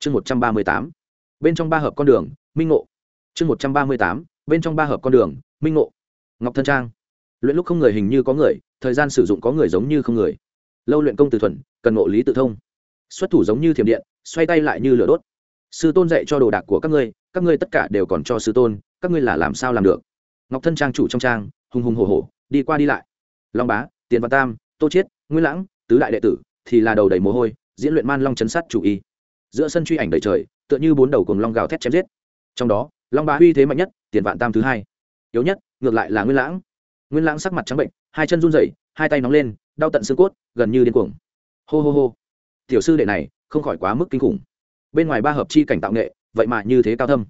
chương một trăm ba mươi tám. Bên trong ba hợp con đường, minh ngộ. Chương một trăm ba mươi tám. Bên trong ba hợp con đường, minh ngộ. Ngọc thân trang. Luyện lúc không người hình như có người, thời gian sử dụng có người giống như không người. Lâu luyện công từ thuần, cần ngộ lý tự thông. Xuất thủ giống như thiểm điện, xoay tay lại như lửa đốt. Sư tôn dạy cho đồ đạc của các ngươi các ngươi tất cả đều còn cho sư tôn, các ngươi là làm sao làm được? Ngọc thân trang chủ trong trang, hùng hùng hổ hổ, đi qua đi lại. Long bá, tiền văn tam, tô chiết, nguyên lãng, tứ đại đệ tử, thì là đầu đầy mồ hôi, diễn luyện man long chấn sát chủ y giữa sân truy ảnh đầy trời, tựa như bốn đầu cùng long gào thét chém giết. Trong đó, long bá uy thế mạnh nhất, tiền vạn tam thứ hai. Yếu nhất, ngược lại là nguyên lãng. Nguyên lãng sắc mặt trắng bệnh, hai chân run rẩy, hai tay nóng lên, đau tận xương cốt, gần như điên cuồng. Hô hô hô. Tiểu sư đệ này, không khỏi quá mức kinh khủng. Bên ngoài ba hợp chi cảnh tạo nghệ, vậy mà như thế cao thâm.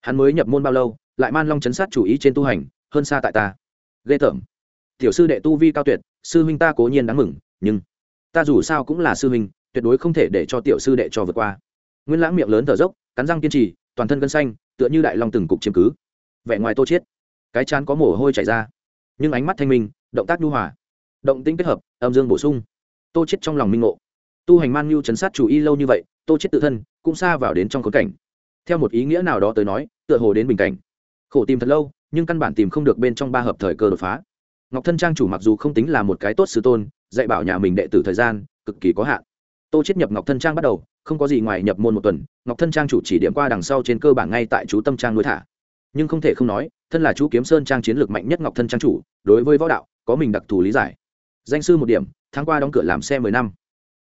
Hắn mới nhập môn bao lâu, lại man long chấn sát chủ ý trên tu hành, hơn xa tại ta. Ghê tởm. Tiểu sư đệ tu vi cao tuyệt, sư huynh ta cố nhiên đáng mừng, nhưng ta dù sao cũng là sư huynh, tuyệt đối không thể để cho tiểu sư đệ cho vượt qua nguyên lãng miệng lớn thở dốc, cắn răng kiên trì, toàn thân gân xanh, tựa như đại long từng cục chiếm cứ. Vẻ ngoài tô chiết. Cái chán có mồ hôi chảy ra. Nhưng ánh mắt thanh minh, động tác nhu hòa. Động tĩnh kết hợp, âm dương bổ sung. Tô chiết trong lòng minh ngộ. Tu hành man nhu chấn sát chủ y lâu như vậy, tô chiết tự thân cũng xa vào đến trong khốn cảnh. Theo một ý nghĩa nào đó tới nói, tựa hồ đến bình cảnh. Khổ tìm thật lâu, nhưng căn bản tìm không được bên trong ba hợp thời cơ đột phá. Ngọc thân trang chủ mặc dù không tính là một cái tốt sư tôn, dạy bảo nhà mình đệ tử thời gian, cực kỳ có hạn. Tô chiết nhập ngọc thân trang bắt đầu không có gì ngoài nhập môn một tuần, ngọc thân trang chủ chỉ điểm qua đằng sau trên cơ bản ngay tại chú tâm trang nuôi thả. Nhưng không thể không nói, thân là chú kiếm sơn trang chiến lược mạnh nhất ngọc thân trang chủ, đối với võ đạo, có mình đặc thù lý giải. Danh sư một điểm, tháng qua đóng cửa làm xe mười năm.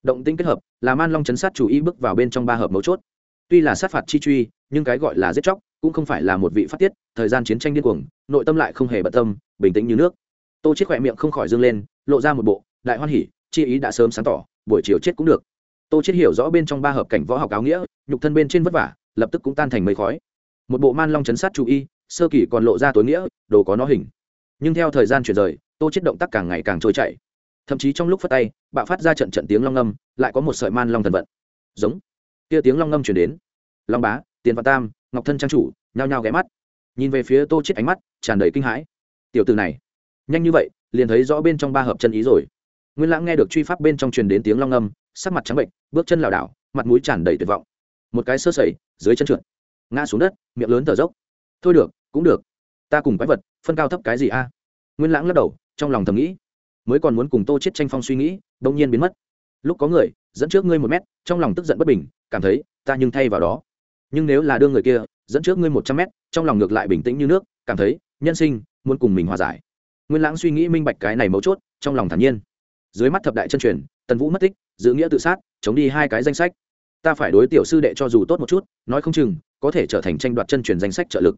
Động tinh kết hợp làm man long chấn sát chủ ý bước vào bên trong ba hợp mấu chốt. Tuy là sát phạt chi truy, nhưng cái gọi là giết chóc, cũng không phải là một vị phát tiết, thời gian chiến tranh điên cuồng, nội tâm lại không hề bận tâm, bình tĩnh như nước. Tô chết khỏe miệng không khỏi dương lên, lộ ra một bộ, đại hoan hỉ, chi ý đã sớm sáng tỏ, buổi chiều chết cũng được tô chiết hiểu rõ bên trong ba hợp cảnh võ học áo nghĩa, nhục thân bên trên vất vả, lập tức cũng tan thành mây khói. Một bộ man long chấn sát chủ y, sơ kỳ còn lộ ra tối nghĩa, đồ có nó hình. Nhưng theo thời gian chuyển rời, tô chiết động tác càng ngày càng trôi chảy. Thậm chí trong lúc phát tay, bạo phát ra trận trận tiếng long ngâm lại có một sợi man long thần vận. Giống. Kia tiếng long ngâm chuyển đến. Long bá, tiền văn tam, ngọc thân trang chủ, nhao nhao ghé mắt. Nhìn về phía tô chết ánh mắt, tràn đầy kinh hãi. Tiểu tử này. Nhanh như vậy, liền thấy rõ bên trong ba hợp chân ý rồi. Nguyên lãng nghe được truy pháp bên trong truyền đến tiếng long ngâm sắc mặt trắng bệnh, bước chân lảo đảo, mặt mũi tràn đầy tuyệt vọng. Một cái sơ sẩy, dưới chân trượt, ngã xuống đất, miệng lớn thở dốc. Thôi được, cũng được. Ta cùng quái vật, phân cao thấp cái gì a? Nguyên lãng lắc đầu, trong lòng thầm nghĩ. Mới còn muốn cùng tô chết tranh phong suy nghĩ đông nhiên biến mất. Lúc có người, dẫn trước ngươi một mét, trong lòng tức giận bất bình, cảm thấy, ta nhưng thay vào đó. Nhưng nếu là đưa người kia, dẫn trước ngươi một trăm mét, trong lòng ngược lại bình tĩnh như nước, cảm thấy, nhân sinh, muốn cùng mình hòa giải. Nguyên lãng suy nghĩ minh bạch cái này mấu chốt, trong lòng thản nhiên. Dưới mắt thập đại chân truyền, tần vũ mất tích giữ nghĩa tự sát, chống đi hai cái danh sách. Ta phải đối tiểu sư đệ cho dù tốt một chút, nói không chừng, có thể trở thành tranh đoạt chân truyền danh sách trợ lực.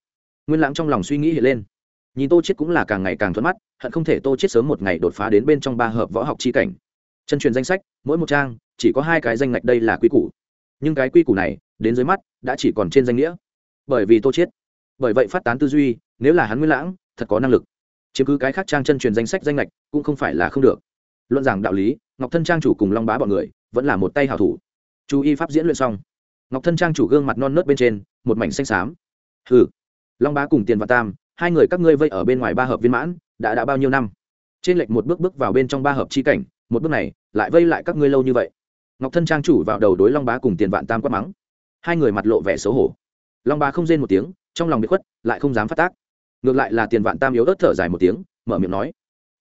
Nguyên lãng trong lòng suy nghĩ hiện lên. Nhìn tô chết cũng là càng ngày càng thuận mắt, hận không thể tô chết sớm một ngày đột phá đến bên trong ba hợp võ học chi cảnh. Chân truyền danh sách, mỗi một trang, chỉ có hai cái danh ngạch đây là quy củ. Nhưng cái quy củ này, đến dưới mắt, đã chỉ còn trên danh nghĩa. Bởi vì tô chết bởi vậy phát tán tư duy, nếu là hắn nguyên lãng, thật có năng lực. Chiếm cứ cái khác trang chân truyền danh sách danh ngạch, cũng không phải là không được luận giảng đạo lý, ngọc thân trang chủ cùng long bá bọn người vẫn là một tay hảo thủ. Chú y pháp diễn luyện xong, ngọc thân trang chủ gương mặt non nớt bên trên, một mảnh xanh xám. Hừ, long bá cùng tiền và tam, hai người các ngươi vây ở bên ngoài ba hợp viên mãn, đã đã bao nhiêu năm? Trên lệch một bước bước vào bên trong ba hợp chi cảnh, một bước này lại vây lại các ngươi lâu như vậy. Ngọc thân trang chủ vào đầu đối long bá cùng tiền vạn tam quát mắng. Hai người mặt lộ vẻ xấu hổ. Long bá không rên một tiếng, trong lòng bị khuất, lại không dám phát tác. Ngược lại là tiền vạn tam yếu ớt thở dài một tiếng, mở miệng nói,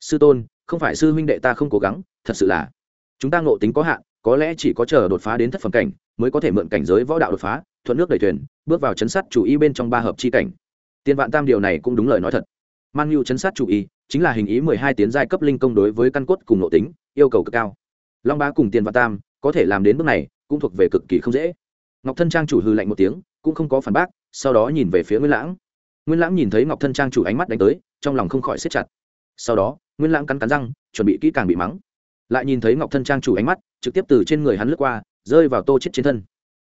sư tôn không phải sư huynh đệ ta không cố gắng, thật sự là. Chúng ta ngộ tính có hạn, có lẽ chỉ có chờ đột phá đến thất phẩm cảnh, mới có thể mượn cảnh giới võ đạo đột phá, thuận nước đẩy thuyền, bước vào chấn sát chủ y bên trong ba hợp chi cảnh. Tiền vạn tam điều này cũng đúng lời nói thật. Mang nhu chấn sát chủ y, chính là hình ý mười hai tiến giai cấp linh công đối với căn cốt cùng nội tính, yêu cầu cực cao. Long bá cùng tiền vạn tam, có thể làm đến bước này, cũng thuộc về cực kỳ không dễ. Ngọc thân trang chủ hư lạnh một tiếng, cũng không có phản bác, sau đó nhìn về phía nguyên lãng. Nguyên lãng nhìn thấy ngọc thân trang chủ ánh mắt đánh tới, trong lòng không khỏi xếp chặt. Sau đó nguyên lãng cắn cắn răng, chuẩn bị kỹ càng bị mắng. Lại nhìn thấy ngọc thân trang chủ ánh mắt, trực tiếp từ trên người hắn lướt qua, rơi vào tô chết trên thân.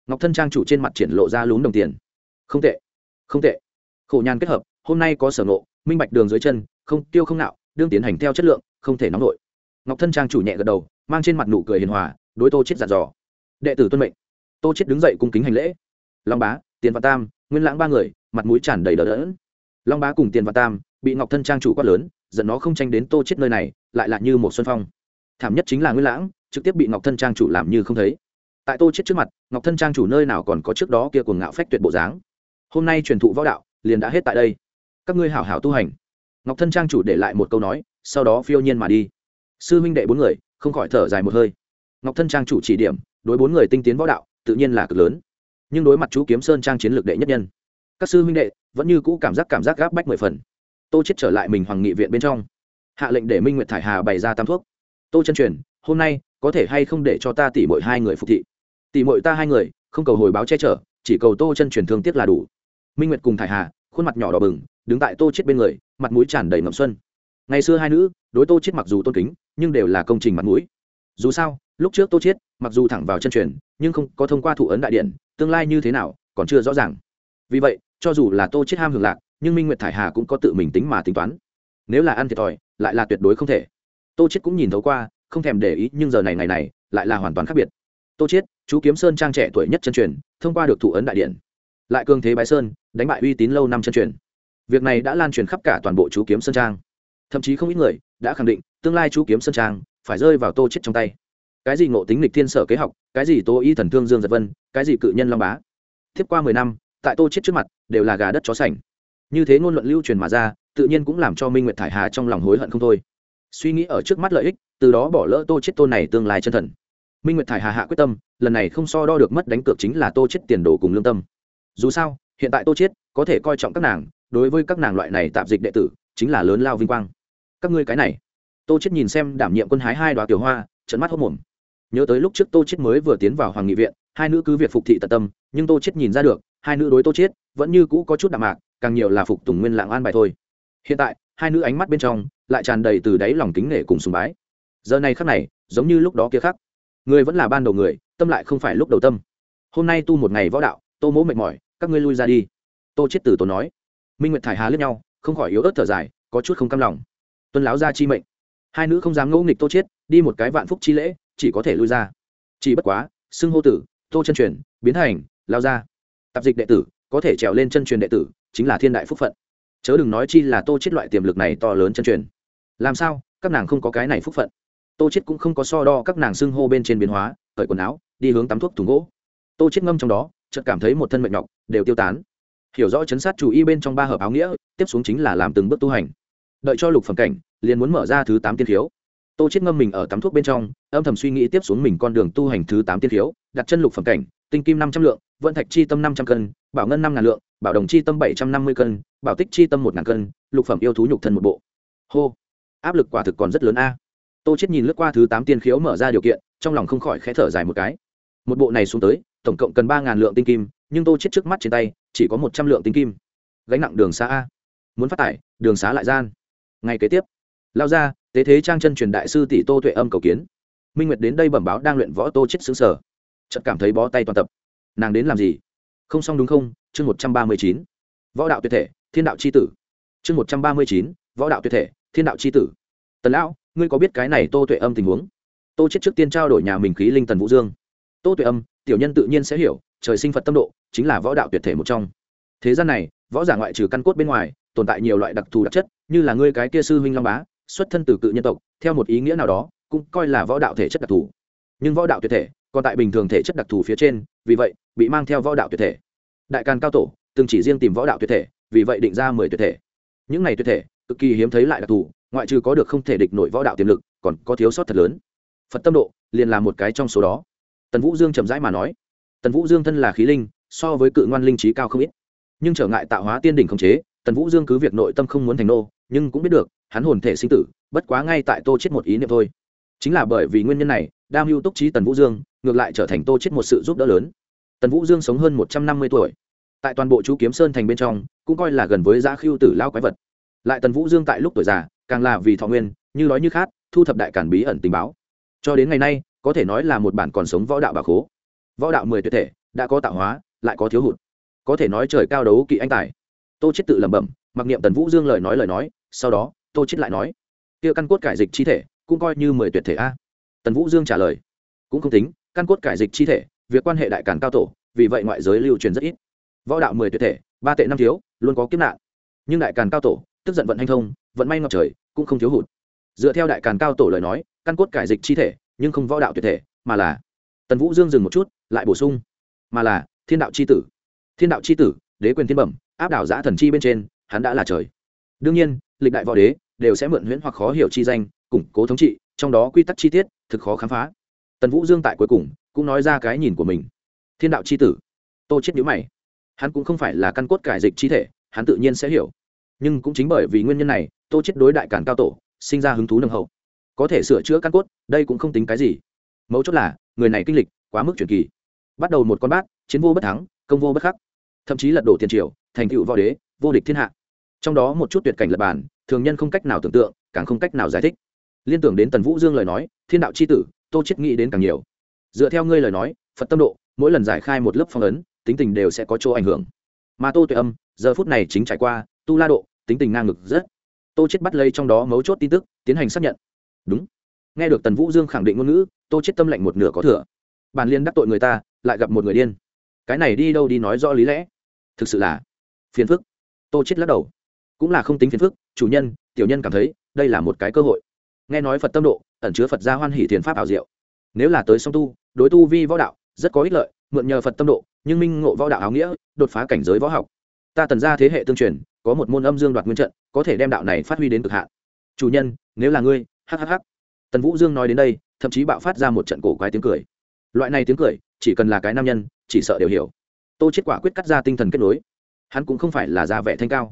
Ngọc thân trang chủ trên mặt triển lộ ra lún đồng tiền. Không tệ không tệ. Khổ nhàn kết hợp, hôm nay có sở ngộ, minh bạch đường dưới chân, không tiêu không nạo, đương tiến hành theo chất lượng, không thể nóng nổi. Ngọc thân trang chủ nhẹ gật đầu, mang trên mặt nụ cười hiền hòa, đối tô chết dặn dò. Đệ tử tuân mệnh. Tô chết đứng dậy cung kính hành lễ. Long bá, tiền và tam, nguyên lãng ba người, mặt mũi tràn đầy đờ đẫn. Long bá cùng tiền và tam, bị ngọc thân trang chủ quát lớn giận nó không tranh đến tô chết nơi này, lại là như một xuân phong. Thảm nhất chính là nguyên lãng, trực tiếp bị ngọc thân trang chủ làm như không thấy. Tại tô chết trước mặt, ngọc thân trang chủ nơi nào còn có trước đó kia cuồng ngạo phách tuyệt bộ dáng. Hôm nay truyền thụ võ đạo, liền đã hết tại đây. Các ngươi hảo hảo tu hành. Ngọc thân trang chủ để lại một câu nói, sau đó phiêu nhiên mà đi. Sư huynh đệ bốn người, không khỏi thở dài một hơi. Ngọc thân trang chủ chỉ điểm, đối bốn người tinh tiến võ đạo, tự nhiên là cực lớn. Nhưng đối mặt chú kiếm sơn trang chiến lược đệ nhất nhân, các sư huynh đệ vẫn như cũ cảm giác cảm giác gáp bách mười phần tô chết trở lại mình hoàng nghị viện bên trong. Hạ lệnh để minh nguyệt thải hà bày ra tam thuốc. Tô chân truyền, hôm nay, có thể hay không để cho ta tỉ mỗi hai người phục thị? Tỉ mỗi ta hai người, không cầu hồi báo che chở, chỉ cầu tô chân truyền thương tiếc là đủ. Minh nguyệt cùng thải hà, khuôn mặt nhỏ đỏ bừng, đứng tại tô chết bên người, mặt mũi tràn đầy ngậm xuân. Ngày xưa hai nữ, đối tô chết mặc dù tôn kính, nhưng đều là công trình mặt mũi. Dù sao, lúc trước tô chết, mặc dù thẳng vào chân truyền, nhưng không có thông qua thủ ấn đại điện, tương lai như thế nào, còn chưa rõ ràng. Vì vậy, cho dù là tô chết ham hưởng lạc nhưng minh nguyệt thải hà cũng có tự mình tính mà tính toán. Nếu là ăn thiệt thòi, lại là tuyệt đối không thể. Tô chết cũng nhìn thấu qua, không thèm để ý, nhưng giờ này ngày này, lại là hoàn toàn khác biệt. Tô chết chú kiếm sơn trang trẻ tuổi nhất chân truyền, thông qua được thủ ấn đại điện. Lại cường thế bái sơn, đánh bại uy tín lâu năm chân truyền. Việc này đã lan truyền khắp cả toàn bộ chú kiếm sơn trang. Thậm chí không ít người đã khẳng định, tương lai chú kiếm sơn trang phải rơi vào tô chết trong tay. Cái gì ngộ tính lịch thiên sở kế học, cái gì tô y thần thương dương giật vân, cái gì cự nhân long bá. Tiếp qua mười năm, tại tô chết trước mặt, đều là gà đất chó sành như thế ngôn luận lưu truyền mà ra, tự nhiên cũng làm cho minh nguyệt thải hà trong lòng hối hận không thôi. Suy nghĩ ở trước mắt lợi ích, từ đó bỏ lỡ tô chết tôn này tương lai chân thần. Minh nguyệt thải hà hạ quyết tâm, lần này không so đo được mất đánh cược chính là tô chết tiền đồ cùng lương tâm. Dù sao, hiện tại tô chết có thể coi trọng các nàng, đối với các nàng loại này tạp dịch đệ tử, chính là lớn lao vinh quang. Các ngươi cái này. Tô chết nhìn xem đảm nhiệm quân hái hai đoá tiểu hoa trận mắt hốt mồm. Nhớ tới lúc trước tô chết mới vừa tiến vào hoàng nghị viện, hai nữ cứ việc phục thị tận tâm, nhưng tô chết nhìn ra được, hai nữ đối tô chết vẫn như cũ có chút đạm mạc càng nhiều là phục tùng nguyên lạng an bài thôi. Hiện tại, hai nữ ánh mắt bên trong lại tràn đầy từ đáy lòng kính nể cùng sùng bái. Giờ này khắc này, giống như lúc đó kia khắc, người vẫn là ban đầu người, tâm lại không phải lúc đầu tâm. Hôm nay tu một ngày võ đạo, tô mỗ mệt mỏi, các ngươi lui ra đi. Tô chết tử tổ nói. Minh nguyệt thải hà lướt nhau, không khỏi yếu ớt thở dài, có chút không cam lòng. Tuân láo ra chi mệnh. Hai nữ không dám ngẫu nghịch tô chết, đi một cái vạn phúc chi lễ, chỉ có thể lui ra. Chỉ bất quá, xưng hô tử, tô chân truyền, biến thành, lao ra. Tạp dịch đệ tử, có thể trèo lên chân truyền đệ tử chính là thiên đại phúc phận. Chớ đừng nói chi là tô chết loại tiềm lực này to lớn chân truyền. Làm sao? Các nàng không có cái này phúc phận. Tô chết cũng không có so đo các nàng xưng hô bên trên biến hóa, cởi quần áo, đi hướng tắm thuốc thùng gỗ. Tô chết ngâm trong đó, chợt cảm thấy một thân mệnh nhọc, đều tiêu tán. Hiểu rõ chấn sát chủ y bên trong ba hợp áo nghĩa, tiếp xuống chính là làm từng bước tu hành. Đợi cho lục phẩm cảnh, liền muốn mở ra thứ tám tiên thiếu tô chết ngâm mình ở tắm thuốc bên trong, âm thầm suy nghĩ tiếp xuống mình con đường tu hành thứ tám tiên thiếu đặt chân lục phẩm cảnh, tinh kim năm trăm lượng, vận thạch chi tâm năm trăm cân bảo ngân năm ngàn lượng, bảo đồng chi tâm bảy trăm năm mươi cân, bảo tích chi tâm một ngàn cân, lục phẩm yêu thú nhục thân một bộ. Hô, áp lực quả thực còn rất lớn a. Tô chết nhìn lướt qua thứ tám tiên khiếu mở ra điều kiện, trong lòng không khỏi khẽ thở dài một cái. Một bộ này xuống tới, tổng cộng cần ba ngàn lượng tinh kim, nhưng tô chết trước mắt trên tay, chỉ có một trăm lượng tinh kim. Gánh nặng đường xa a. Muốn phát tải, đường xá lại gian. Ngay kế tiếp, lao ra, tế thế trang chân truyền đại sư tỷ tô tuệ âm cầu kiến. Minh nguyệt đến đây bẩm báo đang luyện võ tô chết xứ sở. Chợt cảm thấy bó tay toàn tập. Nàng đến làm gì? Không xong đúng không? Chương một trăm ba mươi chín. Võ đạo tuyệt thể, thiên đạo c h i tử. Chương một trăm ba mươi chín. Võ đạo tuyệt thể, thiên đạo c h i tử. Tần lão, ngươi có biết cái này tô tuệ âm tình huống? Tô chết trước tiên trao đổi nhà mình khí linh tần vũ dương. Tô tuệ âm, tiểu nhân tự nhiên sẽ hiểu, trời sinh phật tâm độ, chính là võ đạo tuyệt thể một trong. Thế gian này, võ giả ngoại trừ căn cốt bên ngoài, tồn tại nhiều loại đặc thù đặc chất, như là ngươi cái kia sư huynh long bá, xuất thân từ cự nhân tộc, theo một ý nghĩa nào đó, cũng coi là võ đạo thể chất đặc thù. Nhưng võ đạo tuyệt thể, còn tại bình thường thể chất đặc thù phía trên vì vậy, bị mang theo võ đạo tuyệt thể. Đại càn cao tổ, từng chỉ riêng tìm võ đạo tuyệt thể, vì vậy định ra mười tuyệt thể. Những này tuyệt thể, cực kỳ hiếm thấy lại đặc thù, ngoại trừ có được không thể địch nổi võ đạo tiềm lực, còn có thiếu sót thật lớn. Phật tâm độ, liền là một cái trong số đó. Tần vũ dương chậm rãi mà nói, tần vũ dương thân là khí linh, so với cự ngoan linh trí cao không ít. Nhưng trở ngại tạo hóa tiên đỉnh khống chế, tần vũ dương cứ việc nội tâm không muốn thành nô, nhưng cũng biết được, hắn hồn thể sinh tử, bất quá ngay tại tô chết một ý niệm thôi. Chính là bởi vì nguyên nhân này đam mưu túc trí tần vũ dương, ngược lại trở thành tô chết một sự giúp đỡ lớn. Tần vũ dương sống hơn một trăm năm mươi tuổi. Tại toàn bộ chú kiếm sơn thành bên trong, cũng coi là gần với giá khiêu tử lao quái vật. Lại tần vũ dương tại lúc tuổi già, càng là vì thọ nguyên, như nói như khát thu thập đại cản bí ẩn tình báo. Cho đến ngày nay, có thể nói là một bản còn sống võ đạo bà khố. Võ đạo mười tuyệt thể, đã có tạo hóa, lại có thiếu hụt. Có thể nói trời cao đấu kỵ anh tài. Tô chết tự lẩm bẩm, mặc niệm tần vũ dương lời nói lời nói, sau đó, tô chết lại nói, kia căn cốt cải dịch chi thể, cũng coi như mười tuyệt thể a tần vũ dương trả lời, cũng không tính, căn cốt cải dịch chi thể, việc quan hệ đại càn cao tổ, vì vậy ngoại giới lưu truyền rất ít. Võ đạo mười tuyệt thể, ba tệ năm thiếu, luôn có kiếp nạn. Nhưng đại càn cao tổ, tức giận vận hành thông, vận may ngọc trời, cũng không thiếu hụt. Dựa theo đại càn cao tổ lời nói, căn cốt cải dịch chi thể, nhưng không võ đạo tuyệt thể, mà là tần vũ dương dừng một chút, lại bổ sung, mà là, thiên đạo c h i tử. Thiên đạo c h i tử, đế quyền thiên bẩm, áp đảo giã thần chi bên trên, hắn đã là trời. Đương nhiên, lịch đại võ đế, đều sẽ mượn huyễn hoặc khó hiểu chi danh, củng cố thống trị trong đó quy tắc chi tiết thực khó khám phá. Tần vũ dương tại cuối cùng cũng nói ra cái nhìn của mình. Thiên đạo c h i tử. Tô chết nhữ mày. Hắn cũng không phải là căn cốt cải dịch chi thể, hắn tự nhiên sẽ hiểu. Nhưng cũng chính bởi vì nguyên nhân này, tô chết đối đại cản cao tổ, sinh ra hứng thú nâng hậu. Có thể sửa chữa căn cốt, đây cũng không tính cái gì. Mấu chốt là, người này kinh lịch quá mức truyền kỳ. Bắt đầu một con bát, chiến vô bất thắng, công vô bất khắc. Thậm chí lật đổ tiền triều, thành cựu võ đế, vô địch thiên hạ. Trong đó một chút tuyệt cảnh lập bản thường nhân không cách nào tưởng tượng, càng không cách nào giải thích liên tưởng đến tần vũ dương lời nói, thiên đạo c h i tử, tô chết nghĩ đến càng nhiều. Dựa theo ngươi lời nói, phật tâm độ, mỗi lần giải khai một lớp phong ấn, tính tình đều sẽ có chỗ ảnh hưởng. Mà tô tuệ âm, giờ phút này chính trải qua, tu la độ, tính tình ngang ngực rất. Tô chết bắt lấy trong đó mấu chốt tin tức, tiến hành xác nhận. Đúng. Nghe được tần vũ dương khẳng định ngôn ngữ, tô chết tâm lệnh một nửa có thừa. Bàn liên đắc tội người ta, lại gặp một người điên. Cái này đi đâu đi nói rõ lý lẽ. Thực sự là phiền phức. Tô chết lắc đầu. Cũng là không tính phiền phức, chủ nhân, tiểu nhân cảm thấy, đây là một cái cơ hội nghe nói phật tâm độ, ẩn chứa phật gia hoan hỷ thiền pháp ảo diệu. Nếu là tới song tu, đối tu vi võ đạo, rất có ích lợi, mượn nhờ phật tâm độ, nhưng minh ngộ võ đạo áo nghĩa, đột phá cảnh giới võ học. Ta tần ra thế hệ tương truyền, có một môn âm dương đoạt nguyên trận, có thể đem đạo này phát huy đến cực hạn. Chủ nhân, nếu là ngươi hhh tần vũ dương nói đến đây, thậm chí bạo phát ra một trận cổ quái tiếng cười. Loại này tiếng cười, chỉ cần là cái nam nhân, chỉ sợ đều hiểu. Tô chết quả quyết cắt ra tinh thần kết nối. Hắn cũng không phải là ra vẻ thanh cao.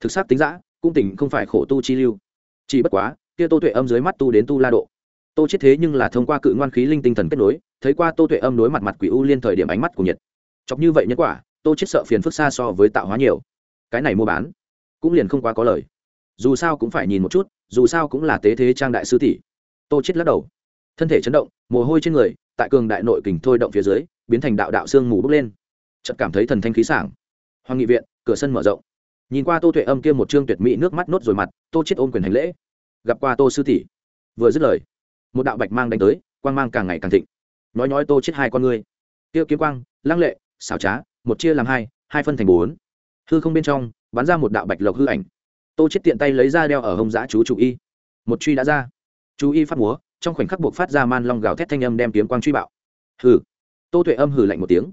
Thực xác tính giã cũng tỉnh không phải khổ tu chi lưu. Chỉ bất quá kia tô tuệ âm dưới mắt tu đến tu la độ. Tô chết thế nhưng là thông qua cự ngoan khí linh tinh thần kết nối, thấy qua tô tuệ âm đối mặt mặt quỷ u liên thời điểm ánh mắt của nhiệt. Chọc như vậy nhân quả, tô chết sợ phiền phức xa so với tạo hóa nhiều. Cái này mua bán, cũng liền không quá có lời. Dù sao cũng phải nhìn một chút, dù sao cũng là tế thế trang đại sư tỷ. Tô chết lắc đầu. Thân thể chấn động, mồ hôi trên người, tại cường đại nội kình thôi động phía dưới, biến thành đạo đạo xương mù bốc lên. Chợt cảm thấy thần thanh khí sảng. Hoàng nghị viện, cửa sân mở rộng. Nhìn qua tô tuệ âm kia một trương tuyệt mỹ nước mắt nốt rồi mặt, tô chết ôm quyền hành lễ gặp qua tô sư tỷ. Vừa dứt lời, một đạo bạch mang đánh tới, quang mang càng ngày càng thịnh. Nói nói tô chết hai con ngươi. Tiêu kiếm quang, lăng lệ, xảo trá, một chia làm hai hai phân thành bốn. Hư không bên trong, bắn ra một đạo bạch lộc hư ảnh. Tô chết tiện tay lấy ra đeo ở hông giã chú chủ y. Một truy đã ra. Chú y phát múa, trong khoảnh khắc buộc phát ra man long gào thét thanh âm đem kiếm quang truy bạo. Hừ. Tô tuệ âm hừ lạnh một tiếng.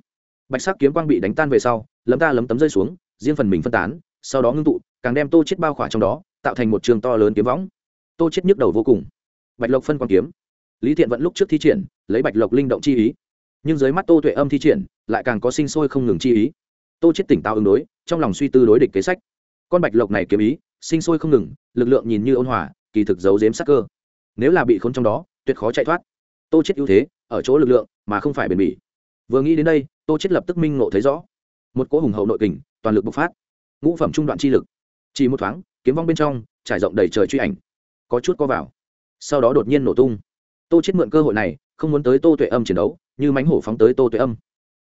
Bạch sắc kiếm quang bị đánh tan về sau, lấm ta lấm tấm rơi xuống, riêng phần mình phân tán, sau đó ngưng tụ, càng đem tô chết bao khỏa trong đó, tạo thành một trường to lớn kiếm võng tô chết nhức đầu vô cùng. Bạch lộc phân quang kiếm. Lý thiện vẫn lúc trước thi triển, lấy bạch lộc linh động chi ý. Nhưng dưới mắt tô tuệ âm thi triển, lại càng có sinh sôi không ngừng chi ý. Tô chết tỉnh táo ứng đối, trong lòng suy tư đối địch kế sách. Con bạch lộc này kiếm ý, sinh sôi không ngừng, lực lượng nhìn như ôn hòa, kỳ thực giấu giếm sắc cơ. Nếu là bị khốn trong đó, tuyệt khó chạy thoát. Tô chết ưu thế, ở chỗ lực lượng, mà không phải bền bỉ. Vừa nghĩ đến đây, tô chết lập tức minh ngộ thấy rõ. Một cỗ hùng hậu nội kình, toàn lực bộc phát. Ngũ phẩm trung đoạn chi lực. Chỉ một thoáng, kiếm vong bên trong, trải rộng đầy trời truy ảnh có chút co vào. Sau đó đột nhiên nổ tung. Tô chết mượn cơ hội này, không muốn tới tô tuệ âm chiến đấu, như mánh hổ phóng tới tô tuệ âm.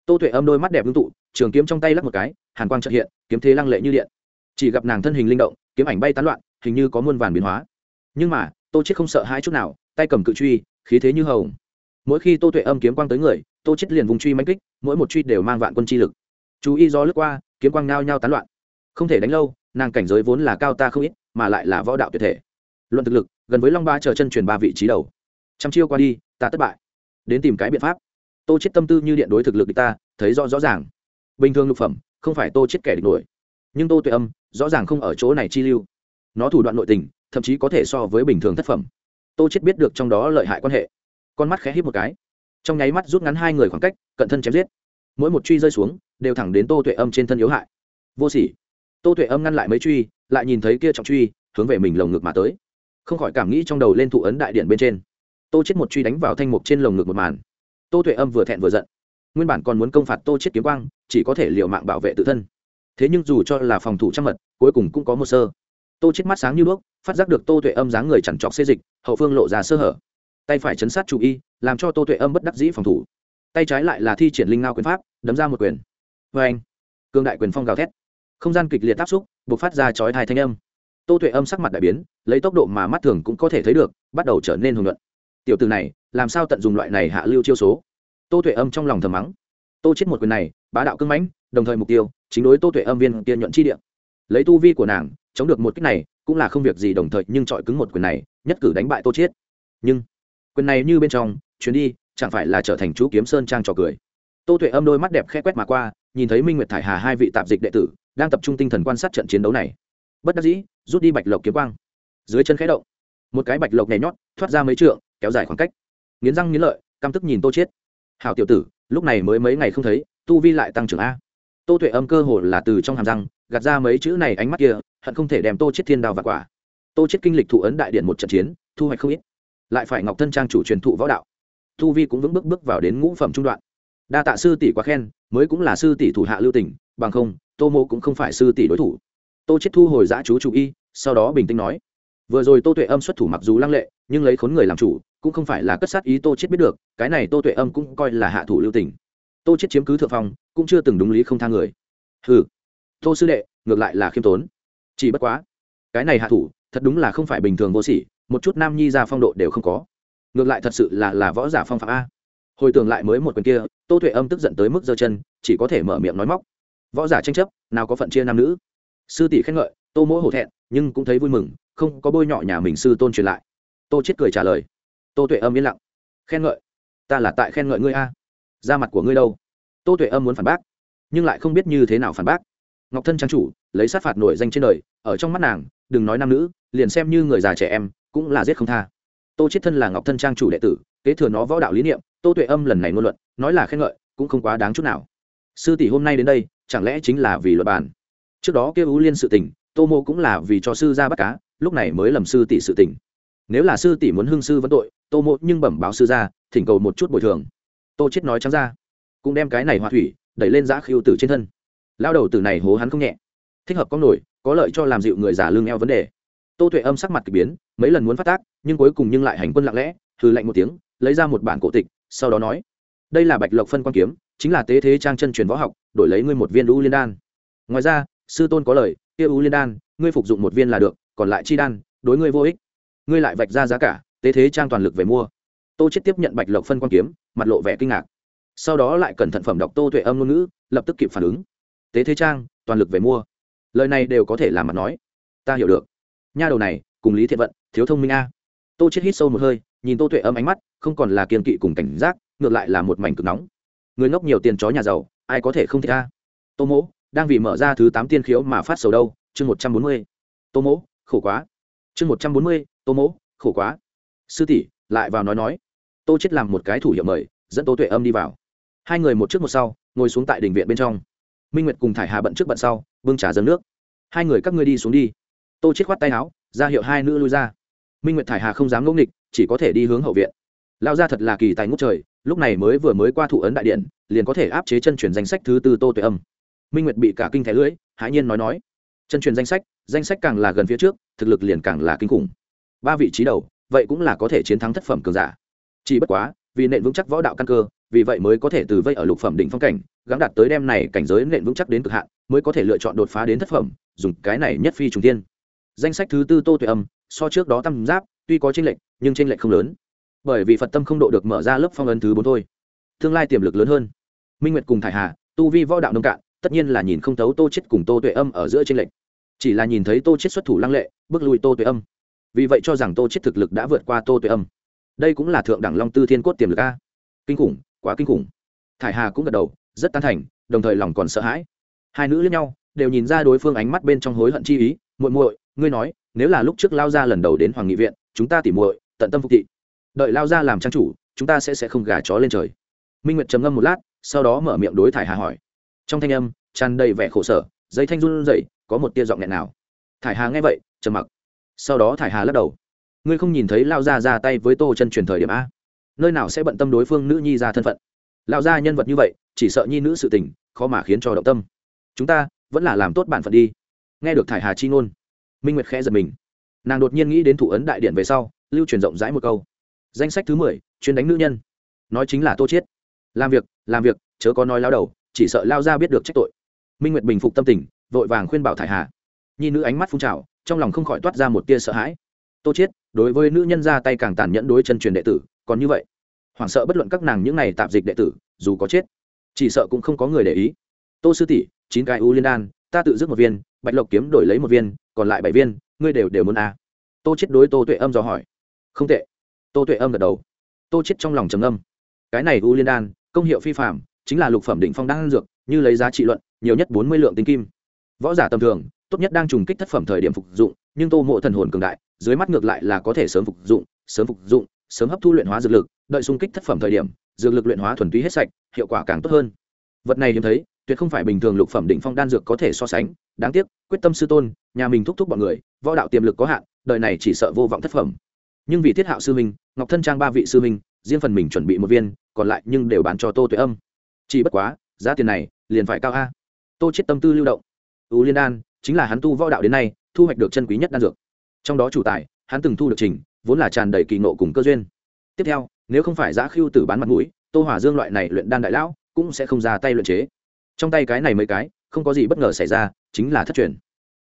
Tô tuệ âm đôi mắt đẹp ngưng tụ, trường kiếm trong tay lắc một cái, hàn quang trợ hiện, kiếm thế lăng lệ như điện. Chỉ gặp nàng thân hình linh động, kiếm ảnh bay tán loạn, hình như có muôn vàn biến hóa. Nhưng mà, tô chết không sợ hãi chút nào, tay cầm cự truy, khí thế như hồng. Mỗi khi tô tuệ âm kiếm quang tới người, tô chết liền vùng truy manh kích, mỗi một truy đều mang vạn quân chi lực. Chú ý do lướt qua, kiếm quang nao nhau tán loạn. Không thể đánh lâu, nàng cảnh giới vốn là cao ta không ít, mà lại là võ đạo tuyệt thể luận thực lực, gần với long ba chờ chân truyền ba vị trí đầu. Trăm chiêu qua đi, ta thất bại. Đến tìm cái biện pháp. Tô chết tâm tư như điện đối thực lực ta, thấy rõ rõ ràng. Bình thường lục phẩm, không phải tô chết kẻ địch nổi. Nhưng tô tuệ âm, rõ ràng không ở chỗ này chi lưu. Nó thủ đoạn nội tình, thậm chí có thể so với bình thường thất phẩm. Tô chết biết được trong đó lợi hại quan hệ. Con mắt khẽ hít một cái. Trong nháy mắt rút ngắn hai người khoảng cách, cận thân chém giết. Mỗi một truy rơi xuống, đều thẳng đến tô tuệ âm trên thân yếu hại. Vô sỉ. Tô tuệ âm ngăn lại mấy truy, lại nhìn thấy kia trọng truy, hướng về mình lồng ngực mà tới không khỏi cảm nghĩ trong đầu lên thụ ấn đại điện bên trên. Tô chết một truy đánh vào thanh mục trên lồng ngực một màn. Tô tuệ âm vừa thẹn vừa giận. Nguyên bản còn muốn công phạt tô chết kiếm quang, chỉ có thể liều mạng bảo vệ tự thân. Thế nhưng dù cho là phòng thủ trăm mật, cuối cùng cũng có một sơ. Tô chết mắt sáng như đuốc, phát giác được tô tuệ âm dáng người chẳng chọc xê dịch, hậu phương lộ ra sơ hở. Tay phải chấn sát chủ y, làm cho tô tuệ âm bất đắc dĩ phòng thủ. Tay trái lại là thi triển linh ngao quyền pháp, đấm ra một quyền. Vê anh cương đại quyền phong gào thét. Không gian kịch liệt áp xúc buộc phát ra chói thai thanh âm tô tuệ âm sắc mặt đại biến, lấy tốc độ mà mắt thường cũng có thể thấy được, bắt đầu trở nên hùng luận. Tiểu từ này, làm sao tận dụng loại này hạ lưu chiêu số? Tô tuệ âm trong lòng thầm mắng. Tô chết một quyền này, bá đạo cưng mãnh, đồng thời mục tiêu, chính đối tô tuệ âm viên tiên nhuận chi địa. Lấy tu vi của nàng, chống được một kích này, cũng là không việc gì đồng thời, nhưng chọi cứng một quyền này, nhất cử đánh bại tô chết. nhưng, quyền này như bên trong, chuyến đi, chẳng phải là trở thành chú kiếm sơn trang trò cười. Tô tuệ âm đôi mắt đẹp khẽ quét mà qua, nhìn thấy minh nguyệt thải hà hai vị tạp dịch đệ tử, đang tập trung tinh thần quan sát trận chiến đấu này bất đắc dĩ, rút đi bạch lộc kiếm quang. Dưới chân khẽ động, một cái bạch lộc nhảy nhót, thoát ra mấy trượng, kéo dài khoảng cách. Nghiến răng nghiến lợi, căm tức nhìn tô chết hảo tiểu tử, lúc này mới mấy ngày không thấy, tu vi lại tăng trưởng a. Tô tuệ âm cơ hồ là từ trong hàm răng, gạt ra mấy chữ này ánh mắt kia, hận không thể đem tô chết thiên đao và quả. Tô chết kinh lịch thụ ấn đại điện một trận chiến, thu hoạch không ít. Lại phải ngọc thân trang chủ truyền thụ võ đạo. Tu vi cũng vững bước bước vào đến ngũ phẩm trung đoạn. Đa tạ sư tỷ quá khen, mới cũng là sư tỷ thủ hạ lưu tình, bằng không, tô mô cũng không phải sư tỷ đối thủ tô chết thu hồi giã chú chủ y, sau đó bình tĩnh nói, vừa rồi tô tuệ âm xuất thủ mặc dù lăng lệ, nhưng lấy khốn người làm chủ, cũng không phải là cất sát ý tô chết biết được, cái này tô tuệ âm cũng coi là hạ thủ lưu tình. Tô chết chiếm cứ thượng phong, cũng chưa từng đúng lý không tha người. Hừ, tô sư đệ, ngược lại là khiêm tốn. Chỉ bất quá, cái này hạ thủ, thật đúng là không phải bình thường vô sỉ, một chút nam nhi ra phong độ đều không có. Ngược lại thật sự là là võ giả phong phạm a. Hồi tưởng lại mới một quyền kia, tô tuệ âm tức giận tới mức giơ chân, chỉ có thể mở miệng nói móc. Võ giả tranh chấp, nào có phận chia nam nữ? Sư tỷ khen ngợi, tô mỗi hổ thẹn, nhưng cũng thấy vui mừng, không có bôi nhọ nhà mình sư tôn truyền lại. Tô chết cười trả lời. Tô tuệ âm yên lặng. Khen ngợi? Ta là tại khen ngợi ngươi a. Ra mặt của ngươi đâu? Tô tuệ âm muốn phản bác, nhưng lại không biết như thế nào phản bác. Ngọc thân trang chủ, lấy sát phạt nổi danh trên đời, ở trong mắt nàng, đừng nói nam nữ, liền xem như người già trẻ em, cũng là giết không tha. Tô chết thân là ngọc thân trang chủ đệ tử, kế thừa nó võ đạo lý niệm, tô tuệ âm lần này ngôn luận, nói là khen ngợi, cũng không quá đáng chút nào. Sư tỷ hôm nay đến đây, chẳng lẽ chính là vì luật bàn trước đó kêu ưu liên sự tình, tô mô cũng là vì cho sư ra bắt cá, lúc này mới lầm sư tỷ sự tình. Nếu là sư tỷ muốn hưng sư vẫn tội, tô mô nhưng bẩm báo sư ra thỉnh cầu một chút bồi thường. Tô chết nói trắng ra. Cũng đem cái này hoa thủy, đẩy lên giã khiêu tử trên thân. Lao đầu tử này hố hắn không nhẹ. Thích hợp có nổi, có lợi cho làm dịu người giả lương eo vấn đề. Tô tuệ âm sắc mặt k ỳ biến, mấy lần muốn phát tác, nhưng cuối cùng nhưng lại hành quân lặng lẽ hư lạnh một tiếng, lấy ra một bản cổ tịch, sau đó nói, đây là bạch lộc phân quan kiếm, chính là tế thế trang chân truyền võ học, đổi lấy ngươi một viên u liên đan. Ngoài ra sư tôn có lời, kia u liên đan, ngươi phục dụng một viên là được, còn lại chi đan, đối ngươi vô ích. Ngươi lại vạch ra giá cả, tế thế trang toàn lực về mua. Tô chết tiếp nhận bạch lộc phân quan kiếm, mặt lộ vẻ kinh ngạc. Sau đó lại cẩn thận phẩm đọc tô tuệ âm ngôn ngữ, lập tức kịp phản ứng. Tế thế trang, toàn lực về mua. Lời này đều có thể làm mặt nói. Ta hiểu được. Nha đầu này, cùng lý thiện vận, thiếu thông minh a. Tô chết hít sâu một hơi, nhìn tô tuệ âm ánh mắt, không còn là kiên kỵ cùng cảnh giác, ngược lại là một mảnh cực nóng. Người ngốc nhiều tiền chó nhà giàu, ai có thể không thích a? Tô mỗ đang vì mở ra thứ tám tiên khiếu mà phát sầu đâu, chương một trăm bốn mươi. Tô mỗ, khổ quá. Chương một trăm bốn mươi, tô mỗ, khổ quá. Sư tỷ, lại vào nói nói. Tô chết làm một cái thủ hiệu mời, dẫn tô tuệ âm đi vào. Hai người một trước một sau, ngồi xuống tại đình viện bên trong. Minh nguyệt cùng thải hà bận trước bận sau, bưng trà dâng nước. Hai người các ngươi đi xuống đi. Tô chết khoát tay áo, ra hiệu hai nữ lui ra. Minh nguyệt thải hà không dám ngẫu nghịch, chỉ có thể đi hướng hậu viện. Lao ra thật là kỳ tài ngút trời, lúc này mới vừa mới qua thủ ấn đại điện, liền có thể áp chế chân truyền danh sách thứ tư tô tuệ âm minh nguyệt bị cả kinh thẻ lưỡi hãi nhiên nói nói. Chân truyền danh sách danh sách càng là gần phía trước, thực lực liền càng là kinh khủng. Ba vị trí đầu, vậy cũng là có thể chiến thắng thất phẩm cường giả. Chỉ bất quá, vì nện vững chắc võ đạo căn cơ, vì vậy mới có thể từ vây ở lục phẩm đỉnh phong cảnh, gắng đạt tới đem này cảnh giới nện vững chắc đến cực hạn, mới có thể lựa chọn đột phá đến thất phẩm, dùng cái này nhất phi trùng tiên danh sách thứ tư tô tuệ âm, so trước đó tam giáp, tuy có tranh lệch, nhưng tranh lệch không lớn. Bởi vì phật tâm không độ được mở ra lớp phong ấn thứ bốn thôi. Tương lai tiềm lực lớn hơn. Minh nguyệt cùng thải hà, tu vi võ đạo nông cạn tất nhiên là nhìn không thấu tô chết cùng tô tuệ âm ở giữa trên lệnh chỉ là nhìn thấy tô chết xuất thủ lăng lệ, bước lui tô tuệ âm. Vì vậy cho rằng tô chết thực lực đã vượt qua tô tuệ âm. Đây cũng là thượng đẳng long tư thiên cốt tiềm lực a. Kinh khủng, quá kinh khủng. Thải hà cũng gật đầu, rất tán thành, đồng thời lòng còn sợ hãi. Hai nữ lẫn nhau, đều nhìn ra đối phương ánh mắt bên trong hối hận chi ý, muội muội, ngươi nói, nếu là lúc trước lao gia lần đầu đến hoàng nghị viện, chúng ta tỉ muội, tận tâm phục thị. Đợi lao gia làm trang chủ, chúng ta sẽ sẽ không gà chó lên trời. Minh nguyệt trầm ngâm một lát, sau đó mở miệng đối thải hà hỏi trong thanh âm, tràn đầy vẻ khổ sở, dây thanh run rẩy, có một tia giọng nghẹn nào. Thải hà nghe vậy, trầm mặc. Sau đó thải hà lắc đầu. Ngươi không nhìn thấy lao gia ra tay với tô chân truyền thời điểm a? Nơi nào sẽ bận tâm đối phương nữ nhi ra thân phận? Lao gia nhân vật như vậy, chỉ sợ nhi nữ sự tình, khó mà khiến cho động tâm. Chúng ta, vẫn là làm tốt bản phận đi. Nghe được thải hà chi ngôn, minh nguyệt khẽ giật mình. Nàng đột nhiên nghĩ đến thủ ấn đại điện về sau, lưu truyền rộng rãi một câu. Danh sách thứ mười, chuyên đánh nữ nhân. Nói chính là tô chiết. Làm việc làm việc, chớ có nói lao đầu chỉ sợ lao ra biết được trách tội. Minh nguyệt bình phục tâm tình, vội vàng khuyên bảo thải hà. Nhi nữ ánh mắt phun trào, trong lòng không khỏi toát ra một tia sợ hãi. Tô chết đối với nữ nhân ra tay càng tàn nhẫn đối chân truyền đệ tử, còn như vậy, hoảng sợ bất luận các nàng những này tạp dịch đệ tử, dù có chết, chỉ sợ cũng không có người để ý. Tô sư tỷ, chín cái u liên đan, ta tự dứt một viên, bạch lộc kiếm đổi lấy một viên, còn lại bảy viên, ngươi đều đều muốn à. tô chết đối tô tuệ âm dò hỏi. Không tệ. Tô tuệ âm gật đầu. Tô chết trong lòng trầm âm cái này u liên đan, công hiệu phi phạm chính là lục phẩm đỉnh phong đan dược như lấy giá trị luận nhiều nhất bốn mươi lượng tinh kim. Võ giả tầm thường tốt nhất đang trùng kích thất phẩm thời điểm phục dụng nhưng tô mộ thần hồn cường đại dưới mắt ngược lại là có thể sớm phục dụng sớm phục dụng sớm hấp thu luyện hóa dược lực đợi xung kích thất phẩm thời điểm dược lực luyện hóa thuần túy hết sạch hiệu quả càng tốt hơn. Vật này hiếm thấy tuyệt không phải bình thường lục phẩm định phong đan dược có thể so sánh đáng tiếc quyết tâm sư tôn nhà mình thúc thúc bọn người võ đạo tiềm lực có hạn đời này chỉ sợ vô vọng thất phẩm. Nhưng vì tiết hạo sư huynh, ngọc thân trang ba vị sư huynh, riêng phần mình chuẩn bị một viên còn lại nhưng đều bán cho tô tuệ âm chỉ bất quá, giá tiền này liền phải cao a. Tô chết tâm tư lưu động. U liên đan chính là hắn tu võ đạo đến nay, thu hoạch được chân quý nhất đan dược. Trong đó chủ tài, hắn từng thu được trình, vốn là tràn đầy kỳ nộ cùng cơ duyên. Tiếp theo, nếu không phải giã khiêu tử bán mặt mũi, tô hỏa dương loại này luyện đan đại lão cũng sẽ không ra tay luyện chế. Trong tay cái này mấy cái, không có gì bất ngờ xảy ra, chính là thất truyền.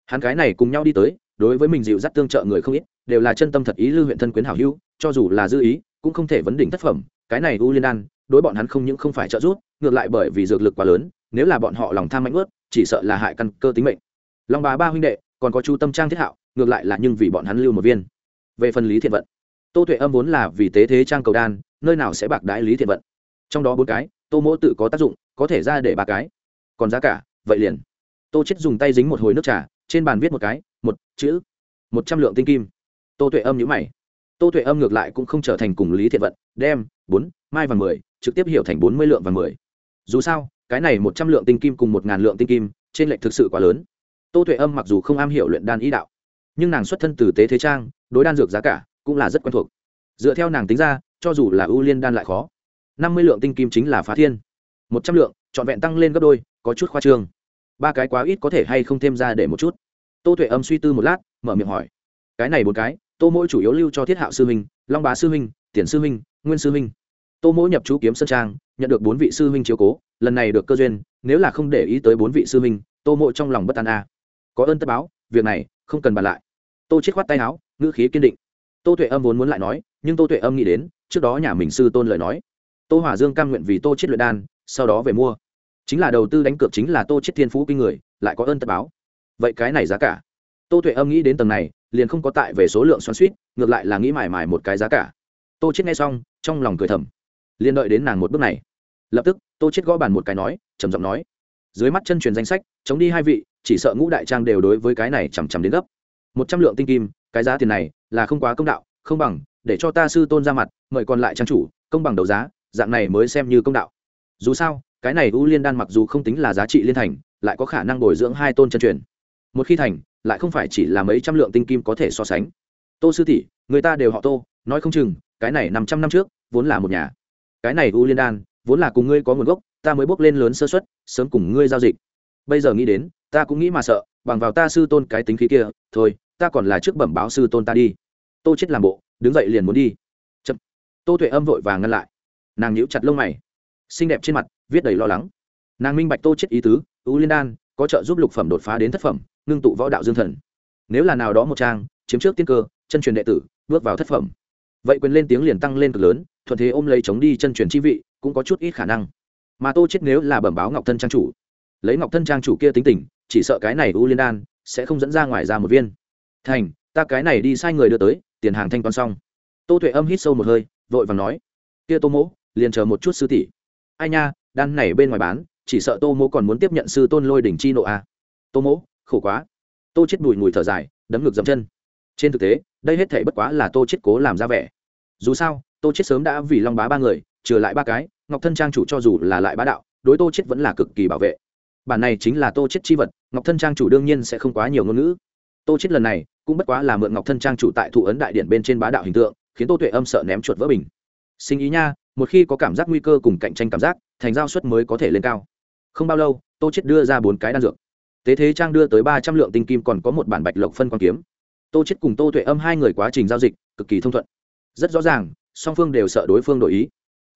Hắn cái này cùng nhau đi tới, đối với mình dịu dắt tương trợ người không ít, đều là chân tâm thật ý lưu huyện thân quyến hảo hữu, cho dù là dư ý, cũng không thể vấn đỉnh tác phẩm. Cái này u liên đan đối bọn hắn không những không phải trợ giúp, ngược lại bởi vì dược lực quá lớn, nếu là bọn họ lòng tham mạnh ướt, chỉ sợ là hại căn cơ tính mệnh. Long bá ba huynh đệ, còn có chu tâm trang thiết hạo, ngược lại là nhưng vì bọn hắn lưu một viên. Về phần lý thiện vận, tô tuệ âm vốn là vì tế thế trang cầu đan, nơi nào sẽ bạc đái lý thiện vận. Trong đó bốn cái, tô mỗ tự có tác dụng, có thể ra để ba cái. Còn giá cả, vậy liền. Tô chết dùng tay dính một hồi nước trà, trên bàn viết một cái, một chữ, một trăm lượng tinh kim. Tô tuệ âm nhữ mày. Tô tuệ âm ngược lại cũng không trở thành cùng lý thiện vận, đem bốn, mai và mười trực tiếp hiểu thành bốn mươi lượng và mười. Dù sao, cái này một trăm lượng tinh kim cùng một ngàn lượng tinh kim, trên lệch thực sự quá lớn. Tô tuệ âm mặc dù không am hiểu luyện đan ý đạo, nhưng nàng xuất thân từ tế thế trang, đối đan dược giá cả cũng là rất quen thuộc. Dựa theo nàng tính ra, cho dù là ưu liên đan lại khó. năm mươi lượng tinh kim chính là phá thiên. Một trăm lượng, trọn vẹn tăng lên gấp đôi, có chút khoa trương. Ba cái quá ít có thể hay không thêm ra để một chút. Tô tuệ âm suy tư một lát, mở miệng hỏi. Cái này một cái, tô mỗi chủ yếu lưu cho thiết hạo sư huynh, long bá sư huynh, tiền sư huynh, nguyên sư huynh tô Mỗ nhập chú kiếm sơn trang, nhận được bốn vị sư huynh chiếu cố, lần này được cơ duyên, nếu là không để ý tới bốn vị sư huynh, tô Mỗ trong lòng bất an a. Có ơn tất báo, việc này không cần bàn lại. Tô chết khoát tay áo, ngữ khí kiên định. Tô tuệ âm vốn muốn lại nói, nhưng tô tuệ âm nghĩ đến, trước đó nhà mình sư tôn lời nói. Tô hỏa dương cam nguyện vì tô chết luyện đan, sau đó về mua. Chính là đầu tư đánh cược chính là tô chết thiên phú kinh người, lại có ơn tất báo. Vậy cái này giá cả. Tô tuệ âm nghĩ đến tầng này, liền không có tại về số lượng xoắn suýt ngược lại là nghĩ mải mải một cái giá cả. Tô chết nghe xong, trong lòng cười thầm liền đợi đến nàng một bước này. Lập tức, tô chết gõ bàn một cái nói, trầm giọng nói. Dưới mắt chân truyền danh sách, chống đi hai vị, chỉ sợ ngũ đại trang đều đối với cái này chằm chằm đến gấp. Một trăm lượng tinh kim, cái giá tiền này là không quá công đạo, không bằng, để cho ta sư tôn ra mặt, mời còn lại trang chủ, công bằng đấu giá, dạng này mới xem như công đạo. Dù sao, cái này u liên đan mặc dù không tính là giá trị liên thành, lại có khả năng bồi dưỡng hai tôn chân truyền. Một khi thành, lại không phải chỉ là mấy trăm lượng tinh kim có thể so sánh. Tô sư tỷ, người ta đều họ tô, nói không chừng, cái này năm trăm năm trước, vốn là một nhà cái này u liên đan, vốn là cùng ngươi có nguồn gốc, ta mới bốc lên lớn sơ xuất sớm cùng ngươi giao dịch. Bây giờ nghĩ đến, ta cũng nghĩ mà sợ, bằng vào ta sư tôn cái tính khí kia, thôi, ta còn là trước bẩm báo sư tôn ta đi. Tô chết làm bộ, đứng dậy liền muốn đi. Chậm. Tô tuệ âm vội vàng ngăn lại. Nàng nhíu chặt lông mày. Xinh đẹp trên mặt, viết đầy lo lắng. Nàng minh bạch tô chết ý tứ, U liên đan có trợ giúp lục phẩm đột phá đến thất phẩm, ngưng tụ võ đạo dương thần. Nếu là nào đó một trang, chiếm trước tiên cơ, chân truyền đệ tử, bước vào thất phẩm. Vậy quyền lên tiếng liền tăng lên cực lớn thuận thế ôm lấy chống đi chân truyền chi vị, cũng có chút ít khả năng. Mà tô chết nếu là bẩm báo ngọc thân trang chủ, lấy ngọc thân trang chủ kia tính tình, chỉ sợ cái này u liên đan sẽ không dẫn ra ngoài ra một viên. Thành, ta cái này đi sai người đưa tới, tiền hàng thanh toán xong. Tô tuệ âm hít sâu một hơi, vội vàng nói, kia tô mỗ, liền chờ một chút sư tỷ. Ai nha, đan này bên ngoài bán, chỉ sợ tô mỗ còn muốn tiếp nhận sư tôn lôi đỉnh chi nộ a à. tô mỗ, khổ quá. Tô chết bùi mùi thở dài, đấm ngực dậm chân. Trên thực tế, đây hết thể bất quá là tô chết cố làm ra vẻ. Dù sao tô chết sớm đã vì long bá ba người, trừ lại ba cái, ngọc thân trang chủ cho dù là lại bá đạo, đối tô chết vẫn là cực kỳ bảo vệ. Bản này chính là tô chết chi vật, ngọc thân trang chủ đương nhiên sẽ không quá nhiều ngôn ngữ. Tô chết lần này, cũng bất quá là mượn ngọc thân trang chủ tại thụ ấn đại điện bên trên bá đạo hình tượng, khiến tô tuệ âm sợ ném chuột vỡ bình. Sinh ý nha, một khi có cảm giác nguy cơ cùng cạnh tranh cảm giác, thành giao suất mới có thể lên cao. Không bao lâu, tô chết đưa ra bốn cái đan dược. Tế thế trang đưa tới ba trăm lượng tinh kim còn có một bản bạch lộc phân quan kiếm. Tô chết cùng tô tuệ âm hai người quá trình giao dịch, cực kỳ thông thuận. Rất rõ ràng song phương đều sợ đối phương đổi ý.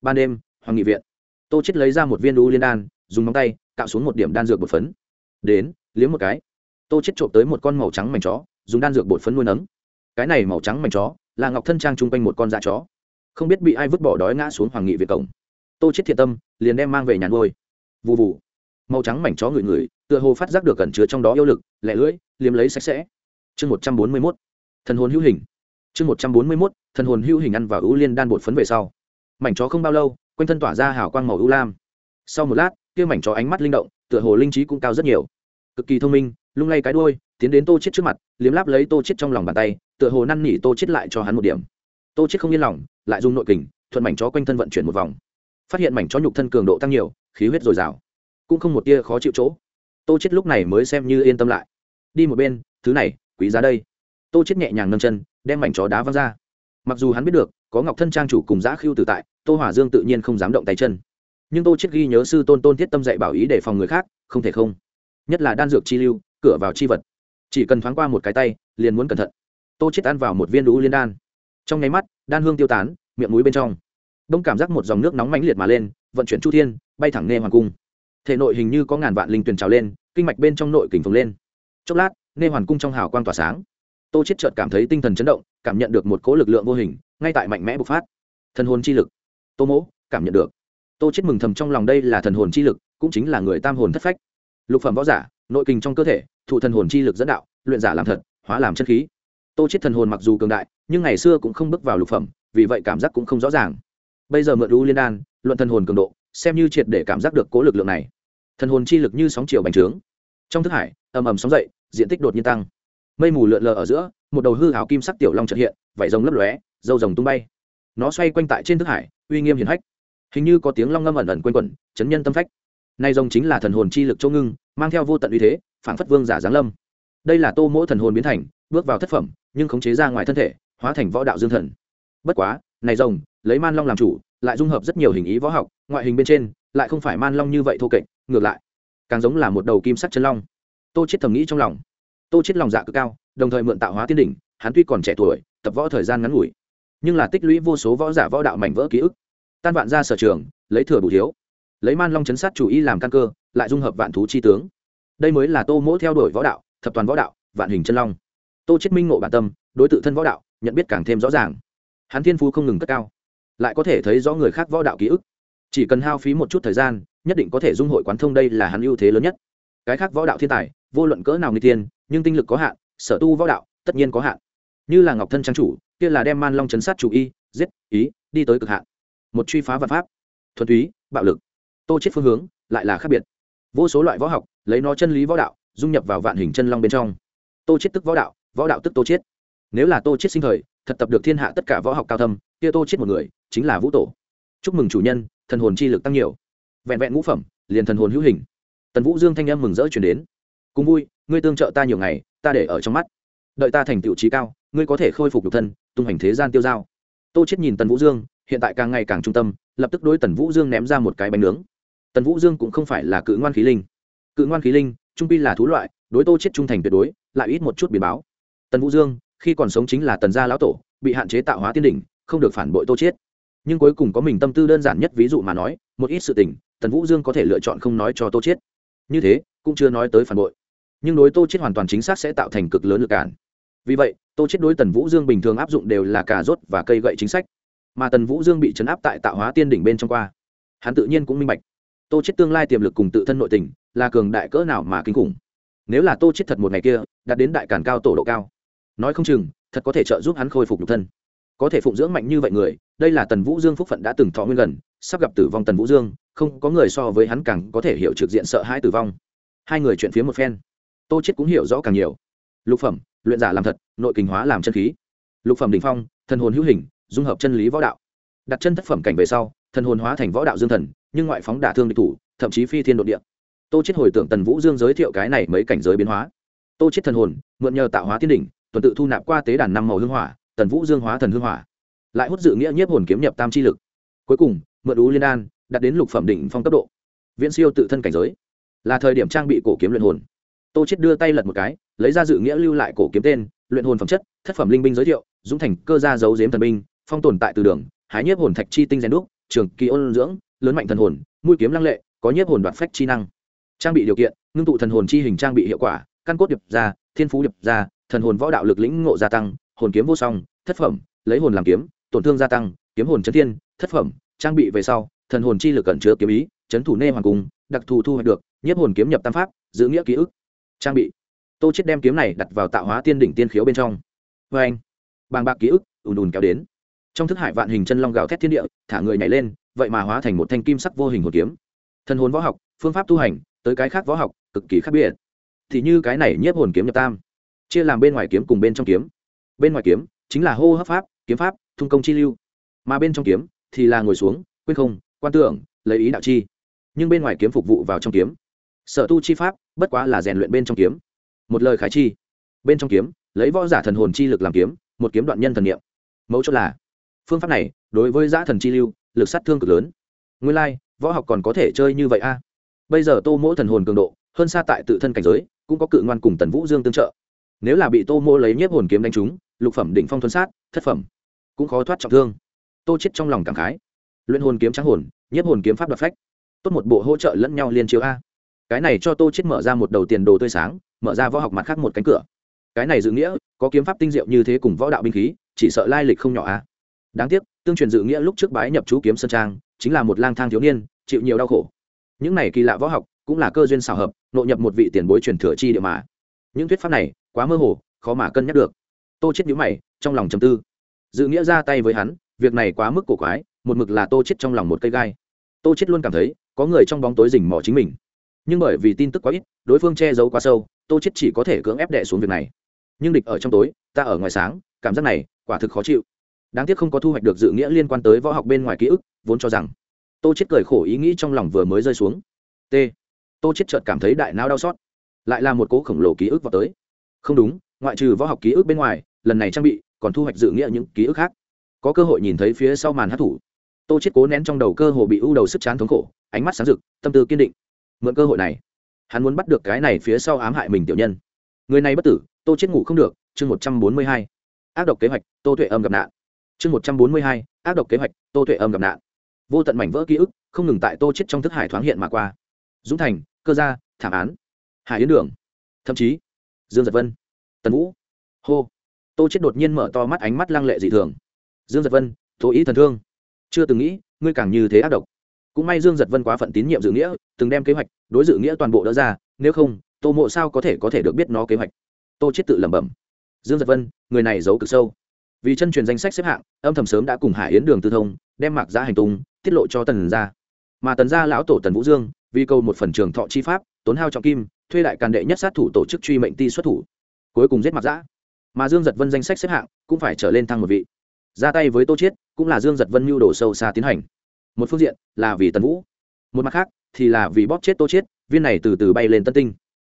Ban đêm hoàng nghị viện tô chết lấy ra một viên đu liên đan dùng móng tay cạo xuống một điểm đan dược bột phấn. Đến liếm một cái. Tô chết trộm tới một con màu trắng mảnh chó dùng đan dược bột phấn nuôi nấng. Cái này màu trắng mảnh chó là ngọc thân trang chung quanh một con dạ chó. Không biết bị ai vứt bỏ đói ngã xuống hoàng nghị viện cổng. Tô chết thiện tâm liền đem mang về nhà nuôi. Vù vù, màu trắng mảnh chó ngửi ngửi tựa hồ phát giác được cẩn chứa trong đó yêu lực lẻ lưỡi liếm lấy sạch sẽ. Chương một trăm bốn mươi mốt. Thần hồn hữu hình chương một trăm bốn mươi mốt, thần hồn hữu hình ăn và ưu liên đan bột phấn về sau. Mảnh chó không bao lâu, quanh thân tỏa ra hào quang màu ưu lam. Sau một lát, kia mảnh chó ánh mắt linh động, tựa hồ linh trí cũng cao rất nhiều. Cực kỳ thông minh, lung lay cái đuôi, tiến đến tô chết trước mặt, liếm láp lấy tô chết trong lòng bàn tay, tựa hồ năn nỉ tô chết lại cho hắn một điểm. Tô chết không yên lòng, lại dùng nội kình, thuận mảnh chó quanh thân vận chuyển một vòng. Phát hiện mảnh chó nhục thân cường độ tăng nhiều, khí huyết dồi dào. Cũng không một tia khó chịu chỗ. Tô chết lúc này mới xem như yên tâm lại. Đi một bên, thứ này, quý giá đây. Tô chết nhẹ nhàng nâng chân đem mảnh chó đá văng ra. Mặc dù hắn biết được, có ngọc thân trang chủ cùng giã khiêu tử tại, tô hỏa dương tự nhiên không dám động tay chân. Nhưng tô chết ghi nhớ sư tôn tôn thiết tâm dạy bảo ý để phòng người khác, không thể không. Nhất là đan dược chi lưu, cửa vào chi vật. Chỉ cần thoáng qua một cái tay, liền muốn cẩn thận. Tô chết ăn vào một viên lũ liên đan. Trong nháy mắt, đan hương tiêu tán, miệng mũi bên trong. Đông cảm giác một dòng nước nóng mãnh liệt mà lên, vận chuyển chu thiên, bay thẳng nghe hoàng cung. Thể nội hình như có ngàn vạn linh tuyển trào lên, kinh mạch bên trong nội kình phồng lên. Chốc lát nghe hoàn cung trong hào quang tỏa sáng tô chết chợt cảm thấy tinh thần chấn động, cảm nhận được một cỗ lực lượng vô hình, ngay tại mạnh mẽ bộc phát. Thần hồn chi lực. Tô mỗ, cảm nhận được. Tô chết mừng thầm trong lòng đây là thần hồn chi lực, cũng chính là người tam hồn thất phách. Lục phẩm võ giả, nội kinh trong cơ thể, thụ thần hồn chi lực dẫn đạo, luyện giả làm thật, hóa làm chân khí. Tô chết thần hồn mặc dù cường đại, nhưng ngày xưa cũng không bước vào lục phẩm, vì vậy cảm giác cũng không rõ ràng. Bây giờ mượn u liên đan, luận thần hồn cường độ, xem như triệt để cảm giác được cố lực lượng này. Thần hồn chi lực như sóng chiều bành trướng. Trong thức hải, ầm ầm sóng dậy, diện tích đột nhiên tăng mây mù lượn lờ ở giữa, một đầu hư hào kim sắc tiểu long trật hiện, vảy rồng lấp lóe, dâu rồng tung bay. Nó xoay quanh tại trên thức hải, uy nghiêm hiển hách. Hình như có tiếng long ngâm ẩn ẩn quanh quẩn, chấn nhân tâm phách. Nay rồng chính là thần hồn chi lực châu ngưng, mang theo vô tận uy thế phản phất vương giả giáng lâm. Đây là tô mỗ thần hồn biến thành, bước vào thất phẩm, nhưng khống chế ra ngoài thân thể, hóa thành võ đạo dương thần. Bất quá, này rồng, lấy man long làm chủ, lại dung hợp rất nhiều hình ý võ học, ngoại hình bên trên, lại không phải man long như vậy thô kệch, ngược lại, càng giống là một đầu kim sắc chân long. Tô chết thầm nghĩ trong lòng tô chết lòng dạ cực cao, đồng thời mượn tạo hóa tiên đỉnh, hắn tuy còn trẻ tuổi, tập võ thời gian ngắn ngủi, nhưng là tích lũy vô số võ giả võ đạo mảnh vỡ ký ức. Tan vạn ra sở trường, lấy thừa đủ thiếu lấy man long chấn sát chủ y làm căn cơ, lại dung hợp vạn thú chi tướng. Đây mới là tô mỗ theo đuổi võ đạo, thập toàn võ đạo, vạn hình chân long. Tô chết minh ngộ bản tâm, đối tự thân võ đạo, nhận biết càng thêm rõ ràng. Hắn thiên phú không ngừng cất cao, lại có thể thấy rõ người khác võ đạo ký ức. Chỉ cần hao phí một chút thời gian, nhất định có thể dung hội quán thông đây là hắn ưu thế lớn nhất. Cái khác võ đạo thiên tài vô luận cỡ nào người tiên, nhưng tinh lực có hạn, sở tu võ đạo, tất nhiên có hạn. Như là ngọc thân trang chủ, kia là đem man long chấn sát chủ y, giết, ý, đi tới cực hạn. Một truy phá vật pháp, thuần túy, bạo lực. Tô chết phương hướng, lại là khác biệt. Vô số loại võ học, lấy nó chân lý võ đạo, dung nhập vào vạn hình chân long bên trong. Tô chết tức võ đạo võ đạo tức tô chết. Nếu là tô chết sinh thời, thật tập được thiên hạ tất cả võ học cao thâm, kia tô chết một người, chính là vũ tổ. Chúc mừng chủ nhân, thần hồn chi lực tăng nhiều. Vẹn vẹn ngũ phẩm, liền thần hồn hữu hình. Tần vũ dương thanh âm mừng rỡ chuyển đến cùng vui, ngươi tương trợ ta nhiều ngày, ta để ở trong mắt. Đợi ta thành tựu trí cao, ngươi có thể khôi phục được thân, tung hành thế gian tiêu dao. Tô chết nhìn tần vũ dương, hiện tại càng ngày càng trung tâm, lập tức đối tần vũ dương ném ra một cái bánh nướng. Tần vũ dương cũng không phải là cự ngoan khí linh. Cự ngoan khí linh, trung pi là thú loại, đối tô chết trung thành tuyệt đối, lại ít một chút biến báo. Tần vũ dương, khi còn sống chính là tần gia lão tổ, bị hạn chế tạo hóa tiên đỉnh, không được phản bội tô chết nhưng cuối cùng có mình tâm tư đơn giản nhất ví dụ mà nói, một ít sự tình, tần vũ dương có thể lựa chọn không nói cho tô chết như thế, cũng chưa nói tới phản bội nhưng đối tô chết hoàn toàn chính xác sẽ tạo thành cực lớn lực cản. Vì vậy, tô chết đối tần vũ dương bình thường áp dụng đều là cà rốt và cây gậy chính sách, mà tần vũ dương bị chấn áp tại tạo hóa tiên đỉnh bên trong qua. Hắn tự nhiên cũng minh bạch, tô chết tương lai tiềm lực cùng tự thân nội tình là cường đại cỡ nào mà kinh khủng. Nếu là tô chết thật một ngày kia, đạt đến đại càn cao tổ độ cao, nói không chừng, thật có thể trợ giúp hắn khôi phục nhục thân. Có thể phụng dưỡng mạnh như vậy người, đây là tần vũ dương phúc phận đã từng thọ nguyên gần, sắp gặp tử vong tần vũ dương, không có người so với hắn càng có thể hiểu trực diện sợ hãi tử vong. Hai người chuyện phía một phen tô chết cũng hiểu rõ càng nhiều. Lục phẩm, luyện giả làm thật, nội kinh hóa làm chân khí. Lục phẩm đỉnh phong, thần hồn hữu hình, dung hợp chân lý võ đạo. Đặt chân thất phẩm cảnh về sau, thần hồn hóa thành võ đạo dương thần, nhưng ngoại phóng đả thương địch thủ, thậm chí phi thiên đột địa. Tô chết hồi tưởng tần vũ dương giới thiệu cái này mấy cảnh giới biến hóa. Tô chết thần hồn, mượn nhờ tạo hóa thiên đỉnh, tuần tự thu nạp qua tế đàn năm màu hương hỏa, tần vũ dương hóa thần hương hỏa. Lại hút dự nghĩa nhiếp hồn kiếm nhập tam chi lực. Cuối cùng, mượn ú liên đan, đạt đến lục phẩm đỉnh phong cấp độ. Viễn siêu tự thân cảnh giới. Là thời điểm trang bị cổ kiếm luyện hồn tô chết đưa tay lật một cái, lấy ra dự nghĩa lưu lại cổ kiếm tên, luyện hồn phẩm chất, thất phẩm linh binh giới thiệu, dũng thành cơ gia giấu giếm thần binh, phong tồn tại từ đường, hái nhiếp hồn thạch chi tinh rèn đúc, trường kỳ ôn dưỡng, lớn mạnh thần hồn, mũi kiếm lăng lệ, có nhiếp hồn đoạt phách chi năng. Trang bị điều kiện, ngưng tụ thần hồn chi hình trang bị hiệu quả, căn cốt điệp ra, thiên phú điệp ra, thần hồn võ đạo lực lĩnh ngộ gia tăng, hồn kiếm vô song, thất phẩm, lấy hồn làm kiếm, tổn thương gia tăng, kiếm hồn chấn thiên, thất phẩm, trang bị về sau, thần hồn chi lực cẩn chứa kiếm ý, chấn thủ nê hoàng cung, đặc thù thu hoạch được, nhiếp hồn kiếm nhập tam pháp giữ nghĩa ký ức trang bị. Tô chết đem kiếm này đặt vào tạo hóa tiên đỉnh tiên khiếu bên trong. Vê anh, bàng bạc ký ức ùn ùn kéo đến. Trong thức hải vạn hình chân long gào thét thiên địa, thả người nhảy lên, vậy mà hóa thành một thanh kim sắc vô hình hồn kiếm. Thần hồn võ học, phương pháp tu hành, tới cái khác võ học, cực kỳ khác biệt. Thì như cái này nhiếp hồn kiếm nhập tam, chia làm bên ngoài kiếm cùng bên trong kiếm. Bên ngoài kiếm chính là hô hấp pháp, kiếm pháp, thung công chi lưu. Mà bên trong kiếm thì là ngồi xuống, quên không, quan tưởng, lấy ý đạo chi. Nhưng bên ngoài kiếm phục vụ vào trong kiếm sở tu chi pháp bất quá là rèn luyện bên trong kiếm. Một lời khải chi. Bên trong kiếm lấy võ giả thần hồn chi lực làm kiếm một kiếm đoạn nhân thần niệm. Mẫu chốt là phương pháp này đối với giã thần chi lưu lực sát thương cực lớn. Nguyên lai、like, võ học còn có thể chơi như vậy a. Bây giờ tô mỗ thần hồn cường độ hơn xa tại tự thân cảnh giới cũng có cự ngoan cùng tần vũ dương tương trợ. Nếu là bị tô mỗ lấy nhiếp hồn kiếm đánh trúng lục phẩm đỉnh phong thuần sát thất phẩm cũng khó thoát trọng thương. Tô chết trong lòng cảm khái. Luyện hồn kiếm trắng hồn nhiếp hồn kiếm pháp đoạt phách. Tốt một bộ hỗ trợ lẫn nhau liên chiếu a cái này cho tô chết mở ra một đầu tiền đồ tươi sáng, mở ra võ học mặt khác một cánh cửa. Cái này dự nghĩa, có kiếm pháp tinh diệu như thế cùng võ đạo binh khí, chỉ sợ lai lịch không nhỏ a đáng tiếc, tương truyền dự nghĩa lúc trước bái nhập chú kiếm sơn trang, chính là một lang thang thiếu niên, chịu nhiều đau khổ. Những này kỳ lạ võ học, cũng là cơ duyên xảo hợp nội nhập một vị tiền bối truyền thừa chi địa mà. Những thuyết pháp này, quá mơ hồ, khó mà cân nhắc được. Tô chết nhíu mày, trong lòng trầm tư. Dự nghĩa ra tay với hắn, việc này quá mức cổ quái, một mực là tô chết trong lòng một cây gai. Tô chết luôn cảm thấy, có người trong bóng tối rình mò chính mình nhưng bởi vì tin tức quá ít, đối phương che giấu quá sâu, tô chết chỉ có thể cưỡng ép đệ xuống việc này. Nhưng địch ở trong tối, ta ở ngoài sáng, cảm giác này quả thực khó chịu. Đáng tiếc không có thu hoạch được dự nghĩa liên quan tới võ học bên ngoài ký ức, vốn cho rằng tô chết cười khổ ý nghĩ trong lòng vừa mới rơi xuống. T. Tô chết chợt cảm thấy đại não đau xót, lại là một cố khổng lồ ký ức vào tới. Không đúng, ngoại trừ võ học ký ức bên ngoài, lần này trang bị còn thu hoạch dự nghĩa những ký ức khác. Có cơ hội nhìn thấy phía sau màn hát thủ. Tô chết cố nén trong đầu cơ hồ bị ưu đầu sức chán thống khổ, ánh mắt sáng rực, tâm tư kiên định mượn cơ hội này. Hắn muốn bắt được cái này phía sau ám hại mình tiểu nhân. Người này bất tử, tô chết ngủ không được, chương một trăm bốn mươi hai. Ác độc kế hoạch, tô tuệ âm gặp nạn. Chương một trăm bốn mươi hai, ác độc kế hoạch, tô tuệ âm gặp nạn. Vô tận mảnh vỡ ký ức, không ngừng tại tô chết trong thức hải thoáng hiện mà qua. Dũng thành, cơ gia, thảm án, hải yến đường, thậm chí, dương giật vân, tần vũ. Hô. Tô chết đột nhiên mở to mắt ánh mắt lăng lệ dị thường. Dương giật vân, tô ý thần thương. Chưa từng nghĩ, ngươi càng như thế ác độc cũng may dương giật vân quá phận tín nhiệm dự nghĩa, từng đem kế hoạch, đối dự nghĩa toàn bộ đỡ ra, nếu không, tô mộ sao có thể có thể được biết nó kế hoạch? Tô chết tự lẩm bẩm. Dương giật vân, người này giấu cực sâu. Vì chân truyền danh sách xếp hạng, âm thầm sớm đã cùng hải yến đường tư thông, đem mạc ra hành tung, tiết lộ cho tần gia. Mà tần gia lão tổ tần vũ dương, vì câu một phần trường thọ chi pháp, tốn hao trọng kim, thuê đại càn đệ nhất sát thủ tổ chức truy mệnh ti xuất thủ. Cuối cùng giết mạc giã mà dương giật vân danh sách xếp hạng cũng phải trở lên thăng một vị. Ra tay với tô chiết cũng là dương giật vân mưu đồ sâu xa tiến hành một phương diện là vì tần vũ một mặt khác thì là vì bóp chết tô chết viên này từ từ bay lên tân tinh.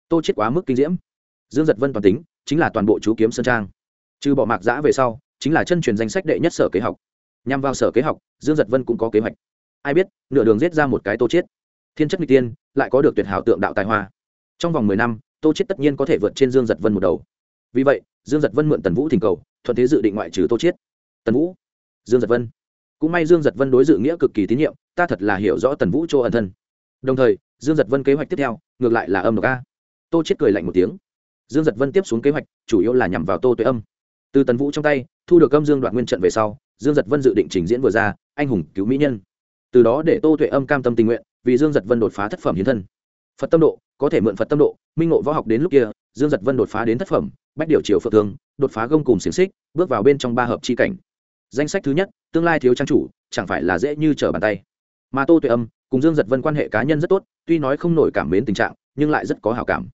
Tô chết quá mức kinh diễm. Dương giật vân toàn tính chính là toàn bộ chú kiếm sơn trang. Trừ bỏ mạc giã về sau chính là chân truyền danh sách đệ nhất sở kế học. Nhằm vào sở kế học dương giật vân cũng có kế hoạch. Ai biết nửa đường giết ra một cái tô chết, thiên chất n tiên lại có được tuyệt hảo tượng đạo tài hoa. Trong vòng mười năm tô chết tất nhiên có thể vượt trên dương giật vân một đầu. Vì vậy dương giật vân mượn tần vũ thỉnh cầu thuận thế dự định ngoại trừ tô chết, tần vũ dương giật vân cũng may dương giật vân đối dự nghĩa cực kỳ tín nhiệm, ta thật là hiểu rõ tần vũ chỗ ẩn thân. Đồng thời, dương giật vân kế hoạch tiếp theo, ngược lại là âm độc a. Tô chết cười lạnh một tiếng. Dương giật vân tiếp xuống kế hoạch, chủ yếu là nhằm vào tô tuệ âm. Từ tần vũ trong tay, thu được âm dương đoạt nguyên trận về sau, dương giật vân dự định trình diễn vừa ra, anh hùng cứu mỹ nhân. Từ đó để tô tuệ âm cam tâm tình nguyện, vì dương giật vân đột phá thất phẩm hiến thân. Phật tâm độ, có thể mượn phật tâm độ, minh ngộ võ học đến lúc kia, dương giật vân đột phá đến thất phẩm, bách điều triều phượng thương, đột phá gông cùng xiềng xích, bước vào bên trong ba hợp c h i cảnh danh sách thứ nhất, tương lai thiếu trang chủ, chẳng phải là dễ như trở bàn tay. Mà tô tuệ âm, cùng dương giật vân quan hệ cá nhân rất tốt, tuy nói không nổi cảm mến tình trạng, nhưng lại rất có hào cảm.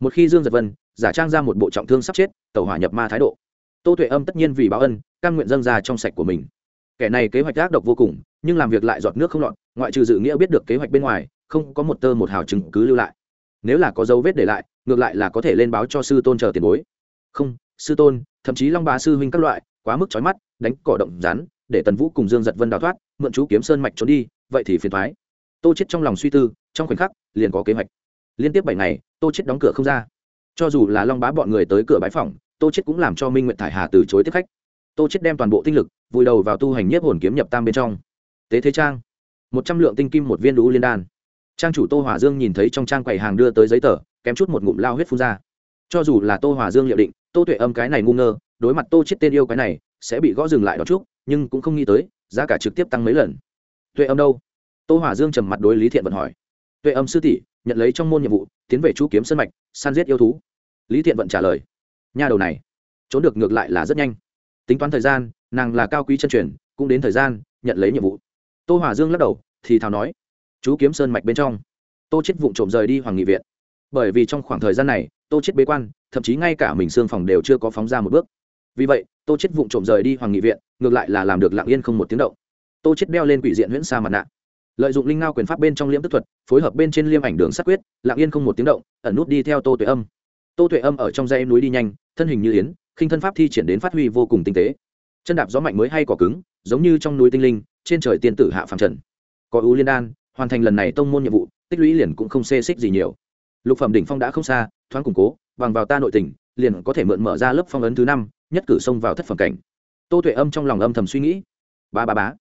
Một khi dương giật vân giả trang ra một bộ trọng thương sắp chết tàu hỏa nhập ma thái độ, tô tuệ âm tất nhiên vì báo ân căn nguyện dâng ra trong sạch của mình. Kẻ này kế hoạch ác độc vô cùng, nhưng làm việc lại giọt nước không lọt, ngoại trừ dự nghĩa biết được kế hoạch bên ngoài, không có một tơ một hào chứng cứ lưu lại. Nếu là có dấu vết để lại, ngược lại là có thể lên báo cho sư tôn chờ tiền bối. Không, sư tôn, thậm chí long bá sư huynh các loại quá mức chói mắt, đánh cỏ động rắn, để tần vũ cùng dương giật vân đào thoát, mượn chú kiếm sơn mạch trốn đi, vậy thì phiền thoái tô chết trong lòng suy tư, trong khoảnh khắc, liền có kế hoạch. Liên tiếp bảy ngày, tô chết đóng cửa không ra. Cho dù là long bá bọn người tới cửa bãi phòng tô chết cũng làm cho minh nguyện thải hà từ chối tiếp khách. Tô chết đem toàn bộ tinh lực, vùi đầu vào tu hành nhiếp hồn kiếm nhập tam bên trong. Tế thế trang, một trăm lượng tinh kim một viên đũ liên đan. Trang chủ tô hòa dương nhìn thấy trong trang quầy hàng đưa tới giấy tờ, kém chút một ngụm lao huyết phun ra. Cho dù là tô hòa dương liệu định, tô tuệ âm cái này ngu ngơ đối mặt tô chết tên yêu cái này, sẽ bị gõ dừng lại đó chút, nhưng cũng không nghĩ tới, giá cả trực tiếp tăng mấy lần. Tuệ âm đâu? Tô hỏa dương trầm mặt đối lý thiện vận hỏi. Tuệ âm sư tỷ, nhận lấy trong môn nhiệm vụ, tiến về chú kiếm sân mạch, săn giết yêu thú. Lý thiện vận trả lời. Nha đầu này, trốn được ngược lại là rất nhanh. Tính toán thời gian, nàng là cao quý chân truyền, cũng đến thời gian, nhận lấy nhiệm vụ. Tô hỏa dương lắc đầu, thì thào nói. Chú kiếm sơn mạch bên trong, tô chết vụng trộm rời đi hoàng nghị viện. Bởi vì trong khoảng thời gian này, tô chết bế quan, thậm chí ngay cả mình xương phòng đều chưa có phóng ra một bước vì vậy, tô chết vụng trộm rời đi hoàng nghị viện, ngược lại là làm được lặng yên không một tiếng động. Tô chết đeo lên quỷ diện huyễn sa mặt nạ. Lợi dụng linh ngao quyền pháp bên trong liễm tức thuật, phối hợp bên trên liêm ảnh đường sát quyết, lặng yên không một tiếng động, ẩn nút đi theo tô tuệ âm. Tô tuệ âm ở trong dây núi đi nhanh, thân hình như yến, khinh thân pháp thi triển đến phát huy vô cùng tinh tế. Chân đạp gió mạnh mới hay cỏ cứng, giống như trong núi tinh linh, trên trời tiên tử hạ phàm trần. Có ưu liên đan, hoàn thành lần này tông môn nhiệm vụ, tích lũy liền cũng không xê xích gì nhiều. Lục phẩm đỉnh phong đã không xa, thoáng củng cố, bằng vào ta nội tình liền có thể mượn mở ra lớp phong ấn thứ năm, nhất cử xông vào thất phẩm cảnh. Tô tuệ âm trong lòng âm thầm suy nghĩ. Ba ba bá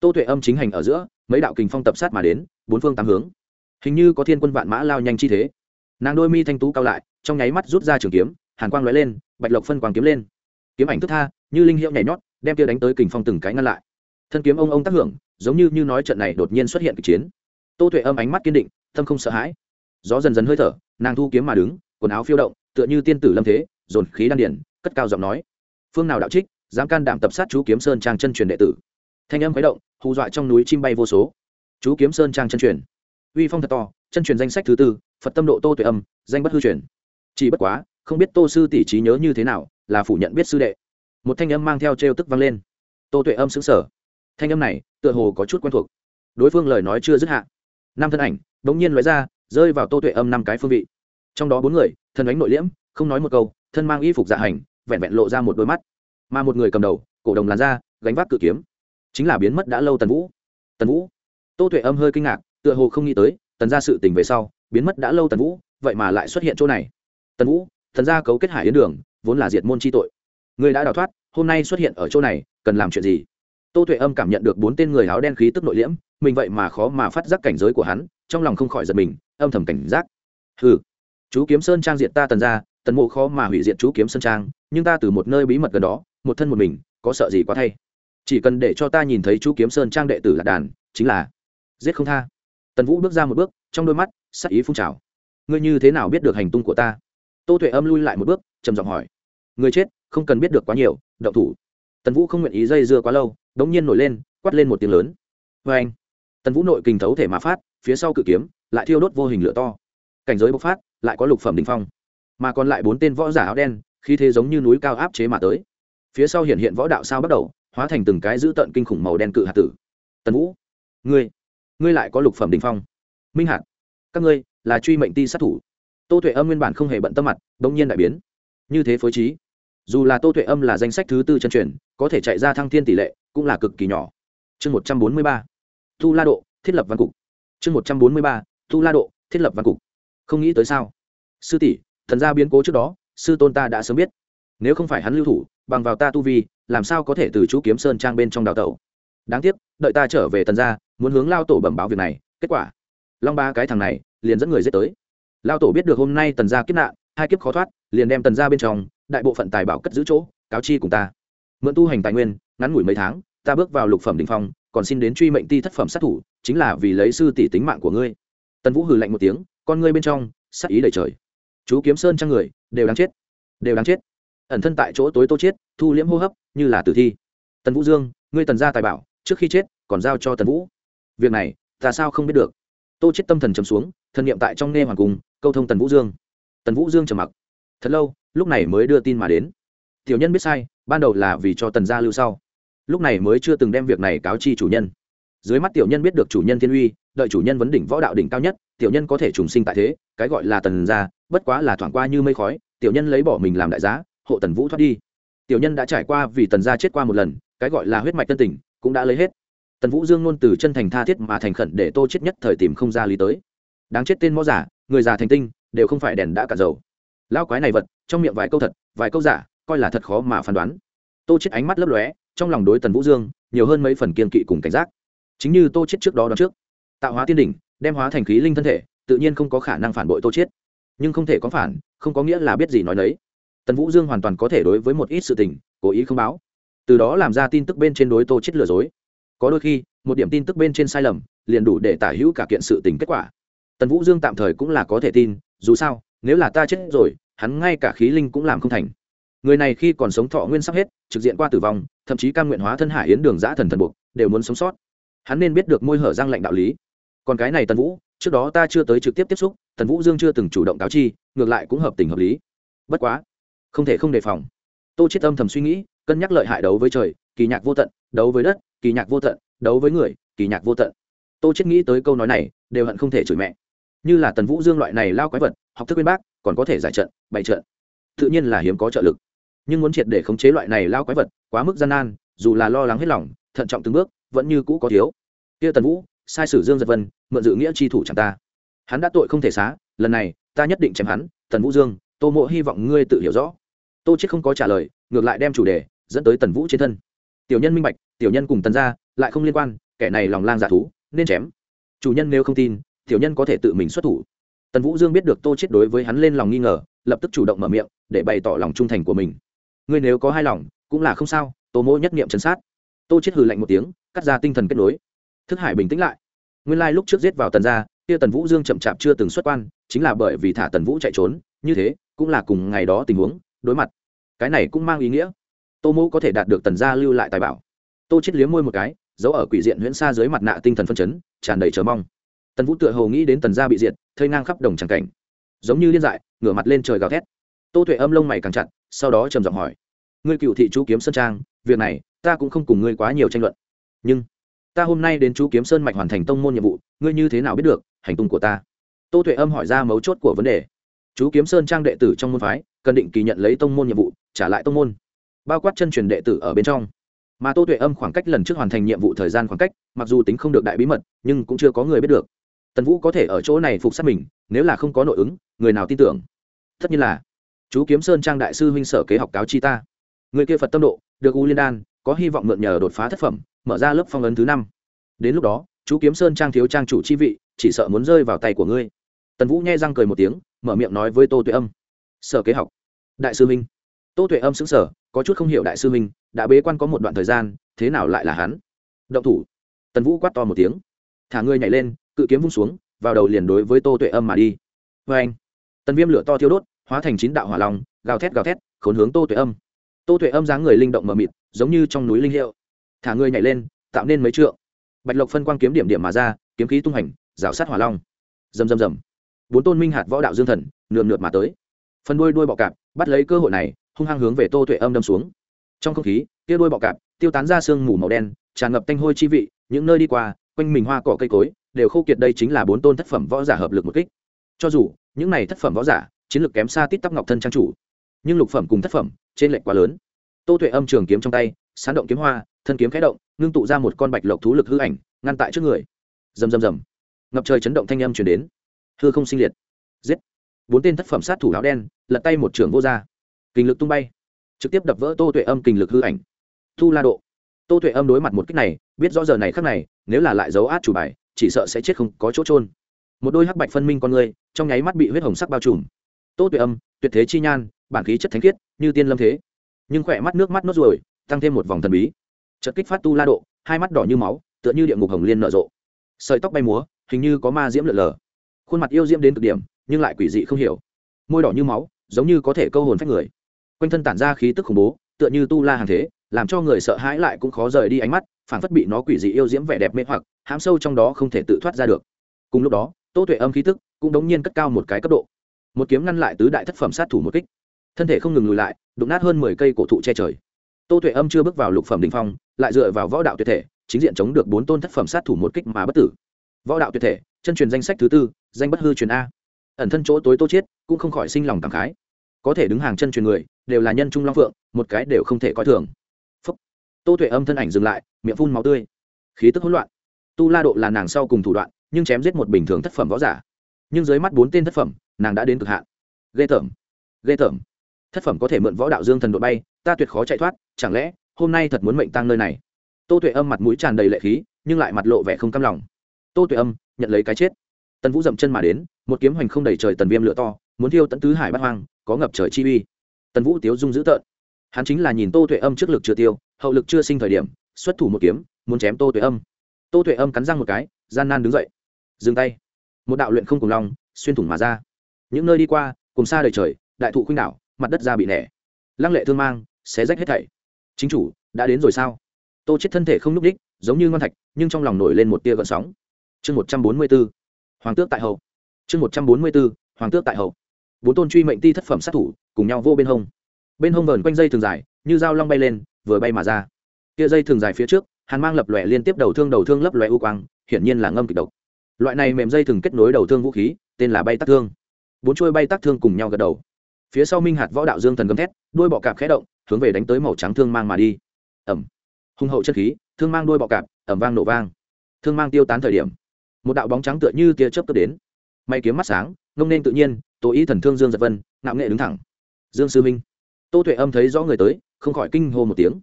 tô tuệ âm chính hành ở giữa, mấy đạo kình phong tập sát mà đến, bốn phương tám hướng. Hình như có thiên quân vạn mã lao nhanh chi thế. Nàng đôi mi thanh tú cao lại, trong nháy mắt rút ra trường kiếm, hàn quang lóe lên, bạch lộc phân quang kiếm lên. Kiếm ảnh thức tha, như linh hiệu nhảy nhót, đem kia đánh tới kình phong từng cái ngăn lại. Thân kiếm ông ông tác hưởng, giống như như nói trận này đột nhiên xuất hiện kịch chiến. Tô tuệ âm ánh mắt kiên định tâm không sợ hãi. Gió dần dần hơi thở, nàng thu kiếm mà đứng, quần áo phiêu động tựa như tiên tử lâm thế, dồn khí đan điển cất cao giọng nói. Phương nào đạo trích, dám can đảm tập sát chú kiếm sơn trang chân truyền đệ tử. Thanh âm khuấy động, hù dọa trong núi chim bay vô số. Chú kiếm sơn trang chân truyền. Uy phong thật to, chân truyền danh sách thứ tư, phật tâm độ tô tuệ âm, danh bất hư truyền. Chỉ bất quá, không biết tô sư tỷ trí nhớ như thế nào, là phủ nhận biết sư đệ. Một thanh âm mang theo trêu tức vang lên. Tô tuệ âm xứng sở thanh âm này, tựa hồ có chút quen thuộc. Đối phương lời nói chưa dứt hạ. Năm thân ảnh đ ỗ n g nhiên loại ra, rơi vào tô tuệ âm năm cái phương vị trong đó bốn người, thân đánh nội liễm, không nói một câu, thân mang y phục dạ hành, vẹn vẹn lộ ra một đôi mắt. Mà một người cầm đầu, cổ đồng làn da, gánh vác cự kiếm. Chính là biến mất đã lâu tần vũ. Tần vũ. Tô tuệ âm hơi kinh ngạc, tựa hồ không nghĩ tới, tần ra sự tình về sau, biến mất đã lâu tần vũ, vậy mà lại xuất hiện chỗ này. Tần vũ, thần gia cấu kết hải yến đường, vốn là diệt môn chi tội. Người đã đào thoát, hôm nay xuất hiện ở chỗ này, cần làm chuyện gì? Tô tuệ âm cảm nhận được bốn tên người áo đen khí tức nội liễm, mình vậy mà khó mà phát giác cảnh giới của hắn, trong lòng không khỏi giật mình, âm thầm cảnh giác. Ừ chú kiếm sơn trang diện ta tần ra tần mộ khó mà hủy diệt chú kiếm sơn trang, nhưng ta từ một nơi bí mật gần đó, một thân một mình, có sợ gì quá thay. Chỉ cần để cho ta nhìn thấy chú kiếm sơn trang đệ tử lạc đàn, chính là giết không tha. Tần vũ bước ra một bước, trong đôi mắt, sắc ý phun trào. Ngươi như thế nào biết được hành tung của ta? Tô tuệ âm lui lại một bước, trầm giọng hỏi. Người chết, không cần biết được quá nhiều, động thủ. Tần vũ không nguyện ý dây dưa quá lâu, đống nhiên nổi lên, quát lên một tiếng lớn. Vê anh. Tần vũ nội kình thấu thể mà phát, phía sau cự kiếm, lại thiêu đốt vô hình lửa to. Cảnh giới bộc phát lại có lục phẩm đình phong, mà còn lại bốn tên võ giả áo đen khi thế giống như núi cao áp chế mà tới. Phía sau hiện hiện võ đạo sao bắt đầu, hóa thành từng cái dữ tợn kinh khủng màu đen cự hạt tử. Tần vũ, ngươi ngươi lại có lục phẩm đình phong. Minh hạt, các ngươi là truy mệnh ti sát thủ. Tô tuệ âm nguyên bản không hề bận tâm mặt đ ỗ n g nhiên đại biến. Như thế phối trí, dù là tô tuệ âm là danh sách thứ tư chân truyền, có thể chạy ra thăng thiên tỷ lệ cũng là cực kỳ nhỏ. Chương một trăm bốn mươi ba, thu la độ, thiết lập văn cục. Chương một trăm bốn mươi ba, thu la độ, thiết lập văn cục. Không nghĩ tới sao? Sư tỷ, thần gia biến cố trước đó, sư tôn ta đã sớm biết. Nếu không phải hắn lưu thủ, bằng vào ta tu vi, làm sao có thể từ chú kiếm sơn trang bên trong đào tẩu? Đáng tiếc, đợi ta trở về tần gia, muốn hướng lao tổ bẩm báo việc này, kết quả. Long ba cái thằng này, liền dẫn người giết tới. Lao tổ biết được hôm nay tần gia kiếp nạn, hai kiếp khó thoát, liền đem tần gia bên trong, đại bộ phận tài bảo cất giữ chỗ, cáo chi cùng ta. Mượn tu hành tài nguyên, ngắn ngủi mấy tháng, ta bước vào lục phẩm đình phong, còn xin đến truy mệnh ti thất phẩm sát thủ, chính là vì lấy sư tỷ tính mạng của ngươi. Tần vũ hừ lạnh một tiếng, con ngươi bên trong, sát ý đầy trời chú kiếm sơn trang người, đều đáng chết, đều đáng chết. Ẩn thân tại chỗ tối tô chết thu liễm hô hấp, như là tử thi. Tần vũ dương, ngươi tần gia tài bảo, trước khi chết, còn giao cho tần vũ. Việc này, ta sao không biết được? Tô chết tâm thần trầm xuống thần niệm tại trong nghe hoàng cung, câu thông tần vũ dương. Tần vũ dương trầm mặc. Thật lâu, lúc này mới đưa tin mà đến. Tiểu nhân biết sai, ban đầu là vì cho tần gia lưu sau. Lúc này mới chưa từng đem việc này cáo chi chủ nhân. Dưới mắt tiểu nhân biết được chủ nhân thiên uy đợi chủ nhân vấn đỉnh võ đạo đỉnh cao nhất, tiểu nhân có thể trùng sinh tại thế, cái gọi là tần gia, bất quá là thoảng qua như mây khói, tiểu nhân lấy bỏ mình làm đại giá, hộ tần vũ thoát đi. Tiểu nhân đã trải qua vì tần gia chết qua một lần, cái gọi là huyết mạch tân tình cũng đã lấy hết. Tần vũ dương luôn từ chân thành tha thiết mà thành khẩn để tô chết nhất thời tìm không ra lý tới. Đáng chết tên mõ giả, người già thành tinh, đều không phải đèn đã cả dầu. Lao quái này vật, trong miệng vài câu thật, vài câu giả, coi là thật khó mà phán đoán. Tô chết ánh mắt lấp lóe, trong lòng đối tần vũ dương, nhiều hơn mấy phần kiên kỵ cùng cảnh giác. Chính như tô chết trước đó đoán trước tạo hóa tiên đỉnh, đem hóa thành khí linh thân thể, tự nhiên không có khả năng phản bội tô chết nhưng không thể có phản, không có nghĩa là biết gì nói nấy. Tần vũ dương hoàn toàn có thể đối với một ít sự tình, cố ý không báo. Từ đó làm ra tin tức bên trên đối tô chết lừa dối. Có đôi khi, một điểm tin tức bên trên sai lầm, liền đủ để tả hữu cả kiện sự tình kết quả. Tần vũ dương tạm thời cũng là có thể tin, dù sao, nếu là ta chết rồi, hắn ngay cả khí linh cũng làm không thành. Người này khi còn sống thọ nguyên sắp hết, trực diện qua tử vong, thậm chí cam nguyện hóa thân hải yến đường giã thần thần buộc, đều muốn sống sót. Hắn nên biết được môi hở răng lệnh đạo lý còn cái này tần vũ, trước đó ta chưa tới trực tiếp tiếp xúc, tần vũ dương chưa từng chủ động cáo chi, ngược lại cũng hợp tình hợp lý. Bất quá, không thể không đề phòng. Tô chết âm thầm suy nghĩ, cân nhắc lợi hại đấu với trời, kỳ nhạc vô tận, đấu với đất, kỳ nhạc vô tận, đấu với người, kỳ nhạc vô tận. Tô chết nghĩ tới câu nói này, đều hận không thể chửi mẹ. Như là tần vũ dương loại này lao quái vật, học thức bên bác, còn có thể giải trận, bày trận. Tự nhiên là hiếm có trợ lực. Nhưng muốn triệt để khống chế loại này lao quái vật, quá mức gian nan, dù là lo lắng hết lòng, thận trọng từng bước, vẫn như cũ có thiếu. Kia tần vũ sai sử dương giật vân, mượn dự nghĩa chi thủ chẳng ta. Hắn đã tội không thể xá, lần này, ta nhất định chém hắn, tần vũ dương, tô mộ hy vọng ngươi tự hiểu rõ. Tô chết không có trả lời, ngược lại đem chủ đề dẫn tới tần vũ trên thân. Tiểu nhân minh bạch, tiểu nhân cùng tần gia lại không liên quan, kẻ này lòng lang giả thú, nên chém. Chủ nhân nếu không tin, tiểu nhân có thể tự mình xuất thủ. Tần vũ dương biết được tô chết đối với hắn lên lòng nghi ngờ, lập tức chủ động mở miệng, để bày tỏ lòng trung thành của mình. Ngươi nếu có hai lòng, cũng là không sao, tô mỗ nhất niệm chấn sát. Tô chết hừ lạnh một tiếng, cắt ra tinh thần kết nối thức hải bình tĩnh lại. Nguyên lai lúc trước giết vào tần gia, kia tần vũ dương chậm chạp chưa từng xuất quan, chính là bởi vì thả tần vũ chạy trốn, như thế, cũng là cùng ngày đó tình huống, đối mặt. Cái này cũng mang ý nghĩa. Tô mỗ có thể đạt được tần gia lưu lại tài bảo. Tô chết liếm môi một cái, giấu ở quỷ diện huyễn xa dưới mặt nạ tinh thần phân chấn, tràn đầy chờ mong. Tần vũ tựa hồ nghĩ đến tần gia bị diệt thơi ngang khắp đồng tràng cảnh. Giống như liên dại, ngửa mặt lên trời gào thét. Tô tuệ âm lông mày càng chặt, sau đó trầm giọng hỏi, ngươi cựu thị chú kiếm sơn trang, việc này, ta cũng không cùng ngươi quá nhiều tranh luận. Nhưng ta hôm nay đến chú kiếm sơn mạch hoàn thành tông môn nhiệm vụ, ngươi như thế nào biết được hành tung của ta? Tô tuệ âm hỏi ra mấu chốt của vấn đề. Chú kiếm sơn trang đệ tử trong môn phái, cần định kỳ nhận lấy tông môn nhiệm vụ, trả lại tông môn. Bao quát chân truyền đệ tử ở bên trong. Mà tô tuệ âm khoảng cách lần trước hoàn thành nhiệm vụ thời gian khoảng cách, mặc dù tính không được đại bí mật, nhưng cũng chưa có người biết được. Tần vũ có thể ở chỗ này phục sát mình, nếu là không có nội ứng, người nào tin tưởng? Tất nhiên là. Chú kiếm sơn trang đại sư huynh sở kế học cáo chi ta. Người kia phật tâm độ, được u liên đan có hy vọng mượn nhờ đột phá thất phẩm, mở ra lớp phong ấn thứ năm. Đến lúc đó, chú kiếm sơn trang thiếu trang chủ chi vị, chỉ sợ muốn rơi vào tay của ngươi. Tần vũ nghe răng cười một tiếng, mở miệng nói với tô tuệ âm. Sở kế học. Đại sư minh. Tô tuệ âm xứng sở có chút không hiểu đại sư minh, đã bế quan có một đoạn thời gian, thế nào lại là hắn? Động thủ. Tần vũ quát to một tiếng. Thả ngươi nhảy lên, cự kiếm vung xuống, vào đầu liền đối với tô tuệ âm mà đi. Vê anh, tần viêm lửa to thiêu đốt, hóa thành chín đạo hỏa lòng gào thét gào thét, khốn hướng tô tuệ âm. Tô tuệ âm dáng người linh động mờ mịt giống như trong núi linh hiệu. Thả ngươi nhảy lên, tạo nên mấy trượng. Bạch lộc phân quang kiếm điểm điểm mà ra, kiếm khí tung hành, rào sát hỏa long. Rầm rầm rầm. Bốn tôn minh hạt võ đạo dương thần nườm nượp mà tới. Phần đuôi đuôi bọ cạp, bắt lấy cơ hội này, hung hăng hướng về tô tuệ âm đâm xuống. Trong không khí tia đuôi bọ cạp, tiêu tán ra sương mù màu đen, tràn ngập tanh hôi chi vị, những nơi đi qua, quanh mình hoa cỏ cây cối, đều khô kiệt đây chính là bốn tôn thất phẩm võ giả hợp lực một kích. Cho dù, những này thất phẩm võ giả, chiến lược kém xa tít tắp ngọc thân trang chủ, nhưng lục phẩm cùng thất phẩm, trên lệnh quá lớn tô tuệ âm trường kiếm trong tay, sán động kiếm hoa, thân kiếm khẽ động, ngưng tụ ra một con bạch lộc thú lực hư ảnh, ngăn tại trước người. Rầm rầm rầm. Ngập trời chấn động thanh âm chuyển đến. Hư không sinh liệt. Giết. Bốn tên thất phẩm sát thủ áo đen, lật tay một trưởng vô r kinh lực tung bay. Trực tiếp đập vỡ tô tuệ âm kinh lực hư ảnh. Thu la độ. Tô tuệ âm đối mặt một cách này, biết rõ giờ này khác này, nếu là lại giấu át chủ bài, chỉ sợ sẽ chết không có chỗ trôn một đôi hắc bạch phân minh con người, trong nháy mắt bị huyết hồng sắc bao trùm. Tô tuệ âm, tuyệt thế chi nhan, bản khí chất thánh khiết, như tiên lâm thế nhưng khỏe mắt nước mắt nốt ruồi, tăng thêm một vòng thần bí. Chật kích phát tu la độ, hai mắt đỏ như máu, tựa như địa ngục hồng liên nở rộ. Sợi tóc bay múa, hình như có ma diễm lợn lờ. Khuôn mặt yêu diễm đến cực điểm, nhưng lại quỷ dị không hiểu. Môi đỏ như máu, giống như có thể câu hồn phách người. Quanh thân tản ra khí tức khủng bố, tựa như tu la hàng thế, làm cho người sợ hãi lại cũng khó rời đi ánh mắt, phảng phất bị nó quỷ dị yêu diễm vẻ đẹp mê hoặc, hãm sâu trong đó không thể tự thoát ra được. Cùng lúc đó, tô tuệ âm khí tức cũng đống nhiên cất cao một cái cấp độ. Một kiếm ngăn lại tứ đại thất phẩm sát thủ một kích. Thân thể không ngừng lùi lại đụng nát hơn mười cây cổ thụ che trời. Tô tuệ âm chưa bước vào lục phẩm đình phong, lại dựa vào võ đạo tuyệt thể, chính diện chống được bốn tôn thất phẩm sát thủ một kích mà bất tử. Võ đạo tuyệt thể, chân truyền danh sách thứ tư, danh bất hư truyền a. Ẩn thân chỗ tối tô chiết, cũng không khỏi sinh lòng cảm khái. Có thể đứng hàng chân truyền người, đều là nhân trung long phượng, một cái đều không thể coi thường. Phúc. tô tuệ âm thân ảnh dừng lại, miệng phun máu tươi. Khí tức hỗn loạn. Tu la độ là nàng sau cùng thủ đoạn, nhưng chém giết một bình thường thất phẩm võ giả. Nhưng dưới mắt bốn tên thất phẩm, nàng đã đến cực hạn. Ghê tởm. Ghê tởm thất phẩm có thể mượn võ đạo dương thần đội bay, ta tuyệt khó chạy thoát, chẳng lẽ hôm nay thật muốn mệnh tăng nơi này? Tô tuệ âm mặt mũi tràn đầy lệ khí, nhưng lại mặt lộ vẻ không cam lòng. Tô tuệ âm nhận lấy cái chết. Tần vũ dậm chân mà đến, một kiếm hoành không đầy trời tần viêm lửa to, muốn thiêu tận tứ hải bát hoang, có ngập trời chi uy. Tần vũ tiếu dung dữ tợn. Hắn chính là nhìn tô tuệ âm trước lực chưa tiêu, hậu lực chưa sinh thời điểm, xuất thủ một kiếm, muốn chém tô tuệ âm. Tô tuệ âm cắn răng một cái, gian nan đứng dậy. Dừng tay. Một đạo luyện không cùng lòng, xuyên thủng mà ra. Những nơi đi qua, cùng xa đầy trời, đại thụ khuynh đảo mặt đất ra bị nẻ. Lăng lệ thương mang, xé rách hết thảy. Chính chủ, đã đến rồi sao? Tô chết thân thể không n ú c đích, giống như ngon thạch, nhưng trong lòng nổi lên một tia gợn sóng. Chương một trăm bốn mươi b ố hoàng tước tại hậu. Chương một trăm bốn mươi b ố hoàng tước tại hậu. Bốn tôn truy mệnh ti thất phẩm sát thủ, cùng nhau vô bên hông. Bên hông vờn quanh dây thường dài, như dao long bay lên, vừa bay mà ra. Tia dây thường dài phía trước, hàn mang lập lòe liên tiếp đầu thương đầu thương lấp lòe u quang, hiển nhiên là ngâm kịch độc. Loại này mềm dây thường kết nối đầu thương vũ khí, tên là bay tắc thương. Bốn chuôi bay tắc thương cùng nhau gật đầu phía sau minh hạt võ đạo dương thần gầm thét, đuôi bọ cạp khẽ động, hướng về đánh tới màu trắng thương mang mà đi. Ẩm hùng hậu chất khí, thương mang đuôi bọ cạp ẩm vang nổ vang. Thương mang tiêu tán thời điểm, một đạo bóng trắng tựa như tia chớp cấp đến. May kiếm mắt sáng, ngông nên tự nhiên tô ý thần thương dương giật vân, ngạo nghệ đứng thẳng. Dương sư minh. Tô tuệ âm thấy rõ người tới, không khỏi kinh hô một tiếng.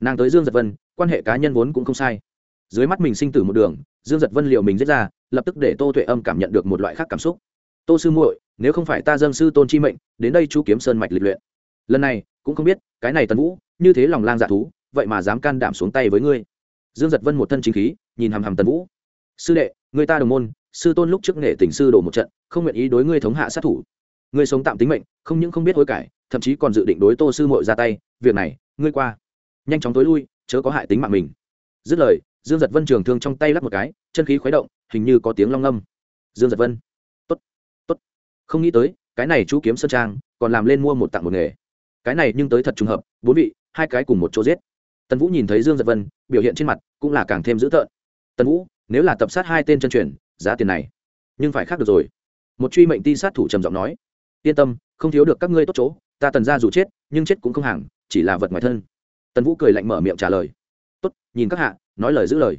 Nàng tới dương giật vân, quan hệ cá nhân vốn cũng không sai. Dưới mắt mình sinh tử một đường, dương giật vân liệu mình giết ra, lập tức để tô tuệ âm cảm nhận được một loại khác cảm xúc tô sư muội, nếu không phải ta dâng sư tôn chi mệnh, đến đây chú kiếm sơn mạch lịch luyện. Lần này, cũng không biết, cái này tần vũ, như thế lòng lang dạ thú, vậy mà dám can đảm xuống tay với ngươi. Dương giật vân một thân chính khí, nhìn hàm hàm tần vũ. Sư đệ, người ta đồng môn, sư tôn lúc trước nghệ tình sư đổ một trận, không nguyện ý đối ngươi thống hạ sát thủ. Ngươi sống tạm tính mệnh, không những không biết hối cải, thậm chí còn dự định đối tô sư muội ra tay, việc này, ngươi qua. Nhanh chóng tối lui, chớ có hại tính mạng mình. Dứt lời, dương giật vân trường thương trong tay lắp một cái, chân khí khuấy động, hình như có tiếng long ngâm. Dương giật vân không nghĩ tới, cái này chú kiếm sơn trang, còn làm lên mua một tặng một nghề. Cái này nhưng tới thật trùng hợp, bốn vị, hai cái cùng một chỗ giết. Tần vũ nhìn thấy dương giật vân, biểu hiện trên mặt cũng là càng thêm dữ tợn. Tần vũ, nếu là tập sát hai tên chân truyền, giá tiền này, nhưng phải khác được rồi. Một truy mệnh ti sát thủ trầm giọng nói, yên tâm, không thiếu được các ngươi tốt chỗ, ta tần ra dù chết, nhưng chết cũng không hàng, chỉ là vật ngoài thân. Tần vũ cười lạnh mở miệng trả lời, tốt, nhìn các hạ, nói lời giữ lời.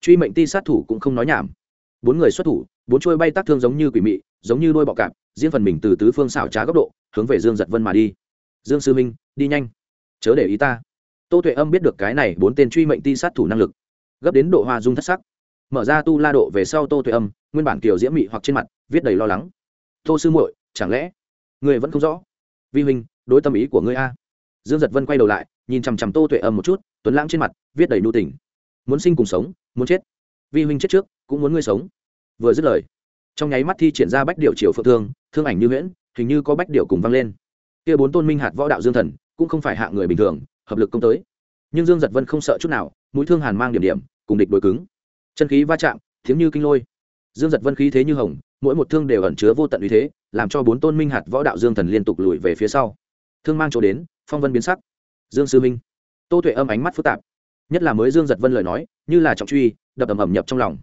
Truy mệnh ti sát thủ cũng không nói nhảm. Bốn người xuất thủ, bốn chuôi bay tác thương giống như quỷ mị, giống như đôi bọ cạp riêng phần mình từ tứ phương xảo trá góc độ, hướng về dương giật vân mà đi. Dương sư minh, đi nhanh. Chớ để ý ta. Tô tuệ âm biết được cái này bốn tên truy mệnh ti sát thủ năng lực. Gấp đến độ hoa dung thất sắc. Mở ra tu la độ về sau tô tuệ âm, nguyên bản kiều diễm mị hoặc trên mặt, viết đầy lo lắng. Tô sư muội, chẳng lẽ người vẫn không rõ? Vi huynh, đối tâm ý của ngươi a. Dương giật vân quay đầu lại, nhìn chằm chằm tô tuệ âm một chút, tuấn lãng trên mặt, viết đầy nhu tình. Muốn sinh cùng sống, muốn chết. Vi huynh chết trước, cũng muốn ngươi sống. Vừa dứt lời trong nháy mắt thi triển ra bách điệu triều phượng thương thương ảnh như huyễn, hình như có bách điệu cùng vang lên. Kia bốn tôn minh hạt võ đạo dương thần, cũng không phải hạ người bình thường, hợp lực công tới. Nhưng dương giật vân không sợ chút nào, mũi thương hàn mang điểm điểm, cùng địch đối cứng. Chân khí va chạm thiếu như kinh lôi. Dương giật vân khí thế như hồng, mỗi một thương đều ẩn chứa vô tận uy thế, làm cho bốn tôn minh hạt võ đạo dương thần liên tục lùi về phía sau. Thương mang chỗ đến, phong vân biến sắc. Dương sư minh. Tô tuệ âm ánh mắt phức tạp. Nhất là mới dương giật vân lời nói, như là trọng truy, đập ầm ầm nhập trong lòng.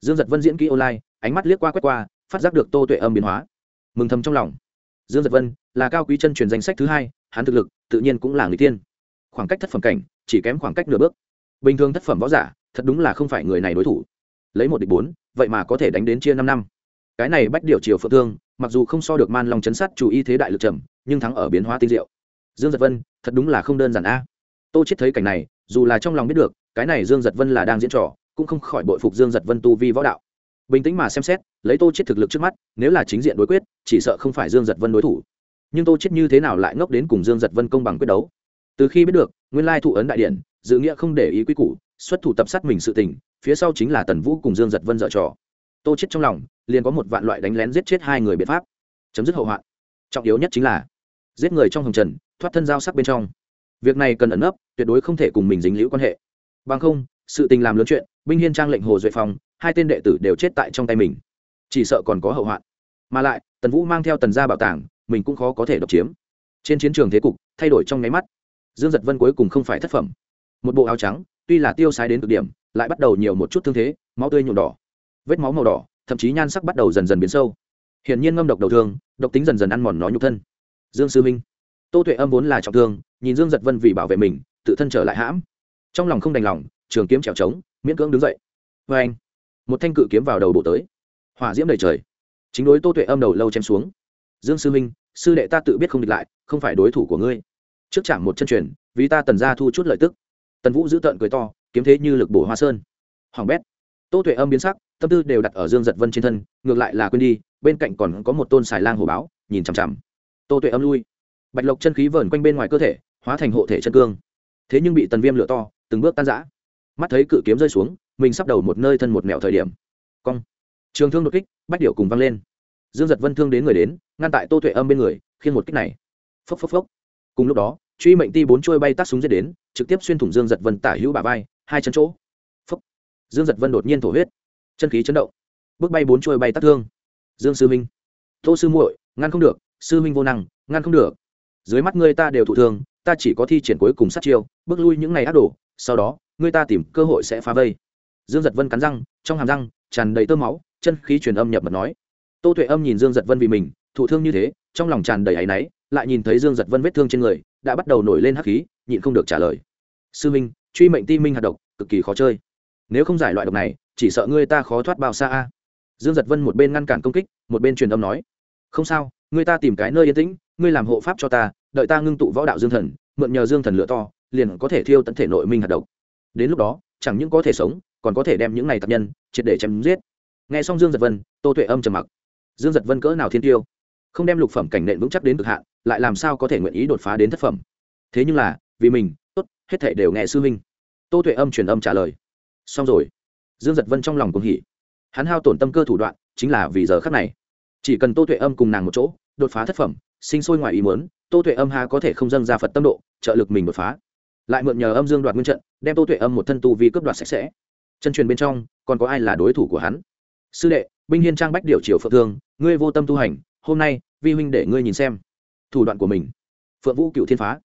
Dương giật vân diễn kỹ online ánh mắt liếc qua quét qua, phát giác được tô tuệ âm biến hóa. Mừng thầm trong lòng. Dương giật vân là cao quý chân truyền danh sách thứ hai, hắn thực lực tự nhiên cũng là người tiên. Khoảng cách thất phẩm cảnh chỉ kém khoảng cách nửa bước. Bình thường thất phẩm võ giả, thật đúng là không phải người này đối thủ. Lấy một địch bốn, vậy mà có thể đánh đến chia năm năm. Cái này bách điều chiều phượng thương, mặc dù không so được man lòng chấn sát chủ y thế đại lực trầm, nhưng thắng ở biến hóa tinh diệu. Dương giật vân, thật đúng là không đơn giản a. Tô chết thấy cảnh này, dù là trong lòng biết được, cái này dương giật vân là đang diễn trò, cũng không khỏi bội phục dương giật vân tu vi võ đạo bình tĩnh mà xem xét, lấy tô chết thực lực trước mắt, nếu là chính diện đối quyết, chỉ sợ không phải dương giật vân đối thủ. Nhưng tô chết như thế nào lại ngốc đến cùng dương giật vân công bằng quyết đấu? Từ khi biết được, nguyên lai thụ ấn đại điện, dự nghĩa không để ý quy củ, xuất thủ tập sát mình sự tình, phía sau chính là tần vũ cùng dương giật vân dở trò. Tô chết trong lòng, liền có một vạn loại đánh lén giết chết hai người biện pháp. Chấm dứt hậu hoạn. Trọng yếu nhất chính là, giết người trong hồng trần, thoát thân giao sắc bên trong. Việc này cần ẩn nấp, tuyệt đối không thể cùng mình dính liễu quan hệ. Bằng không, sự tình làm lớn chuyện, binh hiên trang lệnh hồ duệ phòng hai tên đệ tử đều chết tại trong tay mình. Chỉ sợ còn có hậu hoạn. Mà lại, tần vũ mang theo tần gia bảo tàng, mình cũng khó có thể độc chiếm. Trên chiến trường thế cục, thay đổi trong nháy mắt. Dương giật vân cuối cùng không phải thất phẩm. Một bộ áo trắng, tuy là tiêu sái đến cực điểm, lại bắt đầu nhiều một chút thương thế, máu tươi nhuộm đỏ. Vết máu màu đỏ, thậm chí nhan sắc bắt đầu dần dần biến sâu. Hiển nhiên ngâm độc đầu thương, độc tính dần dần ăn mòn nó nhục thân. Dương sư minh. Tô tuệ âm vốn là trọng thương, nhìn dương giật vân vì bảo vệ mình, tự thân trở lại hãm. Trong lòng không đành lòng, trường kiếm trèo trống, miễn cưỡng đứng dậy. Vê anh một thanh cự kiếm vào đầu bộ tới. Hỏa diễm đầy trời. Chính đối tô tuệ âm đầu lâu chém xuống. Dương sư minh sư đệ ta tự biết không địch lại, không phải đối thủ của ngươi. Trước chạm một chân truyền, vì ta tần ra thu chút lợi tức. Tần vũ giữ tợn cười to, kiếm thế như lực bổ hoa sơn. Hoàng bét. Tô tuệ âm biến sắc, tâm tư đều đặt ở dương giật vân trên thân, ngược lại là quên đi, bên cạnh còn có một tôn xài lang hồ báo, nhìn chằm chằm. Tô tuệ âm lui. Bạch lộc chân khí vờn quanh bên ngoài cơ thể, hóa thành hộ thể chân cương. Thế nhưng bị tần viêm lửa to, từng bước tan giã mắt thấy cự kiếm rơi xuống mình sắp đầu một nơi thân một mẹo thời điểm. Cong. Trường thương đột kích, bách điệu cùng văng lên. Dương giật vân thương đến người đến, ngăn tại tô tuệ âm bên người khiên một kích này. Phốc phốc phốc. Cùng lúc đó, truy mệnh ti bốn trôi bay tắt súng giết đến, trực tiếp xuyên thủng dương giật vân tả hữu bà vai, hai chân chỗ. Phốc. Dương giật vân đột nhiên thổ huyết. Chân khí chấn động. Bước bay bốn trôi bay tắt thương. Dương sư minh. Tô sư muội, ngăn không được. Sư minh vô năng, ngăn không được. Dưới mắt ngươi ta đều thụ thương, ta chỉ có thi triển cuối cùng sát chiêu, bước lui những ngày ác đổ sau đó, ngươi ta tìm cơ hội sẽ phá vây dương giật vân cắn răng, trong hàm răng tràn đầy tơ máu, chân khí truyền âm nhập mật nói. Tô tuệ âm nhìn dương giật vân vì mình, thụ thương như thế, trong lòng tràn đầy áy náy, lại nhìn thấy dương giật vân vết thương trên người, đã bắt đầu nổi lên hắc khí, nhịn không được trả lời. Sư minh, truy mệnh ti minh hạt độc, cực kỳ khó chơi. Nếu không giải loại độc này, chỉ sợ ngươi ta khó thoát bao xa a. Dương giật vân một bên ngăn cản công kích, một bên truyền âm nói. Không sao, ngươi ta tìm cái nơi yên tĩnh, ngươi làm hộ pháp cho ta, đợi ta ngưng tụ võ đạo dương thần, mượn nhờ dương thần lửa to, liền có thể thiêu tận thể nội minh hạt độc. Đến lúc đó, chẳng những có thể sống còn có thể đem những này tập nhân triệt để chém giết. Nghe xong dương giật vân, tô tuệ âm trầm mặc. Dương giật vân cỡ nào thiên tiêu? Không đem lục phẩm cảnh nện vững chắc đến cực hạn, lại làm sao có thể nguyện ý đột phá đến thất phẩm? Thế nhưng là, vì mình, tốt, hết thể đều nghe sư minh tô tuệ âm truyền âm trả lời. Xong rồi. Dương giật vân trong lòng cũng hỉ. Hắn hao tổn tâm cơ thủ đoạn, chính là vì giờ khắc này. Chỉ cần tô tuệ âm cùng nàng một chỗ, đột phá thất phẩm, sinh sôi ngoài ý muốn, tô tuệ âm ha có thể không dâng ra phật tâm độ, trợ lực mình đột phá. Lại mượn nhờ âm dương đoạt nguyên trận, đem tô tuệ âm một thân tu vi cướp đoạt sạch sẽ chân truyền bên trong, còn có ai là đối thủ của hắn? Sư đệ, binh hiên trang bách điều triều phượng thương, ngươi vô tâm tu hành, hôm nay, vi huynh để ngươi nhìn xem. Thủ đoạn của mình. Phượng vũ cựu thiên phá.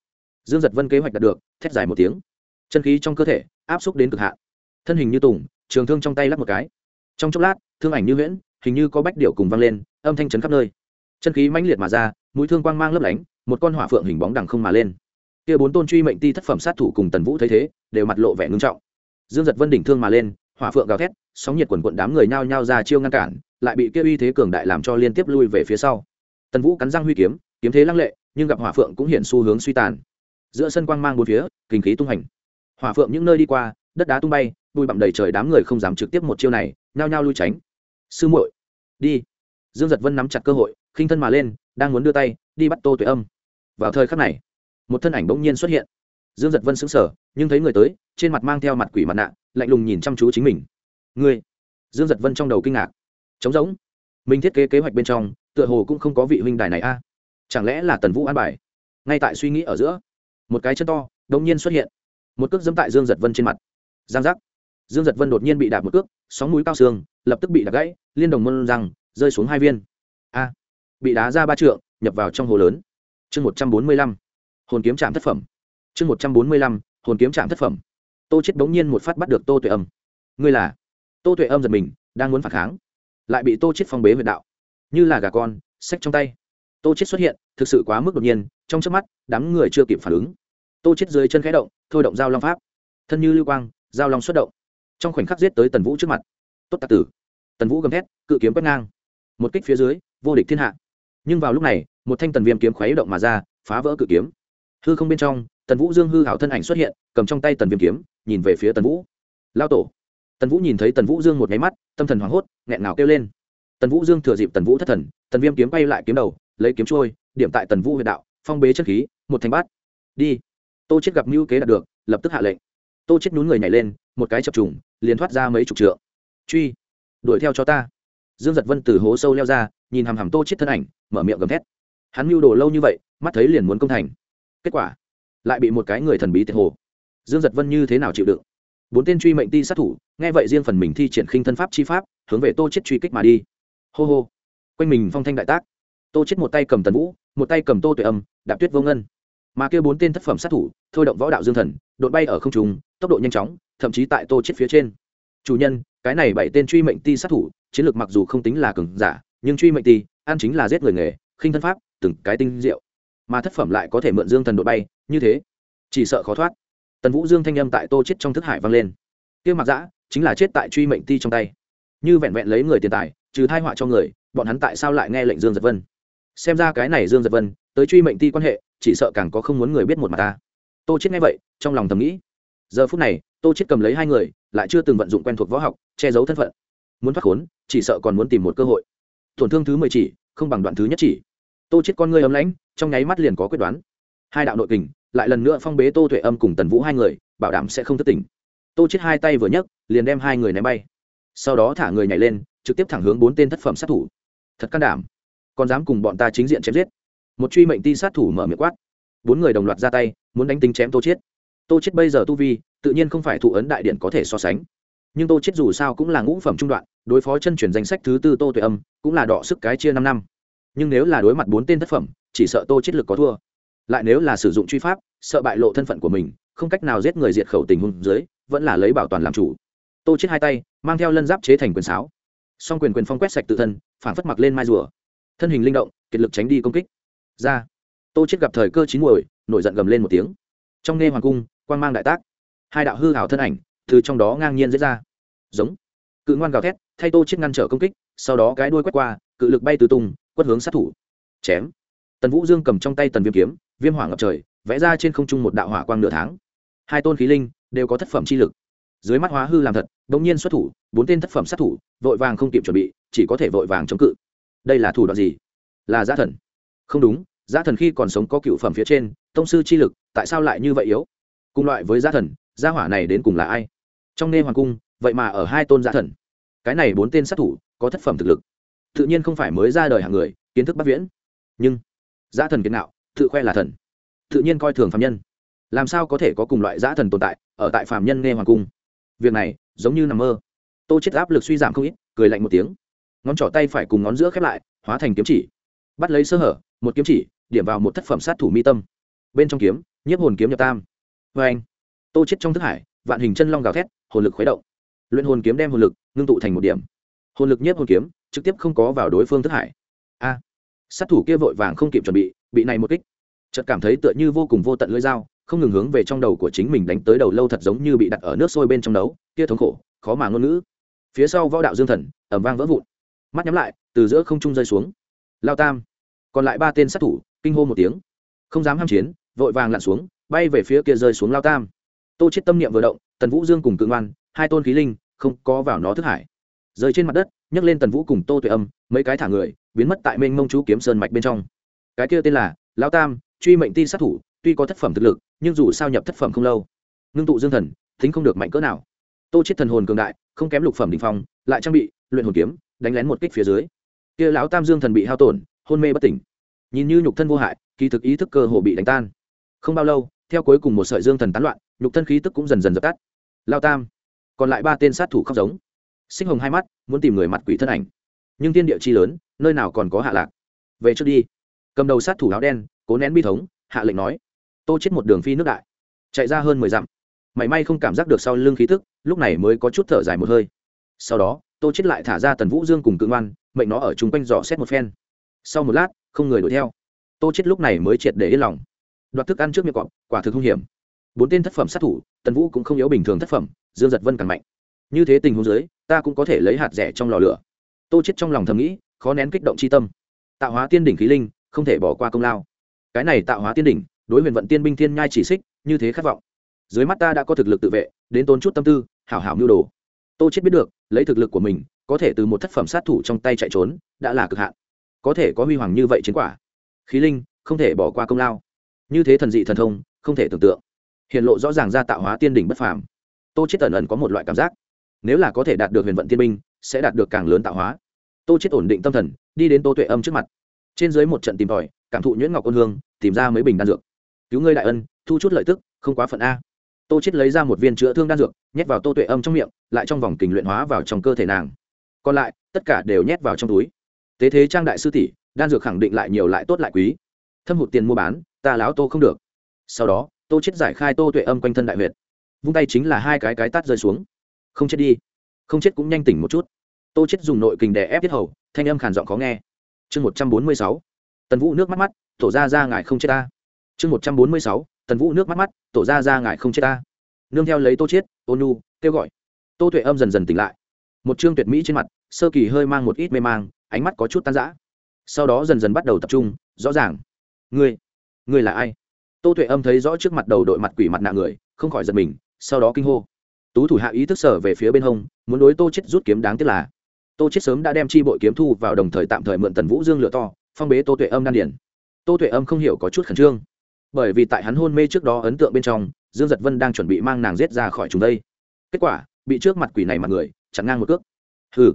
Dương giật vân kế hoạch đạt được, thét dài một tiếng. Chân khí trong cơ thể, áp xúc đến cực hạn. Thân hình như tùng, trường thương trong tay lắp một cái. Trong chốc lát, thương ảnh như huyễn, hình như có bách điệu cùng vang lên, âm thanh chấn khắp nơi. Chân khí mãnh liệt mà ra, mũi thương quang mang lấp lánh, một con hỏa phượng hình bóng đằng không mà lên. Kia bốn tôn truy mệnh ti thất phẩm sát thủ cùng tần vũ thấy thế, đều mặt lộ vẻ ngưng trọng dương giật vân đỉnh thương mà lên, hỏa phượng gào thét, sóng nhiệt quần quận đám người nhao nhao ra chiêu ngăn cản, lại bị kia uy thế cường đại làm cho liên tiếp lui về phía sau. Tần vũ cắn răng huy kiếm kiếm thế lăng lệ, nhưng gặp hỏa phượng cũng hiện xu hướng suy tàn. Giữa sân quang mang bốn phía, kinh khí tung hành. Hỏa phượng những nơi đi qua, đất đá tung bay, bụi bặm đầy trời đám người không dám trực tiếp một chiêu này, nhao nhao lui tránh. Sư muội, đi. Dương giật vân nắm chặt cơ hội, khinh thân mà lên, đang muốn đưa tay, đi bắt tô tuệ âm. Vào thời khắc này, một thân ảnh bỗng nhiên xuất hiện dương giật vân sững sờ, nhưng thấy người tới, trên mặt mang theo mặt quỷ mặt nạ, lạnh lùng nhìn chăm chú chính mình. Ngươi? Dương giật vân trong đầu kinh ngạc. Trống rỗng. Mình thiết kế kế hoạch bên trong, tựa hồ cũng không có vị huynh đài này a. Chẳng lẽ là tần vũ an bài? Ngay tại suy nghĩ ở giữa, một cái chân to đông nhiên xuất hiện, một cước dẫm tại dương giật vân trên mặt. Giang giác. Dương giật vân đột nhiên bị đạp một cước, sóng mũi cao xương lập tức bị đạp gãy, liên đồng môn răng, rơi xuống hai viên. A! Bị đá ra ba trượng, nhập vào trong hồ lớn. Chương một trăm bốn mươi lăm. Hồn kiếm trạm thất phẩm chương một trăm bốn mươi lăm, hồn kiếm trạm thất phẩm. Tô chết bỗng nhiên một phát bắt được tô tuệ âm. Ngươi là? Tô tuệ âm giật mình, đang muốn phản kháng. Lại bị tô chết phong bế huyệt đạo. Như là gà con sách trong tay. Tô chết xuất hiện, thực sự quá mức đột nhiên, trong chớp mắt, đám người chưa kịp phản ứng. Tô chết dưới chân khẽ động, thôi động giao long pháp. Thân như lưu quang, giao long xuất động. Trong khoảnh khắc giết tới tần vũ trước mặt. Tốt tạc tử. Tần vũ gầm thét, cự kiếm quét ngang. Một kích phía dưới, vô địch thiên hạ. Nhưng vào lúc này, một thanh tần viêm kiếm khuấy động mà ra, phá vỡ cự kiếm hư không bên trong, tần vũ dương hư hảo thân ảnh xuất hiện, cầm trong tay tần viêm kiếm, nhìn về phía tần vũ. Lao tổ. Tần vũ nhìn thấy tần vũ dương một nháy mắt, tâm thần hoảng hốt, nghẹn ngào kêu lên. Tần vũ dương thừa dịp tần vũ thất thần, tần viêm kiếm bay lại kiếm đầu, lấy kiếm trôi, điểm tại tần vũ huyện đạo, phong bế chất khí, một thanh bát. Đi. Tô chết gặp mưu kế đạt được, lập tức hạ lệnh. Tô chết nhún người nhảy lên, một cái chập trùng, liền thoát ra mấy chục trượng. Truy, đuổi theo cho ta. Dương giật vân từ hố sâu leo ra, nhìn hàm hàm tô chết thân ảnh, mở miệng gầm thét. Hắn mưu đồ lâu như vậy, mắt thấy liền muốn công thành kết quả lại bị một cái người thần bí tiệt hồ dương giật vân như thế nào chịu đựng bốn tên truy mệnh ti sát thủ nghe vậy riêng phần mình thi triển khinh thân pháp chi pháp hướng về tô chết truy kích mà đi hô hô quanh mình phong thanh đại tác tô chết một tay cầm tần vũ một tay cầm tô tuệ âm đạp tuyết vô ngân mà kêu bốn tên thất phẩm sát thủ thôi động võ đạo dương thần đột bay ở không trung tốc độ nhanh chóng thậm chí tại tô chết phía trên chủ nhân cái này bảy tên truy mệnh ti sát thủ chiến lược mặc dù không tính là cường giả nhưng truy mệnh ti ăn chính là giết người nghề khinh thân pháp từng cái tinh diệu mà thất phẩm lại có thể mượn dương thần đột bay, như thế, chỉ sợ khó thoát. Tần vũ dương thanh âm tại tô chết trong thức hải vang lên. Kia mặc dã, chính là chết tại truy mệnh ti trong tay. Như vẹn vẹn lấy người tiền tài, trừ thai họa cho người, bọn hắn tại sao lại nghe lệnh dương giật vân? Xem ra cái này dương giật vân, tới truy mệnh ti quan hệ, chỉ sợ càng có không muốn người biết một mặt ta. Tô chết nghe vậy, trong lòng thầm nghĩ. Giờ phút này, tô chết cầm lấy hai người, lại chưa từng vận dụng quen thuộc võ học, che giấu thân phận. Muốn thoát khốn, chỉ sợ còn muốn tìm một cơ hội. Tổn thương thứ mười chỉ, không bằng đoạn thứ nhất chỉ tô chết con ngươi ấm lãnh, trong nháy mắt liền có quyết đoán. Hai đạo nội kình, lại lần nữa phong bế tô tuệ âm cùng tần vũ hai người, bảo đảm sẽ không thất tỉnh tô chết hai tay vừa nhấc, liền đem hai người ném bay. Sau đó thả người nhảy lên, trực tiếp thẳng hướng bốn tên thất phẩm sát thủ. Thật can đảm. Còn dám cùng bọn ta chính diện chém giết. Một truy mệnh ti sát thủ mở miệng quát. Bốn người đồng loạt ra tay, muốn đánh tính chém tô chết. Tô chết bây giờ tu vi, tự nhiên không phải thụ ấn đại điện có thể so sánh. Nhưng tô chết dù sao cũng là ngũ phẩm trung đoạn, đối phó chân chuyển danh sách thứ tư tô tuệ âm, cũng là đọ sức cái chia năm năm nhưng nếu là đối mặt bốn tên thất phẩm, chỉ sợ tô chết lực có thua. Lại nếu là sử dụng truy pháp, sợ bại lộ thân phận của mình, không cách nào giết người diệt khẩu tình huống dưới, vẫn là lấy bảo toàn làm chủ. Tô chết hai tay, mang theo lân giáp chế thành quyền sáo. Song quyền quyền phong quét sạch tự thân phản phất mặc lên mai rùa. Thân hình linh động, kiệt lực tránh đi công kích. Ra. Tô chết gặp thời cơ chín muồi, nổi giận gầm lên một tiếng. Trong nghe hoàng cung, quang mang đại tác. Hai đạo hư hảo thân ảnh, từ trong đó ngang nhiên dễ ra. Giống. Cự ngoan gào thét, thay tô chết ngăn trở công kích, sau đó cái đuôi quét qua, cự lực bay từ tung quất hướng sát thủ. Chém. Tần vũ dương cầm trong tay tần viêm kiếm, viêm hỏa ngập trời, vẽ ra trên không trung một đạo hỏa quang nửa tháng. Hai tôn khí linh đều có thất phẩm chi lực. Dưới mắt hóa hư làm thật, đột nhiên xuất thủ, bốn tên thất phẩm sát thủ, vội vàng không kịp chuẩn bị, chỉ có thể vội vàng chống cự. Đây là thủ đoạn gì? Là giá thần. Không đúng giá thần khi còn sống có cựu phẩm phía trên, tông sư chi lực, tại sao lại như vậy yếu? Cùng loại với giá thần, gia hỏa này đến cùng là ai? Trong nê hoàng cung, vậy mà ở hai tôn giá thần. Cái này bốn tên sát thủ có thất phẩm thực lực tự nhiên không phải mới ra đời hàng người, kiến thức bắt viễn. Nhưng giá thần kiến nạo, tự khoe là thần. Tự nhiên coi thường phạm nhân. Làm sao có thể có cùng loại giá thần tồn tại, ở tại phạm nhân nghe hoàng cung? Việc này, giống như nằm mơ. Tô chết áp lực suy giảm không ít, cười lạnh một tiếng. Ngón trỏ tay phải cùng ngón giữa khép lại, hóa thành kiếm chỉ. Bắt lấy sơ hở, một kiếm chỉ, điểm vào một thất phẩm sát thủ mi tâm. Bên trong kiếm, nhiếp hồn kiếm nhập tam. Vê anh, tô chết trong thức hải, vạn hình chân long gào thét, hồn lực khuấy động. Luyện hồn kiếm đem hồn lực ngưng tụ thành một điểm. Hồn lực nhiếp hồn kiếm trực tiếp không có vào đối phương thức hải. A, sát thủ kia vội vàng không kịp chuẩn bị bị này một kích. Chợt cảm thấy tựa như vô cùng vô tận lưỡi dao, không ngừng hướng về trong đầu của chính mình đánh tới đầu lâu thật giống như bị đặt ở nước sôi bên trong đấu kia thống khổ, khó mà ngôn ngữ. Phía sau võ đạo dương thần ẩm vang vỡ vụn. Mắt nhắm lại, từ giữa không trung rơi xuống. Lao tam, còn lại ba tên sát thủ, kinh hô một tiếng. Không dám ham chiến, vội vàng lặn xuống, bay về phía kia rơi xuống lao tam. Tô chết tâm niệm vừa động, tần vũ dương cùng cự ngoan, hai tôn khí linh, không có vào nó thức hải. Rơi trên mặt đất nhấc lên tần vũ cùng tô tuệ âm, mấy cái thả người, biến mất tại mênh mông chú kiếm sơn mạch bên trong. Cái kia tên là lao tam, truy mệnh ti sát thủ, tuy có thất phẩm thực lực, nhưng dù sao nhập thất phẩm không lâu. Ngưng tụ dương thần, thính không được mạnh cỡ nào. Tô chết thần hồn cường đại, không kém lục phẩm đỉnh phong, lại trang bị, luyện hồn kiếm, đánh lén một kích phía dưới. Kia lão tam dương thần bị hao tổn, hôn mê bất tỉnh. Nhìn như nhục thân vô hại, kỳ thực ý thức cơ hồ bị đánh tan. Không bao lâu, theo cuối cùng một sợi dương thần tán loạn, nhục thân khí tức cũng dần dần dập tắt. Lao tam, còn lại ba tên sát thủ khóc giống sinh hồng hai mắt, muốn tìm người mặt quỷ thân ảnh. Nhưng tiên địa chi lớn, nơi nào còn có hạ lạc? Về trước đi. Cầm đầu sát thủ áo đen, cố nén bi thống, hạ lệnh nói. Tô chết một đường phi nước đại. Chạy ra hơn mười dặm. Mảy may không cảm giác được sau lưng khí tức, lúc này mới có chút thở dài một hơi. Sau đó, tô chết lại thả ra tần vũ dương cùng cự ngoan, mệnh nó ở chung quanh dò xét một phen. Sau một lát, không người đuổi theo. Tô chết lúc này mới triệt để yên lòng. Đoạt thức ăn trước miệng cọp, quả thực hung hiểm. Bốn tên thất phẩm sát thủ, tần vũ cũng không yếu bình thường thất phẩm, dương giật vân càng mạnh như thế tình huống dưới, ta cũng có thể lấy hạt rẻ trong lò lửa. Tô chết trong lòng thầm nghĩ, khó nén kích động chi tâm. Tạo hóa tiên đỉnh khí linh, không thể bỏ qua công lao. Cái này tạo hóa tiên đỉnh, đối huyền vận tiên binh thiên nhai chỉ xích, như thế khát vọng. Dưới mắt ta đã có thực lực tự vệ, đến tốn chút tâm tư, hảo hảo mưu đồ. Tô chết biết được, lấy thực lực của mình, có thể từ một thất phẩm sát thủ trong tay chạy trốn, đã là cực hạn. Có thể có huy hoàng như vậy chiến quả. Khí linh, không thể bỏ qua công lao. Như thế thần dị thần thông, không thể tưởng tượng. Hiện lộ rõ ràng ra tạo hóa tiên đỉnh bất phàm. Tô chết ẩn ẩn có một loại cảm giác nếu là có thể đạt được huyền vận tiên binh, sẽ đạt được càng lớn tạo hóa. Tô chết ổn định tâm thần, đi đến tô tuệ âm trước mặt. Trên dưới một trận tìm tòi, cảm thụ nhuyễn ngọc ôn hương, tìm ra mấy bình đan dược. Cứu ngươi đại ân, thu chút lợi tức, không quá phận a. Tô chết lấy ra một viên chữa thương đan dược, nhét vào tô tuệ âm trong miệng, lại trong vòng kình luyện hóa vào trong cơ thể nàng. Còn lại, tất cả đều nhét vào trong túi. Tế thế trang đại sư tỷ, đan dược khẳng định lại nhiều lại tốt lại quý. Thâm hụt tiền mua bán, ta láo tô không được. Sau đó, tô chết giải khai tô tuệ âm quanh thân đại huyệt. Vung tay chính là hai cái cái tát rơi xuống không chết đi. Không chết cũng nhanh tỉnh một chút. Tô chết dùng nội kình đè ép tiết hầu, thanh âm khàn giọng khó nghe. Chương một trăm bốn mươi sáu, tần vũ nước mắt mắt, tổ ra ra ngài không chết ta. Chương một trăm bốn mươi sáu, tần vũ nước mắt mắt, tổ ra ra ngài không chết ta. Nương theo lấy tô chết ôn nu kêu gọi. Tô tuệ âm dần dần tỉnh lại. Một chương tuyệt mỹ trên mặt, sơ kỳ hơi mang một ít mê mang, ánh mắt có chút tan rã. Sau đó dần dần bắt đầu tập trung, rõ ràng. Ngươi ngươi là ai? Tô tuệ âm thấy rõ trước mặt đầu đội mặt quỷ mặt nạ người, không khỏi giật mình, sau đó kinh hô tú thủ hạ ý thức sở về phía bên hông, muốn đối tô chết rút kiếm đáng tiếc là, tô chết sớm đã đem chi bội kiếm thu vào đồng thời tạm thời mượn tần vũ dương lửa to, phong bế tô tuệ âm đan điển. Tô tuệ âm không hiểu có chút khẩn trương, bởi vì tại hắn hôn mê trước đó ấn tượng bên trong, dương giật vân đang chuẩn bị mang nàng giết ra khỏi chúng đây. Kết quả, bị trước mặt quỷ này mặt người, chặn ngang một cước. Hừ,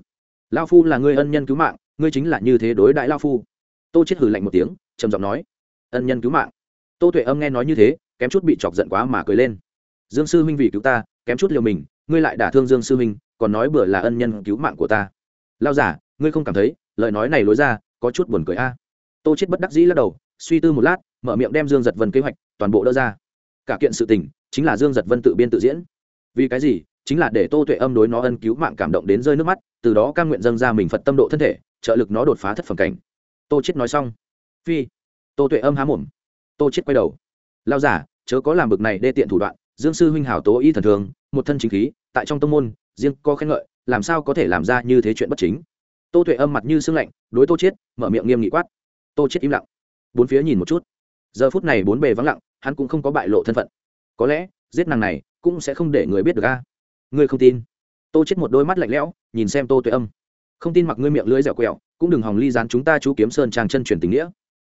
lao phu là người ân nhân cứu mạng, ngươi chính là như thế đối đại lao phu. Tô chết hừ lạnh một tiếng, trầm giọng nói, ân nhân cứu mạng. Tô tuệ âm nghe nói như thế, kém chút bị chọc giận quá mà cười lên. Dương sư huynh vì cứu ta kém chút liều mình, ngươi lại đả thương dương sư huynh còn nói bừa là ân nhân cứu mạng của ta. Lao giả, ngươi không cảm thấy, lời nói này lối ra, có chút buồn cười a. Tô chết bất đắc dĩ lắc đầu, suy tư một lát, mở miệng đem dương giật vân kế hoạch toàn bộ đỡ ra. Cả kiện sự tình, chính là dương giật vân tự biên tự diễn. Vì cái gì? Chính là để tô tuệ âm đối nó ân cứu mạng cảm động đến rơi nước mắt, từ đó căn nguyện dâng ra mình phật tâm độ thân thể, trợ lực nó đột phá thất phẩm cảnh. Tô chết nói xong. Phi. Tô tuệ âm há mồm. Tô chết quay đầu. Lao giả, chớ có làm bực này đê tiện thủ đoạn dương sư huynh hảo tố y thần thường, một thân chính khí, tại trong tông môn, riêng có khen ngợi, làm sao có thể làm ra như thế chuyện bất chính? Tô tuệ âm mặt như sương lạnh, đối tô chết mở miệng nghiêm nghị quát. Tô chết im lặng. Bốn phía nhìn một chút. Giờ phút này bốn bề vắng lặng, hắn cũng không có bại lộ thân phận. Có lẽ, giết nàng này, cũng sẽ không để người biết được a. Ngươi không tin. Tô chết một đôi mắt lạnh lẽo, nhìn xem tô tuệ âm. Không tin mặc ngươi miệng lưỡi dẻo quẹo, cũng đừng hòng ly dán chúng ta chú kiếm sơn trang chân truyền tình nghĩa.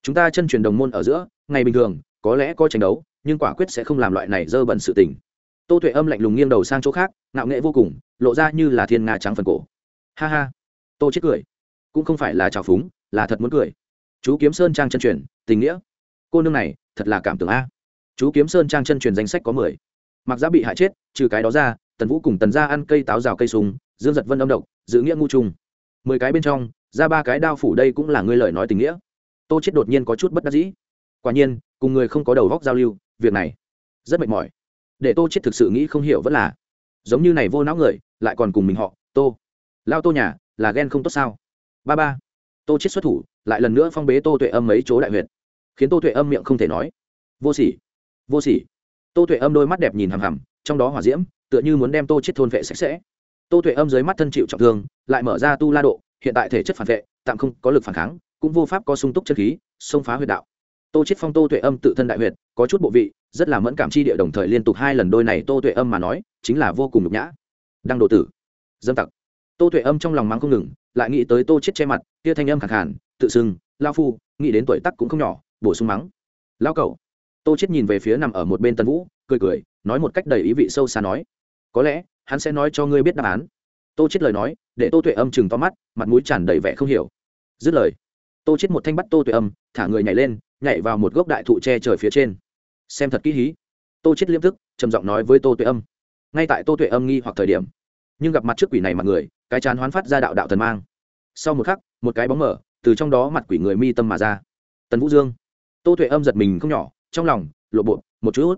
Chúng ta chân truyền đồng môn ở giữa, ngày bình thường, có lẽ có tranh đấu nhưng quả quyết sẽ không làm loại này dơ bẩn sự tình. Tô tuệ âm lạnh lùng nghiêng đầu sang chỗ khác, ngạo nghệ vô cùng, lộ ra như là thiên nga trắng phần cổ. Ha ha, tô chết cười. Cũng không phải là trào phúng, là thật muốn cười. Chú kiếm sơn trang chân truyền, tình nghĩa. Cô nương này, thật là cảm tưởng a. Chú kiếm sơn trang chân truyền danh sách có mười. Mặc giá bị hại chết, trừ cái đó ra, tần vũ cùng tần gia ăn cây táo rào cây súng dương giật vân âm độc, giữ nghĩa ngu trung. Mười cái bên trong, ra ba cái đao phủ đây cũng là ngươi lời nói tình nghĩa. Tô chết đột nhiên có chút bất đắc dĩ. Quả nhiên, cùng người không có đầu góc giao lưu việc này rất mệt mỏi. Để tô chết thực sự nghĩ không hiểu vẫn là, giống như này vô não người, lại còn cùng mình họ, tô. Lao tô nhà, là ghen không tốt sao? Ba ba. Tô chết xuất thủ, lại lần nữa phong bế tô tuệ âm mấy chỗ đại huyệt, khiến tô tuệ âm miệng không thể nói. Vô sỉ vô sỉ. Tô tuệ âm đôi mắt đẹp nhìn hằm hằm, trong đó hỏa diễm, tựa như muốn đem tô chết thôn vệ sạch sẽ. Tô tuệ âm dưới mắt thân chịu trọng thương, lại mở ra tu la độ, hiện tại thể chất phản vệ, tạm không có lực phản kháng, cũng vô pháp có sung túc chân khí, xông phá huyệt đạo. Tô chết phong tô tuệ âm tự thân đại huyệt có chút bộ vị, rất là mẫn cảm chi địa đồng thời liên tục hai lần đôi này tô tuệ âm mà nói, chính là vô cùng nhục nhã. Đăng độ tử, dâm tặc. Tô tuệ âm trong lòng mắng không ngừng, lại nghĩ tới tô chết che mặt, kia thanh âm khẳng hẳn tự xưng lao phu, nghĩ đến tuổi tắc cũng không nhỏ, bổ sung mắng. Lao cậu. Tô chết nhìn về phía nằm ở một bên tân vũ, cười cười, nói một cách đầy ý vị sâu xa nói, có lẽ, hắn sẽ nói cho ngươi biết đáp án. Tô chết lời nói, để tô tuệ âm chừng to mắt, mặt mũi tràn đầy vẻ không hiểu. Dứt lời, tô chết một thanh bắt tô tuệ âm, thả người nhảy lên, nhảy vào một gốc đại thụ che trời phía trên xem thật kỹ hí. Tô chết liêm thức, trầm giọng nói với tô tuệ âm. Ngay tại tô tuệ âm nghi hoặc thời điểm, nhưng gặp mặt trước quỷ này mặt người, cái chán hoán phát ra đạo đạo thần mang. Sau một khắc, một cái bóng mở, từ trong đó mặt quỷ người mi tâm mà ra. Tần vũ dương. Tô tuệ âm giật mình không nhỏ, trong lòng, lộ bộ, một chút.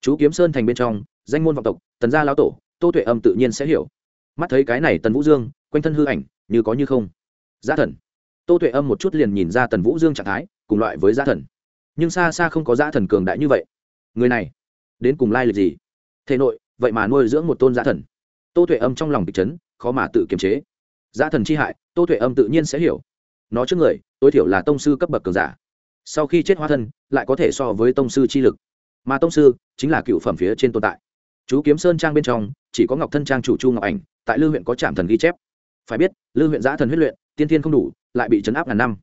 Chú kiếm sơn thành bên trong, danh môn vọng tộc, tần gia lão tổ, tô tuệ âm tự nhiên sẽ hiểu. Mắt thấy cái này tần vũ dương, quanh thân hư ảnh, như có như không. Giá thần. Tô tuệ âm một chút liền nhìn ra tần vũ dương trạng thái, cùng loại với giá thần nhưng xa xa không có dã thần cường đại như vậy. Người này, đến cùng lai lịch gì? Thể nội, vậy mà nuôi dưỡng một tôn dã thần. Tô tuệ âm trong lòng bị chấn, khó mà tự kiềm chế. Dã thần chi hại, tô tuệ âm tự nhiên sẽ hiểu. Nó trước người, tối thiểu là tông sư cấp bậc cường giả. Sau khi chết hóa thân, lại có thể so với tông sư chi lực. Mà tông sư chính là cựu phẩm phía trên tồn tại. Chú kiếm sơn trang bên trong, chỉ có ngọc thân trang chủ chu ngọc ảnh, tại lư huyện có trạm thần ghi chép. Phải biết, lư huyện giã thần huyết luyện, tiên thiên không đủ, lại bị chấn áp ngàn năm.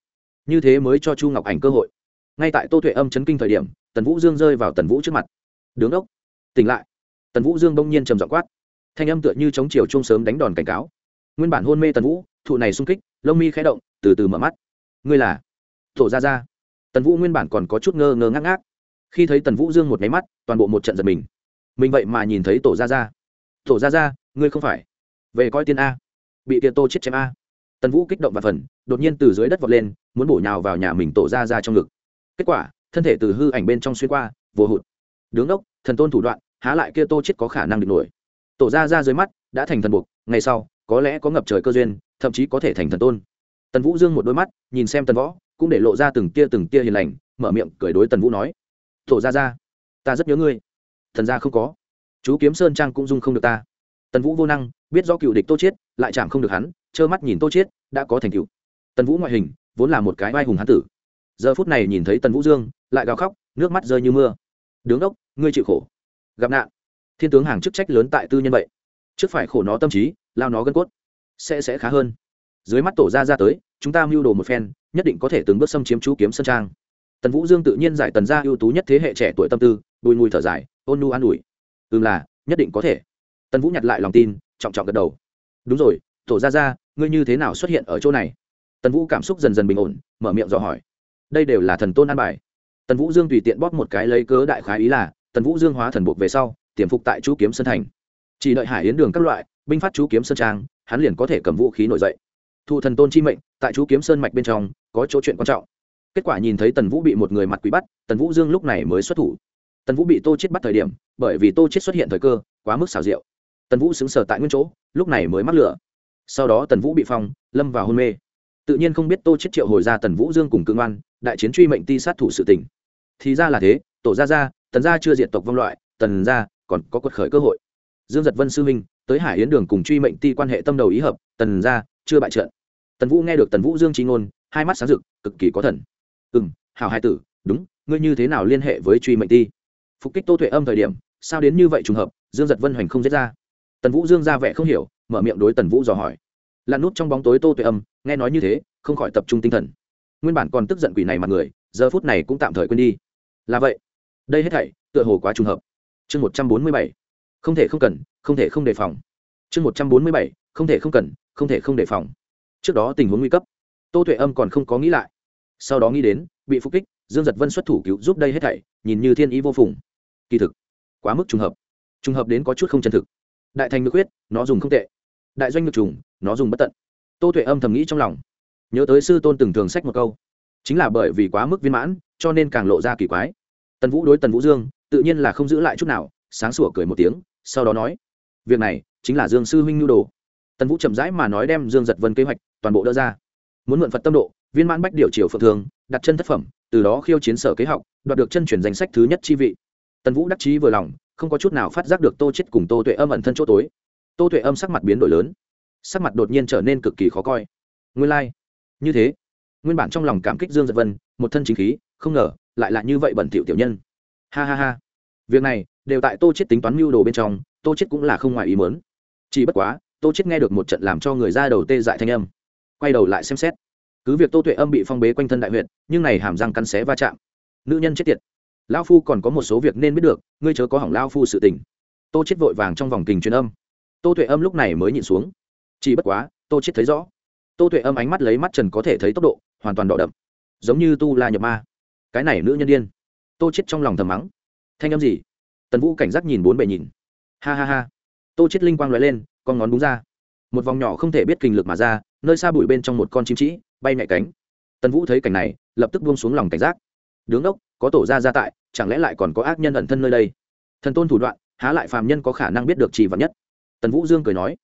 Như thế mới cho chu ngọc ảnh cơ hội ngay tại tô tuệ âm chấn kinh thời điểm, tần vũ dương rơi vào tần vũ trước mặt. Đứng ốc tỉnh lại. Tần vũ dương bỗng nhiên trầm dọ quát. Thanh âm tựa như chống chiều chung sớm đánh đòn cảnh cáo. Nguyên bản hôn mê tần vũ, thụ này sung kích, lông mi khé động, từ từ mở mắt. Ngươi là? Tổ ra ra tần vũ nguyên bản còn có chút ngơ ngơ ngác ngác. Khi thấy tần vũ dương một máy mắt, toàn bộ một trận giật mình. Mình vậy mà nhìn thấy tổ ra ra tổ ra ra ngươi không phải về coi tiên a, bị tiệt tô chết chém a. Tần vũ kích động và phần, đột nhiên từ dưới đất vọt lên, muốn bổ nhào vào nhà mình tổ ra ra trong ngực kết quả, thân thể từ hư ảnh bên trong xuyên qua vô hụt. Đứng ốc, thần tôn thủ đoạn, há lại kia tô chết có khả năng được nổi. Tổ ra ra dưới mắt, đã thành thần buộc, ngày sau, có lẽ có ngập trời cơ duyên, thậm chí có thể thành thần tôn. Tần vũ dương một đôi mắt, nhìn xem tần võ, cũng để lộ ra từng tia từng tia hiền lành, mở miệng cười đối tần vũ nói, tổ ra ra, ta rất nhớ ngươi. Thần ra không có. Chú kiếm sơn trang cũng dung không được ta. Tần vũ vô năng, biết do cựu địch tô chiết lại chạm không được hắn, trơ mắt nhìn tô chiết đã có thành cựu tần vũ ngoại hình, vốn là một cái vai hùng hán tử giờ phút này nhìn thấy tần vũ dương, lại gào khóc, nước mắt rơi như mưa. Đứng đốc, ngươi chịu khổ. Gặp nạn. Thiên tướng hàng chức trách lớn tại tư nhân vậy. Trước phải khổ nó tâm trí, lao nó gân cốt. Sẽ sẽ khá hơn. Dưới mắt tổ ra ra tới, chúng ta mưu đồ một phen, nhất định có thể từng bước xâm chiếm chú kiếm sân trang. Tần vũ dương tự nhiên giải tần gia ưu tú nhất thế hệ trẻ tuổi tâm tư, bùi mùi thở dài, ôn nu an ủi. Ừ là, nhất định có thể. Tần vũ nhặt lại lòng tin, trọng trọng gật đầu. Đúng rồi, tổ ra ra ngươi như thế nào xuất hiện ở chỗ này? Tần vũ cảm xúc dần dần bình ổn, mở miệng dò hỏi đây đều là thần tôn an bài. Tần vũ dương tùy tiện bóp một cái lấy cớ đại khái ý là, tần vũ dương hóa thần buộc về sau, tiềm phục tại chú kiếm sơn thành. Chỉ đợi hải yến đường các loại, binh phát chú kiếm sơn trang, hắn liền có thể cầm vũ khí nổi dậy. Thụ thần tôn chi mệnh, tại chú kiếm sơn mạch bên trong, có chỗ chuyện quan trọng. Kết quả nhìn thấy tần vũ bị một người mặt quý bắt, tần vũ dương lúc này mới xuất thủ. Tần vũ bị tô chết bắt thời điểm, bởi vì tô chết xuất hiện thời cơ, quá mức xảo diệu. Tần vũ xứng sở tại nguyên chỗ, lúc này mới mắc lửa. Sau đó tần vũ bị phong, lâm vào hôn mê. Tự nhiên không biết tô chết triệu hồi ra tần vũ dương cùng cương oan đại chiến truy mệnh ti sát thủ sự tình. Thì ra là thế, tổ gia gia, tần gia chưa diệt tộc vong loại, tần gia còn có quật khởi cơ hội. Dương giật vân sư minh tới hải yến đường cùng truy mệnh ti quan hệ tâm đầu ý hợp, tần gia chưa bại trận. Tần vũ nghe được tần vũ dương trí ngôn, hai mắt sáng rực, cực kỳ có thần. Ừ m hào hai tử, đúng, ngươi như thế nào liên hệ với truy mệnh ti? Phục kích tô tuệ âm thời điểm, sao đến như vậy trùng hợp, dương giật vân hoành không giết ra. Tần vũ dương ra vẻ không hiểu, mở miệng đối tần vũ dò hỏi. Lặn nút trong bóng tối tô tuệ âm, nghe nói như thế, không khỏi tập trung tinh thần nguyên bản còn tức giận quỷ này mặt người, giờ phút này cũng tạm thời quên đi. Là vậy. Đây hết thảy, tựa hồ quá trùng hợp. Chương một trăm bốn mươi bảy. Không thể không cần, không thể không đề phòng. Chương một trăm bốn mươi bảy, không thể không cần, không thể không đề phòng. Trước đó tình huống nguy cấp. Tô tuệ âm còn không có nghĩ lại. Sau đó nghĩ đến, bị phục kích, dương giật vân xuất thủ cứu giúp đây hết thảy, nhìn như thiên ý vô phùng. Kỳ thực, quá mức trùng hợp. Trùng hợp đến có chút không chân thực. Đại thành ngược huyết nó dùng không tệ. Đại doanh ngược trùng, nó dùng bất tận. Tô tuệ âm thầm nghĩ trong lòng nhớ tới sư tôn từng thường sách một câu. Chính là bởi vì quá mức viên mãn, cho nên càng lộ ra kỳ quái. Tần vũ đối tần vũ dương, tự nhiên là không giữ lại chút nào, sáng sủa cười một tiếng, sau đó nói, việc này chính là dương sư huynh nhu đồ. Tần vũ chậm rãi mà nói đem dương giật vân kế hoạch toàn bộ đỡ ra. Muốn mượn phật tâm độ, viên mãn bách điều triều phượng thường, đặt chân thất phẩm, từ đó khiêu chiến sở kế học, đoạt được chân chuyển danh sách thứ nhất chi vị. Tần vũ đắc chí vừa lòng, không có chút nào phát giác được tô chết cùng tô tuệ âm ẩn thân chỗ tối. Tô tuệ âm sắc mặt biến đổi lớn, sắc mặt đột nhiên trở nên cực kỳ khó coi. Nguyên lai、like như thế, nguyên bản trong lòng cảm kích dương giật vân, một thân chính khí, không ngờ, lại là như vậy bẩn thỉu tiểu nhân. Ha ha ha. Việc này, đều tại tô chết tính toán mưu đồ bên trong, tô chết cũng là không ngoài ý mớn chỉ bất quá, tô chết nghe được một trận làm cho người ra đầu tê dại thanh âm. Quay đầu lại xem xét. Cứ việc tô tuệ âm bị phong bế quanh thân đại huyện nhưng này hàm răng cắn xé va chạm. Nữ nhân chết tiệt. Lao phu còn có một số việc nên biết được, ngươi chớ có hỏng lao phu sự tình. Tô chết vội vàng trong vòng kình truyền âm. Tô tuệ âm lúc này mới nhìn xuống. Chỉ bất quá, tô chết thấy rõ tô tuệ âm ánh mắt lấy mắt trần có thể thấy tốc độ, hoàn toàn đỏ đậm. Giống như tu la nhập ma. Cái này nữ nhân điên. Tô chết trong lòng thầm mắng. Thanh âm gì? Tần vũ cảnh giác nhìn bốn bề nhìn. Ha ha ha. Tô chết linh quang lóe lên, con ngón búng ra. Một vòng nhỏ không thể biết kinh lực mà ra, nơi xa bụi bên trong một con chim trĩ bay nhẹ cánh. Tần vũ thấy cảnh này, lập tức buông xuống lòng cảnh giác. Đứng ốc có tổ gia gia tại, chẳng lẽ lại còn có ác nhân ẩn thân nơi đây? Thần tôn thủ đoạn, há lại phàm nhân có khả năng biết được chỉ vật nhất? Tần vũ dương cười nói.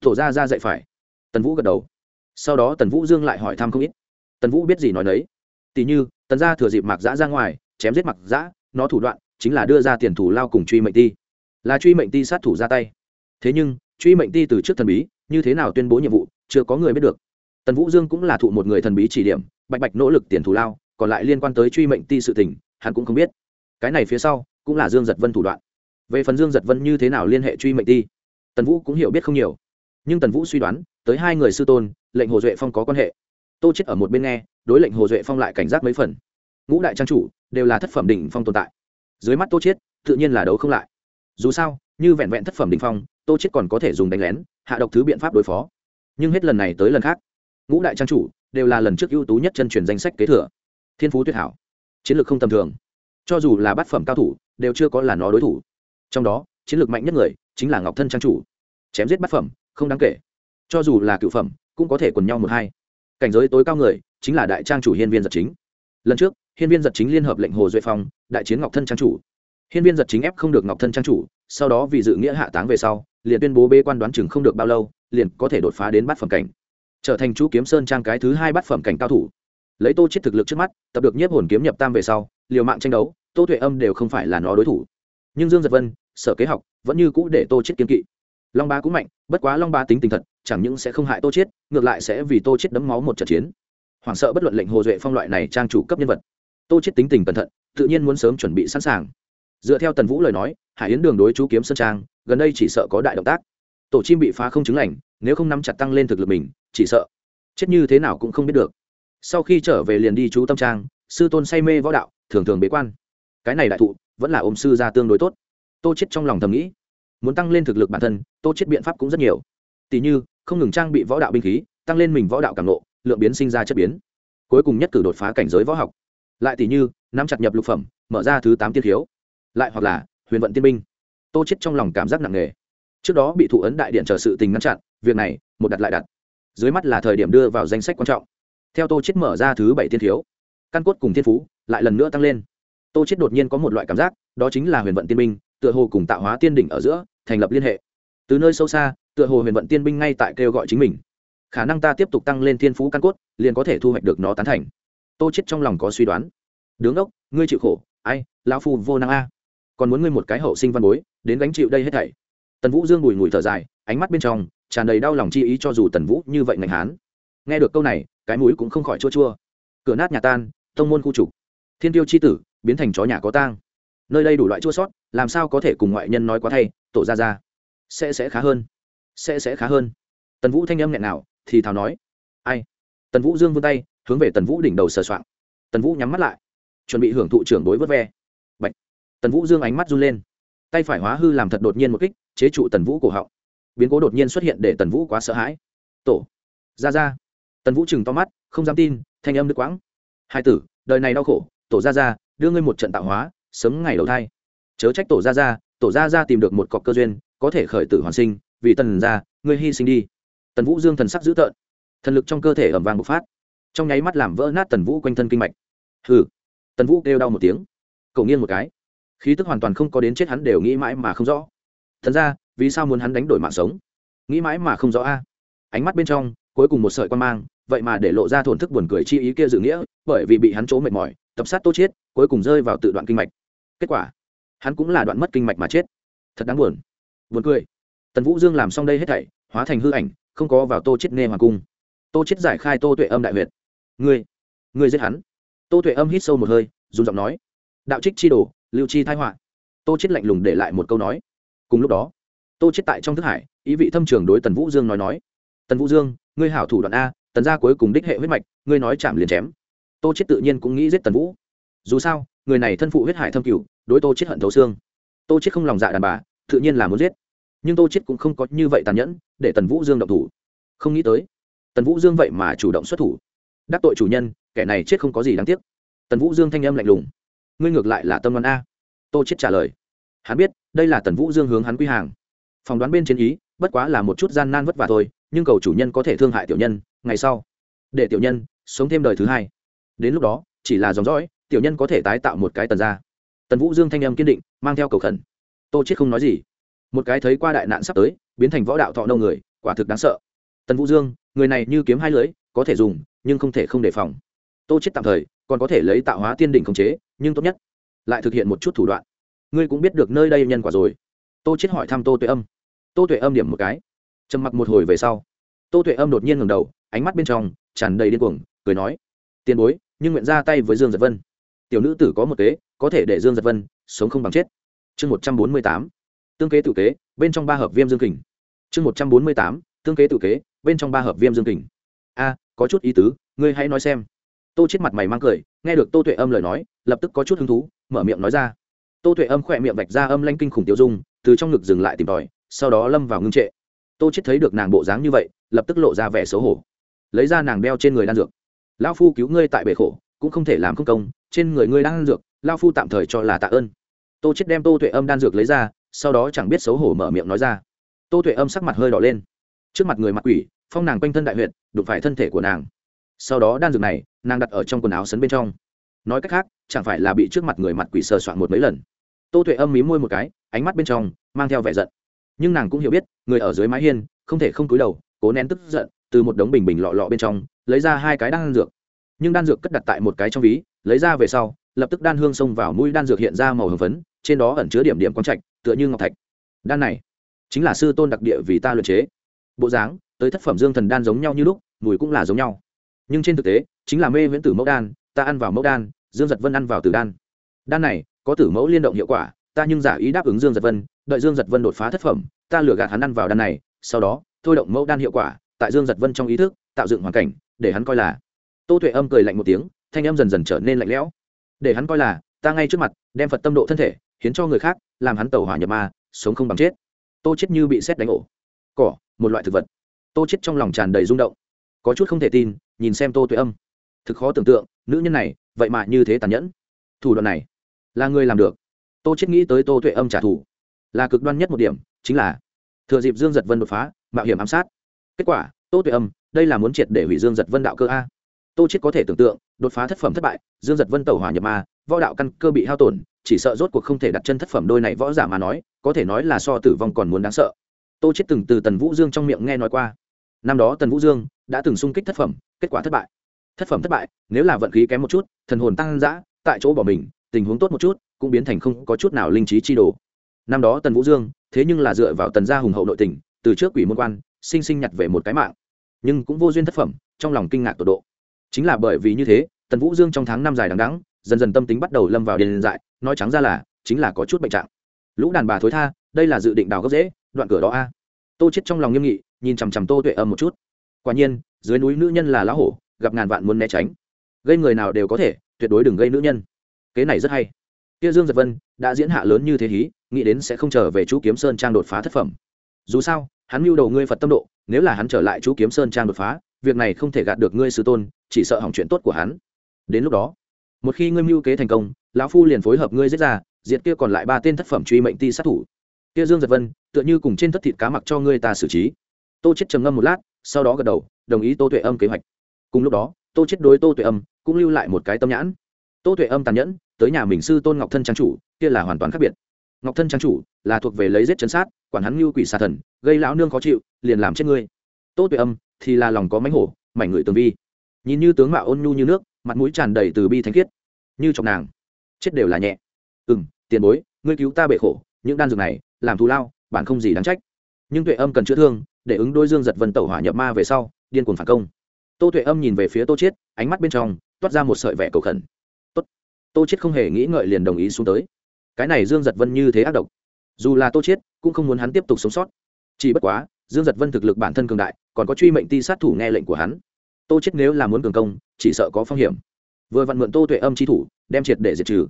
Tổ gia gia dạy phải. Tần vũ gật đầu sau đó tần vũ dương lại hỏi thăm không ít. Tần vũ biết gì nói đấy tỉ như, tần gia thừa dịp mặc giã ra ngoài, chém giết mặc giã, nó thủ đoạn chính là đưa ra tiền thủ lao cùng truy mệnh ti. Là truy mệnh ti sát thủ ra tay. Thế nhưng, truy mệnh ti từ trước thần bí, như thế nào tuyên bố nhiệm vụ, chưa có người biết được. Tần vũ dương cũng là thụ một người thần bí chỉ điểm, bạch bạch nỗ lực tiền thù lao, còn lại liên quan tới truy mệnh ti sự tình, hắn cũng không biết. Cái này phía sau, cũng là dương giật vân thủ đoạn. Về phần dương giật vân như thế nào liên hệ truy mệnh ti, tần vũ cũng hiểu biết không nhiều. Nhưng tần vũ suy đoán, tới hai người sư tôn lệnh hồ duệ phong có quan hệ. Tô chết ở một bên nghe, đối lệnh hồ duệ phong lại cảnh giác mấy phần. Ngũ đại trang chủ đều là thất phẩm đỉnh phong tồn tại. Dưới mắt tô chết, tự nhiên là đấu không lại. Dù sao, như vẹn vẹn thất phẩm đỉnh phong, tô chết còn có thể dùng đánh lén, hạ độc thứ biện pháp đối phó. Nhưng hết lần này tới lần khác, ngũ đại trang chủ đều là lần trước ưu tú nhất chân truyền danh sách kế thừa. Thiên phú tuyệt hảo, chiến lược không tầm thường. Cho dù là bát phẩm cao thủ, đều chưa có là nó đối thủ. Trong đó, chiến lược mạnh nhất người chính là ngọc thân trang chủ. Chém giết bát phẩm, không đáng kể. Cho dù là cựu phẩm cũng có thể quần nhau một hai. Cảnh giới tối cao người chính là đại trang chủ hiên viên giật chính. Lần trước, hiên viên giật chính liên hợp lệnh hồ duệ phong, đại chiến ngọc thân trang chủ. Hiên viên giật chính ép không được ngọc thân trang chủ, sau đó vì dự nghĩa hạ táng về sau, liền tuyên bố bê quan đoán chừng không được bao lâu, liền có thể đột phá đến bát phẩm cảnh. Trở thành chú kiếm sơn trang cái thứ hai bát phẩm cảnh cao thủ. Lấy tô chết thực lực trước mắt, tập được nhiếp hồn kiếm nhập tam về sau, liều mạng tranh đấu, tô tuệ âm đều không phải là nó đối thủ. Nhưng dương giật vân, sở kế học, vẫn như cũ để tô chết kiên kỵ long ba cũng mạnh, bất quá long ba tính tình thật, chẳng những sẽ không hại tô chết ngược lại sẽ vì tô chết đấm máu một trận chiến. Hoảng sợ bất luận lệnh hồ duệ phong loại này trang chủ cấp nhân vật. Tô chết tính tình cẩn thận, tự nhiên muốn sớm chuẩn bị sẵn sàng. Dựa theo tần vũ lời nói, hải yến đường đối chú kiếm sơn trang, gần đây chỉ sợ có đại động tác. Tổ chim bị phá không chứng lành, nếu không nắm chặt tăng lên thực lực mình, chỉ sợ chết như thế nào cũng không biết được. Sau khi trở về liền đi chú tâm trang, sư tôn say mê võ đạo, thường thường bế quan. Cái này đại thụ, vẫn là ôm sư ra tương đối tốt. Tô chết trong lòng thầm nghĩ muốn tăng lên thực lực bản thân tô chết biện pháp cũng rất nhiều. Tỷ như không ngừng trang bị võ đạo binh khí tăng lên mình võ đạo càng lộ lượng biến sinh ra chất biến. Cuối cùng nhất cử đột phá cảnh giới võ học. Lại tỷ như nắm chặt nhập lục phẩm mở ra thứ tám tiên thiếu lại hoặc là huyền vận tiên binh. Tô chết trong lòng cảm giác nặng nề. Trước đó bị thụ ấn đại điện chờ sự tình ngăn chặn việc này một đặt lại đặt. Dưới mắt là thời điểm đưa vào danh sách quan trọng. Theo tô chết mở ra thứ bảy tiên thiếu căn cốt cùng thiên phú lại lần nữa tăng lên. Tô chết đột nhiên có một loại cảm giác đó chính là huyền vận tiên minh, tựa hồ cùng tạo hóa tiên đỉnh ở giữa thành lập liên hệ. Từ nơi sâu xa, tựa hồ huyền vận tiên binh ngay tại kêu gọi chính mình. Khả năng ta tiếp tục tăng lên thiên phú căn cốt, liền có thể thu hoạch được nó tán thành. Tô chết trong lòng có suy đoán. Đứng ốc, ngươi chịu khổ, ai, lão phu vô năng a. Còn muốn ngươi một cái hậu sinh văn bối, đến gánh chịu đây hết thảy. Tần vũ dương bùi ngùi thở dài, ánh mắt bên trong tràn đầy đau lòng chi ý cho dù tần vũ như vậy ngành hán. Nghe được câu này, cái mũi cũng không khỏi chua chua. Cửa nát nhà tan, tông môn khu trục. Thiên tiêu chi tử, biến thành chó nhà có tang. Nơi đây đủ loại chua sót, làm sao có thể cùng ngoại nhân nói quá thay? Tổ ra ra. Sẽ sẽ khá hơn. Sẽ sẽ khá hơn. Tần vũ thanh âm nghẹn nào thì thào nói. Ai? Tần vũ dương vươn tay, hướng về tần vũ đỉnh đầu sờ soạng. Tần vũ nhắm mắt lại, chuẩn bị hưởng thụ trưởng đối vớt ve. Bạch. tần vũ dương ánh mắt run lên. Tay phải hóa hư làm thật đột nhiên một kích, chế trụ tần vũ cổ họng. Biến cố đột nhiên xuất hiện để tần vũ quá sợ hãi. Tổ! Ra ra! Tần vũ chừng to mắt, không dám tin, thanh âm đứt quãng. Hai tử, đời này đau khổ, tổ ra ra, đưa ngươi một trận tạo hóa, sớm ngày đầu thai. Chớ trách tổ ra ra tổ gia ra tìm được một cọc cơ duyên có thể khởi tử hoàn sinh vì tần gia, ngươi hy sinh đi. Tần vũ dương thần sắc dữ tợn. Thần lực trong cơ thể ẩm vàng bộc phát. Trong nháy mắt làm vỡ nát tần vũ quanh thân kinh mạch. Hừ. Tần vũ kêu đau một tiếng. Cầu nghiêng một cái. Khí tức hoàn toàn không có đến chết hắn đều nghĩ mãi mà không rõ. Thần ra vì sao muốn hắn đánh đổi mạng sống? Nghĩ mãi mà không rõ a. Ánh mắt bên trong cuối cùng một sợi quan mang vậy mà để lộ ra thổn thức buồn cười chi ý kia dự nghĩa bởi vì bị hắn chỗ mệt mỏi tập sát tô chết cuối cùng rơi vào tự đoạn kinh mạch. Kết quả hắn cũng là đoạn mất kinh mạch mà chết. Thật đáng buồn. Buồn cười. Tần vũ dương làm xong đây hết thảy, hóa thành hư ảnh, không có vào tô chết nghe hoàng cung. Tô chết giải khai tô tuệ âm đại huyệt. Ngươi ngươi giết hắn. Tô tuệ âm hít sâu một hơi dùng giọng nói. Đạo trích chi đồ, lưu chi thái họa. Tô chết lạnh lùng để lại một câu nói. Cùng lúc đó, tô chết tại trong thức hải, ý vị thâm trường đối tần vũ dương nói nói. Tần vũ dương, ngươi hảo thủ đoạn a, tần gia cuối cùng đích hệ huyết mạch, ngươi nói chạm liền chém. Tô chết tự nhiên cũng nghĩ giết tần vũ. Dù sao người này thân phụ huyết hải thâm cửu, đối tô chết hận thấu xương. Tô chết không lòng dạ đàn bà, tự nhiên là muốn giết. Nhưng tô chết cũng không có như vậy tàn nhẫn, để tần vũ dương động thủ. Không nghĩ tới, tần vũ dương vậy mà chủ động xuất thủ. Đắc tội chủ nhân, kẻ này chết không có gì đáng tiếc. Tần vũ dương thanh âm lạnh lùng. Ngươi ngược lại là tâm đoán a. Tô chết trả lời. Hắn biết, đây là tần vũ dương hướng hắn quy hàng. Phỏng đoán bên trên ý, bất quá là một chút gian nan vất vả thôi, nhưng cầu chủ nhân có thể thương hại tiểu nhân, ngày sau. Để tiểu nhân sống thêm đời thứ hai. Đến lúc đó, chỉ là dòng dõi tiểu nhân có thể tái tạo một cái tần ra tần vũ dương thanh âm kiên định, mang theo cầu khẩn. Tô chết không nói gì. Một cái thấy qua đại nạn sắp tới, biến thành võ đạo thọ nâu người, quả thực đáng sợ. Tần vũ dương, người này như kiếm hai lưới, có thể dùng, nhưng không thể không đề phòng. Tô chết tạm thời, còn có thể lấy tạo hóa tiên đỉnh khống chế, nhưng tốt nhất lại thực hiện một chút thủ đoạn. Ngươi cũng biết được nơi đây nhân quả rồi. Tô chết hỏi thăm tô tuệ âm. Tô tuệ âm điểm một cái. Trầm mặc một hồi về sau, tô tuệ âm đột nhiên ngẩng đầu, ánh mắt bên trong tràn đầy điên cuồng, cười nói, tiền bối, nhưng nguyện ra tay với dương giật vân tiểu nữ tử có một kế, có thể để dương giật vân sống không bằng chết. Chương một trăm bốn mươi tám, tương kế tự kế, bên trong ba hợp viêm dương kình. Chương một trăm bốn mươi tám, tương kế tự kế, bên trong ba hợp viêm dương kình. A, có chút ý tứ, ngươi hãy nói xem. Tô chết mặt mày mang cười, nghe được tô tuệ âm lời nói, lập tức có chút hứng thú, mở miệng nói ra. Tô tuệ âm khỏe miệng vạch ra âm lanh kinh khủng tiêu dung, từ trong ngực dừng lại tìm tòi, sau đó lâm vào ngưng trệ. Tô chết thấy được nàng bộ dáng như vậy, lập tức lộ ra vẻ xấu hổ. Lấy ra nàng đeo trên người đan dược. Lão phu cứu ngươi tại bể khổ cũng không thể làm không công, trên người ngươi đang ăn dược lao phu tạm thời cho là tạ ơn. Tô chết đem tô tuệ âm đan dược lấy ra, sau đó chẳng biết xấu hổ mở miệng nói ra. Tô tuệ âm sắc mặt hơi đỏ lên. Trước mặt người mặt quỷ, phong nàng quanh thân đại huyệt, đụng phải thân thể của nàng. Sau đó đan dược này, nàng đặt ở trong quần áo sấn bên trong. Nói cách khác, chẳng phải là bị trước mặt người mặt quỷ sờ soạn một mấy lần. Tô tuệ âm mí môi một cái, ánh mắt bên trong mang theo vẻ giận. Nhưng nàng cũng hiểu biết, người ở dưới mái hiên, không thể không cúi đầu, cố nén tức giận, từ một đống bình bình lọ lọ bên trong, lấy ra hai cái đan dược nhưng đan dược cất đặt tại một cái trong ví, lấy ra về sau, lập tức đan hương xông vào mũi đan dược hiện ra màu hồng phấn, trên đó ẩn chứa điểm điểm quang trạch, tựa như ngọc thạch. Đan này chính là sư tôn đặc địa vì ta luyện chế. Bộ dáng, tới thất phẩm dương thần đan giống nhau như lúc, mùi cũng là giống nhau. Nhưng trên thực tế, chính là mê viễn tử mẫu đan, ta ăn vào mẫu đan, dương giật vân ăn vào tử đan. Đan này, có tử mẫu liên động hiệu quả, ta nhưng giả ý đáp ứng dương giật vân, đợi dương giật vân đột phá thất phẩm, ta lừa gạt hắn ăn vào đan này, sau đó, thôi động mẫu đan hiệu quả, tại dương giật vân trong ý thức, tạo dựng hoàn cảnh, để hắn coi là tô tuệ âm cười lạnh một tiếng, thanh âm dần dần trở nên lạnh lẽo. Để hắn coi là, ta ngay trước mặt, đem phật tâm độ thân thể, hiến cho người khác, làm hắn tàu hỏa nhập ma, sống không bằng chết. Tô chết như bị xét đánh ổ. Cỏ, một loại thực vật. Tô chết trong lòng tràn đầy rung động. Có chút không thể tin, nhìn xem tô tuệ âm. Thực khó tưởng tượng, nữ nhân này, vậy mà như thế tàn nhẫn. Thủ đoạn này, là người làm được. Tô chết nghĩ tới tô tuệ âm trả thù. Là cực đoan nhất một điểm, chính là, thừa dịp dương giật vân đột phá, mạo hiểm ám sát. Kết quả, tô tuệ âm, đây là muốn triệt để hủy dương giật vân đạo cơ a tô chết có thể tưởng tượng, đột phá thất phẩm thất bại, dương giật vân tẩu hỏa nhập ma, võ đạo căn cơ bị hao tổn, chỉ sợ rốt cuộc không thể đặt chân thất phẩm đôi này võ giả mà nói, có thể nói là so tử vong còn muốn đáng sợ. Tô chết từng từ tần vũ dương trong miệng nghe nói qua. Năm đó tần vũ dương đã từng xung kích thất phẩm, kết quả thất bại. Thất phẩm thất bại, nếu là vận khí kém một chút, thần hồn tăng dã, tại chỗ bỏ mình, tình huống tốt một chút, cũng biến thành không có chút nào linh trí chi đồ. Năm đó tần vũ dương, thế nhưng là dựa vào tần gia hùng hậu nội tình, từ trước quỷ môn quan, sinh sinh nhặt về một cái mạng. Nhưng cũng vô duyên thất phẩm, trong lòng kinh ngạc tột độ chính là bởi vì như thế, tần vũ dương trong tháng năm dài đằng đắng dần dần tâm tính bắt đầu lâm vào điền dại, nói trắng ra là, chính là có chút bệnh trạng. Lũ đàn bà thối tha, đây là dự định đào gốc dễ, đoạn cửa đó a. Tô chết trong lòng nghiêm nghị, nhìn chằm chằm tô tuệ âm một chút. Quả nhiên, dưới núi nữ nhân là lá hổ, gặp ngàn vạn muốn né tránh. Gây người nào đều có thể, tuyệt đối đừng gây nữ nhân. Kế này rất hay. Kia dương giật vân, đã diễn hạ lớn như thế hí, nghĩ đến sẽ không trở về chú kiếm sơn trang đột phá thất phẩm. Dù sao, hắn mưu đầu ngươi phật tâm độ, nếu là hắn trở lại chú kiếm sơn trang đột phá, việc này không thể gạt được ngươi sư tôn chỉ sợ hỏng chuyện tốt của hắn. Đến lúc đó, một khi ngươi mưu kế thành công, lão phu liền phối hợp ngươi giết ra, diệt kia còn lại ba tên thất phẩm truy mệnh ti sát thủ. Kia dương giật vân, tựa như cùng trên thất thịt cá mặc cho ngươi ta xử trí. Tô chết trầm ngâm một lát, sau đó gật đầu, đồng ý tô tuệ âm kế hoạch. Cùng lúc đó, tô chết đối tô tuệ âm cũng lưu lại một cái tâm nhãn. Tô tuệ âm tàn nhẫn, tới nhà mình sư tôn ngọc thân trang chủ, kia là hoàn toàn khác biệt. Ngọc thân trang chủ là thuộc về lấy giết chấn sát, quản hắn như quỷ xà thần, gây lão nương khó chịu, liền làm chết ngươi. Tô tuệ âm thì là lòng có mánh hổ, mảnh người tường vi nhìn như tướng mạo ôn nhu như nước, mặt mũi tràn đầy từ bi thánh khiết. Như chọc nàng. Chết đều là nhẹ. Ừ m tiền bối, ngươi cứu ta bệ khổ, những đan dược này, làm thù lao bạn không gì đáng trách. Nhưng tuệ âm cần chữa thương, để ứng đôi dương giật vân tẩu hỏa nhập ma về sau, điên cuồng phản công. Tô tuệ âm nhìn về phía tô chiết, ánh mắt bên trong, toát ra một sợi vẻ cầu khẩn. Tốt. Tô chiết không hề nghĩ ngợi liền đồng ý xuống tới. Cái này dương giật vân như thế ác độc. Dù là tô chiết, cũng không muốn hắn tiếp tục sống sót. Chỉ bất quá, dương giật vân thực lực bản thân cường đại, còn có truy mệnh ti sát thủ nghe lệnh của hắn tô chiết nếu là muốn cường công, chỉ sợ có phong hiểm. Vừa vặn mượn tô tuệ âm chi thủ, đem triệt để diệt trừ.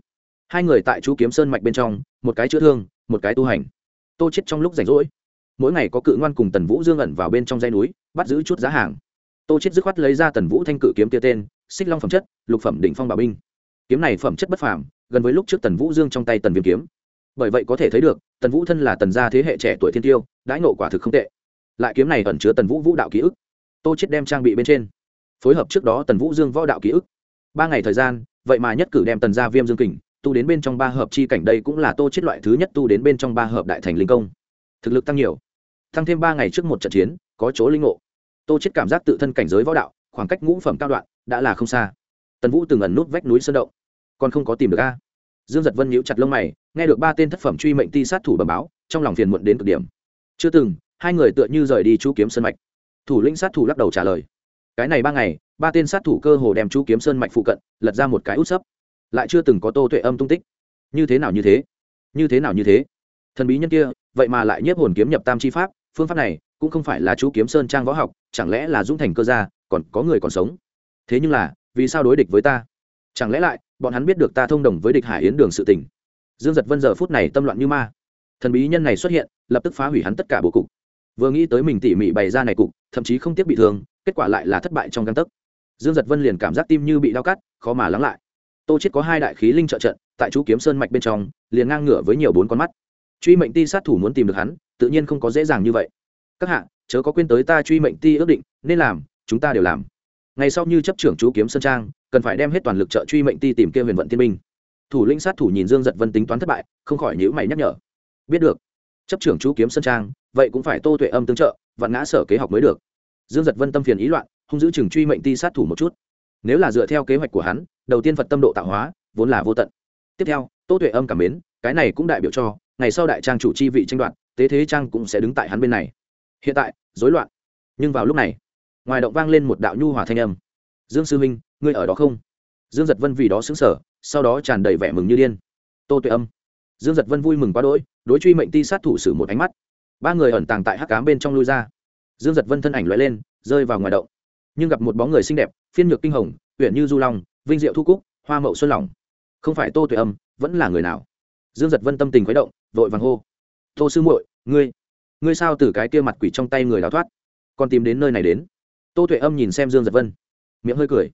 Hai người tại chú kiếm sơn mạch bên trong, một cái chữa thương, một cái tu hành. Tô chết trong lúc rảnh rỗi, mỗi ngày có cự ngoan cùng tần vũ dương ẩn vào bên trong dây núi, bắt giữ chút giá hàng. Tô chết dứt khoát lấy ra tần vũ thanh cự kiếm kia tên, xích long phẩm chất, lục phẩm đỉnh phong bảo binh. Kiếm này phẩm chất bất phàm, gần với lúc trước tần vũ dương trong tay tần viêm kiếm. Bởi vậy có thể thấy được, tần vũ thân là tần gia thế hệ trẻ tuổi thiên tiêu, đãi nộ quả thực không tệ. Lại kiếm này ẩn chứa tần vũ vũ đạo ký ức. Tô chết đem trang bị bên trên phối hợp trước đó tần vũ dương võ đạo ký ức. Ba ngày thời gian, vậy mà nhất cử đem tần gia viêm dương kình, tu đến bên trong ba hợp chi cảnh đây cũng là tô chết loại thứ nhất tu đến bên trong ba hợp đại thành linh công. Thực lực tăng nhiều. Tăng thêm ba ngày trước một trận chiến, có chỗ linh ngộ. Tô chết cảm giác tự thân cảnh giới võ đạo, khoảng cách ngũ phẩm cao đoạn, đã là không xa. Tần vũ từng ẩn nút vách núi sơn động. Còn không có tìm được a. Dương giật vân nhíu chặt lông mày, nghe được ba tên thất phẩm truy mệnh ti sát thủ bẩm báo, trong lòng phiền muộn đến cực điểm. Chưa từng, hai người tựa như rời đi chú kiếm sân mạch. Thủ lĩnh sát thủ lắc đầu trả lời cái này ba ngày, ba tên sát thủ cơ hồ đem chú kiếm sơn mạch phụ cận, lật ra một cái út sấp. Lại chưa từng có tô tuệ âm tung tích. Như thế nào như thế? Như thế nào như thế? Thần bí nhân kia, vậy mà lại nhiếp hồn kiếm nhập tam chi pháp, phương pháp này cũng không phải là chú kiếm sơn trang võ học, chẳng lẽ là dũng thành cơ gia, còn có người còn sống? Thế nhưng là, vì sao đối địch với ta? Chẳng lẽ lại, bọn hắn biết được ta thông đồng với địch hải yến đường sự tình? Dương giật vân giờ phút này tâm loạn như ma. Thần bí nhân này xuất hiện, lập tức phá hủy hắn tất cả bộ cục. Vừa nghĩ tới mình tỉ mỉ bày ra này cục, thậm chí không tiếc bị thương kết quả lại là thất bại trong găng tấc. Dương giật vân liền cảm giác tim như bị đau cắt, khó mà lắng lại. Tô chết có hai đại khí linh trợ trận, tại chú kiếm sơn mạch bên trong, liền ngang ngửa với nhiều bốn con mắt. Truy mệnh ti sát thủ muốn tìm được hắn, tự nhiên không có dễ dàng như vậy. Các hạ, chớ có quên tới ta truy mệnh ti ước định, nên làm, chúng ta đều làm. Ngày sau như chấp trưởng chú kiếm sơn trang, cần phải đem hết toàn lực trợ truy mệnh ti tìm kia huyền vận thiên minh thủ lĩnh sát thủ nhìn dương giật vân tính toán thất bại, không khỏi nhữ mày nhắc nhở. Biết được, chấp trưởng chú kiếm sơn trang, vậy cũng phải tô tuệ âm tương trợ, vạn ngã sở kế học mới được dương giật vân tâm phiền ý loạn không giữ chừng truy mệnh ti sát thủ một chút. Nếu là dựa theo kế hoạch của hắn, đầu tiên phật tâm độ tạo hóa, vốn là vô tận. Tiếp theo, tô tuệ âm cảm mến, cái này cũng đại biểu cho, ngày sau đại trang chủ chi vị tranh đoạt, tế thế trang cũng sẽ đứng tại hắn bên này. Hiện tại, rối loạn. Nhưng vào lúc này, ngoài động vang lên một đạo nhu hòa thanh âm. Dương sư minh ngươi ở đó không? Dương giật vân vì đó xứng sở sau đó tràn đầy vẻ mừng như điên. Tô tuệ âm. Dương giật vân vui mừng quá đỗi, đối truy mệnh ti sát thủ sử một ánh mắt. Ba người ẩn tàng tại hắc cám bên trong lui ra dương giật vân thân ảnh loại lên, rơi vào ngoài động. Nhưng gặp một bóng người xinh đẹp, phiên nhược kinh hồng huyện như du long, vinh diệu thu cúc, hoa mậu xuân lòng. Không phải tô tuệ âm, vẫn là người nào? Dương giật vân tâm tình khuấy động, vội vàng hô. Tô sư muội, ngươi ngươi sao từ cái kia mặt quỷ trong tay người đào thoát? Còn tìm đến nơi này đến. Tô tuệ âm nhìn xem dương giật vân, miệng hơi cười.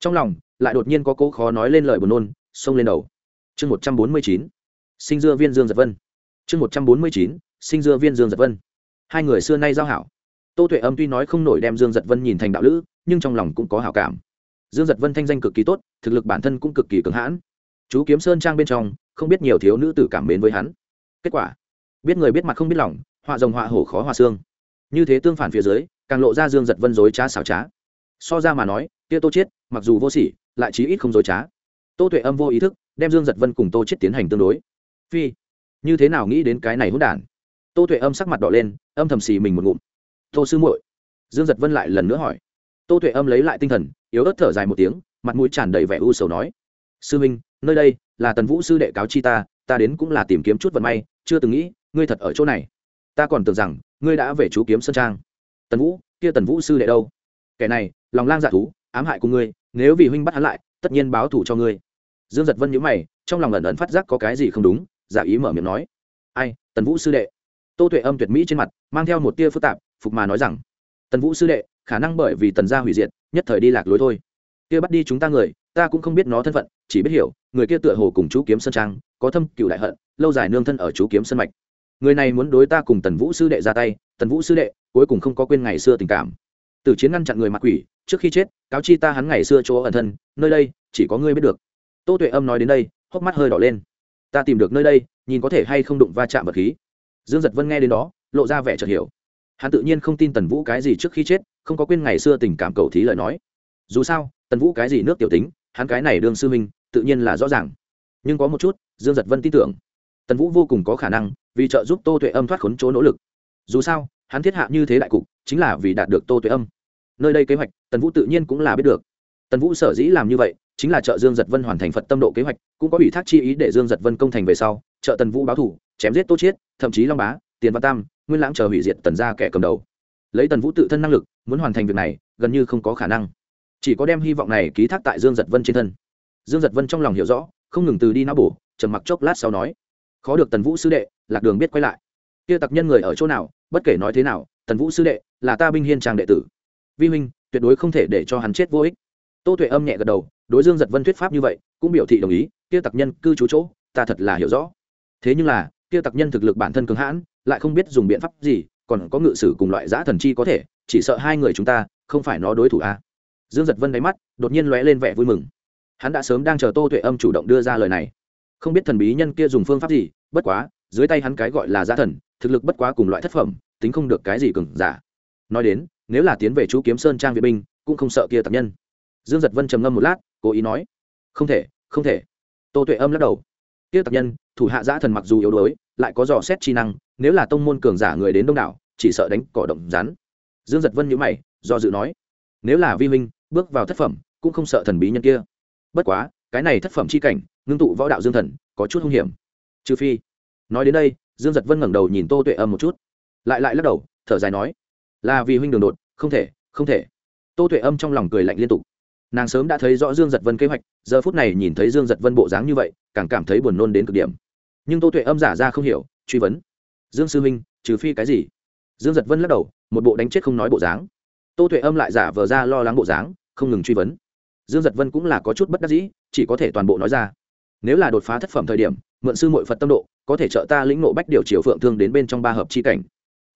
Trong lòng, lại đột nhiên có cố khó nói lên lời buồn nôn, xông lên đầu. Chương một trăm bốn mươi chín, sinh dưa viên dương giật vân. Chương một trăm bốn mươi chín, sinh dưa viên dương giật vân. Hai người xưa nay giao hảo tô tuệ âm tuy nói không nổi đem dương giật vân nhìn thành đạo lữ, nhưng trong lòng cũng có hảo cảm. Dương giật vân thanh danh cực kỳ tốt, thực lực bản thân cũng cực kỳ cưỡng hãn. Chú kiếm sơn trang bên trong, không biết nhiều thiếu nữ tử cảm mến với hắn. Kết quả, biết người biết mặt không biết lòng, họa rồng họa hổ khó hòa xương. Như thế tương phản phía dưới, càng lộ ra dương giật vân dối trá xảo trá. So ra mà nói tia tô chết mặc dù vô sỉ, lại chí ít không dối trá. Tô tuệ âm vô ý thức, đem dương giật vân cùng tô Chiết tiến hành tương đối. Phi, như thế nào nghĩ đến cái này hỗn đản? Tô tuệ âm sắc mặt đỏ lên, âm thầm xì mình một ngụm tô sư muội. Dương giật vân lại lần nữa hỏi. Tô tuệ âm lấy lại tinh thần, yếu ớt thở dài một tiếng, mặt mũi tràn đầy vẻ u sầu nói. Sư minh, nơi đây là tần vũ sư đệ cáo chi ta ta đến cũng là tìm kiếm chút vận may, chưa từng nghĩ, ngươi thật ở chỗ này. Ta còn tưởng rằng, ngươi đã về chú kiếm sơn trang. Tần vũ, kia tần vũ sư đệ đâu? Kẻ này, lòng lang dạ thú, ám hại của ngươi, nếu vì huynh bắt hắn lại, tất nhiên báo thủ cho ngươi. Dương giật vân nhíu mày, trong lòng ẩn ẩn phát giác có cái gì không đúng, giả ý mở miệng nói. Ai, tần vũ sư đệ? Tô tuệ âm tuyệt mỹ trên mặt, mang theo một tia phức tạp phục mà nói rằng, tần vũ sư đệ, khả năng bởi vì tần gia hủy diệt, nhất thời đi lạc lối thôi. Kia bắt đi chúng ta người, ta cũng không biết nó thân phận, chỉ biết hiểu, người kia tựa hồ cùng chú kiếm sơn trang, có thâm cựu đại hận, lâu dài nương thân ở chú kiếm sơn mạch. Người này muốn đối ta cùng tần vũ sư đệ ra tay, tần vũ sư đệ, cuối cùng không có quên ngày xưa tình cảm. Từ chiến ngăn chặn người mặc quỷ, trước khi chết, cáo chi ta hắn ngày xưa chỗ ẩn thân, nơi đây, chỉ có ngươi biết được. Tô tuệ âm nói đến đây, hốc mắt hơi đỏ lên. Ta tìm được nơi đây, nhìn có thể hay không đụng va chạm vật khí. Dương giật vân nghe đến đó, lộ ra vẻ chợt hiểu hắn tự nhiên không tin tần vũ cái gì trước khi chết, không có quên ngày xưa tình cảm cầu thí lời nói. Dù sao, tần vũ cái gì nước tiểu tính, hắn cái này đương sư minh, tự nhiên là rõ ràng. Nhưng có một chút, dương giật vân tin tưởng. Tần vũ vô cùng có khả năng, vì trợ giúp tô tuệ âm thoát khốn chỗ nỗ lực. Dù sao, hắn thiết hạ như thế đại cục, chính là vì đạt được tô tuệ âm. Nơi đây kế hoạch, tần vũ tự nhiên cũng là biết được. Tần vũ sở dĩ làm như vậy, chính là trợ dương giật vân hoàn thành phật tâm độ kế hoạch, cũng có ủy thác chi ý để dương giật vân công thành về sau, trợ tần vũ báo thủ, chém giết tô chiết, thậm chí long bá, tiền văn tam nguyên lãng chờ hủy diệt tần gia kẻ cầm đầu. Lấy tần vũ tự thân năng lực, muốn hoàn thành việc này, gần như không có khả năng. Chỉ có đem hy vọng này ký thác tại dương giật vân trên thân. Dương giật vân trong lòng hiểu rõ, không ngừng từ đi não bổ, trầm mặc chốc lát sau nói, khó được tần vũ sư đệ, lạc đường biết quay lại. Kia tặc nhân người ở chỗ nào, bất kể nói thế nào, tần vũ sư đệ, là ta binh hiên trang đệ tử. Vi huynh, tuyệt đối không thể để cho hắn chết vô ích. Tô tuệ âm nhẹ gật đầu, đối dương giật vân thuyết pháp như vậy, cũng biểu thị đồng ý, kia tặc nhân cư trú chỗ, ta thật là hiểu rõ. Thế nhưng là, kia tặc nhân thực lực bản thân cứng hãn lại không biết dùng biện pháp gì, còn có ngự sử cùng loại giã thần chi có thể, chỉ sợ hai người chúng ta không phải nó đối thủ a à. dương giật vân đáy mắt, đột nhiên lóe lên vẻ vui mừng. Hắn đã sớm đang chờ tô tuệ âm chủ động đưa ra lời này. Không biết thần bí nhân kia dùng phương pháp gì, bất quá, dưới tay hắn cái gọi là giã thần, thực lực bất quá cùng loại thất phẩm, tính không được cái gì cừng giả. Nói đến, nếu là tiến về chú kiếm sơn trang vệ binh, cũng không sợ kia tập nhân. Dương giật vân trầm ngâm một lát, cố ý nói, không thể không thể. Tô tuệ âm lắc đầu, kia tập nhân, thủ hạ giã thần mặc dù yếu đuối, lại có dò xét chi năng nếu là tông môn cường giả người đến đông đảo, chỉ sợ đánh cỏ động rắn. Dương giật vân nhữ mày, do dự nói, nếu là vi minh bước vào thất phẩm, cũng không sợ thần bí nhân kia. Bất quá, cái này thất phẩm c h i cảnh, ngưng tụ võ đạo dương thần, có chút hung hiểm. Trừ phi, nói đến đây, dương giật vân ngẩng đầu nhìn tô tuệ âm một chút, lại lại lắc đầu, thở dài nói, là vì huynh đường đột, không thể không thể. Tô tuệ âm trong lòng cười lạnh liên tục. Nàng sớm đã thấy rõ dương giật vân kế hoạch, giờ phút này nhìn thấy dương giật vân bộ dáng như vậy, càng cảm thấy buồn nôn đến cực điểm. Nhưng tô tuệ âm giả ra không hiểu, truy vấn dương sư minh, trừ phi cái gì? Dương giật vân lắc đầu, một bộ đánh chết không nói bộ dáng. Tô tuệ âm lại giả vờ ra lo lắng bộ dáng, không ngừng truy vấn. Dương giật vân cũng là có chút bất đắc dĩ, chỉ có thể toàn bộ nói ra. Nếu là đột phá thất phẩm thời điểm, mượn sư mội phật tâm độ, có thể trợ ta lĩnh nộ bách điều triều phượng thương đến bên trong ba hợp c h i cảnh.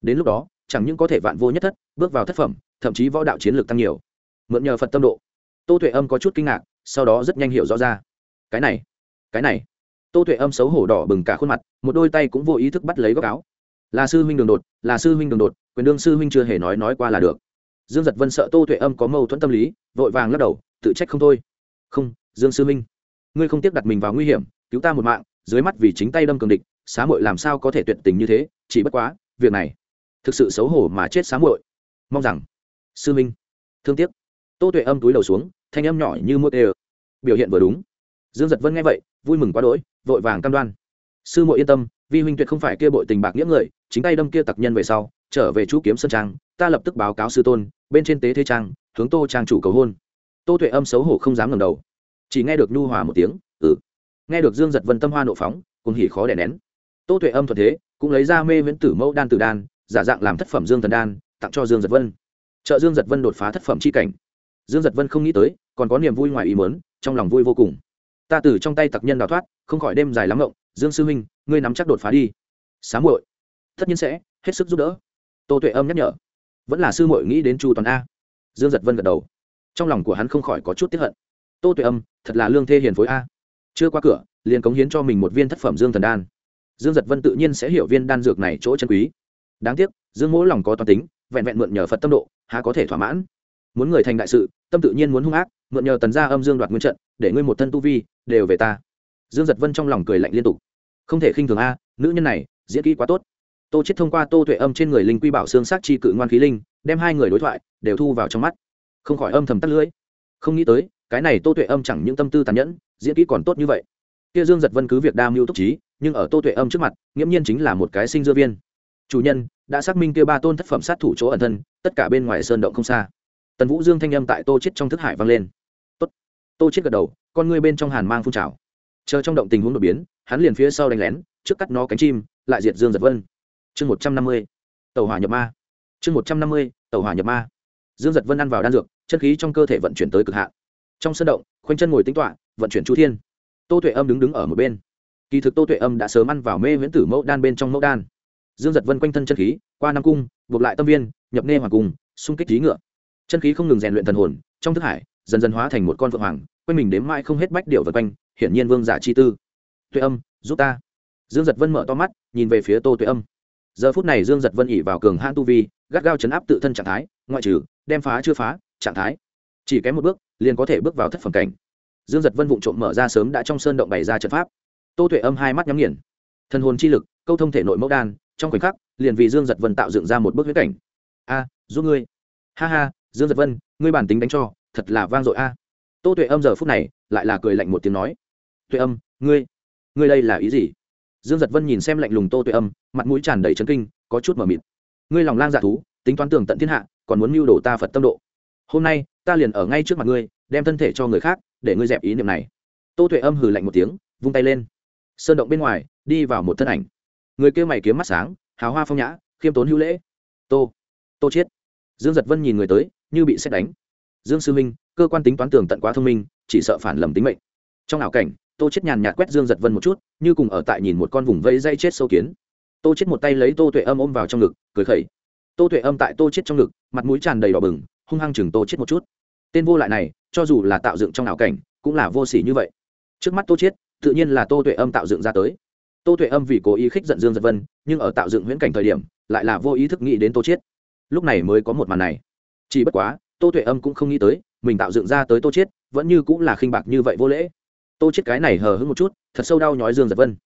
Đến lúc đó, chẳng những có thể vạn vô nhất thất, bước vào thất phẩm, thậm chí võ đạo chiến lược tăng nhiều. Mượn nhờ phật tâm độ. Tô tuệ âm có chút kinh ngạc, sau đó rất nhanh hiểu rõ ra. Cái này cái này tô tuệ âm xấu hổ đỏ bừng cả khuôn mặt, một đôi tay cũng vô ý thức bắt lấy góc áo. Là sư huynh đường đột, là sư huynh đường đột, quyền đương sư huynh chưa hề nói nói qua là được. Dương giật vân sợ tô tuệ âm có mâu thuẫn tâm lý, vội vàng lắc đầu, tự trách không thôi. Không, dương sư huynh, ngươi không tiếp đặt mình vào nguy hiểm, cứu ta một mạng, dưới mắt vì chính tay đâm cường địch, xá muội làm sao có thể tuyệt tình như thế, chỉ bất quá, việc này, thực sự xấu hổ mà chết xá muội. Mong rằng, sư minh thương tiếc. Tô tuệ âm túi đầu xuống, thanh âm nhỏ như mốt ê biểu hiện vừa đúng dương giật vân nghe vậy, vui mừng quá đỗi, vội vàng cam đoan. Sư muội yên tâm, vi huynh tuyệt không phải kia bội tình bạc nghĩa người, chính tay đâm kia tặc nhân về sau, trở về chú kiếm sơn trang, ta lập tức báo cáo sư tôn, bên trên tế thế trang, hướng tô trang chủ cầu hôn. Tô tuệ âm xấu hổ không dám ngầm đầu. Chỉ nghe được nhu hòa một tiếng ừ. Nghe được dương giật vân tâm hoa nộ phóng, cùng hỉ khó đè nén. Tô tuệ âm thuận thế, cũng lấy ra mê viễn tử mẫu đan tử đan, giả dạng làm thất phẩm dương thần đan, tặng cho dương giật vân. Trợ dương giật vân đột phá thất phẩm c h i cảnh. Dương giật vân không nghĩ tới, còn có niềm vui ngoài ý mớn trong lòng vui vô cùng ta từ trong tay tặc nhân đào thoát, không khỏi đêm dài lắm ngộng, dương sư huynh, ngươi nắm chắc đột phá đi. Sám muội, tất nhiên sẽ, hết sức giúp đỡ. Tô tuệ âm nhắc nhở. Vẫn là sư muội nghĩ đến chu toàn a. Dương giật vân gật đầu. Trong lòng của hắn không khỏi có chút tiếp hận. Tô tuệ âm, thật là lương thê hiền phối a. Chưa qua cửa, liền cống hiến cho mình một viên thất phẩm dương thần đan. Dương giật vân tự nhiên sẽ hiểu viên đan dược này chỗ chân quý. Đáng tiếc, dương mỗi lòng có toàn tính, vẹn vẹn mượn nhờ phật tâm độ, há có thể thỏa mãn. Muốn người thành đại sự, tâm tự nhiên muốn hung ác, mượn nhờ tần gia âm dương đoạt nguyên trận, để ngươi một thân tu vi đều về ta. Dương giật vân trong lòng cười lạnh liên tục. Không thể khinh thường a, nữ nhân này, diễn kỹ quá tốt. Tô chết thông qua tô tuệ âm trên người linh quy bảo xương sát chi cự ngoan khí linh, đem hai người đối thoại đều thu vào trong mắt. Không khỏi âm thầm tắt lưỡi. Không nghĩ tới, cái này tô tuệ âm chẳng những tâm tư tàn nhẫn, diễn kỹ còn tốt như vậy. Kia dương giật vân cứ việc đa mưu túc trí, nhưng ở tô tuệ âm trước mặt, nghiễm nhiên chính là một cái sinh dưa viên. Chủ nhân, đã xác minh kia ba tôn thất phẩm sát thủ chỗ ẩn thân, tất cả bên ngoài sơn động không xa. Tần vũ dương thanh âm tại tô chết trong thức hải vang lên. Tốt. Tô chết gật đầu con ngươi bên trong hàn mang phun trào. Chờ trong động tình huống đột biến, hắn liền phía sau đánh lén, trước cắt nó cánh chim, lại diệt dương giật vân. Chương một trăm năm mươi, tàu hỏa nhập ma. Chương một trăm năm mươi, tàu hỏa nhập ma. Dương giật vân ăn vào đan dược, chân khí trong cơ thể vận chuyển tới cực hạn. Trong sân động, khoanh chân ngồi tính toạ vận chuyển chu thiên. Tô tuệ âm đứng đứng ở một bên. Kỳ thực tô tuệ âm đã sớm ăn vào mê viễn tử mẫu đan bên trong mẫu đan. Dương giật vân quanh thân chân khí, qua năm cung, buộc lại tâm viên, nhập nê hoàng cung, xung kích trí ngựa. Chân khí không ngừng rèn luyện thần hồn, trong thức hải, dần dần hóa thành một con phượng hoàng quanh mình đếm mãi không hết bách điệu vật quanh, hiển nhiên vương giả chi tư. Tuệ âm, giúp ta. Dương giật vân mở to mắt, nhìn về phía tô tuệ âm. Giờ phút này dương giật vân ỉ vào cường hãn tu vi, gắt gao chấn áp tự thân trạng thái, ngoại trừ, đem phá chưa phá, trạng thái. Chỉ kém một bước, liền có thể bước vào thất phẩm cảnh. Dương giật vân vụng trộm mở ra sớm đã trong sơn động bày ra trận pháp. Tô tuệ âm hai mắt nhắm nghiền. Thân hồn chi lực, câu thông thể nội mẫu đan, trong khoảnh khắc, liền vì dương giật vân tạo dựng ra một bước huyết cảnh. A, giúp ngươi. Ha ha, dương giật vân, ngươi bản tính đánh cho, thật là vang dội a tô tuệ âm giờ phút này lại là cười lạnh một tiếng nói, tuệ âm, ngươi ngươi đây là ý gì? Dương giật vân nhìn xem lạnh lùng tô tuệ âm, mặt mũi tràn đầy trấn kinh, có chút mờ mịt. Ngươi lòng lang dạ thú, tính toán tường tận thiên hạ, còn muốn mưu đồ ta phật tâm độ. Hôm nay, ta liền ở ngay trước mặt ngươi, đem thân thể cho người khác, để ngươi dẹp ý niệm này. Tô tuệ âm hừ lạnh một tiếng, vung tay lên. Sơn động bên ngoài, đi vào một thân ảnh. Người kêu mày kiếm mắt sáng, hào hoa phong nhã, khiêm tốn hữu lễ. Tô tô chiết dương giật vân nhìn người tới, như bị xét đánh. Dương sư minh cơ quan tính toán tường tận quá thông minh, chỉ sợ phản lầm tính mệnh. Trong ảo cảnh, tô chết nhàn nhạt quét dương giật vân một chút, như cùng ở tại nhìn một con vùng vây dây chết sâu kiến. Tô chết một tay lấy tô tuệ âm ôm vào trong ngực, cười khẩy. Tô tuệ âm tại tô chết trong ngực, mặt mũi tràn đầy đỏ bừng, hung hăng chừng tô chết một chút. Tên vô lại này, cho dù là tạo dựng trong ảo cảnh, cũng là vô sỉ như vậy. Trước mắt tô chết tự nhiên là tô tuệ âm tạo dựng ra tới. Tô tuệ âm vì cố ý khích giận dương giật vân, nhưng ở tạo dựng huyễn cảnh thời điểm, lại là vô ý thức nghĩ đến tô chết lúc này mới có một màn này. Chỉ bất quá tô tuệ âm cũng không nghĩ tới, mình tạo dựng ra tới tô chết vẫn như cũng là khinh bạc như vậy vô lễ. Tô chết cái này hờ hững một chút, thật sâu đau nhói dương giật vân.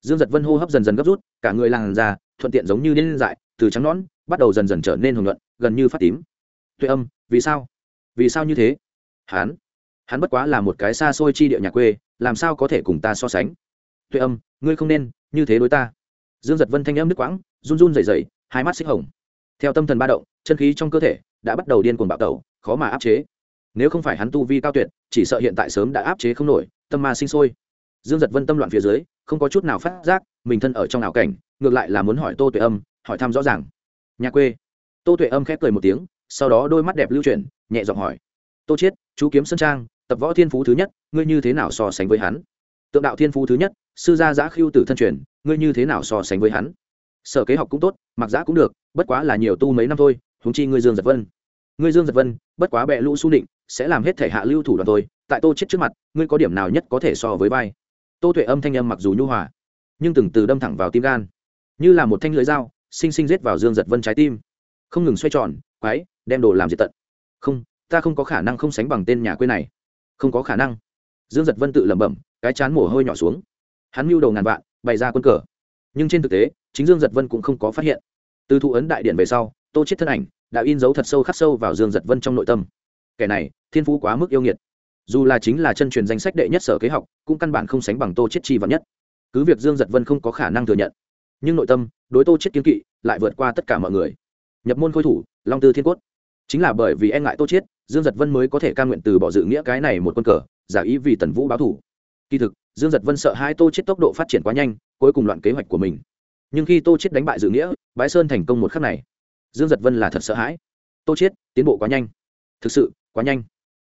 Dương giật vân hô hấp dần dần gấp rút, cả người làng ra thuận tiện giống như điên dại, từ trắng nõn, bắt đầu dần dần trở nên hồng nhuận, gần như phát tím. Tuệ âm, vì sao? Vì sao như thế? Hắn hắn bất quá là một cái xa xôi chi địa nhà quê, làm sao có thể cùng ta so sánh? Tuệ âm, ngươi không nên như thế đối ta. Dương giật vân thanh âm nước quãng, run run rẩy rẩy, hai mắt xích hồng. Theo tâm thần ba động, chân khí trong cơ thể đã bắt đầu điên cuồng bạo tẩu, khó mà áp chế. Nếu không phải hắn tu vi cao tuyệt, chỉ sợ hiện tại sớm đã áp chế không nổi, tâm ma sinh sôi. Dương giật vân tâm loạn phía dưới, không có chút nào phát giác, mình thân ở trong ảo cảnh, ngược lại là muốn hỏi tô tuệ âm, hỏi thăm rõ ràng. Nhà quê. Tô tuệ âm khép cười một tiếng, sau đó đôi mắt đẹp lưu chuyển, nhẹ giọng hỏi. Tô chiết, chú kiếm sơn trang, tập võ thiên phú thứ nhất, ngươi như thế nào so sánh với hắn? Tượng đạo thiên phú thứ nhất, sư gia giã khiêu tử thân truyền, ngươi như thế nào so sánh với hắn? Sở kế học cũng tốt, mặc giã cũng được, bất quá là nhiều tu mấy năm thôi huống chi ngươi dương giật vân. Ngươi dương giật vân, bất quá bệ lũ su định sẽ làm hết thể hạ lưu thủ đoàn tôi tại tô chết trước mặt, ngươi có điểm nào nhất có thể so với vai? Tô tuệ âm thanh âm mặc dù nhu hòa, nhưng từng từ đâm thẳng vào tim gan. Như là một thanh lưới dao, sinh sinh giết vào dương giật vân trái tim. Không ngừng xoay tròn, quái, đem đồ làm diệt tận. Không, ta không có khả năng không sánh bằng tên nhà quê này. Không có khả năng. Dương giật vân tự lẩm bẩm, cái chán mồ hôi nhỏ xuống. Hắn mưu đầu ngàn vạn, bày ra quân cờ. Nhưng trên thực tế, chính dương giật vân cũng không có phát hiện. Từ thụ ấn đại điện về sau tô chết thân ảnh, đã in dấu thật sâu khắc sâu vào dương giật vân trong nội tâm. Kẻ này, thiên phú quá mức yêu nghiệt. Dù là chính là chân truyền danh sách đệ nhất sở kế học, cũng căn bản không sánh bằng tô chết chi vật nhất. Cứ việc dương giật vân không có khả năng thừa nhận, nhưng nội tâm, đối tô chết kiến kỵ, lại vượt qua tất cả mọi người. Nhập môn khôi thủ, long tư thiên cốt. Chính là bởi vì e ngại tô chết, dương giật vân mới có thể ca nguyện từ bỏ dự nghĩa cái này một quân cờ, giả ý vì tần vũ báo thủ. Kỳ thực, dương giật vân sợ hai tô chết tốc độ phát triển quá nhanh, cuối cùng loạn kế hoạch của mình. Nhưng khi tô chết đánh bại dự nghĩa, bái sơn thành công một khắc này dương giật vân là thật sợ hãi. Tô chết tiến bộ quá nhanh. Thực sự, quá nhanh.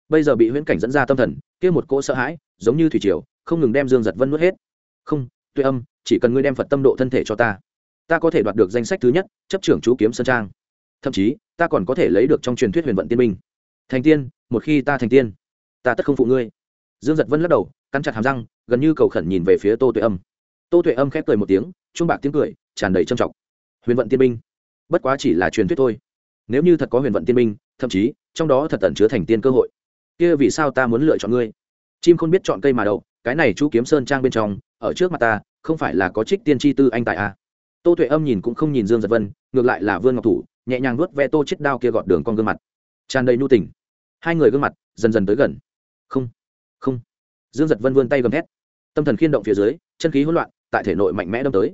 Bây giờ bị huyễn cảnh dẫn ra tâm thần, kia một cỗ sợ hãi, giống như thủy triều, không ngừng đem dương giật vân nuốt hết. Không, tuệ âm, chỉ cần ngươi đem phật tâm độ thân thể cho ta ta có thể đoạt được danh sách thứ nhất, chấp trưởng chú kiếm sơn trang. Thậm chí, ta còn có thể lấy được trong truyền thuyết huyền vận tiên minh thành tiên, một khi ta thành tiên, ta tất không phụ ngươi. Dương giật vân lắc đầu, cắn chặt hàm răng, gần như cầu khẩn nhìn về phía tô tuệ âm. Tô tuệ âm khép cười một tiếng, chuông bạc tiếng cười, tràn đầy trầm trọng. Huyền vận tiên minh bất quá chỉ là truyền thuyết thôi. Nếu như thật có huyền vận tiên minh thậm chí, trong đó thật tẩn chứa thành tiên cơ hội. Kia vì sao ta muốn lựa chọn ngươi? Chim không biết chọn cây mà đậu, cái này chú kiếm sơn trang bên trong, ở trước mặt ta, không phải là có trích tiên tri tư anh tại a à. tô tuệ âm nhìn cũng không nhìn dương giật vân, ngược lại là vương ngọc thủ, nhẹ nhàng nuốt ve tô chết đao kia gọt đường con gương mặt. Tràn đầy nhu tình. Hai người gương mặt dần dần tới gần. Không không. Dương giật vân vươn tay gầm thét. Tâm thần khiên động phía dưới, chân khí hỗn loạn, tại thể nội mạnh mẽ đâm tới.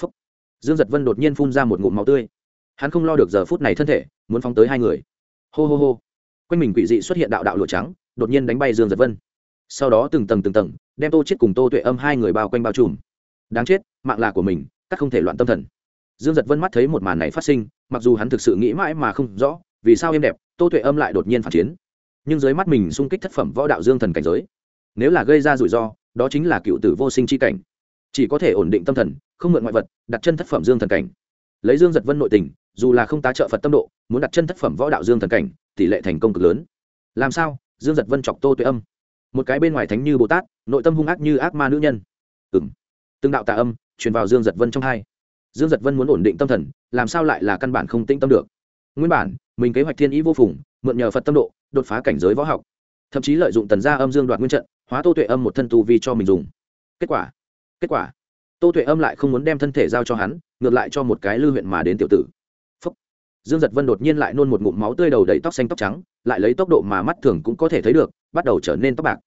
Phúc. dương giật vân đột nhiên phun ra một ngụm máu tươi hắn không lo được giờ phút này thân thể, muốn phóng tới hai người. Hô hô hô. Quanh mình quỷ dị xuất hiện đạo đạo lụa trắng, đột nhiên đánh bay dương giật vân. Sau đó từng tầng từng tầng, đem tô chết cùng tô tuệ âm hai người bao quanh bao trùm. Đáng chết, mạng là của mình, các không thể loạn tâm thần. Dương giật vân mắt thấy một màn này phát sinh, mặc dù hắn thực sự nghĩ mãi mà không rõ, vì sao êm đẹp, tô tuệ âm lại đột nhiên phản chiến. Nhưng dưới mắt mình xung kích thất phẩm võ đạo dương thần cảnh giới. Nếu là gây ra rủi ro, đó chính là cựu tử vô sinh c h i cảnh. Chỉ có thể ổn định tâm thần, không mượn ngoại vật, đặt chân thất phẩm dương thần cảnh. Lấy dương giật vân nội tình dù là không tá trợ phật tâm độ muốn đặt chân thất phẩm võ đạo dương thần cảnh tỷ lệ thành công cực lớn làm sao dương giật vân chọc tô tuệ âm một cái bên ngoài thánh như bồ tát nội tâm hung ác như ác ma nữ nhân ừ m từng đạo Tạ âm truyền vào dương giật vân trong hai dương giật vân muốn ổn định tâm thần làm sao lại là căn bản không tĩnh tâm được nguyên bản mình kế hoạch thiên ý vô phùng mượn nhờ phật tâm độ đột phá cảnh giới võ học thậm chí lợi dụng tần gia âm dương đoạt nguyên trận hóa tô tuệ âm một thân tu vi cho mình dùng kết quả kết quả tô tuệ âm lại không muốn đem thân thể giao cho hắn ngược lại cho một cái lưu huyện mà đến tiểu tử dương giật vân đột nhiên lại nôn một ngụm máu tươi đầu đầy tóc xanh tóc trắng, lại lấy tốc độ mà mắt thường cũng có thể thấy được, bắt đầu trở nên tóc bạc.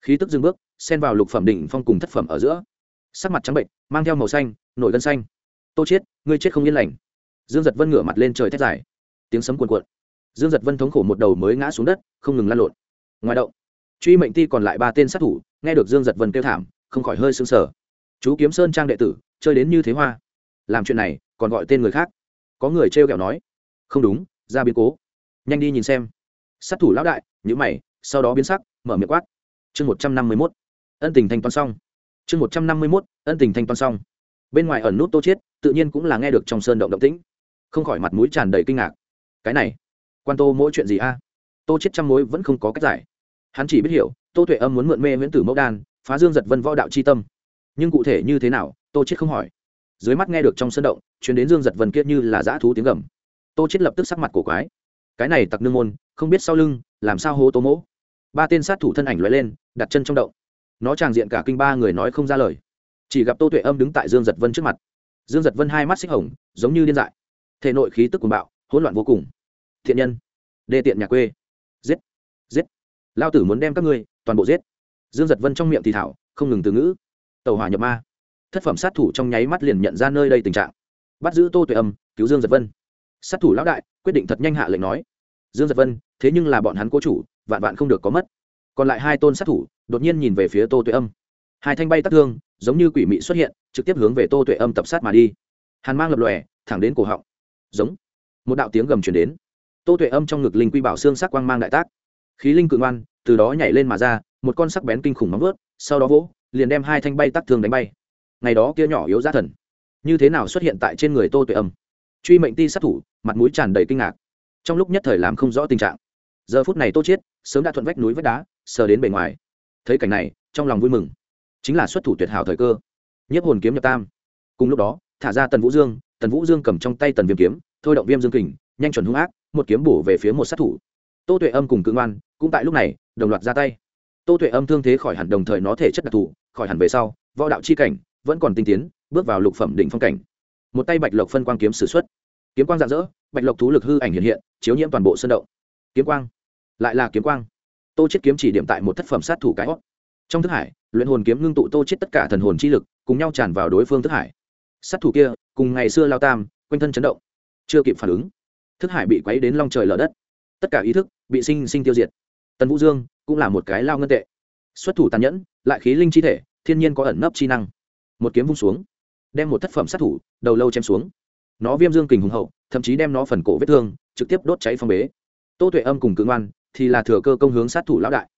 Khí tức dưng bước, xen vào lục phẩm đỉnh phong cùng thất phẩm ở giữa. Sắc mặt trắng bệnh, mang theo màu xanh nổi gân xanh. Tô chết, ngươi chết không yên lành. Dương giật vân ngửa mặt lên trời thét dài. Tiếng sấm cuồn cuộn. Dương giật vân thống khổ một đầu mới ngã xuống đất, không ngừng lan lộn. Ngoài động, truy mệnh ti còn lại ba tên sát thủ, nghe được dương giật vân kêu thảm, không khỏi hơi sưng sờ. Chú kiếm sơn trang đệ tử, chơi đến như thế hoa. Làm chuyện này, còn gọi tên người khác. Có người trêu ghẹo nói không đúng, ra biến cố. Nhanh đi nhìn xem. Sát thủ lão đại nhữ mày, sau đó biến sắc, mở miệng quát. Chương một trăm năm mươi mốt. Ân tình thanh toán xong. Chương một trăm năm mươi mốt, ân tình thanh toán xong. Bên ngoài ẩn nút tô chiết, tự nhiên cũng là nghe được trong sơn động động tĩnh. Không khỏi mặt mũi tràn đầy kinh ngạc. Cái này, quan tô mỗi chuyện gì a? Tô chết trăm mối vẫn không có cách giải. Hắn chỉ biết hiểu, tô tuệ âm muốn mượn mê nguyễn tử mẫu đan, phá dương giật vân võ đạo c h i tâm. Nhưng cụ thể như thế nào, tô chết không hỏi. Dưới mắt nghe được trong sân động chuyến đến dương giật vân kiết như là dã thú tiếng gầm tô chết lập tức sắc mặt cổ quái. Cái này tặc nương môn, không biết sau lưng, làm sao hô tô mỗ? Ba tên sát thủ thân ảnh lóe lên, đặt chân trong động. Nó tràng diện cả kinh ba người nói không ra lời. Chỉ gặp tô tuệ âm đứng tại dương giật vân trước mặt. Dương giật vân hai mắt xích hồng, giống như điên dại. Thể nội khí tức cuồng bạo, hỗn loạn vô cùng. Thiện nhân, đê tiện nhà quê. Giết giết. Lao tử muốn đem các ngươi, toàn bộ giết. Dương giật vân trong miệng thì thảo, không ngừng từ ngữ. Tàu hỏa nhập ma. Thất phẩm sát thủ trong nháy mắt liền nhận ra nơi đây tình trạng. Bắt giữ tô tuệ âm, cứu dương giật vân sát thủ lão đại, quyết định thật nhanh hạ lệnh nói. Dương giật vân, thế nhưng là bọn hắn cố chủ, vạn vạn không được có mất. Còn lại hai tôn sát thủ, đột nhiên nhìn về phía tô tuệ âm. Hai thanh bay tắc thương, giống như quỷ mị xuất hiện, trực tiếp hướng về tô tuệ âm tập sát mà đi. Hàn mang lập lòe, thẳng đến cổ họng. Giống. Một đạo tiếng gầm chuyển đến. Tô tuệ âm trong ngực linh quy bảo xương sắc quang mang đại tác. Khí linh cự ngoan từ đó nhảy lên mà ra, một con sắc bén kinh khủng móng vớt sau đó vỗ, liền đem hai thanh bay tắc thương đánh bay. Ngày đó kia nhỏ yếu ra thần. Như thế nào xuất hiện tại trên người tô tuệ âm? Truy mệnh ti sát thủ, mặt mũi tràn đầy kinh ngạc. Trong lúc nhất thời làm không rõ tình trạng. Giờ phút này tô chiết sớm đã thuận vách núi vách đá, sờ đến bề ngoài. Thấy cảnh này, trong lòng vui mừng. Chính là xuất thủ tuyệt hảo thời cơ. Nhất hồn kiếm nhập tam. Cùng lúc đó, thả ra tần vũ dương, tần vũ dương cầm trong tay tần viêm kiếm, thôi động viêm dương kình, nhanh chuẩn hung ác, một kiếm bổ về phía một sát thủ. Tô tuệ âm cùng cự ngoan cũng tại lúc này, đồng loạt ra tay. Tô tuệ âm thương thế khỏi hẳn đồng thời nó thể chất đặc thù, khỏi hẳn về sau, võ đạo chi cảnh, vẫn còn tinh tiến, bước vào lục phẩm đỉnh phong cảnh một tay bạch lộc phân quang kiếm s ử x u ấ t kiếm quang rạng rỡ, bạch lộc thú lực hư ảnh hiện hiện, chiếu nhiễm toàn bộ sân động. Kiếm quang, lại là kiếm quang. Tô chết kiếm chỉ điểm tại một thất phẩm sát thủ cái hót trong thức hải, luyện hồn kiếm ngưng tụ tô chết tất cả thần hồn chi lực, cùng nhau tràn vào đối phương thức hải. Sát thủ kia, cùng ngày xưa lao tam, quanh thân chấn động, chưa kịp phản ứng. Thức hải bị quấy đến long trời lở đất. Tất cả ý thức bị sinh sinh tiêu diệt. Tần vũ dương cũng là một cái lao ngân tệ. Xuất thủ tàn nhẫn, lại khí linh chi thể, thiên nhiên có ẩn nấp chi năng. Một kiếm vung xuống đem một thất phẩm sát thủ, đầu lâu chém xuống. Nó viêm dương kình hùng hậu, thậm chí đem nó phần cổ vết thương, trực tiếp đốt cháy phong bế. Tô tuệ âm cùng cự ngoan thì là thừa cơ công hướng sát thủ lão đại.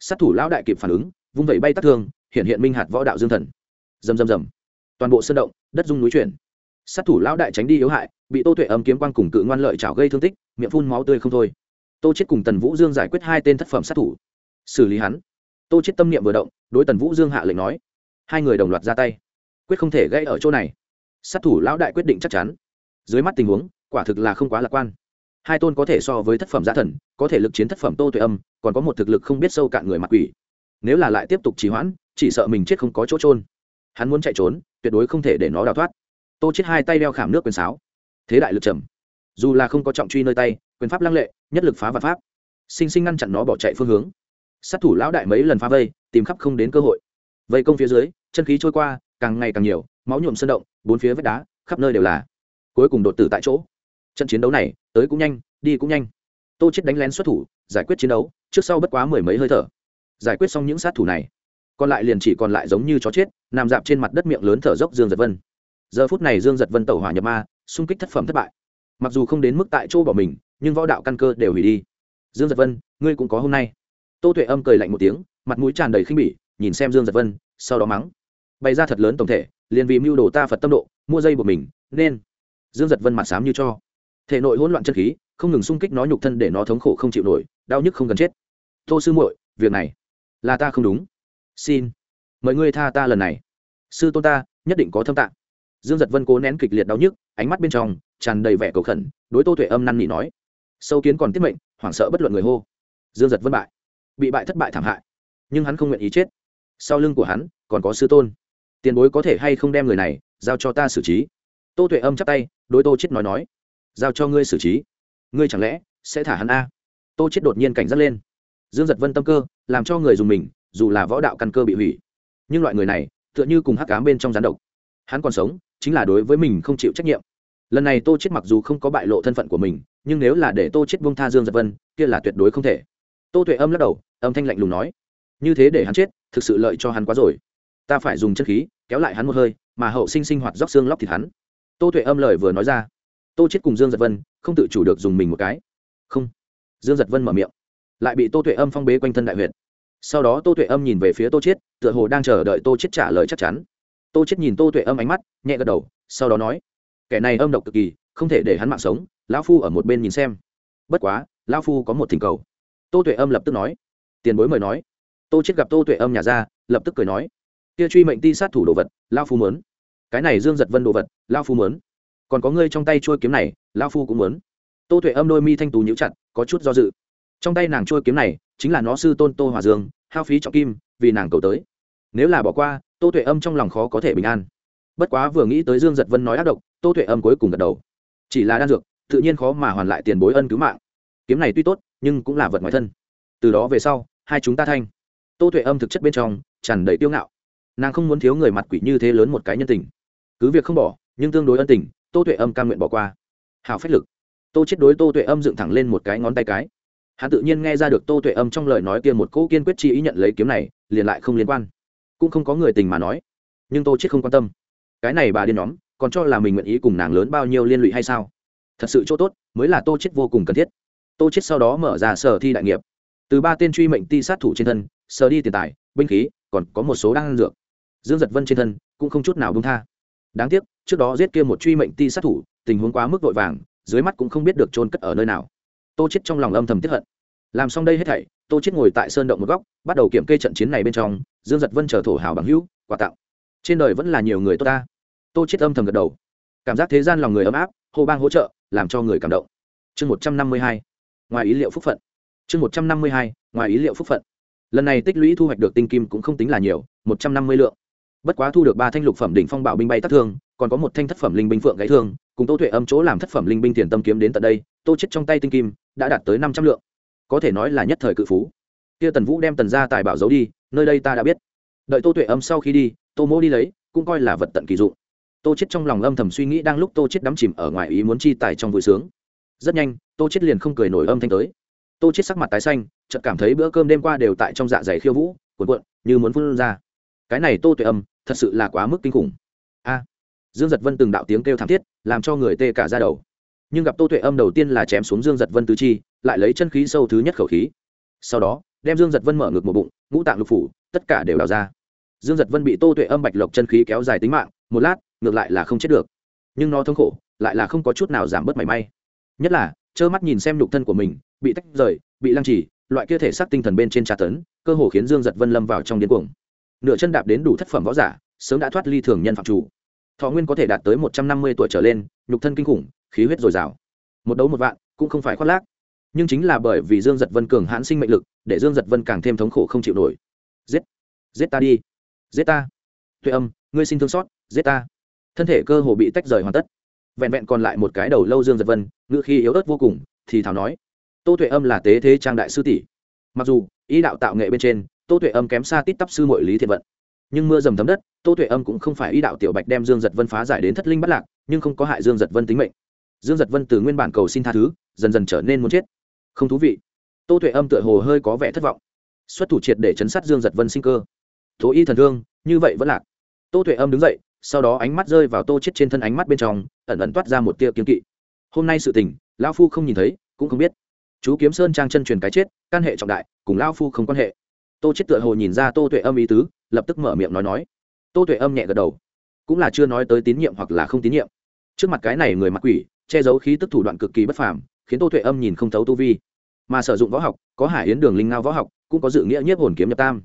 Sát thủ lão đại kịp phản ứng, vung vẩy bay tắt thương, hiện hiện minh hạt võ đạo dương thần. Rầm rầm rầm. Toàn bộ sơn động, đất dung núi chuyển. Sát thủ lão đại tránh đi yếu hại, bị tô tuệ âm kiếm quan cùng cự ngoan lợi chảo gây thương tích, miệng phun máu tươi không thôi. Tô chết cùng tần vũ dương giải quyết hai tên thất phẩm sát thủ. Xử lý hắn. Tô chết tâm niệm vừa động, đối tần vũ dương hạ lệnh nói. Hai người đồng loạt ra tay quyết không thể gây ở chỗ này. Sát thủ lão đại quyết định chắc chắn. Dưới mắt tình huống, quả thực là không quá lạc quan. Hai tôn có thể so với thất phẩm giả thần, có thể lực chiến thất phẩm tô tuệ âm, còn có một thực lực không biết sâu cạn người mặc quỷ. Nếu là lại tiếp tục trì hoãn, chỉ sợ mình chết không có chỗ trôn hắn muốn chạy trốn, tuyệt đối không thể để nó đào thoát. Tô chết hai tay đeo khảm nước quyền sáo. Thế đại lực trầm. Dù là không có trọng truy nơi tay, quyền pháp lăng lệ, nhất lực phá và pháp. Sinh sinh ngăn chặn nó bỏ chạy phương hướng. Sát thủ lão đại mấy lần phá vây, tìm khắp không đến cơ hội. Vây công phía dưới, chân khí trôi qua càng ngày càng nhiều, máu nhuộm sân động, bốn phía vách đá, khắp nơi đều là. Cuối cùng đột tử tại chỗ. Trận chiến đấu này, tới cũng nhanh, đi cũng nhanh. Tô chết đánh lén xuất thủ, giải quyết chiến đấu, trước sau bất quá mười mấy hơi thở. Giải quyết xong những sát thủ này, còn lại liền chỉ còn lại giống như chó chết, nằm dạp trên mặt đất miệng lớn thở dốc dương giật vân. Giờ phút này dương giật vân tẩu hỏa nhập ma, xung kích thất phẩm thất bại. Mặc dù không đến mức tại chỗ bỏ mình, nhưng võ đạo căn cơ đều hủy đi. Dương giật vân, ngươi cũng có hôm nay. Tô tuệ âm cười lạnh một tiếng, mặt mũi tràn đầy khinh bỉ, nhìn xem dương giật vân, sau đó mắng bày ra thật lớn tổng thể, liền vì mưu đồ ta phật tâm độ, mua dây buộc mình, nên dương giật vân mặt xám như cho. Thể nội hỗn loạn chân khí, không ngừng xung kích nó nhục thân để nó thống khổ không chịu nổi, đau nhức không cần chết. Tô sư muội, việc này là ta không đúng. Xin mời ngươi tha ta lần này. Sư tôn ta, nhất định có thâm tạng dương giật vân cố nén kịch liệt đau nhức, ánh mắt bên trong tràn đầy vẻ cầu khẩn, đối tô tuệ âm năn nỉ nói. Sâu kiến còn tiết mệnh, hoảng sợ bất luận người hô. Dương giật vân bại. Bị bại thất bại thảm hại. Nhưng hắn không nguyện ý chết. Sau lưng của hắn còn có sư tôn tiền bối có thể hay không đem người này giao cho ta xử trí? Tô tuệ âm chắp tay, đối tô chết nói nói. Giao cho ngươi xử trí. Ngươi chẳng lẽ sẽ thả hắn a? Tô chết đột nhiên cảnh giác lên. Dương giật vân tâm cơ, làm cho người dùng mình, dù là võ đạo căn cơ bị hủy. Nhưng loại người này, tựa như cùng hắc cám bên trong gián độc. Hắn còn sống, chính là đối với mình không chịu trách nhiệm. Lần này tô chết mặc dù không có bại lộ thân phận của mình, nhưng nếu là để tô chết buông tha dương giật vân, kia là tuyệt đối không thể. Tô tuệ âm lắc đầu, âm thanh lạnh lùng nói. Như thế để hắn chết, thực sự lợi cho hắn quá rồi ta phải dùng chân khí kéo lại hắn một hơi, mà hậu sinh sinh hoạt róc xương lóc thịt hắn. Tô tuệ âm lời vừa nói ra. Tô chết cùng dương giật vân không tự chủ được dùng mình một cái. Không. Dương giật vân mở miệng. Lại bị tô tuệ âm phong bế quanh thân đại huyện sau đó tô tuệ âm nhìn về phía tô chết tựa hồ đang chờ đợi tô chết trả lời chắc chắn. Tô chết nhìn tô tuệ âm ánh mắt, nhẹ gật đầu, sau đó nói, kẻ này âm độc cực kỳ, không thể để hắn mạng sống, lão phu ở một bên nhìn xem. Bất quá, lão phu có một thỉnh cầu. Tô tuệ âm lập tức nói. Tiền bối mời nói. Tô chết gặp tô tuệ âm nhà ra, lập tức cười nói kia truy mệnh ti sát thủ đồ vật lao phu mớn cái này dương giật vân đồ vật lao phu mớn còn có ngươi trong tay trôi kiếm này lao phu cũng mớn tô tuệ âm đôi mi thanh tú nhíu chặt, có chút do dự. Trong tay nàng trôi kiếm này, chính là nó sư tôn tô hòa dương, hao phí trọng kim, vì nàng cầu tới. Nếu là bỏ qua, tô tuệ âm trong lòng khó có thể bình an. Bất quá vừa nghĩ tới dương giật vân nói ác độc, tô tuệ âm cuối cùng gật đầu. Chỉ là đan dược, tự nhiên khó mà hoàn lại tiền bối ân cứu mạng. Kiếm này tuy tốt, nhưng cũng là vật ngoài thân. Từ đó về sau, hai chúng ta thanh. Tô tuệ âm thực chất bên trong, tràn đầy tiêu ngạo nàng không muốn thiếu người mặt quỷ như thế lớn một cái nhân tình. Cứ việc không bỏ, nhưng tương đối ân tình, tô tuệ âm cam nguyện bỏ qua. Hào phách lực. Tô chết đối tô tuệ âm dựng thẳng lên một cái ngón tay cái. Hắn tự nhiên nghe ra được tô tuệ âm trong lời nói kia một cỗ kiên quyết chi ý nhận lấy kiếm này, liền lại không liên quan. Cũng không có người tình mà nói. Nhưng tô chết không quan tâm. Cái này bà điên nhóm, còn cho là mình nguyện ý cùng nàng lớn bao nhiêu liên lụy hay sao? Thật sự chỗ tốt, mới là tô chết vô cùng cần thiết. Tô chết sau đó mở ra sở thi đại nghiệp. Từ ba tên truy mệnh ti sát thủ trên thân, sở đi tiền tài, binh khí, còn có một số đang dược dương giật vân trên thân cũng không chút nào buông tha. Đáng tiếc, trước đó giết kia một truy mệnh ti sát thủ, tình huống quá mức vội vàng, dưới mắt cũng không biết được trôn cất ở nơi nào. Tô chết trong lòng âm thầm tiếp hận. Làm xong đây hết thảy, tô chết ngồi tại sơn động một góc, bắt đầu kiểm kê trận chiến này bên trong, dương giật vân chờ thổ hào bằng hữu, quà tặng. Trên đời vẫn là nhiều người tốt ta. Tô chết âm thầm gật đầu. Cảm giác thế gian lòng người ấm áp, hô bang hỗ trợ, làm cho người cảm động. Chương một trăm năm mươi hai, ngoài ý liệu phúc phận. Chương một trăm năm mươi hai, ngoài ý liệu phúc phận. Lần này tích lũy thu hoạch được tinh kim cũng không tính là nhiều, một trăm năm mươi lượng bất quá thu được ba thanh lục phẩm đỉnh phong bảo binh bay tác thương, còn có một thanh thất phẩm linh binh phượng gãy thương, cùng tô tuệ âm chỗ làm thất phẩm linh binh tiền tâm kiếm đến tận đây, tô chết trong tay tinh kim, đã đạt tới năm trăm lượng. Có thể nói là nhất thời cự phú. Kia tần vũ đem tần gia tài bảo giấu đi, nơi đây ta đã biết. Đợi tô tuệ âm sau khi đi, tô mỗ đi lấy, cũng coi là vật tận kỳ dụng. Tô chết trong lòng âm thầm suy nghĩ đang lúc tô chết đắm chìm ở ngoài ý muốn chi tài trong vui sướng. Rất nhanh, tô chết liền không cười nổi âm thanh tới. Tô chết sắc mặt tái xanh, chợt cảm thấy bữa cơm đêm qua đều tại trong dạ dày khiêu vũ, cuộn cuộn, như muốn phun ra. Cái này tô tuệ âm thật sự là quá mức kinh khủng. A, dương giật vân từng đạo tiếng kêu thảm thiết, làm cho người tê cả ra đầu. Nhưng gặp tô tuệ âm đầu tiên là chém xuống dương giật vân tứ chi, lại lấy chân khí sâu thứ nhất khẩu khí. Sau đó, đem dương giật vân mở ngực một bụng, ngũ tạng lục phủ, tất cả đều đào ra. Dương giật vân bị tô tuệ âm bạch lộc chân khí kéo dài tính mạng, một lát, ngược lại là không chết được. Nhưng nó thống khổ, lại là không có chút nào giảm bớt mảy may. Nhất là, trơ mắt nhìn xem nhục thân của mình, bị tách rời, bị lăng trì, loại kia thể xác tinh thần bên trên tra tấn, cơ hồ khiến dương giật vân lâm vào trong điên cuồng nửa chân đạp đến đủ thất phẩm võ giả, sớm đã thoát ly thường nhân phạm chủ. Thọ nguyên có thể đạt tới một trăm năm mươi tuổi trở lên, nhục thân kinh khủng, khí huyết dồi dào. Một đấu một vạn, cũng không phải khoác lác. Nhưng chính là bởi vì dương giật vân cường hãn sinh mệnh lực, để dương giật vân càng thêm thống khổ không chịu nổi. Giết! Giết ta đi! Giết ta! Tuệ âm, ngươi xin thương xót, giết ta! Thân thể cơ hồ bị tách rời hoàn tất. Vẹn vẹn còn lại một cái đầu lâu dương giật vân ngự khi yếu ớt vô cùng, thì thảo nói. Tô tuệ âm là tế thế trang đại sư tỷ. Mặc dù ý đạo tạo nghệ bên trên tô tuệ âm kém xa tít tắp sư mội lý thiện vận. Nhưng mưa dầm thấm đất, tô tuệ âm cũng không phải ý đạo tiểu bạch đem dương giật vân phá giải đến thất linh bắt lạc, nhưng không có hại dương giật vân tính mệnh. Dương giật vân từ nguyên bản cầu xin tha thứ, dần dần trở nên muốn chết. Không thú vị. Tô tuệ âm tựa hồ hơi có vẻ thất vọng. Xuất thủ triệt để chấn sát dương giật vân sinh cơ. Tố y thần thương, như vậy vẫn lạc. Tô tuệ âm đứng dậy, sau đó ánh mắt rơi vào tô chết trên thân ánh mắt bên trong, ẩn ẩn toát ra một tia kiếm kỵ. Hôm nay sự tình, lão phu không nhìn thấy, cũng không biết. Chú kiếm sơn trang chân truyền cái chết căn hệ trọng đại, cùng lão phu không quan hệ tô chết tựa hồ nhìn ra tô tuệ âm ý tứ, lập tức mở miệng nói nói. Tô tuệ âm nhẹ gật đầu. Cũng là chưa nói tới tín nhiệm hoặc là không tín nhiệm. Trước mặt cái này người mặc quỷ, che giấu khí tức thủ đoạn cực kỳ bất phàm, khiến tô tuệ âm nhìn không thấu tu vi. Mà sử dụng võ học, có hải yến đường linh ngao võ học, cũng có dự nghĩa nhiếp hồn kiếm nhập tam.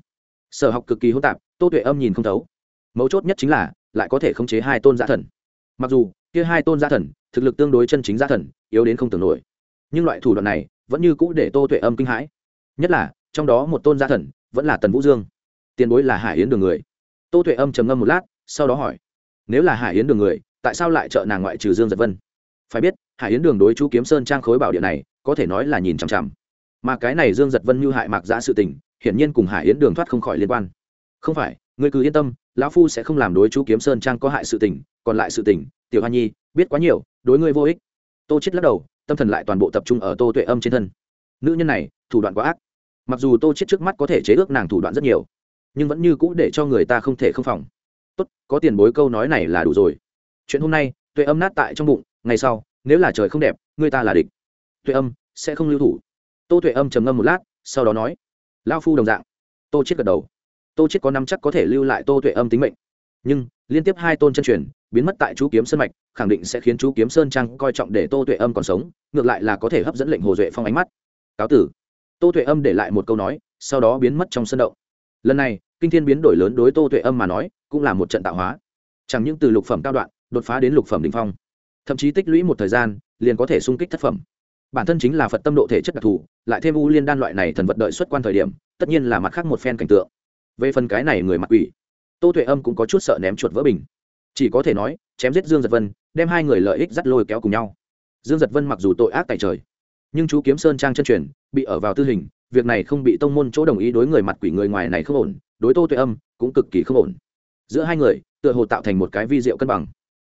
Sở học cực kỳ hỗn tạp, tô tuệ âm nhìn không thấu. Mấu chốt nhất chính là, lại có thể khống chế hai tôn gia thần. Mặc dù, kia hai tôn gia thần, thực lực tương đối chân chính gia thần, yếu đến không tưởng nổi. Nhưng loại thủ đoạn này, vẫn như cũ để tô tuệ âm kinh hãi. Nhất là, trong đó một tôn gia thần vẫn là tần vũ dương tiền bối là hải yến đường người tô tuệ âm trầm ngâm một lát sau đó hỏi nếu là hải yến đường người tại sao lại trợ nàng ngoại trừ dương giật vân phải biết hải yến đường đối chú kiếm sơn trang khối bảo địa này có thể nói là nhìn chằm chằm mà cái này dương giật vân như hại mạc giã sự tình hiển nhiên cùng hải yến đường thoát không khỏi liên quan không phải ngươi cứ yên tâm lão phu sẽ không làm đối chú kiếm sơn trang có hại sự tình còn lại sự tình tiểu hoa nhi biết quá nhiều đối ngươi vô ích tô chết lắc đầu tâm thần lại toàn bộ tập trung ở tô tuệ âm trên thân nữ nhân này thủ đoạn quá ác mặc dù tô chết trước mắt có thể chế ước nàng thủ đoạn rất nhiều, nhưng vẫn như cũ để cho người ta không thể không phòng. Tốt, có tiền bối câu nói này là đủ rồi. Chuyện hôm nay, tuệ âm nát tại trong bụng, ngày sau, nếu là trời không đẹp, người ta là địch. Tuệ âm sẽ không lưu thủ. Tô tuệ âm trầm ngâm một lát, sau đó nói lao phu đồng dạng. Tô chết gật đầu. Tô chết có năm chắc có thể lưu lại tô tuệ âm tính mệnh. Nhưng, liên tiếp hai tôn chân truyền, biến mất tại chú kiếm sơn mạch, khẳng định sẽ khiến chú kiếm sơn trang coi trọng để tô tuệ âm còn sống, ngược lại là có thể hấp dẫn lệnh hồ duệ phong ánh mắt. Cáo tử tô tuệ âm để lại một câu nói, sau đó biến mất trong sân động. Lần này, kinh thiên biến đổi lớn đối tô tuệ âm mà nói, cũng là một trận tạo hóa. Chẳng những từ lục phẩm cao đoạn, đột phá đến lục phẩm đình phong, thậm chí tích lũy một thời gian, liền có thể sung kích thất phẩm. Bản thân chính là phật tâm độ thể chất đặc thù, lại thêm u liên đan loại này thần vật đợi xuất quan thời điểm, tất nhiên là mặt khác một phen cảnh tượng. Về phần cái này người mặc quỷ, tô tuệ âm cũng có chút sợ ném chuột vỡ bình. Chỉ có thể nói, chém giết dương giật vân, đem hai người lợi ích dắt lôi kéo cùng nhau. Dương giật vân mặc dù tội ác tại trời nhưng chú kiếm sơn trang chân truyền, bị ở vào tư hình, việc này không bị tông môn chỗ đồng ý đối người mặt quỷ người ngoài này không ổn, đối tô tuệ âm cũng cực kỳ không ổn. Giữa hai người, tựa hồ tạo thành một cái vi diệu cân bằng.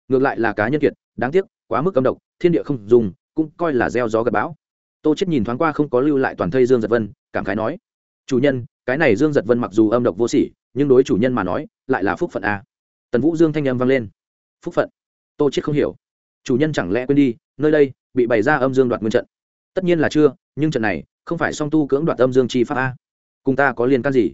Ngược lại là cá nhân kiệt, đáng tiếc, quá mức âm độc, thiên địa không dùng, cũng coi là gieo gió gặp bão. Tô chết nhìn thoáng qua không có lưu lại toàn thây dương giật vân, cảm khái nói, chủ nhân, cái này dương giật vân mặc dù âm độc vô sỉ, nhưng đối chủ nhân mà nói, lại là phúc phận a. Tần vũ dương thanh âm vang lên, phúc phận? Tô chết không hiểu. Chủ nhân chẳng lẽ quên đi, nơi đây bị bày ra âm dương đoạt nguyên trận tất nhiên là chưa, nhưng trận này, không phải song tu cưỡng đoạt âm dương chi pháp a. Cùng ta có liên can gì?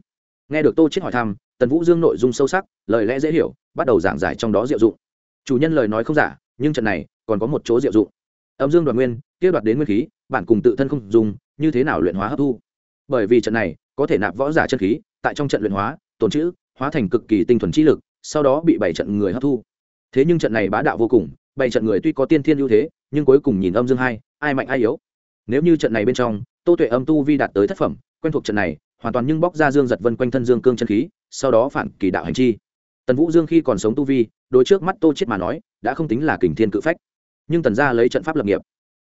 Nghe được tô chết hỏi thăm, tần vũ dương nội dung sâu sắc, lời lẽ dễ hiểu, bắt đầu giảng giải trong đó diệu dụng. Chủ nhân lời nói không giả, nhưng trận này, còn có một chỗ diệu dụng. Âm dương đoạt nguyên, kia đoạt đến nguyên khí, bản cùng tự thân không dùng, như thế nào luyện hóa hấp thu? Bởi vì trận này, có thể nạp võ giả chân khí, tại trong trận luyện hóa tồn chữ hóa thành cực kỳ tinh thuần trí lực, sau đó bị bảy trận người hấp thu. Thế nhưng trận này bá đạo vô cùng, bảy trận người tuy có tiên thiên ưu thế, nhưng cuối cùng nhìn âm dương hai, ai mạnh ai yếu? Nếu như trận này bên trong, tô tuệ âm tu vi đạt tới thất phẩm, quen thuộc trận này, hoàn toàn nhưng bóc ra dương giật vân quanh thân dương cương chân khí, sau đó phản kỳ đạo hành chi. Tần vũ dương khi còn sống tu vi đôi trước mắt tô chết mà nói, đã không tính là kình thiên cự phách. Nhưng tần gia lấy trận pháp lập nghiệp.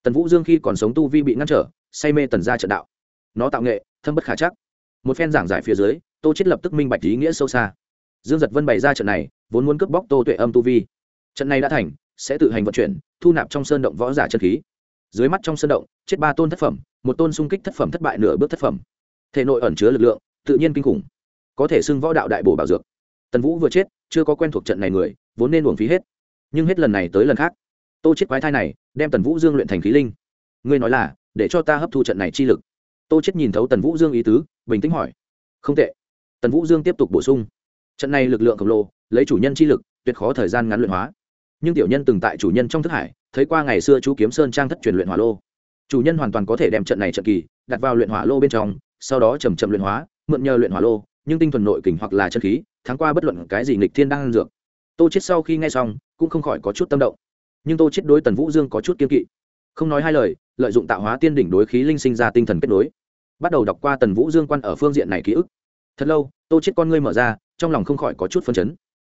Tần vũ dương khi còn sống tu vi bị ngăn trở, say mê tần gia trận đạo. Nó tạo nghệ, thâm bất khả chắc. Một phen giảng giải phía dưới, tô chết lập tức minh bạch ý nghĩa sâu xa. Dương giật vân bày ra trận này, vốn muốn cướp bóc tô tuệ âm tu vi. Trận này đã thành, sẽ tự hành vận chuyển, thu nạp trong sơn động võ giả chân khí dưới mắt trong sơn động, chết ba tôn thất phẩm, một tôn xung kích thất phẩm thất bại nửa bước thất phẩm. Thể nội ẩn chứa lực lượng, tự nhiên kinh khủng. Có thể xưng võ đạo đại bổ bảo dược. Tần vũ vừa chết, chưa có quen thuộc trận này người, vốn nên uổng phí hết. Nhưng hết lần này tới lần khác, tô chết quái thai này, đem tần vũ dương luyện thành khí linh. Ngươi nói là, để cho ta hấp thu trận này chi lực. Tô chết nhìn thấu tần vũ dương ý tứ, bình tĩnh hỏi. Không tệ. Tần vũ dương tiếp tục bổ sung. Trận này lực lượng khổng lồ, lấy chủ nhân chi lực, tuyệt khó thời gian ngắn luyện hóa. Nhưng tiểu nhân từng tại chủ nhân trong thức hải thấy qua ngày xưa chú kiếm sơn trang thất truyền luyện hỏa lô. Chủ nhân hoàn toàn có thể đem trận này trận kỳ đặt vào luyện hỏa lô bên trong, sau đó chầm chậm luyện hóa, mượn nhờ luyện hỏa lô, nhưng tinh thuần nội kình hoặc là chân khí, thắng qua bất luận cái gì nghịch thiên đang ăn dược. Tô chết sau khi nghe xong, cũng không khỏi có chút tâm động. Nhưng tô chết đối tần vũ dương có chút kiên kỵ. Không nói hai lời, lợi dụng tạo hóa tiên đỉnh đối khí linh sinh ra tinh thần kết nối. Bắt đầu đọc qua tần vũ dương quan ở phương diện này ký ức. Thật lâu, tô chết con ngươi mở ra, trong lòng không khỏi có chút phân chấn.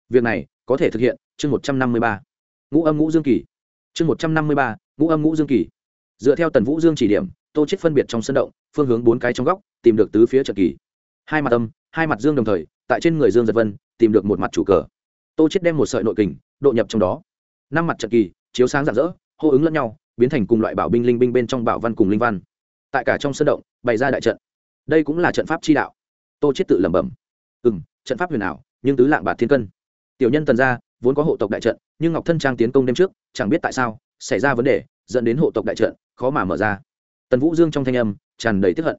Việc này có thể thực hiện, chương một trăm năm mươi ba. Ngũ âm ngũ dương kỳ chương một trăm năm mươi ba, ngũ âm ngũ dương kỳ. Dựa theo tần vũ dương chỉ điểm, tô chết phân biệt trong sân động, phương hướng bốn cái trong góc, tìm được tứ phía trận kỳ. Hai mặt âm, hai mặt dương đồng thời, tại trên người dương giật vân, tìm được một mặt chủ cờ. Tô chết đem một sợi nội kình độ nhập trong đó. Năm mặt trận kỳ, chiếu sáng rạng rỡ, hô ứng lẫn nhau, biến thành cùng loại bảo binh linh binh bên trong bảo văn cùng linh văn. Tại cả trong sân động, bày ra đại trận. Đây cũng là trận pháp chi đạo. Tô chết tự lẩm bẩm. Ừ trận pháp huyền ảo, nhưng tứ lạng bạc thiên cân. Tiểu nhân tần gia vốn có hộ tộc đại trận, nhưng ngọc thân trang tiến công đêm trước, chẳng biết tại sao, xảy ra vấn đề, dẫn đến hộ tộc đại trận, khó mà mở ra. Tần vũ dương trong thanh âm, tràn đầy tức hận.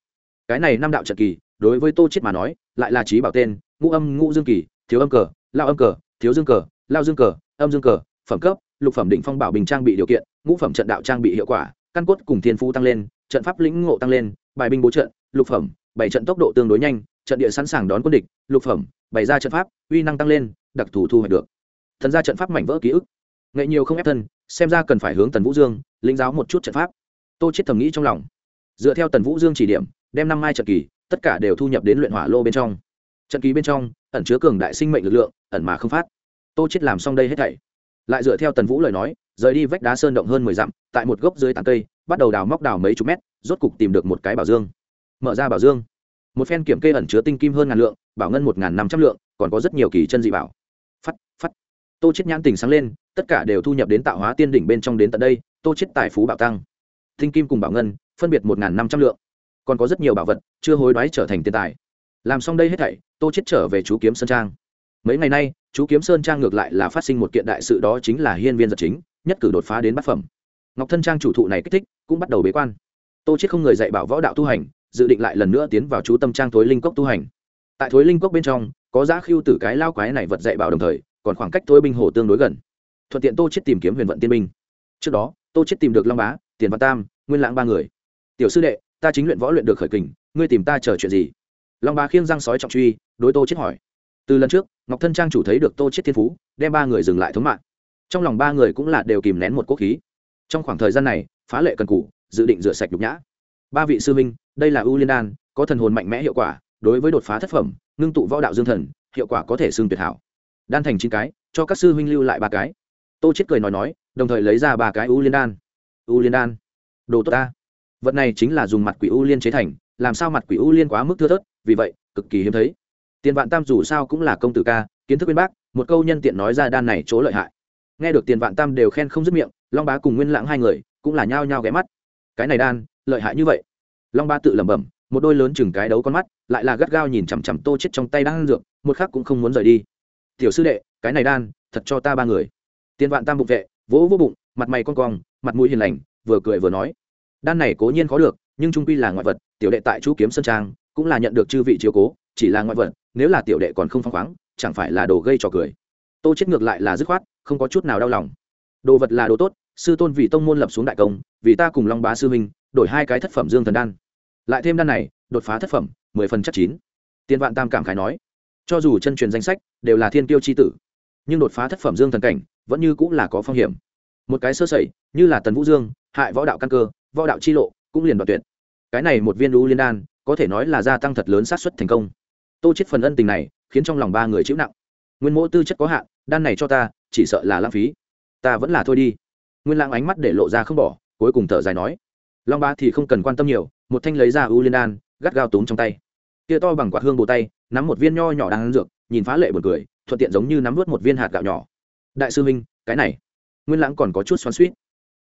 Cái này năm đạo trận kỳ, đối với tô chết mà nói, lại là trí bảo tên, ngũ âm, ngũ dương kỳ, thiếu âm cờ, lao âm cờ, thiếu dương cờ, lao dương cờ, âm dương cờ, phẩm cấp, lục phẩm định phong bảo bình trang bị điều kiện, ngũ phẩm trận đạo trang bị hiệu quả, căn cốt cùng thiên phú tăng lên, trận pháp lĩnh ngộ tăng lên, bài binh bố trận, lục phẩm, bảy trận tốc độ tương đối nhanh, trận địa sẵn sàng đón quân địch, lục phẩm, bày ra trận pháp, uy năng tăng lên, đặc thù thu hoạch được thần ra trận pháp mảnh vỡ ký ức. Nghệ nhiều không ép thân, xem ra cần phải hướng tần vũ dương, lĩnh giáo một chút trận pháp. Tô chết thầm nghĩ trong lòng. Dựa theo tần vũ dương chỉ điểm, đem năm mai trận kỳ, tất cả đều thu nhập đến luyện hỏa lô bên trong. Trận kỳ bên trong, ẩn chứa cường đại sinh mệnh lực lượng, ẩn mà không phát. Tô chết làm xong đây hết thảy. Lại dựa theo tần vũ lời nói, rời đi vách đá sơn động hơn mười dặm, tại một gốc dưới tàn cây, bắt đầu đào móc đào mấy chục mét, rốt cục tìm được một cái bảo dương. Mở ra bảo dương. Một phen kiểm kê ẩn chứa tinh kim hơn ngàn lượng, bảo ngân một ngàn năm trăm lượng, còn có rất nhiều kỳ chân dị bảo tô chết nhãn tình sáng lên, tất cả đều thu nhập đến tạo hóa tiên đỉnh bên trong đến tận đây, tô chết tài phú bảo tăng. Thinh kim cùng bảo ngân, phân biệt một ngàn năm trăm lượng. Còn có rất nhiều bảo vật, chưa hối đoái trở thành tiền tài. Làm xong đây hết thảy, tô chết trở về chú kiếm sơn trang. Mấy ngày nay, chú kiếm sơn trang ngược lại là phát sinh một kiện đại sự đó chính là hiên viên giật chính, nhất cử đột phá đến bát phẩm. Ngọc thân trang chủ thụ này kích thích, cũng bắt đầu bế quan. Tô chết không người dạy bảo võ đạo tu hành, dự định lại lần nữa tiến vào chú tâm trang thối linh cốc tu hành. Tại thối linh cốc bên trong, có giá khiêu tử cái lao quái này vật dạy bảo đồng thời còn khoảng cách thôi binh hồ tương đối gần. Thuận tiện tô chết tìm kiếm huyền vận tiên binh. Trước đó tô chết tìm được long bá tiền văn tam nguyên lãng ba người. Tiểu sư đệ ta chính luyện võ luyện được khởi kình ngươi tìm ta chờ chuyện gì? Long bá khiêng răng sói trọng truy đối tô chết hỏi. Từ lần trước ngọc thân trang chủ thấy được tô chết thiên phú đem ba người dừng lại thống mạng. Trong lòng ba người cũng là đều kìm nén một quốc khí. Trong khoảng thời gian này phá lệ cần cù, dự định rửa sạch nhục nhã. Ba vị sư minh đây là u liên đan có thần hồn mạnh mẽ hiệu quả đối với đột phá thất phẩm ngưng tụ võ đạo dương thần hiệu quả có thể xưng tuyệt hảo đan thành chín cái, cho các sư huynh lưu lại ba cái. Tô chết cười nói nói, đồng thời lấy ra ba cái u liên đan. U liên đan? Đồ tốt ta. Vật này chính là dùng mặt quỷ u liên chế thành, làm sao mặt quỷ u liên quá mức thưa thớt, vì vậy, cực kỳ hiếm thấy. Tiền vạn tam dù sao cũng là công tử ca, kiến thức bên bác, một câu nhân tiện nói ra đan này chỗ lợi hại. Nghe được tiền vạn tam đều khen không dứt miệng, long bá cùng nguyên lãng hai người, cũng là nhao nhao ghé mắt. Cái này đan, lợi hại như vậy. Long bá tự lẩm bẩm, một đôi lớn chừng cái đấu con mắt, lại là gắt gao nhìn chằm chằm tô chết trong tay đang dược, một khắc cũng không muốn rời đi tiểu sư đệ, cái này đan, thật cho ta ba người. Tiền vạn tam bụng vệ, vỗ vỗ bụng, mặt mày con cong, mặt mũi hiền lành, vừa cười vừa nói. Đan này cố nhiên khó được, nhưng trung quy là ngoại vật, tiểu đệ tại chú kiếm sơn trang, cũng là nhận được chư vị chiếu cố, chỉ là ngoại vật, nếu là tiểu đệ còn không phăng khoáng, chẳng phải là đồ gây trò cười. Tô chết ngược lại là dứt khoát, không có chút nào đau lòng. Đồ vật là đồ tốt, sư tôn vì tông môn lập xuống đại công, vì ta cùng long bá sư huynh, đổi hai cái thất phẩm dương thần đan. Lại thêm đan này, đột phá thất phẩm, mười phần chắc chín. Tiên vạn tam cảm khái nói cho dù chân truyền danh sách, đều là thiên tiêu chi tử. Nhưng đột phá thất phẩm dương thần cảnh, vẫn như cũng là có phong hiểm. Một cái sơ sẩy, như là tần vũ dương, hại võ đạo căn cơ, võ đạo chi lộ, cũng liền đoạt tuyệt. Cái này một viên lũ liên đan, có thể nói là gia tăng thật lớn sát xuất thành công. Tô chết phần ân tình này, khiến trong lòng ba người chịu nặng. Nguyên mẫu tư chất có hạn, đan này cho ta, chỉ sợ là lãng phí. Ta vẫn là thôi đi. Nguyên lãng ánh mắt để lộ ra không bỏ, cuối cùng thở dài nói. Long ba thì không cần quan tâm nhiều, một thanh lấy ra u liên đan, gắt gao túm trong tay. Kia to bằng quạt hương bồ tay nắm một viên nho nhỏ đang ăn dược, nhìn phá lệ buồn cười, thuận tiện giống như nắm vớt một viên hạt gạo nhỏ. Đại sư minh, cái này. Nguyên lãng còn có chút xoắn suýt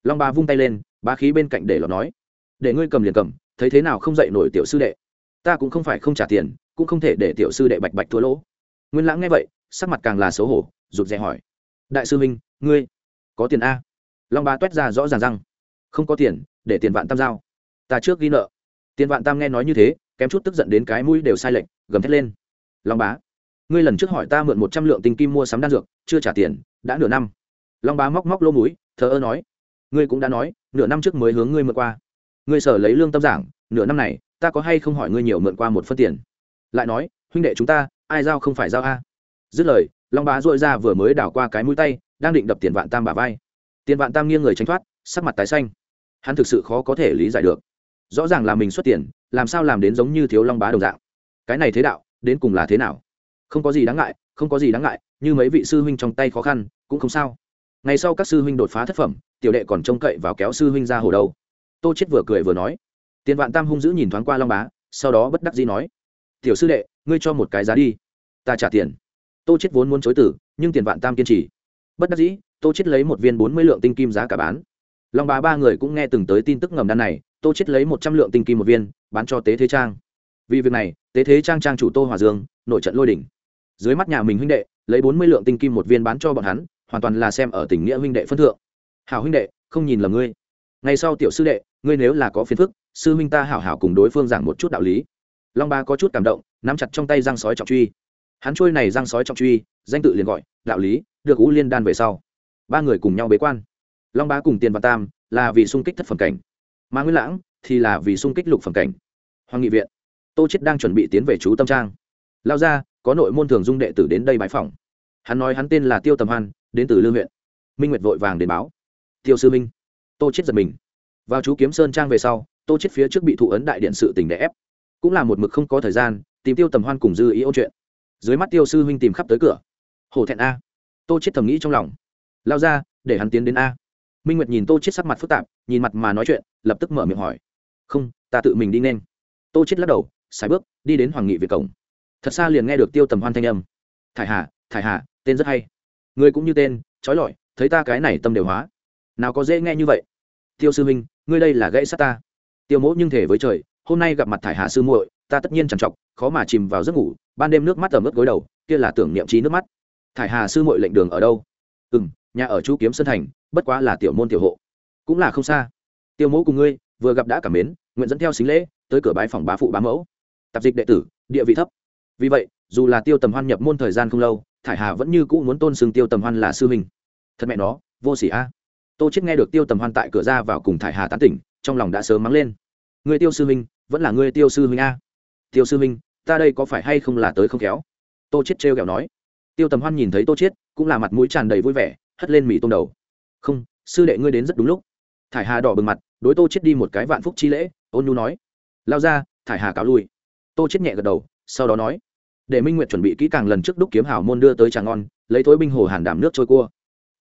long ba vung tay lên ba khí bên cạnh để lọt nói, để ngươi cầm liền cầm, thấy thế nào không dậy nổi tiểu sư đệ. Ta cũng không phải không trả tiền, cũng không thể để tiểu sư đệ bạch bạch thua lỗ. Nguyên lãng nghe vậy, sắc mặt càng là xấu hổ, rụt rè hỏi, đại sư minh, ngươi có tiền a? Long ba toét ra rõ ràng răng, không có tiền, để tiền vạn tam giao. Ta trước ghi nợ. Tiền vạn tam nghe nói như thế, kém chút tức giận đến cái mũi đều sai lệch, gầm thét lên long bá, ngươi lần trước hỏi ta mượn một trăm lượng tinh kim mua sắm đan dược, chưa trả tiền, đã nửa năm. Long bá móc móc lô mũi, thờ ơ nói, ngươi cũng đã nói, nửa năm trước mới hướng ngươi mượn qua. Ngươi sở lấy lương tâm giảng, nửa năm này, ta có hay không hỏi ngươi nhiều mượn qua một phân tiền? Lại nói, huynh đệ chúng ta, ai giao không phải giao a? Dứt lời, long bá dội ra vừa mới đảo qua cái mũi tay, đang định đập tiền vạn tam bả vai. Tiền vạn tam nghiêng người tránh thoát, sắc mặt tái xanh. Hắn thực sự khó có thể lý giải được. Rõ ràng là mình xuất tiền, làm sao làm đến giống như thiếu long bá đồng dạng. Cái này thế đạo đến cùng là thế nào? Không có gì đáng ngại, không có gì đáng ngại, như mấy vị sư huynh trong tay khó khăn, cũng không sao. Ngày sau các sư huynh đột phá thất phẩm, tiểu đệ còn trông cậy vào kéo sư huynh ra hồ đâu. Tô chết vừa cười vừa nói. Tiền vạn tam hung dữ nhìn thoáng qua long bá, sau đó bất đắc dĩ nói. Tiểu sư đệ, ngươi cho một cái giá đi. Ta trả tiền. Tô chết vốn muốn chối tử nhưng tiền vạn tam kiên trì. Bất đắc dĩ, tô chết lấy một viên bốn mươi lượng tinh kim giá cả bán. Long bá ba người cũng nghe từng tới tin tức ngầm đan này, tô chết lấy một trăm lượng tinh kim một viên, bán cho tế thế trang vì việc này, tế thế trang trang chủ tô hòa dương, nội trận lôi đỉnh. Dưới mắt nhà mình huynh đệ, lấy bốn mươi lượng tinh kim một viên bán cho bọn hắn, hoàn toàn là xem ở tình nghĩa huynh đệ phân thượng. Hảo huynh đệ, không nhìn lầm ngươi. Ngày sau tiểu sư đệ, ngươi nếu là có phiền phức, sư huynh ta hảo hảo cùng đối phương giảng một chút đạo lý. Long ba có chút cảm động, nắm chặt trong tay răng sói trọng truy. Hắn trôi này răng sói trọng truy, danh tự liền gọi, đạo lý, được ú liên đan về sau. Ba người cùng nhau bế quan. Long bá cùng tiền và tam, là vì sung kích thất phẩm cảnh. Mà nguyên lãng, thì là vì sung kích lục phẩm cảnh. Hoàng nghị viện tô chết đang chuẩn bị tiến về chú tâm trang. Lao ra, có nội môn thường dung đệ tử đến đây bãi phỏng. Hắn nói hắn tên là tiêu tầm hoan, đến từ lương huyện. Minh nguyệt vội vàng đến báo. Tiêu sư minh. Tô chết giật mình. Vào chú kiếm sơn trang về sau, tô chết phía trước bị thụ ấn đại điện sự tình để ép. Cũng là một mực không có thời gian, tìm tiêu tầm hoan cùng dư ý ôn chuyện. Dưới mắt tiêu sư huynh tìm khắp tới cửa. Hổ thẹn a. Tô chết thầm nghĩ trong lòng. Lao ra, để hắn tiến đến a. Minh nguyệt nhìn tô chết sắc mặt phức tạp, nhìn mặt mà nói chuyện, lập tức mở miệng hỏi. Không, ta tự mình đi nên. Tô chết lắc đầu xài bước, đi đến hoàng nghị việt cổng. Thật xa liền nghe được tiêu tầm hoan thanh âm. Thải hà thải hà, tên rất hay. Người cũng như tên, trói lọi, thấy ta cái này tâm đều hóa. Nào có dễ nghe như vậy. Tiêu sư huynh, ngươi đây là gãy sát ta. Tiêu mỗ nhưng thể với trời, hôm nay gặp mặt thải hà sư muội, ta tất nhiên trằn trọc, khó mà chìm vào giấc ngủ, ban đêm nước mắt ẩm ướt gối đầu, kia là tưởng niệm trí nước mắt. Thải hà sư muội lệnh đường ở đâu? Ừ m nhà ở chú kiếm sơn thành, bất quá là tiểu môn tiểu hộ. Cũng là không xa. Tiêu mẫu cùng ngươi, vừa gặp đã cảm mến, nguyện dẫn theo xính lễ, tới cửa bái phòng bá phụ bá mẫu tạp dịch đệ tử, địa vị thấp. Vì vậy, dù là tiêu tầm hoan nhập môn thời gian không lâu, thải hà vẫn như cũ muốn tôn xưng tiêu tầm hoan là sư huynh. Thật mẹ nó, vô s ỉ a. Tô chết nghe được tiêu tầm hoan tại cửa ra vào cùng thải hà tán tỉnh, trong lòng đã sớm mắng lên. Người tiêu sư huynh, vẫn là người tiêu sư huynh a. Tiêu sư huynh, ta đây có phải hay không là tới không khéo? Tô chết trêu kẹo nói. Tiêu tầm hoan nhìn thấy tô chết cũng là mặt mũi tràn đầy vui vẻ, hất lên mì tôm đầu. Không, sư đệ ngươi đến rất đúng lúc. Thải hà đỏ bừng mặt, đối tô chết đi một cái vạn phúc chi lễ, ôn nhu nói. Lao ra, thải hà cáo lui tô chết nhẹ gật đầu, sau đó nói, để minh nguyệt chuẩn bị kỹ càng lần trước đúc kiếm hảo môn đưa tới trà ngon, lấy thối binh hồ hàn đảm nước trôi cua.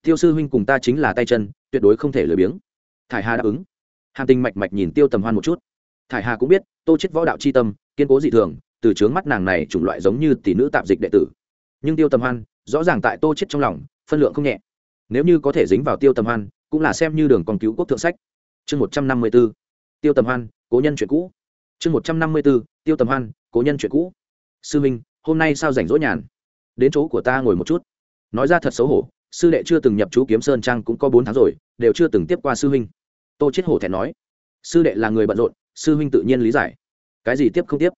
Tiêu sư huynh cùng ta chính là tay chân, tuyệt đối không thể lười biếng. Thải hà đáp ứng. Hàn tình mạch mạch nhìn tiêu tầm hoan một chút. Thải hà cũng biết, tô chết võ đạo chi tâm, kiên cố dị thường, từ trướng mắt nàng này chủng loại giống như tỷ nữ tạp dịch đệ tử. Nhưng tiêu tầm hoan, rõ ràng tại tô chết trong lòng, phân lượng không nhẹ. Nếu như có thể dính vào tiêu tầm hoan, cũng là xem như đường còn cứu quốc thượng sách. Chương một trăm năm mươi b tiêu tầm hoan, cố nhân chuyện cũ chương một trăm năm mươi b ố tiêu tầm hoan, cố nhân chuyện cũ. Sư minh, hôm nay sao rảnh rỗi nhàn? Đến chỗ của ta ngồi một chút. Nói ra thật xấu hổ, sư đệ chưa từng nhập chú kiếm sơn trang cũng có bốn tháng rồi, đều chưa từng tiếp qua sư huynh tô chết hổ thẹn nói. Sư đệ là người bận rộn, sư huynh tự nhiên lý giải. Cái gì tiếp không tiếp?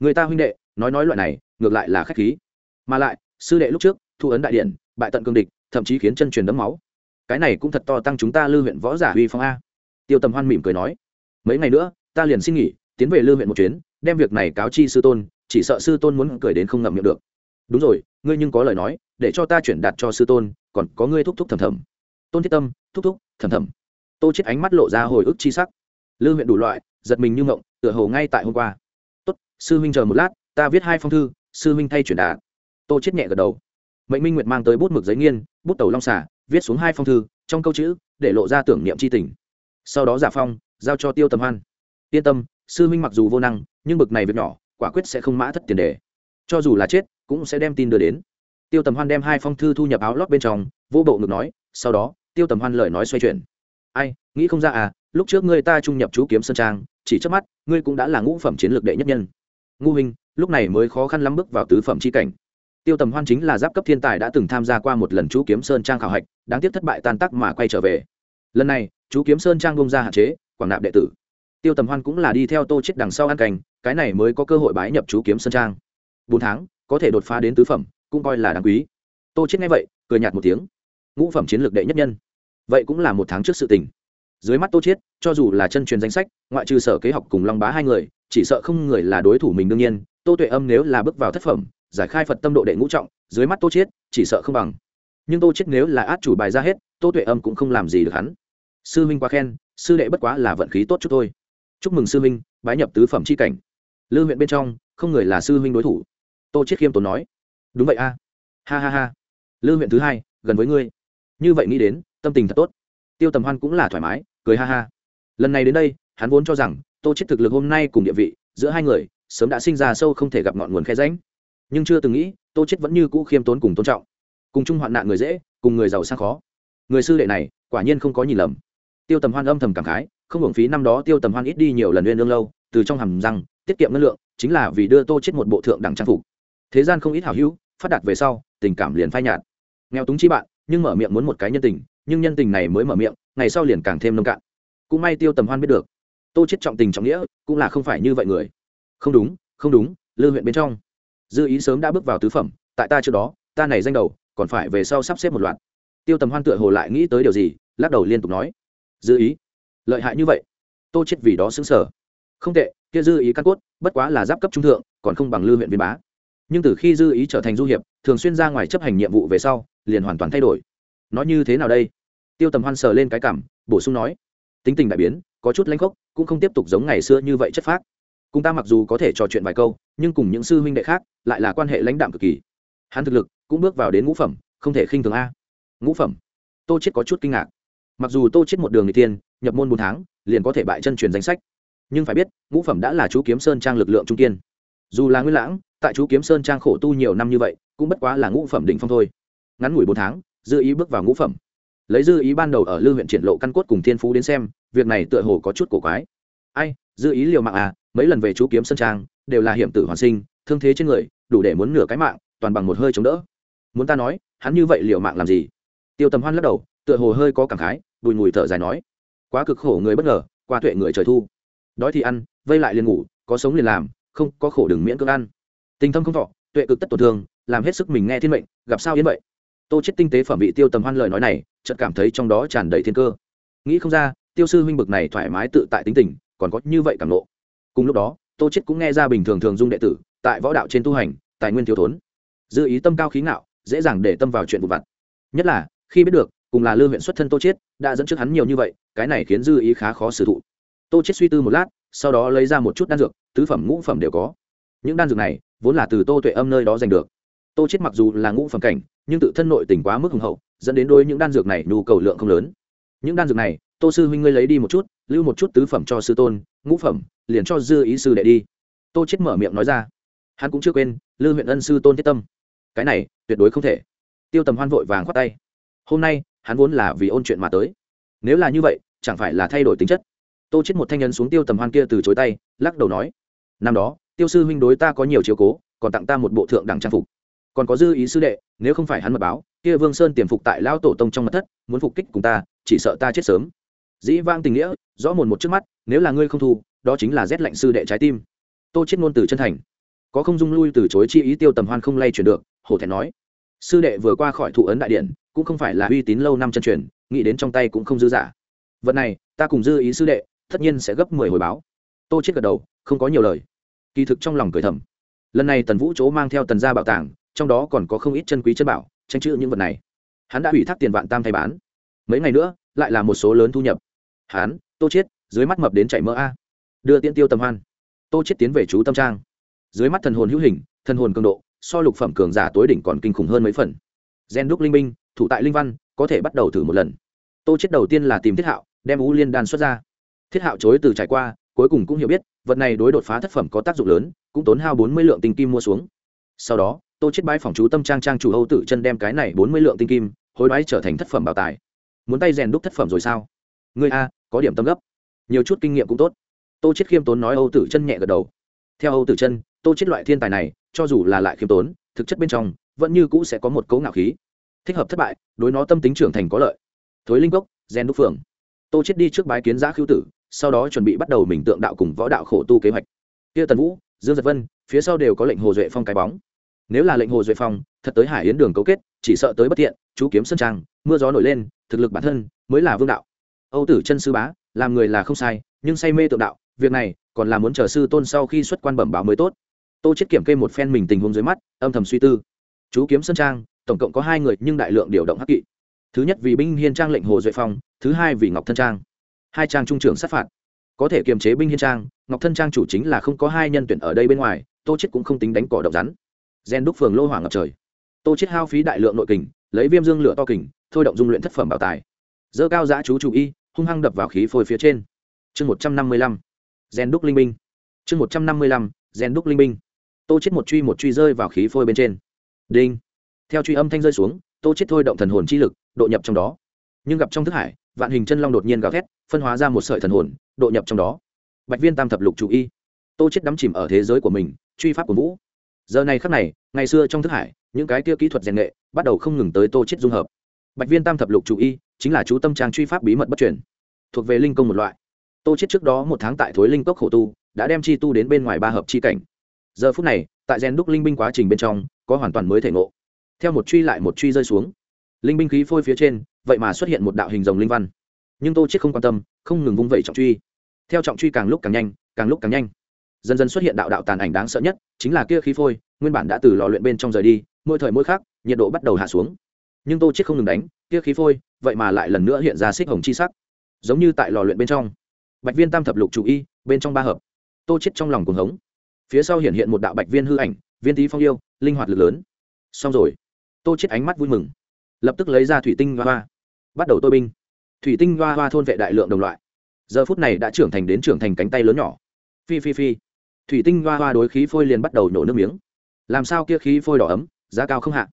Người ta huynh đệ, nói nói loại này, ngược lại là khách khí. Mà lại, sư đệ lúc trước, thu ấn đại điện, bại tận cương địch, thậm chí khiến chân truyền đấm máu. Cái này cũng thật to tăng chúng ta lưu huyện võ giả uy phong a. Tiêu tầm hoan mỉm cười nói. Mấy ngày nữa, ta liền xin nghỉ tiến về lưu huyện một chuyến, đem việc này cáo chi sư tôn, chỉ sợ sư tôn muốn cười đến không ngậm miệng được. Đúng rồi, ngươi nhưng có lời nói, để cho ta chuyển đạt cho sư tôn, còn có ngươi thúc thúc thầm thầm. Tôn thiết tâm, thúc thúc, thầm thầm. Tô chết ánh mắt lộ ra hồi ức chi sắc. Lư huyện đủ loại, giật mình như ngộng, tựa hồ ngay tại hôm qua. Tốt, sư huynh chờ một lát, ta viết hai phong thư, sư huynh thay chuyển đạt. Tô chết nhẹ gật đầu. Mệnh minh nguyệt mang tới bút mực giấy nghiên, bút tàu long xả viết xuống hai phong thư, trong câu chữ, để lộ ra tưởng niệm c h i tình. Sau đó giả phong, giao cho tiêu tầm hoan. Yên tâm sư huynh mặc dù vô năng, nhưng bực này việc nhỏ, quả quyết sẽ không mã thất tiền đề. Cho dù là chết, cũng sẽ đem tin đưa đến. Tiêu tầm hoan đem hai phong thư thu nhập áo lót bên trong, vô bộ ngực nói, sau đó, tiêu tầm hoan lời nói xoay chuyển. Ai, nghĩ không ra à lúc trước ngươi ta trung nhập chú kiếm sơn trang, chỉ trước mắt, ngươi cũng đã là ngũ phẩm chiến lược đệ nhất nhân. Ngu hình lúc này mới khó khăn lắm bước vào tứ phẩm c h i cảnh. Tiêu tầm hoan chính là giáp cấp thiên tài đã từng tham gia qua một lần chú kiếm sơn trang khảo hạch, đáng tiếc thất bại tan tắc mà quay trở về. Lần này, chú kiếm sơn trang bông ra hạn chế, quảng nạp đệ tử tiêu tầm hoan cũng là đi theo tô chết đằng sau ăn cành, cái này mới có cơ hội bái nhập chú kiếm sơn trang. Bốn tháng, có thể đột phá đến tứ phẩm, cũng coi là đáng quý. Tô chết nghe vậy, cười nhạt một tiếng. Ngũ phẩm chiến lược đệ nhất nhân. Vậy cũng là một tháng trước sự tình. Dưới mắt tô chiết, cho dù là chân truyền danh sách, ngoại trừ sở kế học cùng long bá hai người, chỉ sợ không người là đối thủ mình đương nhiên. Tô tuệ âm nếu là bước vào thất phẩm, giải khai phật tâm độ đệ ngũ trọng, dưới mắt tô chiết, chỉ sợ không bằng. Nhưng tô chiết nếu là át chủ bài ra hết, tô tuệ âm cũng không làm gì được hắn. Sư minh quá khen, sư đệ bất quá là vận khí tốt chút thôi chúc mừng sư huynh, bái nhập tứ phẩm chi cảnh. Lư huyện bên trong không người là sư huynh đối thủ. Tô chiết khiêm tốn nói. Đúng vậy a. Ha ha ha. Lư huyện thứ hai gần với ngươi. Như vậy nghĩ đến tâm tình thật tốt. Tiêu tầm hoan cũng là thoải mái cười ha ha. Lần này đến đây hắn vốn cho rằng tô chiết thực lực hôm nay cùng địa vị giữa hai người sớm đã sinh ra sâu không thể gặp ngọn nguồn khe ránh nhưng chưa từng nghĩ tô chiết vẫn như cũ khiêm tốn cùng tôn trọng. Cùng chung hoạn nạn người dễ cùng người giàu sang khó. Người sư đệ này quả nhiên không có nhìn lầm. Tiêu tầm hoan âm thầm cảm khái không hưởng phí năm đó tiêu tầm hoan ít đi nhiều lần nguyên lương lâu, từ trong hầm răng, tiết kiệm năng lượng, chính là vì đưa tô chết một bộ thượng đẳng trang phục. Thế gian không ít hảo hữu, phát đạt về sau, tình cảm liền phai nhạt. Nghèo túng chi bạn, nhưng mở miệng muốn một cái nhân tình, nhưng nhân tình này mới mở miệng, ngày sau liền càng thêm nông cạn. Cũng may tiêu tầm hoan biết được, tô chết trọng tình trọng nghĩa, cũng là không phải như vậy người. Không đúng không đúng, lư huyện bên trong. Dư ý sớm đã bước vào tứ phẩm, tại ta trước đó, ta này danh đầu, còn phải về sau sắp xếp một loạt. Tiêu tầm hoan tựa hồ lại nghĩ tới điều gì, lắc đầu liên tục nói. Dư ý lợi hại như vậy. Tô chết vì đó xứng sở không tệ, kia dư ý căn cốt, bất quá là giáp cấp trung thượng, còn không bằng lư huyện viên bá. Nhưng từ khi dư ý trở thành du hiệp, thường xuyên ra ngoài chấp hành nhiệm vụ về sau, liền hoàn toàn thay đổi. Nói như thế nào đây? Tiêu tầm hoan sờ lên cái cảm, bổ sung nói. Tính tình đại biến, có chút lãnh khốc, cũng không tiếp tục giống ngày xưa như vậy chất phác. Cùng ta mặc dù có thể trò chuyện vài câu, nhưng cùng những sư huynh đệ khác, lại là quan hệ lãnh đạm cực kỳ. Hắn thực lực cũng bước vào đến ngũ phẩm, không thể khinh thường a. Ngũ phẩm. Tô chết có chút kinh ngạc mặc dù tô chết một đường n tiên nhập môn bốn tháng, liền có thể bại chân truyền danh sách. Nhưng phải biết, ngũ phẩm đã là chú kiếm sơn trang lực lượng trung kiên. Dù là nguyên lãng, tại chú kiếm sơn trang khổ tu nhiều năm như vậy, cũng bất quá là ngũ phẩm đỉnh phong thôi. Ngắn ngủi bốn tháng, dư ý bước vào ngũ phẩm. Lấy dư ý ban đầu ở lư huyện triển lộ căn cốt cùng thiên phú đến xem, việc này tựa hồ có chút cổ quái. Ai, dư ý liều mạng à mấy lần về chú kiếm sơn trang, đều là hiểm tử hoàn sinh, thương thế trên người, đủ để muốn nửa cái mạng, toàn bằng một hơi chống đỡ. Muốn ta nói, hắn như vậy liều mạng làm gì? Tiêu tầm hoan lắc đầu tựa hồ hơi có cảm khái, bùi mùi thở dài nói, quá cực khổ người bất ngờ, qua tuệ người trời thu. Đói thì ăn, vây lại liền ngủ, có sống liền làm, không có khổ đừng miễn cưỡng ăn. Tình thâm không thọ, tuệ cực tất tổn thương, làm hết sức mình nghe thiên mệnh, gặp sao yên vậy? Tô chết tinh tế phẩm vị tiêu tầm hoan lời nói này, chợt cảm thấy trong đó tràn đầy thiên cơ. Nghĩ không ra, tiêu sư huynh bực này thoải mái tự tại tính tình, còn có như vậy cảm nộ cùng lúc đó, tô chết cũng nghe ra bình thường thường dung đệ tử, tại võ đạo trên tu hành, tài nguyên thiếu thốn. Dư ý tâm cao khí ngạo, dễ dàng để tâm vào chuyện vụ vặt. Nhất là, khi biết được cùng là lư huyện xuất thân tô chết đã dẫn trước hắn nhiều như vậy, cái này khiến dư ý khá khó xử thụ tô chết suy tư một lát, sau đó lấy ra một chút đan dược, tứ phẩm ngũ phẩm đều có. Những đan dược này, vốn là từ tô tuệ âm nơi đó giành được. Tô chết mặc dù là ngũ phẩm cảnh, nhưng tự thân nội tình quá mức hùng hậu, dẫn đến đôi những đan dược này nhu cầu lượng không lớn. Những đan dược này, tô sư huynh ngươi lấy đi một chút, lưu một chút tứ phẩm cho sư tôn, ngũ phẩm, liền cho dư ý sư đệ đi. Tô chết mở miệng nói ra. Hắn cũng chưa quên, lư huyện ân sư tôn thiết tâm. Cái này, tuyệt đối không thể. Tiêu tầm hoan vội vàng khoát tay. Hôm nay hắn vốn là vì ôn chuyện mà tới. Nếu là như vậy, chẳng phải là thay đổi tính chất. Tô chết một thanh nhân xuống tiêu tầm hoan kia từ chối tay, lắc đầu nói, năm đó, tiêu sư huynh đối ta có nhiều chiếu cố, còn tặng ta một bộ thượng đẳng trang phục. Còn có dư ý sư đệ, nếu không phải hắn mật báo, kia vương sơn tiềm phục tại lão tổ tông trong mật thất, muốn phục kích cùng ta, chỉ sợ ta chết sớm. Dĩ vang tình nghĩa, rõ mồn một trước mắt, nếu là ngươi không thu, đó chính là rét lạnh sư đệ trái tim. Tô chết ngôn từ chân thành. Có không dung lui từ chối chi ý tiêu tầm hoan không lay chuyển được, hổ thẹn nói sư đệ vừa qua khỏi thụ ấn đại điện, cũng không phải là uy tín lâu năm chân truyền, nghĩ đến trong tay cũng không dư giả vật này, ta cùng dư ý sư đệ, tất nhiên sẽ gấp mười hồi báo. Tô chết gật đầu, không có nhiều lời. Kỳ thực trong lòng cười thầm. Lần này tần vũ chỗ mang theo tần gia bảo tàng, trong đó còn có không ít chân quý chân bảo, tranh chữ những vật này. Hắn đã ủy thác tiền vạn tam thay bán. Mấy ngày nữa, lại là một số lớn thu nhập. Hắn, tô chết dưới mắt mập đến chảy mỡ a. Đưa tiễn tiêu tầm hoan. Tô chết tiến về chú tâm trang. Dưới mắt thần hồn hữu hình, thần hồn cường độ so lục phẩm cường giả tối đỉnh còn kinh khủng hơn mấy phần. Gen đúc linh binh thủ tại linh văn, có thể bắt đầu thử một lần. Tô chết đầu tiên là tìm thiết hạo, đem u liên đan xuất ra. Thiết hạo chối từ trải qua, cuối cùng cũng hiểu biết, vật này đối đột phá thất phẩm có tác dụng lớn, cũng tốn hao bốn mươi lượng tinh kim mua xuống. Sau đó, tô chết bái phòng chú tâm trang trang chủ âu tử chân đem cái này bốn mươi lượng tinh kim hối đoái trở thành thất phẩm bảo tài. Muốn tay rèn đúc thất phẩm rồi sao? Ngươi a, có điểm tâm gấp. Nhiều chút kinh nghiệm cũng tốt. Tô chết khiêm tốn nói âu tử chân nhẹ gật đầu. Theo âu tử chân, tô chết loại thiên tài này cho dù là lại khiêm tốn, thực chất bên trong, vẫn như cũ sẽ có một cấu ngạo khí. Thích hợp thất bại, đối nó tâm tính trưởng thành có lợi. Thối linh cốc, gen đúc phượng. Tô chết đi trước bái kiến giã khiêu tử, sau đó chuẩn bị bắt đầu mình tượng đạo cùng võ đạo khổ tu kế hoạch. Kia tần vũ, dương giật vân, phía sau đều có lệnh hồ duệ phong cái bóng. Nếu là lệnh hồ duệ phong, thật tới hải yến đường cấu kết, chỉ sợ tới bất tiện chú kiếm sân trang, mưa gió nổi lên, thực lực bản thân mới là vương đạo. Âu tử chân sư bá, làm người là không sai, nhưng say mê tượng đạo, việc này còn là muốn chờ sư tôn sau khi xuất quan bẩm báo mới tốt tô chết kiểm kê một phen mình tình huống dưới mắt, âm thầm suy tư. Chú kiếm sơn trang, tổng cộng có hai người nhưng đại lượng điều động hắc kỵ. Thứ nhất vì binh hiên trang lệnh hồ duệ phong, thứ hai vì ngọc thân trang. Hai trang trung trưởng sát phạt. Có thể kiềm chế binh hiên trang, ngọc thân trang chủ chính là không có hai nhân tuyển ở đây bên ngoài, tô chết cũng không tính đánh cỏ độc rắn. Gen đúc phường lô hỏa ngập trời. Tô chết hao phí đại lượng nội kình, lấy viêm dương lửa to kình, thôi động dung luyện thất phẩm bảo tài. Dơ cao giã chú chủ y, hung hăng đập vào khí phôi phía trên. Chương một trăm năm mươi lăm. Gen đúc linh Minh. chương một trăm năm mươi lăm. Gen đúc linh Minh tô chết một truy một truy rơi vào khí phôi bên trên. Đinh. Theo truy âm thanh rơi xuống, tô chết thôi động thần hồn chi lực, độ nhập trong đó. Nhưng gặp trong thức hải, vạn hình chân long đột nhiên gào thét, phân hóa ra một sợi thần hồn, độ nhập trong đó. Bạch viên tam thập lục chủ y. Tô chết đắm chìm ở thế giới của mình, truy pháp của vũ. Giờ này khắc này, ngày xưa trong thức hải, những cái kia kỹ thuật rèn nghệ bắt đầu không ngừng tới tô chết dung hợp. Bạch viên tam thập lục chủ y chính là chú tâm trang truy pháp bí mật bất truyền, thuộc về linh công một loại. Tô chết trước đó một tháng tại thối linh cốc khổ tu, đã đem chi tu đến bên ngoài ba hợp chi cảnh giờ phút này, tại rèn đúc linh binh quá trình bên trong, có hoàn toàn mới thể ngộ. Theo một truy lại một truy rơi xuống. Linh binh khí phôi phía trên, vậy mà xuất hiện một đạo hình rồng linh văn. Nhưng tô chết không quan tâm, không ngừng vung vẩy trọng truy. Theo trọng truy càng lúc càng nhanh, càng lúc càng nhanh. Dần dần xuất hiện đạo đạo tàn ảnh đáng sợ nhất, chính là kia khí phôi, nguyên bản đã từ lò luyện bên trong rời đi, mỗi thời mỗi khác, nhiệt độ bắt đầu hạ xuống. Nhưng tô chết không ngừng đánh, kia khí phôi, vậy mà lại lần nữa hiện ra xích hồng chi sắc. Giống như tại lò luyện bên trong. Bạch viên tam thập lục chủ y, bên trong ba hợp. Tô chết trong lòng cuồng hống phía sau hiện hiện một đạo bạch viên hư ảnh, viên tý phong yêu, linh hoạt lực lớn. Xong rồi. Tô chết ánh mắt vui mừng. Lập tức lấy ra thủy tinh hoa hoa. Bắt đầu tôi binh. Thủy tinh hoa hoa thôn vệ đại lượng đồng loại. Giờ phút này đã trưởng thành đến trưởng thành cánh tay lớn nhỏ. Phi phi phi. Thủy tinh hoa hoa đối khí phôi liền bắt đầu nổ nước miếng. Làm sao kia khí phôi đỏ ấm, giá cao không hạ.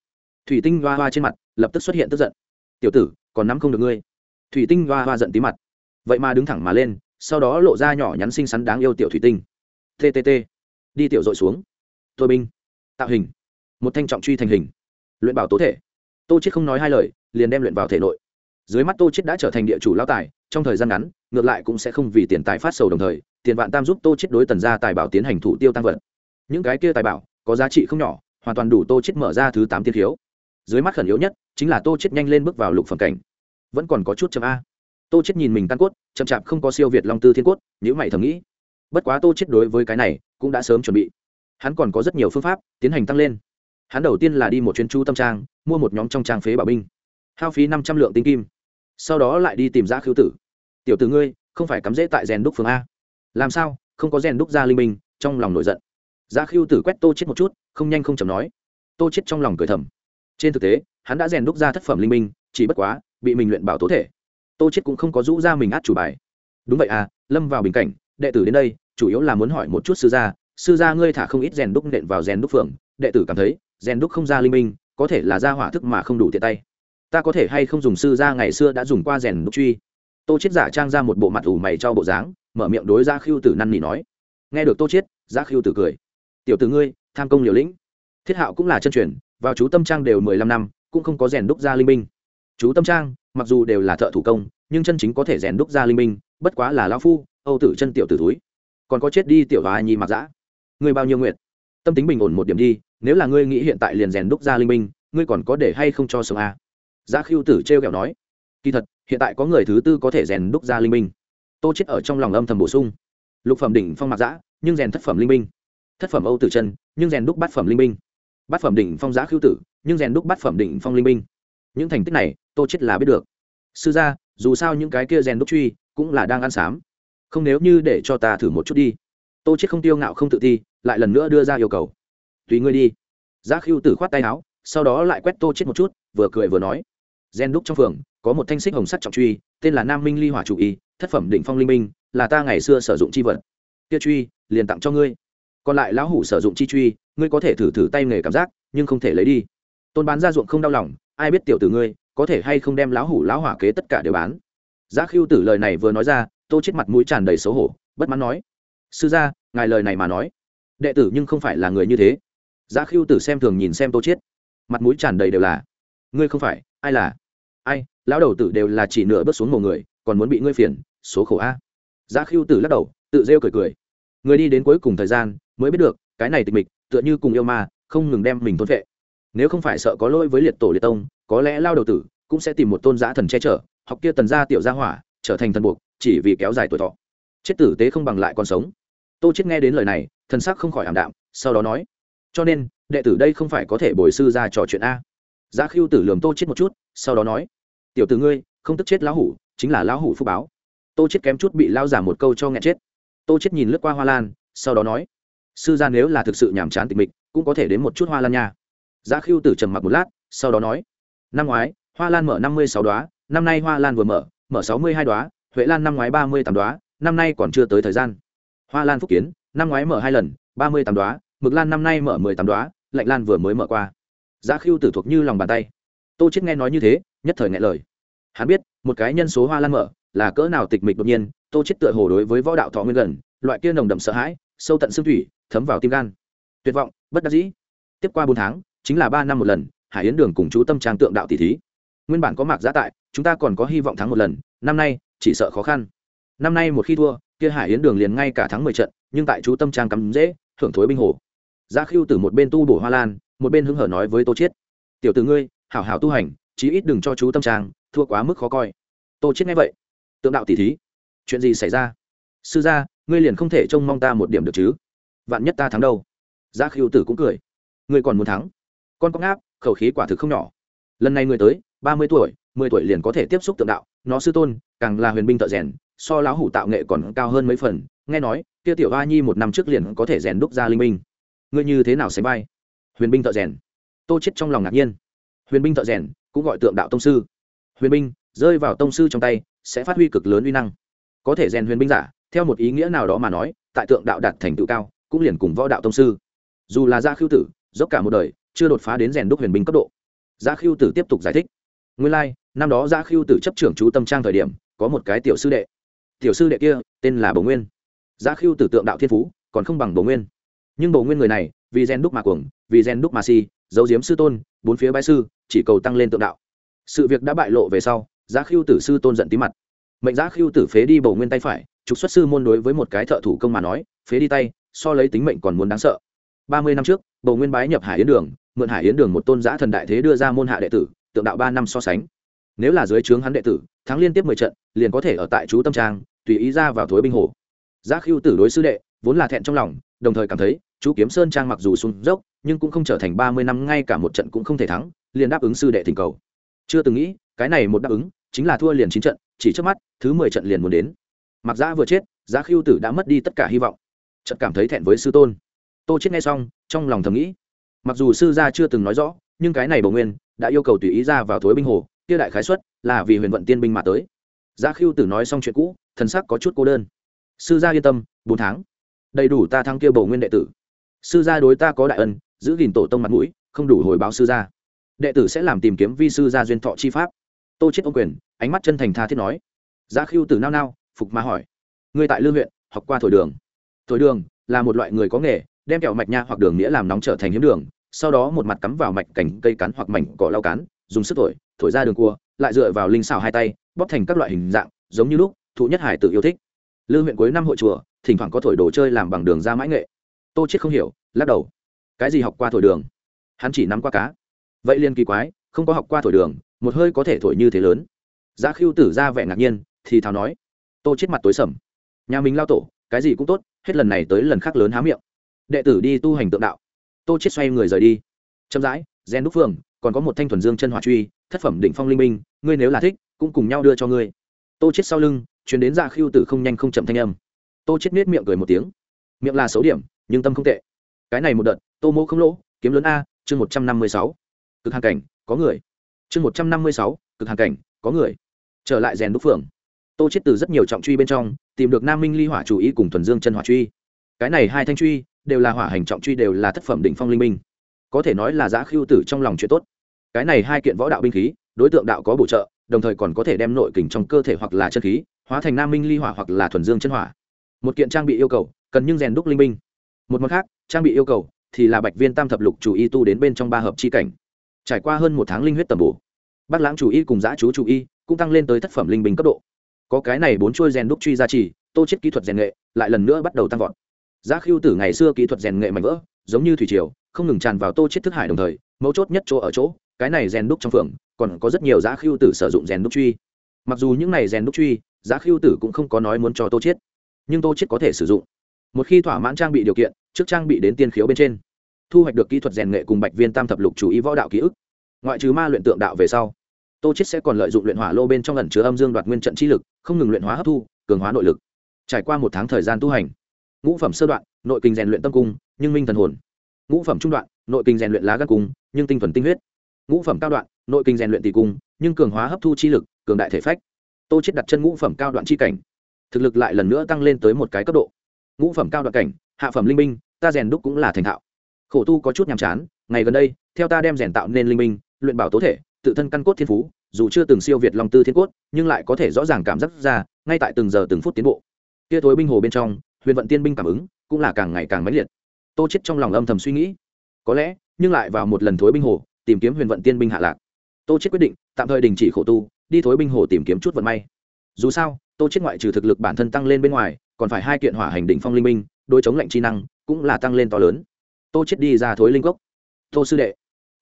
Thủy tinh hoa hoa trên mặt lập tức xuất hiện tức giận. Tiểu tử, còn nắm không được ngươi. Thủy tinh hoa hoa giận tí mặt. Vậy mà đứng thẳng mà lên, sau đó lộ ra nhỏ nhắn xinh xắn đáng yêu tiểu thủy tinh. Tt đi tiểu dội xuống. Tôi binh. Tạo hình. Một thanh trọng truy thành hình. Luyện bảo tố thể. Tô chết không nói hai lời, liền đem luyện vào thể nội. Dưới mắt tô chết đã trở thành địa chủ lao tài, trong thời gian ngắn, ngược lại cũng sẽ không vì tiền tài phát sầu đồng thời, tiền vạn tam giúp tô chết đối tần gia tài bảo tiến hành thủ tiêu tăng vật. Những cái kia tài bảo, có giá trị không nhỏ, hoàn toàn đủ tô chết mở ra thứ tám tiên thiếu dưới mắt khẩn yếu nhất, chính là tô chết nhanh lên bước vào lục phẩm cảnh. Vẫn còn có chút chậm a. Tô chết nhìn mình tăng cốt, chậm chạp không có siêu việt long tư thiên cốt nhữ mày thầm nghĩ bất quá tô chết đối với cái này cũng đã sớm chuẩn bị. Hắn còn có rất nhiều phương pháp tiến hành tăng lên. Hắn đầu tiên là đi một chuyến chu tâm trang, mua một nhóm trong trang phế bảo binh. Hao phí năm trăm lượng tinh kim. Sau đó lại đi tìm ra khiếu tử. Tiểu tử ngươi, không phải cắm rễ tại rèn đúc phường a? Làm sao? Không có rèn đúc ra linh minh trong lòng nổi giận. Giá khiêu tử quét tô chết một chút, không nhanh không chầm nói. Tô chết trong lòng cười thầm. Trên thực tế, hắn đã rèn đúc ra thất phẩm linh minh chỉ bất quá, bị mình luyện bảo tố thể. Tô chết cũng không có rũ ra mình át chủ bài. Đúng vậy à lâm vào bình cảnh, đệ tử đến đây chủ yếu là muốn hỏi một chút sư gia sư gia ngươi thả không ít rèn đúc nện vào rèn đúc phường đệ tử cảm thấy, rèn đúc không ra linh minh, có thể là ra hỏa thức mà không đủ tiện tay. Ta có thể hay không dùng sư gia ngày xưa đã dùng qua rèn đúc truy? Tô chết giả trang ra một bộ mặt ủ mày cho bộ dáng, mở miệng đối ra khiêu tử năn nỉ nói. Nghe được tô chết ra khiêu tử cười. Tiểu tử ngươi, tham công liều lĩnh. Thiết hạo cũng là chân truyền, vào chú tâm trang đều mười lăm năm, cũng không có rèn đúc ra linh minh. Chú tâm trang, mặc dù đều là thợ thủ công, nhưng chân chính có thể rèn đúc ra linh minh, bất quá là lão phu, âu tử chân tiểu tử túi còn có chết đi tiểu và nhi mặc dã. Ngươi bao nhiêu nguyện? Tâm tính bình ổn một điểm đi, nếu là ngươi nghĩ hiện tại liền rèn đúc ra linh minh, ngươi còn có để hay không cho sống a à? giá khiêu tử t r kẹo nói. Kỳ thật, hiện tại có người thứ tư có thể rèn đúc ra linh minh. Tô chết ở trong lòng âm thầm bổ sung. Lục phẩm đỉnh phong mặc giã nhưng rèn thất phẩm linh minh. Thất phẩm âu tử chân, nhưng rèn đúc bát phẩm linh minh. Bát phẩm đỉnh phong giã khiêu tử, nhưng rèn đúc bát phẩm đỉnh phong linh minh. Những thành tích này, tô chết là biết được. Sư gia, dù sao những cái kia rèn đúc truy, cũng là đang ăn sám không nếu như để cho ta thử một chút đi. Tô chết không tiêu ngạo không tự thi, lại lần nữa đưa ra yêu cầu. Tùy ngươi đi. Giá khiêu tử khoát tay áo sau đó lại quét tô chết một chút vừa cười vừa nói. Gen đúc trong phường có một thanh xích hồng sắt trọng truy tên là nam minh ly hỏa chủ y thất phẩm đỉnh phong linh minh là ta ngày xưa sử dụng chi vật. Kia truy liền tặng cho ngươi. Còn lại lão hủ sử dụng chi truy ngươi có thể thử thử tay nghề cảm giác nhưng không thể lấy đi. Tôn bán ra ruộng không đau lòng ai biết tiểu tử ngươi có thể hay không đem lão hủ lão hỏa kế tất cả đều bán. Giá khiêu tử lời này vừa nói ra tô chết mặt mũi tràn đầy xấu hổ, bất mãn nói, sư gia, ngài lời này mà nói, đệ tử nhưng không phải là người như thế. Giá khiêu tử xem thường nhìn xem tô chết, mặt mũi tràn đầy đều là, ngươi không phải, ai là? Ai, lão đầu tử đều là chỉ nửa bước xuống một người, còn muốn bị ngươi phiền, số khổ a. Giá khiêu tử lắc đầu, tự rêu cười cười, người đi đến cuối cùng thời gian mới biết được, cái này tịch mịch, tựa như cùng yêu ma, không ngừng đem mình thôn vệ. Nếu không phải sợ có lỗi với liệt tổ liệt tông, có lẽ lao đầu tử cũng sẽ tìm một tôn giả thần che chở, học kia tần gia tiểu gia hỏa, trở thành thần buộc chỉ vì kéo dài tuổi thọ. Chết tử tế không bằng lại còn sống. Tô chết nghe đến lời này, thần sắc không khỏi ảm đạm, sau đó nói, cho nên, đệ tử đây không phải có thể bồi sư ra trò chuyện a? Giá khiêu tử lườm tô chết một chút, sau đó nói, tiểu tử ngươi, không tức chết lão hủ, chính là lão hủ phúc báo. Tô chết kém chút bị lao giả một câu cho nghẹn chết. Tô chết nhìn lướt qua hoa lan, sau đó nói, sư gia nếu là thực sự nhàm chán tịch mịch, cũng có thể đến một chút hoa lan nha. Giá khiêu tử trầm mặc một lát, sau đó nói, năm ngoái, hoa lan mở năm mươi sáu đoá năm nay hoa lan vừa mở mở sáu mươi hai đoá huệ lan năm ngoái ba mươi tám đoá năm nay còn chưa tới thời gian. Hoa lan phúc kiến, năm ngoái mở hai lần, ba mươi tám đoá mực lan năm nay mở mười tám đoá lạnh lan vừa mới mở qua. Giá khiêu tử thuộc như lòng bàn tay. Tô chết nghe nói như thế, nhất thời nghe lời. Hắn biết, một cái nhân số hoa lan mở, là cỡ nào tịch mịch đột nhiên, tô chết tựa hồ đối với võ đạo thọ nguyên gần, loại kia nồng đậm sợ hãi, sâu tận xương thủy, thấm vào tim gan. Tuyệt vọng, bất đắc dĩ. Tiếp qua bốn tháng, chính là ba năm một lần, hải yến đường cùng chú tâm trang tượng đạo tỷ thí. Nguyên bản có mạc giá tại, chúng ta còn có hy vọng thắng một lần, năm nay chỉ sợ khó khăn. Năm nay một khi thua, kia hải yến đường liền ngay cả thắng mười trận, nhưng tại chú tâm trang cắm dễ, thưởng thối binh hồ. Giá Khưu từ một bên tu bổ hoa lan, một bên hứng hở nói với tô chiết. Tiểu tử ngươi, hảo hảo tu hành, chí ít đừng cho chú tâm trang, thua quá mức khó coi. Tô chiết nghe vậy, tượng đạo tỷ thí. Chuyện gì xảy ra? Sư gia, ngươi liền không thể trông mong ta một điểm được chứ? Vạn nhất ta thắng đâu? Giá Khưu tử cũng cười. Ngươi còn muốn thắng? Con có ngáp, khẩu khí quả thực không nhỏ. Lần này ngươi tới, ba mươi tuổi mười tuổi liền có thể tiếp xúc tượng đạo, nó sư tôn, càng là huyền binh thợ rèn, so lão hủ tạo nghệ còn cao hơn mấy phần, nghe nói, kia tiểu hoa nhi một năm trước liền có thể rèn đúc ra linh minh ngươi như thế nào sánh vai? Huyền binh thợ rèn. Tô chết trong lòng ngạc nhiên. Huyền binh thợ rèn cũng gọi tượng đạo tông sư. Huyền binh, rơi vào tông sư trong tay, sẽ phát huy cực lớn uy năng. Có thể rèn huyền binh giả, theo một ý nghĩa nào đó mà nói, tại tượng đạo đạt thành tựu cao, cũng liền cùng võ đạo tông sư. Dù là gia khiêu tử, dốc cả một đời, chưa đột phá đến rèn đúc huyền binh cấp độ. Gia khiêu tử tiếp tục giải thích. Nguyên lai năm đó gia khiêu tử chấp trưởng chú tâm trang thời điểm, có một cái tiểu sư đệ. Tiểu sư đệ kia tên là bầu nguyên. Gia khiêu tử tượng đạo thiên phú, còn không bằng bầu nguyên. Nhưng bầu nguyên người này, vì gen đúc mà cuồng, vì gen đúc mà si, giấu diếm sư tôn, bốn phía bãi sư, chỉ cầu tăng lên tượng đạo. Sự việc đã bại lộ về sau giá khiêu tử sư tôn giận tí mặt. Mệnh giá khiêu tử phế đi bầu nguyên tay phải, trục xuất sư môn đối với một cái thợ thủ công mà nói, phế đi tay, so lấy tính mệnh còn muốn đáng sợ. Ba mươi năm trước bầu nguyên bái nhập hải yến đường, mượn hải yến đường một tôn giã thần đại thế đưa ra môn hạ đệ tử, tượng đạo ba năm so sánh nếu là dưới trướng hắn đệ tử, thắng liên tiếp mười trận, liền có thể ở tại chú tâm trang, tùy ý ra vào thối binh hồ. Giác khiêu tử đối sư đệ, vốn là thẹn trong lòng, đồng thời cảm thấy, chú kiếm sơn trang mặc dù sung dốc, nhưng cũng không trở thành ba mươi năm ngay cả một trận cũng không thể thắng, liền đáp ứng sư đệ thỉnh cầu. Chưa từng nghĩ, cái này một đáp ứng, chính là thua liền chín trận, chỉ trước mắt, thứ mười trận liền muốn đến. Mặc giã vừa chết, giá khiêu tử đã mất đi tất cả hy vọng. Trận cảm thấy thẹn với sư tôn. Tô chết nghe xong, trong lòng thầm nghĩ. Mặc dù sư gia chưa từng nói rõ, nhưng cái này bầu nguyên, đã yêu cầu tùy ý ra vào thối binh hồ kia đại khái xuất là vì huyền vận tiên binh mà tới. Giá khiêu tử nói xong chuyện cũ, thần sắc có chút cô đơn. Sư gia yên tâm, bốn tháng. Đầy đủ ta thăng kia bầu nguyên đệ tử. Sư gia đối ta có đại ân, giữ gìn tổ tông mặt mũi, không đủ hồi báo sư gia. Đệ tử sẽ làm tìm kiếm vi sư gia duyên thọ chi pháp. Tô chết ô quyền, ánh mắt chân thành tha thiết nói. Giá khiêu tử nao nao, phục mà hỏi. Ngươi tại lương huyện, học qua thổi đường. Thổi đường là một loại người có nghề, đem kẹo mạch nha hoặc đường nghĩa làm nóng trở thành hiếm đường, sau đó một mặt cắm vào mạch cành cây cắn hoặc mảnh cỏ lau cán, dùng sức thổi thổi ra đường cua, lại dựa vào linh xào hai tay, bóp thành các loại hình dạng, giống như lúc, thụ nhất hải tự yêu thích. Lư huyện cuối năm hội chùa, thỉnh thoảng có thổi đồ chơi làm bằng đường ra mãi nghệ. Tô chết không hiểu, lắc đầu. Cái gì học qua thổi đường? Hắn chỉ nắm qua cá. Vậy liền kỳ quái, không có học qua thổi đường, một hơi có thể thổi như thế lớn. Giá khiêu tử ra vẻ ngạc nhiên, thì thào nói. Tô chết mặt tối sầm. Nhà mình lao tổ, cái gì cũng tốt, hết lần này tới lần khác lớn há miệng. Đệ tử đi tu hành tượng đạo. Tô chết xoay người rời đi. Chậm rãi, gen đúc phương còn có một thanh thuần dương chân hỏa truy thất phẩm đỉnh phong linh minh, ngươi nếu là thích, cũng cùng nhau đưa cho ngươi. Tô chết sau lưng, truyền đến dạ khiêu tử không nhanh không chậm thanh âm. Tô chết nết miệng cười một tiếng. Miệng là xấu điểm, nhưng tâm không tệ. Cái này một đợt, tô mô không lỗ, kiếm lớn a, chương một trăm năm mươi sáu. Cực hàng cảnh, có người. Chương một trăm năm mươi sáu, cực hàng cảnh, có người. Trở lại rèn đúc phượng tô chết từ rất nhiều trọng truy bên trong, tìm được nam minh ly hỏa chủ ý cùng thuần dương chân hỏa truy. Cái này hai thanh truy, đều là hỏa hành trọng truy, đều là thất phẩm đỉnh phong linh minh. Có thể nói là dạ giã khiêu tử trong lòng chuyện tốt cái này hai kiện võ đạo binh khí, đối tượng đạo có bổ trợ, đồng thời còn có thể đem nội kình trong cơ thể hoặc là chân khí, hóa thành nam minh ly hỏa hoặc là thuần dương chân hỏa. Một kiện trang bị yêu cầu, cần nhưng rèn đúc linh binh. Một mặt khác, trang bị yêu cầu thì là bạch viên tam thập lục chủ y tu đến bên trong ba hợp chi cảnh. Trải qua hơn một tháng linh huyết tầm bổ, bác lãng chủ y cùng giã chú chủ y cũng tăng lên tới thất phẩm linh bình cấp độ. Có cái này bốn chuôi rèn đúc truy gia trì, tô chết kỹ thuật rèn nghệ, lại lần nữa bắt đầu tăng vọt. Giá khiêu tử ngày xưa kỹ thuật rèn nghệ mạnh vỡ, giống như thủy triều, không ngừng tràn vào tô chết thức hải đồng thời, mấu chốt nhất chỗ ở chỗ cái này rèn đúc trong phường, còn có rất nhiều giá khiêu tử sử dụng rèn đúc truy. Mặc dù những này rèn đúc truy giá khiêu tử cũng không có nói muốn cho tô chiết, nhưng tô chiết có thể sử dụng. Một khi thỏa mãn trang bị điều kiện, trước trang bị đến tiên khiếu bên trên, thu hoạch được kỹ thuật rèn nghệ cùng bạch viên tam thập lục chủ ý võ đạo ký ức. Ngoại trừ ma luyện tượng đạo về sau, tô chiết sẽ còn lợi dụng luyện hỏa lô bên trong ẩn chứa âm dương đoạt nguyên trận chi lực, không ngừng luyện hóa hấp thu, cường hóa nội lực. Trải qua một tháng thời gian tu hành, ngũ phẩm sơ đoạn, nội kinh rèn luyện tâm cung, nhưng minh thần hồn. Ngũ phẩm trung đoạn, nội kinh rèn luyện lá gan cung, nhưng tinh thuần tinh huyết ngũ phẩm cao đoạn, nội kinh rèn luyện tỷ cung, nhưng cường hóa hấp thu chi lực, cường đại thể phách. Tô chết đặt chân ngũ phẩm cao đoạn chi cảnh. Thực lực lại lần nữa tăng lên tới một cái cấp độ. Ngũ phẩm cao đoạn cảnh, hạ phẩm linh minh ta rèn đúc cũng là thành thạo. Khổ tu có chút nhàm chán, ngày gần đây, theo ta đem rèn tạo nên linh minh luyện bảo tố thể, tự thân căn cốt thiên phú, dù chưa từng siêu việt long tư thiên cốt, nhưng lại có thể rõ ràng cảm giác ra, ngay tại từng giờ từng phút tiến bộ. Kia thối binh hồ bên trong, huyền vận tiên binh cảm ứng, cũng là càng ngày càng mãnh liệt. Tô chết trong lòng âm thầm suy nghĩ. Có lẽ, nhưng lại vào một lần thối binh hồ tìm kiếm huyền vận tiên binh hạ lạc. Tô chết quyết định, tạm thời đình chỉ khổ tu, đi thối binh hồ tìm kiếm chút vận may. Dù sao, tô chết ngoại trừ thực lực bản thân tăng lên bên ngoài, còn phải hai kiện hỏa hành đỉnh phong linh minh đôi chống lạnh chi năng cũng là tăng lên to lớn. Tô chết đi ra thối linh gốc tô sư đệ,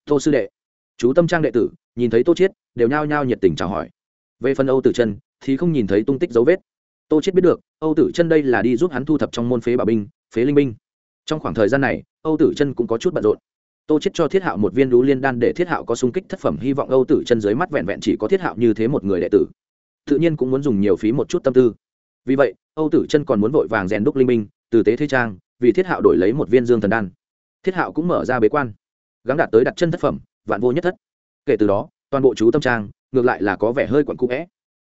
tô sư đệ. Chú tâm trang đệ tử, nhìn thấy tô chết đều nhao nhao nhiệt tình chào hỏi. Về phần âu tử chân, thì không nhìn thấy tung tích dấu vết. Tô chết biết được, âu tử chân đây là đi giúp hắn thu thập trong môn phế bảo binh, phế linh binh. Trong khoảng thời gian này, âu tử chân cũng có chút bận rộn tô chết cho thiết hạo một viên đú liên đan để thiết hạo có sung kích thất phẩm hy vọng âu tử chân dưới mắt vẹn vẹn chỉ có thiết hạo như thế một người đệ tử. Tự nhiên cũng muốn dùng nhiều phí một chút tâm tư. Vì vậy, âu tử chân còn muốn vội vàng rèn đúc linh minh từ tế thế trang, vì thiết hạo đổi lấy một viên dương thần đan. Thiết hạo cũng mở ra bế quan. Gắng đạt tới đặt chân thất phẩm, vạn vô nhất thất. Kể từ đó, toàn bộ chú tâm trang, ngược lại là có vẻ hơi quặn cũ vẽ.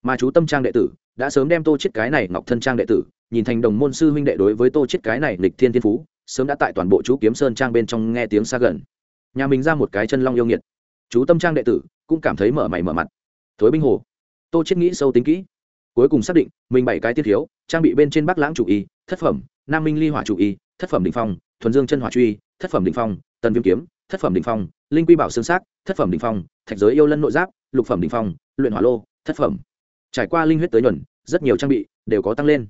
Mà chú tâm trang đệ tử đã sớm đem tô chết cái này ngọc thân trang đệ tử, nhìn thành đồng môn sư huynh đệ đối với tô chết cái này lịch thiên thiên phú sớm đã tại toàn bộ chú kiếm sơn trang bên trong nghe tiếng xa gần. Nhà mình ra một cái chân long yêu nghiệt. Chú tâm trang đệ tử cũng cảm thấy mở mày mở mặt. Thối binh hồ. Tô chết nghĩ sâu tính kỹ. Cuối cùng xác định, mình bảy cái tiết thiếu, trang bị bên trên bắc lãng chủ y, thất phẩm, nam minh ly hỏa chủ y, thất phẩm đỉnh phong, thuần dương chân hỏa truy, thất phẩm đỉnh phong, tần viêm kiếm, thất phẩm đỉnh phong, linh quy bảo xương xác thất phẩm đỉnh phong, thạch giới yêu lân nội giáp, lục phẩm đỉnh phong, luyện hỏa lô, thất phẩm. Trải qua linh huyết tới nhuần, rất nhiều trang bị đều có tăng lên.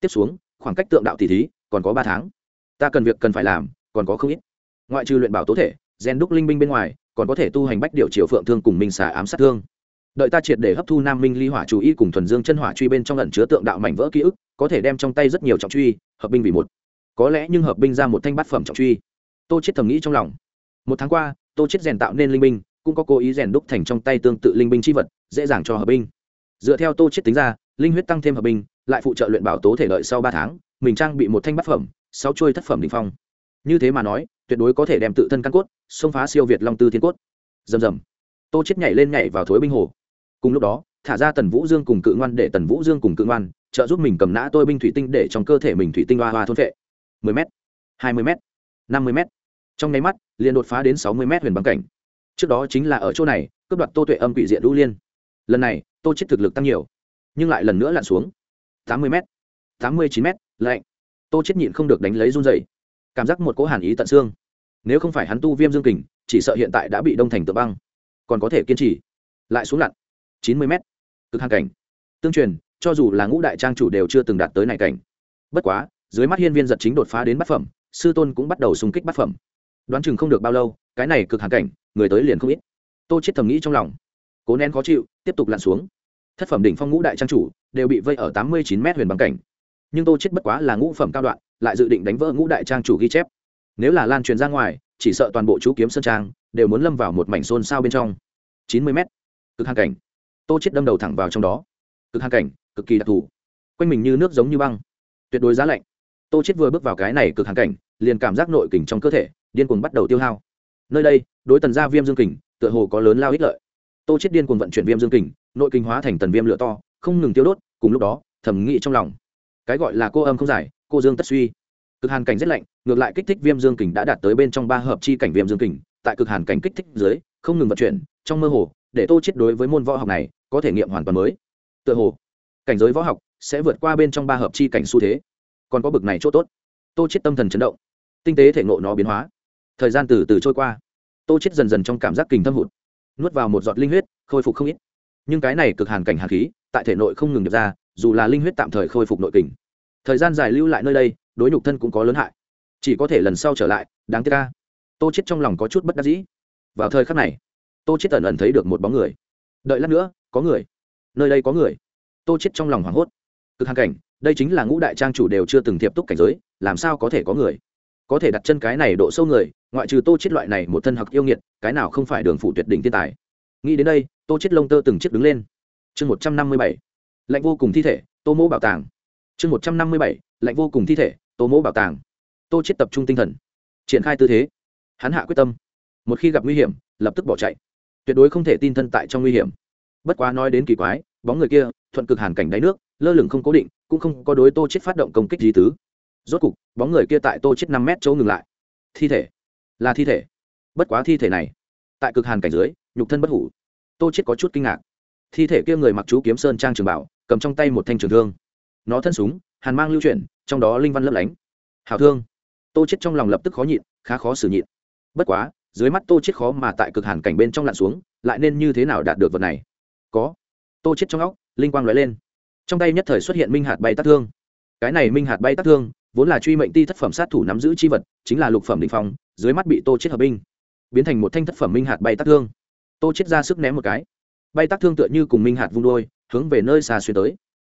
Tiếp xuống, khoảng cách tượng đạo tỷ thí còn có ba tháng ta cần việc cần phải làm, còn có không ít. Ngoại trừ luyện bảo tố thể, gen đúc linh binh bên ngoài, còn có thể tu hành bách điều triều phượng thương cùng minh xà ám sát thương. Đợi ta triệt để hấp thu nam minh ly hỏa chú ý cùng thuần dương chân hỏa truy bên trong lần chứa tượng đạo mảnh vỡ ký ức, có thể đem trong tay rất nhiều trọng truy, hợp binh vì một. Có lẽ nhưng hợp binh ra một thanh bát phẩm trọng truy. Tô chết thầm nghĩ trong lòng. Một tháng qua, tô chết rèn tạo nên linh binh, cũng có cố ý rèn đúc thành trong tay tương tự linh binh chi vật, dễ dàng cho hợp binh. Dựa theo tô chết tính ra, linh huyết tăng thêm hợp binh, lại phụ trợ luyện bảo tố thể lợi sau ba tháng, mình trang bị một thanh bát phẩm sáu chuôi thất phẩm đỉnh phong. Như thế mà nói, tuyệt đối có thể đem tự thân căn cốt, xông phá siêu việt long tư thiên cốt. Rầm rầm. Tô chết nhảy lên nhảy vào thối binh hồ. Cùng lúc đó, thả ra tần vũ dương cùng cự ngoan để tần vũ dương cùng cự ngoan trợ giúp mình cầm nã tôi binh thủy tinh để trong cơ thể mình thủy tinh hoa hoa thôn vệ 10 m 20 m 50 m trong nháy mắt, liền đột phá đến 60 m huyền băng cảnh. Trước đó chính là ở chỗ này, cướp đoạt tô tuệ âm quỷ diện du liên. Lần này, tô chết thực lực tăng nhiều, nhưng lại lần nữa lặn xuống. 80 m 89 m lạnh tô chết nhịn không được đánh lấy run dậy. Cảm giác một cỗ hàn ý tận xương. Nếu không phải hắn tu viêm dương kình, chỉ sợ hiện tại đã bị đông thành tự băng. Còn có thể kiên trì. Lại xuống lặn. Chín mươi m cực hàng cảnh. Tương truyền, cho dù là ngũ đại trang chủ đều chưa từng đạt tới này cảnh. Bất quá, dưới mắt hiên viên giật chính đột phá đến bát phẩm, sư tôn cũng bắt đầu xung kích bát phẩm. Đoán chừng không được bao lâu, cái này cực hàng cảnh, người tới liền không ít. Tô chết thầm nghĩ trong lòng. Cố nén khó chịu, tiếp tục lặn xuống. Thất phẩm đỉnh phong ngũ đại trang chủ đều bị vây ở tám mươi chín m huyền băng cảnh nhưng tô chết bất quá là ngũ phẩm cao đoạn, lại dự định đánh vỡ ngũ đại trang chủ ghi chép. Nếu là lan truyền ra ngoài, chỉ sợ toàn bộ chú kiếm sơn trang đều muốn lâm vào một mảnh xôn xao bên trong. Chín mươi m cực hàn cảnh. Tô chết đâm đầu thẳng vào trong đó. Cực hàn cảnh, cực kỳ đặc thù. Quanh mình như nước giống như băng. Tuyệt đối giá lạnh. Tô chết vừa bước vào cái này cực hàn cảnh, liền cảm giác nội kình trong cơ thể, điên cuồng bắt đầu tiêu hao. Nơi đây, đối tần gia viêm dương kình, tựa hồ có lớn lao ích lợi. Tô chết điên cuồng vận chuyển viêm dương kình, nội kinh hóa thành tần viêm lửa to, không ngừng tiêu đốt, cùng lúc đó, thẩm nghĩ trong lòng cái gọi là cô âm không giải, cô dương tất suy. Cực hàn cảnh rất lạnh, ngược lại kích thích viêm dương kình đã đạt tới bên trong ba hợp chi cảnh viêm dương kình, tại cực hàn cảnh kích thích dưới, không ngừng vận chuyển, trong mơ hồ, để tô chết đối với môn võ học này, có thể nghiệm hoàn toàn mới. Tựa hồ, cảnh giới võ học sẽ vượt qua bên trong ba hợp chi cảnh xu thế. Còn có bực này chỗ tốt. Tô chết tâm thần chấn động. Tinh tế thể ngộ nó biến hóa. Thời gian từ từ trôi qua. Tô chết dần dần trong cảm giác kình thâm hụt. Nuốt vào một giọt linh huyết, khôi phục không ít. Nhưng cái này cực hàn cảnh hàn khí, tại thể nội không ngừng được ra dù là linh huyết tạm thời khôi phục nội kình, thời gian dài lưu lại nơi đây, đối nhục thân cũng có lớn hại. Chỉ có thể lần sau trở lại, đáng tiếc ca tô chết trong lòng có chút bất đắc dĩ. Vào thời khắc này, tô chết ẩn ẩn thấy được một bóng người. Đợi lát nữa, có người. Nơi đây có người. Tô chết trong lòng hoảng hốt. Cực hàng cảnh, đây chính là ngũ đại trang chủ đều chưa từng thiệp túc cảnh giới, làm sao có thể có người? Có thể đặt chân cái này độ sâu người, ngoại trừ tô chết loại này một thân học yêu nghiệt, cái nào không phải đường phụ tuyệt đỉnh thiên tài? Nghĩ đến đây, tô chết lông tơ từng chiếc đứng lên. Chương một trăm năm mươi bảy lạnh vô cùng thi thể, tô mỗ bảo tàng. Chương một trăm năm mươi bảy, lạnh vô cùng thi thể, tô mỗ bảo tàng. Tô chết tập trung tinh thần. Triển khai tư thế. Hắn hạ quyết tâm. Một khi gặp nguy hiểm, lập tức bỏ chạy. Tuyệt đối không thể tin thân tại trong nguy hiểm. Bất quá nói đến kỳ quái, bóng người kia, thuận cực hàn cảnh đáy nước, lơ lửng không cố định, cũng không có đối tô chết phát động công kích gì tứ. Rốt cục, bóng người kia tại tô chết năm mét chỗ ngừng lại. Thi thể. Là thi thể. Bất quá thi thể này, tại cực hàn cảnh dưới, nhục thân bất hủ. Tô chết có chút kinh ngạc. Thi thể kia người mặc chú kiếm sơn trang trường bảo cầm trong tay một thanh trường thương. Nó thân súng, hàn mang lưu chuyển, trong đó linh văn lấp lánh. Hào thương. Tô chết trong lòng lập tức khó nhịn, khá khó xử nhịn. Bất quá, dưới mắt tô chết khó mà tại cực hàn cảnh bên trong lặn xuống, lại nên như thế nào đạt được vật này? Có. Tô chết trong óc, linh quang lóe lên. Trong tay nhất thời xuất hiện minh hạt bay tác thương. Cái này minh hạt bay tác thương, vốn là truy mệnh ti thất phẩm sát thủ nắm giữ chi vật, chính là lục phẩm định phong, dưới mắt bị tô chết hợp binh, biến thành một thanh thất phẩm minh hạt bay tác thương. Tô chết ra sức ném một cái. Bay tác thương tựa như cùng minh hạt vung đôi hướng về nơi xa xuyên tới.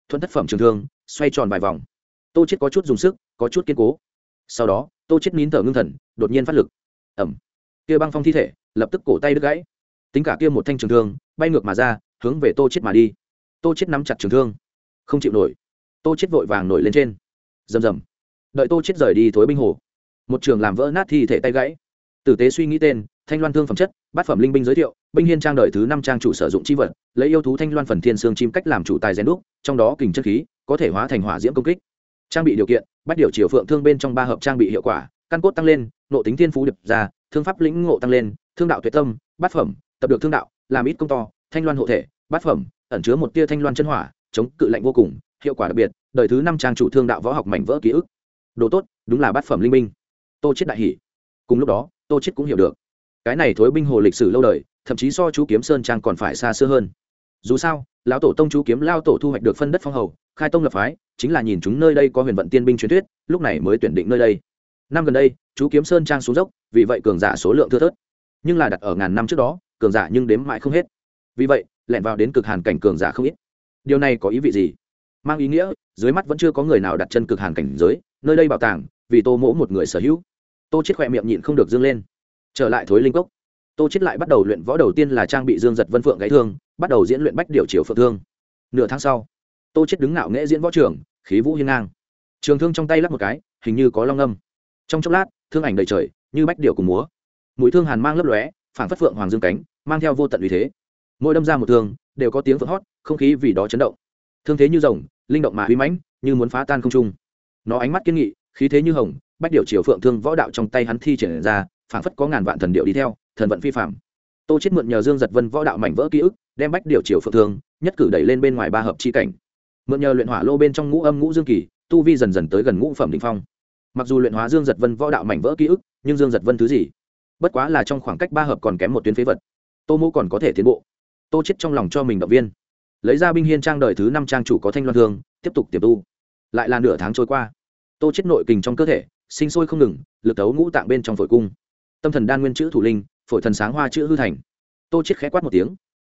Thuận thất phẩm trường thương, xoay tròn vài vòng. Tô chết có chút dùng sức, có chút kiên cố. Sau đó, tô chết nín thở ngưng thần, đột nhiên phát lực. Ẩm kia băng phong thi thể, lập tức cổ tay đứt gãy. Tính cả kia một thanh trường thương, bay ngược mà ra, hướng về tô chết mà đi. Tô chết nắm chặt trường thương. Không chịu nổi. Tô chết vội vàng nổi lên trên. Rầm rầm. Đợi tô chết rời đi thối binh hồ, một trường làm vỡ nát thi thể tay gãy tử tế suy nghĩ tên, thanh loan thương phẩm chất, bát phẩm linh binh giới thiệu, binh hiên trang đời thứ năm trang chủ sử dụng chi vật, lấy yêu thú thanh loan phần thiên xương chim cách làm chủ tài rèn đúc, trong đó kình chất khí, có thể hóa thành hỏa diễm công kích. Trang bị điều kiện bắt điều chiều phượng thương bên trong ba hợp trang bị hiệu quả, căn cốt tăng lên, nộ tính thiên phú điệp ra, thương pháp lĩnh ngộ tăng lên, thương đạo tuyệt tâm, bát phẩm, tập được thương đạo, làm ít công to, thanh loan hộ thể, bát phẩm, ẩn chứa một tia thanh loan chân hỏa, chống cự lạnh vô cùng, hiệu quả đặc biệt, đời thứ năm trang chủ thương đạo võ học mảnh vỡ ký ức. Đồ tốt, đúng là bát phẩm linh minh tô chết đại hỷ cùng lúc đó tô chết cũng hiểu được. Cái này thối binh hồ lịch sử lâu đời, thậm chí so chú kiếm sơn trang còn phải xa xưa hơn. Dù sao, lão tổ tông chú kiếm lao tổ thu hoạch được phân đất phong hầu, khai tông lập phái, chính là nhìn chúng nơi đây có huyền vận tiên binh truyền thuyết, lúc này mới tuyển định nơi đây. Năm gần đây, chú kiếm sơn trang xuống dốc, vì vậy cường giả số lượng thưa thớt. Nhưng là đặt ở ngàn năm trước đó, cường giả nhưng đếm mãi không hết. Vì vậy, lẻn vào đến cực hàn cảnh cường giả không ít. Điều này có ý vị gì? Mang ý nghĩa, dưới mắt vẫn chưa có người nào đặt chân cực hàn cảnh giới, nơi đây bảo tàng, vì tô mỗ một người sở hữu tô chết khỏe miệng nhịn không được dương lên. Trở lại thối linh cốc, tô chết lại bắt đầu luyện võ đầu tiên là trang bị dương giật vân phượng gãy thương, bắt đầu diễn luyện bách điều chiều phượng thương. Nửa tháng sau, tô chết đứng ngạo nghễ diễn võ trưởng khí vũ hiên ngang. Trường thương trong tay lắc một cái, hình như có long âm. Trong chốc lát, thương ảnh đầy trời, như bách điệu cùng múa. Mũi thương hàn mang lấp lóe, phảng phất phượng hoàng dương cánh, mang theo vô tận uy thế. Mỗi đâm ra một thương, đều có tiếng phượng hót, không khí vì đó chấn động. Thương thế như rồng, linh động mà uy mãnh, như muốn phá tan không trung. Nó ánh mắt kiên nghị, khí thế như hồng bách điều triều phượng thương võ đạo trong tay hắn thi triển ra, phảng phất có ngàn vạn thần điệu đi theo, thần vận phi phạm tô chết mượn nhờ dương giật vân võ đạo mảnh vỡ ký ức, đem bách điều triều phượng thương nhất cử đẩy lên bên ngoài ba hợp chi cảnh. Mượn nhờ luyện hỏa lô bên trong ngũ âm ngũ dương kỳ, tu vi dần dần tới gần ngũ phẩm đỉnh phong. Mặc dù luyện hóa dương giật vân võ đạo mảnh vỡ ký ức, nhưng dương giật vân thứ gì? Bất quá là trong khoảng cách ba hợp còn kém một tuyến phế vật. Tô mô còn có thể tiến bộ. Tô chết trong lòng cho mình động viên. Lấy ra binh hiên trang đời thứ năm trang chủ có thanh loan thương, tiếp tục tiềm tu. Lại là nửa tháng trôi qua. Tô chết nội kình trong cơ thể sinh sôi không ngừng, lực tấu ngũ tạng bên trong phổi cung. Tâm thần đan nguyên chữ thủ linh, phổi thần sáng hoa chữ hư thành. Tô chết khẽ quát một tiếng.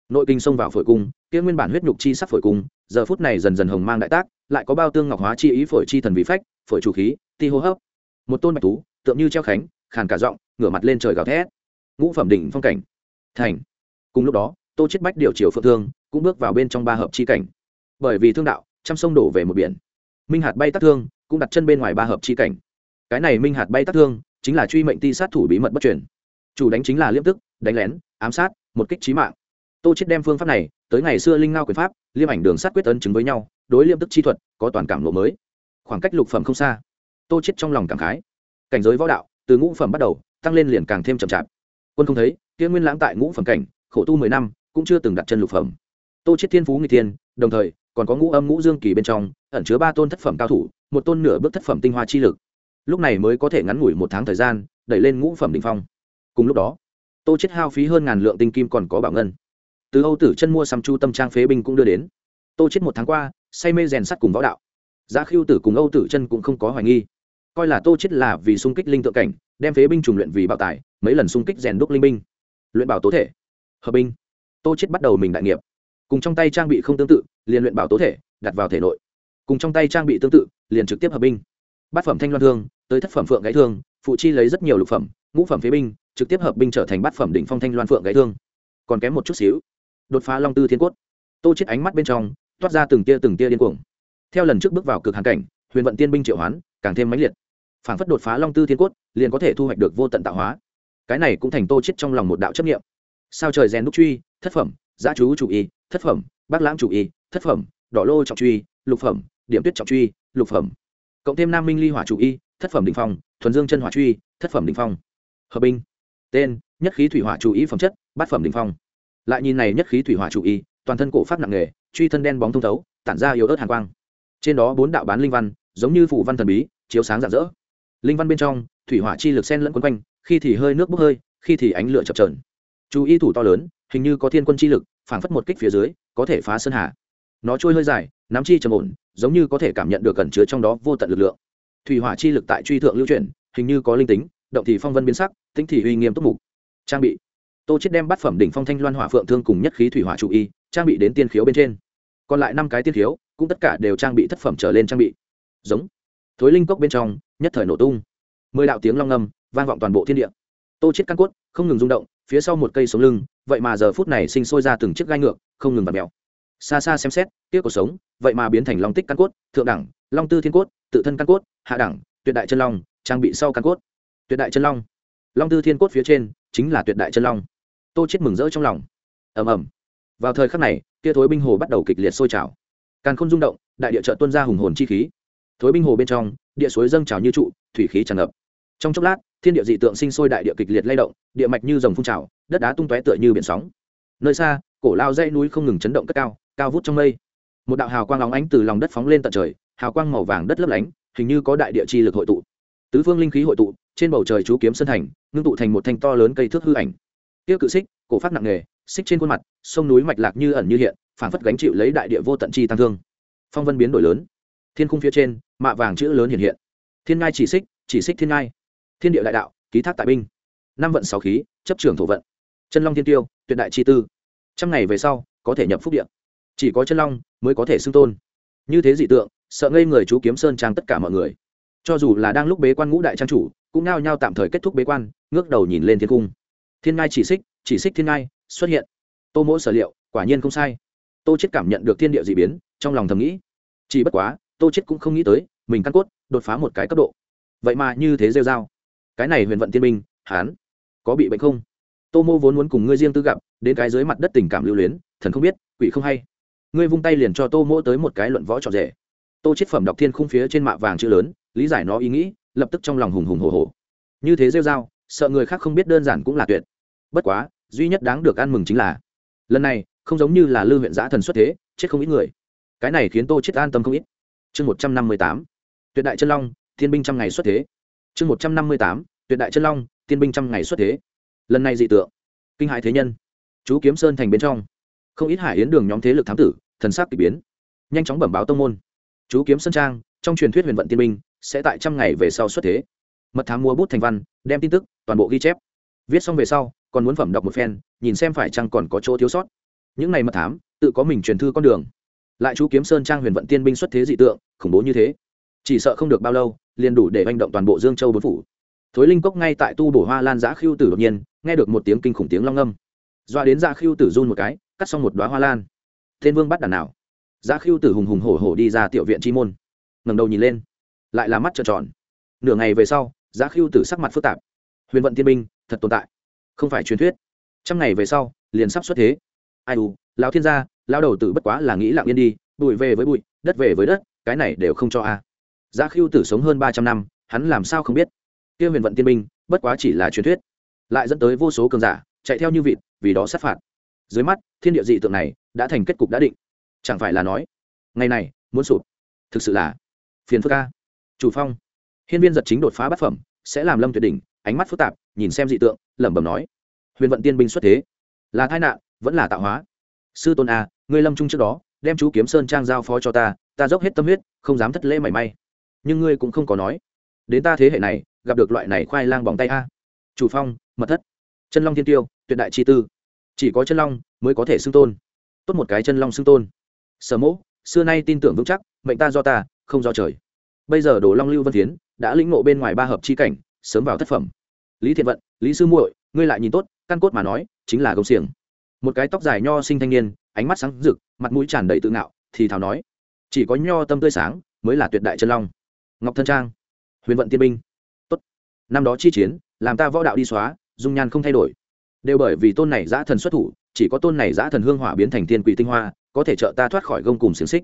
Nội kinh xông vào phổi cung, kia nguyên bản huyết nhục chi sắc phổi cung, giờ phút này dần dần hồng mang đại tác, lại có bao tương ngọc hóa chi ý phổi chi thần vị phách, phổi chủ khí, ti hô hấp. Một tôn bạch tú, tượng như treo khánh, khàn cả giọng, ngửa mặt lên trời gào thét. Ngũ phẩm đỉnh phong cảnh. Thành. Cùng lúc đó, tô chết bách điều chiều phượng thương, cũng bước vào bên trong ba hợp chi cảnh. Bởi vì thương đạo, trăm sông đổ về một biển. Minh hạt bay tác thương, cũng đặt chân bên ngoài ba hợp chi cảnh cái này minh hạt bay tác thương, chính là truy mệnh ti sát thủ bí mật bất truyền. Chủ đánh chính là liêm tức, đánh lén, ám sát, một kích trí mạng. Tô chết đem phương pháp này, tới ngày xưa linh ngao quyền pháp, liêm ảnh đường sát quyết ấn chứng với nhau, đối liêm tức chi thuật, có toàn cảm lộ mới. Khoảng cách lục phẩm không xa. Tô chết trong lòng cảm khái. Cảnh giới võ đạo, từ ngũ phẩm bắt đầu, tăng lên liền càng thêm chậm chạp. Quân không thấy, kia nguyên lãng tại ngũ phẩm cảnh, khổ tu mười năm, cũng chưa từng đặt chân lục phẩm. Tô chết thiên phú nghịch thiên, đồng thời, còn có ngũ âm ngũ dương kỳ bên trong, ẩn chứa ba tôn thất phẩm cao thủ, một tôn nửa bước thất phẩm tinh hoa chi lực lúc này mới có thể ngắn ngủi một tháng thời gian, đẩy lên ngũ phẩm đỉnh phong. Cùng lúc đó, tô chết hao phí hơn ngàn lượng tinh kim còn có bảo ngân. Từ âu tử chân mua xăm chu tâm trang phế binh cũng đưa đến. Tô chết một tháng qua, say mê rèn sắt cùng võ đạo. Giá khiêu tử cùng âu tử chân cũng không có hoài nghi. Coi là tô chết là vì sung kích linh tượng cảnh, đem phế binh trùng luyện vì bảo tài, mấy lần sung kích rèn đúc linh binh. Luyện bảo tố thể, hợp binh. Tô chết bắt đầu mình đại nghiệp. Cùng trong tay trang bị không tương tự, liền luyện bảo tố thể, đặt vào thể nội. Cùng trong tay trang bị tương tự, liền trực tiếp hợp binh. Bát phẩm thanh loan thương tới thất phẩm phượng gãy thương, phụ chi lấy rất nhiều lục phẩm, ngũ phẩm phế binh, trực tiếp hợp binh trở thành bát phẩm đỉnh phong thanh loan phượng gãy thương. Còn kém một chút xíu, đột phá long tư thiên cốt. Tô chết ánh mắt bên trong, toát ra từng tia từng tia điên cuồng. Theo lần trước bước vào cực hàn cảnh, huyền vận tiên binh triệu hoán, càng thêm mãnh liệt. Phảng phất đột phá long tư thiên cốt, liền có thể thu hoạch được vô tận tạo hóa. Cái này cũng thành tô chết trong lòng một đạo chấp niệm. Sao trời rèn đúc truy, thất phẩm giả chú chủ y, thất phẩm, bác lãng chủ y, thất phẩm, đỏ lô trọng truy, lục phẩm, điểm tuyết trọng truy, lục phẩm. Cộng thêm nam minh ly hỏa chủ y thất phẩm đ ỉ n h phong thuần dương chân hỏa truy thất phẩm đ ỉ n h phong. Hợp binh. Tên nhất khí thủy hỏa chủ ý phẩm chất bát phẩm đ ỉ n h phong. Lại nhìn này nhất khí thủy hỏa chủ ý, toàn thân cổ pháp nặng nghề truy thân đen bóng thông thấu tản ra yếu ớt hàn quang. Trên đó bốn đạo bán linh văn giống như phủ văn thần bí chiếu sáng rạng rỡ. Linh văn bên trong thủy hỏa chi lực sen lẫn quấn quanh khi thì hơi nước bốc hơi khi thì ánh lửa chập trờn chú ý thủ to lớn hình như có thiên quân chi lực phảng phất một kích phía dưới có thể phá sơn hà. Nó trôi hơi dài nắm chi trầm ổn giống như có thể cảm nhận được cẩn chứa trong đó vô tận lực lượng thủy hỏa chi lực tại truy thượng lưu chuyển, hình như có linh tính, động thì phong vân biến sắc, tính thì uy nghiêm túc mục. Trang bị. Tô chết đem bát phẩm đỉnh phong thanh loan hỏa phượng thương cùng nhất khí thủy hỏa chủ y, trang bị đến tiên khiếu bên trên. Còn lại năm cái tiên khiếu, cũng tất cả đều trang bị thất phẩm trở lên trang bị. Giống. Thối linh cốc bên trong, nhất thời nổ tung. Mười đạo tiếng long ngâm vang vọng toàn bộ thiên địa. Tô chết căn cốt, không ngừng rung động, phía sau một cây sống lưng, vậy mà giờ phút này sinh sôi ra từng chiếc gai ngược, không ngừng bật mèo. Xa xa xem xét tiếc cuộc sống, vậy mà biến thành long tích căn cốt, thượng đẳng, long tư thiên cốt, tự thân căn cốt hạ đẳng, tuyệt đại chân long, trang bị sau căn cốt. Tuyệt đại chân long. Long tư thiên cốt phía trên chính là tuyệt đại chân long. Tô chết mừng rỡ trong lòng. Ầm ầm. Vào thời khắc này kia thối binh hồ bắt đầu kịch liệt sôi trào. Càn khôn rung động, đại địa trợ tuôn ra hùng hồn chi khí. Thối binh hồ bên trong, địa suối dâng trào như trụ, thủy khí tràn ngập. Trong chốc lát, thiên địa dị tượng sinh sôi đại địa kịch liệt lay động, địa mạch như dòng phun trào, đất đá tung tóe tựa như biển sóng. Nơi xa, cổ lao dãy núi không ngừng chấn động cất cao cao vút trong mây. Một đạo hào quang óng ánh từ lòng đất phóng lên tận trời, hào quang màu vàng đất lấp lánh hình như có đại địa chi lực hội tụ. Tứ phương linh khí hội tụ, trên bầu trời chú kiếm sơn thành, ngưng tụ thành một thanh to lớn cây thước hư ảnh. Tiêu cự xích, cổ phát nặng nghề xích trên khuôn mặt, sông núi mạch lạc như ẩn như hiện, phảng phất gánh chịu lấy đại địa vô tận chi tăng thương. Phong vân biến đổi lớn. Thiên khung phía trên, mạ vàng chữ lớn hiện hiện. Thiên ngai chỉ xích chỉ xích thiên ngai. Thiên địa đại đạo, ký thác tại binh. Năm vận sáu khí, chấp trưởng thổ vận. Chân long thiên tiêu, tuyệt đại chi tư. Trăm ngày về sau, có thể nhập phúc địa. Chỉ có chân long mới có thể xưng tôn. Như thế dị tượng sợ ngây người chú kiếm sơn trang tất cả mọi người. Cho dù là đang lúc bế quan ngũ đại trang chủ, cũng nao nhao tạm thời kết thúc bế quan, ngước đầu nhìn lên thiên cung. Thiên ngai chỉ xích chỉ xích thiên ngai, xuất hiện. Tô mỗ sở liệu, quả nhiên không sai. Tô chết cảm nhận được thiên địa d ị biến, trong lòng thầm nghĩ. Chỉ bất quá, tô chết cũng không nghĩ tới, mình căn cốt, đột phá một cái cấp độ. Vậy mà như thế rêu r a o cái này huyền vận thiên minh hán có bị bệnh không? Tô mô vốn muốn cùng ngươi riêng tư gặp, đến cái dưới mặt đất tình cảm lưu luyến, thần không biết, quỷ không hay. Ngươi vung tay liền cho tô mỗ tới một cái luận võ trọn rể tô chết phẩm đọc thiên khung phía trên mạ vàng chữ lớn, lý giải nó ý nghĩ, lập tức trong lòng hùng hùng hồ hồ như thế rêu dao sợ người khác không biết đơn giản cũng là tuyệt. Bất quá, duy nhất đáng được ăn mừng chính là, lần này, không giống như là lư huyện giã thần xuất thế, chết không ít người. Cái này khiến tô chết an tâm không ít. Chương một trăm năm mươi tám, tuyệt đại chân long, thiên binh trăm ngày xuất thế. Chương một trăm năm mươi tám, tuyệt đại chân long, thiên binh trăm ngày xuất thế. Lần này dị tượng, kinh hại thế nhân. Chú kiếm sơn thành bên trong. Không ít hải yến đường nhóm thế lực thám tử, thần sắc kỳ biến. Nhanh chóng bẩm báo tông môn chú kiếm sơn trang, trong truyền thuyết huyền vận tiên minh sẽ tại trăm ngày về sau xuất thế. Mật thám mua bút thành văn, đem tin tức, toàn bộ ghi chép. Viết xong về sau, còn muốn phẩm đọc một phen, nhìn xem phải chăng còn có chỗ thiếu sót. Những này mật thám, tự có mình truyền thư con đường. Lại chú kiếm sơn trang huyền vận tiên binh xuất thế dị tượng, khủng bố như thế. Chỉ sợ không được bao lâu, liền đủ để manh động toàn bộ dương châu bốn phủ. Thối linh cốc ngay tại tu bổ hoa lan giã khiêu tử đột nhiên, nghe được một tiếng kinh khủng tiếng long âm doa đến giã khiêu tử run một cái, cắt xong một đoá hoa lan. Thiên vương bắt đàn nào? Giá khiêu tử hùng hùng hổ hổ đi ra tiểu viện chi môn. Ngẩng đầu nhìn lên, lại là mắt trợn tròn. Nửa ngày về sau, giá khiêu tử sắc mặt phức tạp. Huyền vận thiên binh thật tồn tại. Không phải truyền thuyết. Trăm ngày về sau, liền sắp xuất thế. Ai u, lão thiên gia, lão đầu tử bất quá là nghĩ lặng yên đi, bụi về với bụi, đất về với đất, cái này đều không cho a. À. giá khiêu tử sống hơn ba trăm năm, hắn làm sao không biết? Kia huyền vận thiên binh bất quá chỉ là truyền thuyết. Lại dẫn tới vô số cường giả, chạy theo như vịt, vì đó sát phạt. Dưới mắt, thiên địa dị tượng này, đã thành kết cục đã định chẳng phải là nói, ngày này, muốn sụp. Thực sự là, phiền phức ca chủ phong, hiên viên giật chính đột phá bát phẩm, sẽ làm lâm tuyệt đỉnh, ánh mắt phức tạp, nhìn xem dị tượng, lẩm bẩm nói, huyền vận tiên binh xuất thế, là tai nạn, vẫn là tạo hóa. Sư tôn a ngươi lâm trung trước đó, đem chú kiếm sơn trang giao phó cho ta ta dốc hết tâm huyết, không dám thất lễ mảy may. Nhưng ngươi cũng không có nói, đến ta thế hệ này, gặp được loại này khoai lang bỏng tay a. Chủ phong, mật thất. Chân long thiên tiêu, tuyệt đại chi tư. Chỉ có chân long mới có thể xưng tôn. Tốt một cái chân long xưng tôn sở mẫu xưa nay tin tưởng vững chắc, mệnh ta do ta, không do trời. Bây giờ đồ long lưu vân tiến đã lĩnh ngộ bên ngoài ba hợp chi cảnh, sớm vào thất phẩm. Lý thiện vận, lý sư muội, ngươi lại nhìn tốt, căn cốt mà nói, chính là gông xiềng. Một cái tóc dài nho sinh thanh niên, ánh mắt sáng rực, mặt mũi tràn đầy tự ngạo, thì thào nói, chỉ có nho tâm tươi sáng mới là tuyệt đại chân long. Ngọc thân trang, huyền vận tiên binh. Tốt. Năm đó chi chiến, làm ta võ đạo đi xóa, dung nhan không thay đổi. Đều bởi vì tôn này giã thần xuất thủ, chỉ có tôn này giã thần hương hỏa biến thành tiên quỷ tinh hoa có thể trợ ta thoát khỏi gông cùng xiềng xích.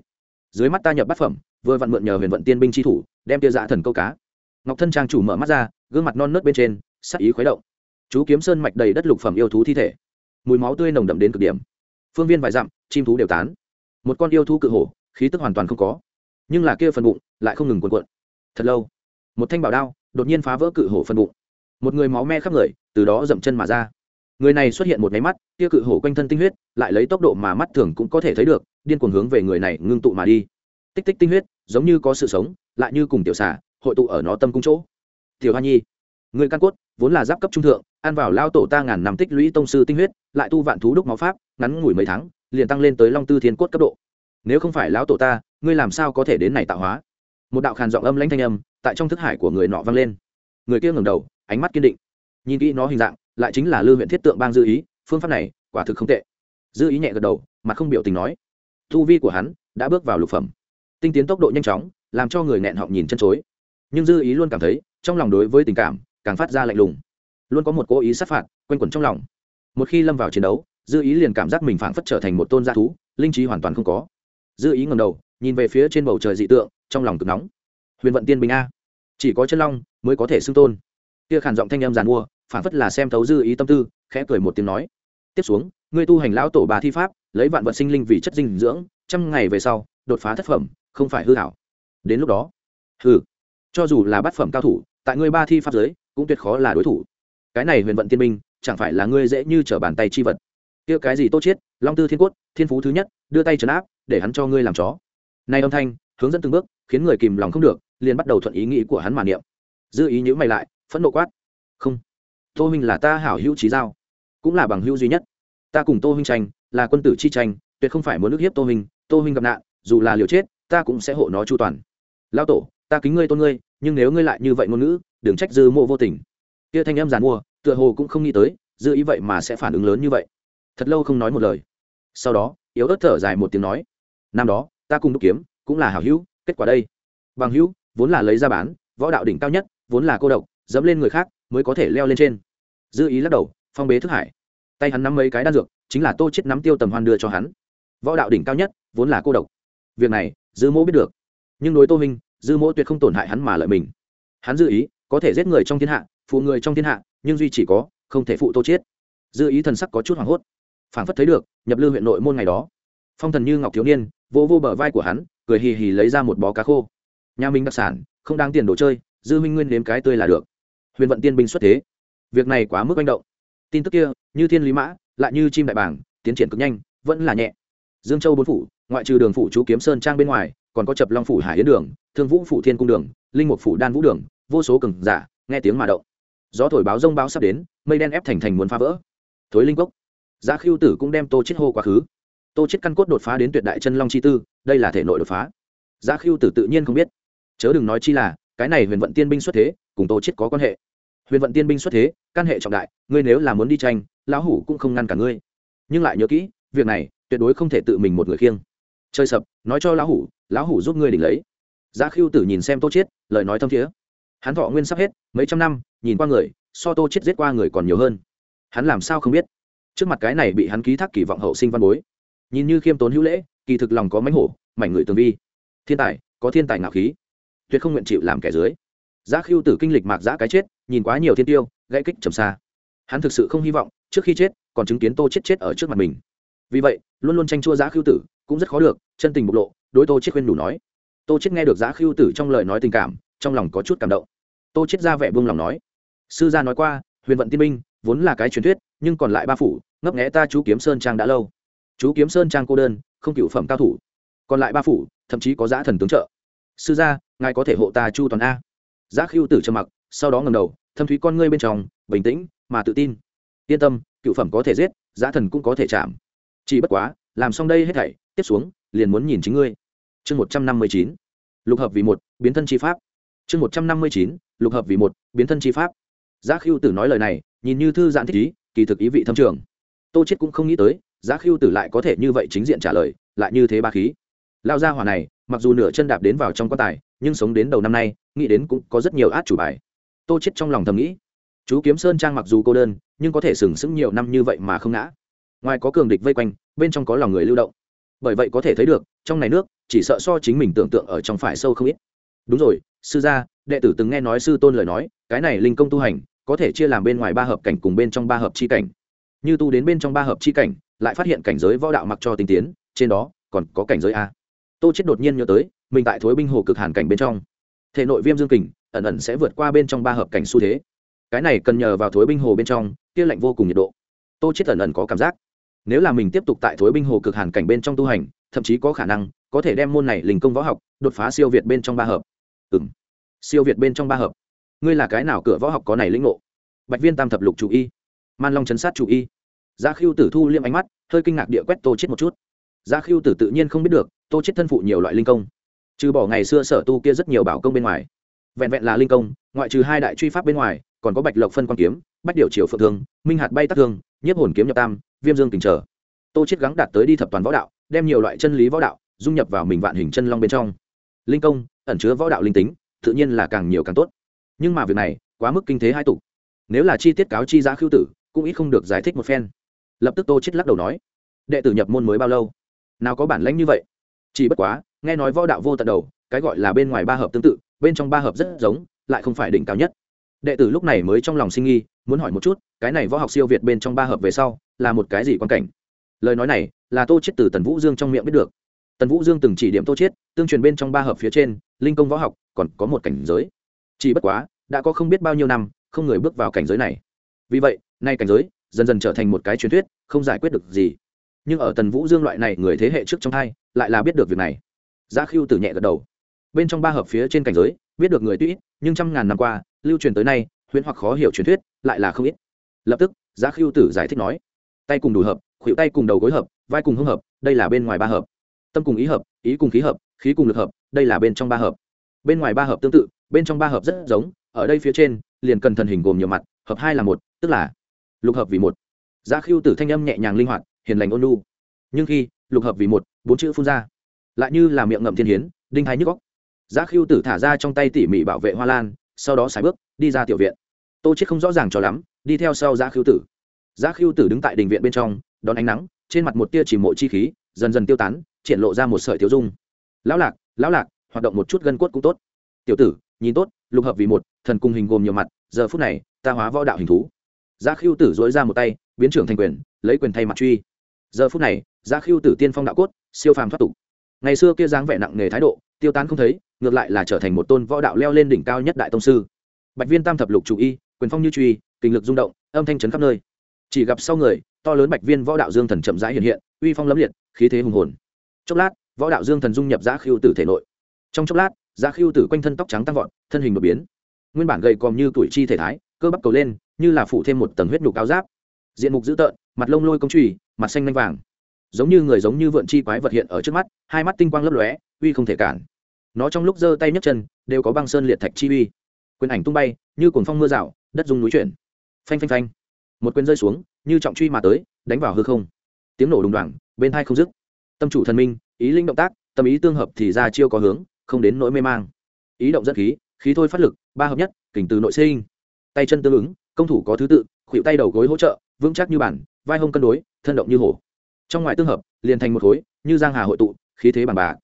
Dưới mắt ta nhập bát phẩm, vừa vặn mượn nhờ huyền vận tiên binh chi thủ, đem tia dạ thần câu cá. Ngọc thân trang chủ mở mắt ra, gương mặt non nớt bên trên, sắc ý khuấy động. Chú kiếm sơn mạch đầy đất lục phẩm yêu thú thi thể. Mùi máu tươi nồng đậm đến cực điểm. Phương viên vài dặm, chim thú đều tán. Một con yêu thú cự hổ, khí tức hoàn toàn không có. Nhưng là kia phần bụng lại không ngừng cuộn cuộn. Thật lâu, một thanh bảo đao đột nhiên phá vỡ cự hổ phần bụng. Một người máu me khắp người, từ đó dậm chân mà ra người này xuất hiện một máy mắt kia cự hổ quanh thân tinh huyết, lại lấy tốc độ mà mắt thường cũng có thể thấy được, điên cuồng hướng về người này ngưng tụ mà đi. Tích tích tinh huyết, giống như có sự sống, lại như cùng tiểu xà, hội tụ ở nó tâm cung chỗ. Tiểu hoa nhi, người căn cốt, vốn là giáp cấp trung thượng ăn vào lao tổ ta ngàn năm tích lũy tông sư tinh huyết, lại tu vạn thú đúc máu pháp, ngắn ngủi mấy tháng, liền tăng lên tới long tư thiên cốt cấp độ. Nếu không phải lão tổ ta, ngươi làm sao có thể đến này tạo hóa? Một đạo khàn giọng âm lãnh thanh âm, tại trong thức hải của người nọ vang lên. Người kia ngẩng đầu, ánh mắt kiên định. Nhìn kỹ nó hình dạng lại chính là lư huyện thiết tượng bang dư ý, phương pháp này quả thực không tệ. Dư ý nhẹ gật đầu mà không biểu tình nói, thu vi của hắn đã bước vào lục phẩm. Tinh tiến tốc độ nhanh chóng, làm cho người nẹn họng nhìn chân chối. Nhưng dư ý luôn cảm thấy, trong lòng đối với tình cảm càng phát ra lạnh lùng. Luôn có một cố ý sát phạt quanh quẩn trong lòng. Một khi lâm vào chiến đấu, dư ý liền cảm giác mình phảng phất trở thành một tôn gia thú, linh trí hoàn toàn không có. Dư ý ngầm đầu, nhìn về phía trên bầu trời dị tượng, trong lòng cực nóng. Huyền vận tiên bình a. Chỉ có chân long mới có thể xưng tôn. Kia khản giọng thanh em giàn mua phảng phất là xem thấu dư ý tâm tư, khẽ cười một tiếng nói. Tiếp xuống, ngươi tu hành lão tổ bà thi pháp, lấy vạn vật sinh linh vì chất dinh dưỡng, trăm ngày về sau, đột phá thất phẩm, không phải hư hảo. Đến lúc đó hư cho dù là bát phẩm cao thủ, tại ngươi ba thi pháp giới, cũng tuyệt khó là đối thủ. Cái này huyền vận tiên minh, chẳng phải là ngươi dễ như trở bàn tay chi vật. Kia cái gì tốt chết long tư thiên cốt, thiên phú thứ nhất, đưa tay trấn áp, để hắn cho ngươi làm chó. Nay âm thanh, hướng dẫn từng bước, khiến người kìm lòng không được, liền bắt đầu thuận ý nghĩ của hắn mà niệm. Dư ý nhữ mày lại, phẫn nộ quát. Không tô huynh là ta hảo hữu trí giao, cũng là bằng hữu duy nhất. Ta cùng tô huynh tranh, là quân tử chi tranh, tuyệt không phải muốn nước hiếp tô huynh tô huynh gặp nạn, dù là liều chết, ta cũng sẽ hộ nó chu toàn. Lao tổ, ta kính ngươi tôn ngươi, nhưng nếu ngươi lại như vậy ngôn ngữ, đừng trách dư mộ vô tình. Kia thanh em giàn mua, tựa hồ cũng không nghĩ tới, dư ý vậy mà sẽ phản ứng lớn như vậy. Thật lâu không nói một lời. Sau đó, yếu ớt thở dài một tiếng nói, năm đó, ta cùng đúc kiếm, cũng là hảo hữu, kết quả đây. Bằng hữu, vốn là lấy ra bán, võ đạo đỉnh cao nhất, vốn là cô độc, dẫm lên người khác mới có thể leo lên trên. Dư ý lắc đầu, phong bế thức hải. Tay hắn nắm mấy cái đan dược, chính là tô chết nắm tiêu tầm hoan đưa cho hắn. Võ đạo đỉnh cao nhất, vốn là cô độc. Việc này, dư mỗ biết được. Nhưng đối tô minh, dư mỗ tuyệt không tổn hại hắn mà lợi mình. Hắn dư ý, có thể giết người trong thiên hạ, phụ người trong thiên hạ, nhưng duy chỉ có, không thể phụ tô chết dư ý thần sắc có chút hoảng hốt. Phảng phất thấy được, nhập lư huyện nội môn ngày đó. Phong thần như ngọc thiếu niên, vô vô bờ vai của hắn, cười hì hì lấy ra một bó cá khô. Nhà mình đặc sản, không đáng tiền đồ chơi, dư minh nguyên đếm cái tươi là được huyền vận tiên binh xuất thế. Việc này quá mức manh động. Tin tức kia, như thiên lý mã, lại như chim đại bảng tiến triển cực nhanh, vẫn là nhẹ. Dương châu bốn phủ, ngoại trừ đường phủ chú kiếm sơn trang bên ngoài, còn có chập long phủ hải yến đường, thương vũ phủ thiên cung đường, linh mục phủ đan vũ đường, vô số cường giả, nghe tiếng mà động. Gió thổi báo rông báo sắp đến, mây đen ép thành thành muốn phá vỡ. Thối linh cốc. Giá khiêu tử cũng đem tô chết hô quá khứ. Tô chết căn cốt đột phá đến tuyệt đại chân long chi tư, đây là thể nội đột phá. Giá khiêu tử tự nhiên không biết. Chớ đừng nói chi là, cái này huyền vận tiên binh xuất thế cùng tô chết có quan hệ. Huyền vận tiên binh xuất thế căn hệ trọng đại, ngươi nếu là muốn đi tranh, lão hủ cũng không ngăn cả ngươi. Nhưng lại nhớ kỹ, việc này, tuyệt đối không thể tự mình một người khiêng. Chơi sập, nói cho lão hủ lão hủ giúp ngươi đỉnh lấy. Giá khiêu tử nhìn xem tô chết, lời nói thâm thiế. Hắn thọ nguyên sắp hết, mấy trăm năm, nhìn qua người, so tô chết giết qua người còn nhiều hơn. Hắn làm sao không biết? Trước mặt cái này bị hắn ký thác kỳ vọng hậu sinh văn bối. Nhìn như khiêm tốn hữu lễ, kỳ thực lòng có mánh hổ, mảnh người tường vi. Thiên tài, có thiên tài ngạo khí. Tuyệt không nguyện chịu làm kẻ dưới giá khiêu tử kinh lịch mạc giã cái chết, nhìn quá nhiều thiên tiêu, gãy kích trầm xa. Hắn thực sự không hy vọng, trước khi chết, còn chứng kiến tô chết chết ở trước mặt mình. Vì vậy, luôn luôn tranh chua giá khiêu tử, cũng rất khó được, chân tình bộc lộ, đối tô chết khuyên đủ nói. Tô chết nghe được giá khiêu tử trong lời nói tình cảm, trong lòng có chút cảm động. Tô chết ra vẻ buông lòng nói, sư gia nói qua, huyền vận tiên minh vốn là cái truyền thuyết, nhưng còn lại ba phủ, ngấp nghẽ ta chú kiếm sơn trang đã lâu. Chú kiếm sơn trang cô đơn, không cựu phẩm cao thủ. Còn lại ba phủ, thậm chí có giã thần tướng trợ. Sư gia, ngài có thể hộ ta chu toàn a giá Khưu tử trầm mặc, sau đó ngầm đầu, thâm thúy con ngươi bên trong, bình tĩnh mà tự tin. Yên tâm, cựu phẩm có thể giết, giá thần cũng có thể chạm. Chỉ bất quá, làm xong đây hết thảy, tiếp xuống, liền muốn nhìn chính ngươi. Chương một trăm năm mươi chín, lục hợp vì một, biến thân chi pháp. Chương một trăm năm mươi chín, lục hợp vì một, biến thân chi pháp. Giá Khưu tử nói lời này, nhìn như thư giãn thích ý, kỳ thực ý vị thâm trường. Tô chết cũng không nghĩ tới, giá Khưu tử lại có thể như vậy chính diện trả lời, lại như thế ba khí. Lao ra hỏa này, mặc dù nửa chân đạp đến vào trong quan tài nhưng sống đến đầu năm nay, nghĩ đến cũng có rất nhiều át chủ bài. Tô chết trong lòng thầm nghĩ, chú kiếm sơn trang mặc dù cô đơn, nhưng có thể sừng sững nhiều năm như vậy mà không ngã. Ngoài có cường địch vây quanh, bên trong có lòng người lưu động. Bởi vậy có thể thấy được, trong này nước, chỉ sợ so chính mình tưởng tượng ở trong phải sâu không ít. Đúng rồi, sư gia, đệ tử từng nghe nói sư tôn lời nói, cái này linh công tu hành, có thể chia làm bên ngoài ba hợp cảnh cùng bên trong ba hợp chi cảnh. Như tu đến bên trong ba hợp chi cảnh, lại phát hiện cảnh giới võ đạo mặc cho tinh tiến, trên đó còn có cảnh giới a. Tô chết đột nhiên nhớ tới mình tại thối binh hồ cực hàn cảnh bên trong. Thể nội viêm dương kình ẩn ẩn sẽ vượt qua bên trong ba hợp cảnh xu thế. Cái này cần nhờ vào thối binh hồ bên trong, kia lạnh vô cùng nhiệt độ. Tô chết ẩn ẩn có cảm giác. Nếu là mình tiếp tục tại thối binh hồ cực hàn cảnh bên trong tu hành, thậm chí có khả năng có thể đem môn này linh công võ học đột phá siêu việt bên trong ba hợp. Ừm, siêu việt bên trong ba hợp. Ngươi là cái nào cửa võ học có này lĩnh ngộ? Bạch viên tam thập lục chủ y, man long chấn sát chủ y. Gia khiêu tử thu liêm ánh mắt, hơi kinh ngạc địa quét tô chết một chút. Gia khiêu tử tự nhiên không biết được, tô chết thân phụ nhiều loại linh công trừ bỏ ngày xưa sở tu kia rất nhiều bảo công bên ngoài, vẹn vẹn là linh công, ngoại trừ hai đại truy pháp bên ngoài, còn có bạch lộc phân quan kiếm, bách điều triều phượng thương, minh hạt bay tắc thương, nhiếp hồn kiếm nhập tam, viêm dương tình trở. Tô chết gắng đạt tới đi thập toàn võ đạo, đem nhiều loại chân lý võ đạo dung nhập vào mình vạn hình chân long bên trong. Linh công, ẩn chứa võ đạo linh tính, tự nhiên là càng nhiều càng tốt. Nhưng mà việc này quá mức kinh thế hai tục. Nếu là chi tiết cáo chi giá khiêu tử, cũng ít không được giải thích một phen. Lập tức tô chết lắc đầu nói, đệ tử nhập môn mới bao lâu? Nào có bản lãnh như vậy? Chỉ bất quá nghe nói võ đạo vô tận đầu cái gọi là bên ngoài ba hợp tương tự bên trong ba hợp rất giống lại không phải đỉnh cao nhất. Đệ tử lúc này mới trong lòng sinh nghi muốn hỏi một chút cái này võ học siêu việt bên trong ba hợp về sau là một cái gì quan cảnh? Lời nói này là tô chết từ tần vũ dương trong miệng biết được. Tần vũ dương từng chỉ điểm tô chết tương truyền bên trong ba hợp phía trên linh công võ học còn có một cảnh giới. Chỉ bất quá đã có không biết bao nhiêu năm không người bước vào cảnh giới này. Vì vậy nay cảnh giới dần dần trở thành một cái truyền thuyết không giải quyết được gì. Nhưng ở tần vũ dương loại này người thế hệ trước trong hai lại là biết được việc này giá khiêu tử nhẹ gật đầu. Bên trong ba hợp phía trên cảnh giới, biết được người tuy nhưng trăm ngàn năm qua, lưu truyền tới nay, huyễn hoặc khó hiểu truyền thuyết, lại là không ít. Lập tức, giá khiêu tử giải thích nói, tay cùng đủ hợp, khuỷu tay cùng đầu gối hợp, vai cùng hông hợp, đây là bên ngoài ba hợp. Tâm cùng ý hợp, ý cùng khí hợp, khí cùng lực hợp, đây là bên trong ba hợp. Bên ngoài ba hợp tương tự, bên trong ba hợp rất giống, ở đây phía trên, liền cần thần hình gồm nhiều mặt, hợp hai là một, tức là lục hợp vì một. Giá khiêu tử thanh âm nhẹ nhàng linh hoạt, hiền lành ôn lu nhưng khi lục hợp vì một, bốn chữ phun ra lại như là miệng ngậm thiên hiến, đinh thái nhức góc giá khiêu tử thả ra trong tay tỉ mỉ bảo vệ hoa lan, sau đó xài bước, đi ra tiểu viện. Tô chết không rõ ràng cho lắm, đi theo sau giá khiêu tử. Giá khiêu tử đứng tại đình viện bên trong, đón ánh nắng, trên mặt một tia chỉ mộ chi khí, dần dần tiêu tán, triển lộ ra một sợi thiếu dung. Lão lạc lão lạc, hoạt động một chút gân cốt cũng tốt. Tiểu tử, nhìn tốt, lục hợp vì một, thần cung hình gồm nhiều mặt, giờ phút này, ta hóa võ đạo hình thú. Giá khiêu tử dối ra một tay, biến trưởng thành quyền, lấy quyền thay mặt truy. Giờ phút này, giá khiêu tử tiên phong đạo cốt, siêu phàm thoát tục ngày xưa kia dáng vẻ nặng nề thái độ, tiêu tán không thấy, ngược lại là trở thành một tôn võ đạo leo lên đỉnh cao nhất đại tông sư. Bạch viên tam thập lục chủ y, quyền phong như truy, kinh lực rung động, âm thanh chấn khắp nơi. Chỉ gặp sau người, to lớn bạch viên võ đạo dương thần chậm rãi hiện hiện, uy phong lấm liệt, khí thế hùng hồn. Chốc lát, võ đạo dương thần dung nhập giã khiêu tử thể nội. Trong chốc lát giã khiêu tử quanh thân tóc trắng tăng vọt, thân hình đột biến. Nguyên bản gầy còm như tuổi chi thể thái, cơ bắp cầu lên, như là phủ thêm một tầng huyết nhục áo giáp. Diện mục dữ tợn, mặt lông lôi công trùy mặt xanh lanh vàng giống như người giống như vượn chi quái vật hiện ở trước mắt, hai mắt tinh quang lấp lóe, uy không thể cản. Nó trong lúc giơ tay nhấc chân, đều có băng sơn liệt thạch chi uy. Quyền ảnh tung bay, như cuồng phong mưa rào, đất dung núi chuyển. Phanh phanh phanh. Một quyền rơi xuống, như trọng truy mà tới, đánh vào hư không. Tiếng nổ đùng đoàng bên thai không dứt. Tâm chủ thần minh, ý linh động tác, tâm ý tương hợp thì ra chiêu có hướng, không đến nỗi mê mang. Ý động dẫn khí khí thôi phát lực, ba hợp nhất, kình từ nội sinh. Tay chân tương ứng, công thủ có thứ tự, khuỷu tay đầu gối hỗ trợ, vững chắc như bản vai hông cân đối, thân động như hổ trong ngoài tương hợp, liền thành một khối, như giang hà hội tụ, khí thế bằng bà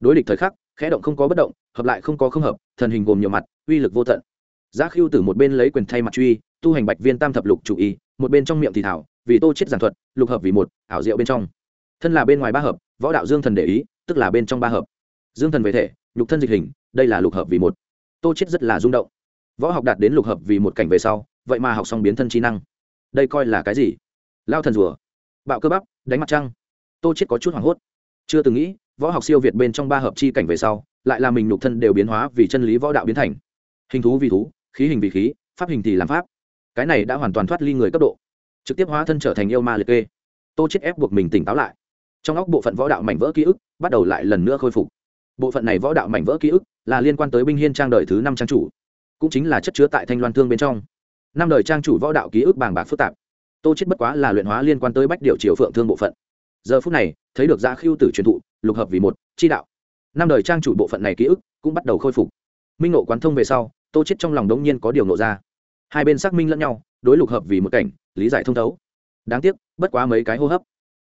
đối địch thời khắc, khẽ động không có bất động, hợp lại không có không hợp, thần hình gồm nhiều mặt, uy lực vô tận. Giá khiêu từ một bên lấy quyền thay mặt truy, tu hành bạch viên tam thập lục chủ y, một bên trong miệng thì thảo, vì tô chết giảng thuật, lục hợp vì một, ảo diệu bên trong. Thân là bên ngoài ba hợp, võ đạo dương thần để ý, tức là bên trong ba hợp. Dương thần về thể, nhục thân dịch hình, đây là lục hợp vì một. Tô chết rất là rung động. Võ học đạt đến lục hợp vì một cảnh về sau, vậy mà học xong biến thân trí năng. Đây coi là cái gì? Lao thần rùa. Bạo cơ bắp đánh mặt trăng. Tô chết có chút hoảng hốt. Chưa từng nghĩ, võ học siêu việt bên trong ba hợp chi cảnh về sau, lại là mình nhục thân đều biến hóa vì chân lý võ đạo biến thành. Hình thú vì thú, khí hình vì khí, pháp hình thì làm pháp. Cái này đã hoàn toàn thoát ly người cấp độ. Trực tiếp hóa thân trở thành yêu ma liệt kê. Tô chết ép buộc mình tỉnh táo lại. Trong óc bộ phận võ đạo mảnh vỡ ký ức bắt đầu lại lần nữa khôi phục. Bộ phận này võ đạo mảnh vỡ ký ức là liên quan tới binh hiên trang đời thứ năm trang chủ, cũng chính là chất chứa tại thanh loan thương bên trong. Năm đời trang chủ võ đạo ký ức bàng bạc phức tạp tô chết bất quá là luyện hóa liên quan tới bách điệu triều phượng thương bộ phận. Giờ phút này, thấy được dạ giá khiêu tử truyền thụ, lục hợp vì một, chi đạo. Năm đời trang chủ bộ phận này ký ức cũng bắt đầu khôi phục. Minh nộ quán thông về sau, tô chết trong lòng đống nhiên có điều nộ ra. Hai bên xác minh lẫn nhau, đối lục hợp vì một cảnh, lý giải thông thấu. Đáng tiếc, bất quá mấy cái hô hấp.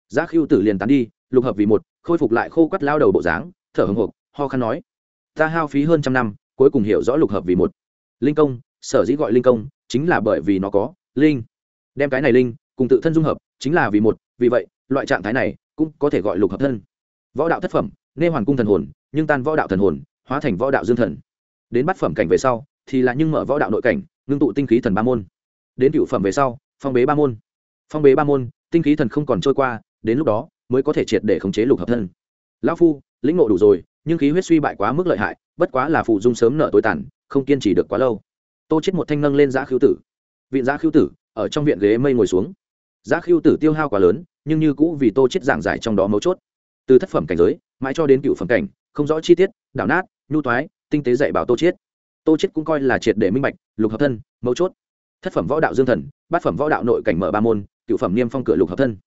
Dạ giá khiêu tử liền tán đi, lục hợp vì một, khôi phục lại khô quắt lao đầu bộ dáng, thở hồng hộc, ho khăn nói. Ta hao phí hơn trăm năm, cuối cùng hiểu rõ lục hợp vì một. Linh công, sở dĩ gọi linh công, chính là bởi vì nó có linh đem cái này linh cùng tự thân dung hợp, chính là vì một, vì vậy, loại trạng thái này cũng có thể gọi lục hợp thân. Võ đạo thất phẩm, nê hoàn cung thần hồn, nhưng tan võ đạo thần hồn, hóa thành võ đạo dương thần. Đến bát phẩm cảnh về sau, thì là nhưng mở võ đạo nội cảnh, ngưng tụ tinh khí thần ba môn. Đến cựu phẩm về sau, phong bế ba môn. Phong bế ba môn, tinh khí thần không còn trôi qua, đến lúc đó, mới có thể triệt để khống chế lục hợp thân. Lão phu, lĩnh ngộ đủ rồi, nhưng khí huyết suy bại quá mức lợi hại, bất quá là phụ dung sớm nợ tối tàn, không kiên trì được quá lâu. Tô chết một thanh nâng lên giã khưu tử viện giã khiêu tử ở trong viện ghế mây ngồi xuống. Giã khiêu tử tiêu hao quá lớn nhưng như cũ vì tô chết giảng giải trong đó mấu chốt. Từ thất phẩm cảnh giới mãi cho đến cựu phẩm cảnh không rõ chi tiết đảo nát nhu toái, tinh tế dạy bảo tô chết. Tô chết cũng coi là triệt để minh bạch lục hợp thân mấu chốt. Thất phẩm võ đạo dương thần bát phẩm võ đạo nội cảnh mở ba môn cựu phẩm niêm phong cửa lục hợp thân.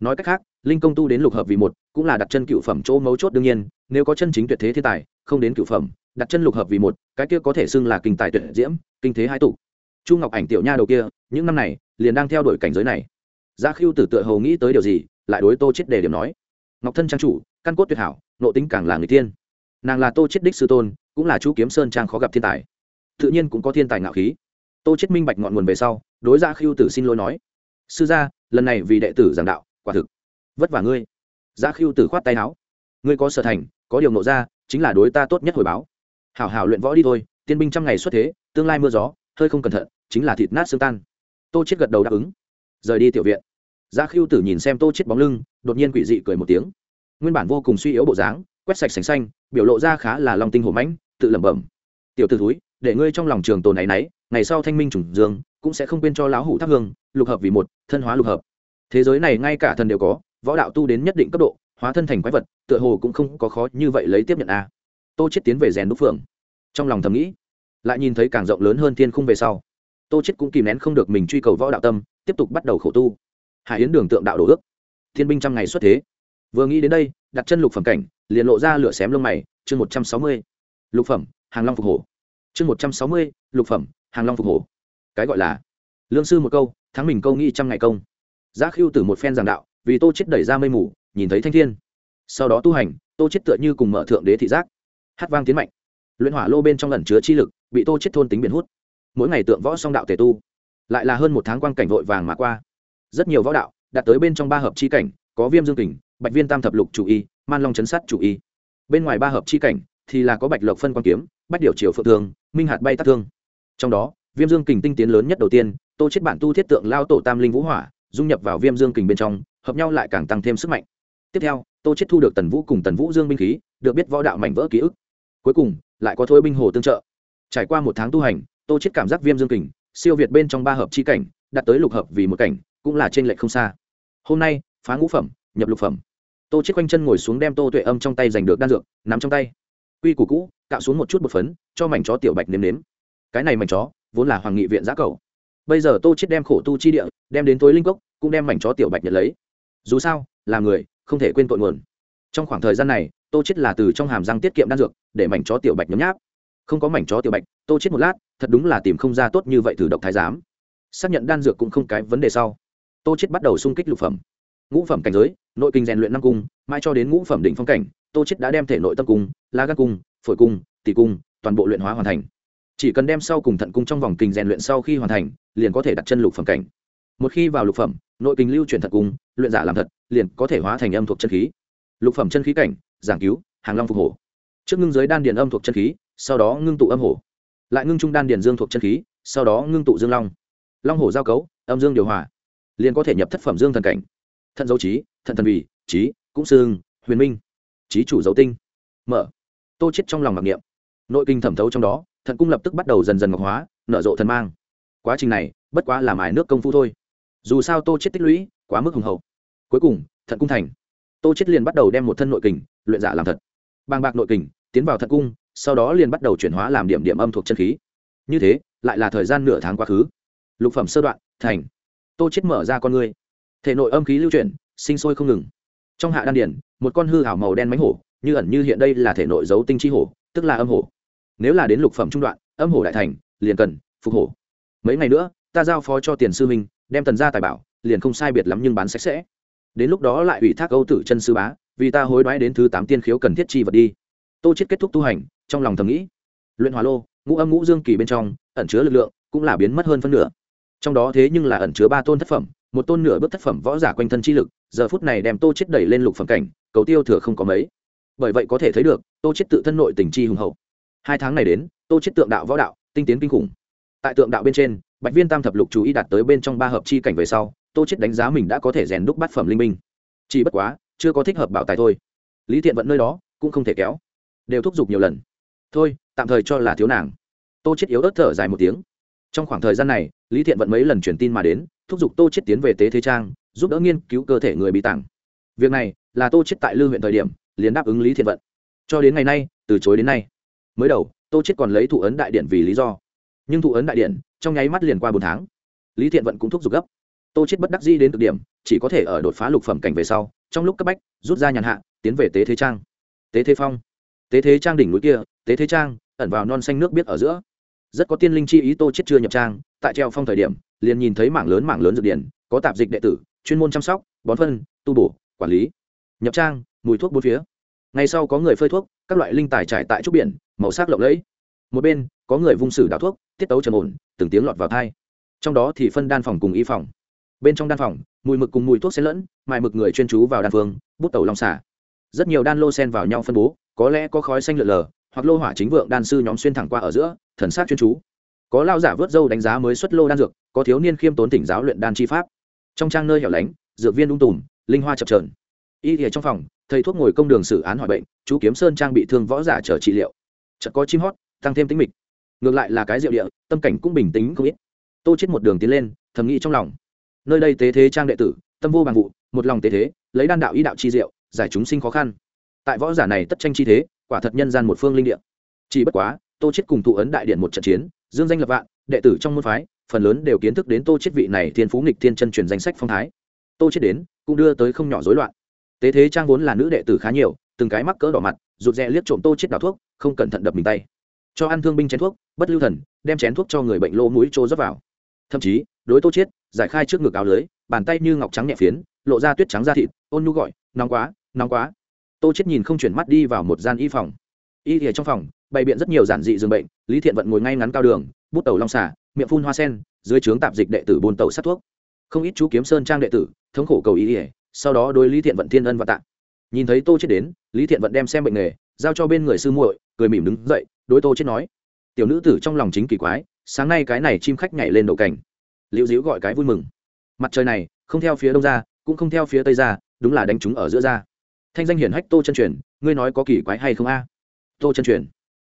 Nói cách khác linh công tu đến lục hợp vì một cũng là đặt chân cựu phẩm chỗ mấu chốt đương nhiên nếu có chân chính tuyệt thế thiên tài không đến cựu phẩm đặt chân lục hợp vì một cái kia có thể xưng là kinh tài tuyệt diễm kinh thế hai tụ chu ngọc ảnh tiểu nha đầu kia, những năm này, liền đang theo đuổi cảnh giới này. Gia khiêu tử tựa hầu nghĩ tới điều gì, lại đối tô chết đề điểm nói. Ngọc thân trang chủ, căn cốt tuyệt hảo nộ tính càng là người tiên. Nàng là tô chết đích sư tôn, cũng là chú kiếm sơn trang khó gặp thiên tài. Tự nhiên cũng có thiên tài ngạo khí. Tô chết minh bạch ngọn nguồn về sau, đối gia khiêu tử xin lỗi nói. Sư gia, lần này vì đệ tử giảng đạo, quả thực. Vất vả ngươi. Gia khiêu tử khoát tay áo. Ngươi có sở thành, có điều nộ ra, chính là đối ta tốt nhất hồi báo. Hảo hảo luyện võ đi thôi, tiên binh trăm ngày xuất thế, tương lai mưa gió hơi không cẩn thận, chính là thịt nát xương tan. Tô chết gật đầu đáp ứng. Rời đi tiểu viện. Gia khiêu tử nhìn xem tô chết bóng lưng, đột nhiên quỷ dị cười một tiếng. Nguyên bản vô cùng suy yếu bộ dáng, quét sạch sành xanh, biểu lộ ra khá là lòng tinh hổ mãnh, tự lẩm bẩm. Tiểu tử thúi, để ngươi trong lòng trường tồn này nấy, ngày sau thanh minh trùng dương, cũng sẽ không quên cho lão hủ thắp hương, lục hợp vì một, thân hóa lục hợp. Thế giới này ngay cả thần đều có, võ đạo tu đến nhất định cấp độ, hóa thân thành quái vật, tựa hồ cũng không có khó như vậy lấy tiếp nhận a. Tô chết tiến về rèn đúc phượng trong lòng thầm nghĩ lại nhìn thấy càng rộng lớn hơn thiên khung về sau, tô chết cũng kìm nén không được mình truy cầu võ đạo tâm, tiếp tục bắt đầu khổ tu. Hải yến đường tượng đạo đồ ước. Thiên binh trăm ngày xuất thế. Vừa nghĩ đến đây, đặt chân lục phẩm cảnh, liền lộ ra lửa xém lông mày, chương một trăm sáu mươi. Lục phẩm, hàng long phục hổ. Chương một trăm sáu mươi, lục phẩm, hàng long phục hổ. Cái gọi là, lương sư một câu, thắng mình câu nghĩ trăm ngày công. Giá khiêu từ một phen giảng đạo, vì tô chết đẩy ra mây mù, nhìn thấy thanh thiên. Sau đó tu hành, tô chết tựa như cùng mở thượng đế thị giác. Hát vang tiến mạnh. Luyện hỏa lô bên trong lần chứa chi lực bị tô chết thôn tính biển hút. Mỗi ngày tượng võ song đạo tề tu, lại là hơn một tháng quan cảnh vội vàng mà qua. Rất nhiều võ đạo đạt tới bên trong ba hợp chi cảnh, có viêm dương kình, bạch viên tam thập lục chủ y, man long chấn sát chủ y. Bên ngoài ba hợp chi cảnh thì là có bạch lộc phân quan kiếm, bách điều triều phượng thương, minh hạt bay tác thương. Trong đó, viêm dương kình tinh tiến lớn nhất đầu tiên, tô chết bản tu thiết tượng lao tổ tam linh vũ hỏa, dung nhập vào viêm dương kình bên trong, hợp nhau lại càng tăng thêm sức mạnh. Tiếp theo, tô chết thu được tần vũ cùng tần vũ dương binh khí, được biết võ đạo mảnh vỡ ký ức. Cuối cùng, lại có thôi binh hồ tương trợ trải qua một tháng tu hành, tô chết cảm giác viêm dương kình, siêu việt bên trong ba hợp chi cảnh, đạt tới lục hợp vì một cảnh, cũng là trên lệch không xa. Hôm nay, phá ngũ phẩm, nhập lục phẩm. Tô chết quanh chân ngồi xuống đem tô tuệ âm trong tay giành được đan dược, nắm trong tay. Quy củ cũ, cạo xuống một chút bột phấn, cho mảnh chó tiểu bạch nếm nếm. Cái này mảnh chó, vốn là hoàng nghị viện giã cầu. Bây giờ tô chết đem khổ tu chi địa, đem đến tối linh cốc, cũng đem mảnh chó tiểu bạch nhận lấy. Dù sao, là người, không thể quên tội nguồn. Trong khoảng thời gian này, tô chết là từ trong hàm răng tiết kiệm đan dược, để mảnh chó tiểu bạch nhấm nháp không có mảnh chó tiểu bạch, tô chết một lát, thật đúng là tìm không ra tốt như vậy thử độc thái giám. Xác nhận đan dược cũng không cái vấn đề sau. Tô chết bắt đầu xung kích lục phẩm. Ngũ phẩm cảnh giới, nội kinh rèn luyện năm cung mai cho đến ngũ phẩm đỉnh phong cảnh, tô chết đã đem thể nội tâm cung, la gan cung, phổi cung tỷ cung, toàn bộ luyện hóa hoàn thành. Chỉ cần đem sau cùng thận cung trong vòng kinh rèn luyện sau khi hoàn thành, liền có thể đặt chân lục phẩm cảnh. Một khi vào lục phẩm, nội kinh lưu chuyển thật cung, luyện giả làm thật, liền có thể hóa thành âm thuộc chân khí. Lục phẩm chân khí cảnh, giảng cứu, hàng long phục hổ. Trước ngưng giới đan điền âm thuộc chân khí sau đó ngưng tụ âm hổ, lại ngưng trung đan điền dương thuộc chân khí, sau đó ngưng tụ dương long. Long hổ giao cấu, âm dương điều hòa, liền có thể nhập thất phẩm dương thần cảnh. Thận dấu trí, thận thần vị trí, cũng sương huyền minh, trí chủ dấu tinh. Mở. Tô chết trong lòng mặc niệm. Nội kinh thẩm thấu trong đó, thận cung lập tức bắt đầu dần dần ngọc hóa, nở rộ thần mang. Quá trình này, bất quá làm ải nước công phu thôi. Dù sao tô chết tích lũy, quá mức hùng hậu. Cuối cùng, thận cung thành. Tô chết liền bắt đầu đem một thân nội kình luyện giả làm thật. Bàng bạc nội kình tiến vào thận cung, sau đó liền bắt đầu chuyển hóa làm điểm điểm âm thuộc chân khí. Như thế, lại là thời gian nửa tháng quá khứ. Lục phẩm sơ đoạn, thành. Tô chết mở ra con ngươi. Thể nội âm khí lưu chuyển, sinh sôi không ngừng. Trong hạ đan điển, một con hư ảo màu đen mánh hổ, như ẩn như hiện đây là thể nội dấu tinh chi hổ, tức là âm hổ. Nếu là đến lục phẩm trung đoạn, âm hổ đại thành, liền cần phục hổ. Mấy ngày nữa, ta giao phó cho tiền sư minh đem tần ra tài bảo, liền không sai biệt lắm nhưng bán sạch sẽ. Đến lúc đó lại ủy thác âu tử chân sư bá, vì ta hối đoái đến thứ tám tiên khiếu cần thiết chi vật đi tô chết kết thúc tu hành, trong lòng thầm nghĩ, luyện hòa lô, ngũ âm ngũ dương kỳ bên trong, ẩn chứa lực lượng cũng là biến mất hơn phân nửa. Trong đó thế nhưng là ẩn chứa ba tôn thất phẩm, một tôn nửa bước thất phẩm võ giả quanh thân chi lực, giờ phút này đem tô chết đẩy lên lục phẩm cảnh, cầu tiêu thừa không có mấy. Bởi vậy có thể thấy được, tô chết tự thân nội tình chi hùng hậu. Hai tháng này đến, tô chết tượng đạo võ đạo, tinh tiến kinh khủng. Tại tượng đạo bên trên, bạch viên tam thập lục chú ý đạt tới bên trong ba hợp chi cảnh về sau, tô chết đánh giá mình đã có thể rèn đúc bát phẩm linh minh. Chỉ bất quá, chưa có thích hợp bảo tài thôi. Lý thiện vận nơi đó, cũng không thể kéo đều thúc giục nhiều lần. Thôi, tạm thời cho là thiếu nàng. Tô chết yếu ớt thở dài một tiếng. Trong khoảng thời gian này, lý thiện vận mấy lần truyền tin mà đến, thúc giục tô chết tiến về tế thế trang, giúp đỡ nghiên cứu cơ thể người bị tặng việc này là tô chết tại lư huyện thời điểm, liền đáp ứng lý thiện vận. Cho đến ngày nay, từ chối đến nay. Mới đầu, tô chết còn lấy thụ ấn đại điện vì lý do. Nhưng thụ ấn đại điện, trong nháy mắt liền qua bốn tháng. Lý thiện vận cũng thúc giục gấp. Tô chết bất đắc dĩ đến cực điểm, chỉ có thể ở đột phá lục phẩm cảnh về sau, trong lúc cấp bách, rút ra nhàn hạ, tiến về tế thế trang. Tế thế phong tế thế trang đỉnh núi kia, tế thế trang, ẩn vào non xanh nước biết ở giữa. Rất có tiên linh chi ý tô chết chưa nhập trang, tại treo phong thời điểm, liền nhìn thấy mảng lớn mảng lớn dược điển, có tạp dịch đệ tử, chuyên môn chăm sóc, bón phân, tu bổ, quản lý. Nhập trang, mùi thuốc bốn phía. Ngay sau có người phơi thuốc, các loại linh tài trải tại trúc biển, màu sắc lộng lẫy. Một bên, có người vung sử đào thuốc, tiết tấu trầm ổn, từng tiếng lọt vào thai trong đó thì phân đan phòng cùng y phòng. Bên trong đan phòng, mùi mực cùng mùi thuốc xen lẫn, mài mực người chuyên chú vào đan phương, bút tẩu long xả rất nhiều đan lô sen vào nhau phân bố, có lẽ có khói xanh lượn lờ, hoặc lô hỏa chính vượng đan sư nhóm xuyên thẳng qua ở giữa, thần sát chuyên chú. Có lao giả vớt dâu đánh giá mới xuất lô đan dược, có thiếu niên khiêm tốn tỉnh giáo luyện đan chi pháp. Trong trang nơi hẻo lánh, dược viên ung tùm, linh hoa chập trờn y thìa trong phòng, thầy thuốc ngồi công đường xử án hỏi bệnh, chú kiếm sơn trang bị thương võ giả chờ trị liệu. Chợt có chim hót, tăng thêm tính mịch. Ngược lại là cái rượu địa, tâm cảnh cũng bình tĩnh không ít. Tô chết một đường tiến lên, thầm nghĩ trong lòng. Nơi đây tế thế trang đệ tử, tâm vô bằng vụ, một lòng tế thế, lấy đan đạo ý đạo chi diệu giải chúng sinh khó khăn. Tại võ giả này tất tranh chi thế, quả thật nhân gian một phương linh địa. Chỉ bất quá, tô chết cùng thụ ấn đại điện một trận chiến, dương danh lập vạn, đệ tử trong môn phái, phần lớn đều kiến thức đến tô chết vị này thiên phú nghịch thiên chân truyền danh sách phong thái. Tô chết đến, cũng đưa tới không nhỏ rối loạn. Tế thế trang vốn là nữ đệ tử khá nhiều, từng cái mắc cỡ đỏ mặt, rụt rè liếc trộm tô chết đảo thuốc, không cẩn thận đập mình tay. Cho ăn thương binh chén thuốc, bất lưu thần, đem chén thuốc cho người bệnh lỗ mũi trô rót vào. Thậm chí, đối tô chết giải khai trước ngực áo lưới, bàn tay như ngọc trắng nhẹ phiến, lộ ra tuyết trắng da thịt, ôn nhu gọi, nóng quá nóng quá. Tô chết nhìn không chuyển mắt đi vào một gian y phòng. Y thì trong phòng, bày biện rất nhiều giản dị giường bệnh, lý thiện vận ngồi ngay ngắn cao đường, bút tàu long xả miệng phun hoa sen, dưới trướng tạp dịch đệ tử bồn tàu sát thuốc. Không ít chú kiếm sơn trang đệ tử, thống khổ cầu ý ỉa sau đó đối lý thiện vận thiên ân và tạ. Nhìn thấy tô chết đến, lý thiện vận đem xem bệnh nghề, giao cho bên người sư muội, cười mỉm đứng dậy, đối tô chết nói, tiểu nữ tử trong lòng chính kỳ quái, sáng nay cái này chim khách nhảy lên đầu cảnh. Liễu diễu gọi cái vui mừng. Mặt trời này, không theo phía đông ra, cũng không theo phía tây ra, đúng là đánh chúng ở giữa ra thanh danh hiển hách tô chân truyền, ngươi nói có kỳ quái hay không a? Tô chân truyền.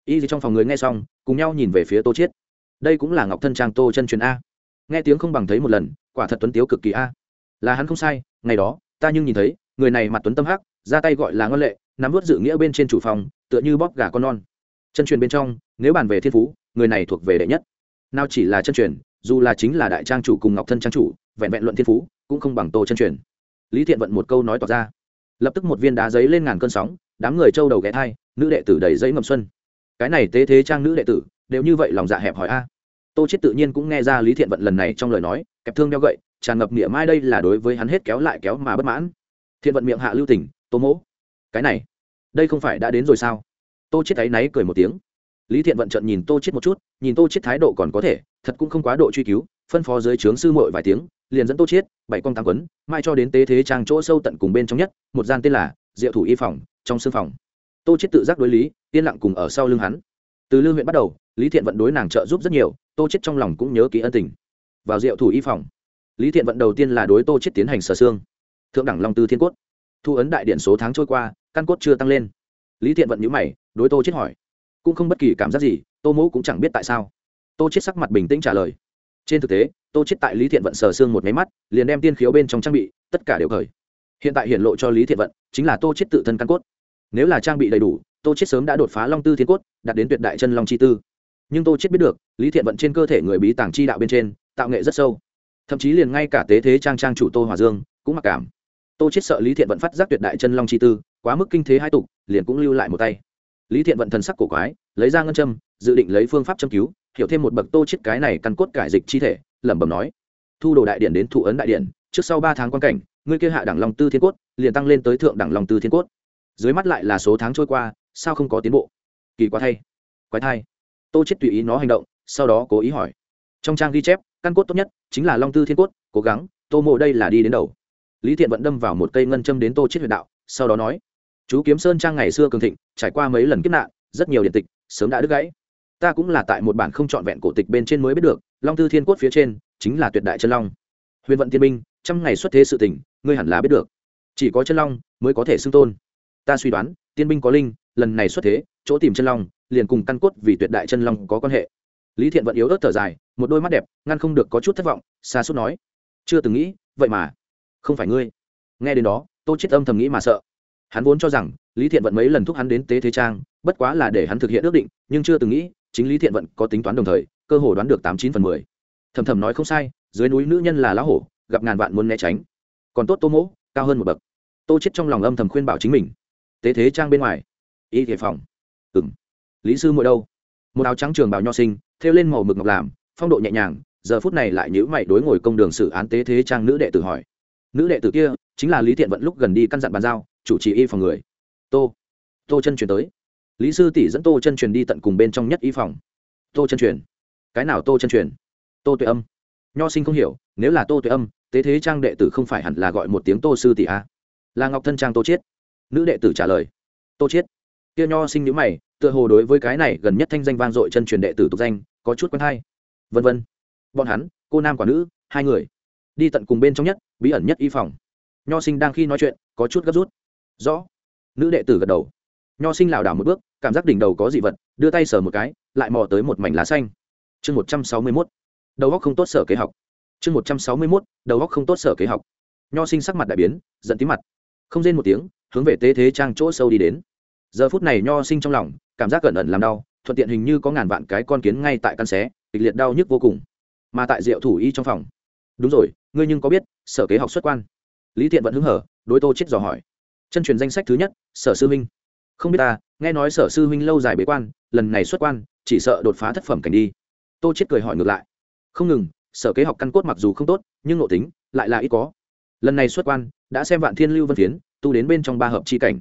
Y gì trong phòng người nghe xong, cùng nhau nhìn về phía tô chiết. Đây cũng là ngọc thân trang tô chân truyền a. Nghe tiếng không bằng thấy một lần, quả thật tuấn tiếu cực kỳ a. Là hắn không sai, ngày đó, ta nhưng nhìn thấy, người này mặt tuấn tâm hắc, ra tay gọi là ngon lệ, nắm vớt dự nghĩa bên trên chủ phòng, tựa như bóp gà con non. Chân truyền bên trong, nếu bàn về thiên phú, người này thuộc về đệ nhất. Nào chỉ là chân truyền, dù là chính là đại trang chủ cùng ngọc thân trang chủ, vẹn vẹn luận thiên phú, cũng không bằng tô chân truyền. Lý thiện vận một câu nói tỏ ra lập tức một viên đá giấy lên ngàn cơn sóng, đám người trâu đầu ghé thai, nữ đệ tử đầy giấy ngầm xuân. Cái này tế thế trang nữ đệ tử, đều như vậy lòng dạ hẹp hỏi a. Tô chết tự nhiên cũng nghe ra lý thiện vận lần này trong lời nói, kẹp thương đeo gậy, tràn ngập nghĩa mai đây là đối với hắn hết kéo lại kéo mà bất mãn. Thiện vận miệng hạ lưu tình, tô mỗ, cái này, đây không phải đã đến rồi sao? Tô chết thấy náy cười một tiếng lý thiện vận trận nhìn tô chết một chút, nhìn tô chết thái độ còn có thể, thật cũng không quá độ truy cứu, phân phó dưới trướng sư muội vài tiếng, liền dẫn tô chết bảy con tăng quấn, mai cho đến tế thế trang chỗ sâu tận cùng bên trong nhất, một gian tên là diệu thủ y phòng, trong sư phòng. Tô chết tự giác đối lý, yên lặng cùng ở sau lưng hắn. Từ lương huyện bắt đầu, lý thiện vận đối nàng trợ giúp rất nhiều, tô chết trong lòng cũng nhớ ký ân tình. Vào diệu thủ y phòng, lý thiện vận đầu tiên là đối tô chết tiến hành sở xương. Thượng đẳng long tư thiên cốt. Thu ấn đại điện số tháng trôi qua, căn cốt chưa tăng lên. Lý thiện vận nhíu mày, đối tô chết hỏi cũng không bất kỳ cảm giác gì, tô mẫu cũng chẳng biết tại sao. Tô chết sắc mặt bình tĩnh trả lời. Trên thực tế, tô chết tại lý thiện vận sờ xương một máy mắt, liền đem tiên khiếu bên trong trang bị, tất cả đều khởi. Hiện tại hiện lộ cho lý thiện vận, chính là tô chết tự thân căn cốt. Nếu là trang bị đầy đủ, tô chết sớm đã đột phá long tư thiên cốt, đạt đến tuyệt đại chân long chi tư. Nhưng tô chết biết được, lý thiện vận trên cơ thể người bí tàng chi đạo bên trên, tạo nghệ rất sâu. Thậm chí liền ngay cả tế thế trang trang chủ tô hòa dương, cũng mặc cảm. Tô chết sợ lý thiện vận phát giác tuyệt đại chân long chi tư, quá mức kinh thế hai tục, liền cũng lưu lại một tay lý thiện vận thần sắc cổ quái, lấy ra ngân châm, dự định lấy phương pháp châm cứu, hiểu thêm một bậc tô chết cái này căn cốt cải dịch chi thể, lẩm bẩm nói. Thu đồ đại điện đến thụ ấn đại điện, trước sau ba tháng quan cảnh, ngươi kia hạ đẳng long tư thiên cốt, liền tăng lên tới thượng đẳng long tư thiên cốt. Dưới mắt lại là số tháng trôi qua, sao không có tiến bộ? Kỳ quá thay. Quái thai. Tô chết tùy ý nó hành động, sau đó cố ý hỏi. Trong trang ghi chép, căn cốt tốt nhất chính là long tư thiên cốt, cố gắng, tô mộ đây là đi đến đầu. Lý thiện vận đâm vào một cây ngân châm đến tô chết huyệt đạo, sau đó nói chú kiếm sơn trang ngày xưa cường thịnh, trải qua mấy lần kiếp nạn, rất nhiều điện tịch sớm đã đứt gãy. Ta cũng là tại một bản không trọn vẹn cổ tịch bên trên mới biết được, long tư thiên cốt phía trên chính là tuyệt đại chân long. Huyền vận thiên minh, trăm ngày xuất thế sự tình, ngươi hẳn là biết được. Chỉ có chân long mới có thể xưng tôn. Ta suy đoán, tiên binh có linh, lần này xuất thế, chỗ tìm chân long, liền cùng căn cốt vì tuyệt đại chân long có quan hệ. Lý thiện vận yếu ớt thở dài, một đôi mắt đẹp, ngăn không được có chút thất vọng, xa suốt nói. Chưa từng nghĩ, vậy mà, không phải ngươi. Nghe đến đó tôi chết âm thầm nghĩ mà sợ hắn vốn cho rằng lý thiện vận mấy lần thúc hắn đến tế thế trang, bất quá là để hắn thực hiện ước định, nhưng chưa từng nghĩ, chính lý thiện vận có tính toán đồng thời, cơ hồ đoán được tám chín phần mười. Thầm thầm nói không sai, dưới núi nữ nhân là lá hổ, gặp ngàn vạn muốn né tránh. Còn tốt tô mỗ, cao hơn một bậc. Tô chết trong lòng âm thầm khuyên bảo chính mình. Tế thế trang bên ngoài. Y thể phòng. Ừng lý sư mỗi đâu? Một áo trắng trường bào nho sinh, thêu lên màu mực ngọc làm, phong độ nhẹ nhàng, giờ phút này lại nhữ mày đối ngồi công đường xử án tế thế trang nữ đệ tử hỏi. Nữ đệ tử kia, chính là lý thiện vận lúc gần đi căn dặn bàn giao chủ trì y phòng người. Tô tô chân truyền tới. Lý sư tỷ dẫn tô chân truyền đi tận cùng bên trong nhất y phòng. Tô chân truyền. Cái nào tô chân truyền? Tô tuệ âm. Nho sinh không hiểu, nếu là tô tuệ âm tế thế trang đệ tử không phải hẳn là gọi một tiếng tô sư tỷ a à? là ngọc thân trang tô chiết. Nữ đệ tử trả lời. Tô chiết. Kia nho sinh nhữ mày, tựa hồ đối với cái này gần nhất thanh danh vang dội chân truyền đệ tử tục danh, có chút quen hay. Vân vân. Bọn hắn, cô nam quả nữ, hai người. Đi tận cùng bên trong nhất, bí ẩn nhất y phòng. Nho sinh đang khi nói chuyện, có chút gấp rút rõ. Nữ đệ tử gật đầu. Nho sinh lảo đảo một bước, cảm giác đỉnh đầu có dị vật, đưa tay sờ một cái, lại mò tới một mảnh lá xanh. Chương một trăm sáu mươi mốt. Đầu góc không tốt sở kế học. Chương một trăm sáu mươi mốt, đầu góc không tốt sở kế học. Nho sinh sắc mặt đại biến, giận tí mặt. Không rên một tiếng, hướng về tế thế trang chỗ sâu đi đến. Giờ phút này nho sinh trong lòng, cảm giác cẩn ẩn làm đau, thuận tiện hình như có ngàn vạn cái con kiến ngay tại căn xé, kịch liệt đau nhức vô cùng. Mà tại rượu thủ y trong phòng. Đúng rồi, ngươi nhưng có biết, sở kế học xuất quan. Lý thiện vẫn hứng hở, đối tô chết dò hỏi chân truyền danh sách thứ nhất, sở sư huynh. không biết ta, nghe nói sở sư huynh lâu dài bế quan, lần này xuất quan, chỉ sợ đột phá thất phẩm cảnh đi. Tô chết cười hỏi ngược lại. Không ngừng, sở kế học căn cốt mặc dù không tốt, nhưng nội tính, lại là ít có. Lần này xuất quan, đã xem vạn thiên lưu vân phiến, tu đến bên trong ba hợp chi cảnh.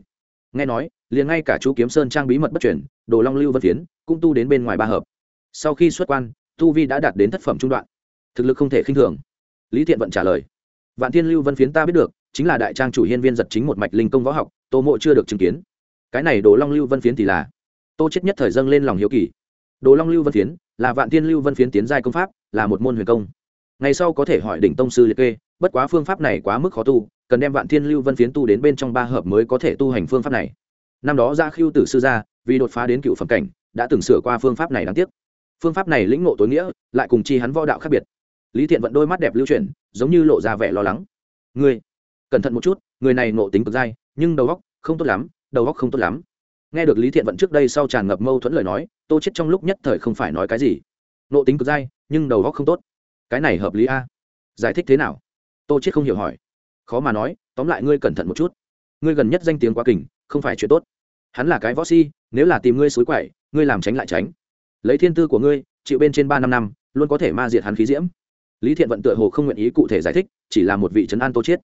Nghe nói, liền ngay cả chú kiếm sơn trang bí mật bất chuyển đồ long lưu vân phiến, cũng tu đến bên ngoài ba hợp. Sau khi xuất quan, tu vi đã đạt đến thất phẩm trung đoạn. Thực lực không thể khinh thường. Lý thiện vận trả lời. Vạn thiên lưu vân phiến ta biết được chính là đại trang chủ hiên viên giật chính một mạch linh công võ học, tô mộ chưa được chứng kiến. Cái này đồ long lưu vân phiến thì là tô chết nhất thời dâng lên lòng hiếu kỳ. Đồ long lưu vân phiến là vạn thiên lưu vân phiến tiến giai công pháp, là một môn huyền công. Ngày sau có thể hỏi đỉnh tông sư liệt kê, bất quá phương pháp này quá mức khó tu, cần đem vạn thiên lưu vân phiến tu đến bên trong ba hợp mới có thể tu hành phương pháp này. Năm đó ra khiêu tử sư gia, vì đột phá đến cựu phẩm cảnh, đã từng sửa qua phương pháp này đáng tiếc. Phương pháp này lĩnh ngộ tối nghĩa, lại cùng chi hắn võ đạo khác biệt. Lý thiện vận đôi mắt đẹp lưu chuyển, giống như lộ ra vẻ lo lắng. Ngươi cẩn thận một chút, người này nộ tính cực dai, nhưng đầu góc không tốt lắm, đầu góc không tốt lắm. Nghe được lý thiện vận trước đây sau tràn ngập mâu thuẫn lời nói, tô chết trong lúc nhất thời không phải nói cái gì. Nộ tính cực dai, nhưng đầu góc không tốt. Cái này hợp lý a? Giải thích thế nào? Tô chết không hiểu hỏi. Khó mà nói, tóm lại ngươi cẩn thận một chút. Ngươi gần nhất danh tiếng quá kình, không phải chuyện tốt. Hắn là cái võ si nếu là tìm ngươi suối quậy, ngươi làm tránh lại tránh. Lấy thiên tư của ngươi, chịu bên trên ba năm năm, luôn có thể ma diệt hắn khí diễm. Lý thiện vận tựa hồ không nguyện ý cụ thể giải thích, chỉ là một vị trấn an tô chiết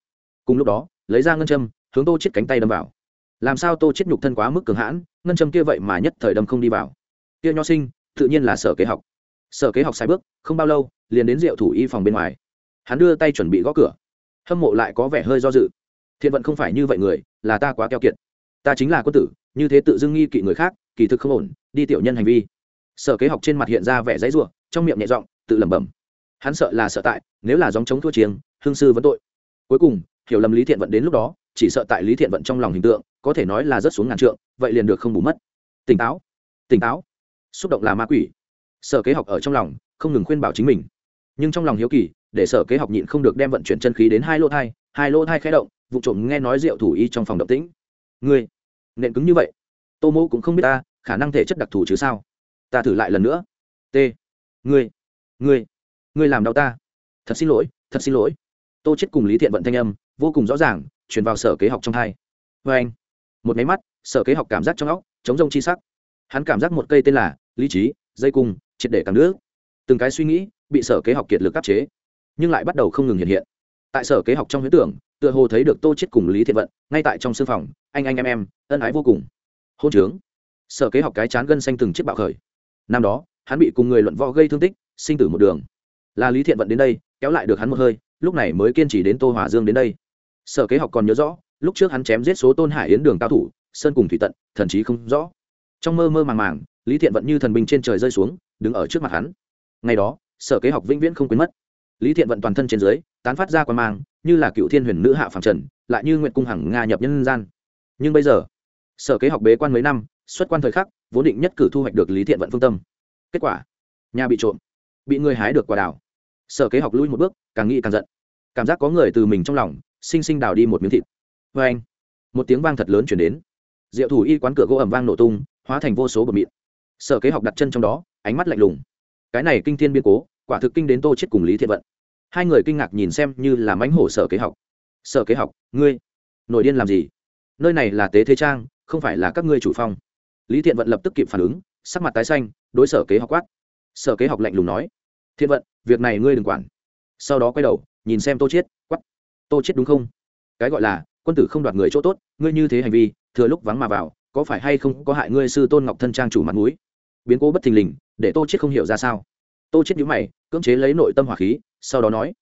cùng lúc đó, lấy ra ngân châm, hướng tô chiết cánh tay đâm vào. Làm sao tô chiết nhục thân quá mức cường hãn, ngân châm kia vậy mà nhất thời đâm không đi vào. Kia nho sinh, tự nhiên là sở kế học. Sở kế học sai bước, không bao lâu, liền đến rượu thủ y phòng bên ngoài. Hắn đưa tay chuẩn bị gõ cửa. Hâm mộ lại có vẻ hơi do dự. Thiện vận không phải như vậy người, là ta quá keo kiệt. Ta chính là quân tử, như thế tự dưng nghi kỵ người khác, kỳ thực không ổn, đi tiểu nhân hành vi. Sở kế học trên mặt hiện ra vẻ dãy ruộng trong miệng nhẹ giọng, tự lẩm bẩm. Hắn sợ là sợ tại, nếu là dòng chống thua chiêng, hương sư vẫn tội. Cuối cùng hiểu lầm lý thiện vận đến lúc đó, chỉ sợ tại lý thiện vận trong lòng hình tượng, có thể nói là rất xuống ngàn trượng, vậy liền được không bù mất. Tỉnh táo tỉnh táo. Xúc động là ma quỷ. Sở kế học ở trong lòng, không ngừng khuyên bảo chính mình. Nhưng trong lòng hiếu kỳ, để sở kế học nhịn không được đem vận chuyển chân khí đến hai lỗ thai, hai lỗ thai khé động, vụ trộm nghe nói rượu thủ y trong phòng động tĩnh. Ngươi, nện cứng như vậy? Tô mô cũng không biết ta, khả năng thể chất đặc thù chứ sao? Ta thử lại lần nữa. T, ngươi ngươi ngươi làm đau ta. Thật xin lỗi, thật xin lỗi. Tô chết cùng lý thiện vận thanh âm vô cùng rõ ràng, truyền vào sở kế học trong hai vê anh, một máy mắt, sở kế học cảm giác trong óc, chống rông chi sắc. Hắn cảm giác một cây tên là lý trí, dây cung, triệt để càng nước. Từng cái suy nghĩ bị sở kế học kiệt lực áp chế, nhưng lại bắt đầu không ngừng hiện hiện. Tại sở kế học trong huyết tưởng, tựa hồ thấy được tô chết cùng lý thiện vận, ngay tại trong sư phòng, anh anh em em, ân ái vô cùng. Hôn trướng. Sở kế học cái chán gân xanh từng chiếc bạo khởi. Năm đó, hắn bị cùng người luận võ gây thương tích, sinh tử một đường. Là lý thiện vận đến đây, kéo lại được hắn một hơi, lúc này mới kiên trì đến tô hòa dương đến đây sở kế học còn nhớ rõ, lúc trước hắn chém giết số tôn hải yến đường cao thủ, sơn cùng thủy tận, thần chí không rõ. Trong mơ mơ màng màng, lý thiện vận như thần binh trên trời rơi xuống, đứng ở trước mặt hắn. Ngày đó, sở kế học vĩnh viễn không quên mất. Lý thiện vận toàn thân trên dưới, tán phát ra quan mang, như là cựu thiên huyền nữ hạ phạm trần, lại như nguyện cung hằng nga nhập nhân gian. Nhưng bây giờ, sở kế học bế quan mấy năm, xuất quan thời khắc, vốn định nhất cử thu hoạch được lý thiện vận phương tâm. Kết quả, nhà bị trộm, bị người hái được quả đào. Sở kế học lui một bước, càng nghĩ càng giận. Cảm giác có người từ mình trong lòng xinh xinh đào đi một miếng thịt. Vê anh, một tiếng vang thật lớn chuyển đến. Diệu thủ y quán cửa gỗ ẩm vang nổ tung, hóa thành vô số bờ mịn sở kế học đặt chân trong đó, ánh mắt lạnh lùng. Cái này kinh thiên biên cố, quả thực kinh đến tô chết cùng lý thiện vận. Hai người kinh ngạc nhìn xem như là mánh hổ sở kế học. Sở kế học, ngươi, nội điên làm gì? Nơi này là tế thế trang, không phải là các ngươi chủ phong. Lý thiện vận lập tức kịp phản ứng, sắc mặt tái xanh, đối sở kế học quát. Sở kế học lạnh lùng nói, thiện vận, việc này ngươi đừng quản. Sau đó quay đầu, nhìn xem tô chiết tô chiết đúng không? Cái gọi là, quân tử không đoạt người chỗ tốt, ngươi như thế hành vi, thừa lúc vắng mà vào, có phải hay không có hại ngươi sư tôn ngọc thân trang chủ mặt mũi? Biến cố bất thình lình, để tô chiết không hiểu ra sao. Tô chiết nhíu mày, cưỡng chế lấy nội tâm hỏa khí, sau đó nói,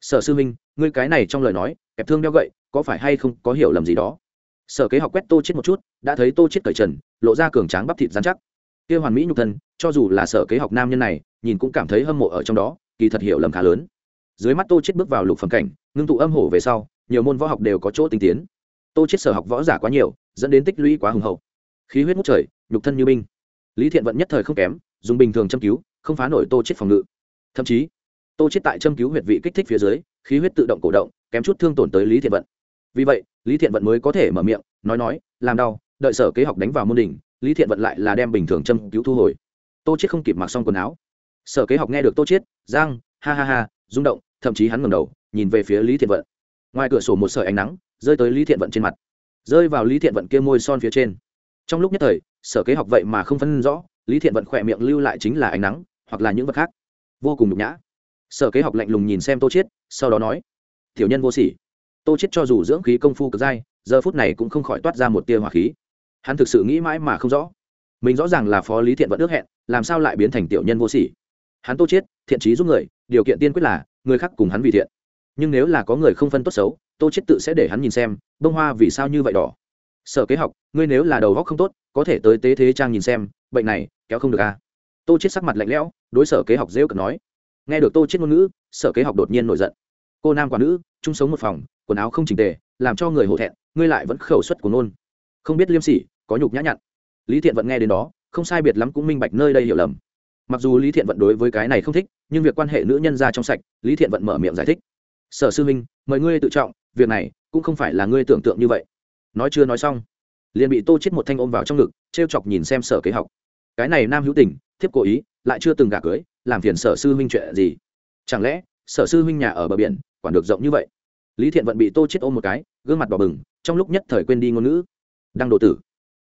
sở sư minh ngươi cái này trong lời nói, kẹp thương đeo gậy, có phải hay không có hiểu lầm gì đó? Sở kế học quét tô chết một chút, đã thấy tô chết cởi trần, lộ ra cường tráng bắp thịt dán chắc. Kia hoàn mỹ nhục thân, cho dù là sở kế học nam nhân này, nhìn cũng cảm thấy hâm mộ ở trong đó, kỳ thật hiểu lầm khá lớn dưới mắt tô chết bước vào lục phẩm cảnh, ngưng tụ âm hổ về sau, nhiều môn võ học đều có chỗ tinh tiến. Tô chết sở học võ giả quá nhiều, dẫn đến tích lũy quá hùng hậu. Khí huyết ngút trời, nhục thân như binh. Lý thiện vận nhất thời không kém, dùng bình thường châm cứu, không phá nổi tô chết phòng ngự. Thậm chí, tô chết tại châm cứu huyệt vị kích thích phía dưới, khí huyết tự động cổ động, kém chút thương tổn tới lý thiện vận. Vì vậy, lý thiện vận mới có thể mở miệng, nói nói, làm đau, đợi sở kế học đánh vào môn đỉnh, lý thiện vận lại là đem bình thường châm cứu thu hồi. Tô chết không kịp mặc xong quần áo. Sở kế học nghe được tô chết giang, ha ha ha rung động, thậm chí hắn ngẩng đầu, nhìn về phía lý thiện vận. Ngoài cửa sổ một sợi ánh nắng, rơi tới lý thiện vận trên mặt. Rơi vào lý thiện vận kia môi son phía trên. Trong lúc nhất thời, sở kế học vậy mà không phân rõ, lý thiện vận khỏe miệng lưu lại chính là ánh nắng, hoặc là những vật khác. Vô cùng nhục nhã. Sở kế học lạnh lùng nhìn xem tô chiết, sau đó nói, tiểu nhân vô sỉ. Tô chiết cho dù dưỡng khí công phu cực dai, giờ phút này cũng không khỏi toát ra một tia hỏa khí. Hắn thực sự nghĩ mãi mà không rõ. Mình rõ ràng là phó lý thiện vận ước hẹn, làm sao lại biến thành tiểu nhân vô sỉ? Hắn tô chiết, thiện trí giúp người điều kiện tiên quyết là, người khác cùng hắn vì thiện. Nhưng nếu là có người không phân tốt xấu, tô chết tự sẽ để hắn nhìn xem bông hoa vì sao như vậy đỏ. Sở kế học, ngươi nếu là đầu óc không tốt, có thể tới tế thế trang nhìn xem, bệnh này, kéo không được à? tô chết sắc mặt lạnh lẽo, đối sở kế học rêu cợt nói. Nghe được tô chết ngôn ngữ, sở kế học đột nhiên nổi giận. Cô nam quả nữ, chung sống một phòng, quần áo không chỉnh tề, làm cho người hổ thẹn, ngươi lại vẫn khẩu suất của nôn. Không biết liêm sỉ, có nhục nhã nhặn. Lý thiện vận nghe đến đó, không sai biệt lắm cũng minh bạch nơi đây hiểu lầm mặc dù lý thiện vận đối với cái này không thích, nhưng việc quan hệ nữ nhân ra trong sạch, lý thiện vận mở miệng giải thích. Sở sư minh mời ngươi tự trọng, việc này cũng không phải là ngươi tưởng tượng như vậy. Nói chưa nói xong, liền bị tô chết một thanh ôm vào trong ngực, trêu chọc nhìn xem sở kế học. Cái này nam hữu tình, thiếp cố ý, lại chưa từng gả cưới, làm phiền sở sư huynh chuyện gì? Chẳng lẽ sở sư huynh nhà ở bờ biển, quản được rộng như vậy? Lý thiện vận bị tô chết ôm một cái, gương mặt đỏ bừng, trong lúc nhất thời quên đi ngôn ngữ. Đang độ tử.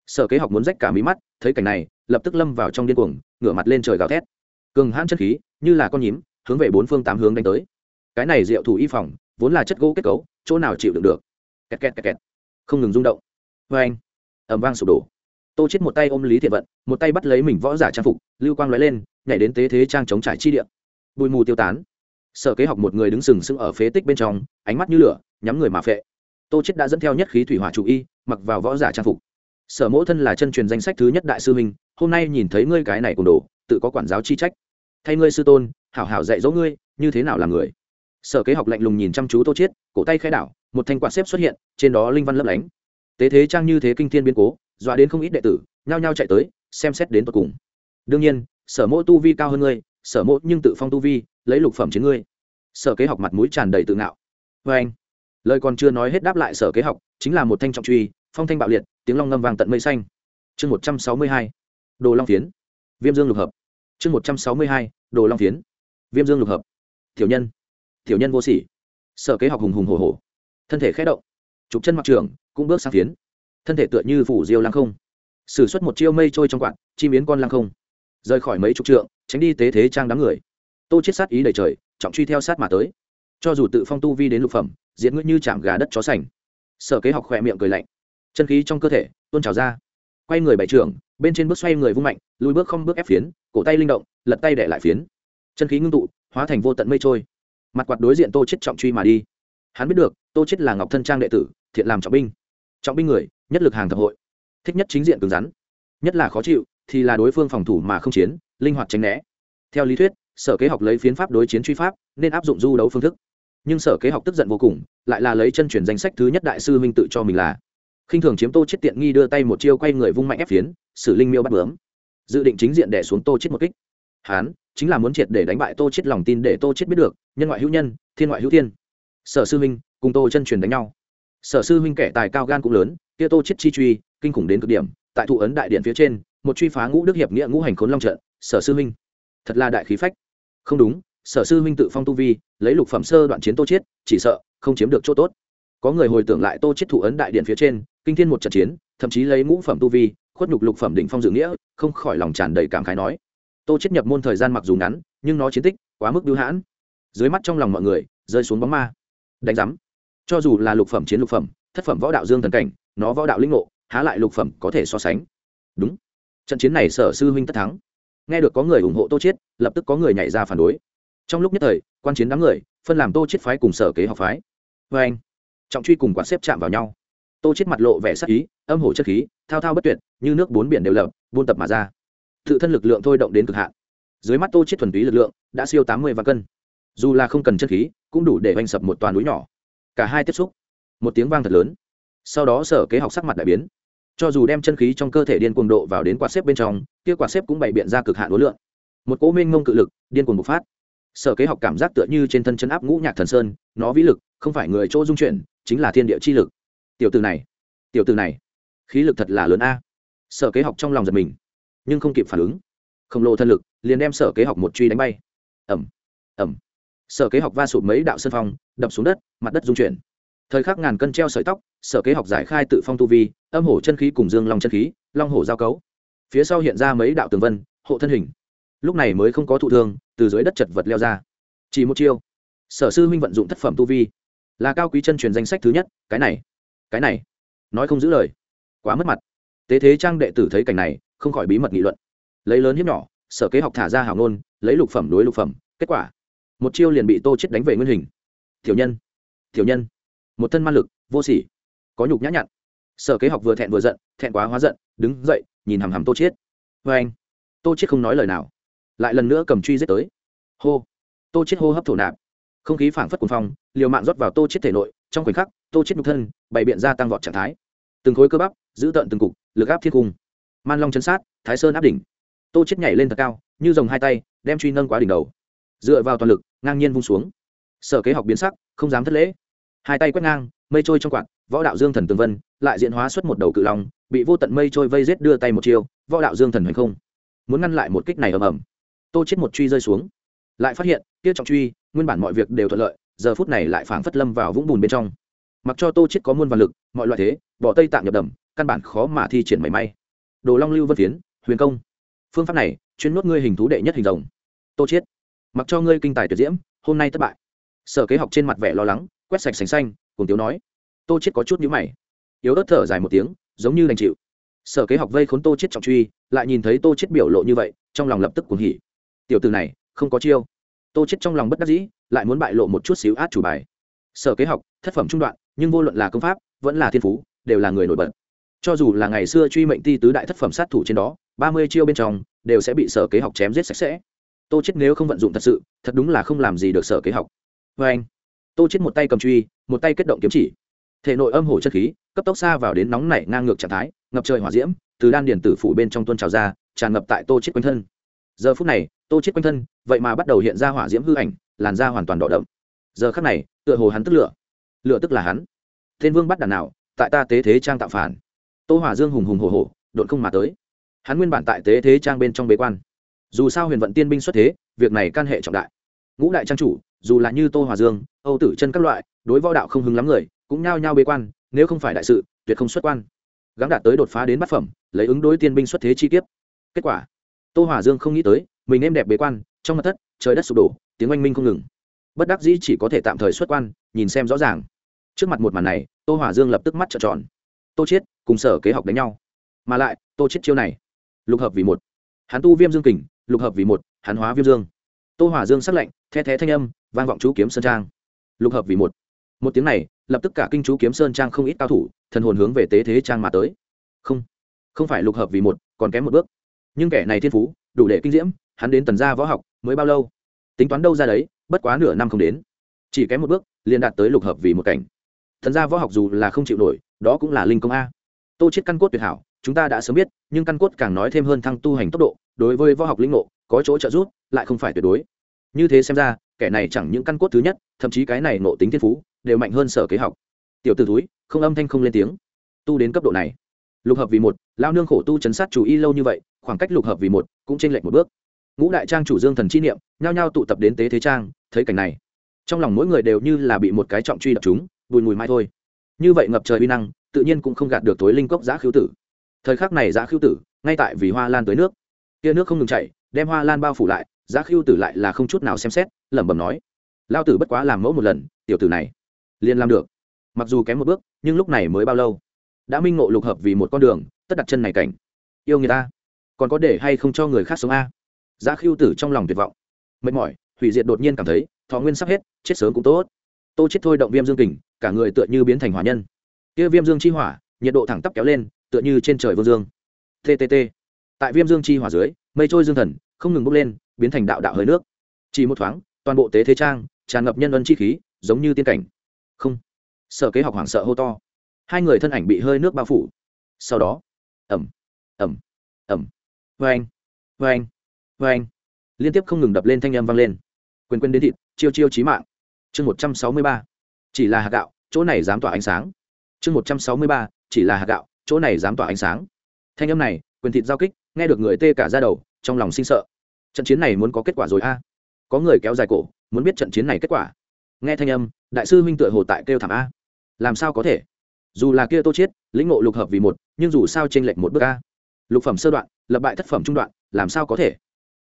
Sở kế học muốn rách cả mí mắt, thấy cảnh này lập tức lâm vào trong điên cuồng, ngửa mặt lên trời gào thét. Cường hãn chân khí, như là con nhím, hướng về bốn phương tám hướng đánh tới. Cái này diệu thủ y phòng, vốn là chất gỗ kết cấu, chỗ nào chịu đựng được? Kẹt kẹt kẹt kẹt. Không ngừng rung động. Vê anh. Ẩm vang sụp đổ. Tô chết một tay ôm lý thiện vận, một tay bắt lấy mình võ giả trang phục, lưu quang lóe lên, nhảy đến tế thế trang chống trải chi địa. Bụi mù tiêu tán. Sở kế học một người đứng sừng sững ở phế tích bên trong, ánh mắt như lửa, nhắm người mà phệ. Tô chết đã dẫn theo nhất khí thủy hỏa chủ y, mặc vào võ giả trang phục sở Mẫu thân là chân truyền danh sách thứ nhất đại sư minh hôm nay nhìn thấy ngươi cái này cùng đồ, tự có quản giáo chi trách. Thay ngươi sư tôn, hảo hảo dạy dỗ ngươi, như thế nào là người. Sở kế học lạnh lùng nhìn chăm chú tô chiết, cổ tay khai đảo, một thanh quạt xếp xuất hiện, trên đó linh văn lấp lánh. Tế thế trang như thế kinh thiên biến cố, dọa đến không ít đệ tử, nhao nhao chạy tới, xem xét đến tận cùng. Đương nhiên, sở Mẫu tu vi cao hơn ngươi, sở Mẫu nhưng tự phong tu vi, lấy lục phẩm chiến ngươi. Sở kế học mặt mũi tràn đầy tự ngạo. Vê anh lời còn chưa nói hết đáp lại sở kế học, chính là một thanh trọng truy, phong thanh bạo liệt tiếng long ngâm vàng tận mây xanh. Chương một trăm sáu mươi hai, đồ long phiến. Viêm dương lục hợp. Chương một trăm sáu mươi hai, đồ long phiến. Viêm dương lục hợp. Tiểu nhân. Tiểu nhân vô sỉ. Sở kế học hùng hùng hồ hồ thân thể khẽ động. Chụp chân mặc trường, cũng bước sang phiến. Thân thể tựa như phủ diêu lăng không. S ử suất một chiêu mây trôi trong quạt, chi miến con lăng không. Rời khỏi mấy chục trượng, tránh đi tế thế trang đám người. Tô chết sát ý đầy trời, trọng truy theo sát mà tới. Cho dù tự phong tu vi đến lục phẩm diễn ngữ như chạm gà đất chó sành. Sở kế học khỏe miệng cười lạnh chân khí trong cơ thể, tuôn trào ra. Quay người bảy trưởng, bên trên bước xoay người vung mạnh, lùi bước không bước ép phiến, cổ tay linh động, lật tay để lại phiến. Chân khí ngưng tụ, hóa thành vô tận mây trôi. Mặt quạt đối diện tô chết trọng truy mà đi. Hắn biết được, tô chết là ngọc thân trang đệ tử, thiện làm trọng binh. Trọng binh người, nhất lực hàng thập hội. Thích nhất chính diện cứng rắn. Nhất là khó chịu, thì là đối phương phòng thủ mà không chiến, linh hoạt tránh né. Theo lý thuyết, sở kế học lấy phiến pháp đối chiến truy pháp, nên áp dụng du đấu phương thức. Nhưng sở kế học tức giận vô cùng, lại là lấy chân chuyển danh sách thứ nhất đại sư minh tự cho mình là khinh thường chiếm tô chết tiện nghi đưa tay một chiêu quay người vung mạnh ép phiến xử linh miêu bắt bướm. Dự định chính diện đẻ xuống tô chết một kích. Hán, chính là muốn triệt để đánh bại tô chết lòng tin để tô chết biết được, nhân ngoại hữu nhân, thiên ngoại hữu thiên. Sở sư minh cùng tô chân truyền đánh nhau. Sở sư minh kẻ tài cao gan cũng lớn, kia tô chết chi truy, kinh khủng đến cực điểm, tại thụ ấn đại điện phía trên, một truy phá ngũ đức hiệp nghĩa ngũ hành khốn long trận, sở sư minh thật là đại khí phách. Không đúng, sở sư minh tự phong tu vi, lấy lục phẩm sơ đoạn chiến tô chết, chỉ sợ, không chiếm được chỗ tốt. Có người hồi tưởng lại tô chết thụ ấn đại điện phía trên kinh thiên một trận chiến, thậm chí lấy ngũ phẩm tu vi, khuất nhục lục phẩm đỉnh phong dự nghĩa, không khỏi lòng tràn đầy cảm khái nói. Tô chết nhập môn thời gian mặc dù ngắn, nhưng nó chiến tích quá mức biêu hãn. Dưới mắt trong lòng mọi người, rơi xuống bóng ma. Đánh giám. Cho dù là lục phẩm chiến lục phẩm, thất phẩm võ đạo dương thần cảnh, nó võ đạo linh ngộ, há lại lục phẩm có thể so sánh. Đúng. Trận chiến này sở sư huynh tất thắng. Nghe được có người ủng hộ tô chiết lập tức có người nhảy ra phản đối. Trong lúc nhất thời, quan chiến đám người, phân làm tô chiết phái cùng sở kế học phái. Vê anh trọng truy cùng quạt xếp chạm vào nhau tô chiết mặt lộ vẻ sắc ý, âm hổ chất khí, thao thao bất tuyệt, như nước bốn biển đều lập, buôn tập mà ra. Tự thân lực lượng thôi động đến cực hạn. Dưới mắt tô chiết thuần túy lực lượng, đã siêu tám mươi vạn cân. Dù là không cần chất khí, cũng đủ để oanh sập một toàn núi nhỏ. Cả hai tiếp xúc. Một tiếng vang thật lớn. Sau đó sở kế học sắc mặt đại biến. Cho dù đem chân khí trong cơ thể điên cuồng độ vào đến quạt xếp bên trong, kia quạt xếp cũng bày biện ra cực hạn đối lượng một cỗ minh ngông cự lực, điên cuồng bộc phát. Sở kế học cảm giác tựa như trên thân chân áp ngũ nhạc thần sơn, nó vĩ lực, không phải người chỗ dung chuyển, chính là thiên địa chi lực tiểu từ này, tiểu từ này, khí lực thật là lớn a. Sở kế học trong lòng giật mình, nhưng không kịp phản ứng. Khổng lồ thân lực liền đem sở kế học một truy đánh bay. Ẩm ẩm sở kế học va sụp mấy đạo sân phong, đập xuống đất, mặt đất dung chuyển. Thời khắc ngàn cân treo sợi tóc, sở kế học giải khai tự phong tu vi, âm hổ chân khí cùng dương long chân khí, long hổ giao cấu. Phía sau hiện ra mấy đạo tường vân, hộ thân hình. Lúc này mới không có thụ thương, từ dưới đất chật vật leo ra. Chỉ một chiêu. Sở sư huynh vận dụng thất phẩm tu vi. Là cao quý chân truyền danh sách thứ nhất, cái này cái này, nói không giữ lời. Quá mất mặt. Tế thế trang đệ tử thấy cảnh này, không khỏi bí mật nghị luận. Lấy lớn hiếp nhỏ, sở kế học thả ra hào nôn lấy lục phẩm đối lục phẩm, kết quả, một chiêu liền bị tô chết đánh về nguyên hình. Tiểu nhân tiểu nhân, một thân man lực, vô sỉ, có nhục nhã nhặn. Sở kế học vừa thẹn vừa giận, thẹn quá hóa giận, đứng dậy, nhìn hằm hằm tô chết vê anh, tô chết không nói lời nào, lại lần nữa cầm truy giết tới. Hô, tô chết hô hấp thổ nạp, không khí phảng phất cuồng phong, liều mạng rót vào tô chết thể nội, trong khoảnh khắc tô chết nhục thân, bày biện ra tăng vọt trạng thái. Từng khối cơ bắp, giữ tận từng cục, lực áp thiên cung. Man long chấn sát, thái sơn áp đỉnh. Tô chết nhảy lên thật cao, như dòng hai tay, đem truy nâng quá đỉnh đầu. Dựa vào toàn lực, ngang nhiên vung xuống. Sở kế học biến sắc, không dám thất lễ. Hai tay quét ngang, mây trôi trong quạt, võ đạo dương thần tường vân, lại diễn hóa xuất một đầu cự long, bị vô tận mây trôi vây rết đưa tay một chiêu võ đạo dương thần hoành không. Muốn ngăn lại một kích này ầm ầm. Tô chết một truy rơi xuống. Lại phát hiện, kia trọng truy, nguyên bản mọi việc đều thuận lợi, giờ phút này lại phảng phất lâm vào vũng bùn bên trong mặc cho tô chết có muôn vạn lực, mọi loại thế, bỏ tây tạng nhập đầm, căn bản khó mà thi triển mảy may. Đồ long lưu vân phiến, huyền công. Phương pháp này, chuyên nốt ngươi hình thú đệ nhất hình rồng. Tô chết. Mặc cho ngươi kinh tài tuyệt diễm, hôm nay thất bại. Sở kế học trên mặt vẻ lo lắng, quét sạch sành xanh cùng tiếu nói. Tô chết có chút nhíu mày. Yếu ớt thở dài một tiếng, giống như đành chịu. Sở kế học vây khốn tô chết trọng truy, lại nhìn thấy tô chết biểu lộ như vậy, trong lòng lập tức cuồng hỉ. Tiểu tử này, không có chiêu. Tô chết trong lòng bất đắc dĩ, lại muốn bại lộ một chút xíu át chủ bài. Sở kế học, thất phẩm trung đoạn nhưng vô luận là công pháp, vẫn là thiên phú, đều là người nổi bật. Cho dù là ngày xưa truy mệnh ti tứ đại thất phẩm sát thủ trên đó, ba mươi chiêu bên trong, đều sẽ bị sở kế học chém giết sạch sẽ. Tô chết nếu không vận dụng thật sự, thật đúng là không làm gì được sở kế học. Vê anh, tô chết một tay cầm truy, một tay kết động kiếm chỉ. Thể nội âm hổ chất khí, cấp tốc xa vào đến nóng nảy ngang ngược trạng thái, ngập trời hỏa diễm, từ đan điền tử phủ bên trong tuôn trào ra, tràn ngập tại tô chết quanh thân. Giờ phút này, tô chết quanh thân, vậy mà bắt đầu hiện ra hỏa diễm hư ảnh, làn da hoàn toàn đỏ đậm. Giờ khắc này, tựa hồ hắn tức lửa. Lựa tức là hắn. Thiên vương bắt đàn nào, tại ta tế thế trang tạo phản. Tô hỏa dương hùng hùng hổ hổ, đột không mà tới. Hắn nguyên bản tại tế thế trang bên trong bế quan. Dù sao huyền vận tiên binh xuất thế, việc này can hệ trọng đại. Ngũ đại trang chủ, dù là như tô hòa dương, âu tử chân các loại, đối võ đạo không hứng lắm người, cũng nhao nhao bế quan, nếu không phải đại sự, tuyệt không xuất quan. Gắng đạt tới đột phá đến bát phẩm, lấy ứng đối tiên binh xuất thế chi kiếp. Kết quả, tô hòa dương không nghĩ tới, mình em đẹp bế quan, trong mặt thất, trời đất sụp đổ, tiếng oanh minh không ngừng bất đắc dĩ chỉ có thể tạm thời xuất quan, nhìn xem rõ ràng. Trước mặt một màn này, tô hỏa dương lập tức mắt trợn tròn. Tô chiết cùng sở kế học đánh nhau. Mà lại, tô chiết chiêu này, lục hợp vì một. Hắn tu viêm dương kình, lục hợp vì một, hắn hóa viêm dương. Tô hỏa dương sắc lệnh the thé thanh âm, vang vọng chú kiếm sơn trang. Lục hợp vì một. Một tiếng này, lập tức cả kinh chú kiếm sơn trang không ít cao thủ, thần hồn hướng về tế thế trang mà tới. Không không phải lục hợp vì một, còn kém một bước. Nhưng kẻ này thiên phú, đủ để kinh diễm, hắn đến tần gia võ học mới bao lâu? Tính toán đâu ra đấy bất quá nửa năm không đến. Chỉ kém một bước, liền đạt tới lục hợp vì một cảnh. Thần gia võ học dù là không chịu nổi, đó cũng là linh công a. Tô chết căn cốt tuyệt hảo, chúng ta đã sớm biết, nhưng căn cốt càng nói thêm hơn thăng tu hành tốc độ, đối với võ học linh ngộ, có chỗ trợ giúp, lại không phải tuyệt đối. Như thế xem ra, kẻ này chẳng những căn cốt thứ nhất, thậm chí cái này nộ tính thiên phú, đều mạnh hơn sở kế học. Tiểu t ử túi không âm thanh không lên tiếng. Tu đến cấp độ này. Lục hợp vì một lao nương khổ tu chấn sát chủ y lâu như vậy, khoảng cách lục hợp vì một cũng t r ê n lệch một bước ngũ đại trang chủ dương thần chi niệm, nhao nhao tụ tập đến tế thế trang, thấy cảnh này. Trong lòng mỗi người đều như là bị một cái trọng truy đập chúng, bùi mùi mai thôi. Như vậy ngập trời uy năng, tự nhiên cũng không gạt được tối linh cốc giã khiếu tử. Thời khắc này giã khiếu tử, ngay tại vì hoa lan tới nước. Tia nước không ngừng chảy, đem hoa lan bao phủ lại, giã khiêu tử lại là không chút nào xem xét, lẩm bẩm nói. Lao tử bất quá làm mẫu một lần, tiểu tử này, liền làm được. Mặc dù kém một bước, nhưng lúc này mới bao lâu? Đã minh ngộ lục hợp vì một con đường, tất đặt chân này cảnh. Yêu người ta, còn có để hay không cho người khác sống a? Giá khiêu tử trong lòng tuyệt vọng. Mệt mỏi, hủy diệt đột nhiên cảm thấy, thọ nguyên sắp hết, chết sớm cũng tốt. Tô chết thôi động viêm dương kình, cả người tựa như biến thành hỏa nhân. Kia viêm dương chi hỏa, nhiệt độ thẳng tắp kéo lên, tựa như trên trời vương dương. Ttt tại viêm dương chi hỏa dưới, mây trôi dương thần, không ngừng bốc lên, biến thành đạo đạo hơi nước. Chỉ một thoáng, toàn bộ tế thế trang, tràn ngập nhân ân chi khí, giống như tiên cảnh. Không. Sở kế học hoảng sợ hô to. Hai người thân ảnh bị hơi nước bao phủ. Sau đó ẩm ẩm ẩm vang vâng vang vang liên tiếp không ngừng đập lên thanh âm vang lên. Quyền quyền đến thịt, chiêu chiêu chí mạng. Chương một trăm sáu mươi ba. Chỉ là hạt gạo, chỗ này dám tỏa ánh sáng. Chương một trăm sáu mươi ba. Chỉ là hạt gạo, chỗ này dám tỏa ánh sáng. Thanh âm này, quyền thịt giao kích, nghe được người tê cả ra đầu, trong lòng sinh sợ. Trận chiến này muốn có kết quả rồi a. Có người kéo dài cổ, muốn biết trận chiến này kết quả. Nghe thanh âm, đại sư huynh tựa hồ tại kêu thảm a. Làm sao có thể? Dù là kia tô chiết, lĩnh ngộ lục hợp vì một, nhưng dù sao trên lệch một bước a. Lục phẩm sơ đoạn, lập bại thất phẩm trung đoạn, làm sao có thể?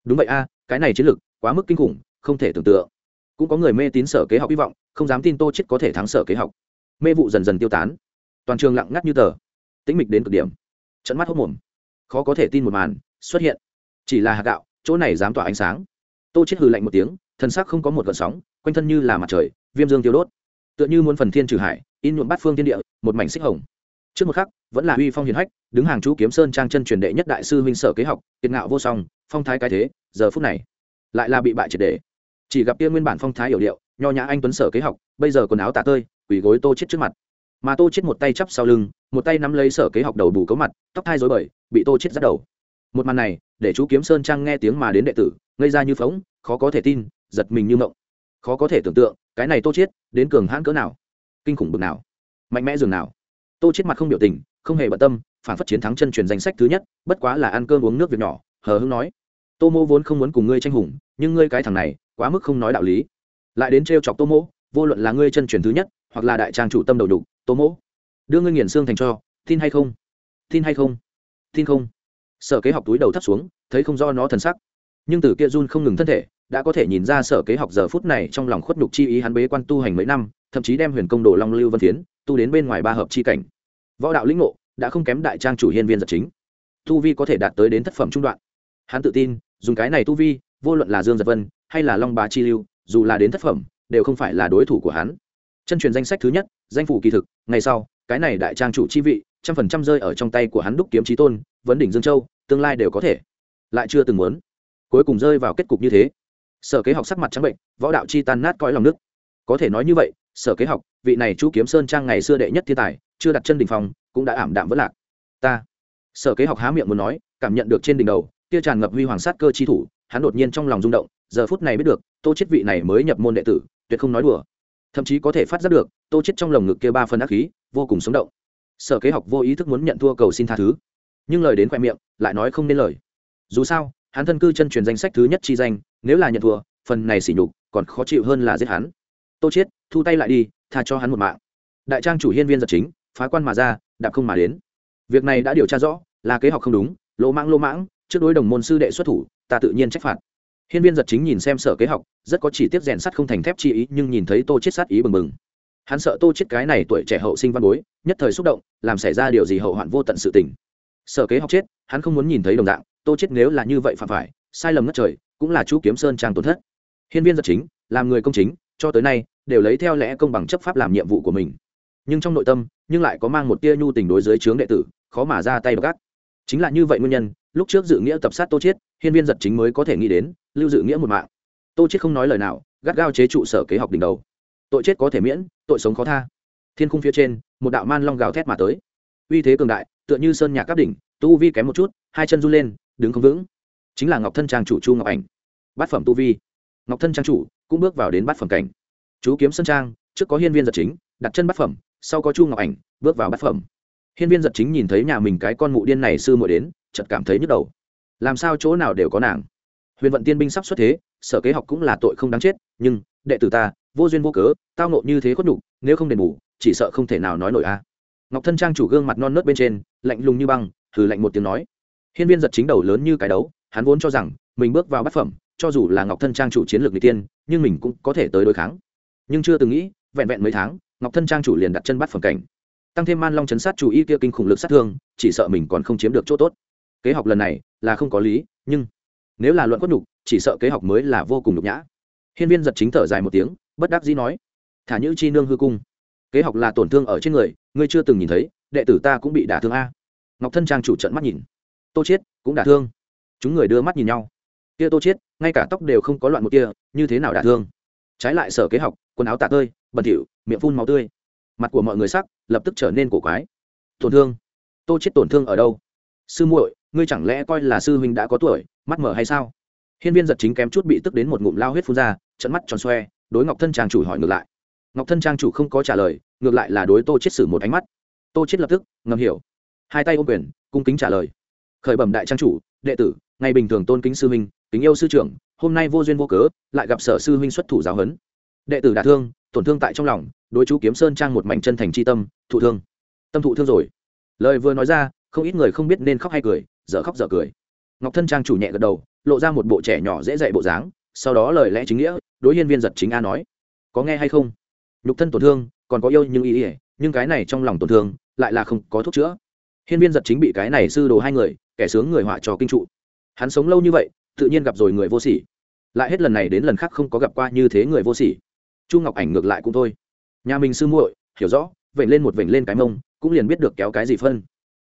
Đúng vậy a, cái này chiến lược quá mức kinh khủng, không thể tưởng tượng. Cũng có người mê tín sở kế học hy vọng, không dám tin tô chiết có thể thắng sở kế học. Mê vụ dần dần tiêu tán. Toàn trường lặng ngắt như tờ. Tĩnh mịch đến cực điểm. Trận mắt hốc mồm. Khó có thể tin một màn xuất hiện. Chỉ là hạt gạo, chỗ này dám tỏa ánh sáng. Tô chết hừ lạnh một tiếng, thân xác không có một gợn sóng, quanh thân như là mặt trời, viêm dương tiêu đốt. Tựa như muốn phần thiên trừ hải, in nhuộm bát phương thiên địa, một mảnh xích hồng trước một khắc, vẫn là uy phong hiền hách, đứng hàng chú kiếm sơn trang chân truyền đệ nhất đại sư huynh sở kế học, kiệt ngạo vô song, phong thái cái thế, giờ phút này, lại là bị bại triệt đề chỉ gặp kia nguyên bản phong thái hiểu điệu, nho nhã anh tuấn sở kế học, bây giờ quần áo tả tơi, quỳ gối tô chết trước mặt. Mà tô chết một tay chắp sau lưng, một tay nắm lấy sở kế học đầu bù cấu mặt, tóc hai rối bời, bị tô chết dắt đầu. Một màn này, để chú kiếm sơn trang nghe tiếng mà đến đệ tử, ngây ra như phóng khó có thể tin, giật mình như mộng. Khó có thể tưởng tượng, cái này tô chết, đến cường hãn cỡ nào, kinh khủng bực nào, mạnh mẽ dường nào tô chết mặt không biểu tình, không hề bận tâm, phản phất chiến thắng chân truyền danh sách thứ nhất, bất quá là ăn cơm uống nước việc nhỏ, hờ hững nói. Tô mô vốn không muốn cùng ngươi tranh hùng, nhưng ngươi cái thằng này, quá mức không nói đạo lý. Lại đến trêu chọc tô mô vô luận là ngươi chân truyền thứ nhất, hoặc là đại trang chủ tâm đầu đục, tô mô đưa ngươi nghiền xương thành cho, tin hay không? Tin hay không? Tin không? Sở kế học túi đầu thấp xuống, thấy không do nó thần sắc. Nhưng từ kia run không ngừng thân thể, đã có thể nhìn ra sở kế học giờ phút này trong lòng khuất nhục chi ý hắn bế quan tu hành mấy năm, thậm chí đem huyền công đồ long lưu vân phiến tu đến bên ngoài ba hợp chi cảnh. Võ đạo lĩnh ngộ đã không kém đại trang chủ hiên viên giật chính. Tu vi có thể đạt tới đến thất phẩm trung đoạn. Hắn tự tin, dùng cái này tu vi, vô luận là dương giật vân hay là long bá chi lưu, dù là đến thất phẩm, đều không phải là đối thủ của hắn. Chân truyền danh sách thứ nhất, danh phủ kỳ thực, ngày sau, cái này đại trang chủ chi vị, trăm phần trăm rơi ở trong tay của hắn đúc kiếm trí tôn, vấn đỉnh dương châu, tương lai đều có thể. Lại chưa từng muốn. Cuối cùng rơi vào kết cục như thế. Sở kế học sắc mặt trắng bệnh, võ đạo chi tan nát cõi lòng nước. Có thể nói như vậy sở kế học, vị này chú kiếm sơn trang ngày xưa đệ nhất thiên tài, chưa đặt chân đình phòng cũng đã ảm đạm vất lạc. Ta. Sở kế học há miệng muốn nói, cảm nhận được trên đỉnh đầu, kia tràn ngập huy hoàng sát cơ chi thủ, hắn đột nhiên trong lòng rung động, giờ phút này biết được, tô chết vị này mới nhập môn đệ tử, tuyệt không nói đùa. Thậm chí có thể phát giác được, tô chết trong lồng ngực kia ba phần ác khí, vô cùng sống động. Sở kế học vô ý thức muốn nhận thua cầu xin tha thứ, nhưng lời đến khoe miệng, lại nói không nên lời. Dù sao, hắn thân cư chân truyền danh sách thứ nhất chi danh, nếu là nhận thua, phần này sỉ nhục, còn khó chịu hơn là giết hắn tô chết thu tay lại đi, tha cho hắn một mạng. Đại trang chủ hiên viên giật chính, phá quan mà ra, đạp không mà đến. Việc này đã điều tra rõ, là kế học không đúng, lỗ mãng lỗ mãng, trước đối đồng môn sư đệ xuất thủ, ta tự nhiên trách phạt. Hiên viên giật chính nhìn xem sở kế học rất có chỉ tiếp rèn sắt không thành thép chi ý, nhưng nhìn thấy tô chết sát ý bừng bừng. Hắn sợ tô chết cái này tuổi trẻ hậu sinh văn bối, nhất thời xúc động, làm xảy ra điều gì hậu hoạn vô tận sự tình. Sở kế học chết, hắn không muốn nhìn thấy đồng dạng, tô chết nếu là như vậy phạm phải, sai lầm ngất trời, cũng là chú kiếm sơn trang tổn thất. Hiên viên giật chính, làm người công chính cho tới nay, đều lấy theo lẽ công bằng chấp pháp làm nhiệm vụ của mình. Nhưng trong nội tâm, nhưng lại có mang một tia nhu tình đối dưới trướng đệ tử, khó mà ra tay gác chính là như vậy nguyên nhân, lúc trước dự nghĩa tập sát tô chiết, hiên viên giật chính mới có thể nghĩ đến, lưu dự nghĩa một mạng. Tô chiết không nói lời nào, gắt gao chế trụ sở kế học đỉnh đầu. Tội chết có thể miễn, tội sống khó tha. Thiên khung phía trên, một đạo man long gào thét mà tới. Uy thế cường đại, tựa như sơn nhạc các đỉnh, tu vi kém một chút, hai chân run lên, đứng không vững. Chính là ngọc thân trang chủ chu ngọc ảnh. Bát phẩm tu vi. Ngọc thân trang chủ cũng bước vào đến bát phẩm cảnh. Chú kiếm sơn trang, trước có hiên viên giật chính, đặt chân bát phẩm, sau có chu ngọc ảnh, bước vào bát phẩm. Hiên viên giật chính nhìn thấy nhà mình cái con mụ điên này sư muội đến, chợt cảm thấy nhức đầu. Làm sao chỗ nào đều có nàng? Huyền vận tiên binh sắp xuất thế, sở kế học cũng là tội không đáng chết, nhưng, đệ tử ta, vô duyên vô cớ, tao nộ như thế khuất nhục, nếu không đền bù, chỉ sợ không thể nào nói nổi a. Ngọc thân trang chủ gương mặt non nớt bên trên, lạnh lùng như băng thử lạnh một tiếng nói. Hiên viên giật chính đầu lớn như cái đấu, hắn vốn cho rằng, mình bước vào bát phẩm cho dù là ngọc thân trang chủ chiến lược n tiên, nhưng mình cũng có thể tới đối kháng. Nhưng chưa từng nghĩ, vẹn vẹn mấy tháng, ngọc thân trang chủ liền đặt chân bắt phẩm cảnh. Tăng thêm man long chấn sát chủ y kia kinh khủng lực sát thương, chỉ sợ mình còn không chiếm được chỗ tốt. Kế học lần này là không có lý, nhưng nếu là luận quất nhục, chỉ sợ kế học mới là vô cùng nhục nhã. Hiên viên giật chính thở dài một tiếng, bất đắc dĩ nói, thả nhữ chi nương hư cung. Kế học là tổn thương ở trên người, ngươi chưa từng nhìn thấy, đệ tử ta cũng bị đả thương a. Ngọc thân trang chủ trận mắt nhìn. Tô chiết cũng đả thương. Chúng người đưa mắt nhìn nhau kia tô chiết ngay cả tóc đều không có loạn một kia, như thế nào đả thương? Trái lại sở kế học, quần áo tạ tơi, bẩn thỉu, miệng phun máu tươi. Mặt của mọi người sắc, lập tức trở nên cổ quái. Tổn thương? Tô chết tổn thương ở đâu? Sư muội, ngươi chẳng lẽ coi là sư huynh đã có tuổi, mắt mở hay sao? Hiên viên giật chính kém chút bị tức đến một ngụm lao huyết phun ra trận mắt tròn xoe, đối ngọc thân trang chủ hỏi ngược lại. Ngọc thân trang chủ không có trả lời, ngược lại là đối tô chết xử một ánh mắt. Tô chết lập tức, ngầm hiểu. Hai tay ôm quyền, cung kính trả lời. Khởi bẩm đại trang chủ, đệ tử ngày bình thường tôn kính sư huynh, kính yêu sư trưởng, hôm nay vô duyên vô cớ, lại gặp sở sư huynh xuất thủ giáo huấn. Đệ tử đả thương, tổn thương tại trong lòng, đối chú kiếm sơn trang một mảnh chân thành c h i tâm, thụ thương. Tâm thụ thương rồi. Lời vừa nói ra, không ít người không biết nên khóc hay cười, dở khóc dở cười. Ngọc thân trang chủ nhẹ gật đầu, lộ ra một bộ trẻ nhỏ dễ dạy bộ dáng, sau đó lời lẽ chính nghĩa, đối hiên viên giật chính a nói, có nghe hay không? Nhục thân tổn thương, còn có yêu nhưng ý ỉa nhưng cái này trong lòng tổn thương, lại là không có thuốc chữa. Hiên viên giật chính bị cái này sư đồ hai người, kẻ sướng người họa trò kinh trụ hắn sống lâu như vậy, tự nhiên gặp rồi người vô sỉ. Lại hết lần này đến lần khác không có gặp qua như thế người vô sỉ. Chu ngọc ảnh ngược lại cũng thôi. Nhà mình sư muội, hiểu rõ, vểnh lên một vểnh lên cái mông, cũng liền biết được kéo cái gì phân.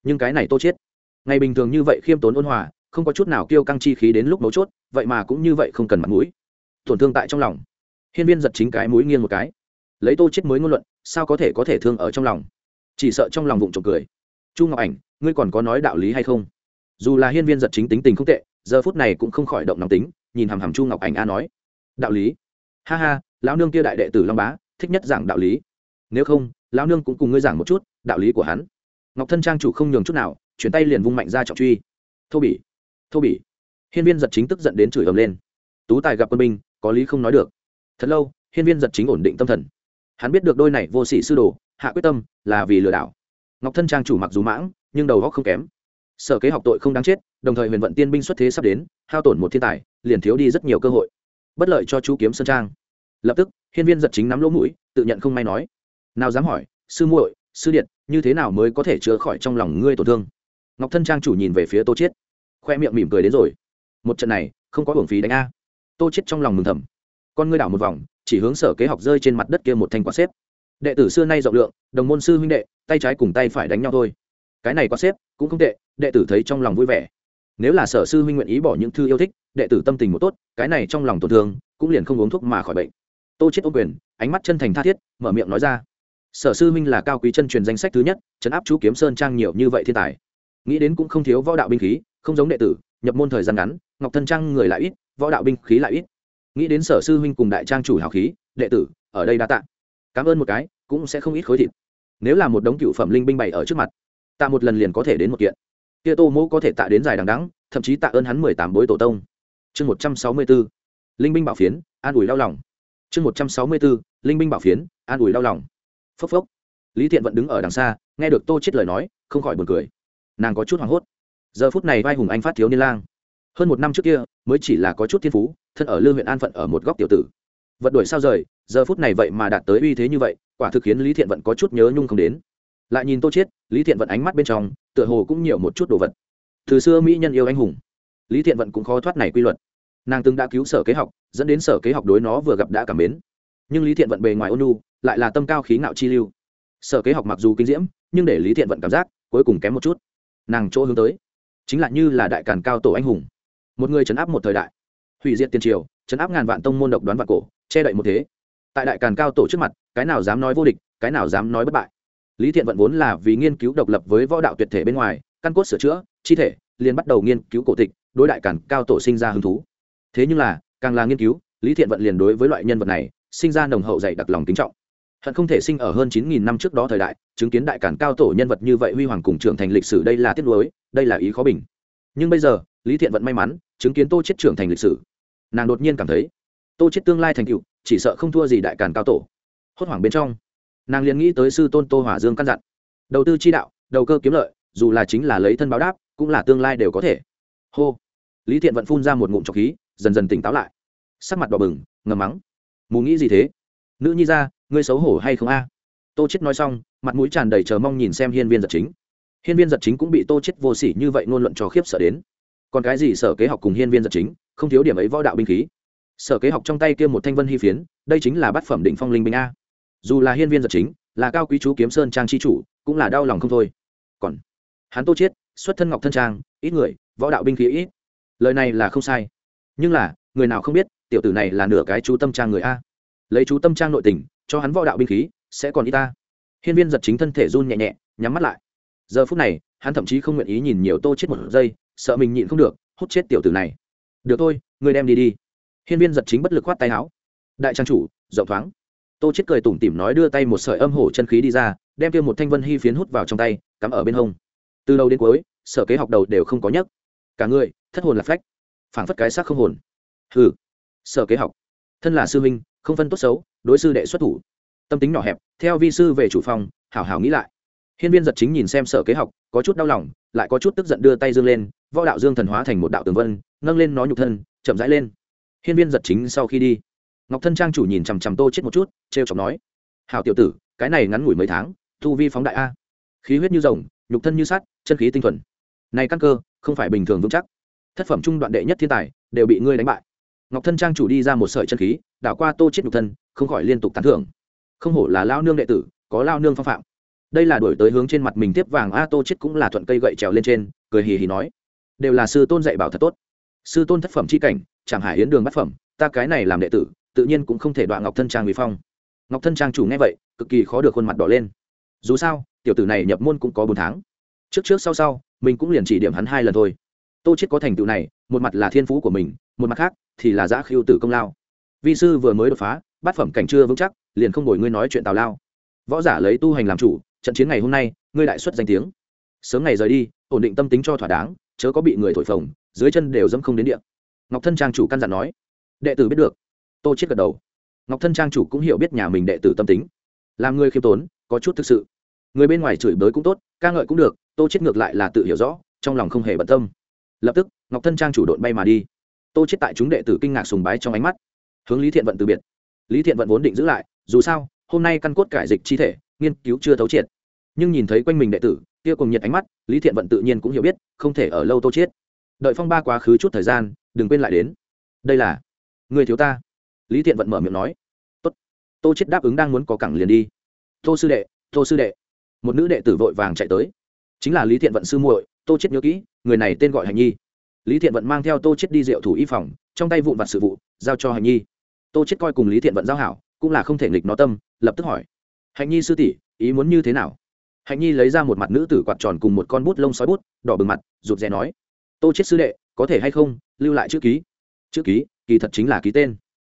Nhưng cái này tô chết. Ngày bình thường như vậy khiêm tốn ôn hòa, không có chút nào kêu căng chi khí đến lúc mấu chốt, vậy mà cũng như vậy không cần mặt mũi. Tổn thương tại trong lòng. Hiên viên giật chính cái mũi nghiêng một cái. Lấy tô chết mới ngôn luận, sao có thể có thể thương ở trong lòng? Chỉ sợ trong lòng vụng trộm cười. Chu ngọc ảnh, ngươi còn có nói đạo lý hay không? Dù là hiên viên giật chính tính tình không tệ, giờ phút này cũng không khỏi động nóng tính, nhìn hàm hàm chu ngọc ảnh a nói, đạo lý. Ha ha, lão nương kia đại đệ tử long bá, thích nhất giảng đạo lý. Nếu không, lão nương cũng cùng ngươi giảng một chút, đạo lý của hắn. Ngọc thân trang chủ không nhường chút nào, chuyển tay liền vung mạnh ra trọng truy. Thô bỉ thô bỉ. Hiên viên giật chính tức giận đến chửi ầm lên. Tú tài gặp quân binh, có lý không nói được. Thật lâu, hiên viên giật chính ổn định tâm thần. Hắn biết được đôi này vô sĩ sư đồ, hạ quyết tâm là vì lừa đảo. Ngọc thân trang chủ mặc dù mãng, nhưng đầu góc không kém sở kế học tội không đáng chết, đồng thời huyền vận tiên binh xuất thế sắp đến, hao tổn một thiên tài, liền thiếu đi rất nhiều cơ hội. Bất lợi cho chú kiếm sơn trang. Lập tức, hiên viên giật chính nắm lỗ mũi, tự nhận không may nói. Nào dám hỏi, sư muội, sư điện, như thế nào mới có thể chữa khỏi trong lòng ngươi tổn thương? Ngọc thân trang chủ nhìn về phía tô chiết. Khoe miệng mỉm cười đến rồi. Một trận này, không có hưởng phí đánh a. Tô chiết trong lòng mừng thầm. Con ngươi đảo một vòng, chỉ hướng sở kế học rơi trên mặt đất kia một thanh quả xếp. Đệ tử xưa nay rộng lượng, đồng môn sư huynh đệ, tay trái cùng tay phải đánh nhau thôi cái này có xếp, cũng không tệ, đệ tử thấy trong lòng vui vẻ. Nếu là sở sư huynh nguyện ý bỏ những thư yêu thích, đệ tử tâm tình một tốt, cái này trong lòng tổn thương, cũng liền không uống thuốc mà khỏi bệnh. Tô chết ô quyền, ánh mắt chân thành tha thiết, mở miệng nói ra. Sở sư huynh là cao quý chân truyền danh sách thứ nhất chấn áp chú kiếm sơn trang nhiều như vậy thiên tài. Nghĩ đến cũng không thiếu võ đạo binh khí, không giống đệ tử, nhập môn thời gian ngắn, ngọc thân trang người lại ít, võ đạo binh khí lại ít. Nghĩ đến sở sư huynh cùng đại trang chủ hào khí, đệ tử, ở đây đã tạ. Cảm ơn một cái, cũng sẽ không ít khối thịt. Nếu là một đống cựu phẩm linh binh bày ở trước mặt tạ một lần liền có thể đến một kiện. Kia tô mỗ có thể tạ đến dài đằng đắng thậm chí tạ ơn hắn mười tám bối tổ tông. Chương một trăm sáu mươi b ố linh binh bảo phiến, an ủi đau lòng. Chương một trăm sáu mươi b ố linh binh bảo phiến, an ủi đau lòng. Phốc phốc. Lý thiện vẫn đứng ở đằng xa, nghe được tô chết lời nói, không khỏi buồn cười. Nàng có chút hoảng hốt. Giờ phút này vai hùng anh phát thiếu niên lang. Hơn một năm trước kia, mới chỉ là có chút thiên phú, thân ở lư huyện an phận ở một góc tiểu tử. Vật đuổi sao rời, giờ phút này vậy mà đạt tới uy thế như vậy, quả thực khiến lý thiện vận có chút nhớ nhung không đến lại nhìn tô chiết, lý thiện vận ánh mắt bên trong, tựa hồ cũng nhiều một chút đồ vật. Từ xưa mỹ nhân yêu anh hùng, lý thiện vận cũng khó thoát này quy luật. Nàng từng đã cứu sở kế học, dẫn đến sở kế học đối nó vừa gặp đã cảm mến. Nhưng lý thiện vận bề ngoài ôn nhu, lại là tâm cao khí ngạo chi lưu. Sở kế học mặc dù kinh diễm, nhưng để lý thiện vận cảm giác, cuối cùng kém một chút. Nàng chỗ hướng tới, chính là như là đại càn cao tổ anh hùng. Một người chấn áp một thời đại, hủy diệt tiền triều chấn áp ngàn vạn tông môn độc đoán vạn cổ, che đậy một thế. Tại đại càn cao tổ trước mặt, cái nào dám nói vô địch, cái nào dám nói bất bại lý thiện vận vốn là vì nghiên cứu độc lập với võ đạo tuyệt thể bên ngoài, căn cốt sửa chữa, chi thể, liền bắt đầu nghiên cứu cổ tịch, đối đại càn cao tổ sinh ra hứng thú. Thế nhưng là, càng là nghiên cứu, lý thiện vận liền đối với loại nhân vật này, sinh ra nồng hậu dạy đặc lòng kính trọng. Hận không thể sinh ở hơn chín nghìn năm trước đó thời đại, chứng kiến đại cản cao tổ nhân vật như vậy huy hoàng cùng trưởng thành lịch sử đây là tiếc nuối, đây là ý khó bình. Nhưng bây giờ, lý thiện vận may mắn, chứng kiến tô chết trưởng thành lịch sử. Nàng đột nhiên cảm thấy, tô chết tương lai thành cựu chỉ sợ không thua gì đại càn cao tổ. Hốt hoảng bên trong nàng liền nghĩ tới sư tôn tô hỏa dương căn dặn. Đầu tư chi đạo, đầu cơ kiếm lợi, dù là chính là lấy thân báo đáp, cũng là tương lai đều có thể. Hô. Lý thiện vận phun ra một ngụm trọc khí, dần dần tỉnh táo lại. Sắc mặt đỏ bừng, ngầm mắng. Mù nghĩ gì thế? Nữ nhi ra, ngươi xấu hổ hay không a? Tô chết nói xong, mặt mũi tràn đầy chờ mong nhìn xem hiên viên giật chính. Hiên viên giật chính cũng bị tô chết vô sỉ như vậy ngôn luận cho khiếp sợ đến. Còn cái gì sở kế học cùng hiên viên giật chính, không thiếu điểm ấy võ đạo binh khí. Sở kế học trong tay kia một thanh vân hy phiến, đây chính là bát phẩm đỉnh phong linh binh a dù là hiên viên giật chính, là cao quý chú kiếm sơn trang chi chủ, cũng là đau lòng không thôi. Còn hắn tô chết xuất thân ngọc thân trang, ít người, võ đạo binh khí ít. Lời này là không sai. Nhưng là, người nào không biết, tiểu tử này là nửa cái chú tâm trang người a. Lấy chú tâm trang nội tình, cho hắn võ đạo binh khí, sẽ còn y ta. Hiên viên giật chính thân thể run nhẹ nhẹ, nhắm mắt lại. Giờ phút này, hắn thậm chí không nguyện ý nhìn nhiều tô chết một giây, sợ mình nhịn không được, hút chết tiểu tử này. Được thôi người đem đi đi. Hiên viên giật chính bất lực khoát tay áo. Đại trang chủ, rộng thoáng tô chết cười tủm tỉm nói đưa tay một sợi âm hổ chân khí đi ra, đem kia một thanh vân hy phiến hút vào trong tay, cắm ở bên hông. Từ đầu đến cuối, sở kế học đầu đều không có nhấc. Cả người, thất hồn là phách. Phảng phất cái xác không hồn. Hừ. Sở kế học. Thân là sư huynh, không phân tốt xấu, đối sư đệ xuất thủ. Tâm tính nhỏ hẹp, theo vi sư về chủ phòng, hảo hảo nghĩ lại. Hiên viên giật chính nhìn xem sở kế học, có chút đau lòng, lại có chút tức giận đưa tay dương lên, võ đạo dương thần hóa thành một đạo tường vân, nâng lên nó nhục thân, chậm rãi lên. Hiên viên giật chính sau khi đi ngọc thân trang chủ nhìn chằm chằm tô chết một chút t r e o chọc nói, hảo tiểu tử, cái này ngắn ngủi mấy tháng thu vi phóng đại a. Khí huyết như rồng, nhục thân như sắt, chân khí tinh thuần. Này căn cơ, không phải bình thường vững chắc. Thất phẩm trung đoạn đệ nhất thiên tài, đều bị ngươi đánh bại. Ngọc thân trang chủ đi ra một sợi chân khí, đảo qua tô chết nhục thân, không khỏi liên tục tán thưởng. Không hổ là lao nương đệ tử, có lao nương phong phạm. Đây là đổi tới hướng trên mặt mình tiếp vàng a, tô chết cũng là thuận cây gậy trèo lên trên, cười hì hì nói, đều là sư tôn dạy bảo thật tốt. Sư tôn thất phẩm c h i cảnh, chẳng hải yến đường bát phẩm, ta cái này làm đệ tử tự nhiên cũng không thể đoạn ngọc thân trang uy phong. Ngọc thân trang chủ nghe vậy, cực kỳ khó được khuôn mặt đỏ lên. Dù sao, tiểu tử này nhập môn cũng có bốn tháng. Trước trước sau sau, mình cũng liền chỉ điểm hắn hai lần thôi. Tô chết có thành tựu này, một mặt là thiên phú của mình, một mặt khác thì là giã khiêu tử công lao. Vi sư vừa mới đột phá, bát phẩm cảnh chưa vững chắc, liền không ngồi ngươi nói chuyện tào lao. Võ giả lấy tu hành làm chủ, trận chiến ngày hôm nay, ngươi đại xuất danh tiếng. Sớm ngày rời đi, ổn định tâm tính cho thỏa đáng, chớ có bị người thổi phồng, dưới chân đều dẫm không đến địa. Ngọc thân trang chủ căn dặn nói. Đệ tử biết được tô chết gật đầu. Ngọc thân trang chủ cũng hiểu biết nhà mình đệ tử tâm tính. Làm người khiêm tốn, có chút thực sự. Người bên ngoài chửi bới cũng tốt, ca ngợi cũng được, tô chết ngược lại là tự hiểu rõ, trong lòng không hề bận tâm. Lập tức, ngọc thân trang chủ đội bay mà đi. Tô chết tại chúng đệ tử kinh ngạc sùng bái trong ánh mắt. Hướng lý thiện vận từ biệt. Lý thiện vận vốn định giữ lại, dù sao, hôm nay căn cốt cải dịch chi thể, nghiên cứu chưa thấu triệt. Nhưng nhìn thấy quanh mình đệ tử, kia cùng nhiệt ánh mắt, lý thiện vận tự nhiên cũng hiểu biết, không thể ở lâu tô chết. đợi phong ba quá khứ chút thời gian, đừng quên lại đến. Đây là, người thiếu ta lý thiện vận mở miệng nói, tốt, tô chiết đáp ứng đang muốn có cẳng liền đi. Tô sư đệ, tô sư đệ. Một nữ đệ tử vội vàng chạy tới. Chính là lý thiện vận sư muội, tô chiết nhớ kỹ, người này tên gọi hành nhi. Lý thiện vận mang theo tô chiết đi rượu thủ y phòng, trong tay vụn vặt sự vụ, giao cho hành nhi. Tô chiết coi cùng lý thiện vận giao hảo, cũng là không thể nghịch nó tâm, lập tức hỏi hạnh nhi sư tỷ, ý muốn như thế nào? Hạnh nhi lấy ra một mặt nữ tử quạt tròn cùng một con bút lông sói bút, đỏ bừng mặt, rụt rè nói, tô chết sư đệ, có thể hay không, lưu lại chữ ký? Chữ ký? Kỳ thật chính là ký tên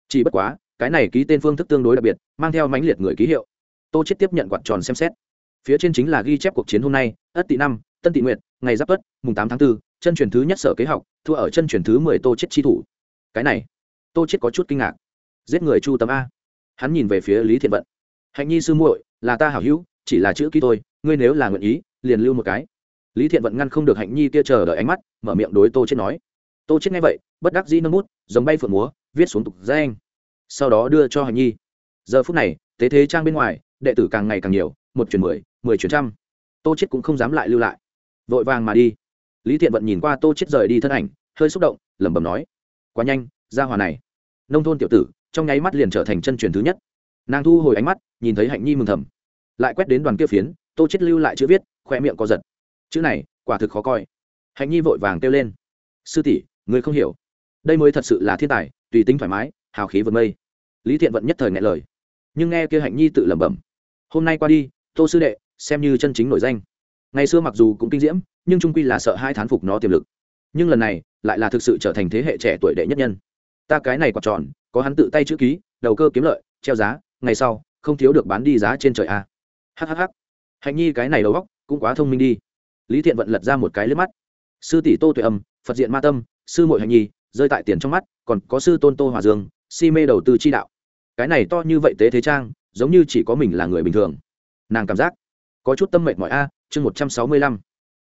chỉ bất quá cái này ký tên phương thức tương đối đặc biệt mang theo mãnh liệt người ký hiệu. Tô chết tiếp nhận quạt tròn xem xét. Phía trên chính là ghi chép cuộc chiến hôm nay ất tị năm tân tị nguyệt ngày giáp tuất mùng tám tháng 4, chân truyền thứ nhất sở kế học thua ở chân truyền thứ mười tô chết chi thủ. Cái này tô chết có chút kinh ngạc. Giết người chu tấm a. Hắn nhìn về phía lý thiện vận. Hạnh nhi sư muội là ta hảo hữu chỉ là chữ ký tôi ngươi nếu là nguyện ý liền lưu một cái. Lý thiện vận ngăn không được hạnh nhi kia chờ đợi ánh mắt mở miệng đối tô chết nói tô chết nghe vậy, bất đắc dĩ nâng bút, giống bay phượng múa, viết xuống tục danh. Sau đó đưa cho hạnh nhi. Giờ phút này, tế thế trang bên ngoài, đệ tử càng ngày càng nhiều, một chuyển mười mười chuyển trăm. Tô chết cũng không dám lại lưu lại. Vội vàng mà đi. Lý thiện vận nhìn qua tô chết rời đi thân ảnh, hơi xúc động, lẩm bẩm nói, quá nhanh, ra hòa này. Nông thôn tiểu tử, trong nháy mắt liền trở thành chân truyền thứ nhất. Nàng thu hồi ánh mắt, nhìn thấy hạnh nhi mừng thầm. Lại quét đến đoàn kia phiến, tô chết lưu lại chữ viết, khoe miệng co giật. Chữ này, quả thực khó coi. Hạnh nhi vội vàng kêu lên, sư tỷ người không hiểu. Đây mới thật sự là thiên tài, tùy tính thoải mái, hào khí vượt mây. Lý thiện vận nhất thời ngại lời. Nhưng nghe kia hạnh nhi tự lẩm bẩm. Hôm nay qua đi, tô sư đệ, xem như chân chính nổi danh. Ngày xưa mặc dù cũng kinh diễm, nhưng trung quy là sợ hai thán phục nó tiềm lực. Nhưng lần này, lại là thực sự trở thành thế hệ trẻ tuổi đệ nhất nhân. Ta cái này quạt tròn, có hắn tự tay chữ ký, đầu cơ kiếm lợi, treo giá, ngày sau, không thiếu được bán đi giá trên trời a. Hhh hạnh nhi cái này đầu góc cũng quá thông minh đi. Lý thiện vận lật ra một cái lướt mắt. Sư tỷ tô tuệ âm, phật diện ma tâm sư mội hạnh nhi, rơi tại tiền trong mắt, còn có sư tôn tô hòa dương, si mê đầu tư chi đạo. Cái này to như vậy tế thế trang, giống như chỉ có mình là người bình thường. Nàng cảm giác có chút tâm mệnh mọi a, chương một trăm sáu mươi lăm.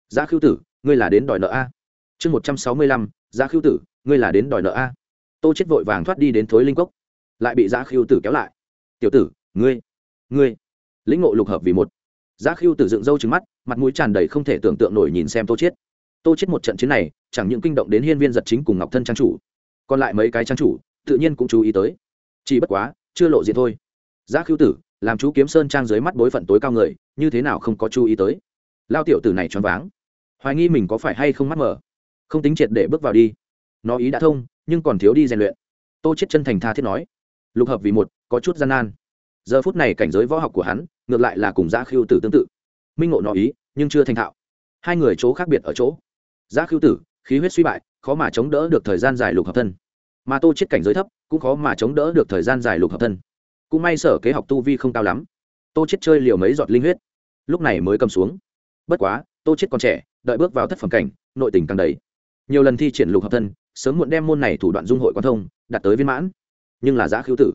Giá khưu tử, ngươi là đến đòi nợ a. Chương một trăm sáu mươi lăm, giá khưu tử, ngươi là đến đòi nợ a. Tô chết vội vàng thoát đi đến thối linh cốc, lại bị giá khưu tử kéo lại. Tiểu tử, ngươi ngươi. Lĩnh ngộ lục hợp vì một. Giá khưu tử dựng râu trứng mắt, mặt mũi tràn đầy không thể tưởng tượng nổi nhìn xem tô chết tô chết một trận chiến này, chẳng những kinh động đến hiên viên giật chính cùng ngọc thân trang chủ, còn lại mấy cái trang chủ tự nhiên cũng chú ý tới. Chỉ bất quá, chưa lộ diện thôi. Giá khưu tử, làm chú kiếm sơn trang dưới mắt bối phận tối cao người, như thế nào không có chú ý tới? Lao tiểu tử này choáng váng. Hoài nghi mình có phải hay không mắt mở không tính triệt để bước vào đi. Nó ý đã thông, nhưng còn thiếu đi rèn luyện. Tô chết chân thành tha thiết nói. Lục hợp vì một, có chút gian nan. Giờ phút này cảnh giới võ học của hắn, ngược lại là cùng giá khiêu tử tương tự. Minh ngộ nó ý, nhưng chưa thành thạo. Hai người chỗ khác biệt ở chỗ giá khiêu tử, khí huyết suy bại, khó mà chống đỡ được thời gian dài lục hợp thân. Mà tô chết cảnh giới thấp, cũng khó mà chống đỡ được thời gian dài lục hợp thân. Cũng may sở kế học tu vi không cao lắm. Tô chết chơi liều mấy giọt linh huyết. Lúc này mới cầm xuống. Bất quá, tô chết còn trẻ, đợi bước vào thất phẩm cảnh, nội tình càng đầy. Nhiều lần thi triển lục hợp thân, sớm muộn đem môn này thủ đoạn dung hội quan thông, đạt tới viên mãn. Nhưng là giá khiếu tử,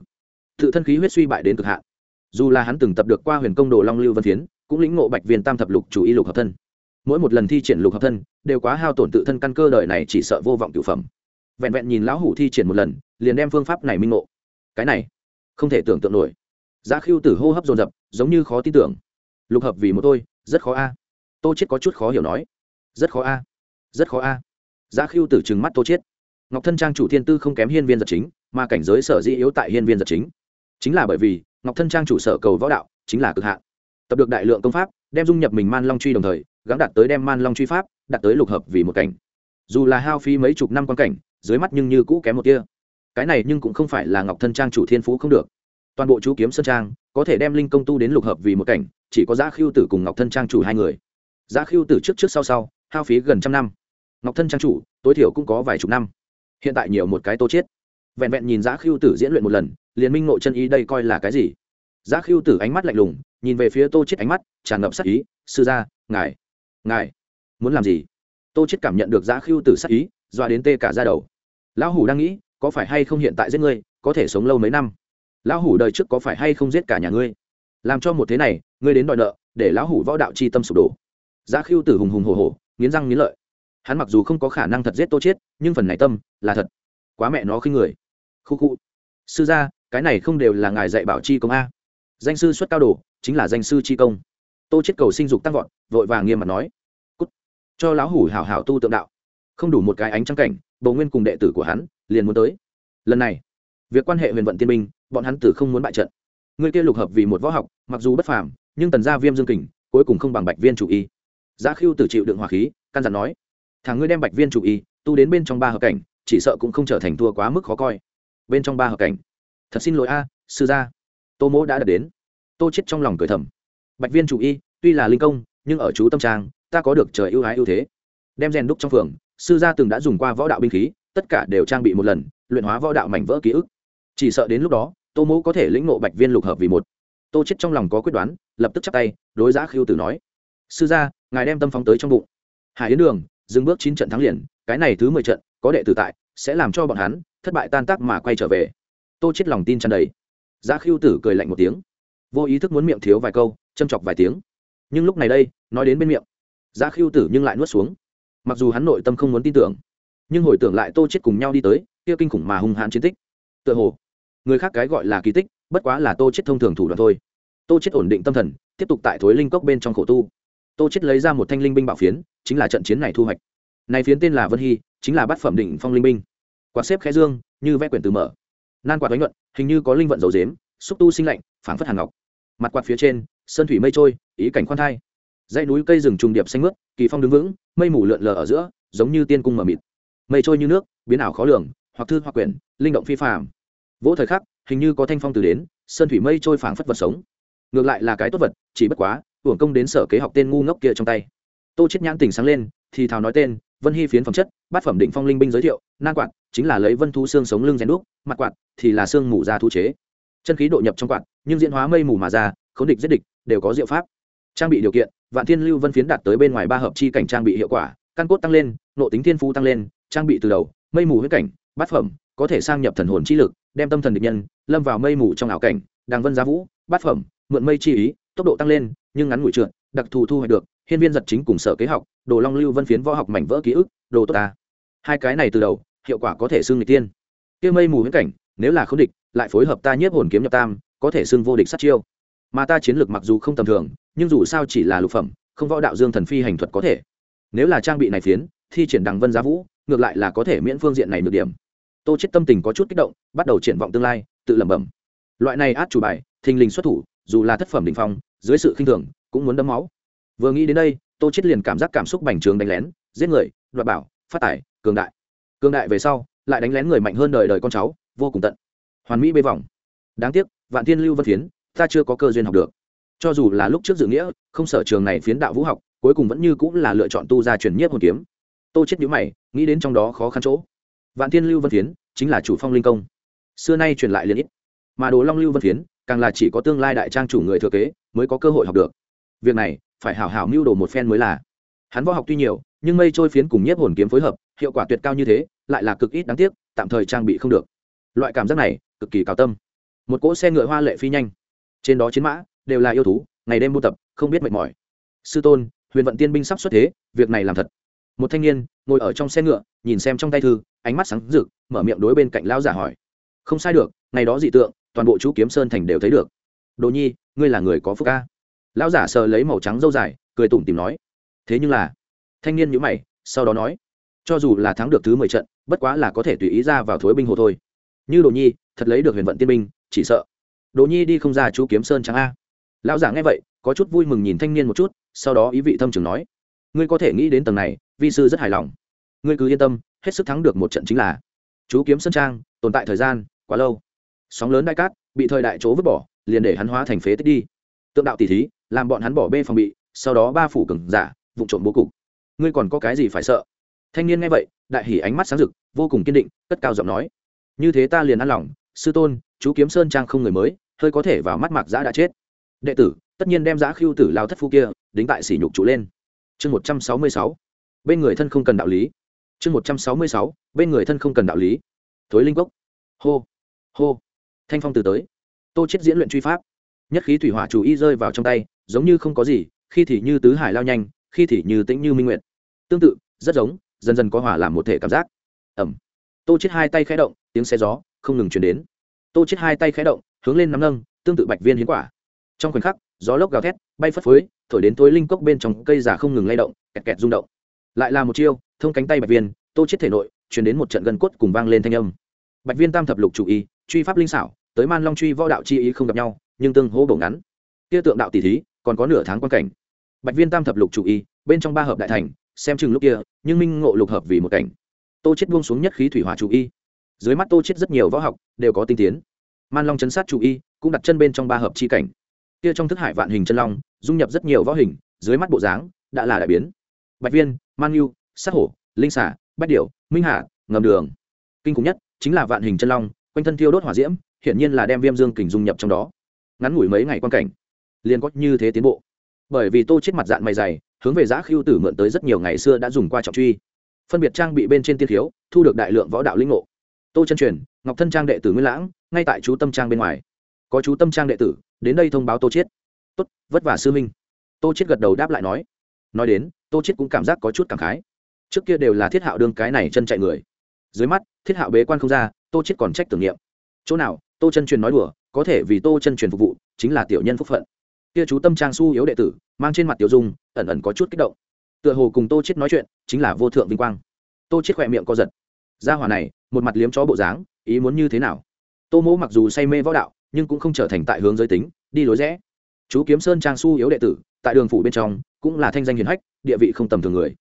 tự thân khí huyết suy bại đến cực hạn. Dù là hắn từng tập được qua huyền công đồ long lưu vân phiến, cũng lĩnh ngộ bạch viên tam thập lục chủ y lục hợp thân mỗi một lần thi triển lục hợp thân đều quá hao tổn tự thân căn cơ đời này chỉ sợ vô vọng cửu phẩm. Vẹn vẹn nhìn lão hủ thi triển một lần, liền đem phương pháp này minh ngộ. Cái này, không thể tưởng tượng nổi. Giá khiêu tử hô hấp dồn dập, giống như khó tin tưởng. Lục hợp vì một tôi, rất khó a. Tô chết có chút khó hiểu nói. Rất khó a. Rất khó a. Giá khiêu tử trừng mắt tô chết ngọc thân trang chủ thiên tư không kém hiên viên giật chính, mà cảnh giới sở dĩ yếu tại hiên viên giật chính. Chính là bởi vì, ngọc thân trang chủ sở cầu võ đạo, chính là cực hạn. Tập được đại lượng công pháp, đem dung nhập mình man long truy đồng thời gắng đạt tới đem man long truy pháp, đạt tới lục hợp vì một cảnh. Dù là hao phí mấy chục năm quan cảnh, dưới mắt nhưng như cũ kém một tia. Cái này nhưng cũng không phải là ngọc thân trang chủ thiên phú không được. Toàn bộ chú kiếm sơn trang có thể đem linh công tu đến lục hợp vì một cảnh, chỉ có giá khiêu tử cùng ngọc thân trang chủ hai người. Giá khiêu tử trước trước sau sau, hao phí gần trăm năm. Ngọc thân trang chủ, tối thiểu cũng có vài chục năm. Hiện tại nhiều một cái tô chết. Vẹn vẹn nhìn giá khiêu tử diễn luyện một lần, liền minh ngộ chân ý đây coi là cái gì? Giá khiêu tử ánh mắt lạnh lùng, nhìn về phía tô chết ánh mắt, tràn ngập sắc ý, sư gia, ngài ngài muốn làm gì? Tô chết cảm nhận được giá Khưu tử sắc ý doa đến tê cả da đầu. Lão hủ đang nghĩ, có phải hay không hiện tại giết ngươi, có thể sống lâu mấy năm? Lão hủ đời trước có phải hay không giết cả nhà ngươi? Làm cho một thế này, ngươi đến đòi nợ, để lão hủ võ đạo chi tâm sụp đổ. Giá Khưu tử hùng hùng hồ hồ nghiến răng nghiến lợi. Hắn mặc dù không có khả năng thật giết tô chết nhưng phần này tâm là thật. Quá mẹ nó khinh người. Khu khu. Sư gia, cái này không đều là ngài dạy bảo chi công a. Danh sư xuất cao đồ, chính là danh sư chi công tô chết cầu sinh dục tăng vọt, vội vàng nghiêm mặt nói, cút, cho lão hủ hảo hảo tu tượng đạo. Không đủ một cái ánh trăng cảnh bầu nguyên cùng đệ tử của hắn liền muốn tới. Lần này, việc quan hệ huyền vận tiên minh bọn hắn tử không muốn bại trận. Người kia lục hợp vì một võ học, mặc dù bất phàm, nhưng tần gia viêm dương kình, cuối cùng không bằng bạch viên chủ y. Giá khiêu tử chịu đựng hỏa khí, căn dặn nói, thằng ngươi đem bạch viên chủ y tu đến bên trong ba hợp cảnh, chỉ sợ cũng không trở thành thua quá mức khó coi. Bên trong ba hợp cảnh. Thật xin lỗi a, sư gia. Tô mỗ đã đạt đến. Tô chết trong lòng cười thầm bạch viên chủ y, tuy là linh công, nhưng ở chú tâm trang, ta có được trời ưu ái ưu thế. Đem rèn đúc trong phường, sư gia từng đã dùng qua võ đạo binh khí, tất cả đều trang bị một lần, luyện hóa võ đạo mảnh vỡ ký ức. Chỉ sợ đến lúc đó, tô mũ có thể lĩnh nộ bạch viên lục hợp vì một. Tô chết trong lòng có quyết đoán, lập tức chắp tay, đối giã khiêu tử nói, sư gia, ngài đem tâm phóng tới trong bụng. Hải yến đường, dừng bước chín trận thắng liền, cái này thứ mười trận, có đệ tử tại, sẽ làm cho bọn hắn thất bại tan tác mà quay trở về. Tô chết lòng tin tràn đầy. Giã khiêu tử cười lạnh một tiếng, vô ý thức muốn miệng thiếu vài câu châm chọc vài tiếng. Nhưng lúc này đây, nói đến bên miệng, giá khiêu tử nhưng lại nuốt xuống. Mặc dù hắn nội tâm không muốn tin tưởng, nhưng hồi tưởng lại tô chết cùng nhau đi tới, kia kinh khủng mà hung hãn chiến tích. Tựa hồ, người khác cái gọi là kỳ tích, bất quá là tô chết thông thường thủ đoạn thôi. Tô chết ổn định tâm thần, tiếp tục tại thối linh cốc bên trong khổ tu. Tô chết lấy ra một thanh linh binh bảo phiến, chính là trận chiến này thu hoạch. Này phiến tên là vân hy, chính là bát phẩm định phong linh binh. Quạt xếp khẽ dương, như vẽ quyển từ mở. Nan quạt đánh nhuận, hình như có linh vận dầu dếm, xúc tu sinh lạnh, phảng phất hàn ngọc mặt quạt phía trên, sơn thủy mây trôi, ý cảnh khoan thai. Dãy núi cây rừng trùng điệp xanh mướt, kỳ phong đứng vững, mây mù lượn lờ ở giữa, giống như tiên cung mờ mịt. Mây trôi như nước, biến ảo khó lường, hoặc thư hoặc quyển, linh động phi phàm. Vỗ thời khắc, hình như có thanh phong từ đến, sơn thủy mây trôi phảng phất vật sống. Ngược lại là cái tốt vật, chỉ bất quá, hưởng công đến sở kế học tên ngu ngốc kia trong tay. Tô chết nhãn tỉnh sáng lên, thì thào nói tên, vân hy phiến phẩm chất, bát phẩm định phong linh binh giới thiệu, nan quạt, chính là lấy vân thú xương sống lưng rèn đúc, mặt quạt thì là xương mủ da thu chế. Chân khí độ nhập trong quạt nhưng diễn hóa mây mù mà ra khống địch giết địch, đều có diệu pháp. Trang bị điều kiện, vạn thiên lưu vân phiến đạt tới bên ngoài ba hợp chi cảnh trang bị hiệu quả, căn cốt tăng lên, nộ tính thiên phú tăng lên, trang bị từ đầu, mây mù huyết cảnh, bát phẩm, có thể sang nhập thần hồn chi lực, đem tâm thần địch nhân, lâm vào mây mù trong ảo cảnh, đàng vân giá vũ, bát phẩm, mượn mây chi ý, tốc độ tăng lên, nhưng ngắn ngủi trượt, đặc thù thu hoạch được, hiên viên giật chính cùng sở kế học, đồ long lưu vân phiến võ học mảnh vỡ ký ức, đồ tốt ta. Hai cái này từ đầu, hiệu quả có thể xương người tiên. Kia mây mù huyễn cảnh, nếu là không địch, lại phối hợp ta nhiếp hồn kiếm nhập tam có thể xưng vô địch sát chiêu. Mà ta chiến lược mặc dù không tầm thường nhưng dù sao chỉ là lục phẩm không võ đạo dương thần phi hành thuật có thể. Nếu là trang bị này phiến thi triển đằng vân giá vũ ngược lại là có thể miễn phương diện này được điểm. Tô chết tâm tình có chút kích động bắt đầu triển vọng tương lai tự lẩm bẩm. Loại này át chủ bài thình lình xuất thủ dù là thất phẩm đỉnh phong dưới sự khinh thường cũng muốn đấm máu. Vừa nghĩ đến đây tô chết liền cảm giác cảm xúc bành trướng đánh lén giết người đoạt bảo phát tài, cường đại. Cường đại về sau lại đánh lén người mạnh hơn đời đời con cháu vô cùng tận. Hoàn mỹ bê vòng đáng tiếc, vạn thiên lưu vân phiến, ta chưa có cơ duyên học được. Cho dù là lúc trước dự nghĩa, không sở trường này phiến đạo vũ học, cuối cùng vẫn như cũng là lựa chọn tu ra truyền nhiếp hồn kiếm. Tô chết nhíu mày, nghĩ đến trong đó khó khăn chỗ. Vạn thiên lưu vân phiến, chính là chủ phong linh công. Xưa nay truyền lại liền ít. Mà đồ long lưu vân phiến, càng là chỉ có tương lai đại trang chủ người thừa kế, mới có cơ hội học được. Việc này, phải hảo hảo mưu đồ một phen mới là. Hắn võ học tuy nhiều, nhưng mây trôi phiến cùng nhiếp hồn kiếm phối hợp, hiệu quả tuyệt cao như thế, lại là cực ít đáng tiếc, tạm thời trang bị không được. Loại cảm giác này, cực kỳ cao tâm một cỗ xe ngựa hoa lệ phi nhanh. Trên đó chiến mã đều là yêu thú, ngày đêm buôn tập, không biết mệt mỏi. Sư tôn, huyền vận tiên binh sắp xuất thế, việc này làm thật. Một thanh niên ngồi ở trong xe ngựa, nhìn xem trong tay thư, ánh mắt sáng rực, mở miệng đối bên cạnh lão giả hỏi. Không sai được, ngày đó dị tượng, toàn bộ chú kiếm sơn thành đều thấy được. Đồ nhi, ngươi là người có phúc ca. Lão giả sờ lấy màu trắng dâu dài, cười tủm tìm nói. Thế nhưng là, thanh niên nhữ mày, sau đó nói. Cho dù là thắng được thứ mười trận, bất quá là có thể tùy ý ra vào thối binh hồ thôi. Như đồ nhi, thật lấy được huyền vận tiên binh chỉ sợ. Đồ nhi đi không ra chú kiếm sơn trắng a. Lão giả nghe vậy, có chút vui mừng nhìn thanh niên một chút, sau đó ý vị thâm trường nói, ngươi có thể nghĩ đến tầng này, vi sư rất hài lòng. Ngươi cứ yên tâm, hết sức thắng được một trận chính là chú kiếm sơn trang, tồn tại thời gian quá lâu. Sóng lớn đại cát, bị thời đại chỗ vứt bỏ, liền để hắn hóa thành phế tích đi. Tượng đạo tỷ thí, làm bọn hắn bỏ bê phòng bị, sau đó ba phủ cừng giả vụ trộm bố cục. Ngươi còn có cái gì phải sợ? Thanh niên nghe vậy, đại hỉ ánh mắt sáng rực, vô cùng kiên định, cất cao giọng nói, như thế ta liền ăn lòng sư tôn, chú kiếm sơn trang không người mới, hơi có thể vào mắt mạc giã đã chết. Đệ tử, tất nhiên đem giã khiêu tử lao thất phu kia, đính tại sỉ nhục trụ lên. Chương một trăm sáu mươi sáu. Bên người thân không cần đạo lý. Chương một trăm sáu mươi sáu. Bên người thân không cần đạo lý. Thối linh cốc. Hô. Hô. Thanh phong từ tới. Tô chết diễn luyện truy pháp. Nhất khí thủy hỏa chủ y rơi vào trong tay, giống như không có gì, khi thì như tứ hải lao nhanh, khi thì như tĩnh như minh nguyện tương tự, rất giống, dần dần có hỏa làm một thể cảm giác. Ẩm. Tô chết hai tay khẽ động, tiếng xe gió không ngừng chuyển đến. Tô chết hai tay khẽ động, hướng lên nắm nâng, tương tự bạch viên hiến quả. Trong khoảnh khắc, gió lốc gào thét, bay phất phới, thổi đến tối linh cốc bên trong cây giả không ngừng lay động, kẹt kẹt rung động. Lại là một chiêu, thông cánh tay bạch viên, tô chết thể nội chuyển đến một trận gần cốt cùng vang lên thanh âm. Bạch viên tam thập lục chủ y, truy pháp linh xảo, tới man long truy võ đạo chi ý không gặp nhau, nhưng tương hô bổ ngắn. Kia tượng đạo tỷ thí, còn có nửa tháng quan cảnh. Bạch viên tam thập lục chủ y, bên trong ba hợp đại thành, xem chừng lúc kia, nhưng minh ngộ lục hợp vì một cảnh. Tô chết buông xuống nhất khí thủy hỏa chủ y dưới mắt tô chết rất nhiều võ học đều có tinh tiến. Man long chấn sát chủ y cũng đặt chân bên trong ba hợp chi cảnh. Kia trong thức hải vạn hình chân long dung nhập rất nhiều võ hình dưới mắt bộ dáng đã là đại biến. Bạch viên man yêu, sát hổ linh xả bách điểu minh hạ ngầm đường. Kinh khủng nhất chính là vạn hình chân long quanh thân thiêu đốt hỏa diễm hiển nhiên là đem viêm dương kình dung nhập trong đó. Ngắn ngủi mấy ngày quan cảnh liền có như thế tiến bộ. Bởi vì tô chết mặt dạng mày dày hướng về giã khiêu tử mượn tới rất nhiều ngày xưa đã dùng qua trọng truy. Phân biệt trang bị bên trên tiên thiếu thu được đại lượng võ đạo linh ngộ tô chân truyền, ngọc thân trang đệ tử nguyên lãng, ngay tại chú tâm trang bên ngoài. Có chú tâm trang đệ tử, đến đây thông báo tô chiết. Tốt, vất vả sư minh. Tô chiết gật đầu đáp lại nói. Nói đến, tô chiết cũng cảm giác có chút cảm khái. Trước kia đều là thiết hạo đương cái này chân chạy người. Dưới mắt, thiết hạo bế quan không ra, tô chiết còn trách tưởng niệm. Chỗ nào, tô chân truyền nói đùa, có thể vì tô chân truyền phục vụ, chính là tiểu nhân phúc phận. Kia chú tâm trang su yếu đệ tử, mang trên mặt tiểu dung, ẩn ẩn có chút kích động. Tựa hồ cùng tô chiết nói chuyện, chính là vô thượng vinh quang. Tô chiết khỏe miệng co giật. Gia hỏa này một mặt liếm chó bộ dáng, ý muốn như thế nào? Tô mỗ mặc dù say mê võ đạo, nhưng cũng không trở thành tại hướng giới tính, đi lối rẽ. Chú kiếm sơn trang su yếu đệ tử, tại đường phủ bên trong, cũng là thanh danh hiền hách, địa vị không tầm thường người.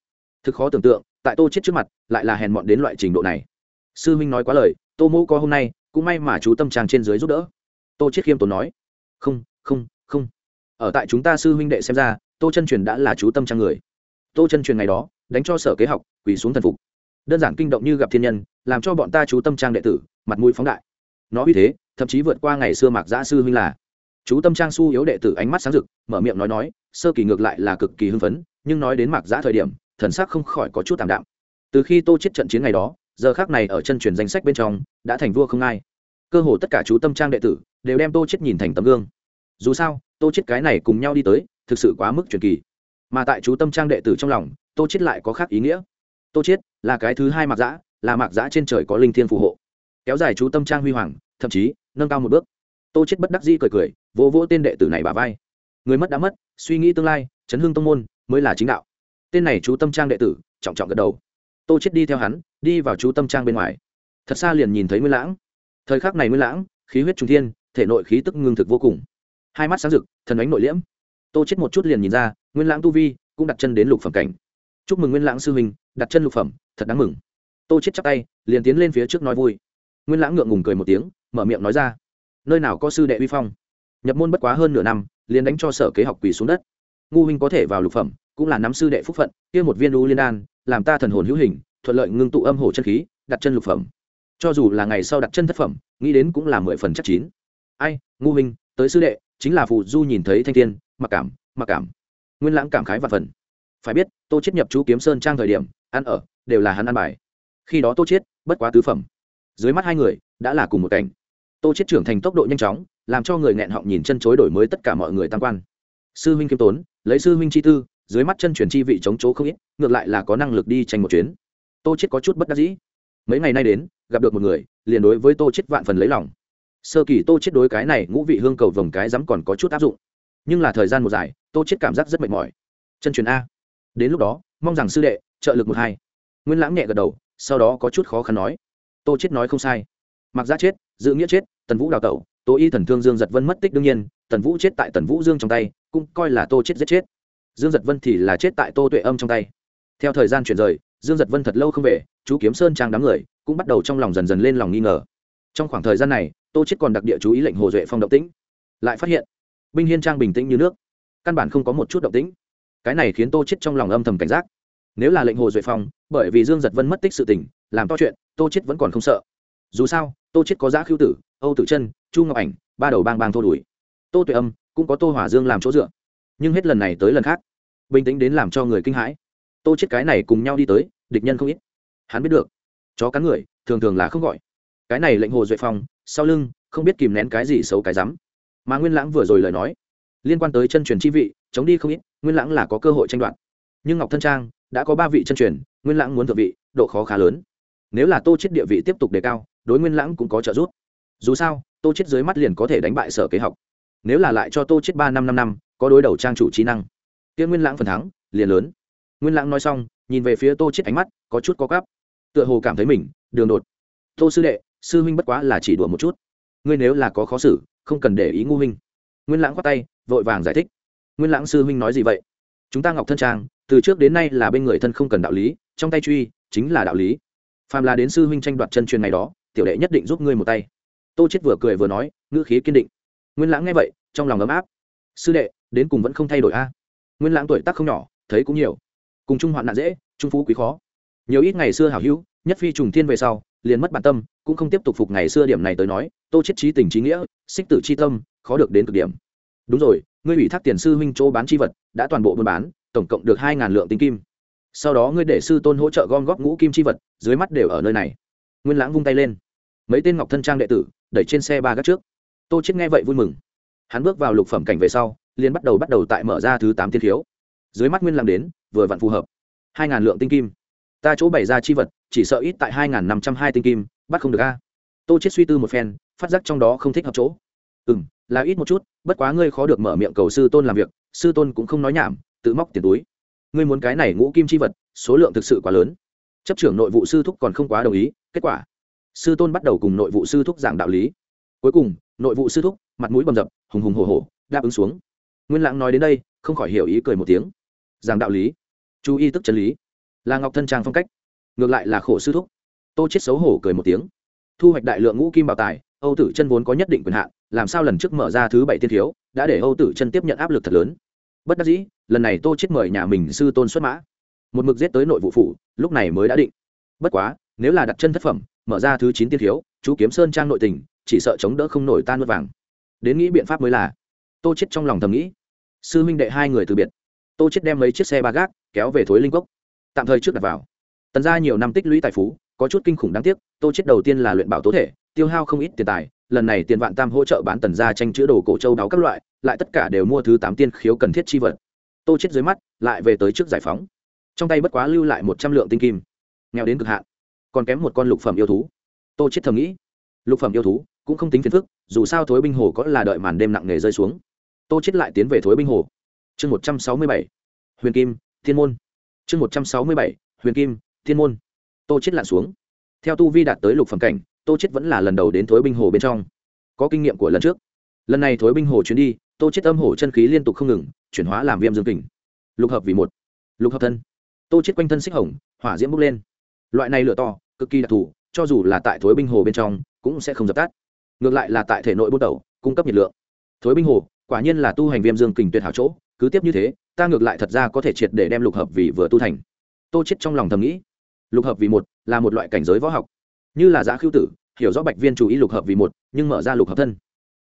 Thực khó tưởng tượng, tại tô chết trước mặt, lại là hèn mọn đến loại trình độ này. Sư minh nói quá lời, tô mỗ có hôm nay, cũng may mà chú tâm trang trên dưới giúp đỡ. Tô chết khiêm tốn nói, không không không. Ở tại chúng ta sư huynh đệ xem ra, tô chân truyền đã là chú tâm trang người. Tô chân truyền ngày đó, đánh cho sở kế học, quỳ xuống thần phục đơn giản kinh động như gặp thiên nhân, làm cho bọn ta chú tâm trang đệ tử, mặt mũi phóng đại. Nó uy thế, thậm chí vượt qua ngày xưa mạc giã sư huynh là. Chú tâm trang su yếu đệ tử ánh mắt sáng rực, mở miệng nói nói, sơ kỳ ngược lại là cực kỳ hưng phấn, nhưng nói đến mạc giã thời điểm, thần sắc không khỏi có chút tạm đạm. Từ khi tô chết trận chiến ngày đó, giờ khác này ở chân truyền danh sách bên trong, đã thành vua không ai. Cơ hồ tất cả chú tâm trang đệ tử, đều đem tô chết nhìn thành tấm gương. Dù sao, tô chết cái này cùng nhau đi tới, thực sự quá mức truyền kỳ. Mà tại chú tâm trang đệ tử trong lòng, tô chết lại có khác ý nghĩa tô chết là cái thứ hai mạc giã là mạc giã trên trời có linh thiên phù hộ. Kéo dài chú tâm trang huy hoàng, thậm chí, nâng cao một bước. Tô chết bất đắc dĩ cười cười, vỗ vỗ tên đệ tử này bà vai. Người mất đã mất, suy nghĩ tương lai, chấn hương tông môn, mới là chính đạo. Tên này chú tâm trang đệ tử, trọng trọng gật đầu. Tô chết đi theo hắn, đi vào chú tâm trang bên ngoài. Thật xa liền nhìn thấy nguyên lãng. Thời khắc này nguyên lãng, khí huyết trung thiên, thể nội khí tức ngưng thực vô cùng. Hai mắt sáng rực, thần ánh nội liễm. Tô chết một chút liền nhìn ra, nguyên lãng tu vi cũng đặt chân đến lục phẩm cảnh. Chúc mừng nguyên lãng sư huynh đặt chân lục phẩm, thật đáng mừng. Tô chết chắp tay, liền tiến lên phía trước nói vui. Nguyên lãng ngượng ngùng cười một tiếng, mở miệng nói ra. Nơi nào có sư đệ uy phong? Nhập môn bất quá hơn nửa năm, liền đánh cho sở kế học quỳ xuống đất. Ngu huynh có thể vào lục phẩm, cũng là nắm sư đệ phúc phận, kia một viên u liên đan, làm ta thần hồn hữu hình, thuận lợi ngưng tụ âm hồ chân khí, đặt chân lục phẩm. Cho dù là ngày sau đặt chân thất phẩm, nghĩ đến cũng là mười phần chắc chín. Ai, ngu huynh, tới sư đệ, chính là phù du nhìn thấy thanh thiên, mặc cảm mặc cảm. Nguyên lãng cảm khái và phần. Phải biết, tô chết nhập chú kiếm sơn trang thời điểm ăn ở, đều là hắn ăn bài. Khi đó tô chết bất quá tứ phẩm. Dưới mắt hai người, đã là cùng một cảnh. Tô chết trưởng thành tốc độ nhanh chóng, làm cho người nghẹn họng nhìn chân chối đổi mới tất cả mọi người tam quan. Sư huynh kiêm tốn, lấy sư huynh chi tư, dưới mắt chân truyền chi vị chống chỗ không ít, ngược lại là có năng lực đi tranh một chuyến. Tô chết có chút bất đắc dĩ. Mấy ngày nay đến, gặp được một người, liền đối với tô chết vạn phần lấy lòng. Sơ kỳ tô chết đối cái này ngũ vị hương cầu vồng cái dám còn có chút áp dụng. Nhưng là thời gian một dài, tô chết cảm giác rất mệt mỏi. Chân truyền a. Đến lúc đó, mong rằng sư đệ trợ lực một hai. Nguyên lãng nhẹ gật đầu, sau đó có chút khó khăn nói, tô chết nói không sai. Mặc giá chết, dự nghĩa chết, tần vũ đào tẩu, tô y thần thương dương giật vân mất tích đương nhiên, tần vũ chết tại tần vũ dương trong tay, cũng coi là tô chết giết chết. Dương giật vân thì là chết tại tô tuệ âm trong tay. Theo thời gian chuyển rời, dương giật vân thật lâu không về, chú kiếm sơn trang đám người cũng bắt đầu trong lòng dần dần lên lòng nghi ngờ. Trong khoảng thời gian này, tô chết còn đặc địa chú ý lệnh hồ duệ phong động tĩnh. Lại phát hiện, binh hiên trang bình tĩnh như nước, căn bản không có một chút động tĩnh. Cái này khiến tô chết trong lòng âm thầm cảnh giác nếu là lệnh hồ duệ phong, bởi vì dương giật vân mất tích sự tình, làm to chuyện, tô chết vẫn còn không sợ. Dù sao, tô chết có giã khiêu tử, âu tử chân, chu ngọc ảnh, ba đầu bang bang thô đuổi. Tô tuệ âm cũng có tô hỏa dương làm chỗ dựa. Nhưng hết lần này tới lần khác, bình tĩnh đến làm cho người kinh hãi. Tô chết cái này cùng nhau đi tới, địch nhân không ít. Hắn biết được, chó cắn người, thường thường là không gọi. Cái này lệnh hồ duệ phong, sau lưng, không biết kìm nén cái gì xấu cái rắm. Mà nguyên lãng vừa rồi lời nói, liên quan tới chân truyền chi vị, chống đi không ít, nguyên lãng là có cơ hội tranh đoạt. Nhưng ngọc thân trang đã có ba vị chân truyền, nguyên lãng muốn thượng vị, độ khó khá lớn. Nếu là tô chết địa vị tiếp tục đề cao, đối nguyên lãng cũng có trợ giúp. Dù sao, tô chết dưới mắt liền có thể đánh bại sở kế học. Nếu là lại cho tô chết ba năm năm năm, có đối đầu trang chủ trí năng, kia nguyên lãng phần thắng, liền lớn. Nguyên lãng nói xong, nhìn về phía tô chết ánh mắt, có chút có gắp tựa hồ cảm thấy mình, đường đột. Tô sư đệ, sư huynh bất quá là chỉ đùa một chút. Ngươi nếu là có khó xử, không cần để ý ngu huynh. Nguyên lãng khoát tay, vội vàng giải thích. Nguyên lãng sư huynh nói gì vậy? Chúng ta ngọc thân trang, từ trước đến nay là bên người thân không cần đạo lý, trong tay truy chính là đạo lý. Phàm là đến sư huynh tranh đoạt chân truyền này đó, tiểu đệ nhất định giúp ngươi một tay. Tô chết vừa cười vừa nói, ngữ khí kiên định. Nguyên lãng nghe vậy, trong lòng ấm áp. Sư đệ, đến cùng vẫn không thay đổi a. Nguyên lãng tuổi tác không nhỏ, thấy cũng nhiều. Cùng chung hoạn nạn dễ trung phú quý khó. Nhiều ít ngày xưa hảo hữu, nhất phi trùng thiên về sau, liền mất bản tâm, cũng không tiếp tục phục ngày xưa điểm này tới nói, tô chết trí tình trí nghĩa, xích tử chi tâm, khó được đến cực điểm. Đúng rồi ngươi ủy thác tiền sư huynh chỗ bán chi vật, đã toàn bộ buôn bán, tổng cộng được hai ngàn lượng tinh kim. Sau đó ngươi để sư tôn hỗ trợ gom góp ngũ kim chi vật, dưới mắt đều ở nơi này. Nguyên lãng vung tay lên. Mấy tên ngọc thân trang đệ tử, đẩy trên xe ba gác trước. Tô chết nghe vậy vui mừng. Hắn bước vào lục phẩm cảnh về sau, liền bắt đầu bắt đầu tại mở ra thứ tám tiên thiếu dưới mắt nguyên lãng đến, vừa vặn phù hợp. Hai ngàn lượng tinh kim. Ta chỗ bày ra chi vật, chỉ sợ ít tại hai ngàn năm trăm hai tinh kim, bắt không được a. Tô chết suy tư một phen, phát giác trong đó không thích hợp chỗ. Ừ m là ít một chút, bất quá ngươi khó được mở miệng cầu sư tôn làm việc, sư tôn cũng không nói nhảm, tự móc tiền túi. Ngươi muốn cái này ngũ kim chi vật, số lượng thực sự quá lớn. Chấp trưởng nội vụ sư thúc còn không quá đồng ý, kết quả. Sư tôn bắt đầu cùng nội vụ sư thúc giảng đạo lý. Cuối cùng, nội vụ sư thúc, mặt mũi bầm dập, hùng hùng hồ hồ đáp ứng xuống. Nguyên lãng nói đến đây, không khỏi hiểu ý cười một tiếng. Giảng đạo lý. Chú ý tức chân lý. Là ngọc thân trang phong cách. Ngược lại là khổ sư thúc. Tô chết xấu hổ cười một tiếng. Thu hoạch đại lượng ngũ kim bảo tài, âu tử chân vốn có nhất định quyền hạn làm sao lần trước mở ra thứ bảy tiên thiếu, đã để âu tử chân tiếp nhận áp lực thật lớn. Bất đắc dĩ, lần này tô chết mời nhà mình sư tôn xuất mã. Một mực giết tới nội vụ phủ, lúc này mới đã định. Bất quá, nếu là đặt chân thất phẩm, mở ra thứ chín tiên thiếu, chú kiếm sơn trang nội tình, chỉ sợ chống đỡ không nổi tan nuốt vàng. Đến nghĩ biện pháp mới là. Tô chết trong lòng thầm nghĩ. Sư minh đệ hai người từ biệt. Tô chết đem mấy chiếc xe ba gác, kéo về thối linh cốc. Tạm thời trước đặt vào. Tần ra nhiều năm tích lũy tài phú, có chút kinh khủng đáng tiếc, tô chết đầu tiên là luyện bảo tố thể tiêu hao không ít tiền tài, lần này tiền vạn tam hỗ trợ bán tần ra tranh chữa đồ cổ châu đáo các loại, lại tất cả đều mua thứ tám tiên khiếu cần thiết chi vật. Tô chết dưới mắt, lại về tới trước giải phóng. Trong tay bất quá lưu lại một trăm lượng tinh kim. Nghèo đến cực hạn. Còn kém một con lục phẩm yêu thú. Tô chết thầm nghĩ. Lục phẩm yêu thú, cũng không tính phiền phức, dù sao thối binh hồ có là đợi màn đêm nặng nề rơi xuống. Tô chết lại tiến về thối binh hồ. Chương một trăm sáu mươi bảy. Huyền kim, thiên môn. Chương một trăm sáu mươi bảy. Huyền kim, thiên môn. Tô chết lặn xuống. Theo tu vi đạt tới lục phẩm cảnh tô chết vẫn là lần đầu đến thối binh hồ bên trong. Có kinh nghiệm của lần trước. Lần này thối binh hồ chuyến đi, tô chết âm hổ chân khí liên tục không ngừng, chuyển hóa làm viêm dương kình. Lục hợp vì một. Lục hợp thân. Tô chết quanh thân xích hồng, hỏa diễm bốc lên. Loại này lửa to, cực kỳ đặc thù, cho dù là tại thối binh hồ bên trong, cũng sẽ không dập tắt. Ngược lại là tại thể nội bút đầu cung cấp nhiệt lượng. Thối binh hồ, quả nhiên là tu hành viêm dương kình tuyệt hảo chỗ, cứ tiếp như thế, ta ngược lại thật ra có thể triệt để đem lục hợp vì vừa tu thành. Tô chết trong lòng thầm nghĩ. Lục hợp vì một là một loại cảnh giới võ học. Như là giá khiêu tử hiểu rõ bạch viên chú ý lục hợp vì một, nhưng mở ra lục hợp thân.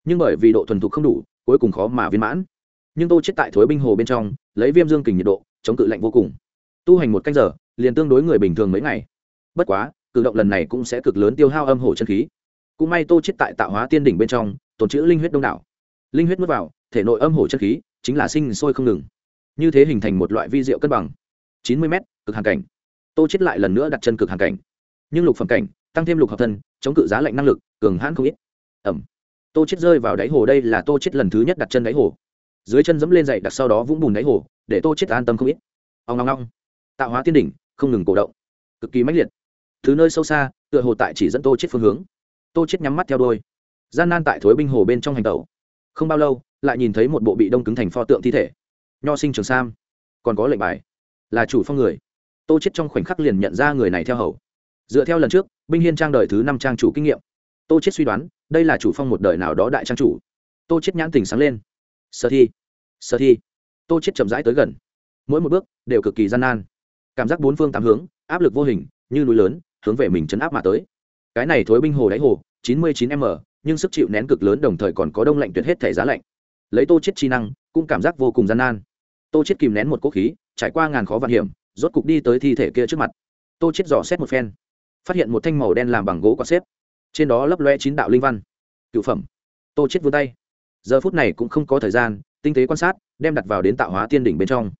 Nhưng bởi vì độ thuần thục không đủ, cuối cùng khó mà viên mãn. Nhưng tô chết tại thối binh hồ bên trong, lấy viêm dương kình nhiệt độ, chống cự lạnh vô cùng. Tu hành một canh giờ, liền tương đối người bình thường mấy ngày. Bất quá, cử động lần này cũng sẽ cực lớn tiêu hao âm hồ chân khí. Cũng may tô chết tại tạo hóa tiên đỉnh bên trong, tồn trữ linh huyết đông đảo. Linh huyết nuốt vào, thể nội âm hồ chân khí chính là sinh sôi không ngừng. Như thế hình thành một loại vi diệu cân bằng. chín mươi m cực hàng cảnh. Tô chết lại lần nữa đặt chân cực hàng cảnh. Nhưng lục phẩm cảnh tăng thêm lục hợp thân, chống cự giá lạnh năng lực, cường hãn không ít. Ẩm. Tô chết rơi vào đáy hồ đây là tô chết lần thứ nhất đặt chân đáy hồ. Dưới chân dẫm lên dậy đặt sau đó vũng bùn đáy hồ, để tô chết an tâm không ít. Ông ngong ngong tạo hóa tiên đỉnh, không ngừng cổ động. Cực kỳ mãnh liệt. Thứ nơi sâu xa, tựa hồ tại chỉ dẫn tô chết phương hướng. Tô chết nhắm mắt theo đôi gian nan tại thối binh hồ bên trong hành tẩu. Không bao lâu, lại nhìn thấy một bộ bị đông cứng thành pho tượng thi thể. Nho sinh trường sam. Còn có lệnh bài. Là chủ phong người. Tô chết trong khoảnh khắc liền nhận ra người này theo hầu dựa theo lần trước, binh hiên trang đời thứ năm trang chủ kinh nghiệm. Tô chết suy đoán, đây là chủ phong một đời nào đó đại trang chủ. Tô chết nhãn tình sáng lên. Sơ thi sơ thi. Tô chết chậm rãi tới gần. Mỗi một bước, đều cực kỳ gian nan. Cảm giác bốn phương tám hướng, áp lực vô hình, như núi lớn, hướng về mình chấn áp mà tới. Cái này thối binh hồ đáy hồ, chín mươi chín m, nhưng sức chịu nén cực lớn đồng thời còn có đông lạnh tuyệt hết thể giá lạnh. Lấy tô chết chi năng, cũng cảm giác vô cùng gian nan. Tô chết kìm nén một cỗ khí, trải qua ngàn khó vạn hiểm, rốt cục đi tới thi thể kia trước mặt. Tô chết dò xét một phen phát hiện một thanh màu đen làm bằng gỗ quạt xếp. Trên đó lấp loe chín đạo linh văn. Cựu phẩm. Tô chết vươn tay. Giờ phút này cũng không có thời gian, tinh tế quan sát, đem đặt vào đến tạo hóa tiên đỉnh bên trong.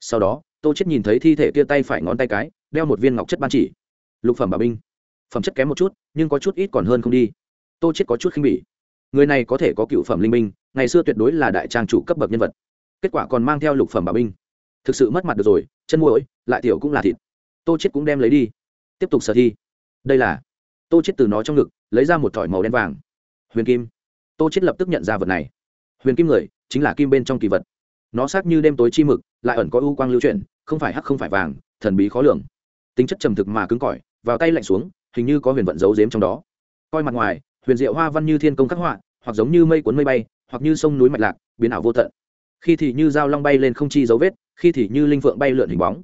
Sau đó, tô chết nhìn thấy thi thể kia tay phải ngón tay cái, đeo một viên ngọc chất ban chỉ. Lục phẩm bảo binh. Phẩm chất kém một chút, nhưng có chút ít còn hơn không đi. Tô chết có chút khinh bỉ. Người này có thể có cựu phẩm linh minh ngày xưa tuyệt đối là đại trang chủ cấp bậc nhân vật. Kết quả còn mang theo lục phẩm bảo binh. Thực sự mất mặt được rồi, chân mũi lại tiểu cũng là thịt. Tô chết cũng đem lấy đi. Tiếp tục sở thi đây là tô chết từ nó trong ngực, lấy ra một thỏi màu đen vàng. Huyền kim. Tô chết lập tức nhận ra vật này. Huyền kim người, chính là kim bên trong kỳ vật. Nó sắc như đêm tối chi mực, lại ẩn có ưu quang lưu chuyển, không phải hắc không phải vàng, thần bí khó lường. Tính chất trầm thực mà cứng cỏi, vào tay lạnh xuống, hình như có huyền vận giấu giếm trong đó. Coi mặt ngoài, huyền diệu hoa văn như thiên công khắc họa, hoặc giống như mây cuốn mây bay, hoặc như sông núi mạch lạc, biến ảo vô tận. Khi thì như dao long bay lên không chi dấu vết, khi thì như linh phượng bay lượn hình bóng.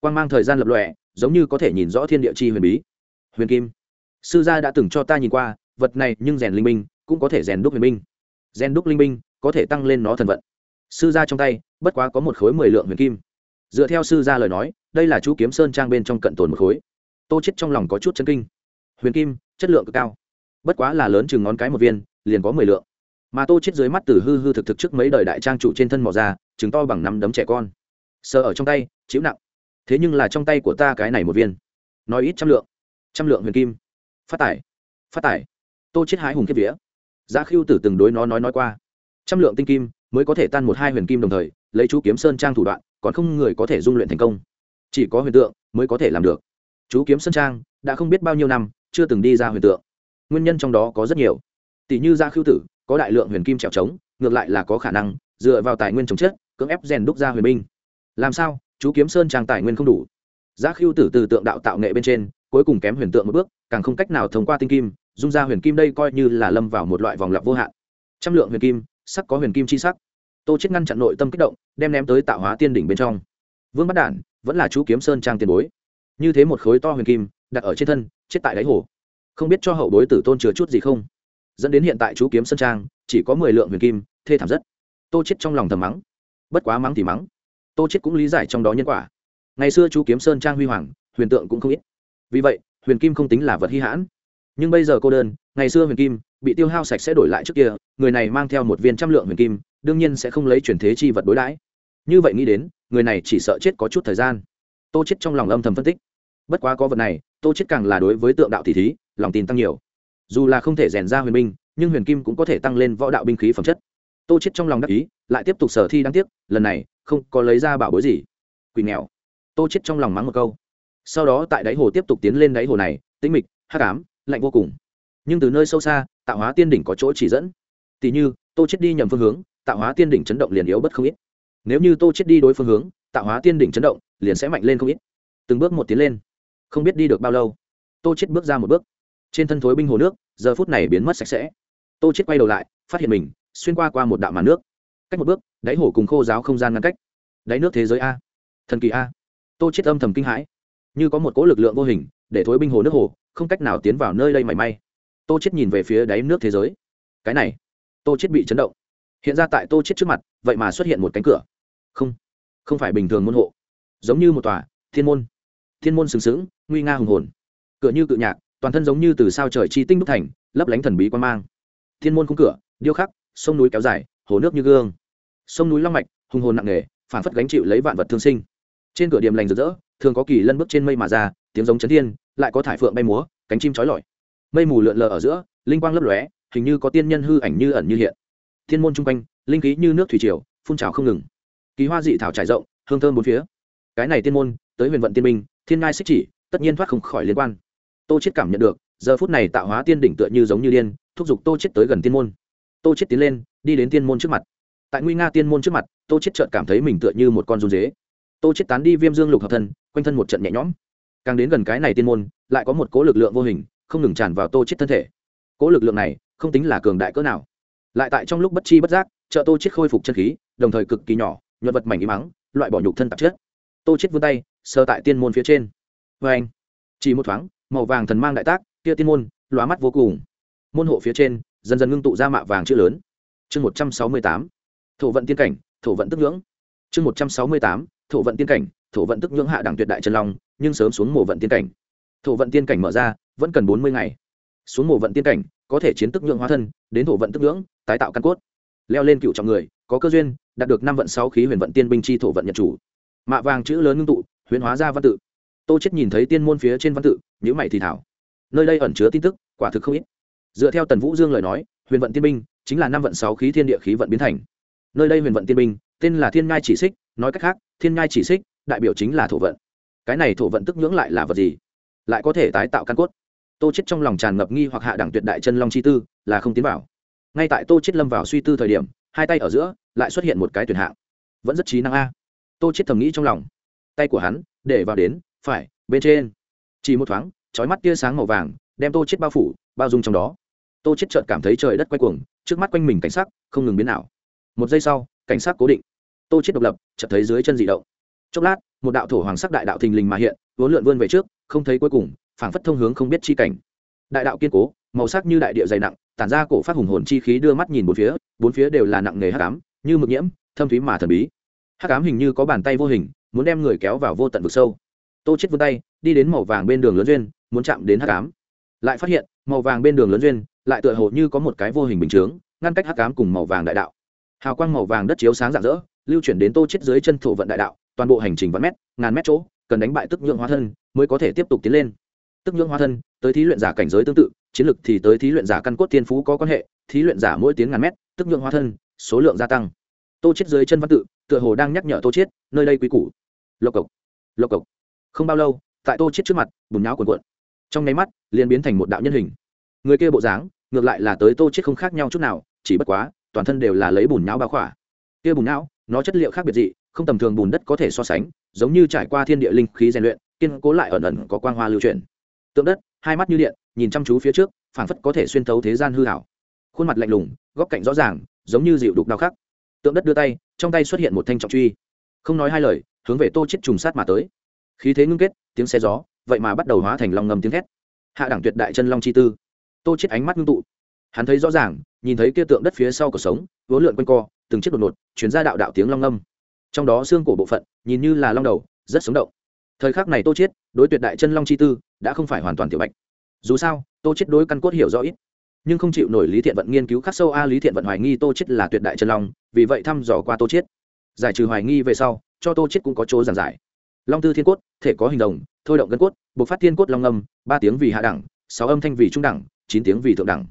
Quang mang thời gian lập lòe, giống như có thể nhìn rõ thiên địa chi huyền bí huyền kim, sư gia đã từng cho ta nhìn qua, vật này nhưng rèn linh minh cũng có thể rèn đúc huyền minh rèn đúc linh minh có thể tăng lên nó thần vận. Sư gia trong tay, bất quá có một khối mười lượng huyền kim. Dựa theo sư gia lời nói, đây là chú kiếm sơn trang bên trong cận tồn một khối. Tô chết trong lòng có chút chân kinh. Huyền kim, chất lượng cực cao. Bất quá là lớn chừng ngón cái một viên, liền có mười lượng. Mà tô chết dưới mắt từ hư hư thực thực trước mấy đời đại trang chủ trên thân mỏ ra chứng to bằng năm đấm trẻ con. Sờ ở trong tay, chịu nặng. Thế nhưng là trong tay của ta cái này một viên. Nói ít trăm lượng trăm lượng huyền kim phát tải phát tải tô chết hái hùng kiếp vía. Giá khiêu tử từng đối nó nói nói qua trăm lượng tinh kim mới có thể tan một hai huyền kim đồng thời lấy chú kiếm sơn trang thủ đoạn còn không người có thể dung luyện thành công. Chỉ có huyền tượng mới có thể làm được. Chú kiếm sơn trang đã không biết bao nhiêu năm chưa từng đi ra huyền tượng. Nguyên nhân trong đó có rất nhiều. Tỷ như gia khiêu tử có đại lượng huyền kim trèo trống ngược lại là có khả năng dựa vào tài nguyên trồng chết, cưỡng ép rèn đúc ra huyền binh. Làm sao? Chú kiếm sơn trang tài nguyên không đủ. Giá khiêu tử từ tượng đạo tạo nghệ bên trên cuối cùng kém huyền tượng một bước, càng không cách nào thông qua tinh kim, dung ra huyền kim đây coi như là lâm vào một loại vòng lặp vô hạn. Trăm lượng huyền kim, sắc có huyền kim chi sắc. Tô chết ngăn chặn nội tâm kích động, đem ném tới tạo hóa tiên đỉnh bên trong. Vương bắt đản, vẫn là chú kiếm sơn trang tiền bối. Như thế một khối to huyền kim, đặt ở trên thân, chết tại đáy hồ. Không biết cho hậu bối tử tôn chứa chút gì không? Dẫn đến hiện tại chú kiếm sơn trang, chỉ có mười lượng huyền kim, thê thảm rất. Tô chết trong lòng thầm mắng. Bất quá mắng thì mắng. Tô chết cũng lý giải trong đó nhân quả. Ngày xưa chú kiếm sơn trang huy hoàng, huyền tượng cũng không ít vì vậy, huyền kim không tính là vật hy hãn. Nhưng bây giờ cô đơn, ngày xưa huyền kim bị tiêu hao sạch sẽ đổi lại trước kia, người này mang theo một viên trăm lượng huyền kim, đương nhiên sẽ không lấy chuyển thế chi vật đối đãi. Như vậy nghĩ đến, người này chỉ sợ chết có chút thời gian. Tô chết trong lòng âm thầm phân tích. Bất quá có vật này, tô chết càng là đối với tượng đạo thị thí, lòng tin tăng nhiều. Dù là không thể rèn ra huyền binh, nhưng huyền kim cũng có thể tăng lên võ đạo binh khí phẩm chất. Tô chết trong lòng đắc ý, lại tiếp tục sở thi đáng tiếc, lần này không có lấy ra bảo bối gì. Quỷ nghèo. Tô chết trong lòng mắng một câu sau đó tại đáy hồ tiếp tục tiến lên đáy hồ này, tĩnh mịch, hắc ám, lạnh vô cùng. Nhưng từ nơi sâu xa, tạo hóa tiên đỉnh có chỗ chỉ dẫn. Tỷ như, tô chết đi nhầm phương hướng, tạo hóa tiên đỉnh chấn động liền yếu bất không ít. Nếu như tô chết đi đối phương hướng, tạo hóa tiên đỉnh chấn động, liền sẽ mạnh lên không ít. Từng bước một tiến lên. Không biết đi được bao lâu, tô chết bước ra một bước. Trên thân thối binh hồ nước, giờ phút này biến mất sạch sẽ. Tô chết quay đầu lại, phát hiện mình, xuyên qua qua một đạo màn nước. Cách một bước, đáy hồ cùng khô giáo không gian ngăn cách. Đáy nước thế giới a. Thần kỳ a. Tô chết âm thầm kinh hãi như có một cỗ lực lượng vô hình, để thối binh hồ nước hồ, không cách nào tiến vào nơi đây mảy may. Tô chết nhìn về phía đáy nước thế giới. Cái này, tô chết bị chấn động. Hiện ra tại tô chết trước mặt, vậy mà xuất hiện một cánh cửa. Không không phải bình thường môn hộ. Giống như một tòa, thiên môn. Thiên môn sừng sững, nguy nga hùng hồn. Cửa như cự nhạc, toàn thân giống như từ sao trời chi tinh đúc thành, lấp lánh thần bí quan mang. Thiên môn khung cửa, điêu khắc, sông núi kéo dài, hồ nước như gương. Sông núi long mạch, hùng hồn nặng nề, phản phất gánh chịu lấy vạn vật thương sinh. Trên cửa điểm lành rực rỡ thường có kỳ lân bước trên mây mà ra, tiếng giống chấn thiên, lại có thải phượng bay múa, cánh chim trói lọi. Mây mù lượn lờ ở giữa, linh quang lấp lóe, hình như có tiên nhân hư ảnh như ẩn như hiện. Thiên môn chung quanh, linh khí như nước thủy triều, phun trào không ngừng. Kỳ hoa dị thảo trải rộng, hương thơm bốn phía. Cái này tiên môn, tới huyền vận tiên minh, thiên ngai xích chỉ, tất nhiên thoát không khỏi liên quan. Tô chết cảm nhận được, giờ phút này tạo hóa tiên đỉnh tựa như giống như điên, thúc giục tô chết tới gần tiên môn. Tô chết tiến lên, đi đến tiên môn trước mặt. Tại nguy nga tiên môn trước mặt, tô chết chợt cảm thấy mình tựa như một con run dế. Tô chết tán đi viêm dương lục hợp thân quanh thân một trận nhẹ nhõm. Càng đến gần cái này tiên môn, lại có một cố lực lượng vô hình, không ngừng tràn vào tô chết thân thể. Cố lực lượng này, không tính là cường đại cỡ nào. Lại tại trong lúc bất chi bất giác, trợ tô chết khôi phục chân khí, đồng thời cực kỳ nhỏ, nhuận vật mảnh ý mắng, loại bỏ nhục thân tạp chất. Tô chết vươn tay sơ tại tiên môn phía trên. Vê anh, chỉ một thoáng, màu vàng thần mang đại tác, kia tiên môn, lóa mắt vô cùng. Môn hộ phía trên, dần dần ngưng tụ ra mạ vàng chữ lớn. Chương một trăm sáu mươi tám, thổ vận tiên cảnh, thổ vận tức ngưỡng. Chương một trăm sáu mươi tám, thổ vận tiên cảnh thổ vận tức nhưỡng hạ đẳng tuyệt đại chân long, nhưng sớm xuống mổ vận tiên cảnh. Thổ vận tiên cảnh mở ra, vẫn cần bốn mươi ngày. Xuống mổ vận tiên cảnh, có thể chiến tức nhưỡng hóa thân, đến thổ vận tức nhưỡng, tái tạo căn cốt. Leo lên cựu trọng người, có cơ duyên, đạt được năm vận sáu khí huyền vận tiên binh chi thổ vận nhật chủ. Mạ vàng chữ lớn ngưng tụ huyền hóa ra văn tự. Tô chết nhìn thấy tiên môn phía trên văn tự nhữ mày thì thảo. Nơi đây ẩn chứa tin tức, quả thực không ít. Dựa theo tần vũ dương lời nói, huyền vận tiên binh chính là năm vận sáu khí thiên địa khí vận biến thành. Nơi đây huyền vận tiên binh, tên là thiên ngai chỉ xích, nói cách khác, thiên ngai chỉ xích đại biểu chính là thổ vận. Cái này thổ vận tức nhưỡng lại là vật gì? Lại có thể tái tạo căn cốt. Tô chết trong lòng tràn ngập nghi hoặc hạ đẳng tuyệt đại chân long chi tư, là không tiến vào. Ngay tại tô chết lâm vào suy tư thời điểm, hai tay ở giữa lại xuất hiện một cái tuyển hạng. Vẫn rất trí năng a. Tô chết thầm nghĩ trong lòng. Tay của hắn, để vào đến, phải, bên trên. Chỉ một thoáng, chói mắt tia sáng màu vàng, đem tô chết bao phủ, bao dung trong đó. Tô chết chợt cảm thấy trời đất quay cuồng, trước mắt quanh mình cảnh sắc không ngừng biến ảo. Một giây sau, cảnh sắc cố định. Tô chết độc lập, chợt thấy dưới chân dị động chốc lát, một đạo thổ hoàng sắc đại đạo thình lình mà hiện, vốn lượn vươn về trước, không thấy cuối cùng, phảng phất thông hướng không biết chi cảnh. Đại đạo kiên cố, màu sắc như đại địa dày nặng, tản ra cổ phát hùng hồn chi khí đưa mắt nhìn bốn phía bốn phía đều là nặng nghề hắc ám, như mực nhiễm, thâm thúy mà thần bí. Hắc ám hình như có bàn tay vô hình, muốn đem người kéo vào vô tận vực sâu. Tô chết vươn tay, đi đến màu vàng bên đường lớn duyên, muốn chạm đến hắc ám. Lại phát hiện, màu vàng bên đường lớn duyên, lại tựa hồ như có một cái vô hình bình chướng, ngăn cách hắc ám cùng màu vàng đại đạo. Hào quang màu vàng đất chiếu sáng rạng rỡ, lưu chuyển đến tô chết dưới chân thổ vận đại đạo toàn bộ hành trình vạn mét, ngàn mét chỗ, cần đánh bại tức nhượng hóa thân mới có thể tiếp tục tiến lên. Tức nhượng hóa thân, tới thí luyện giả cảnh giới tương tự, chiến lực thì tới thí luyện giả căn cốt thiên phú có quan hệ, thí luyện giả mỗi tiến ngàn mét, tức nhượng hóa thân, số lượng gia tăng. Tô chết dưới chân văn tự, tựa hồ đang nhắc nhở tô chết nơi đây quý củ. Lộc cộc lộc cộc. Không bao lâu, tại tô chết trước mặt, bùn nháo cuồn cuộn. Trong nháy mắt, liền biến thành một đạo nhân hình. Người kia bộ dáng, ngược lại là tới tô chết không khác nhau chút nào, chỉ bất quá, toàn thân đều là lấy bùn nhão bao khỏa. Kia bùn nhão, nó chất liệu khác biệt dị không tầm thường bùn đất có thể so sánh, giống như trải qua thiên địa linh khí rèn luyện, kiên cố lại ẩn ẩn có quang hoa lưu chuyển. Tượng đất, hai mắt như điện, nhìn chăm chú phía trước, phảng phất có thể xuyên thấu thế gian hư hảo. Khuôn mặt lạnh lùng, góc cạnh rõ ràng, giống như dịu đục đau khắc. Tượng đất đưa tay, trong tay xuất hiện một thanh trọng truy. Không nói hai lời, hướng về tô chết trùng sát mà tới. Khí thế ngưng kết, tiếng xe gió, vậy mà bắt đầu hóa thành long ngầm tiếng thét. Hạ đẳng tuyệt đại chân long chi tư. Tô chết ánh mắt ngưng tụ. Hắn thấy rõ ràng, nhìn thấy kia tượng đất phía sau cuộc sống vốn lượn quanh co, từng chiếc đột ngột chuyển ra đạo đạo tiếng long ngâm trong đó xương cổ bộ phận, nhìn như là long đầu, rất sống động. Thời khắc này tô chết đối tuyệt đại chân long chi tư đã không phải hoàn toàn tiểu bạch. Dù sao, tô chết đối căn cốt hiểu rõ ít, nhưng không chịu nổi lý thiện vận nghiên cứu khắc sâu, a, lý thiện vận hoài nghi tô chết là tuyệt đại chân long, vì vậy thăm dò qua tô chết giải trừ hoài nghi về sau, cho tô chết cũng có chỗ giảng giải. Long tư thiên cốt, thể có hình đồng, thôi động gân cốt, buộc phát thiên cốt long âm ba tiếng vì hạ đẳng, sáu âm thanh vì trung đẳng, chín tiếng vì thượng đẳng.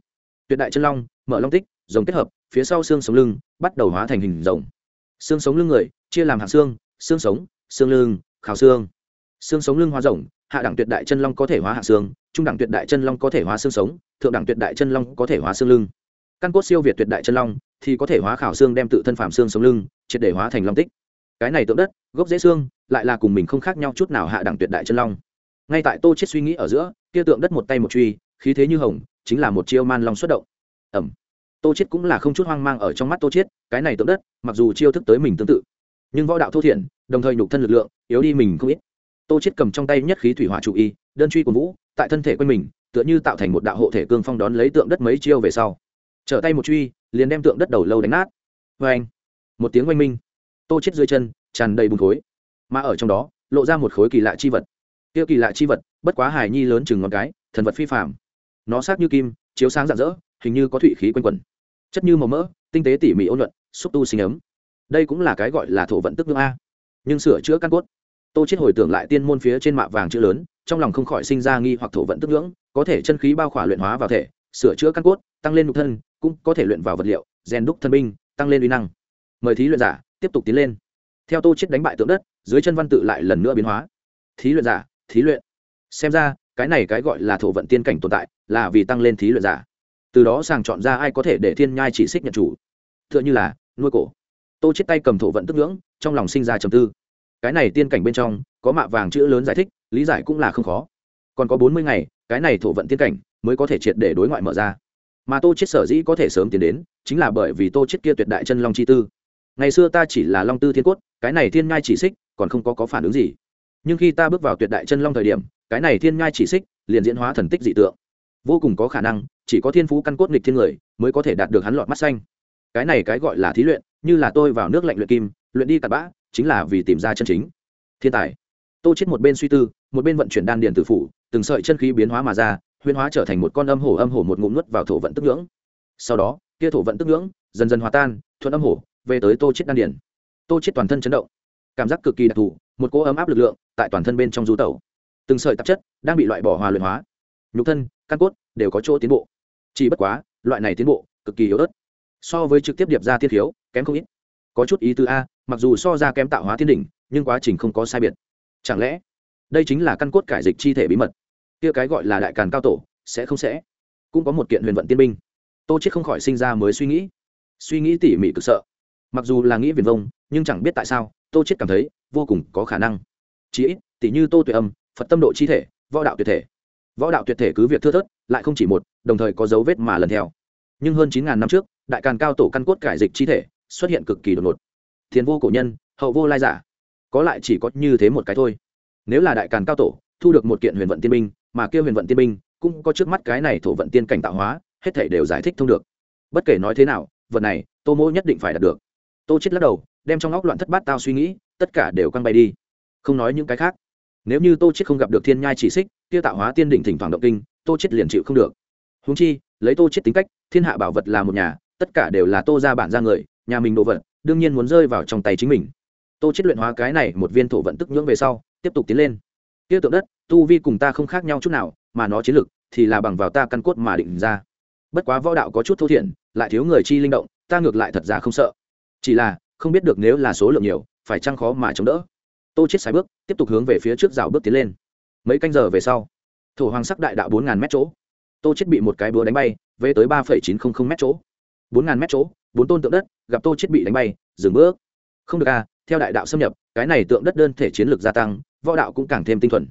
Tuyệt đại chân long, mở long tích, rồng kết hợp, phía sau xương sống lưng, bắt đầu hóa thành hình rồng xương sống lưng người, chia làm hạng xương xương sống, xương lưng, khảo xương. Xương sống lưng hóa rồng hạ đẳng tuyệt đại chân long có thể hóa hạ xương, trung đẳng tuyệt đại chân long có thể hóa xương sống, thượng đẳng tuyệt đại chân long có thể hóa xương lưng. Căn cốt siêu việt tuyệt đại chân long thì có thể hóa khảo xương đem tự thân phạm xương sống lưng, triệt để hóa thành long tích. Cái này tượng đất, gốc dễ xương, lại là cùng mình không khác nhau chút nào hạ đẳng tuyệt đại chân long. Ngay tại tô chết suy nghĩ ở giữa, kia tượng đất một tay một truy, khí thế như hồng, chính là một chiêu man long xuất động. Ẩm tô chết cũng là không chút hoang mang ở trong mắt tô chết cái này tượng đất, mặc dù chiêu thức tới mình tương tự, nhưng võ đạo thô thiển, đồng thời nhục thân lực lượng, yếu đi mình không ít. Tô chết cầm trong tay nhất khí thủy hỏa chủ y, đơn truy của vũ, tại thân thể quanh mình, tựa như tạo thành một đạo hộ thể cương phong đón lấy tượng đất mấy chiêu về sau. Trở tay một truy, liền đem tượng đất đầu lâu đánh nát. Vê anh một tiếng oanh minh. Tô chết dưới chân, tràn đầy bùn khối. Mà ở trong đó, lộ ra một khối kỳ lạ chi vật. Kia kỳ lạ chi vật, bất quá hài nhi lớn chừng ngón cái, thần vật phi phàm. Nó sát như kim, chiếu sáng rạng rỡ, hình như có thủy khí quanh quẩn chất như màu mỡ, tinh tế tỉ mỉ ôn nhuận, xúc tu sinh ấm. Đây cũng là cái gọi là thổ vận tức nước a. Nhưng sửa chữa căn cốt. Tô chết hồi tưởng lại tiên môn phía trên mạ vàng chữ lớn, trong lòng không khỏi sinh ra nghi hoặc thổ vận tức ngưỡng, có thể chân khí bao khỏa luyện hóa vào thể, sửa chữa căn cốt, tăng lên nhục thân, cũng có thể luyện vào vật liệu, rèn đúc thân binh, tăng lên uy năng. Mời thí luyện giả, tiếp tục tiến lên. Theo tô chết đánh bại tượng đất, dưới chân văn tự lại lần nữa biến hóa. Thí luyện giả, thí luyện. Xem ra, cái này cái gọi là thổ vận tiên cảnh tồn tại, là vì tăng lên thí luyện giả từ đó sàng chọn ra ai có thể để thiên nhai chỉ xích nhận chủ. T h ư ợ n h ư là, nuôi cổ. Tô chết tay cầm thổ vận tức ngưỡng, trong lòng sinh ra trầm tư. Cái này tiên cảnh bên trong, có mạ vàng chữ lớn giải thích, lý giải cũng là không khó. Còn có bốn mươi ngày, cái này thổ vận tiên cảnh mới có thể triệt để đối ngoại mở ra. Mà tô chết sở dĩ có thể sớm tiến đến, chính là bởi vì tô chết kia tuyệt đại chân long chi tư. Ngày xưa ta chỉ là long tư thiên cốt, cái này thiên nhai chỉ xích còn không có có phản ứng gì. Nhưng khi ta bước vào tuyệt đại chân long thời điểm, cái này thiên nhai chỉ xích liền diễn hóa thần tích dị tượng. Vô cùng có khả năng chỉ có thiên phú căn cốt nghịch thiên người mới có thể đạt được hắn lọt mắt xanh. Cái này cái gọi là thí luyện, như là tôi vào nước lạnh luyện kim, luyện đi cặn bã, chính là vì tìm ra chân chính. Thiên tài. Tô chết một bên suy tư, một bên vận chuyển đan điền tử phủ, từng sợi chân khí biến hóa mà ra huyên hóa trở thành một con âm hổ âm hổ một ngụm nuốt vào thổ vận tức ngưỡng. Sau đó, kia thổ vận tức ngưỡng dần dần hòa tan, thuận âm hổ, về tới tô chết đan điền. Tô chết toàn thân chấn động. Cảm giác cực kỳ đặc thù, một cỗ ấm áp lực lượng tại toàn thân bên trong du tẩu. Từng sợi tạp chất đang bị loại bỏ hòa luyện hóa. Nhục thân, căn cốt đều có chỗ tiến bộ chỉ bất quá, loại này tiến bộ, cực kỳ yếu ớt. So với trực tiếp điệp ra thiên thiếu kém không ít. Có chút ý tứ a, mặc dù so ra kém tạo hóa thiên đỉnh, nhưng quá trình không có sai biệt. Chẳng lẽ, đây chính là căn cốt cải dịch chi thể bí mật? Kia cái gọi là đại càn cao tổ, sẽ không sẽ? Cũng có một kiện huyền vận tiên binh. Tô chết không khỏi sinh ra mới suy nghĩ. Suy nghĩ tỉ mỉ cực sợ. Mặc dù là nghĩ viền vông, nhưng chẳng biết tại sao, tô chết cảm thấy, vô cùng có khả năng. Chí ít, tỉ như tô tuệ âm, phật tâm độ chi thể, võ đạo tuyệt thể. Võ đạo tuyệt thể cứ việc thưa thớt lại không chỉ một, đồng thời có dấu vết mà lần theo. Nhưng hơn chín ngàn năm trước, đại càn cao tổ căn cốt cải dịch chi thể xuất hiện cực kỳ đột ngột. Thiền vô cổ nhân, hậu vô lai giả. Có lại chỉ có như thế một cái thôi. Nếu là đại càn cao tổ, thu được một kiện huyền vận tiên binh, mà kêu huyền vận tiên binh cũng có trước mắt cái này thổ vận tiên cảnh tạo hóa, hết thể đều giải thích thông được. Bất kể nói thế nào, vật này, tô mỗ nhất định phải đạt được. Tô chết lắc đầu, đem trong óc loạn thất bát tao suy nghĩ, tất cả đều căng bay đi. Không nói những cái khác. Nếu như tô chết không gặp được thiên nhai chỉ xích, kia tạo hóa tiên đỉnh thỉnh thoảng động kinh tô chết liền chịu không được. Húng chi, lấy tô chết tính cách, thiên hạ bảo vật là một nhà, tất cả đều là tô ra bản ra người, nhà mình đồ vật, đương nhiên muốn rơi vào trong tay chính mình. Tô chết luyện hóa cái này một viên thổ vận tức nhưỡng về sau, tiếp tục tiến lên. Tiêu tượng đất, tu vi cùng ta không khác nhau chút nào, mà nó chiến lực thì là bằng vào ta căn cốt mà định ra. Bất quá võ đạo có chút thô thiển, lại thiếu người chi linh động, ta ngược lại thật ra không sợ. Chỉ là, không biết được nếu là số lượng nhiều, phải chăng khó mà chống đỡ. Tô chết sai bước, tiếp tục hướng về phía trước rào bước tiến lên. Mấy canh giờ về sau thổ hoàng sắc đại đạo bốn ngàn mét chỗ. Tô chết bị một cái búa đánh bay, về tới ba phẩy chín không không mét chỗ. Bốn ngàn mét chỗ, bốn tôn tượng đất, gặp tô chết bị đánh bay, dừng bước. Không được à theo đại đạo xâm nhập, cái này tượng đất đơn thể chiến lược gia tăng, võ đạo cũng càng thêm tinh thuần.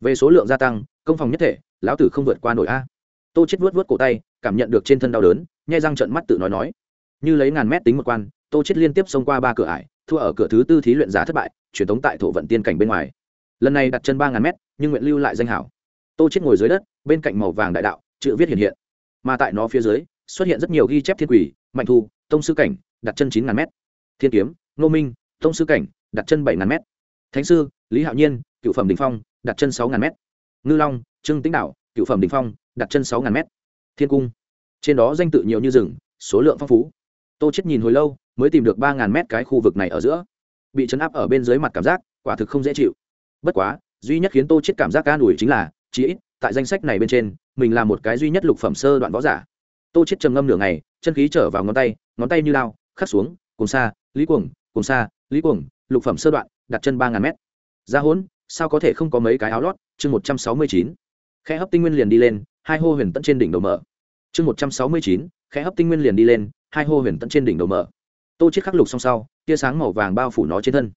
Về số lượng gia tăng, công phòng nhất thể, lão tử không vượt qua nổi a. Tô chết vuốt vuốt cổ tay, cảm nhận được trên thân đau đớn, nhai răng trợn mắt tự nói nói. Như lấy ngàn mét tính một quan, tô chết liên tiếp xông qua ba cửa ải, thua ở cửa thứ tư thí luyện giả thất bại, truyền tống tại thổ vận tiên cảnh bên ngoài. Lần này đặt chân ba ngàn mét, nhưng nguyện lưu lại danh hảo tô chết ngồi dưới đất, bên cạnh màu vàng đại đạo, chữ viết hiện hiện. Mà tại nó phía dưới, xuất hiện rất nhiều ghi chép thiên quỷ, mạnh thu, tông sư cảnh, đặt chân chín ngàn mét. Thiên kiếm nô minh, tông sư cảnh, đặt chân bảy ngàn mét. Thánh sư, lý hạo nhiên, cựu phẩm đình phong, đặt chân sáu ngàn mét. Ngư long, trương tĩnh đạo, cựu phẩm đình phong, đặt chân sáu ngàn mét. Thiên cung, trên đó danh tự nhiều như rừng, số lượng phong phú. Tô chết nhìn hồi lâu, mới tìm được ba ngàn mét cái khu vực này ở giữa. Bị chấn áp ở bên dưới mặt cảm giác, quả thực không dễ chịu. Bất quá, duy nhất khiến tô chết cảm giác ca đuổi chính là chí ít, tại danh sách này bên trên, mình là một cái duy nhất lục phẩm sơ đoạn võ giả. Tô chết trầm ngâm nửa ngày, chân khí trở vào ngón tay ngón tay như lao, khắc xuống, cùng xa, lý cuồng, cùng xa, lý cuồng, lục phẩm sơ đoạn, đặt chân ba ngàn mét. Ra hỗn sao có thể không có mấy cái áo lót? Chương một trăm sáu mươi chín. Khe hấp tinh nguyên liền đi lên, hai hô huyền tận trên đỉnh đầu mở. Chương một trăm sáu mươi chín. Khe hấp tinh nguyên liền đi lên, hai hô huyền tận trên đỉnh đầu mở. Tô chết khắc lục xong sau, tia sáng màu vàng bao phủ nó trên thân.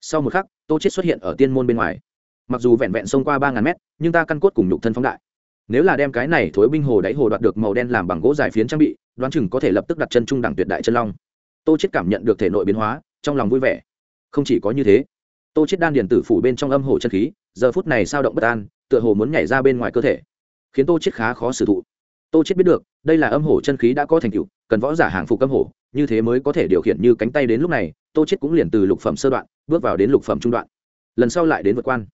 Sau một khắc, tô chết xuất hiện ở tiên môn bên ngoài mặc dù vẹn vẹn xông qua ba ngàn mét, nhưng ta căn cốt cùng nhục thân phóng đại. Nếu là đem cái này thối binh hồ đáy hồ đoạt được màu đen làm bằng gỗ giải phiến trang bị, đoán chừng có thể lập tức đặt chân trung đẳng tuyệt đại chân long. Tô chết cảm nhận được thể nội biến hóa, trong lòng vui vẻ. Không chỉ có như thế, tô chết đan điền tử phủ bên trong âm hồ chân khí, giờ phút này sao động bất an, tựa hồ muốn nhảy ra bên ngoài cơ thể. Khiến tô chết khá khó xử thụ. Tô chết biết được, đây là âm hồ chân khí đã có thành tựu, cần võ giả hàng phục âm hồ, như thế mới có thể điều khiển như cánh tay đến lúc này, tô chết cũng liền từ lục phẩm sơ đoạn, bước vào đến lục phẩm trung đoạn. Lần sau lại đến vượt quan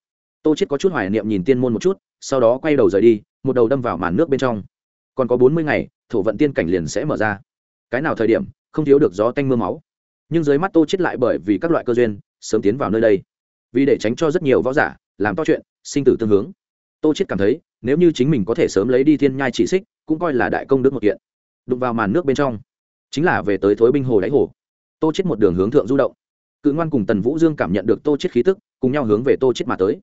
tô chết có chút hoài niệm nhìn tiên môn một chút, sau đó quay đầu rời đi, một đầu đâm vào màn nước bên trong. Còn có bốn mươi ngày, thổ vận tiên cảnh liền sẽ mở ra. Cái nào thời điểm, không thiếu được gió tanh mưa máu. Nhưng dưới mắt tô chết lại bởi vì các loại cơ duyên, sớm tiến vào nơi đây. Vì để tránh cho rất nhiều võ giả, làm to chuyện, sinh tử tương hướng. Tô chết cảm thấy, nếu như chính mình có thể sớm lấy đi thiên nhai chỉ xích, cũng coi là đại công đức một kiện. Đụng vào màn nước bên trong, chính là về tới thối binh hồ đáy hồ. Tô chết một đường hướng thượng du động. Cự ngoan cùng tần vũ dương cảm nhận được tô chết khí tức, cùng nhau hướng về tô chết mà tới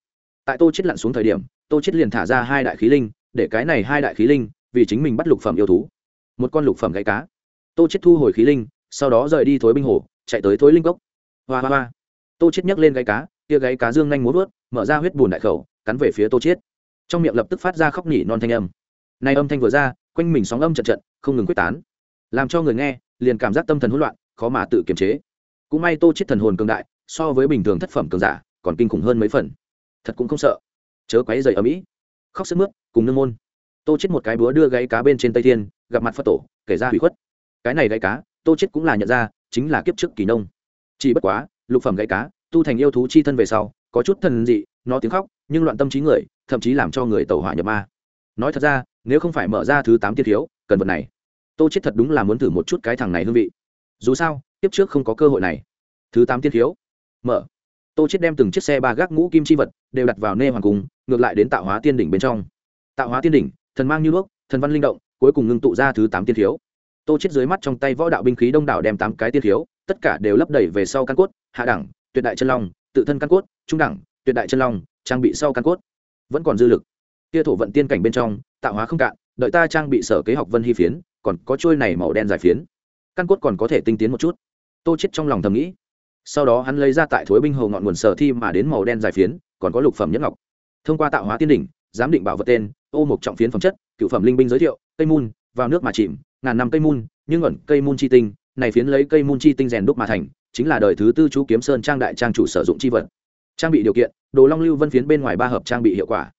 tại tô chết lặn xuống thời điểm, tô chết liền thả ra hai đại khí linh, để cái này hai đại khí linh, vì chính mình bắt lục phẩm yêu thú. Một con lục phẩm gáy cá. Tô chết thu hồi khí linh, sau đó rời đi thối binh hồ, chạy tới thối linh cốc. Hoa hoa hoa. Tô chết nhấc lên gáy cá, kia gáy cá dương nhanh muốn vớt, mở ra huyết bùn đại khẩu, cắn về phía tô chết. Trong miệng lập tức phát ra khóc nhỉ non thanh âm. Này âm thanh vừa ra, quanh mình sóng âm trận trận không ngừng quyết tán. Làm cho người nghe, liền cảm giác tâm thần hỗn loạn, khó mà tự kiềm chế. Cũng may tô chết thần hồn cường đại, so với bình thường thất phẩm cường giả, còn kinh khủng hơn mấy phần thật cũng không sợ. Chớ quáy dày ở mỹ. Khóc sức mướt, cùng nương môn. Tô chết một cái búa đưa gáy cá bên trên tây thiên, gặp mặt phật tổ, kể ra hủy khuất. Cái này gáy cá, tô chết cũng là nhận ra, chính là kiếp trước kỳ nông. Chỉ bất quá, lục phẩm gáy cá, tu thành yêu thú chi thân về sau, có chút thần dị, nó tiếng khóc, nhưng loạn tâm trí người, thậm chí làm cho người tẩu hỏa nhập ma. Nói thật ra, nếu không phải mở ra thứ tám tiên thiếu, cần vật này, tô chết thật đúng là muốn thử một chút cái thằng này hương vị. Dù sao tiếp trước không có cơ hội này. Thứ tám tiên thiếu. Mở tô chết đem từng chiếc xe ba gác ngũ kim chi vật đều đặt vào nê hoàng cung, ngược lại đến tạo hóa tiên đỉnh bên trong. Tạo hóa tiên đỉnh, thần mang như đuốc thần văn linh động, cuối cùng ngưng tụ ra thứ tám tiên thiếu tô chết dưới mắt trong tay võ đạo binh khí đông đảo đem tám cái tiên thiếu tất cả đều lấp đầy về sau căn cốt, hạ đẳng, tuyệt đại chân long, tự thân căn cốt, trung đẳng, tuyệt đại chân long, trang bị sau căn cốt. Vẫn còn dư lực. Kia thổ vận tiên cảnh bên trong, tạo hóa không cạn, đợi ta trang bị sở kế học vân hy phiến, còn có trôi này màu đen dài phiến. Căn cốt còn có thể tinh tiến một chút. Tô chết trong lòng thầm nghĩ sau đó hắn lấy ra tại thối binh hồ ngọn nguồn sở thi mà đến màu đen dài phiến, còn có lục phẩm nhất ngọc. Thông qua tạo hóa tiên đỉnh, giám định bảo vật tên, ô một trọng phiến phẩm chất, cựu phẩm linh binh giới thiệu, cây mun, vào nước mà chìm, ngàn năm cây mun, nhưng ẩn cây mun chi tinh, này phiến lấy cây mun chi tinh rèn đúc mà thành, chính là đời thứ tư chú kiếm sơn trang đại trang chủ sử dụng chi vật. Trang bị điều kiện, đồ long lưu vân phiến bên ngoài ba hợp trang bị hiệu quả.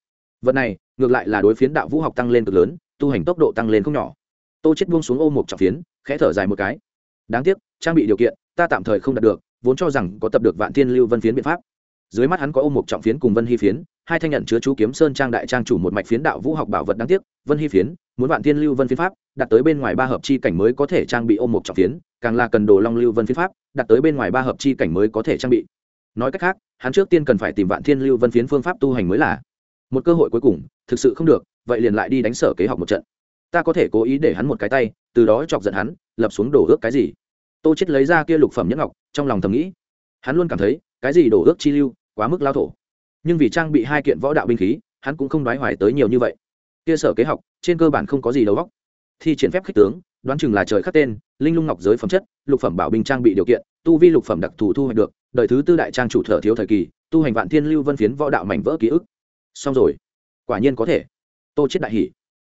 Vật này, ngược lại là đối phiến đạo vũ học tăng lên cực lớn, tu hành tốc độ tăng lên không nhỏ. Tô chết buông xuống ô một trọng phiến, khẽ thở dài một cái. Đáng tiếc, trang bị điều kiện, ta tạm thời không đạt được vốn cho rằng có tập được vạn thiên lưu vân phiến biện pháp. Dưới mắt hắn có ôm một trọng phiến cùng vân hy phiến, hai thanh nhận chứa chú kiếm sơn trang đại trang chủ một mạch phiến đạo vũ học bảo vật đáng tiếc, vân hy phiến, muốn vạn thiên lưu vân phiến pháp, đặt tới bên ngoài ba hợp chi cảnh mới có thể trang bị ôm một trọng phiến, càng là cần đồ long lưu vân phiến pháp, đặt tới bên ngoài ba hợp chi cảnh mới có thể trang bị. Nói cách khác, hắn trước tiên cần phải tìm vạn thiên lưu vân phiến phương pháp tu hành mới là. Một cơ hội cuối cùng, thực sự không được, vậy liền lại đi đánh sở kế học một trận. Ta có thể cố ý để hắn một cái tay, từ đó chọc giận hắn, lập xuống đổ ước cái gì? Tô chết lấy ra kia lục phẩm nhẫn ngọc trong lòng thầm nghĩ hắn luôn cảm thấy cái gì đổ ước chi lưu quá mức lao thổ. Nhưng vì trang bị hai kiện võ đạo binh khí hắn cũng không đoái hoài tới nhiều như vậy. Kia sở kế học trên cơ bản không có gì đầu góc thi triển phép khích tướng đoán chừng là trời khắc tên linh lung ngọc giới phẩm chất lục phẩm bảo binh trang bị điều kiện tu vi lục phẩm đặc thù thu hoạch được đời thứ tư đại trang chủ thở thiếu thời kỳ tu hành vạn thiên lưu vân phiến võ đạo mảnh vỡ ký ức. Xong rồi. Quả nhiên có thể. Tô chết đại hỉ,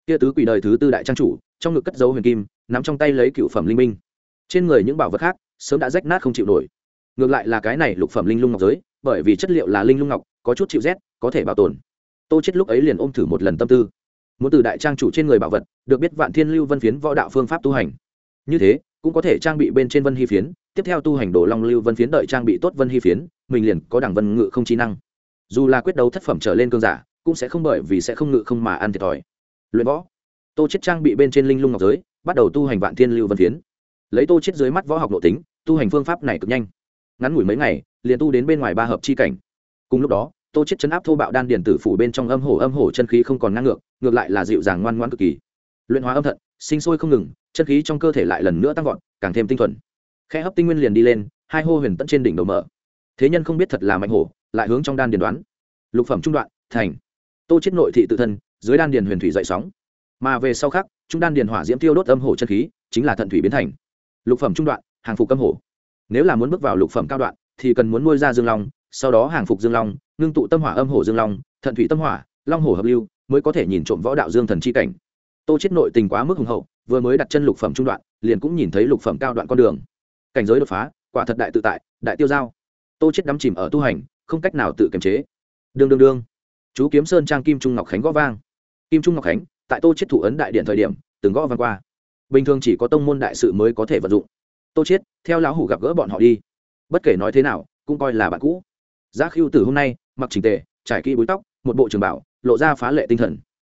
kia tứ quỷ đời thứ tư đại trang chủ trong ngực cất dấu huyền kim nắm trong tay lấy cựu phẩm linh minh trên người những bảo vật khác, sớm đã rách nát không chịu nổi. Ngược lại là cái này lục phẩm linh lung ngọc giới, bởi vì chất liệu là linh lung ngọc, có chút chịu rét, có thể bảo tồn. Tô chết lúc ấy liền ôm thử một lần tâm tư. Muốn từ đại trang chủ trên người bảo vật, được biết vạn thiên lưu vân phiến võ đạo phương pháp tu hành. Như thế, cũng có thể trang bị bên trên vân hy phiến, tiếp theo tu hành đồ long lưu vân phiến đợi trang bị tốt vân hy phiến, mình liền có đẳng vân ngự không trí năng. Dù là quyết đấu thất phẩm trở lên cơn giả, cũng sẽ không bởi vì sẽ không ngự không mà ăn thiệt thòi. Luyện võ. Tô chết trang bị bên trên linh lung ngọc giới, bắt đầu tu hành vạn thiên lưu vân phiến lấy tô chết dưới mắt võ học nội tính, tu hành phương pháp này cực nhanh. Ngắn ngủi mấy ngày, liền tu đến bên ngoài ba hợp chi cảnh. Cùng lúc đó, tô chết chấn áp thô bạo đan điền tử phủ bên trong âm hổ âm hổ chân khí không còn ngang ngược ngược lại là dịu dàng ngoan ngoãn cực kỳ. Luyện hóa âm thận, sinh sôi không ngừng, chân khí trong cơ thể lại lần nữa tăng vọt, càng thêm tinh thuần. Khe hấp tinh nguyên liền đi lên, hai hô huyền tận trên đỉnh đầu mở. Thế nhân không biết thật là mạnh hổ, lại hướng trong đan điền đoán. Lục phẩm trung đoạn, thành. Tô chết nội thị tự thân, dưới đan điền huyền thủy dậy sóng. Mà về sau khác trung đan điền hỏa diễm tiêu đốt âm hổ chân khí, chính là thận thủy biến thành lục phẩm trung đoạn, hàng phục câm hổ. Nếu là muốn bước vào lục phẩm cao đoạn, thì cần muốn nuôi ra dương long, sau đó hàng phục dương long, ngưng tụ tâm hỏa âm hổ dương long, thận thủy tâm hỏa, long hổ hợp lưu, mới có thể nhìn trộm võ đạo dương thần chi cảnh. Tô chết nội tình quá mức hùng hậu, vừa mới đặt chân lục phẩm trung đoạn, liền cũng nhìn thấy lục phẩm cao đoạn con đường. Cảnh giới đột phá, quả thật đại tự tại, đại tiêu giao. Tô chết đắm chìm ở tu hành, không cách nào tự kiềm chế. Đương đương đương. Chú kiếm sơn trang kim trung ngọc khánh gõ vang. Kim trung ngọc khánh, tại tô chết thủ ấn đại điện thời điểm, từng gõ vang qua bình thường chỉ có tông môn đại sự mới có thể vận dụng. Tô chết theo lão hủ gặp gỡ bọn họ đi. Bất kể nói thế nào, cũng coi là bạn cũ. Giá khiêu tử hôm nay, mặc chỉnh tề, trải kỹ búi tóc, một bộ trường bảo, lộ ra phá lệ tinh thần.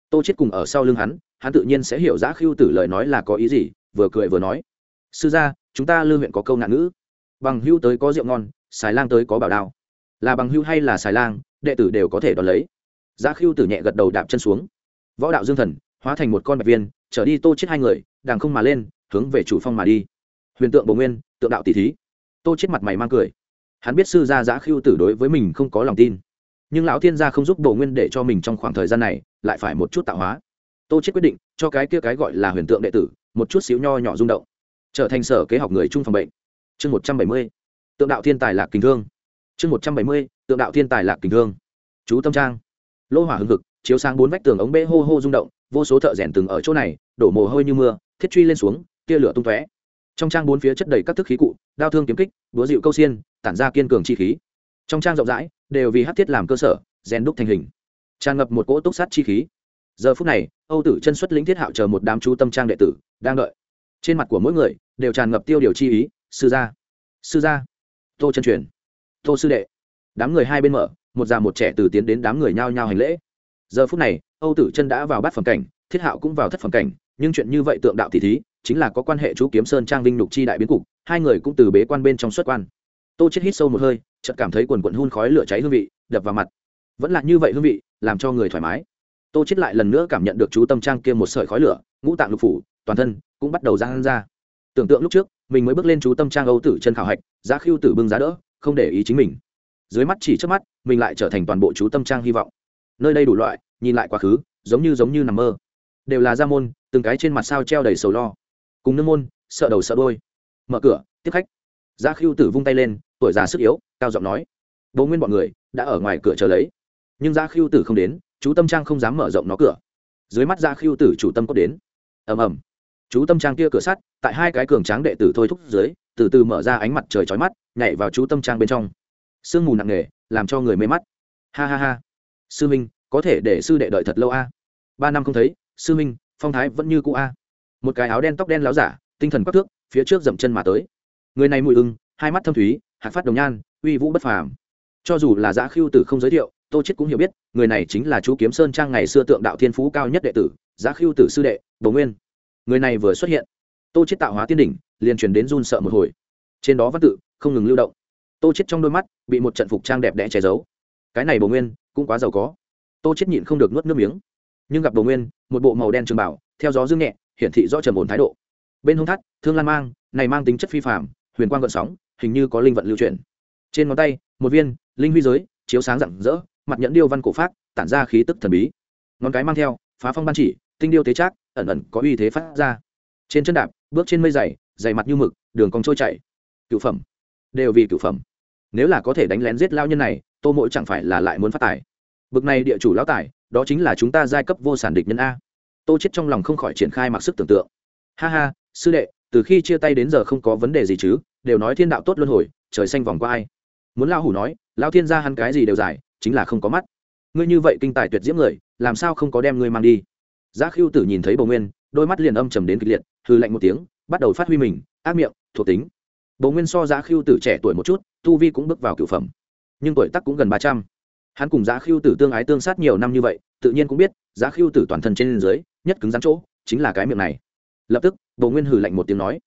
Tô chết cùng ở sau lưng hắn hắn tự nhiên sẽ hiểu giá khiêu tử lời nói là có ý gì, vừa cười vừa nói. Sư gia, chúng ta lưu huyện có câu nạn ngữ, bằng hưu tới có rượu ngon, xài lang tới có bảo đao. Là bằng hưu hay là xài lang, đệ tử đều có thể đón lấy. Giá khiêu tử nhẹ gật đầu đạp chân xuống. Võ đạo dương thần, hóa thành một con bạch viên trở đi tô chết hai người đàng không mà lên, hướng về chủ phong mà đi. Huyền tượng bồ nguyên, tượng đạo tỷ thí. Tô chết mặt mày mang cười. Hắn biết sư gia giã khiêu tử đối với mình không có lòng tin. Nhưng lão thiên gia không giúp bồ nguyên để cho mình trong khoảng thời gian này, lại phải một chút tạo hóa. Tô chết quyết định, cho cái kia cái gọi là huyền tượng đệ tử, một chút xíu nho nhỏ rung động. Trở thành sở kế học người trung phòng bệnh. Chương một trăm bảy mươi, tượng đạo thiên tài lạc kinh thương. Chương một trăm bảy mươi, tượng đạo thiên tài lạc kinh thương. Chú tâm trang. Lô hỏa hưng hực, chiếu sáng bốn vách tường ống bê hô hô rung động vô số thợ rèn từng ở chỗ này, đổ mồ hôi như mưa, thiết truy lên xuống, tia lửa tung tóe. Trong trang bốn phía chất đầy các thức khí cụ, đao thương kiếm kích, búa dịu câu xiên, tản ra kiên cường chi khí. Trong trang rộng rãi, đều vì hát thiết làm cơ sở, rèn đúc thành hình. Tràn ngập một cỗ túc sát chi khí. Giờ phút này, âu tử chân xuất lĩnh thiết hạo chờ một đám chú tâm trang đệ tử, đang đợi. Trên mặt của mỗi người, đều tràn ngập tiêu điều chi ý, sư gia sư gia. Tô chân truyền, tô sư đệ. Đám người hai bên mở, một già một trẻ từ tiến đến đám người nhao nhao hành lễ. Giờ phút này âu tử chân đã vào bát phẩm cảnh, thiết hạo cũng vào thất phẩm cảnh, nhưng chuyện như vậy tượng đạo tỷ thí, chính là có quan hệ chú kiếm sơn trang vinh lục chi đại biến cục, hai người cũng từ bế quan bên trong xuất quan. Tô chết hít sâu một hơi, chợt cảm thấy quần quần hun khói lửa cháy hương vị, đập vào mặt. Vẫn là như vậy hương vị, làm cho người thoải mái. Tô chết lại lần nữa cảm nhận được chú tâm trang kia một sợi khói lửa, ngũ tạng lục phủ, toàn thân cũng bắt đầu ra ra. Tưởng tượng lúc trước, mình mới bước lên chú tâm trang âu tử chân khảo hạch, giá khiêu tử bưng giá đỡ, không để ý chính mình. Dưới mắt chỉ trước mắt, mình lại trở thành toàn bộ chú tâm trang hy vọng. Nơi đây đủ loại nhìn lại quá khứ, giống như giống như nằm mơ. Đều là ra môn, từng cái trên mặt sao treo đầy sầu lo. Cùng nương môn, sợ đầu sợ đôi mở cửa, tiếp khách. Giá khiêu tử vung tay lên, tuổi già sức yếu, cao giọng nói. Bố nguyên bọn người đã ở ngoài cửa chờ lấy. Nhưng giá khiêu tử không đến, chú tâm trang không dám mở rộng nó cửa. Dưới mắt giá khiêu tử chủ tâm có đến. Ầm ầm. Chú tâm trang kia cửa sắt, tại hai cái cường tráng đệ tử thôi thúc dưới, từ từ mở ra ánh mặt trời chói mắt, nhảy vào chú tâm trang bên trong. Sương mù nặng nề, làm cho người mê mắt. Ha ha ha. Sư minh có thể để sư đệ đợi thật lâu a. Ba năm không thấy, sư minh phong thái vẫn như cũ a. Một cái áo đen tóc đen láo giả, tinh thần quắc thước, phía trước dậm chân mà tới. Người này mùi ưng, hai mắt thâm thúy hạc phát đồng nhan, uy vũ bất phàm. Cho dù là giã khiêu tử không giới thiệu, tô chết cũng hiểu biết, người này chính là chú kiếm sơn trang ngày xưa tượng đạo thiên phú cao nhất đệ tử, giã khiêu tử sư đệ bầu nguyên. Người này vừa xuất hiện, tô chết tạo hóa tiên đỉnh, liền truyền đến run sợ một hồi. Trên đó văn tự, không ngừng lưu động. Tô chết trong đôi mắt, bị một trận phục trang đẹp đẽ che giấu. Cái này bầu nguyên, cũng quá giàu có tô chết nhịn không được nuốt nước miếng. Nhưng gặp đồ nguyên, một bộ màu đen trường bảo, theo gió dương nhẹ, hiển thị rõ trầm ổn thái độ. Bên hông thắt, thương lan mang, này mang tính chất phi phạm huyền quang gợn sóng, hình như có linh vận lưu chuyển. Trên ngón tay, một viên, linh huy giới, chiếu sáng rạng rỡ, mặt nhẫn điêu văn cổ phát tản ra khí tức thần bí. Ngón cái mang theo, phá phong ban chỉ, tinh điêu tế trác, ẩn ẩn có uy thế phát ra. Trên chân đạp, bước trên mây dày dày mặt như mực, đường cong trôi chảy. Cựu phẩm. Đều vì cựu phẩm. Nếu là có thể đánh lén giết lao nhân này, tô mỗi chẳng phải là lại muốn phát tài bực này địa chủ lão tài, đó chính là chúng ta giai cấp vô sản địch nhân a. Tô chết trong lòng không khỏi triển khai mặc sức tưởng tượng. Ha ha, sư đệ, từ khi chia tay đến giờ không có vấn đề gì chứ, đều nói thiên đạo tốt luân hồi, trời xanh vòng qua ai. Muốn lao hủ nói lao thiên gia hắn cái gì đều giải, chính là không có mắt. Ngươi như vậy kinh tài tuyệt diễm người, làm sao không có đem ngươi mang đi? Giá khiêu tử nhìn thấy bầu nguyên, đôi mắt liền âm trầm đến kịch liệt hư lạnh một tiếng, bắt đầu phát huy mình, ác miệng, thuộc tính. Bầu nguyên so giá khiêu tử trẻ tuổi một chút, tu vi cũng bước vào cửu phẩm, nhưng tuổi tác cũng gần ba trăm hắn cùng giá khiêu tử tương ái tương sát nhiều năm như vậy, tự nhiên cũng biết, giá khiêu tử toàn thân trên dưới, nhất cứng rắn chỗ, chính là cái miệng này. Lập tức bầu nguyên hử lạnh một tiếng nói,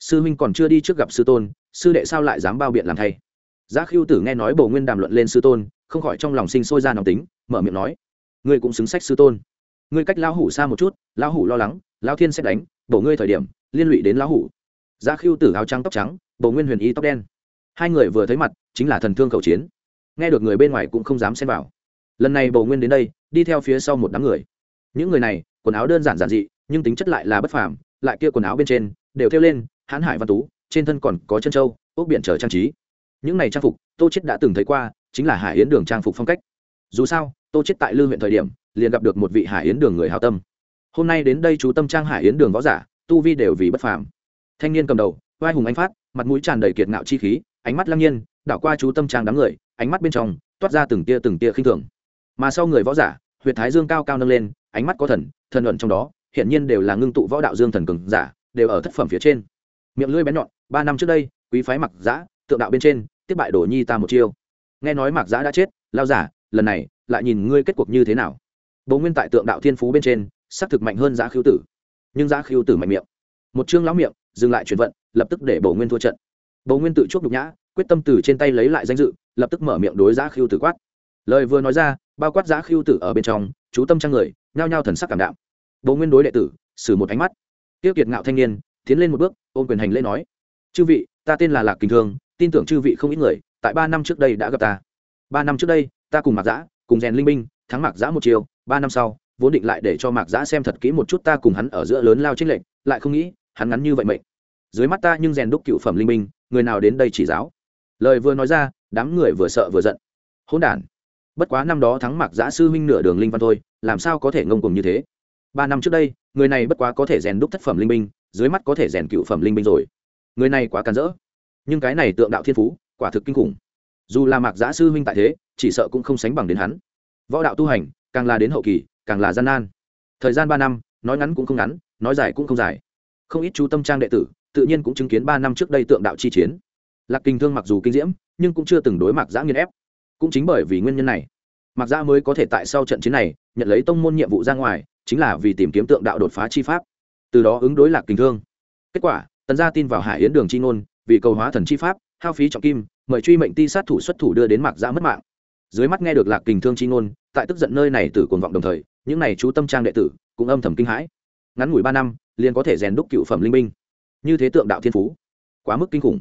sư huynh còn chưa đi trước gặp sư tôn, sư đệ sao lại dám bao biện làm thay? Giá khiêu tử nghe nói bầu nguyên đàm luận lên sư tôn, không khỏi trong lòng sinh sôi ra nòng tính, mở miệng nói, ngươi cũng xứng sách sư tôn. Ngươi cách lão hủ xa một chút, lão hủ lo lắng, lão thiên sẽ đánh, bổ ngươi thời điểm, liên lụy đến lão hủ. Giá khiêu tử áo trắng tóc trắng bầu nguyên huyền y tóc đen. Hai người vừa thấy mặt, chính là thần thương khẩu chiến nghe được người bên ngoài cũng không dám xen vào. Lần này bầu nguyên đến đây, đi theo phía sau một đám người. Những người này, quần áo đơn giản giản dị, nhưng tính chất lại là bất phàm, lại kia quần áo bên trên, đều thêu lên, hãn hải văn tú, trên thân còn có chân trâu ốc biển chờ trang trí. Những này trang phục, tô chết đã từng thấy qua, chính là hải yến đường trang phục phong cách. Dù sao, tô chết tại lư huyện thời điểm, liền gặp được một vị hải yến đường người hào tâm. Hôm nay đến đây chú tâm trang hải yến đường võ giả, tu vi đều vì bất phàm. Thanh niên cầm đầu, vai hùng anh phát, mặt mũi tràn đầy kiệt ngạo chi khí, ánh mắt lăng nhiên, đảo qua chú tâm trang đám người ánh mắt bên trong toát ra từng tia từng tia khinh thường. Mà sau người võ giả, huyệt thái dương cao cao nâng lên, ánh mắt có thần thần luận trong đó, hiển nhiên đều là ngưng tụ võ đạo dương thần cường giả, đều ở thất phẩm phía trên. Miệng lưỡi bén nhọn, ba năm trước đây, quý phái mặc giã, tượng đạo bên trên, tiếp bại đổ nhi ta một chiêu. Nghe nói mặc giã đã chết, lao giả, lần này, lại nhìn ngươi kết cuộc như thế nào. Bố nguyên tại tượng đạo thiên phú bên trên xác thực mạnh hơn giã khiêu tử. Nhưng giã khiêu tử mạnh miệng. Một chương lão miệng, dừng lại chuyển vận, lập tức để bổ nguyên thua trận. Bố nguyên tự chuốc nhục nhã quyết tâm từ trên tay lấy lại danh dự, lập tức mở miệng đối giã khiêu tử quát. Lời vừa nói ra, bao quát giã khiêu tử ở bên trong, chú tâm trang người, nhao nhao thần sắc cảm đạm. Bố nguyên đối đệ tử xử một ánh mắt. Tiêu kiệt ngạo thanh niên, tiến lên một bước, ôm quyền hành lễ nói, chư vị, ta tên là lạc kinh thương, tin tưởng chư vị không ít người, tại ba năm trước đây đã gặp ta. Ba năm trước đây, ta cùng mạc giã, cùng rèn linh binh, thắng mạc giã một chiều, ba năm sau, vốn định lại để cho mạc giã xem thật kỹ một chút ta cùng hắn ở giữa lớn lao trích lệnh lại không nghĩ, hắn ngắn như vậy mệnh. Dưới mắt ta nhưng rèn đúc cựu phẩm linh binh, người nào đến đây chỉ giáo? Lời vừa nói ra, đám người vừa sợ vừa giận. Hỗn đản. Bất quá năm đó thắng Mặc giã sư huynh nửa đường linh văn thôi, làm sao có thể ngông cùng như thế? Ba năm trước đây, người này bất quá có thể rèn đúc thất phẩm linh binh, dưới mắt có thể rèn cựu phẩm linh binh rồi. Người này quá càn rỡ. Nhưng cái này tượng đạo thiên phú, quả thực kinh khủng. Dù là mạc giã sư huynh tại thế, chỉ sợ cũng không sánh bằng đến hắn. Võ đạo tu hành, càng là đến hậu kỳ, càng là gian nan. Thời gian ba năm, nói ngắn cũng không ngắn, nói dài cũng không dài. Không ít chú tâm trang đệ tử, tự nhiên cũng chứng kiến ba năm trước đây tượng đạo chi chiến lạc kinh thương mặc dù kinh diễm, nhưng cũng chưa từng đối mặt giã nghiên ép. Cũng chính bởi vì nguyên nhân này mặc giã mới có thể tại sau trận chiến này nhận lấy tông môn nhiệm vụ ra ngoài, chính là vì tìm kiếm tượng đạo đột phá chi pháp. Từ đó ứng đối lạc kinh thương. Kết quả, tần gia tin vào hải yến đường chi ngôn, vì cầu hóa thần chi pháp, hao phí trọng kim, mời truy mệnh ti sát thủ xuất thủ đưa đến mạc giã mất mạng. Dưới mắt nghe được lạc kình thương chi ngôn, tại tức giận nơi này tử cuồng vọng đồng thời, những này chú tâm trang đệ tử cũng âm thầm kinh hãi. Ngắn ngủi ba năm, liền có thể rèn đúc cựu phẩm linh minh như thế tượng đạo thiên phú, quá mức kinh khủng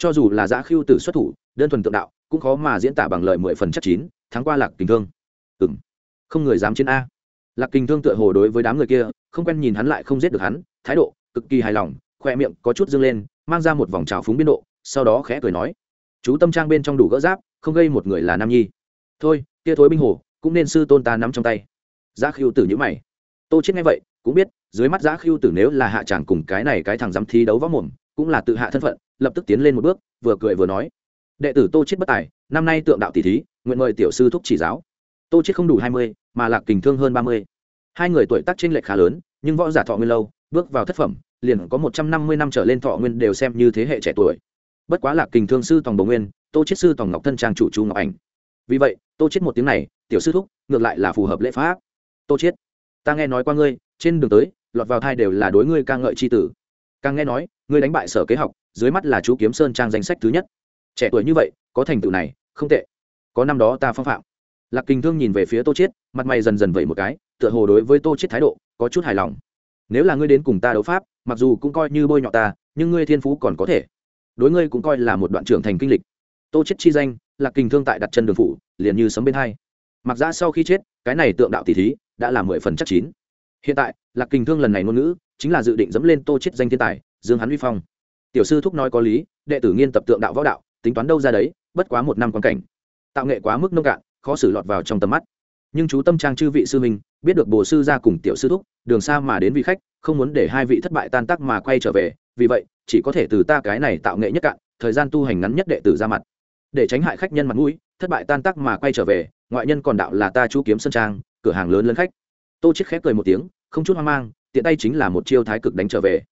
cho dù là giã khiêu tử xuất thủ, đơn thuần tượng đạo, cũng khó mà diễn tả bằng lời mười phần chất chín tháng qua lạc kình thương. Ừ m không người dám chiến a. Lạc kình thương tựa hồ đối với đám người kia, không quen nhìn hắn lại không giết được hắn, thái độ, cực kỳ hài lòng, khoe miệng có chút dâng lên, mang ra một vòng trào phúng biên độ, sau đó khẽ cười nói. Chú tâm trang bên trong đủ gỡ giáp, không gây một người là nam nhi. Thôi tia thối binh hồ, cũng nên sư tôn ta nắm trong tay. Giá khiêu tử nhữ mày. Tô chết nghe vậy, cũng biết, dưới mắt giá khiêu tử nếu là hạ tràng cùng cái này cái thằng dám thi đấu võ mồm, cũng là tự hạ thân phận lập tức tiến lên một bước, vừa cười vừa nói, đệ tử tô chết bất tài, năm nay tượng đạo tỷ thí, nguyện mời tiểu sư thúc chỉ giáo. Tô chết không đủ hai mươi, mà lạc kình thương hơn ba mươi. Hai người tuổi tác trên lệch khá lớn, nhưng võ giả thọ nguyên lâu, bước vào thất phẩm, liền có một trăm năm mươi năm trở lên thọ nguyên đều xem như thế hệ trẻ tuổi. Bất quá lạc kình thương sư tòng bồng nguyên, tô chết sư tòng ngọc thân trang chủ chu ngọc ảnh. Vì vậy, tô chết một tiếng này, tiểu sư thúc, ngược lại là phù hợp lễ pháp. Tô chết ta nghe nói qua ngươi, trên đường tới, lọt vào thai đều là đối ngươi ca ngợi c h i tử càng nghe nói, ngươi đánh bại sở kế học, dưới mắt là chú kiếm sơn trang danh sách thứ nhất. Trẻ tuổi như vậy, có thành tựu này, không tệ. Có năm đó ta phong phạm. Lạc kinh thương nhìn về phía tô chiết, mặt mày dần dần vẩy một cái, tựa hồ đối với tô chiết thái độ, có chút hài lòng. Nếu là ngươi đến cùng ta đấu pháp, mặc dù cũng coi như bôi nhọ ta, nhưng ngươi thiên phú còn có thể. Đối ngươi cũng coi là một đoạn trưởng thành kinh lịch. Tô chiết chi danh, lạc kinh thương tại đặt chân đường phủ, liền như sấm bên hai. Mặc ra sau khi chết, cái này tượng đạo tỷ thí, đã là mười phần chắc chín. Hiện tại, lạc kinh thương lần này ngôn ngữ chính là dự định dẫm lên tô chết danh thiên tài, dương hắn uy phong. Tiểu sư thúc nói có lý, đệ tử nghiên tập tượng đạo võ đạo, tính toán đâu ra đấy, bất quá một năm quan cảnh. Tạo nghệ quá mức nông cạn, khó xử lọt vào trong tầm mắt. Nhưng chú tâm trang chư vị sư minh biết được bồ sư ra cùng tiểu sư thúc, đường xa mà đến vị khách, không muốn để hai vị thất bại tan tác mà quay trở về, vì vậy, chỉ có thể từ ta cái này tạo nghệ nhất cạn, thời gian tu hành ngắn nhất đệ tử ra mặt. Để tránh hại khách nhân mặt mũi, thất bại tan tác mà quay trở về, ngoại nhân còn đạo là ta chú kiếm sân trang, cửa hàng lớn lớn khách. Tô chết khép cười một tiếng, không chút hoang mang tiện tay chính là một chiêu thái cực đánh trở về.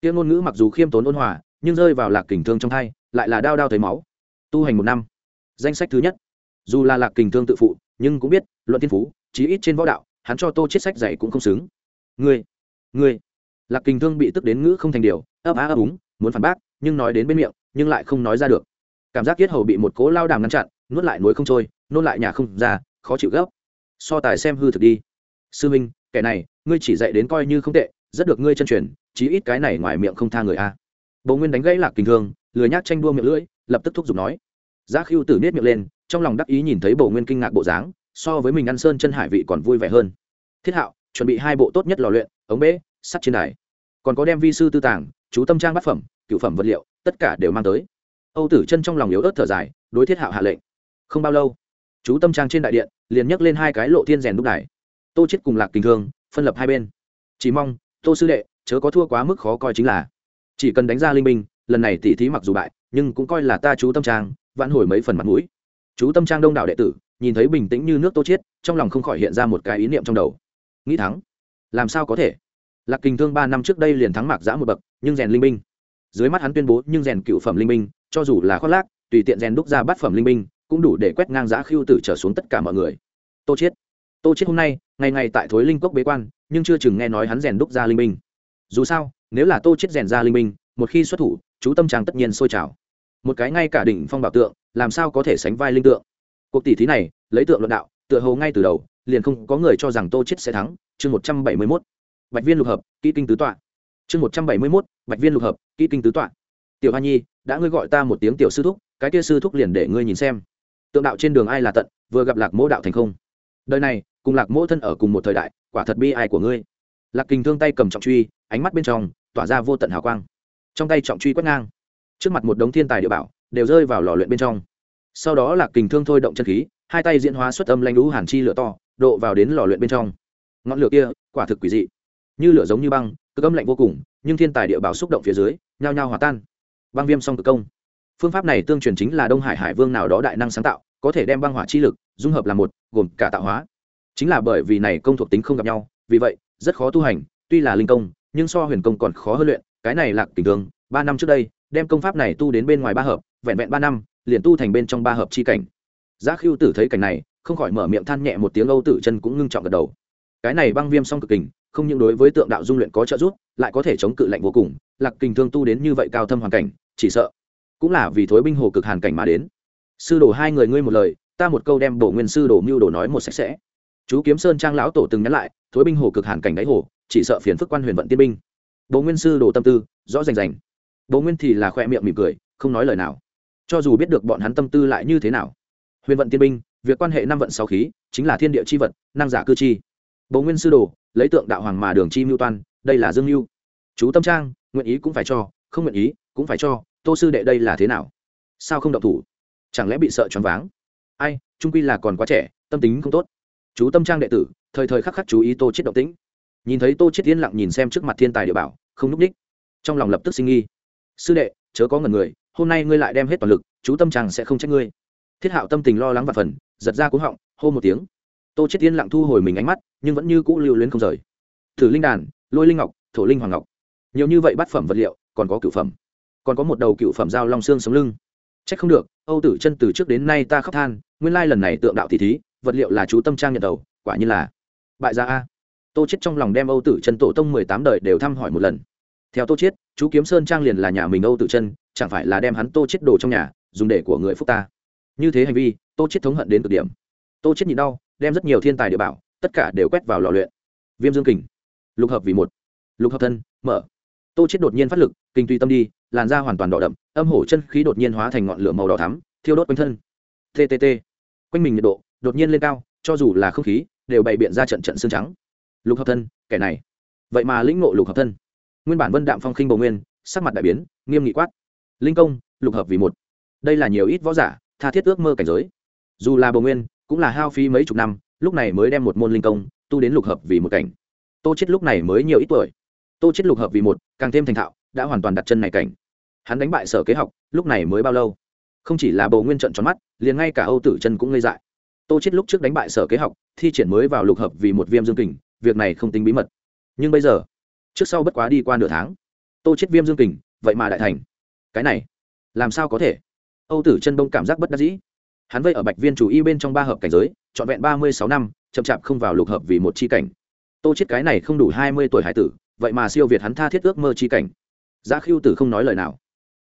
Tiếng ngôn ngữ mặc dù khiêm tốn ôn hòa, nhưng rơi vào lạc kình thương trong thay lại là đau đau thấy máu. Tu hành một năm. Danh sách thứ nhất. Dù là lạc kình thương tự phụ, nhưng cũng biết, luận thiên phú, chí ít trên võ đạo, hắn cho tô chết sách dạy cũng không xứng. Ngươi ngươi. Lạc kình thương bị tức đến ngữ không thành điều, ấp á ấp úng, muốn phản bác, nhưng nói đến bên miệng, nhưng lại không nói ra được. Cảm giác kiết hầu bị một cố lao đàm ngăn chặn, nuốt lại nuối không trôi, nôn lại nhà không ra, khó chịu gấp. So tài xem hư thực đi. Sư minh kẻ này, ngươi chỉ dạy đến coi như không tệ, rất được ngươi chân truyền, chí ít cái này ngoài miệng không tha người a. Bầu nguyên đánh gãy lạc kinh thương, lười nhác tranh đua miệng lưỡi, lập tức thúc giục nói. Giá khiêu tử nết miệng lên, trong lòng đắc ý nhìn thấy bầu nguyên kinh ngạc bộ dáng, so với mình ăn sơn chân hải vị còn vui vẻ hơn. Thiết hạo, chuẩn bị hai bộ tốt nhất lò luyện, ống bế, sắt trên đài. Còn có đem vi sư tư tàng, chú tâm trang bát phẩm, cựu phẩm vật liệu, tất cả đều mang tới. Âu tử chân trong lòng yếu ớt thở dài, đối thiết hạo hạ lệnh. Không bao lâu, chú tâm trang trên đại điện, liền nhấc lên hai cái lộ thiên rèn đúc đài tô chết cùng lạc kinh thương, phân lập hai bên. Chỉ mong, tô sư đệ, chớ có thua quá mức khó coi chính là, chỉ cần đánh ra linh minh lần này tỷ thí mặc dù bại, nhưng cũng coi là ta chú tâm trang, vãn hồi mấy phần mặt mũi. Chú tâm trang đông đảo đệ tử, nhìn thấy bình tĩnh như nước tô chiết trong lòng không khỏi hiện ra một cái ý niệm trong đầu. Nghĩ thắng, làm sao có thể? Lạc kinh thương ba năm trước đây liền thắng mạc giã một bậc, nhưng rèn linh minh dưới mắt hắn tuyên bố nhưng rèn cựu phẩm linh minh cho dù là khoác lác, tùy tiện rèn đúc ra bát phẩm linh minh cũng đủ để quét ngang giã khiêu tử trở xuống tất cả mọi người. Tô chiết tô chiết hôm nay ngày ngày tại thối linh cốc bế quan nhưng chưa chừng nghe nói hắn rèn đúc ra linh minh dù sao nếu là tô chiết rèn ra linh minh một khi xuất thủ chú tâm trang tất nhiên sôi trào. Một cái ngay cả đỉnh phong bảo tượng làm sao có thể sánh vai linh tượng? Cuộc tỷ thí này lấy tượng luận đạo tựa hồ ngay từ đầu liền không có người cho rằng tô chết sẽ thắng. Chương một trăm bảy mươi 171. bạch viên lục hợp kỹ kinh tứ tọa. Chương một trăm bảy mươi 171, bạch viên lục hợp kỹ kinh tứ tọa. Tiểu hoa nhi đã ngươi gọi ta một tiếng tiểu sư thúc cái kia sư thúc liền để ngươi nhìn xem. Tượng đạo trên đường ai là tận vừa gặp lạc mô đạo thành không. Đời này cùng lạc mỗ thân ở cùng một thời đại, quả thật bi ai của ngươi. Lạc kình thương tay cầm trọng truy, ánh mắt bên trong tỏa ra vô tận hào quang. Trong tay trọng truy quét ngang, trước mặt một đống thiên tài địa bảo đều rơi vào lò luyện bên trong. Sau đó lạc kình thương thôi động chân khí, hai tay diễn hóa xuất âm lanh lũ hàn chi lửa to, độ vào đến lò luyện bên trong. Ngọn lửa kia quả thực quỷ dị, như lửa giống như băng, cực âm lạnh vô cùng, nhưng thiên tài địa bảo xúc động phía dưới, nhao nhao hòa tan. Băng viêm song cực công. Phương pháp này tương truyền chính là đông hải hải vương nào đó đại năng sáng tạo, có thể đem băng hỏa chi lực dung hợp làm một, gồm cả tạo hóa chính là bởi vì này công thuộc tính không gặp nhau, vì vậy, rất khó tu hành, tuy là linh công, nhưng so huyền công còn khó hơn luyện, cái này lạc tình thương, ba năm trước đây, đem công pháp này tu đến bên ngoài ba hợp, vẹn vẹn ba năm, liền tu thành bên trong ba hợp chi cảnh. Giá khiêu tử thấy cảnh này, không khỏi mở miệng than nhẹ một tiếng âu tử chân cũng ngưng trọng gật đầu. Cái này băng viêm song cực kình, không những đối với tượng đạo dung luyện có trợ giúp, lại có thể chống cự lạnh vô cùng, lạc kình thương tu đến như vậy cao thâm hoàn cảnh, chỉ sợ cũng là vì thối binh hồ cực hàn cảnh mà đến. Sư đồ hai người ngươi một lời, ta một câu đem bổ nguyên sư đồ mưu đồ nói một sạch sẽ chú kiếm sơn trang lão tổ từng nhắc lại, thối binh hồ cực hàn cảnh đáy hồ, chỉ sợ phiền phức quan huyền vận tiên binh. Bố nguyên sư đồ tâm tư, rõ rành rành. Bố nguyên thì là khoe miệng mỉm cười, không nói lời nào. Cho dù biết được bọn hắn tâm tư lại như thế nào. Huyền vận tiên binh, việc quan hệ năm vận sáu khí, chính là thiên địa chi vật, năng giả cư chi. Bố nguyên sư đồ, lấy tượng đạo hoàng mà đường chi mưu toan, đây là dương mưu. Chú tâm trang, nguyện ý cũng phải cho, không nguyện ý cũng phải cho, tô sư đệ đây là thế nào? Sao không động thủ? Chẳng lẽ bị sợ choáng váng? Ai trung quy là còn quá trẻ, tâm tính không tốt chú tâm trang đệ tử, thời thời khắc khắc chú ý tô chết động tĩnh. Nhìn thấy tô chết yên lặng nhìn xem trước mặt thiên tài địa bảo, không núp đích trong lòng lập tức sinh nghi. Sư đệ, chớ có ngần người, hôm nay ngươi lại đem hết toàn lực, chú tâm trang sẽ không trách ngươi. Thiết hạo tâm tình lo lắng và phần, giật ra cúng họng, hô một tiếng. Tô chết tiên lặng thu hồi mình ánh mắt, nhưng vẫn như cũ lưu luyến không rời. Thử linh đàn, lôi linh ngọc, thổ linh hoàng ngọc. Nhiều như vậy bát phẩm vật liệu, còn có cửu phẩm. Còn có một đầu cựu phẩm dao long xương sống lưng. Trách không được, âu tử chân từ trước đến nay ta khóc than, nguyên lai lần này tượng đạo thị thí vật liệu là chú tâm trang nhận đầu, quả như là. Bại gia a. Tô chết trong lòng đem âu tử chân tổ tông mười tám đời đều thăm hỏi một lần. Theo tô chết chú kiếm sơn trang liền là nhà mình âu tử chân, chẳng phải là đem hắn tô chết đồ trong nhà, dùng để của người phúc ta. Như thế hành vi, tô chết thống hận đến cực điểm. Tô chết nhịn đau, đem rất nhiều thiên tài địa bảo, tất cả đều quét vào lò luyện. Viêm dương kình, lục hợp vì một, lục hợp thân, mở. Tô chết đột nhiên phát lực, kinh tùy tâm đi, làn da hoàn toàn đỏ đậm, âm hổ chân khí đột nhiên hóa thành ngọn lửa màu đỏ thắm, thiêu đốt quanh thân. Tt quanh mình nhiệt độ đột nhiên lên cao, cho dù là không khí, đều bày biện ra trận trận xương trắng. Lục hợp thân, kẻ này. Vậy mà lĩnh ngộ lục hợp thân. Nguyên bản vân đạm phong khinh bầu nguyên, sắc mặt đại biến, nghiêm nghị quát. Linh công, lục hợp vì một. Đây là nhiều ít võ giả, tha thiết ước mơ cảnh giới. Dù là bầu nguyên, cũng là hao phí mấy chục năm, lúc này mới đem một môn linh công, tu đến lục hợp vì một cảnh. Tô chết lúc này mới nhiều ít tuổi. Tô chết lục hợp vì một, càng thêm thành thạo, đã hoàn toàn đặt chân này cảnh. Hắn đánh bại sở kế học, lúc này mới bao lâu? Không chỉ là bầu nguyên trận tròn mắt, liền ngay cả âu tử chân cũng ngây dại tô chết lúc trước đánh bại sở kế học, thi triển mới vào lục hợp vì một viêm dương kình, việc này không tính bí mật. Nhưng bây giờ, trước sau bất quá đi qua nửa tháng. Tô chết viêm dương kình, vậy mà đại thành. Cái này, làm sao có thể? Âu tử chân đông cảm giác bất đắc dĩ. Hắn vây ở bạch viên chủ y bên trong ba hợp cảnh giới, trọn vẹn ba mươi sáu năm, chậm chạp không vào lục hợp vì một chi cảnh. Tô chết cái này không đủ hai mươi tuổi hải tử, vậy mà siêu việt hắn tha thiết ước mơ chi cảnh. Giá khiêu tử không nói lời nào.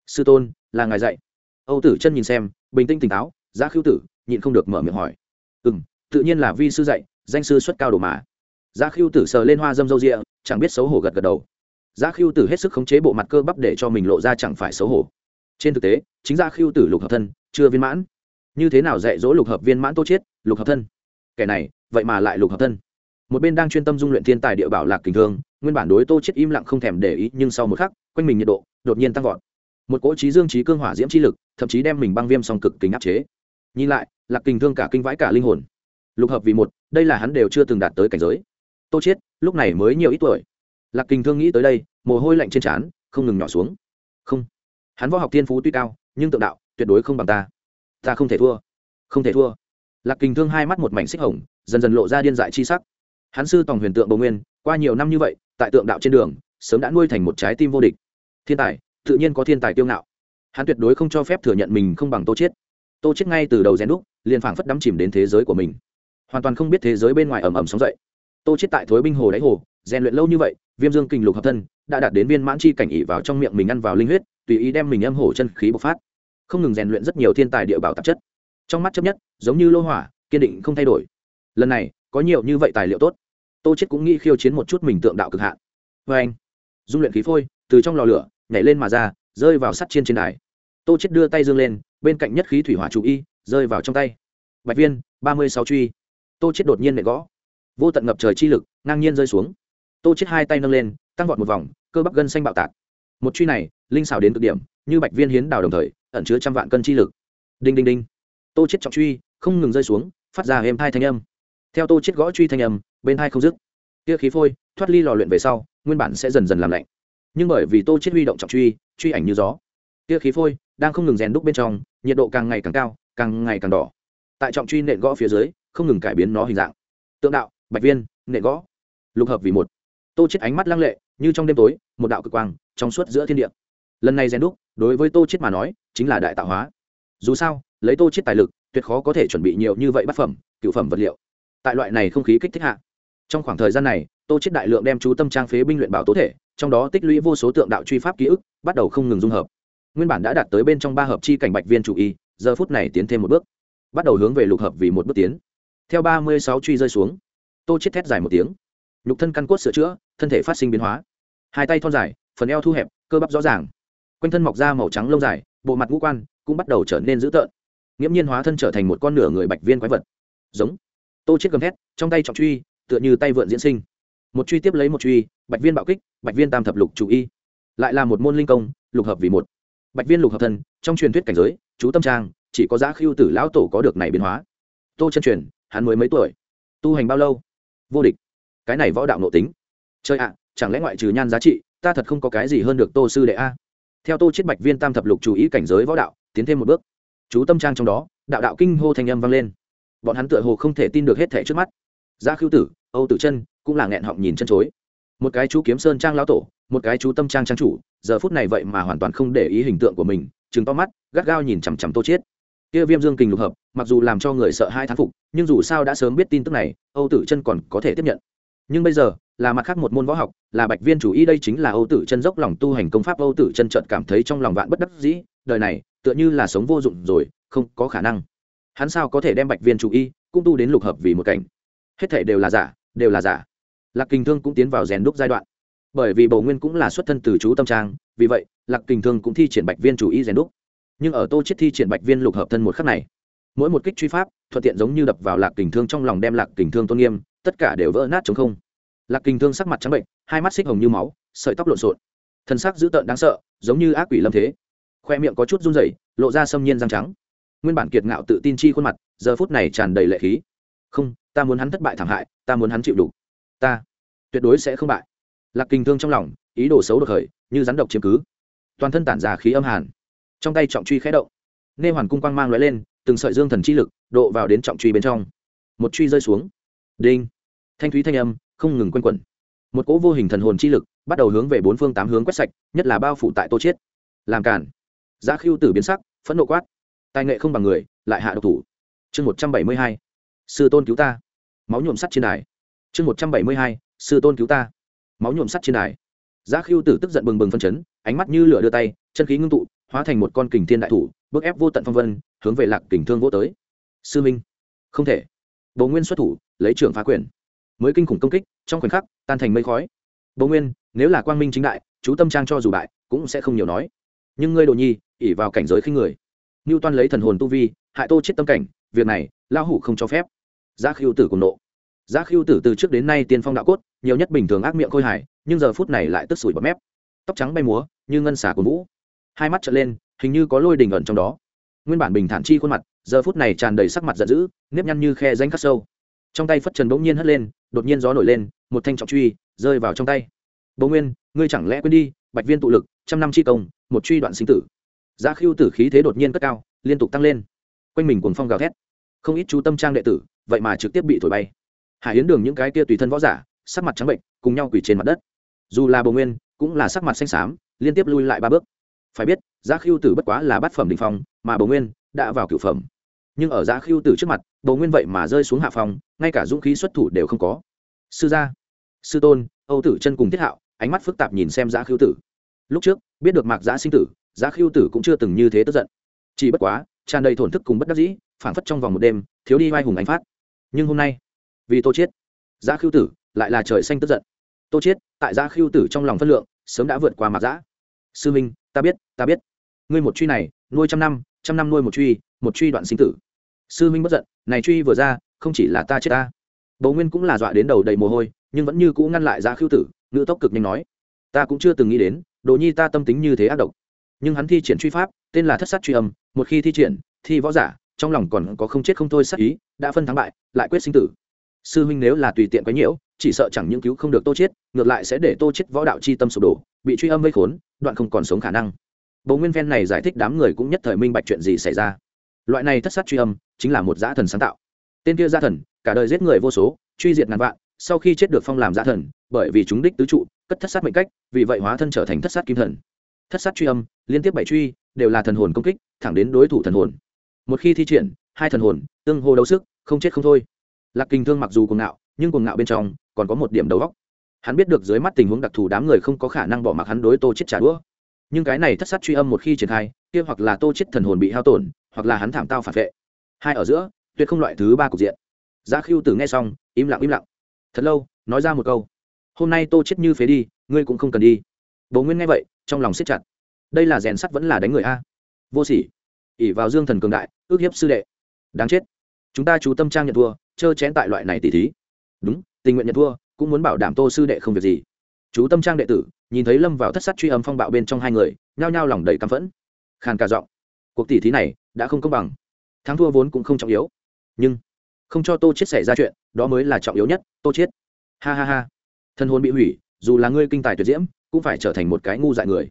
Sư tôn, là ngài dạy. Âu tử chân nhìn xem, bình tĩnh tỉnh táo, giá khiêu tử, nhịn không được mở miệng hỏi ừ m tự nhiên là vi sư dạy danh sư xuất cao đồ mà. Giá khiêu tử sờ lên hoa dâm dâu rịa chẳng biết xấu hổ gật gật đầu. Giá khiêu tử hết sức khống chế bộ mặt cơ bắp để cho mình lộ ra chẳng phải xấu hổ. Trên thực tế chính giá khiêu tử lục hợp thân chưa viên mãn. Như thế nào dạy dỗ lục hợp viên mãn tô chết, lục hợp thân? Kẻ này vậy mà lại lục hợp thân. Một bên đang chuyên tâm dung luyện thiên tài địa bảo lạc kình thương nguyên bản đối tô chết im lặng không thèm để ý nhưng sau một khắc quanh mình nhiệt độ đột nhiên tăng vọt. Một cỗ trí dương trí cương hỏa diễm chi lực thậm chí đem mình băng viêm song cực kính áp chế nhìn lại, lạc kình thương cả kinh vãi cả linh hồn. Lục hợp vì một, đây là hắn đều chưa từng đạt tới cảnh giới. Tô chết lúc này mới nhiều ít tuổi. Lạc kình thương nghĩ tới đây, mồ hôi lạnh trên trán, không ngừng nhỏ xuống. Không, hắn võ học thiên phú tuy cao, nhưng tượng đạo tuyệt đối không bằng ta. Ta không thể thua. Không thể thua. Lạc kình thương hai mắt một mảnh xích hồng, dần dần lộ ra điên dại chi sắc. Hắn sư tòng huyền tượng bầu nguyên, qua nhiều năm như vậy, tại tượng đạo trên đường, sớm đã nuôi thành một trái tim vô địch. Thiên tài, tự nhiên có thiên tài tiêu ngạo. Hắn tuyệt đối không cho phép thừa nhận mình không bằng tô chết tô chết ngay từ đầu rèn đúc, liền phảng phất đắm chìm đến thế giới của mình. Hoàn toàn không biết thế giới bên ngoài ẩm ẩm sóng dậy. Tô chết tại thối binh hồ đáy hồ, rèn luyện lâu như vậy, viêm dương kình lục hợp thân, đã đạt đến viên mãn chi cảnh ỉ vào trong miệng mình ăn vào linh huyết, tùy ý đem mình âm hổ chân khí bộc phát. Không ngừng rèn luyện rất nhiều thiên tài địa bảo tạp chất. Trong mắt chấp nhất, giống như lô hỏa, kiên định không thay đổi. Lần này, có nhiều như vậy tài liệu tốt. Tô chết cũng nghĩ khiêu chiến một chút mình tượng đạo cực hạn. Với anh, dung luyện khí phôi, từ trong lò lửa, nhảy lên mà ra, rơi vào sắt chiên trên đài. Tô chết đưa tay dương lên bên cạnh nhất khí thủy hỏa chủ y, rơi vào trong tay. Bạch viên, ba mươi sáu truy. Tô chết đột nhiên nệ gõ. Vô tận ngập trời chi lực, ngang nhiên rơi xuống. Tô chết hai tay nâng lên, tăng vọt một vòng, cơ bắp gân xanh bạo tạc. Một truy này, linh xảo đến cực điểm, như bạch viên hiến đào đồng thời, ẩn chứa trăm vạn cân chi lực. Đinh đinh đinh. Tô chết trọng truy, không ngừng rơi xuống, phát ra êm thai thanh âm. Theo tô chết gõ truy thanh âm, bên thai không dứt. Tia khí phôi, thoát ly lò luyện về sau, nguyên bản sẽ dần dần làm lạnh. Nhưng bởi vì tô chết huy động trọng truy truy ảnh như gió. Tia khí phôi đang không ngừng rèn đúc bên trong, nhiệt độ càng ngày càng cao, càng ngày càng đỏ. Tại trọng truy nện gõ phía dưới, không ngừng cải biến nó hình dạng. Tượng đạo, bạch viên, nện gõ. Lục hợp vì một. Tô chết ánh mắt lăng lệ, như trong đêm tối, một đạo cực quang, trong suốt giữa thiên địa. Lần này rèn đúc, đối với tô chết mà nói, chính là đại tạo hóa. Dù sao, lấy tô chết tài lực, tuyệt khó có thể chuẩn bị nhiều như vậy bát phẩm, cựu phẩm vật liệu. Tại loại này không khí kích thích hạ, trong khoảng thời gian này, tô chết đại lượng đem chú tâm trang phế binh luyện bảo tố thể, trong đó tích lũy vô số tượng đạo truy pháp ký ức, bắt đầu không ngừng dung hợp nguyên bản đã đạt tới bên trong ba hợp chi cảnh bạch viên chủ y, giờ phút này tiến thêm một bước. Bắt đầu hướng về lục hợp vì một bước tiến. Theo ba mươi sáu truy rơi xuống, tô chết thét dài một tiếng. Nhục thân căn cốt sửa chữa, thân thể phát sinh biến hóa. Hai tay thon dài, phần eo thu hẹp, cơ bắp rõ ràng. Quanh thân mọc ra màu trắng lông dài, bộ mặt ngũ quan cũng bắt đầu trở nên dữ tợn. Nghiễm nhiên hóa thân trở thành một con nửa người bạch viên quái vật. Giống. Tô chết gầm thét, trong tay trọng truy, tựa như tay vượn diễn sinh. Một truy tiếp lấy một truy, bạch viên bạo kích, bạch viên tam thập lục chủ y. Lại là một môn linh công, lục hợp vì một bạch viên lục hợp thân, trong truyền thuyết cảnh giới, chú tâm trang, chỉ có giá khiêu tử lão tổ có được này biến hóa. Tô chân truyền, hắn mới mấy tuổi? Tu hành bao lâu? Vô địch. Cái này võ đạo nội tính. Chơi ạ, chẳng lẽ ngoại trừ nhan giá trị, ta thật không có cái gì hơn được tô sư đệ a? Theo tô chiết bạch viên tam thập lục chú ý cảnh giới võ đạo, tiến thêm một bước. Chú tâm trang trong đó, đạo đạo kinh hô thanh âm vang lên. Bọn hắn tựa hồ không thể tin được hết thể trước mắt. Giá khiêu tử, âu tử chân, cũng là nghẹn họng nhìn chân chối một cái chú kiếm sơn trang lão tổ, một cái chú tâm trang trang chủ, giờ phút này vậy mà hoàn toàn không để ý hình tượng của mình chừng to mắt, gắt gao nhìn chằm chằm tô chiết. Kia viêm dương kình lục hợp, mặc dù làm cho người sợ hai thán phục, nhưng dù sao đã sớm biết tin tức này, âu tử chân còn có thể tiếp nhận. Nhưng bây giờ, là mặt khác một môn võ học, là bạch viên chủ y đây chính là âu tử chân dốc lòng tu hành công pháp âu tử chân trợt cảm thấy trong lòng vạn bất đắc dĩ, đời này, tựa như là sống vô dụng rồi, không có khả năng. Hắn sao có thể đem bạch viên chủ y cũng tu đến lục hợp vì một cảnh? Hết thể đều là giả, đều là giả lạc kình thương cũng tiến vào rèn đúc giai đoạn. Bởi vì bầu nguyên cũng là xuất thân từ chú tâm trang, vì vậy, lạc kình thương cũng thi triển bạch viên chủ y rèn đúc. Nhưng ở tô chết thi triển bạch viên lục hợp thân một khắc này, mỗi một kích truy pháp, thuận tiện giống như đập vào lạc kình thương trong lòng đem lạc kình thương tôn nghiêm, tất cả đều vỡ nát chống không. Lạc kình thương sắc mặt trắng bệnh hai mắt xích hồng như máu, sợi tóc lộn xộn. Thân xác dữ tợn đáng sợ, giống như ác quỷ lâm thế. Khoe miệng có chút run rẩy, lộ ra xâm nhiên răng trắng. Nguyên bản kiệt ngạo tự tin chi khuôn mặt, giờ phút này tràn đầy lệ khí. Không, ta muốn hắn thất bại thảm hại, ta muốn hắn chịu đủ. Ta tuyệt đối sẽ không bại. Lạc kình thương trong lòng, ý đồ xấu được khởi, như rắn độc chiếm cứ. Toàn thân tản ra khí âm hàn. Trong tay trọng truy khẽ động. Nê hoàn cung quang mang lóe lên, từng sợi dương thần chi lực độ vào đến trọng truy bên trong. Một truy rơi xuống. Đinh. Thanh thúy thanh âm, không ngừng quanh quẩn. Một cỗ vô hình thần hồn chi lực bắt đầu hướng về bốn phương tám hướng quét sạch, nhất là bao phủ tại tô chiết. Làm cản. Giá khiêu tử biến sắc, phẫn nộ quát. Tài nghệ không bằng người, lại hạ độc thủ. Chương một trăm bảy mươi hai. Sư tôn cứu ta. Máu nhuộm sắt trên đài chương một trăm bảy mươi hai, sư tôn cứu ta. Máu nhuộm sắt trên đài. Giá khiêu tử tức giận bừng bừng phân chấn, ánh mắt như lửa đưa tay, chân khí ngưng tụ, hóa thành một con kình thiên đại thủ bức ép vô tận phong vân, hướng về lạc kình thương vô tới. Sư minh. Không thể. Bố nguyên xuất thủ, lấy trưởng phá quyền. Mới kinh khủng công kích, trong khoảnh khắc, tan thành mây khói. Bố nguyên, nếu là quang minh chính đại, chú tâm trang cho dù bại, cũng sẽ không nhiều nói. Nhưng ngươi đồ nhi ỉ vào cảnh giới khinh người. Như toan lấy thần hồn tu vi, hại tô chết tâm cảnh, việc này lao hủ không cho phép. Giá khiêu tử cùng nộ giá khiêu tử từ trước đến nay tiên phong đạo cốt, nhiều nhất bình thường ác miệng khôi hài, nhưng giờ phút này lại tức sủi bọt mép. Tóc trắng bay múa, như ngân xả của vũ. Hai mắt trở lên, hình như có lôi đình ẩn trong đó. Nguyên bản bình thản chi khuôn mặt, giờ phút này tràn đầy sắc mặt giận dữ, nếp nhăn như khe danh khắc sâu. Trong tay phất trần bỗng nhiên hất lên, đột nhiên gió nổi lên, một thanh trọng truy rơi vào trong tay. Bố nguyên, ngươi chẳng lẽ quên đi, bạch viên tụ lực, trăm năm chi công, một truy đoạn sinh tử. Giá khiêu tử khí thế đột nhiên cất cao, liên tục tăng lên. Quanh mình cuồng phong gào thét. Không ít chú tâm trang đệ tử, vậy mà trực tiếp bị thổi bay hải yến đường những cái kia tùy thân võ giả, sắc mặt trắng bệnh, cùng nhau quỳ trên mặt đất. Dù là bồ nguyên, cũng là sắc mặt xanh xám, liên tiếp lui lại ba bước. Phải biết, giá khiêu tử bất quá là bát phẩm đình phong, mà bồ nguyên đã vào cửu phẩm. Nhưng ở giá khiêu tử trước mặt, bồ nguyên vậy mà rơi xuống hạ phòng, ngay cả dũng khí xuất thủ đều không có. Sư gia, sư tôn, âu tử chân cùng thiết hạo, ánh mắt phức tạp nhìn xem giá khiêu tử. Lúc trước, biết được mạc giá sinh tử, giá khiêu tử cũng chưa từng như thế tức giận. Chỉ bất quá, tràn đầy thổn thức cùng bất đắc dĩ, phảng phất trong vòng một đêm, thiếu đi vai hùng ánh phát. Nhưng hôm nay vì tô chiết. Giá khiêu tử lại là trời xanh tức giận. Tô chiết, tại giá khiêu tử trong lòng phân lượng, sớm đã vượt qua mặt giã. Sư minh, ta biết ta biết. Ngươi một truy này, nuôi trăm năm trăm năm nuôi một truy một truy đoạn sinh tử. Sư minh bất giận, này truy vừa ra, không chỉ là ta chết ta. Bầu nguyên cũng là dọa đến đầu đầy mồ hôi, nhưng vẫn như cũ ngăn lại giá khiêu tử, ngữ tốc cực nhanh nói. Ta cũng chưa từng nghĩ đến, đồ nhi ta tâm tính như thế ác độc. Nhưng hắn thi triển truy pháp, tên là thất sát truy âm, một khi thi triển, thi võ giả, trong lòng còn có không chết không thôi sát ý, đã phân thắng bại, lại quyết sinh tử sư huynh nếu là tùy tiện quấy nhiễu, chỉ sợ chẳng những cứu không được tô chết ngược lại sẽ để tô chết võ đạo chi tâm sụp đổ, bị truy âm vây khốn, đoạn không còn sống khả năng. Bố nguyên phen này giải thích đám người cũng nhất thời minh bạch chuyện gì xảy ra. Loại này thất sát truy âm, chính là một dã thần sáng tạo. Tên kia dã thần, cả đời giết người vô số, truy diệt ngàn vạn, sau khi chết được phong làm dã thần, bởi vì chúng đích tứ trụ, cất thất sát mệnh cách, vì vậy hóa thân trở thành thất sát kim thần. Thất sát truy âm, liên tiếp bảy truy, đều là thần hồn công kích, thẳng đến đối thủ thần hồn. Một khi thi triển, hai thần hồn, tương hô đấu sức, không chết không thôi lạc kinh thương mặc dù cuồng ngạo, nhưng cuồng ngạo bên trong còn có một điểm đầu góc hắn biết được dưới mắt tình huống đặc thù đám người không có khả năng bỏ mặc hắn đối tô chết trả đũa. Nhưng cái này thất sát truy âm một khi triển khai, kia hoặc là tô chết thần hồn bị hao tổn, hoặc là hắn thảm tao phản vệ. Hai ở giữa, tuyệt không loại thứ ba cục diện. Giá khiêu tử nghe xong, im lặng im lặng. Thật lâu, nói ra một câu. Hôm nay tô chết như phế đi, ngươi cũng không cần đi. Bố nguyên nghe vậy, trong lòng siết chặt. Đây là rèn sắt vẫn là đánh người a. Vô sỉ. ỉ vào dương thần cường đại, ước hiếp sư đệ. Đáng chết. Chúng ta chú tâm trang nhận thua chơ chén tại loại này tỷ thí. Đúng, tình nguyện nhận thua, cũng muốn bảo đảm tô sư đệ không việc gì. Chú tâm trang đệ tử, nhìn thấy lâm vào thất sát truy âm phong bạo bên trong hai người, nhao nhao lòng đầy căm phẫn. Khàn cả giọng. Cuộc tỷ thí này, đã không công bằng. Thắng thua vốn cũng không trọng yếu. Nhưng, không cho tô chết xảy ra chuyện, đó mới là trọng yếu nhất, tô chết. Ha ha ha. Thân hồn bị hủy, dù là ngươi kinh tài tuyệt diễm, cũng phải trở thành một cái ngu dại người.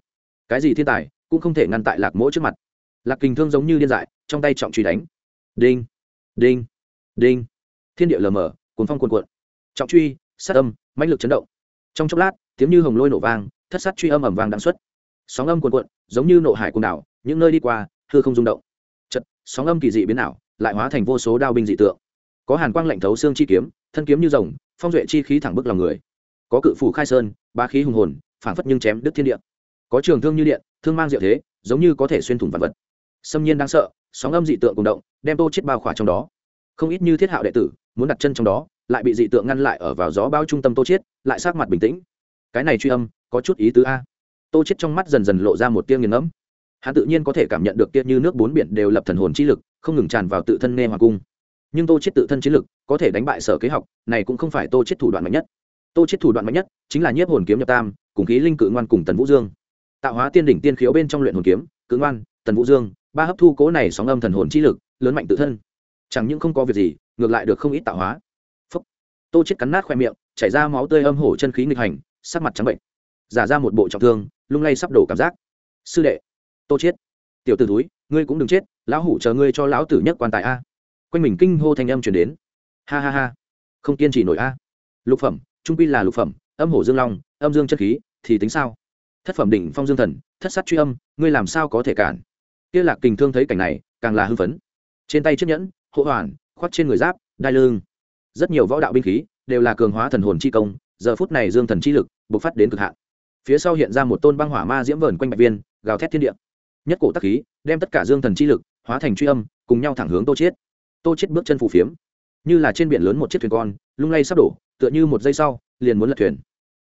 Cái gì thiên tài, cũng không thể ngăn tại lạc mỗ trước mặt. Lạc kình thương giống như điên dại, trong tay trọng truy đánh. Đinh đinh đinh thiên địa lờ mờ cuốn phong cuồn cuộn. Trọng truy, sát âm, mãnh lực chấn động. Trong chốc lát, tiếng như hồng lôi nổ vang, thất sát truy âm ẩm vang đạn xuất. Sóng âm cuồn cuộn, giống như nộ hải cuồng đảo, những nơi đi qua, hư không rung động. Chật sóng âm kỳ dị biến ảo, lại hóa thành vô số đao binh dị tượng. Có hàn quang lạnh thấu xương chi kiếm, thân kiếm như rồng, phong duệ chi khí thẳng bức lòng người. Có cự phủ khai sơn, ba khí hùng hồn phản phất nhưng chém đứt thiên địa. Có trường thương như điện, thương mang diệu thế, giống như có thể xuyên thủng vật vật. Xâm nhiên đáng sợ, sóng âm dị tượng cùng động, đem tô chết bao khỏa trong đó. Không ít như thiết hạo đệ tử muốn đặt chân trong đó, lại bị dị tượng ngăn lại ở vào gió bao trung tâm tô chiết, lại sát mặt bình tĩnh. Cái này truy âm, có chút ý tứ a. Tô chiết trong mắt dần dần lộ ra một tia nghiền ngẫm. Hắn tự nhiên có thể cảm nhận được tia như nước bốn biển đều lập thần hồn chi lực, không ngừng tràn vào tự thân nghe hoàng cung. Nhưng tô chiết tự thân chiến lực, có thể đánh bại sở kế học, này cũng không phải tô chiết thủ đoạn mạnh nhất. Tô chiết thủ đoạn mạnh nhất, chính là nhiếp hồn kiếm nhập tam, cùng khí linh cự ngoan cùng tần vũ dương. Tạo hóa tiên đỉnh tiên khiếu bên trong luyện hồn kiếm, cự ngoan, tần vũ dương, ba hấp thu cố này sóng âm thần hồn chi lực, lớn mạnh tự thân chẳng những không có việc gì, ngược lại được không ít tạo hóa. Phúc. tô chết cắn nát khoe miệng, chảy ra máu tươi âm hổ chân khí nghịch hành, sắc mặt trắng bệnh. Giả ra một bộ trọng thương, lung lay sắp đổ cảm giác. Sư đệ. Tô chết. Tiểu tử túi ngươi cũng đừng chết, lão hủ chờ ngươi cho lão tử nhất quan tài a. Quanh mình kinh hô thanh âm truyền đến. Ha ha ha. Không kiên trì nổi a. Lục phẩm, trung pi là lục phẩm, âm hổ dương long, âm dương chất khí, thì tính sao? Thất phẩm đỉnh phong dương thần, thất sát truy âm, ngươi làm sao có thể cản? Kia lạc kình thương thấy cảnh này, càng là hưng phấn. Trên tay chiếc nhẫn hộ hoàn, khoác trên người giáp, đai lưng. Rất nhiều võ đạo binh khí đều là cường hóa thần hồn chi công, giờ phút này dương thần chi lực bộc phát đến cực hạn. Phía sau hiện ra một tôn băng hỏa ma diễm vờn quanh bạch viên, gào thét thiên địa. Nhất cổ tắc khí đem tất cả dương thần chi lực hóa thành truy âm, cùng nhau thẳng hướng tô chiết. Tô chiết bước chân phù phiếm, như là trên biển lớn một chiếc thuyền con, lung lay sắp đổ, tựa như một giây sau, liền muốn lật thuyền.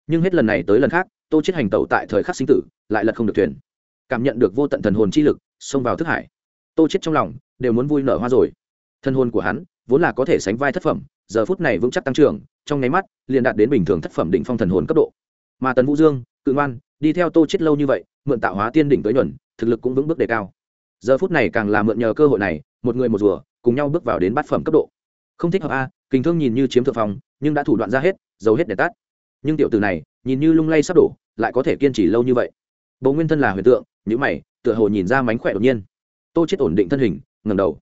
Nhưng hết lần này tới lần khác, tô chiết hành tẩu tại thời khắc sinh tử, lại lật không được thuyền. Cảm nhận được vô tận thần hồn chi lực xông vào thức hải. Tô chiết trong lòng đều muốn vui nở hoa rồi thân hôn của hắn, vốn là có thể sánh vai thất phẩm, giờ phút này vững chắc tăng trưởng, trong nháy mắt, liền đạt đến bình thường thất phẩm đỉnh phong thần hồn cấp độ. Mà tần vũ dương, cự ngoan, đi theo tô chết lâu như vậy, mượn tạo hóa tiên đỉnh tới nhuần thực lực cũng vững bước đề cao. Giờ phút này càng là mượn nhờ cơ hội này, một người một rùa, cùng nhau bước vào đến bát phẩm cấp độ. Không thích hợp a, kình thương nhìn như chiếm thượng phòng nhưng đã thủ đoạn ra hết, giấu hết để tát nhưng tiểu tử này, nhìn như lung lay sắp đổ, lại có thể kiên trì lâu như vậy. Bầu nguyên thân là huyền tượng những mày, tựa hồ nhìn ra mánh khỏe đột nhiên. Tô chết ổn định thân hình ngầm đầu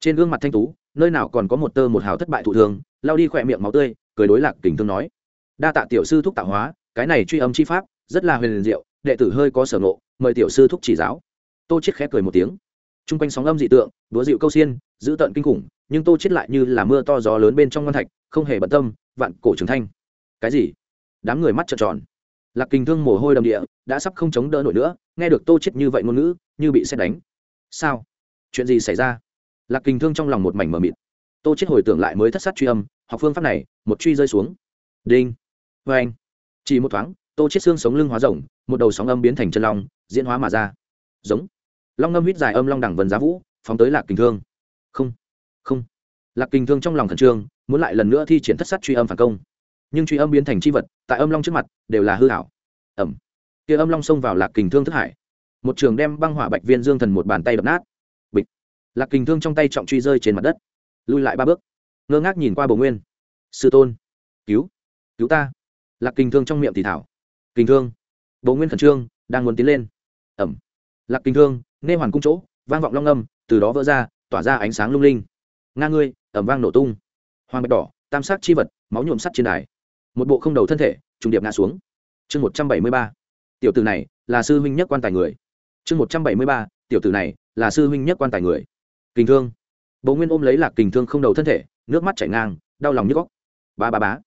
trên gương mặt thanh tú nơi nào còn có một tơ một hào thất bại thụ thường, lao đi khỏe miệng máu tươi cười đối lạc kình thương nói. Đa tạ tiểu sư thúc tạo hóa cái này truy âm chi pháp rất là huyền liền diệu đệ tử hơi có sở ngộ mời tiểu sư thúc chỉ giáo. Tô chết khẽ cười một tiếng. T r u n g quanh sóng âm dị tượng đúa dịu câu xiên giữ tận kinh khủng nhưng tô chết lại như là mưa to gió lớn bên trong ngân thạch không hề bận tâm vạn cổ trường thanh. Cái gì? Đám người mắt trợn tròn. Lạc kinh thương mồ hôi đầm địa đã sắp không chống đỡ nổi nữa nghe được tô chết như vậy ngôn ngữ như bị xét đánh. Sao? Chuyện gì xảy ra? Lạc kinh thương trong lòng một mảnh mờ mịt. Tô chết hồi tưởng lại mới thất sát truy âm, học phương pháp này, một truy rơi xuống. Đinh. Vê anh chỉ một thoáng, tô chết xương sống lưng hóa rồng một đầu sóng âm biến thành chân long, diễn hóa mà ra. Giống. Long ngâm huyết dài âm long đẳng vần giá vũ, phóng tới lạc kình thương. Không. Không. Lạc kình thương trong lòng khẩn trương, muốn lại lần nữa thi triển thất sát truy âm phản công. Nhưng truy âm biến thành chi vật, tại âm long trước mặt, đều là hư hảo ẩm. Kia âm long xông vào lạc kình thương thức hải. Một trường đem băng hỏa bạch viên dương thần một bàn tay đập nát lạc kình thương trong tay trọng truy rơi trên mặt đất. Lui lại ba bước. Ngơ ngác nhìn qua bồ nguyên. Sư tôn. Cứu. Cứu ta. Lạc kình thương trong miệng thì thảo. Kình thương. Bầu nguyên khẩn trương, đang muốn tiến lên. Ẩm. Lạc kình thương, nê hoàn cung chỗ, vang vọng long âm, từ đó vỡ ra, tỏa ra ánh sáng lung linh. Nga ngươi, ẩm vang nổ tung. Hoàng bạch đỏ, tam sắc chi vật, máu nhuộm sắt trên đài. Một bộ không đầu thân thể, trùng điệp ngã xuống. Chương một trăm bảy mươi ba. Tiểu tử này là sư huynh nhất quan tài người. Chương một trăm bảy mươi ba. Tiểu tử này là sư huynh nhất quan tài người kình thương. Bố nguyên ôm lấy lạc kình thương không đầu thân thể, nước mắt chảy ngang, đau lòng như góc ba ba bá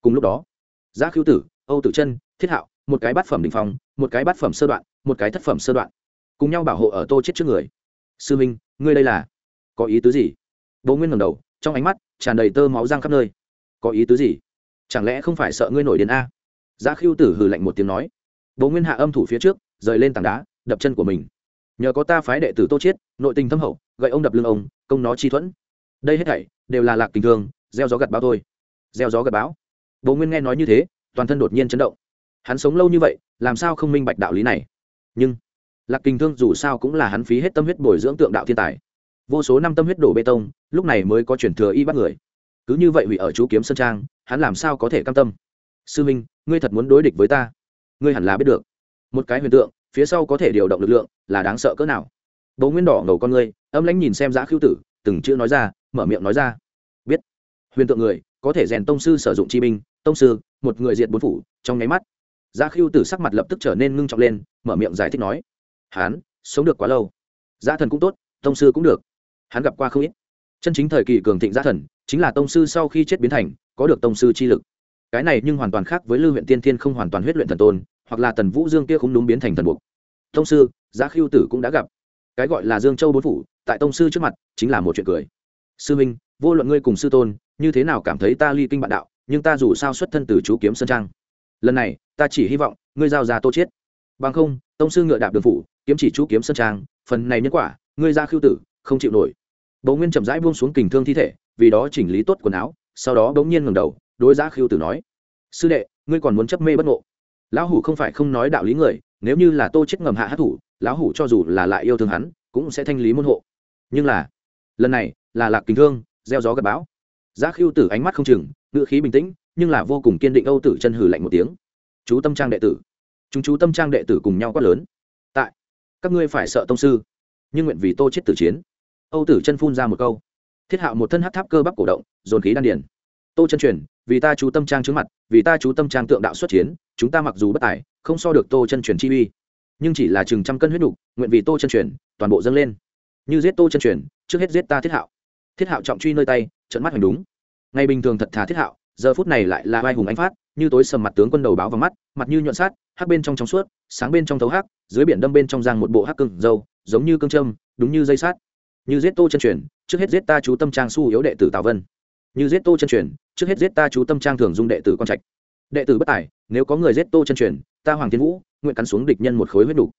cùng lúc đó, giá khiêu tử, âu tử chân, thiết hạo, một cái bát phẩm đình phong, một cái bát phẩm sơ đoạn, một cái thất phẩm sơ đoạn, cùng nhau bảo hộ ở tô chết trước người. Sư minh, ngươi đây là có ý tứ gì? Bố nguyên ngầm đầu, trong ánh mắt tràn đầy tơ máu răng khắp nơi. Có ý tứ gì? Chẳng lẽ không phải sợ ngươi nổi đến a? Giá khiêu tử hừ lạnh một tiếng nói. Bố nguyên hạ âm thủ phía trước, rời lên tảng đá, đập chân của mình. Nhờ có ta phái đệ tử tô chiết nội tình thâm hậu gậy ông đập lưng ông, công nó chi thuẫn. Đây hết thảy đều là lạc tình thương, gieo gió gặt báo thôi. Gieo gió gặt báo bố nguyên nghe nói như thế, toàn thân đột nhiên chấn động. Hắn sống lâu như vậy, làm sao không minh bạch đạo lý này? Nhưng, lạc kinh thương dù sao cũng là hắn phí hết tâm huyết bồi dưỡng tượng đạo thiên tài. Vô số năm tâm huyết đổ bê tông, lúc này mới có chuyển thừa y bắt người. Cứ như vậy hủy ở chú kiếm sơn trang, hắn làm sao có thể cam tâm? Sư minh, ngươi thật muốn đối địch với ta? Ngươi hẳn là biết được. Một cái huyền tượng, phía sau có thể điều động lực lượng, là đáng sợ cỡ nào? Bố nguyên đỏ ngầu con ngươi, âm lãnh nhìn xem giã khiêu tử, từng chữ nói ra, mở miệng nói ra. Biết. Huyền tượng người, có thể rèn tông sư sử dụng chi binh, tông sư, một người diệt bốn phủ, trong nháy mắt giá khiêu tử sắc mặt lập tức trở nên ngưng trọng lên, mở miệng giải thích nói. Hán, sống được quá lâu. Giá thần cũng tốt, tông sư cũng được. Hắn gặp qua không ít. Chân chính thời kỳ cường thịnh giá thần, chính là tông sư sau khi chết biến thành, có được tông sư chi lực. Cái này nhưng hoàn toàn khác với lưu huyện tiên thiên không hoàn toàn huyết luyện thần tôn, hoặc là tần vũ dương kia không đúng biến thành thần buộc tông sư giá khiêu tử cũng đã gặp cái gọi là dương châu bốn phủ, tại tông sư trước mặt, chính là một chuyện cười. Sư minh, vô luận ngươi cùng sư tôn, như thế nào cảm thấy ta ly kinh bạn đạo, nhưng ta dù sao xuất thân từ chú kiếm sơn trang. Lần này, ta chỉ hy vọng, ngươi giao ra tô chiết. Bằng không, tông sư ngựa đạp đường phủ, kiếm chỉ chú kiếm sơn trang, phần này nhân quả, ngươi ra khiêu tử, không chịu nổi. Bố nguyên chậm rãi buông xuống kình thương thi thể, vì đó chỉnh lý tốt quần áo, sau đó bỗng nhiên ngẩng đầu, đối giá khiêu tử nói, sư đệ, ngươi còn muốn chấp mê bất ngộ. Lão hủ không phải không nói đạo lý người, nếu như là tô chết ngầm hạ hát thủ lão hủ cho dù là lại yêu thương hắn, cũng sẽ thanh lý môn hộ. Nhưng là, lần này là lạc kính thương, gieo gió gặp bão. Giá khiêu tử ánh mắt không chừng ngự khí bình tĩnh, nhưng là vô cùng kiên định âu tử chân hừ lạnh một tiếng. Chú tâm trang đệ tử. Chúng chú tâm trang đệ tử cùng nhau quát lớn. Tại, các ngươi phải sợ tông sư, nhưng nguyện vì tô chết tử chiến. Âu tử chân phun ra một câu. Thiết hạo một thân hát tháp cơ bắp cổ động, dồn khí đan điền. Tô chân truyền, vì ta chú tâm trang trướng mặt, vì ta chú tâm trang tượng đạo xuất chiến, chúng ta mặc dù bất tài, không so được tô chân truyền chi uy nhưng chỉ là chừng trăm cân huyết đủ, nguyện vì tô chân truyền toàn bộ dâng lên. Như giết tô chân truyền trước hết giết ta thiết hạo. Thiết hạo trọng truy nơi tay trận mắt hành đúng. Ngày bình thường thật thà thiết hạo giờ phút này lại là vai hùng ánh phát như tối sầm mặt tướng quân đầu báo vào mắt mặt như nhuận sát hắc bên trong trong suốt sáng bên trong thấu hắc dưới biển đâm bên trong giang một bộ hắc cưng dâu giống như cương trâm đúng như dây sát như giết tô chân truyền trước hết giết ta chú tâm trang su yếu đệ tử tào vân. Như giết tô chân truyền trước hết giết ta chú tâm trang thường dung đệ tử quan trạch. Đệ tử bất tài nếu có người giết tô chân truyền ta hoàng thiên vũ nguyện cắn xuống địch nhân một khối huyết đủ.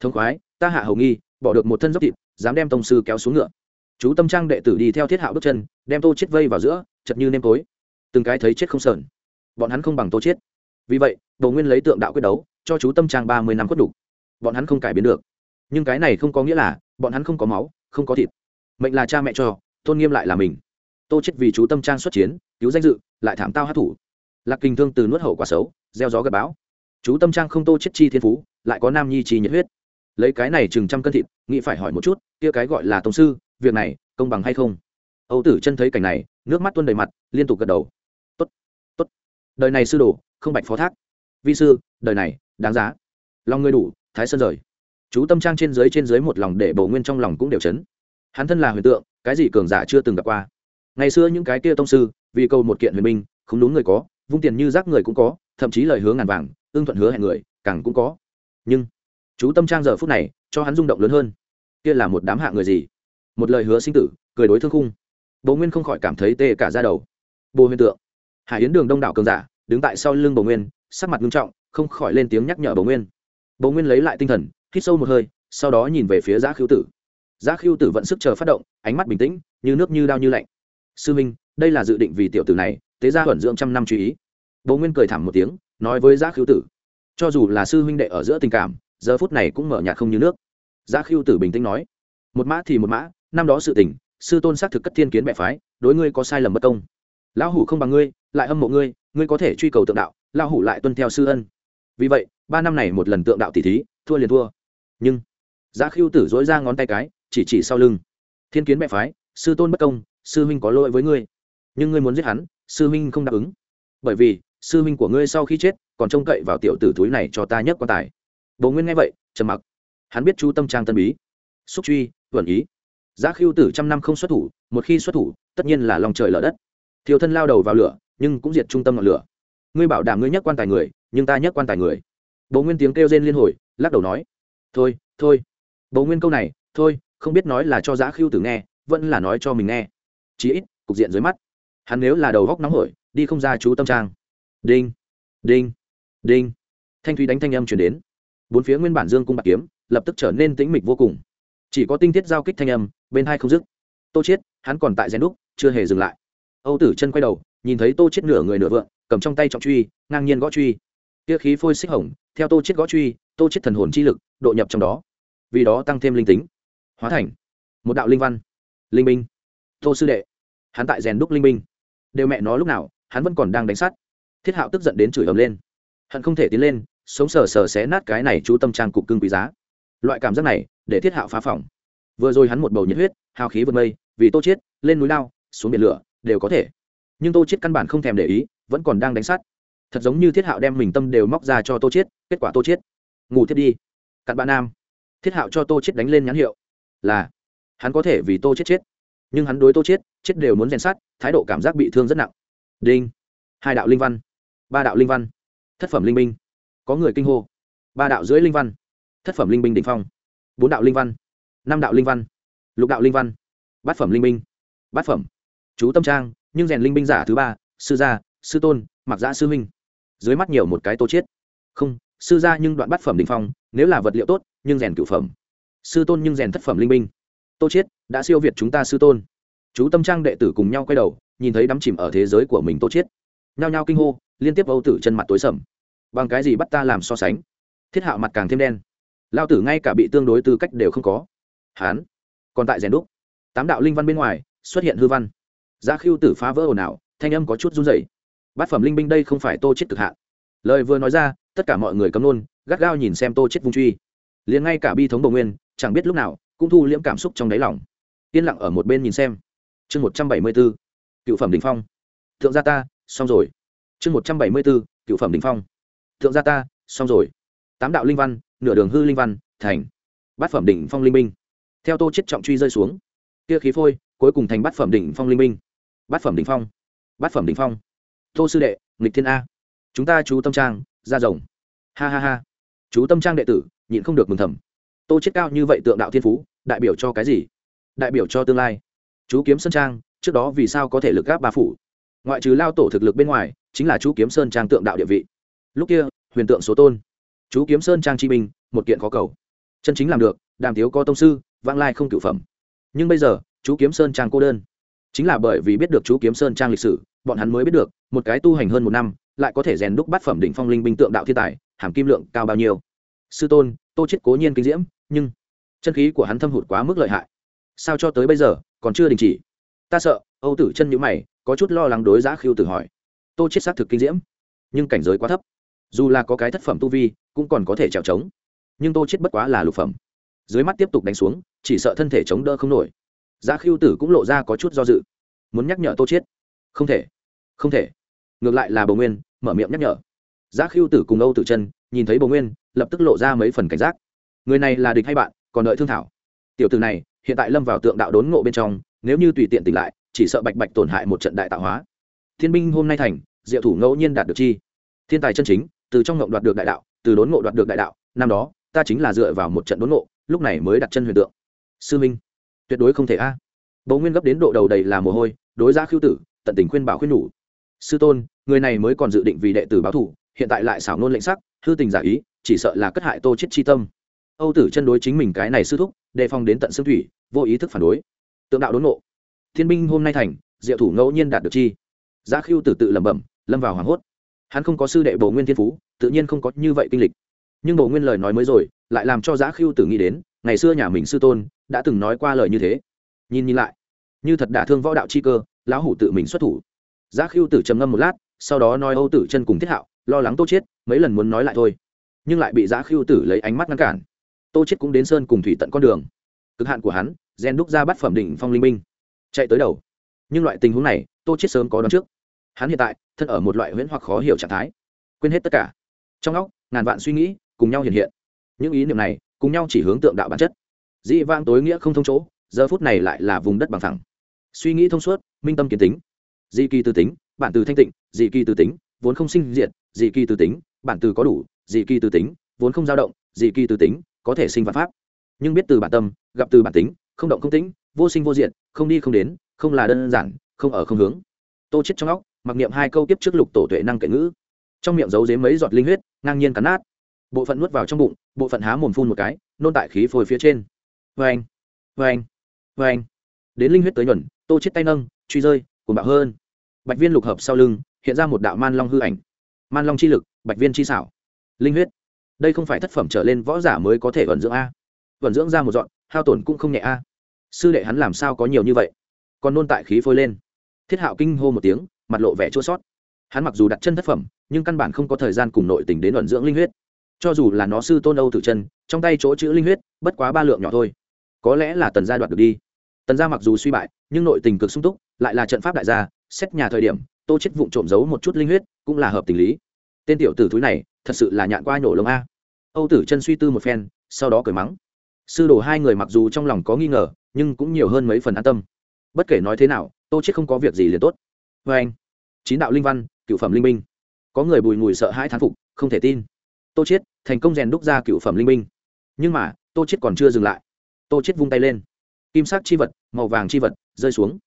thông khoái, ta hạ hầu nghi, bỏ được một thân dốc thịt, dám đem tông sư kéo xuống ngựa. Chú tâm trang đệ tử đi theo thiết hạo bước chân, đem tô chết vây vào giữa, chật như nêm tối. Từng cái thấy chết không sờn. Bọn hắn không bằng tô chết. Vì vậy đồ nguyên lấy tượng đạo quyết đấu, cho chú tâm trang ba mươi năm quất đủ bọn hắn không cải biến được. Nhưng cái này không có nghĩa là, bọn hắn không có máu, không có thịt. Mệnh là cha mẹ cho, tôn nghiêm lại là mình. Tô chết vì chú tâm trang xuất chiến, cứu danh dự, lại thảm tao hát thủ. Lạc kinh thương từ nuốt hậu quả xấu, gieo gió gặp bão chú tâm trang không tô chết chi thiên phú, lại có nam nhi chi nhiệt huyết. Lấy cái này chừng trăm cân thịt, nghĩ phải hỏi một chút, kia cái gọi là tổng sư, việc này, công bằng hay không? Âu tử chân thấy cảnh này, nước mắt tuôn đầy mặt, liên tục gật đầu. Tốt tốt. Đời này sư đồ, không bạch phó thác. Vi sư, đời này, đáng giá. Lòng người đủ, thái sơn rời. Chú tâm trang trên dưới trên dưới một lòng để bầu nguyên trong lòng cũng đều chấn. Hắn thân là huyền tượng, cái gì cường giả chưa từng gặp qua. Ngày xưa những cái kia tông sư, vì câu một kiện huyền minh không đúng người có vung tiền như rác người cũng có, thậm chí lời hứa ngàn vàng, ưng thuận hứa hẹn người, càng cũng có. Nhưng, chú tâm trang giờ phút này, cho hắn rung động lớn hơn. Kia là một đám hạ người gì? Một lời hứa sinh tử, cười đối thương khung. Bồ nguyên không khỏi cảm thấy tê cả ra đầu. Bồ huyền tượng, hải yến đường đông đảo cường giả, đứng tại sau lưng bồ nguyên, sắc mặt nghiêm trọng, không khỏi lên tiếng nhắc nhở bồ nguyên. Bồ nguyên lấy lại tinh thần, hít sâu một hơi, sau đó nhìn về phía giã khiêu tử. Giã khiêu tử vận sức chờ phát động, ánh mắt bình tĩnh, như nước như đao như lạnh sư minh, đây là dự định vì tiểu tử này, tế ra thuận dưỡng trăm năm chú ý. Bồ nguyên cười thảm một tiếng, nói với giã Khưu tử, cho dù là sư huynh đệ ở giữa tình cảm, giờ phút này cũng mở nhạt không như nước. Giã Khưu tử bình tĩnh nói, một mã thì một mã, năm đó sự tình, sư tôn xác thực cất thiên kiến mẹ phái, đối ngươi có sai lầm bất công. Lão hủ không bằng ngươi, lại âm mộ ngươi ngươi có thể truy cầu tượng đạo, lão hủ lại tuân theo sư ân. Vì vậy, ba năm này một lần tượng đạo tỷ thí, thua liền thua. Nhưng giá Khưu tử dối ra ngón tay cái, chỉ chỉ sau lưng. Thiên kiến mẹ phái, sư tôn bất công sư huynh có lỗi với ngươi. Nhưng ngươi muốn giết hắn, sư huynh không đáp ứng. Bởi vì, sư huynh của ngươi sau khi chết, còn trông cậy vào tiểu tử túi này cho ta nhất quan tài. Bố nguyên nghe vậy, trầm mặc. Hắn biết chú tâm trang tân bí. Xúc truy vẩn ý. Giá khiêu tử trăm năm không xuất thủ, một khi xuất thủ, tất nhiên là lòng trời lở đất. Thiếu thân lao đầu vào lửa, nhưng cũng diệt trung tâm ngọn lửa. Ngươi bảo đảm ngươi nhất quan tài người, nhưng ta nhất quan tài người. Bố nguyên tiếng kêu rên liên hồi, lắc đầu nói. Thôi thôi. Bố nguyên câu này, thôi, không biết nói là cho giá khiêu tử nghe, vẫn là nói cho mình nghe chí ít, cục diện dưới mắt. Hắn nếu là đầu góc nóng hổi, đi không ra chú tâm trang. Đinh đinh đinh. Thanh thúy đánh thanh âm chuyển đến. Bốn phía nguyên bản dương cung bạc kiếm, lập tức trở nên tĩnh mịch vô cùng. Chỉ có tinh tiết giao kích thanh âm, bên hai không dứt. Tô chết hắn còn tại rèn đúc, chưa hề dừng lại. Âu tử chân quay đầu, nhìn thấy tô chết nửa người nửa vượng, cầm trong tay trọng truy, ngang nhiên gõ truy. Kia khí phôi xích hồng, theo tô chết gõ truy, tô chết thần hồn chi lực, độ nhập trong đó. Vì đó tăng thêm linh tính. Hóa thành một đạo linh văn. Linh minh tô sư đệ. Hắn tại rèn đúc linh binh đều mẹ nó lúc nào, hắn vẫn còn đang đánh sát. Thiết hạo tức giận đến chửi ầm lên. Hận không thể tiến lên, sống sờ sờ xé nát cái này chú tâm trang cục cưng quý giá. Loại cảm giác này, để thiết hạo phá phòng. Vừa rồi hắn một bầu nhiệt huyết, hào khí vượt mây vì tô chết, lên núi lao, xuống biển lửa, đều có thể. Nhưng tô chết căn bản không thèm để ý, vẫn còn đang đánh sát. Thật giống như thiết hạo đem mình tâm đều móc ra cho tô chết, kết quả tô chết. Ngủ thiết đi. Cặn bạn nam. Thiết hạo cho tô chết đánh lên nhãn hiệu. Là, hắn có thể vì tô chết chết nhưng hắn đối tô chết chết đều muốn rèn sát thái độ cảm giác bị thương rất nặng. Đinh. Hai đạo linh văn. Ba đạo linh văn. Thất phẩm linh binh. Có người kinh hô. Ba đạo dưới linh văn. Thất phẩm linh binh đỉnh phong. Bốn đạo linh văn. Năm đạo linh văn. Lục đạo linh văn. Bát phẩm linh binh. Bát phẩm. Chú tâm trang nhưng rèn linh binh giả thứ ba sư gia sư tôn mặc giã sư huynh. Dưới mắt nhiều một cái tô chết, không sư gia nhưng đoạn bát phẩm đỉnh phong nếu là vật liệu tốt nhưng rèn cửu phẩm. Sư tôn nhưng rèn thất phẩm linh binh tô chiết, đã siêu việt chúng ta sư tôn. Chú tâm trang đệ tử cùng nhau quay đầu, nhìn thấy đắm chìm ở thế giới của mình tô chiết. Nhao nhao kinh hô, liên tiếp âu tử chân mặt tối sầm. Bằng cái gì bắt ta làm so sánh? Thiết hạo mặt càng thêm đen. Lao tử ngay cả bị tương đối tư cách đều không có. Hán, còn tại rèn đúc. Tám đạo linh văn bên ngoài, xuất hiện hư văn. Giá khiêu tử phá vỡ ồn ào, thanh âm có chút run rẩy. Bát phẩm linh binh đây không phải tô chết cực hạn. Lời vừa nói ra, tất cả mọi người cấm nôn gắt gao nhìn xem tô chết vung truy. Liền ngay cả bi thống bầu nguyên, chẳng biết lúc nào cũng thu liễm cảm xúc trong đáy lòng. Yên lặng ở một bên nhìn xem. Chương một trăm bảy mươi b ố cựu phẩm đình phong. Thượng gia ta, xong rồi. Chương một trăm bảy mươi b ố cựu phẩm đình phong. Thượng gia ta, xong rồi. Tám đạo linh văn, nửa đường hư linh văn, thành. Bát phẩm đỉnh phong linh minh theo tô chết trọng truy rơi xuống. Kia khí phôi, cuối cùng thành bát phẩm đỉnh phong linh minh bát phẩm đỉnh phong. Bát phẩm đỉnh phong. Tô sư đệ, nghịch thiên a. Chúng ta chú tâm trang, ra rồng. Ha ha ha. Chú tâm trang đệ tử, nhịn không được mừng thầm tô chết cao như vậy tượng đạo thiên phú, đại biểu cho cái gì? Đại biểu cho tương lai. Chú kiếm sơn trang, trước đó vì sao có thể lực gáp ba phủ? Ngoại trừ lao tổ thực lực bên ngoài, chính là chú kiếm sơn trang tượng đạo địa vị. Lúc kia, huyền tượng số tôn. Chú kiếm sơn trang chi minh một kiện khó cầu. Chân chính làm được, đàm thiếu có tông sư, vãng lai không cựu phẩm. Nhưng bây giờ, chú kiếm sơn trang cô đơn. Chính là bởi vì biết được chú kiếm sơn trang lịch sử, bọn hắn mới biết được, một cái tu hành hơn một năm, lại có thể rèn đúc bát phẩm đỉnh phong linh binh tượng đạo thiên tài, hàm kim lượng cao bao nhiêu. Sư tôn tô chết cố nhiên kinh diễm, nhưng chân khí của hắn thâm hụt quá mức lợi hại. Sao cho tới bây giờ, còn chưa đình chỉ? Ta sợ, âu tử chân nhữ mày, có chút lo lắng đối giã khiêu tử hỏi. Tô chết xác thực kinh diễm, nhưng cảnh giới quá thấp. Dù là có cái thất phẩm tu vi, cũng còn có thể trèo trống. Nhưng tô chết bất quá là lục phẩm. Dưới mắt tiếp tục đánh xuống, chỉ sợ thân thể chống đỡ không nổi. Giá khiêu tử cũng lộ ra có chút do dự. Muốn nhắc nhở tô chết không thể không thể. Ngược lại là bầu nguyên, mở miệng nhắc nhở giá khiêu tử cùng âu tử chân, nhìn thấy bầu nguyên, lập tức lộ ra mấy phần cảnh giác. Người này là địch hay bạn, còn đợi thương thảo. Tiểu tử này, hiện tại lâm vào tượng đạo đốn ngộ bên trong, nếu như tùy tiện tỉnh lại, chỉ sợ bạch bạch tổn hại một trận đại tạo hóa. Thiên binh hôm nay thành, diệu thủ ngẫu nhiên đạt được chi? Thiên tài chân chính, từ trong ngộng đoạt được đại đạo, từ đốn ngộ đoạt được đại đạo, năm đó, ta chính là dựa vào một trận đốn ngộ, lúc này mới đặt chân huyền tượng. Sư minh, tuyệt đối không thể a. À. bầu nguyên gấp đến độ đầu đầy là mồ hôi, đối giá khiêu tử, tận tình khuyên bảo khuyên nhủ. Sư tôn, người này mới còn dự định vì đệ tử báo thủ hiện tại lại xảo nôn lệnh sắc, hư tình giả ý, chỉ sợ là cất hại tô chết chi tâm. Âu tử chân đối chính mình cái này sư thúc, đề phòng đến tận xương thủy, vô ý thức phản đối. Tượng đạo đốn nộ thiên binh hôm nay thành, diệu thủ ngẫu nhiên đạt được chi. Giá khiêu tử tự lẩm bẩm, lâm vào hoảng hốt. Hắn không có sư đệ bổ nguyên thiên phú, tự nhiên không có như vậy kinh lịch. Nhưng bổ nguyên lời nói mới rồi, lại làm cho giá khiêu tử nghĩ đến, ngày xưa nhà mình sư tôn đã từng nói qua lời như thế. Nhìn nhìn lại, như thật đả thương võ đạo chi cơ, lão hủ tự mình xuất thủ. Giá khiêu tử trầm ngâm một lát, sau đó nói âu tử chân cùng thiết hạo lo lắng tô chết mấy lần muốn nói lại thôi, nhưng lại bị giã khiêu tử lấy ánh mắt ngăn cản. Tô chết cũng đến sơn cùng thủy tận con đường. Cực hạn của hắn, gen đúc ra bắt phẩm đỉnh phong linh minh chạy tới đầu. Nhưng loại tình huống này, tô chết sớm có đoán trước. Hắn hiện tại, thân ở một loại huyễn hoặc khó hiểu trạng thái, quên hết tất cả. Trong óc, ngàn vạn suy nghĩ cùng nhau hiện hiện. Những ý niệm này, cùng nhau chỉ hướng tượng đạo bản chất. Dị vang tối nghĩa không thông chỗ, giờ phút này lại là vùng đất bằng thẳng suy nghĩ thông suốt, minh tâm kiến tính. Dị kỳ tư tính, bản từ thanh tịnh dị kỳ tư tính, vốn không sinh diệt dị kỳ tư tính, bản từ có đủ, dị kỳ tư tính, vốn không dao động, dị kỳ tư tính, có thể sinh vật pháp. Nhưng biết từ bản tâm, gặp từ bản tính, không động không tĩnh, vô sinh vô diện không đi không đến, không là đơn giản, không ở không hướng. Tô chết trong óc, mặc niệm hai câu tiếp trước lục tổ tuệ năng kệ ngữ. Trong miệng giấu dếm mấy giọt linh huyết, ngang nhiên cắn nát. Bộ phận nuốt vào trong bụng, bộ phận há mồm phun một cái, nôn tại khí phổi phía trên. Vê anh vê anh vê anh đến linh huyết tới nhuận. tô chết tay nâng, truy rơi, cuồng bạo hơn. Bạch viên lục hợp sau lưng, hiện ra một đạo man long hư ảnh man long chi lực, bạch viên chi xảo. Linh huyết. Đây không phải thất phẩm trở lên võ giả mới có thể vận dưỡng a. Vận dưỡng ra một dọn, hao tổn cũng không nhẹ a. Sư đệ hắn làm sao có nhiều như vậy? Còn nôn tại khí phôi lên. Thiết hạo kinh hô một tiếng, mặt lộ vẻ chua sót. Hắn mặc dù đặt chân thất phẩm, nhưng căn bản không có thời gian cùng nội tình đến vận dưỡng linh huyết. Cho dù là nó sư tôn âu tử chân, trong tay chỗ chữ linh huyết, bất quá ba lượng nhỏ thôi. Có lẽ là tần gia đoạt được đi. Tần gia mặc dù suy bại, nhưng nội tình cực sung túc, lại là trận pháp đại gia, xét nhà thời điểm, tô chết vụng trộm giấu một chút linh huyết, cũng là hợp tình lý tên tiểu tử thúi này thật sự là nhạn qua nhổ lông a. Âu tử chân suy tư một phen, sau đó cười mắng. Sư đồ hai người mặc dù trong lòng có nghi ngờ, nhưng cũng nhiều hơn mấy phần an tâm. Bất kể nói thế nào, tô chết không có việc gì liền tốt. Vê anh. Chín đạo linh văn cựu phẩm linh minh có người bùi ngùi sợ hãi thán phục, không thể tin. Tô chết thành công rèn đúc ra cựu phẩm linh minh nhưng mà, tô chết còn chưa dừng lại. Tô chết vung tay lên. Kim sắc chi vật, màu vàng chi vật, rơi xuống.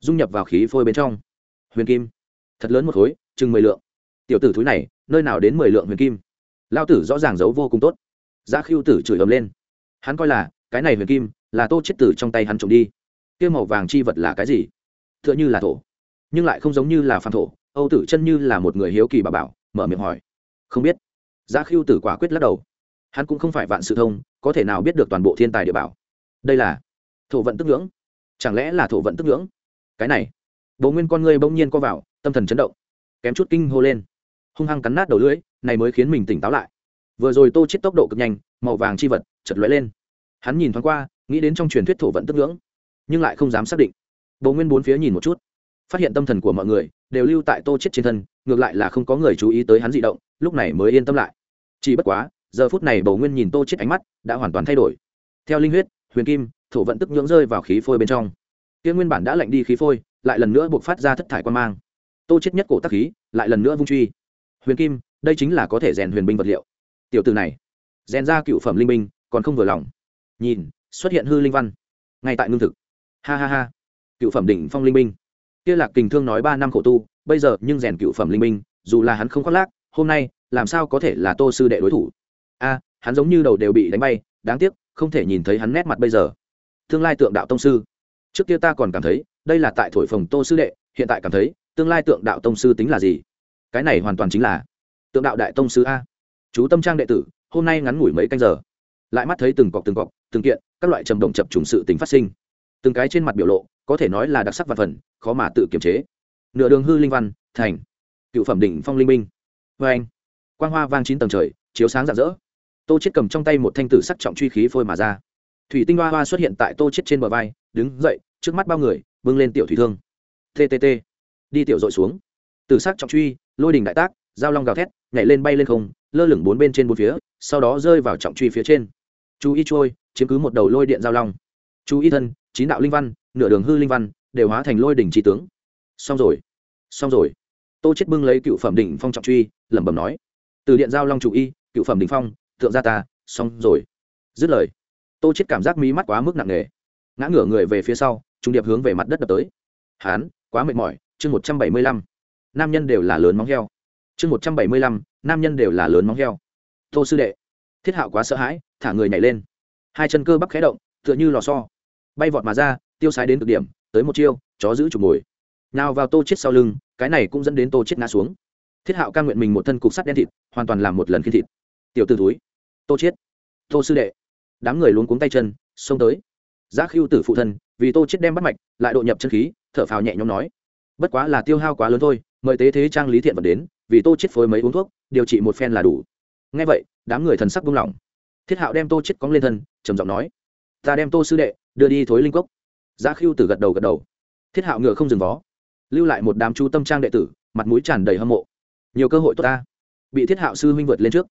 Dung nhập vào khí phôi bên trong. Huyền kim. Thật lớn một khối, chừng mười lượng tiểu tử thúi này, nơi nào đến mười lượng huyền kim. Lao tử rõ ràng giấu vô cùng tốt. Giá khiêu tử chửi ầm lên. Hắn coi là, cái này huyền kim, là tô chết tử trong tay hắn trộm đi. Kia màu vàng chi vật là cái gì? Tựa như là thổ, nhưng lại không giống như là phàm thổ. Âu tử chân như là một người hiếu kỳ bà bảo, mở miệng hỏi. Không biết. Giá khiêu tử quả quyết lắc đầu. Hắn cũng không phải vạn sự thông, có thể nào biết được toàn bộ thiên tài địa bảo? Đây là thổ vận tức ngưỡng. Chẳng lẽ là thổ vận tức ngưỡng? Cái này, bố nguyên con ngươi bỗng nhiên co vào, tâm thần chấn động. Kém chút kinh hô lên hung hăng cắn nát đầu lưỡi, này mới khiến mình tỉnh táo lại. Vừa rồi tô chết tốc độ cực nhanh, màu vàng chi vật chật lóe lên. Hắn nhìn thoáng qua, nghĩ đến trong truyền thuyết thổ vận tức ngưỡng, nhưng lại không dám xác định. Bầu nguyên bốn phía nhìn một chút, phát hiện tâm thần của mọi người đều lưu tại tô chết trên thân, ngược lại là không có người chú ý tới hắn dị động, lúc này mới yên tâm lại. Chỉ bất quá, giờ phút này bầu nguyên nhìn tô chết ánh mắt đã hoàn toàn thay đổi. Theo linh huyết, huyền kim, thổ vận tức nhưỡng rơi vào khí phôi bên trong. Kia nguyên bản đã lạnh đi khí phôi, lại lần nữa buộc phát ra thất thải quan mang. Tô chết nhất cổ tắc khí, lại lần nữa vung truy huyền kim, đây chính là có thể rèn huyền binh vật liệu. Tiểu từ này, rèn ra cựu phẩm linh binh, còn không vừa lòng. Nhìn, xuất hiện hư linh văn. Ngay tại ngưng thực. Ha ha ha. Cựu phẩm đỉnh phong linh binh. Kia lạc kình thương nói ba năm khổ tu, bây giờ nhưng rèn cựu phẩm linh binh, dù là hắn không khoác lác, hôm nay, làm sao có thể là tô sư đệ đối thủ? A, hắn giống như đầu đều bị đánh bay, đáng tiếc, không thể nhìn thấy hắn nét mặt bây giờ. Tương lai tượng đạo tông sư. Trước kia ta còn cảm thấy, đây là tại thổi phồng tô sư đệ, hiện tại cảm thấy, tương lai tượng đạo tông sư tính là gì? Cái này hoàn toàn chính là tượng đạo đại tông sư a. Chú tâm trang đệ tử, hôm nay ngắn ngủi mấy canh giờ. Lại mắt thấy từng cọc từng cọc, từng kiện, các loại trầm động chập trùng sự tính phát sinh. Từng cái trên mặt biểu lộ, có thể nói là đặc sắc và phần, khó mà tự kiềm chế. Nửa đường hư linh văn, thành. Cựu phẩm đỉnh phong linh minh. Vê anh, quang hoa vang chín tầng trời, chiếu sáng rạng rỡ. Tô chết cầm trong tay một thanh tử sắc trọng truy khí phôi mà ra. Thủy tinh hoa hoa xuất hiện tại tô chết trên bờ vai, đứng dậy, trước mắt bao người, bưng lên tiểu thủy thương. Ttt đi tiểu dội xuống tử sắc trọng truy, lôi đình đại tác, giao long gào thét, nhảy lên bay lên không, lơ lửng bốn bên trên bốn phía, sau đó rơi vào trọng truy phía trên. Chú ý trôi, chiếm cứ một đầu lôi điện giao long. Chú ý thân, chín đạo linh văn, nửa đường hư linh văn, đều hóa thành lôi đỉnh trí tướng. Xong rồi. Xong rồi. Tô chết bưng lấy cựu phẩm đỉnh phong trọng truy, lẩm bẩm nói. Từ điện giao long chủ y, cựu phẩm đỉnh phong, thượng gia ta, xong rồi. Dứt lời. Tô chết cảm giác mí mắt quá mức nặng nề. Ngã ngửa người về phía sau trung điệp hướng về mặt đất đập tới. Hán, quá mệt mỏi, chương một trăm bảy mươi lăm nam nhân đều là lớn móng heo. Chương một trăm bảy mươi lăm, nam nhân đều là lớn móng heo. Tô sư đệ, thiết hạo quá sợ hãi, thả người nhảy lên. Hai chân cơ bắp khé động, tựa như lò xo. Bay vọt mà ra, tiêu sái đến cực điểm, tới một chiêu, chó giữ chụp mồi. Nào vào tô chết sau lưng, cái này cũng dẫn đến tô chết ngã xuống. Thiết hạo ca nguyện mình một thân cục sắt đen thịt, hoàn toàn làm một lần khi thịt. Tiểu t ử túi tô chết. Tô sư đệ, đám người luống cuống tay chân, xông tới. Giá khiêu tử phụ thân, vì tô chết đem bắt mạch, lại độ nhập chân khí, thở phào nhẹ nhõm nói. Bất quá là tiêu hao quá lớn thôi mời tế thế trang lý thiện vật đến, vì tô chết phối mấy uống thuốc, điều trị một phen là đủ. Nghe vậy, đám người thần sắc buông lỏng. Thiết hạo đem tô chết cóng lên thân, trầm giọng nói, ta đem tô sư đệ đưa đi thối linh cốc. Giá khiêu tử gật đầu gật đầu. Thiết hạo ngựa không dừng vó, lưu lại một đám chú tâm trang đệ tử, mặt mũi tràn đầy hâm mộ. Nhiều cơ hội tốt ta. Bị thiết hạo sư huynh vượt lên trước.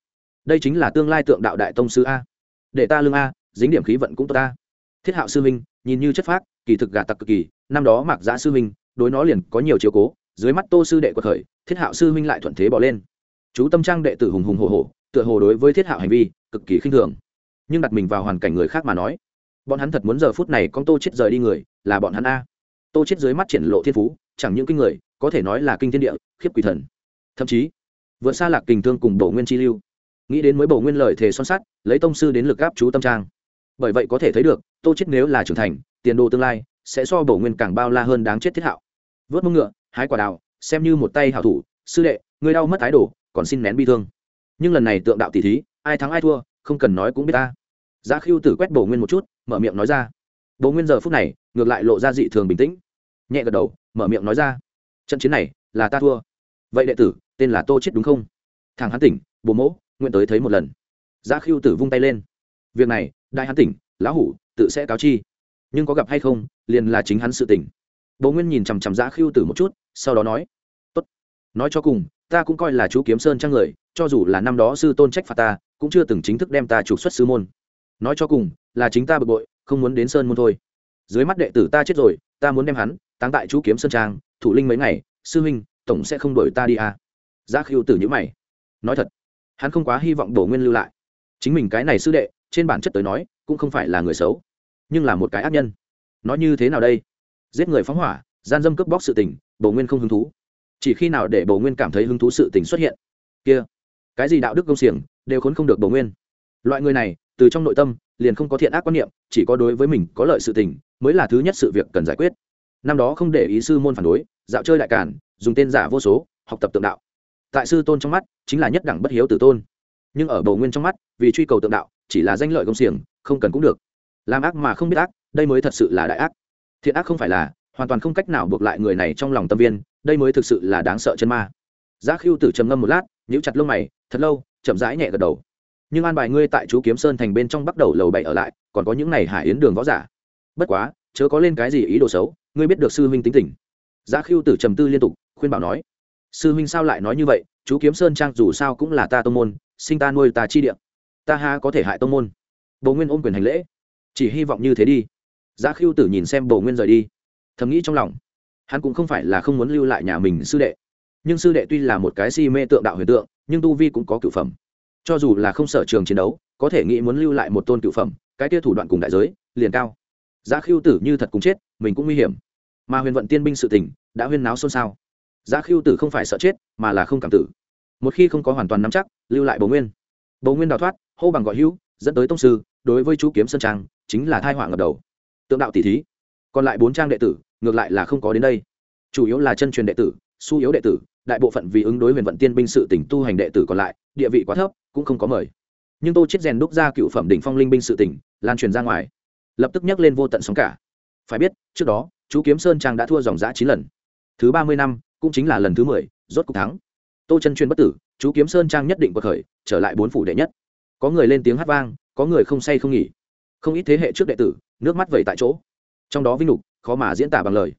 Đây chính là tương lai tượng đạo đại tông sư a. Để ta lương a, dính điểm khí vận cũng tốt ta. Thiết hạo sư huynh, nhìn như chất phác, kỳ thực gà tặc cực kỳ, năm đó mặc giã sư huynh, đối nó liền có nhiều chiếu cố dưới mắt tô sư đệ của khởi thiết hạo sư huynh lại thuận thế bỏ lên. Chú tâm trang đệ tử hùng hùng hồ hồ tựa hồ đối với thiết hạo hành vi, cực kỳ khinh thường. Nhưng đặt mình vào hoàn cảnh người khác mà nói, bọn hắn thật muốn giờ phút này con tô chết rời đi người, là bọn hắn a. Tô chết dưới mắt triển lộ thiên phú, chẳng những kinh người, có thể nói là kinh thiên địa, khiếp quỷ thần. Thậm chí, vượt xa lạc kình thương cùng bổ nguyên chi lưu. Nghĩ đến mới bổ nguyên lời thề son sắt, lấy tông sư đến lực gáp chú tâm trang. Bởi vậy có thể thấy được, tô chết nếu là trưởng thành, tiền đồ tương lai, sẽ so bổ nguyên càng bao la hơn đáng chết thiết hạo vớt mông ngựa, hái quả đào, xem như một tay hảo thủ, sư đệ người đau mất ái đồ, còn xin nén bi thương. Nhưng lần này tượng đạo tỷ thí, ai thắng ai thua, không cần nói cũng biết ta. Giá khiêu tử quét bổ nguyên một chút, mở miệng nói ra. Bổ nguyên giờ phút này, ngược lại lộ ra dị thường bình tĩnh. Nhẹ gật đầu, mở miệng nói ra. Trận chiến này, là ta thua. Vậy đệ tử, tên là tô chết đúng không? Thằng hắn tỉnh, bồ mỗ, nguyện tới thấy một lần. Giá khiêu tử vung tay lên. Việc này, đại hắn tỉnh, lão hủ, tự sẽ cáo chi. Nhưng có gặp hay không, liền là chính hắn sự tỉnh bố nguyên nhìn chằm chằm giã Khưu tử một chút, sau đó nói, tốt, nói cho cùng, ta cũng coi là chú kiếm sơn trang người, cho dù là năm đó sư tôn trách phạt ta, cũng chưa từng chính thức đem ta trục xuất sư môn. Nói cho cùng, là chính ta bực bội, không muốn đến sơn môn thôi. Dưới mắt đệ tử ta chết rồi, ta muốn đem hắn táng tại chú kiếm sơn trang, thủ linh mấy ngày, sư huynh, tổng sẽ không đuổi ta đi à. giá Khưu tử nhíu mày, nói thật, hắn không quá hy vọng đổ nguyên lưu lại. Chính mình cái này sư đệ, trên bản chất tới nói, cũng không phải là người xấu, nhưng là một cái ác nhân. Nói như thế nào đây? Giết người phóng hỏa, gian dâm cướp bóc sự tình bổ nguyên không hứng thú. Chỉ khi nào để bổ nguyên cảm thấy hứng thú sự tình xuất hiện? Kia, cái gì đạo đức công xiềng, đều khốn không được bổ nguyên. Loại người này, từ trong nội tâm, liền không có thiện ác quan niệm, chỉ có đối với mình có lợi sự tình, mới là thứ nhất sự việc cần giải quyết. Năm đó không để ý sư môn phản đối, dạo chơi đại cản dùng tên giả vô số, học tập tượng đạo. Tại sư tôn trong mắt, chính là nhất đẳng bất hiếu tử tôn. Nhưng ở bầu nguyên trong mắt, vì truy cầu tượng đạo, chỉ là danh lợi công xiềng, không cần cũng được. Làm ác mà không biết ác, đây mới thật sự là đại ác thiện ác không phải là, hoàn toàn không cách nào buộc lại người này trong lòng tâm viên, đây mới thực sự là đáng sợ chân ma. Giá khiêu tử trầm ngâm một lát, nhíu chặt lông mày, thật lâu, chậm rãi nhẹ gật đầu. Nhưng an bài ngươi tại chú kiếm sơn thành bên trong bắt đầu lầu bậy ở lại, còn có những này hải yến đường võ giả. Bất quá, chớ có lên cái gì ý đồ xấu, ngươi biết được sư huynh tính tình. Giá khiêu tử trầm tư liên tục, khuyên bảo nói, sư huynh sao lại nói như vậy? Chú kiếm sơn trang dù sao cũng là ta tông môn, sinh ta nuôi ta chi điện ta ha có thể hại tông môn? Bồ nguyên ôm quyền hành lễ, chỉ hy vọng như thế đi giá khiêu tử nhìn xem bồ nguyên rời đi, thầm nghĩ trong lòng, hắn cũng không phải là không muốn lưu lại nhà mình sư đệ. Nhưng sư đệ tuy là một cái si mê tượng đạo huyền tượng, nhưng tu vi cũng có cựu phẩm. Cho dù là không sở trường chiến đấu, có thể nghĩ muốn lưu lại một tôn cựu phẩm, cái kia thủ đoạn cùng đại giới, liền cao. Giá khiêu tử như thật cùng chết, mình cũng nguy hiểm. Mà huyền vận tiên binh sự tỉnh đã huyên náo xôn xao. Giá khiêu tử không phải sợ chết, mà là không cảm tử. Một khi không có hoàn toàn nắm chắc, lưu lại bầu nguyên. Bầu nguyên đào thoát, hô bằng gọi hữu, dẫn tới tông sư, đối với chú kiếm sơn trang, chính là thai họa ngập đầu tượng đạo tỷ thí. Còn lại bốn trang đệ tử, ngược lại là không có đến đây. Chủ yếu là chân truyền đệ tử, su yếu đệ tử, đại bộ phận vì ứng đối huyền vận tiên binh sự tỉnh tu hành đệ tử còn lại, địa vị quá thấp, cũng không có mời. Nhưng tô chết rèn đúc ra cựu phẩm đỉnh phong linh binh sự tỉnh, lan truyền ra ngoài. Lập tức nhắc lên vô tận sóng cả. Phải biết, trước đó, chú kiếm sơn trang đã thua dòng giã chín lần. Thứ ba mươi năm, cũng chính là lần thứ mười, rốt cục thắng. Tô chân truyền bất tử, chú kiếm sơn trang nhất định bậc khởi, trở lại bốn phủ đệ nhất. Có người lên tiếng hát vang, có người không say không nghỉ không ít thế hệ trước đệ tử, nước mắt vẩy tại chỗ. Trong đó vinh lục, khó mà diễn tả bằng lời.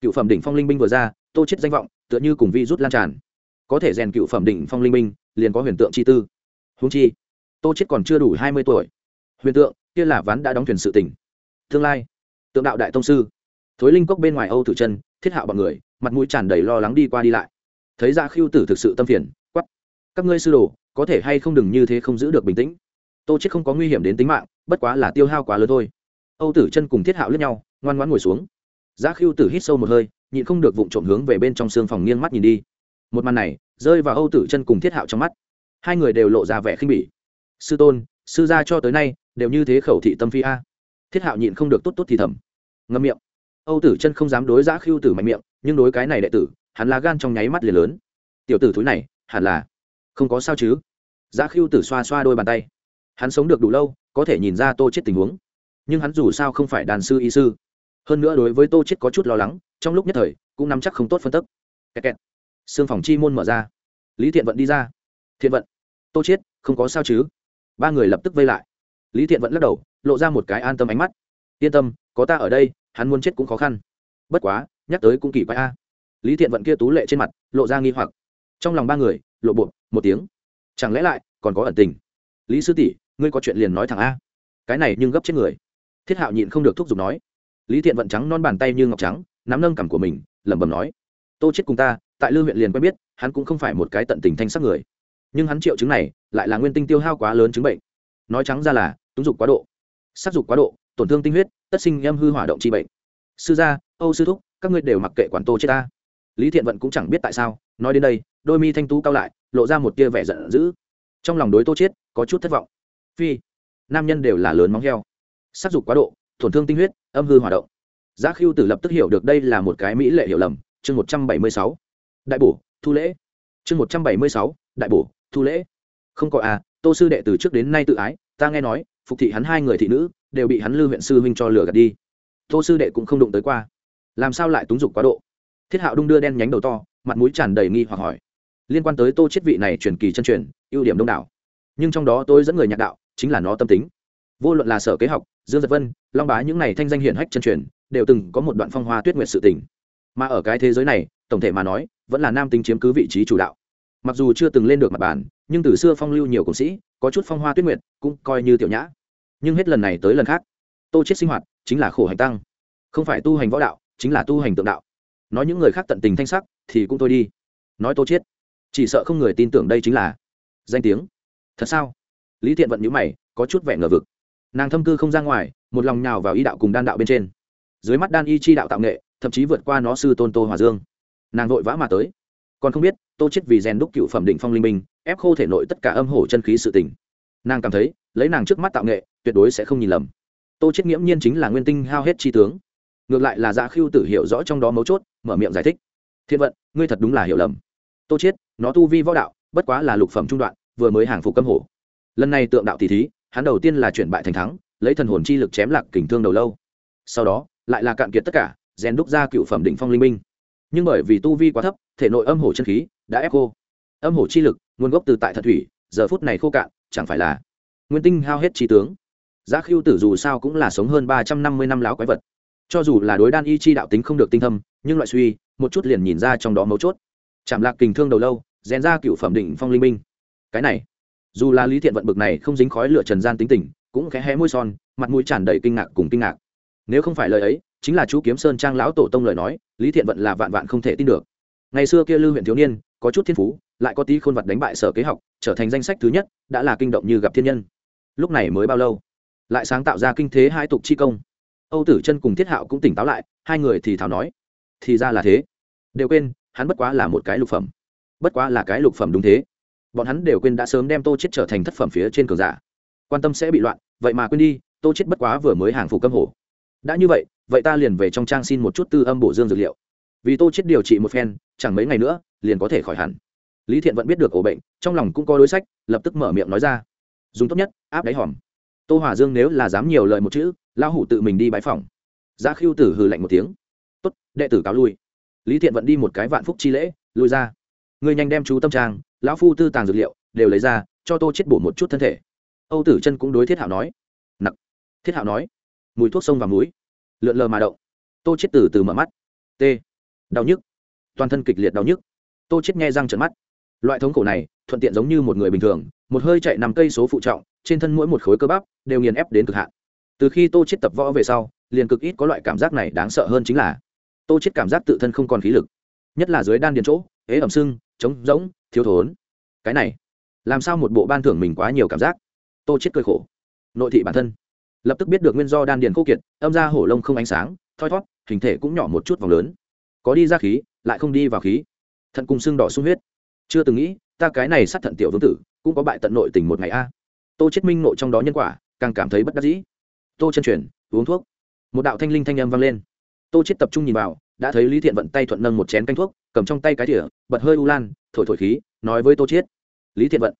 Cựu phẩm đỉnh phong linh binh vừa ra, tô chết danh vọng, tựa như cùng vi rút lan tràn. Có thể rèn cựu phẩm đỉnh phong linh binh, liền có huyền tượng chi tư. Húng chi, tô chết còn chưa đủ hai mươi tuổi. Huyền tượng, kia là ván đã đóng thuyền sự tỉnh. Tương lai, tượng đạo đại tông sư. Thối linh cốc bên ngoài âu tử chân, thiết hạo bọn người, mặt mũi tràn đầy lo lắng đi qua đi lại. Thấy dạ ra khiêu tử thực sự tâm phiền quắp các ngươi sư đồ, có thể hay không đừng như thế không giữ được bình tĩnh? Tô chết không có nguy hiểm đến tính mạng bất quá là tiêu hao quá lớn thôi. Âu tử chân cùng thiết hạo lướt nhau, ngoan ngoãn ngồi xuống. Giá khiêu tử hít sâu một hơi, nhịn không được vụng trộm hướng về bên trong xương phòng nghiêng mắt nhìn đi. Một màn này, rơi vào âu tử chân cùng thiết hạo trong mắt. Hai người đều lộ ra vẻ khinh bỉ. Sư tôn, sư gia cho tới nay, đều như thế khẩu thị tâm phi a. Thiết hạo nhịn không được tốt tốt thì thầm. Ngâm miệng. Âu tử chân không dám đối giã khiêu tử mạnh miệng, nhưng đối cái này đệ tử, hắn là gan trong nháy mắt liền lớn. Tiểu tử thúi này, hẳn là không có sao chứ? Giã khiêu tử xoa xoa đôi bàn tay. Hắn sống được đủ lâu có thể nhìn ra tô chết tình huống. Nhưng hắn dù sao không phải đàn sư y sư. Hơn nữa đối với tô chết có chút lo lắng, trong lúc nhất thời, cũng nắm chắc không tốt phân tức. Kẹt kẹt. Xương phòng chi môn mở ra. Lý thiện vận đi ra. Thiện vận. Tô chết, không có sao chứ? Ba người lập tức vây lại. Lý thiện vận lắc đầu, lộ ra một cái an tâm ánh mắt. Yên tâm, có ta ở đây, hắn muốn chết cũng khó khăn. Bất quá, nhắc tới cũng kỳ quái a. Lý thiện vận kia tú lệ trên mặt, lộ ra nghi hoặc. Trong lòng ba người, lộ bộ, một tiếng. Chẳng lẽ lại còn có ẩn tình? Lý sư tỷ ngươi có chuyện liền nói thẳng a. Cái này nhưng gấp chết người. Thiết hạo nhịn không được thúc giục nói. Lý thiện vận trắng, non bàn tay như ngọc trắng, nắm nâng cảm của mình, lẩm bẩm nói. Tô chết cùng ta, tại lư huyện liền quen biết, hắn cũng không phải một cái tận tình thanh sắc người. Nhưng hắn triệu chứng này, lại là nguyên tinh tiêu hao quá lớn chứng bệnh. Nói trắng ra là, túng dục quá độ. Sắc dục quá độ, tổn thương tinh huyết, tất sinh em hư hỏa động trị bệnh. Sư gia, âu sư thúc, các ngươi đều mặc kệ quản tô chết ta. Lý thiện vận cũng chẳng biết tại sao, nói đến đây, đôi mi thanh tú cao lại, lộ ra một tia vẻ giận dữ. Trong lòng đối tô chết, có chút thất vọng phi. Nam nhân đều là lớn móng heo. Sắc dục quá độ, tổn thương tinh huyết, âm hư hỏa động. Giá khiêu tử lập tức hiểu được đây là một cái mỹ lệ hiểu lầm. Chương một trăm bảy mươi sáu. Đại bổ, thu lễ. Chương một trăm bảy mươi sáu. Đại bổ, thu lễ. Không có à tô sư đệ từ trước đến nay tự ái, ta nghe nói, phục thị hắn hai người thị nữ, đều bị hắn lưu huyện sư huynh cho lừa gạt đi. Tô sư đệ cũng không đụng tới qua. Làm sao lại túng dục quá độ? Thiết hạo đung đưa đen nhánh đầu to, mặt mũi tràn đầy nghi hoặc hỏi. Liên quan tới tô chiết vị này truyền kỳ chân truyền, ưu điểm đông đảo. Nhưng trong đó tôi dẫn người nhạc đạo chính là nó tâm tính. Vô luận là sở kế học, dương giật vân, long bá những này thanh danh hiển hách chân truyền, đều từng có một đoạn phong hoa tuyết nguyệt sự tình. Mà ở cái thế giới này, tổng thể mà nói, vẫn là nam tính chiếm cứ vị trí chủ đạo. Mặc dù chưa từng lên được mặt bàn, nhưng từ xưa phong lưu nhiều cổ sĩ, có chút phong hoa tuyết nguyệt, cũng coi như tiểu nhã. Nhưng hết lần này tới lần khác, tô chết sinh hoạt chính là khổ hành tăng. Không phải tu hành võ đạo, chính là tu hành tượng đạo. Nói những người khác tận tình thanh sắc, thì cũng thôi đi. Nói tô chết, chỉ sợ không người tin tưởng đây chính là danh tiếng. Thật sao? Lý thiện vận nhíu mày, có chút vẻ ngờ vực. Nàng thâm cư không ra ngoài, một lòng nhào vào y đạo cùng đan đạo bên trên. Dưới mắt đan y chi đạo tạo nghệ, thậm chí vượt qua nó sư tôn tô hòa dương. Nàng vội vã mà tới. Còn không biết, tô chết vì rèn đúc cựu phẩm định phong linh minh, ép khô thể nội tất cả âm hổ chân khí sự tình. Nàng cảm thấy, lấy nàng trước mắt tạo nghệ, tuyệt đối sẽ không nhìn lầm. Tô chết nghiễm nhiên chính là nguyên tinh hao hết chi tướng. Ngược lại là dạ khiêu tử hiểu rõ trong đó mấu chốt, mở miệng giải thích. Thiên vận, ngươi thật đúng là hiểu lầm. Tô chết, nó tu vi võ đạo, bất quá là lục phẩm trung đoạn, vừa mới hàng phục cấm hổ lần này tượng đạo tỷ thí, hắn đầu tiên là chuyển bại thành thắng, lấy thần hồn chi lực chém lạc kình thương đầu lâu. Sau đó, lại là cạn kiệt tất cả, rèn đúc ra cựu phẩm định phong linh minh. Nhưng bởi vì tu vi quá thấp, thể nội âm hổ chân khí đã ép khô. Âm hổ chi lực, nguồn gốc từ tại thật thủy, giờ phút này khô cạn, chẳng phải là nguyên tinh hao hết trí tướng. Giá khiêu tử dù sao cũng là sống hơn ba trăm năm mươi năm láo quái vật. Cho dù là đối đan y chi đạo tính không được tinh thâm, nhưng loại suy, một chút liền nhìn ra trong đó mấu chốt. Chạm lạc kình thương đầu lâu, rèn ra cựu phẩm định phong linh minh. Cái này dù là lý thiện vận bực này không dính khói lửa trần gian tính tình, cũng khẽ hé môi son, mặt mũi tràn đầy kinh ngạc cùng kinh ngạc. Nếu không phải lời ấy, chính là chú kiếm sơn trang lão tổ tông lời nói, lý thiện vận là vạn vạn không thể tin được. Ngày xưa kia lư huyện thiếu niên, có chút thiên phú, lại có tí khôn vật đánh bại sở kế học, trở thành danh sách thứ nhất, đã là kinh động như gặp thiên nhân. Lúc này mới bao lâu? Lại sáng tạo ra kinh thế hai tục chi công. Âu tử chân cùng thiết hạo cũng tỉnh táo lại, hai người thì thảo nói, thì ra là thế. Đều quên, hắn bất quá là một cái lục phẩm. Bất quá là cái lục phẩm đúng thế bọn hắn đều quên đã sớm đem tô chết trở thành thất phẩm phía trên cường giả. Quan tâm sẽ bị loạn, vậy mà quên đi, tô chết bất quá vừa mới hàng phục cấm hổ. Đã như vậy vậy ta liền về trong trang xin một chút tư âm bổ dương dược liệu. Vì tô chết điều trị một phen, chẳng mấy ngày nữa, liền có thể khỏi hẳn. Lý thiện vẫn biết được ổ bệnh, trong lòng cũng có đối sách, lập tức mở miệng nói ra. Dùng tốt nhất, áp đáy hòm. Tô hòa dương nếu là dám nhiều lời một chữ lao hủ tự mình đi bãi phòng. Giá khiêu tử hừ lạnh một tiếng. Tốt, đệ tử cáo lui. Lý thiện vẫn đi một cái vạn phúc chi lễ, lui ra. Người nhanh đem chú tâm trang lão phu tư tàng dược liệu, đều lấy ra, cho tô chết bổ một chút thân thể. Âu tử chân cũng đối thiết hạo nói, nặc. Thiết hạo nói, mùi thuốc sông và muối lượn lờ mà động. Tô chết từ từ mở mắt. T. Đau nhức. Toàn thân kịch liệt đau nhức. Tô chết nghe răng trợn mắt. Loại thống khổ này, thuận tiện giống như một người bình thường, một hơi chạy nằm cây số phụ trọng, trên thân mỗi một khối cơ bắp đều nghiền ép đến cực hạn. Từ khi tô chết tập võ về sau, liền cực ít có loại cảm giác này đáng sợ hơn chính là, tô chết cảm giác tự thân không còn khí lực, nhất là dưới đan điền chỗ, ế ẩm sưng, trống rỗng thiếu thốn. Cái này, làm sao một bộ ban thưởng mình quá nhiều cảm giác? Tô chết cười khổ. Nội thị bản thân, lập tức biết được nguyên do đan điền khô kiệt, âm ra hổ lông không ánh sáng, thoi thót, hình thể cũng nhỏ một chút vòng lớn. Có đi ra khí, lại không đi vào khí. Thận cùng xương đỏ sung huyết. Chưa từng nghĩ, ta cái này sát thận tiểu vương tử, cũng có bại tận nội tình một ngày a. Tô chết minh nội trong đó nhân quả, càng cảm thấy bất đắc dĩ. Tô chân truyền, uống thuốc. Một đạo thanh linh thanh âm vang lên. Tô chết tập trung nhìn vào đã thấy lý thiện vận tay thuận nâng một chén canh thuốc, cầm trong tay cái thìa, bật hơi u lan, thổi thổi khí, nói với tô Chiết: lý thiện vận,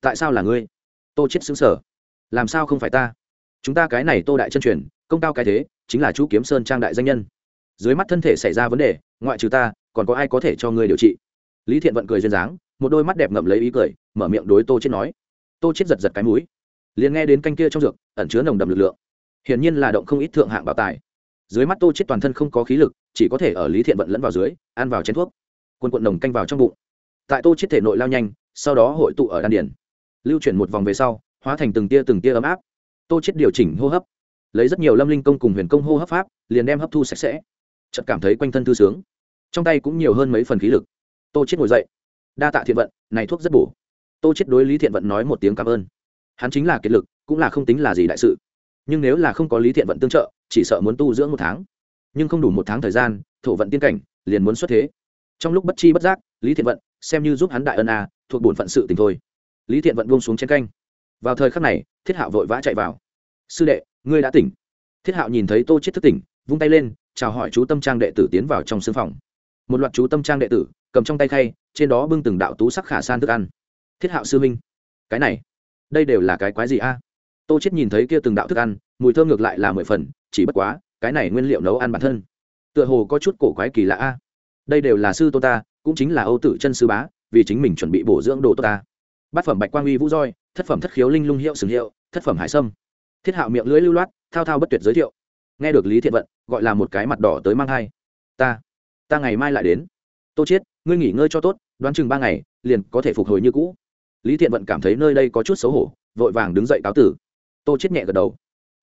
tại sao là ngươi? Tô Chiết xứng sở làm sao không phải ta? Chúng ta cái này tô đại chân truyền, công cao cái thế, chính là chú kiếm sơn trang đại danh nhân. Dưới mắt thân thể xảy ra vấn đề, ngoại trừ ta, còn có ai có thể cho ngươi điều trị? Lý thiện vận cười duyên dáng, một đôi mắt đẹp ngậm lấy ý cười, mở miệng đối tô chết nói. Tô chết giật giật cái mũi, liền nghe đến canh kia trong dược, ẩn chứa nồng đậm lực lượng. Hiển nhiên là động không ít thượng hạng bảo tài dưới mắt tô chết toàn thân không có khí lực chỉ có thể ở lý thiện vận lẫn vào dưới ăn vào chén thuốc. Quân quận nồng canh vào trong bụng. Tại tô chết thể nội lao nhanh sau đó hội tụ ở đan điển, lưu chuyển một vòng về sau hóa thành từng tia từng tia ấm áp. Tô chết điều chỉnh hô hấp. Lấy rất nhiều lâm linh công cùng huyền công hô hấp pháp liền đem hấp thu sạch sẽ. Chợt cảm thấy quanh thân thư sướng. Trong tay cũng nhiều hơn mấy phần khí lực. Tô chết ngồi dậy. Đa tạ thiện vận này thuốc rất bổ. Tô chết đối lý thiện vận nói một tiếng cảm ơn. Hắn chính là kiệt lực cũng là không tính là gì đại sự nhưng nếu là không có lý thiện vận tương trợ, chỉ sợ muốn tu dưỡng một tháng. Nhưng không đủ một tháng thời gian, thổ vận tiên cảnh liền muốn xuất thế. Trong lúc bất chi bất giác, lý thiện vận xem như giúp hắn đại ân a, thuộc bổn phận sự tình thôi. Lý thiện vận buông xuống trên canh. Vào thời khắc này, thiết hạo vội vã chạy vào. Sư đệ, ngươi đã tỉnh. Thiết hạo nhìn thấy tô chết thức tỉnh, vung tay lên, chào hỏi chú tâm trang đệ tử tiến vào trong sương phòng. Một loạt chú tâm trang đệ tử, cầm trong tay khay, trên đó bưng từng đạo tú sắc khả san thức ăn. Thiết hạo sư minh cái này, đây đều là cái quái gì a? Tô chết nhìn thấy kia từng đạo thức ăn, mùi thơm ngược lại là mười phần, chỉ bất quá, cái này nguyên liệu nấu ăn bản thân, tựa hồ có chút cổ quái kỳ lạ a. Đây đều là sư tô ta, cũng chính là âu tử chân sư bá, vì chính mình chuẩn bị bổ dưỡng đồ tốt ta. Bát phẩm bạch quang uy vũ roi, thất phẩm thất khiếu linh lung hiệu sừng hiệu, thất phẩm hải sâm. Thiết hạo miệng lưỡi lưu loát, thao thao bất tuyệt giới thiệu. Nghe được lý thiện vận, gọi là một cái mặt đỏ tới mang hai. Ta ta ngày mai lại đến. Tô chiết, ngươi nghỉ ngơi cho tốt, đoán chừng ba ngày, liền có thể phục hồi như cũ. Lý thiện vận cảm thấy nơi đây có chút xấu hổ, vội vàng đứng dậy cáo tử tô chết nhẹ gật đầu.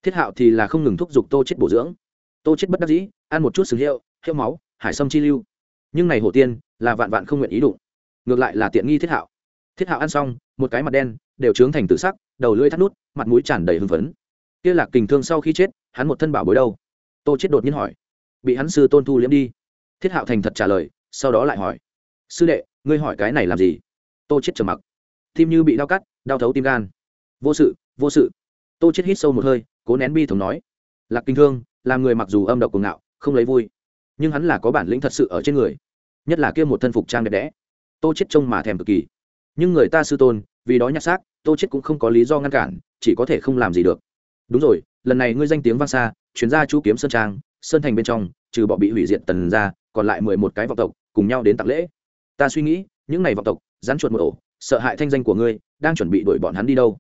Thiết hạo thì là không ngừng thúc giục tô chết bổ dưỡng. Tô chết bất đắc dĩ, ăn một chút sừng hiệu hiệu máu, hải sâm chi lưu. Nhưng này hổ tiên là vạn vạn không nguyện ý đụng. Ngược lại là tiện nghi thiết hạo. Thiết hạo ăn xong, một cái mặt đen, đều trướng thành tự sắc, đầu lưỡi thắt nút, mặt mũi tràn đầy hưng phấn. Kia lạc kình thương sau khi chết, hắn một thân bảo bối đâu? Tô chết đột nhiên hỏi. Bị hắn sư tôn thu liễm đi. Thiết hạo thành thật trả lời, sau đó lại hỏi. Sư đệ, ngươi hỏi cái này làm gì? Tô chết trầm mặc. Tim như bị đau cắt, đau thấu tim gan. Vô sự vô sự tô chết hít sâu một hơi, cố nén bi thống nói. Lạc kinh thương, làm người mặc dù âm độc cuồng ngạo, không lấy vui, nhưng hắn là có bản lĩnh thật sự ở trên người, nhất là kia một thân phục trang đẹp đẽ. Tô chết trông mà thèm cực kỳ. Nhưng người ta sư tôn, vì đó nhặt xác, tô chết cũng không có lý do ngăn cản, chỉ có thể không làm gì được. Đúng rồi, lần này ngươi danh tiếng vang xa chuyến ra chú kiếm sơn trang, sơn thành bên trong, trừ bọn bị hủy diệt tần ra, còn lại mười một cái vọng tộc, cùng nhau đến tặng lễ. Ta suy nghĩ, những này vọng tộc, rắn chuột một ổ, sợ hại thanh danh của ngươi, đang chuẩn bị đuổi bọn hắn đi đâu?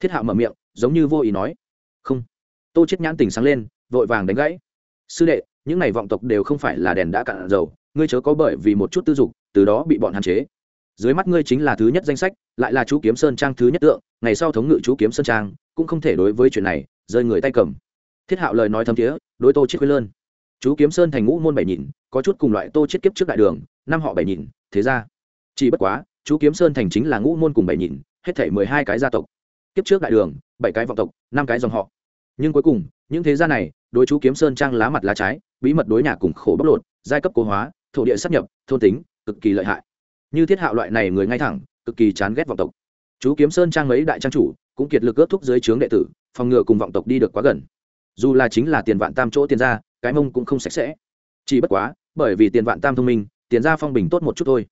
Thiết hạo mở miệng giống như vô ý nói. Không. Tô chết nhãn tình sáng lên, vội vàng đánh gãy. Sư đệ, những này vọng tộc đều không phải là đèn đã cạn dầu, ngươi chớ có bởi vì một chút tư dục, từ đó bị bọn hạn chế. Dưới mắt ngươi chính là thứ nhất danh sách, lại là chú kiếm sơn trang thứ nhất tượng, ngày sau thống ngự chú kiếm sơn trang, cũng không thể đối với chuyện này, rơi người tay cầm. Thiết hạo lời nói thâm thiế, đối tô chết quên lơn. Chú kiếm sơn thành ngũ môn bảy nhìn, có chút cùng loại tô chết kiếp trước đại đường, năm họ bảy nhìn, thế ra. Chỉ bất quá, chú kiếm sơn thành chính là ngũ môn cùng bảy nhìn, hết thảy mười hai cái gia tộc kiếp trước đại đường, bảy cái vọng tộc, năm cái dòng họ. Nhưng cuối cùng, những thế gia này, đối chú kiếm sơn trang lá mặt lá trái, bí mật đối nhà cùng khổ bóc lột, giai cấp cố hóa, thổ địa sắp nhập, thôn tính, cực kỳ lợi hại. Như thiết hạo loại này người ngay thẳng, cực kỳ chán ghét vọng tộc. Chú kiếm sơn trang mấy đại trang chủ, cũng kiệt lực ướt thúc dưới trướng đệ tử, phòng ngừa cùng vọng tộc đi được quá gần. Dù là chính là tiền vạn tam chỗ tiền ra cái mông cũng không sạch sẽ. Chỉ bất quá, bởi vì tiền vạn tam thông minh, tiền ra phong bình tốt một chút thôi.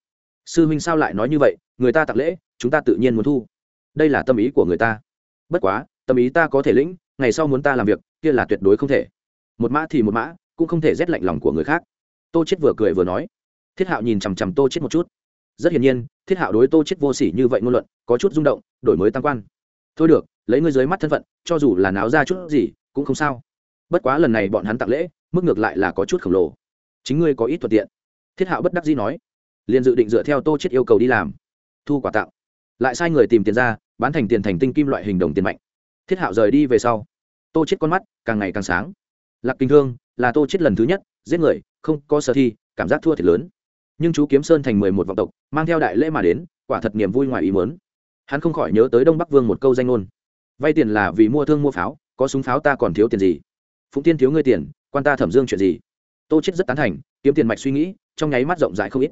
Sư huynh sao lại nói như vậy? Người ta tặng lễ, chúng ta tự nhiên muốn thu đây là tâm ý của người ta. Bất quá, tâm ý ta có thể lĩnh, ngày sau muốn ta làm việc, kia là tuyệt đối không thể. Một mã thì một mã, cũng không thể rét lạnh lòng của người khác. Tô chết vừa cười vừa nói. Thiết hạo nhìn chằm chằm tô chết một chút. Rất hiển nhiên, thiết hạo đối tô chết vô sỉ như vậy ngôn luận, có chút rung động, đổi mới tăng quan. Thôi được, lấy ngươi dưới mắt thân phận, cho dù là náo ra chút gì, cũng không sao. Bất quá lần này bọn hắn tặng lễ, mức ngược lại là có chút khổng lồ. Chính ngươi có ít thuận tiện. Thiết hạo bất đắc dĩ nói. Liền dự định dựa theo tô chết yêu cầu đi làm. Thu quả tặng. Lại sai người tìm tiền ra bán thành tiền thành tinh kim loại hình đồng tiền mạnh. Thiết hạo rời đi về sau, tô chết con mắt càng ngày càng sáng. Lạc kinh thương là tô chết lần thứ nhất, giết người, không có sở thi, cảm giác thua thiệt lớn. Nhưng chú kiếm sơn thành mười một vọng tộc, mang theo đại lễ mà đến, quả thật niềm vui ngoài ý muốn. Hắn không khỏi nhớ tới đông bắc vương một câu danh ngôn. Vay tiền là vì mua thương mua pháo, có súng pháo ta còn thiếu tiền gì? Phụng tiên thiếu ngươi tiền, quan ta thẩm dương chuyện gì? Tô chết rất tán thành, kiếm tiền mạch suy nghĩ, trong nháy mắt rộng rãi không ít.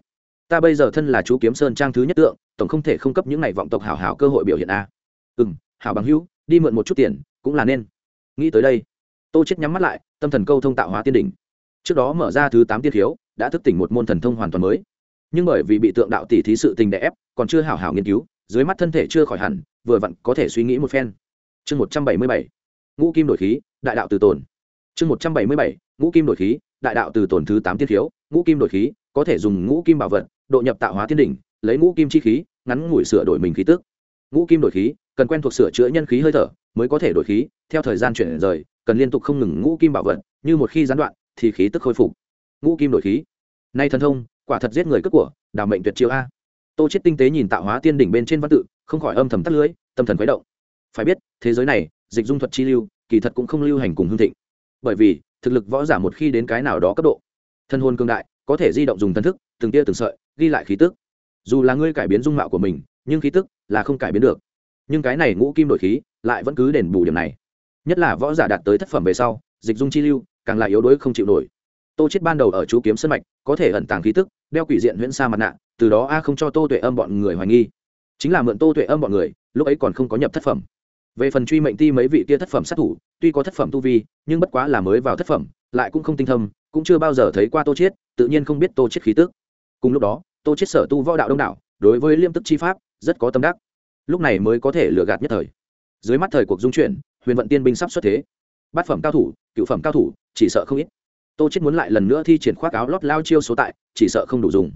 Ta bây giờ thân là chú kiếm sơn trang thứ nhất tượng tổng không thể không cấp những này vọng tộc hảo hảo cơ hội biểu hiện a. Ừ m hảo bằng hữu, đi mượn một chút tiền, cũng là nên. Nghĩ tới đây, tô chết nhắm mắt lại, tâm thần câu thông tạo hóa tiên đỉnh. Trước đó mở ra thứ tám tiên thiếu đã thức tỉnh một môn thần thông hoàn toàn mới. Nhưng bởi vì bị tượng đạo tỷ thí sự tình đè ép, còn chưa hảo hảo nghiên cứu, dưới mắt thân thể chưa khỏi hẳn, vừa vặn có thể suy nghĩ một phen. Chương một trăm bảy mươi bảy, ngũ kim đổi khí, đại đạo từ tồn. Chương một trăm bảy mươi bảy, ngũ kim đổi khí, đại đạo từ tồn thứ tám tiên thiếu ngũ kim đổi khí, có thể dùng ngũ kim bảo vật, độ nhập tạo hóa thiên đỉnh lấy ngũ kim chi khí, ngắn ngủi sửa đổi mình khí tức. Ngũ kim đổi khí, cần quen thuộc sửa chữa nhân khí hơi thở mới có thể đổi khí, theo thời gian chuyển rời, cần liên tục không ngừng ngũ kim bảo vật, như một khi gián đoạn thì khí tức khôi phục. Ngũ kim đổi khí. Nay thần thông, quả thật giết người cướp của, đào mệnh tuyệt chiêu a. Tô chết tinh tế nhìn tạo hóa tiên đỉnh bên trên văn tự, không khỏi âm thầm tắt lưới tâm thần khuấy động. Phải biết, thế giới này, dịch dung thuật chi lưu, kỳ thật cũng không lưu hành cùng hương thịnh. Bởi vì, thực lực võ giả một khi đến cái nào đó cấp độ thân hồn cường đại, có thể di động dùng thần thức, từng tia từng sợi, ghi lại khí tức dù là ngươi cải biến dung mạo của mình, nhưng khí tức là không cải biến được. Nhưng cái này ngũ kim đổi khí lại vẫn cứ đền bù điểm này. Nhất là võ giả đạt tới thất phẩm về sau, dịch dung chi lưu càng là yếu đuối không chịu nổi. Tô chết ban đầu ở chú kiếm sân mạch, có thể ẩn tàng khí tức, đeo quỷ diện huyễn sa mặt nạ, từ đó a không cho tô tuệ âm bọn người hoài nghi. Chính là mượn tô tuệ âm bọn người, lúc ấy còn không có nhập thất phẩm. Về phần truy mệnh ti mấy vị kia thất phẩm sát thủ, tuy có thất phẩm tu vi, nhưng bất quá là mới vào thất phẩm, lại cũng không tinh thâm, cũng chưa bao giờ thấy qua tô chiết, tự nhiên không biết tô chiết khí tức. Cùng lúc đó tô chiết sở tu võ đạo đông đảo, đối với liêm tức chi pháp, rất có tâm đắc. Lúc này mới có thể lừa gạt nhất thời. Dưới mắt thời cuộc dung chuyển, huyền vận tiên binh sắp xuất thế. Bát phẩm cao thủ, cựu phẩm cao thủ, chỉ sợ không ít. Tô chết muốn lại lần nữa thi triển khoác áo lót lao chiêu số tại, chỉ sợ không đủ dùng.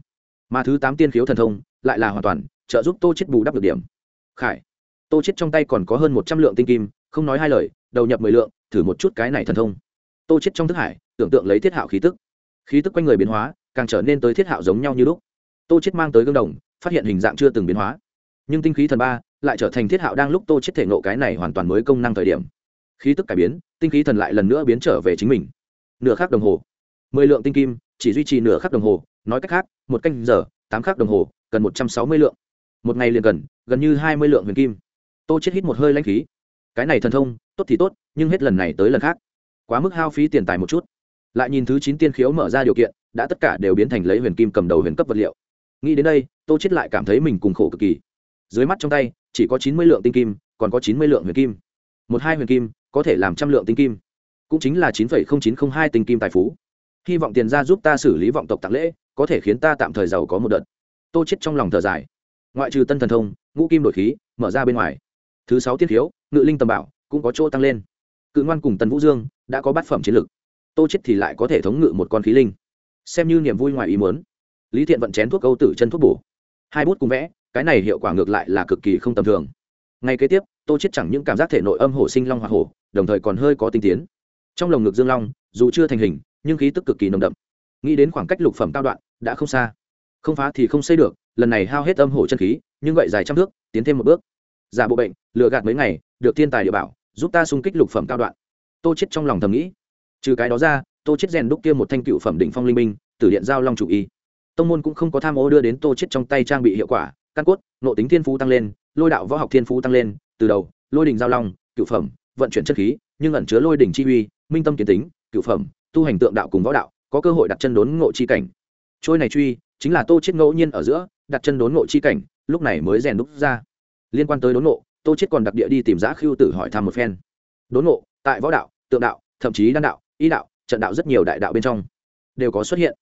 Mà thứ tám tiên khiếu thần thông, lại là hoàn toàn trợ giúp tô chết bù đắp được điểm. Khải, tô chết trong tay còn có hơn một trăm lượng tinh kim, không nói hai lời, đầu nhập mười lượng, thử một chút cái này thần thông. Tô chết trong thức hải, tưởng tượng lấy thiết hạo khí tức. Khí tức quanh người biến hóa, càng trở nên tới thiết hạo giống nhau như lúc tô chết mang tới gương đồng, phát hiện hình dạng chưa từng biến hóa. Nhưng tinh khí thần ba lại trở thành thiết hạo đang lúc tô chết thể nộ cái này hoàn toàn mới công năng thời điểm. Khí tức cải biến, tinh khí thần lại lần nữa biến trở về chính mình. Nửa khắc đồng hồ. Mười lượng tinh kim, chỉ duy trì nửa khắc đồng hồ, nói cách khác, một canh giờ, tám khắc đồng hồ, cần một trăm sáu mươi lượng. Một ngày liền cần, gần như hai mươi lượng huyền kim. Tô chết hít một hơi lãnh khí. Cái này thần thông, tốt thì tốt, nhưng hết lần này tới lần khác. Quá mức hao phí tiền tài một chút. Lại nhìn thứ chín tiên khiếu mở ra điều kiện, đã tất cả đều biến thành lấy huyền kim cầm đầu huyền cấp vật liệu nghĩ đến đây, tô chết lại cảm thấy mình cùng khổ cực kỳ. Dưới mắt trong tay, chỉ có chín mươi lượng tinh kim, còn có chín mươi lượng huyền kim. Một hai huyền kim, có thể làm trăm lượng tinh kim. Cũng chính là chín chín không hai tinh kim tài phú. Hy vọng tiền ra giúp ta xử lý vọng tộc tặng lễ, có thể khiến ta tạm thời giàu có một đợt. Tô chết trong lòng thở dài. Ngoại trừ tân thần thông, ngũ kim đổi khí, mở ra bên ngoài. Thứ sáu tiết thiếu ngự linh tầm bảo, cũng có chỗ tăng lên. Cự ngoan cùng tần vũ dương đã có bát phẩm chiến lực. Tô chết thì lại có thể thống ngự một con khí linh. Xem như niềm vui ngoài ý muốn lý thiện vận chén thuốc câu tử chân thuốc bổ. Hai bút cùng vẽ, cái này hiệu quả ngược lại là cực kỳ không tầm thường. Ngay kế tiếp, tô chết chẳng những cảm giác thể nội âm hổ sinh long hoa hổ, đồng thời còn hơi có tinh tiến. Trong lồng ngực dương long, dù chưa thành hình, nhưng khí tức cực kỳ nồng đậm. Nghĩ đến khoảng cách lục phẩm cao đoạn, đã không xa. Không phá thì không xây được, lần này hao hết âm hổ chân khí, nhưng vậy dài trăm thước, tiến thêm một bước. Giả bộ bệnh, lừa gạt mấy ngày, được thiên tài địa bảo, giúp ta xung kích lục phẩm cao đoạn. Tô chết trong lòng thầm nghĩ. Trừ cái đó ra, tô chết rèn đúc kia một thanh cựu phẩm đỉnh phong linh minh, tử điện giao long chủ y tông môn cũng không có tham ô đưa đến tô chết trong tay trang bị hiệu quả, căn cốt, nộ tính thiên phú tăng lên, lôi đạo võ học thiên phú tăng lên, từ đầu, lôi đình giao long cựu phẩm, vận chuyển chất khí, nhưng ẩn chứa lôi đình chi uy, minh tâm kiến tính cựu phẩm, tu hành tượng đạo cùng võ đạo, có cơ hội đặt chân đốn ngộ chi cảnh. Trôi này truy, chính là tô chết ngẫu nhiên ở giữa, đặt chân đốn ngộ chi cảnh, lúc này mới rèn đúc ra. Liên quan tới đốn ngộ, tô chết còn đặc địa đi tìm giã khưu tử hỏi thăm một phen. Đốn ngộ, tại võ đạo, tượng đạo, thậm chí đan đạo ý đạo, trận đạo rất nhiều đại đạo bên trong, đều có xuất hiện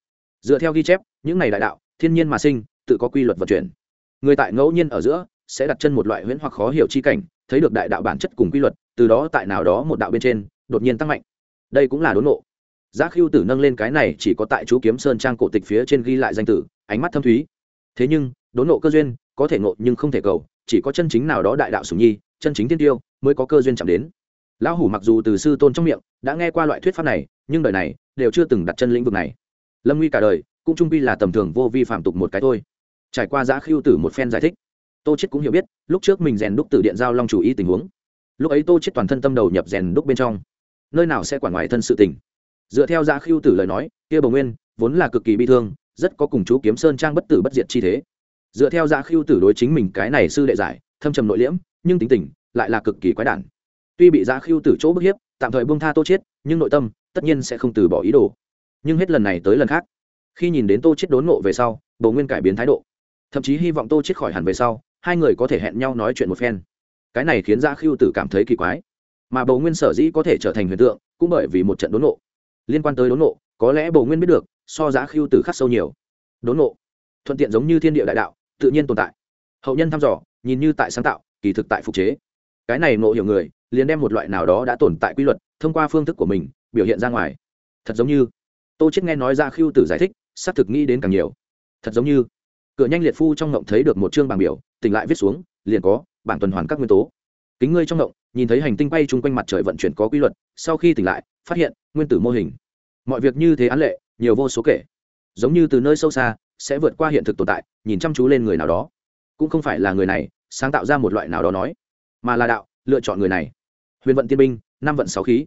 dựa theo ghi chép, những này đại đạo, thiên nhiên mà sinh, tự có quy luật vận chuyển. Người tại ngẫu nhiên ở giữa, sẽ đặt chân một loại huyễn hoặc khó hiểu chi cảnh, thấy được đại đạo bản chất cùng quy luật, từ đó tại nào đó một đạo bên trên, đột nhiên tăng mạnh. Đây cũng là đốn ngộ. Giá khiêu tử nâng lên cái này chỉ có tại chú kiếm sơn trang cổ tịch phía trên ghi lại danh tử, ánh mắt thâm thúy. Thế nhưng, đốn ngộ cơ duyên, có thể ngộ nhưng không thể cầu, chỉ có chân chính nào đó đại đạo sùng nhi, chân chính tiên tiêu, mới có cơ duyên chạm đến. Lão hủ mặc dù từ sư tôn trong miệng, đã nghe qua loại thuyết pháp này, nhưng đời này, đều chưa từng đặt chân lĩnh vực này lâm nguy cả đời cũng trung quy là tầm thường vô vi phạm tục một cái thôi trải qua giã khiêu tử một phen giải thích tô chết cũng hiểu biết lúc trước mình rèn đúc từ điện giao long chủ ý tình huống lúc ấy tô chết toàn thân tâm đầu nhập rèn đúc bên trong nơi nào sẽ quản ngoài thân sự tình dựa theo giã khiêu tử lời nói kia bồng nguyên vốn là cực kỳ bi thương rất có cùng chú kiếm sơn trang bất tử bất diệt chi thế dựa theo giã khiêu tử đối chính mình cái này sư đệ giải thâm trầm nội liễm nhưng tính tình lại là cực kỳ quái đản tuy bị giã khiêu tử chỗ bức hiếp tạm thời buông tha tô chết nhưng nội tâm tất nhiên sẽ không từ bỏ ý đồ nhưng hết lần này tới lần khác. Khi nhìn đến tô chết đốn ngộ về sau bầu nguyên cải biến thái độ. Thậm chí hy vọng tô chết khỏi hẳn về sau, hai người có thể hẹn nhau nói chuyện một phen. Cái này khiến dạ ra khiêu tử cảm thấy kỳ quái. Mà bầu nguyên sở dĩ có thể trở thành huyền tượng, cũng bởi vì một trận đốn ngộ. Liên quan tới đốn ngộ, có lẽ bầu nguyên biết được, so dạ giá khiêu tử khắc sâu nhiều. Đốn ngộ, thuận tiện giống như thiên địa đại đạo, tự nhiên tồn tại. Hậu nhân thăm dò, nhìn như tại sáng tạo, kỳ thực tại phục chế. Cái này ngộ hiểu người, liền đem một loại nào đó đã tồn tại quy luật, thông qua phương thức của mình, biểu hiện ra ngoài. Thật giống như tô chết nghe nói ra khiêu tử giải thích, xác thực nghĩ đến càng nhiều. Thật giống như, cửa nhanh liệt phu trong ngộng thấy được một chương bảng biểu, tỉnh lại viết xuống, liền có, bảng tuần hoàn các nguyên tố. Kính ngươi trong ngộng, nhìn thấy hành tinh bay chung quanh mặt trời vận chuyển có quy luật, sau khi tỉnh lại, phát hiện, nguyên tử mô hình. Mọi việc như thế án lệ, nhiều vô số kể. Giống như từ nơi sâu xa, sẽ vượt qua hiện thực tồn tại, nhìn chăm chú lên người nào đó. Cũng không phải là người này, sáng tạo ra một loại nào đó nói, mà là đạo, lựa chọn người này. Huyền vận tiên binh, năm vận sáu khí.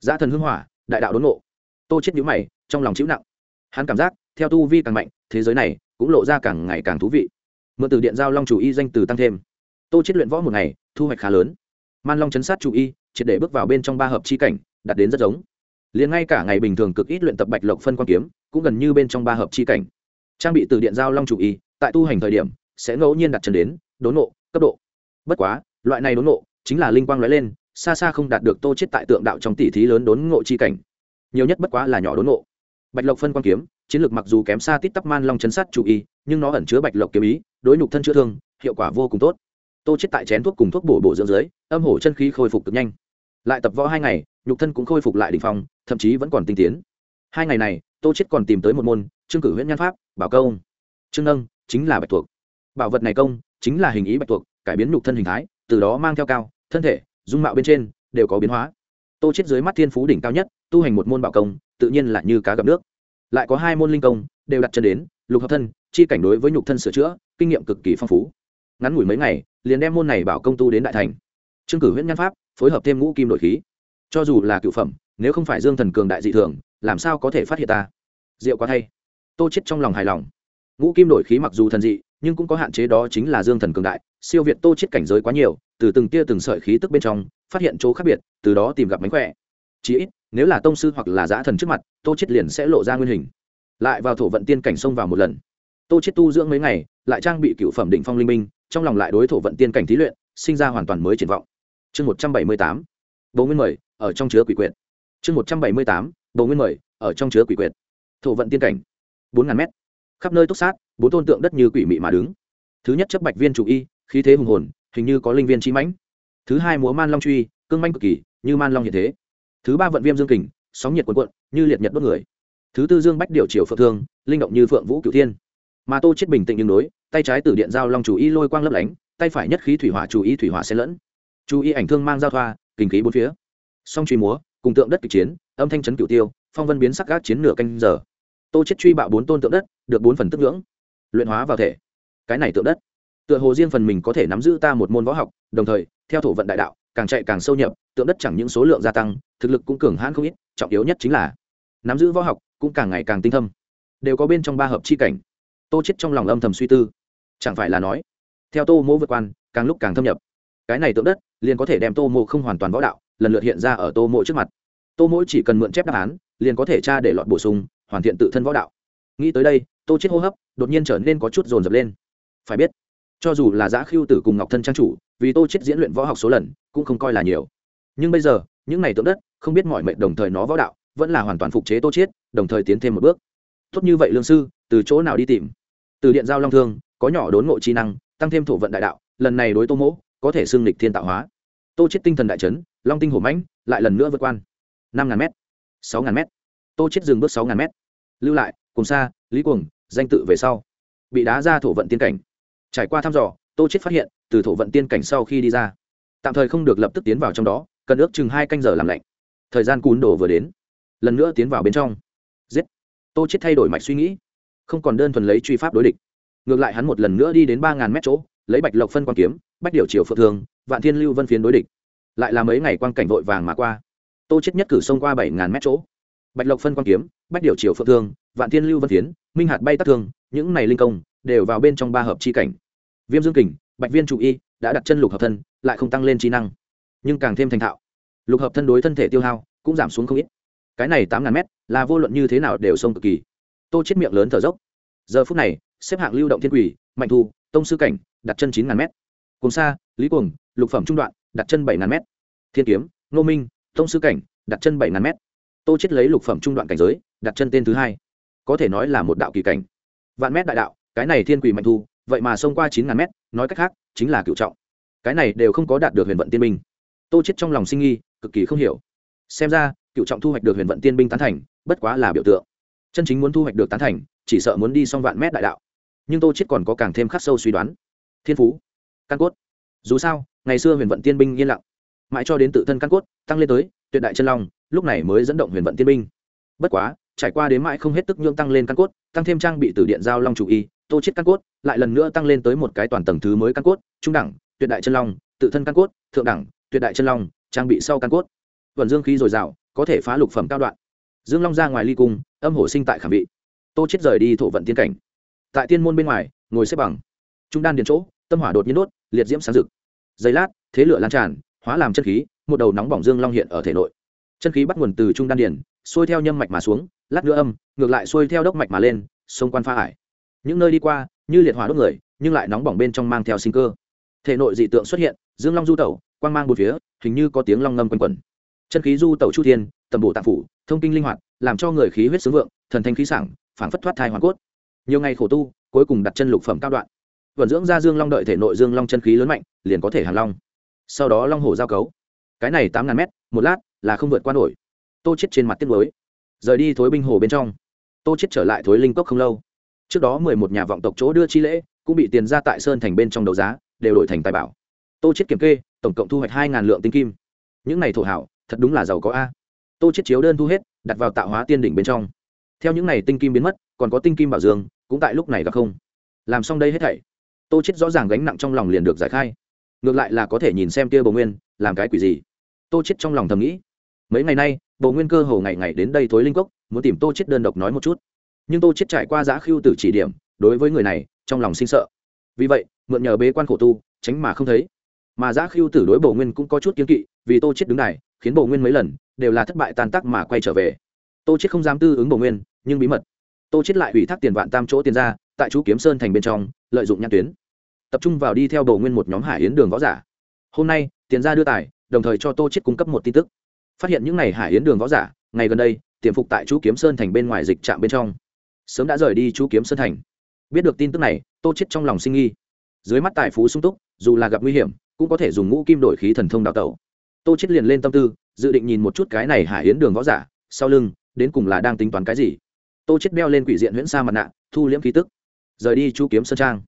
Giã thần hưng hỏa, đại đạo đốn ngộ. Tô chết nhíu mày trong lòng chịu nặng. Hắn cảm giác, theo tu vi càng mạnh, thế giới này cũng lộ ra càng ngày càng thú vị. Mượn từ điện giao long chủ y danh từ tăng thêm. Tô chết luyện võ một ngày, thu hoạch khá lớn. Man long chấn sát chủ y, triệt để bước vào bên trong ba hợp chi cảnh, đạt đến rất giống. Liền ngay cả ngày bình thường cực ít luyện tập bạch lộc phân quan kiếm, cũng gần như bên trong ba hợp chi cảnh. Trang bị từ điện giao long chủ y, tại tu hành thời điểm, sẽ ngẫu nhiên đặt chân đến, đốn nộ, cấp độ. Bất quá, loại này đốn nộ, chính là linh quang lóe lên, xa xa không đạt được tô chết tại tượng đạo trong tỷ thí lớn đốn ngộ chi cảnh. Nhiều nhất bất quá là nhỏ đốn ngộ bạch lộc phân quan kiếm, chiến lược mặc dù kém xa tít tắp man long chấn sát chủ y, nhưng nó ẩn chứa bạch lộc kiếm ý, đối nhục thân chữa thương, hiệu quả vô cùng tốt. Tô chết tại chén thuốc cùng thuốc bổ bổ dưỡng dưới, âm hổ chân khí khôi phục cực nhanh. Lại tập võ hai ngày, nhục thân cũng khôi phục lại đỉnh phong, thậm chí vẫn còn tinh tiến. Hai ngày này, tô chết còn tìm tới một môn, trương cử huyễn nhan pháp, bảo công. Trương nâng, chính là bạch thuộc bảo vật này công, chính là hình ý bạch thuộc cải biến nhục thân hình thái, từ đó mang theo cao, thân thể, dung mạo bên trên, đều có biến hóa. Tô chết dưới mắt thiên phú đỉnh cao nhất, tu hành một môn bảo công tự nhiên là như cá gặp nước. Lại có hai môn linh công, đều đặt chân đến, lục hợp thân, chi cảnh đối với nhục thân sửa chữa, kinh nghiệm cực kỳ phong phú. Ngắn ngủi mấy ngày, liền đem môn này bảo công tu đến đại thành. Trương cử huyễn nhan pháp, phối hợp thêm ngũ kim nội khí. Cho dù là cựu phẩm, nếu không phải dương thần cường đại dị thường, làm sao có thể phát hiện ta? Diệu quá thay. Tô chết trong lòng hài lòng. Ngũ kim đổi khí mặc dù thần dị, nhưng cũng có hạn chế đó chính là dương thần cường đại. Siêu việt tô chết cảnh giới quá nhiều, từ từng tia từng sợi khí tức bên trong, phát hiện chỗ khác biệt, từ đó tìm gặp mánh khỏe. Chí ít nếu là tông sư hoặc là giã thần trước mặt, tô chết liền sẽ lộ ra nguyên hình. Lại vào thổ vận tiên cảnh xông vào một lần. Tô chết tu dưỡng mấy ngày, lại trang bị cựu phẩm định phong linh minh trong lòng lại đối thổ vận tiên cảnh thí luyện, sinh ra hoàn toàn mới triển vọng. Chương một trăm bảy mươi tám bầu nguyên mời, ở trong chứa quỷ quyệt. Chương một trăm bảy mươi tám bầu nguyên mời, ở trong chứa quỷ quyệt. Thổ vận tiên cảnh, bốn ngàn mét. Khắp nơi túc sát, bốn tôn tượng đất như quỷ mị mà đứng. Thứ nhất chấp bạch viên chủ y, khí thế hùng hồn, hình như có linh viên trí mãnh. Thứ hai múa man long truy, cương manh cực kỳ, như man long hiện thế thứ ba vận viêm dương kình, sóng nhiệt cuộn cuộn, như liệt nhật đốt người. Thứ tư dương bách điều triều phượng thương, linh động như phượng vũ cửu thiên. Mà tô chết bình tĩnh nhưng đối, tay trái từ điện giao long chủ y lôi quang lấp lánh, tay phải nhất khí thủy hỏa chủ y thủy hỏa xen lẫn. Chú y ảnh thương mang giao thoa kinh khí bốn phía. Song truy múa, cùng tượng đất kịch chiến, âm thanh chấn cửu tiêu, phong vân biến sắc gác chiến nửa canh giờ. Tô chết truy bạo bốn tôn tượng đất, được bốn phần tức ngưỡng. Luyện hóa vào thể. Cái này tượng đất. Tựa hồ riêng phần mình có thể nắm giữ ta một môn võ học, đồng thời, theo thổ vận đại đạo, càng chạy càng sâu nhập, tượng đất chẳng những số lượng gia tăng thực lực cũng cường hãn không ít, trọng yếu nhất chính là nắm giữ võ học cũng càng ngày càng tinh thâm, đều có bên trong ba hợp chi cảnh. Tô chết trong lòng âm thầm suy tư, chẳng phải là nói, theo tô mô vượt quan, càng lúc càng thâm nhập. Cái này tượng đất, liền có thể đem tô mô không hoàn toàn võ đạo, lần lượt hiện ra ở tô mô trước mặt. Tô mỗi chỉ cần mượn chép đáp án, liền có thể tra để lọt bổ sung, hoàn thiện tự thân võ đạo. Nghĩ tới đây, tô chết hô hấp đột nhiên trở nên có chút dồn dập lên. Phải biết, cho dù là giã khiêu tử cùng ngọc thân trang chủ, vì tô chết diễn luyện võ học số lần, cũng không coi là nhiều. Nhưng bây giờ, những này tượng đất không biết mọi mệnh đồng thời nó võ đạo, vẫn là hoàn toàn phục chế tô chiết, đồng thời tiến thêm một bước. Tốt như vậy, lương sư, từ chỗ nào đi tìm? Từ điện giao long thương, có nhỏ đốn ngộ chi năng, tăng thêm thổ vận đại đạo, lần này đối tô mỗ, có thể xưng lịch thiên tạo hóa. Tô chết tinh thần đại chấn, long tinh hổ mãnh, lại lần nữa vượt quan năm ngàn m sáu ngàn m tô chết dừng bước sáu ngàn m lưu lại, cùng xa, lý cuồng, danh tự về sau. Bị đá ra thổ vận tiên cảnh. Trải qua thăm dò, tô chết phát hiện, từ thổ vận tiên cảnh sau khi đi ra, tạm thời không được lập tức tiến vào trong đó, cần ước chừng hai canh giờ làm lạnh thời gian cún đồ vừa đến lần nữa tiến vào bên trong. Giết. Tô chết thay đổi mạch suy nghĩ không còn đơn thuần lấy truy pháp đối địch. Ngược lại hắn một lần nữa đi đến ba ngàn mét chỗ lấy bạch lộc phân quan kiếm bách điều triều phượng thường vạn thiên lưu vân phiến đối địch. Lại là mấy ngày quang cảnh vội vàng mà qua. Tô chết nhất cử xông qua bảy ngàn mét chỗ. Bạch lộc phân quan kiếm bách điều triều phượng thường, vạn thiên lưu vân phiến minh hạt bay tắc thương những này linh công đều vào bên trong ba hợp chi cảnh. Viêm dương kình bạch viên chủ y đã đặt chân lục hợp thân lại không tăng lên trí năng nhưng càng thêm thành thạo lục hợp thân đối thân thể tiêu hao cũng giảm xuống không ít. Cái này tám ngàn mét là vô luận như thế nào đều sông cực kỳ. Tô chết miệng lớn thở dốc. Giờ phút này, xếp hạng lưu động thiên quỷ, mạnh thu, tông sư cảnh, đặt chân chín ngàn mét. Cùng xa lý cuồng, lục phẩm trung đoạn, đặt chân bảy ngàn mét. Thiên kiếm nô minh, tông sư cảnh, đặt chân bảy ngàn mét. Tô chết lấy lục phẩm trung đoạn cảnh giới, đặt chân tên thứ hai. Có thể nói là một đạo kỳ cảnh. Vạn mét đại đạo, cái này thiên quỷ mạnh thu, vậy mà xông qua chín ngàn mét, nói cách khác, chính là cựu trọng. Cái này đều không có đạt được huyền vận tiên minh. Tô chết trong lòng sinh nghi cực kỳ không hiểu. Xem ra, cựu trọng thu hoạch được huyền vận tiên binh tán thành, bất quá là biểu tượng. Chân chính muốn thu hoạch được tán thành, chỉ sợ muốn đi xong vạn mét đại đạo. Nhưng tô chết còn có càng thêm khắc sâu suy đoán. Thiên phú, căn cốt. Dù sao, ngày xưa huyền vận tiên binh yên lặng. Mãi cho đến tự thân căn cốt tăng lên tới, tuyệt đại chân long, lúc này mới dẫn động huyền vận tiên binh. Bất quá, trải qua đến mãi không hết tức nhượng tăng lên căn cốt, tăng thêm trang bị từ điện giao long chủ y, tô chết căn cốt lại lần nữa tăng lên tới một cái toàn tầng thứ mới căn cốt, trung đẳng, tuyệt đại chân long, tự thân căn cốt, thượng đẳng tuyệt đại chân long, trang bị sau căn cốt. Vận dương khí dồi dào, có thể phá lục phẩm cao đoạn. Dương long ra ngoài ly cung, âm hổ sinh tại khảm vị. Tô chết rời đi thổ vận tiên cảnh. Tại tiên môn bên ngoài, ngồi xếp bằng. Trung đan điện chỗ, tâm hỏa đột nhiên đốt, liệt diễm sáng rực. Giây lát, thế lửa lan tràn, hóa làm chân khí, một đầu nóng bỏng dương long hiện ở thể nội. Chân khí bắt nguồn từ trung đan điền xuôi theo nhâm mạch mà xuống, lát nữa âm, ngược lại xuôi theo đốc mạch mà lên sông quan pha hải. Những nơi đi qua, như liệt hỏa đốt người, nhưng lại nóng bỏng bên trong mang theo sinh cơ. Thể nội dị tượng xuất hiện, dương long du tẩu quang mang một phía, hình như có tiếng long ngâm quanh quẩn. Chân khí du tẩu chu thiên, tầm bổ tạp phủ, thông kinh linh hoạt, làm cho người khí huyết sướng vượng, thần thanh khí sảng, phảng phất thoát thai hoàn cốt. Nhiều ngày khổ tu, cuối cùng đặt chân lục phẩm cao đoạn. Vận dưỡng ra dương long đợi thể nội dương long chân khí lớn mạnh, liền có thể hàng long. Sau đó long hổ giao cấu. Cái này tám ngàn mét, một lát, là không vượt qua nổi. Tô chết trên mặt tiết mới rời đi thối binh hồ bên trong. Tô chết trở lại thối linh cốc không lâu. Trước đó mười một nhà vọng tộc chỗ đưa chi lễ, cũng bị tiền ra tại sơn thành bên trong đấu giá, đều đổi thành tài bảo tô chết kiểm kê, tổng cộng thu hoạch hai ngàn lượng tinh kim. Những này thổ hảo, thật đúng là giàu có a. Tô chết chiếu đơn thu hết, đặt vào tạo hóa tiên đỉnh bên trong. Theo những này tinh kim biến mất, còn có tinh kim bảo dương, cũng tại lúc này gặp không. Làm xong đây hết thảy, tô chết rõ ràng gánh nặng trong lòng liền được giải khai. Ngược lại là có thể nhìn xem kia bầu nguyên, làm cái quỷ gì. Tô chết trong lòng thầm nghĩ. Mấy ngày nay bầu nguyên cơ hồ ngày ngày đến đây thối linh cốc, muốn tìm tô chết đơn độc nói một chút. Nhưng tô chết trải qua giã khiêu tử chỉ điểm, đối với người này, trong lòng sinh sợ. Vì vậy, mượn nhờ bế quan khổ tu, tránh mà không thấy mà giã khiêu tử đối bầu nguyên cũng có chút kiên kỵ, vì tô chết đứng này, khiến bầu nguyên mấy lần, đều là thất bại tan tác mà quay trở về. Tô chết không dám tư ứng bầu nguyên, nhưng bí mật. Tô chết lại ủy thác tiền vạn tam chỗ tiền ra, tại chú kiếm sơn thành bên trong, lợi dụng nhãn tuyến. Tập trung vào đi theo bầu nguyên một nhóm hải yến đường võ giả. Hôm nay, tiền ra đưa tài, đồng thời cho tô chết cung cấp một tin tức. Phát hiện những ngày hải yến đường võ giả, ngày gần đây, tiềm phục tại chú kiếm sơn thành bên ngoài dịch trạm bên trong. Sớm đã rời đi chú kiếm sơn thành. Biết được tin tức này, tô chết trong lòng sinh nghi. Dưới mắt tài phú sung túc, dù là gặp nguy hiểm cũng có thể dùng ngũ kim đổi khí thần thông đào tẩu. Tô chết liền lên tâm tư, dự định nhìn một chút cái này hải yến đường võ giả, sau lưng, đến cùng là đang tính toán cái gì. Tô chết đeo lên quỷ diện huyễn sa mặt nạ, thu liễm khí tức. Rời đi chú kiếm sơn trang.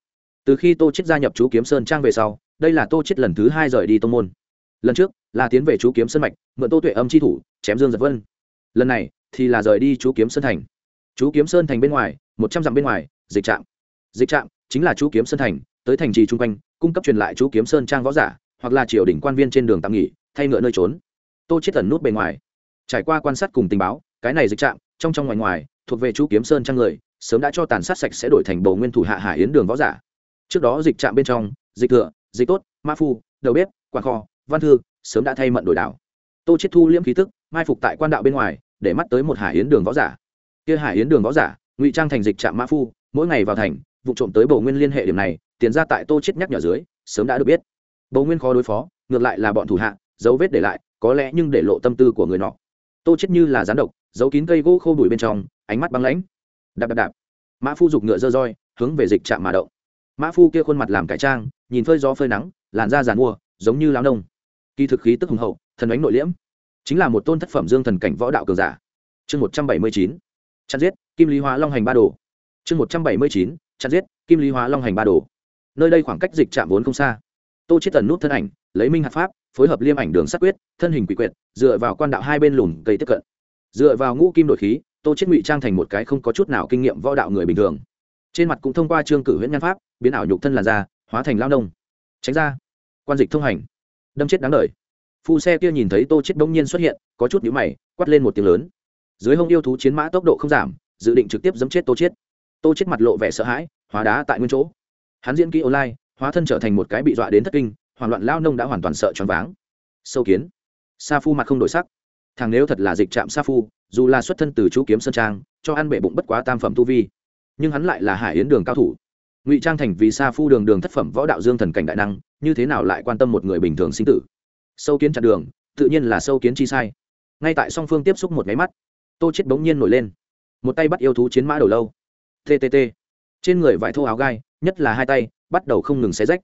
Từ khi tô chết gia nhập chú kiếm sơn trang về sau, đây là tô chết lần thứ hai rời đi tông môn. Lần trước, là tiến về chú kiếm sơn mạch, mượn tô tuệ âm chi thủ, chém dương giật vân. Lần này, thì là rời đi chú kiếm sơn thành. Chú kiếm sơn thành bên ngoài, một trăm dặm bên ngoài, dịch trạm. Dịch trạm chính là chú kiếm sơn thành tới thành trì chung quanh, cung cấp truyền lại chú kiếm sơn trang võ giả, hoặc là triều đình quan viên trên đường tạm nghỉ, thay ngựa nơi trốn. Tô chết tần nút bề ngoài. Trải qua quan sát cùng tình báo, cái này dịch trạm trong trong ngoài ngoài, thuộc về chú kiếm sơn trang người, sớm đã cho tàn sát sạch sẽ đổi thành bầu nguyên thủ hạ hải yến đường võ giả. Trước đó dịch trạm bên trong, dịch thừa, dịch tốt, ma phu, đầu bếp quan kho, văn thư, sớm đã thay mận đổi đảo. Tô chết thu liễm khí tức, mai phục tại quan đạo bên ngoài, để mắt tới một hải yến đường võ giả. Kia hải yến đường võ giả, ngụy trang thành dịch trạm ma phu, mỗi ngày vào thành, vụ trộm tới bầu nguyên liên hệ điểm này tiền ra tại tô chết nhắc nhở dưới, sớm đã được biết. Bầu nguyên khó đối phó, ngược lại là bọn thủ hạ, dấu vết để lại, có lẽ nhưng để lộ tâm tư của người nọ. Tô chết như là gián độc, giấu kín cây gỗ khô bụi bên trong, ánh mắt băng lãnh. Đạp đạp đạp. Mã phu giục ngựa dơ roi, hướng về dịch trạm mà động. Mã phu kia khuôn mặt làm cải trang, nhìn phơi gió phơi nắng, làn da giàn mua, giống như láo nông. Kỳ thực khí tức hùng hậu, thần ánh nội liễm. Chính là một tôn thất phẩm dương thần cảnh võ đạo cường giả. Chương một trăm bảy mươi chín. Chặn giết, kim lý hóa long hành ba đồ. Chương một trăm bảy mươi chín. Chặn giết, kim lý hóa long hành ba đồ nơi đây khoảng cách dịch trạm vốn không xa. Tô chết tần nút thân ảnh, lấy minh hạt pháp, phối hợp liêm ảnh đường sát quyết, thân hình quỷ quyệt, dựa vào quan đạo hai bên lùn cây tiếp cận. Dựa vào ngũ kim đội khí, tô chết ngụy trang thành một cái không có chút nào kinh nghiệm võ đạo người bình thường. Trên mặt cũng thông qua trương cử huyễn nhan pháp, biến ảo nhục thân làn da, hóa thành lao nông. Tránh ra. Quan dịch thông hành. Đâm chết đáng đời. Phu xe kia nhìn thấy tô chết bỗng nhiên xuất hiện, có chút nhũ mày, quát lên một tiếng lớn. Dưới hông yêu thú chiến mã tốc độ không giảm, dự định trực tiếp giẫm chết tô chết tô chết mặt lộ vẻ sợ hãi, hóa đá tại nguyên chỗ hắn diễn kỹ online, hóa thân trở thành một cái bị dọa đến thất kinh, hoảng loạn lao nông đã hoàn toàn sợ choáng váng. Sâu kiến. Sa phu mặt không đổi sắc. Thằng nếu thật là dịch trạm sa phu, dù là xuất thân từ chú kiếm sơn trang, cho ăn bể bụng bất quá tam phẩm tu vi. Nhưng hắn lại là hải yến đường cao thủ. Ngụy trang thành vì sa phu đường đường thất phẩm võ đạo dương thần cảnh đại năng, như thế nào lại quan tâm một người bình thường sinh tử? Sâu kiến chặn đường, tự nhiên là sâu kiến chi sai. Ngay tại song phương tiếp xúc một máy mắt, tô chết bỗng nhiên nổi lên. Một tay bắt yêu thú chiến mã đầu lâu. Ttt trên người vải thô áo gai, nhất là hai tay, bắt đầu không ngừng xé rách.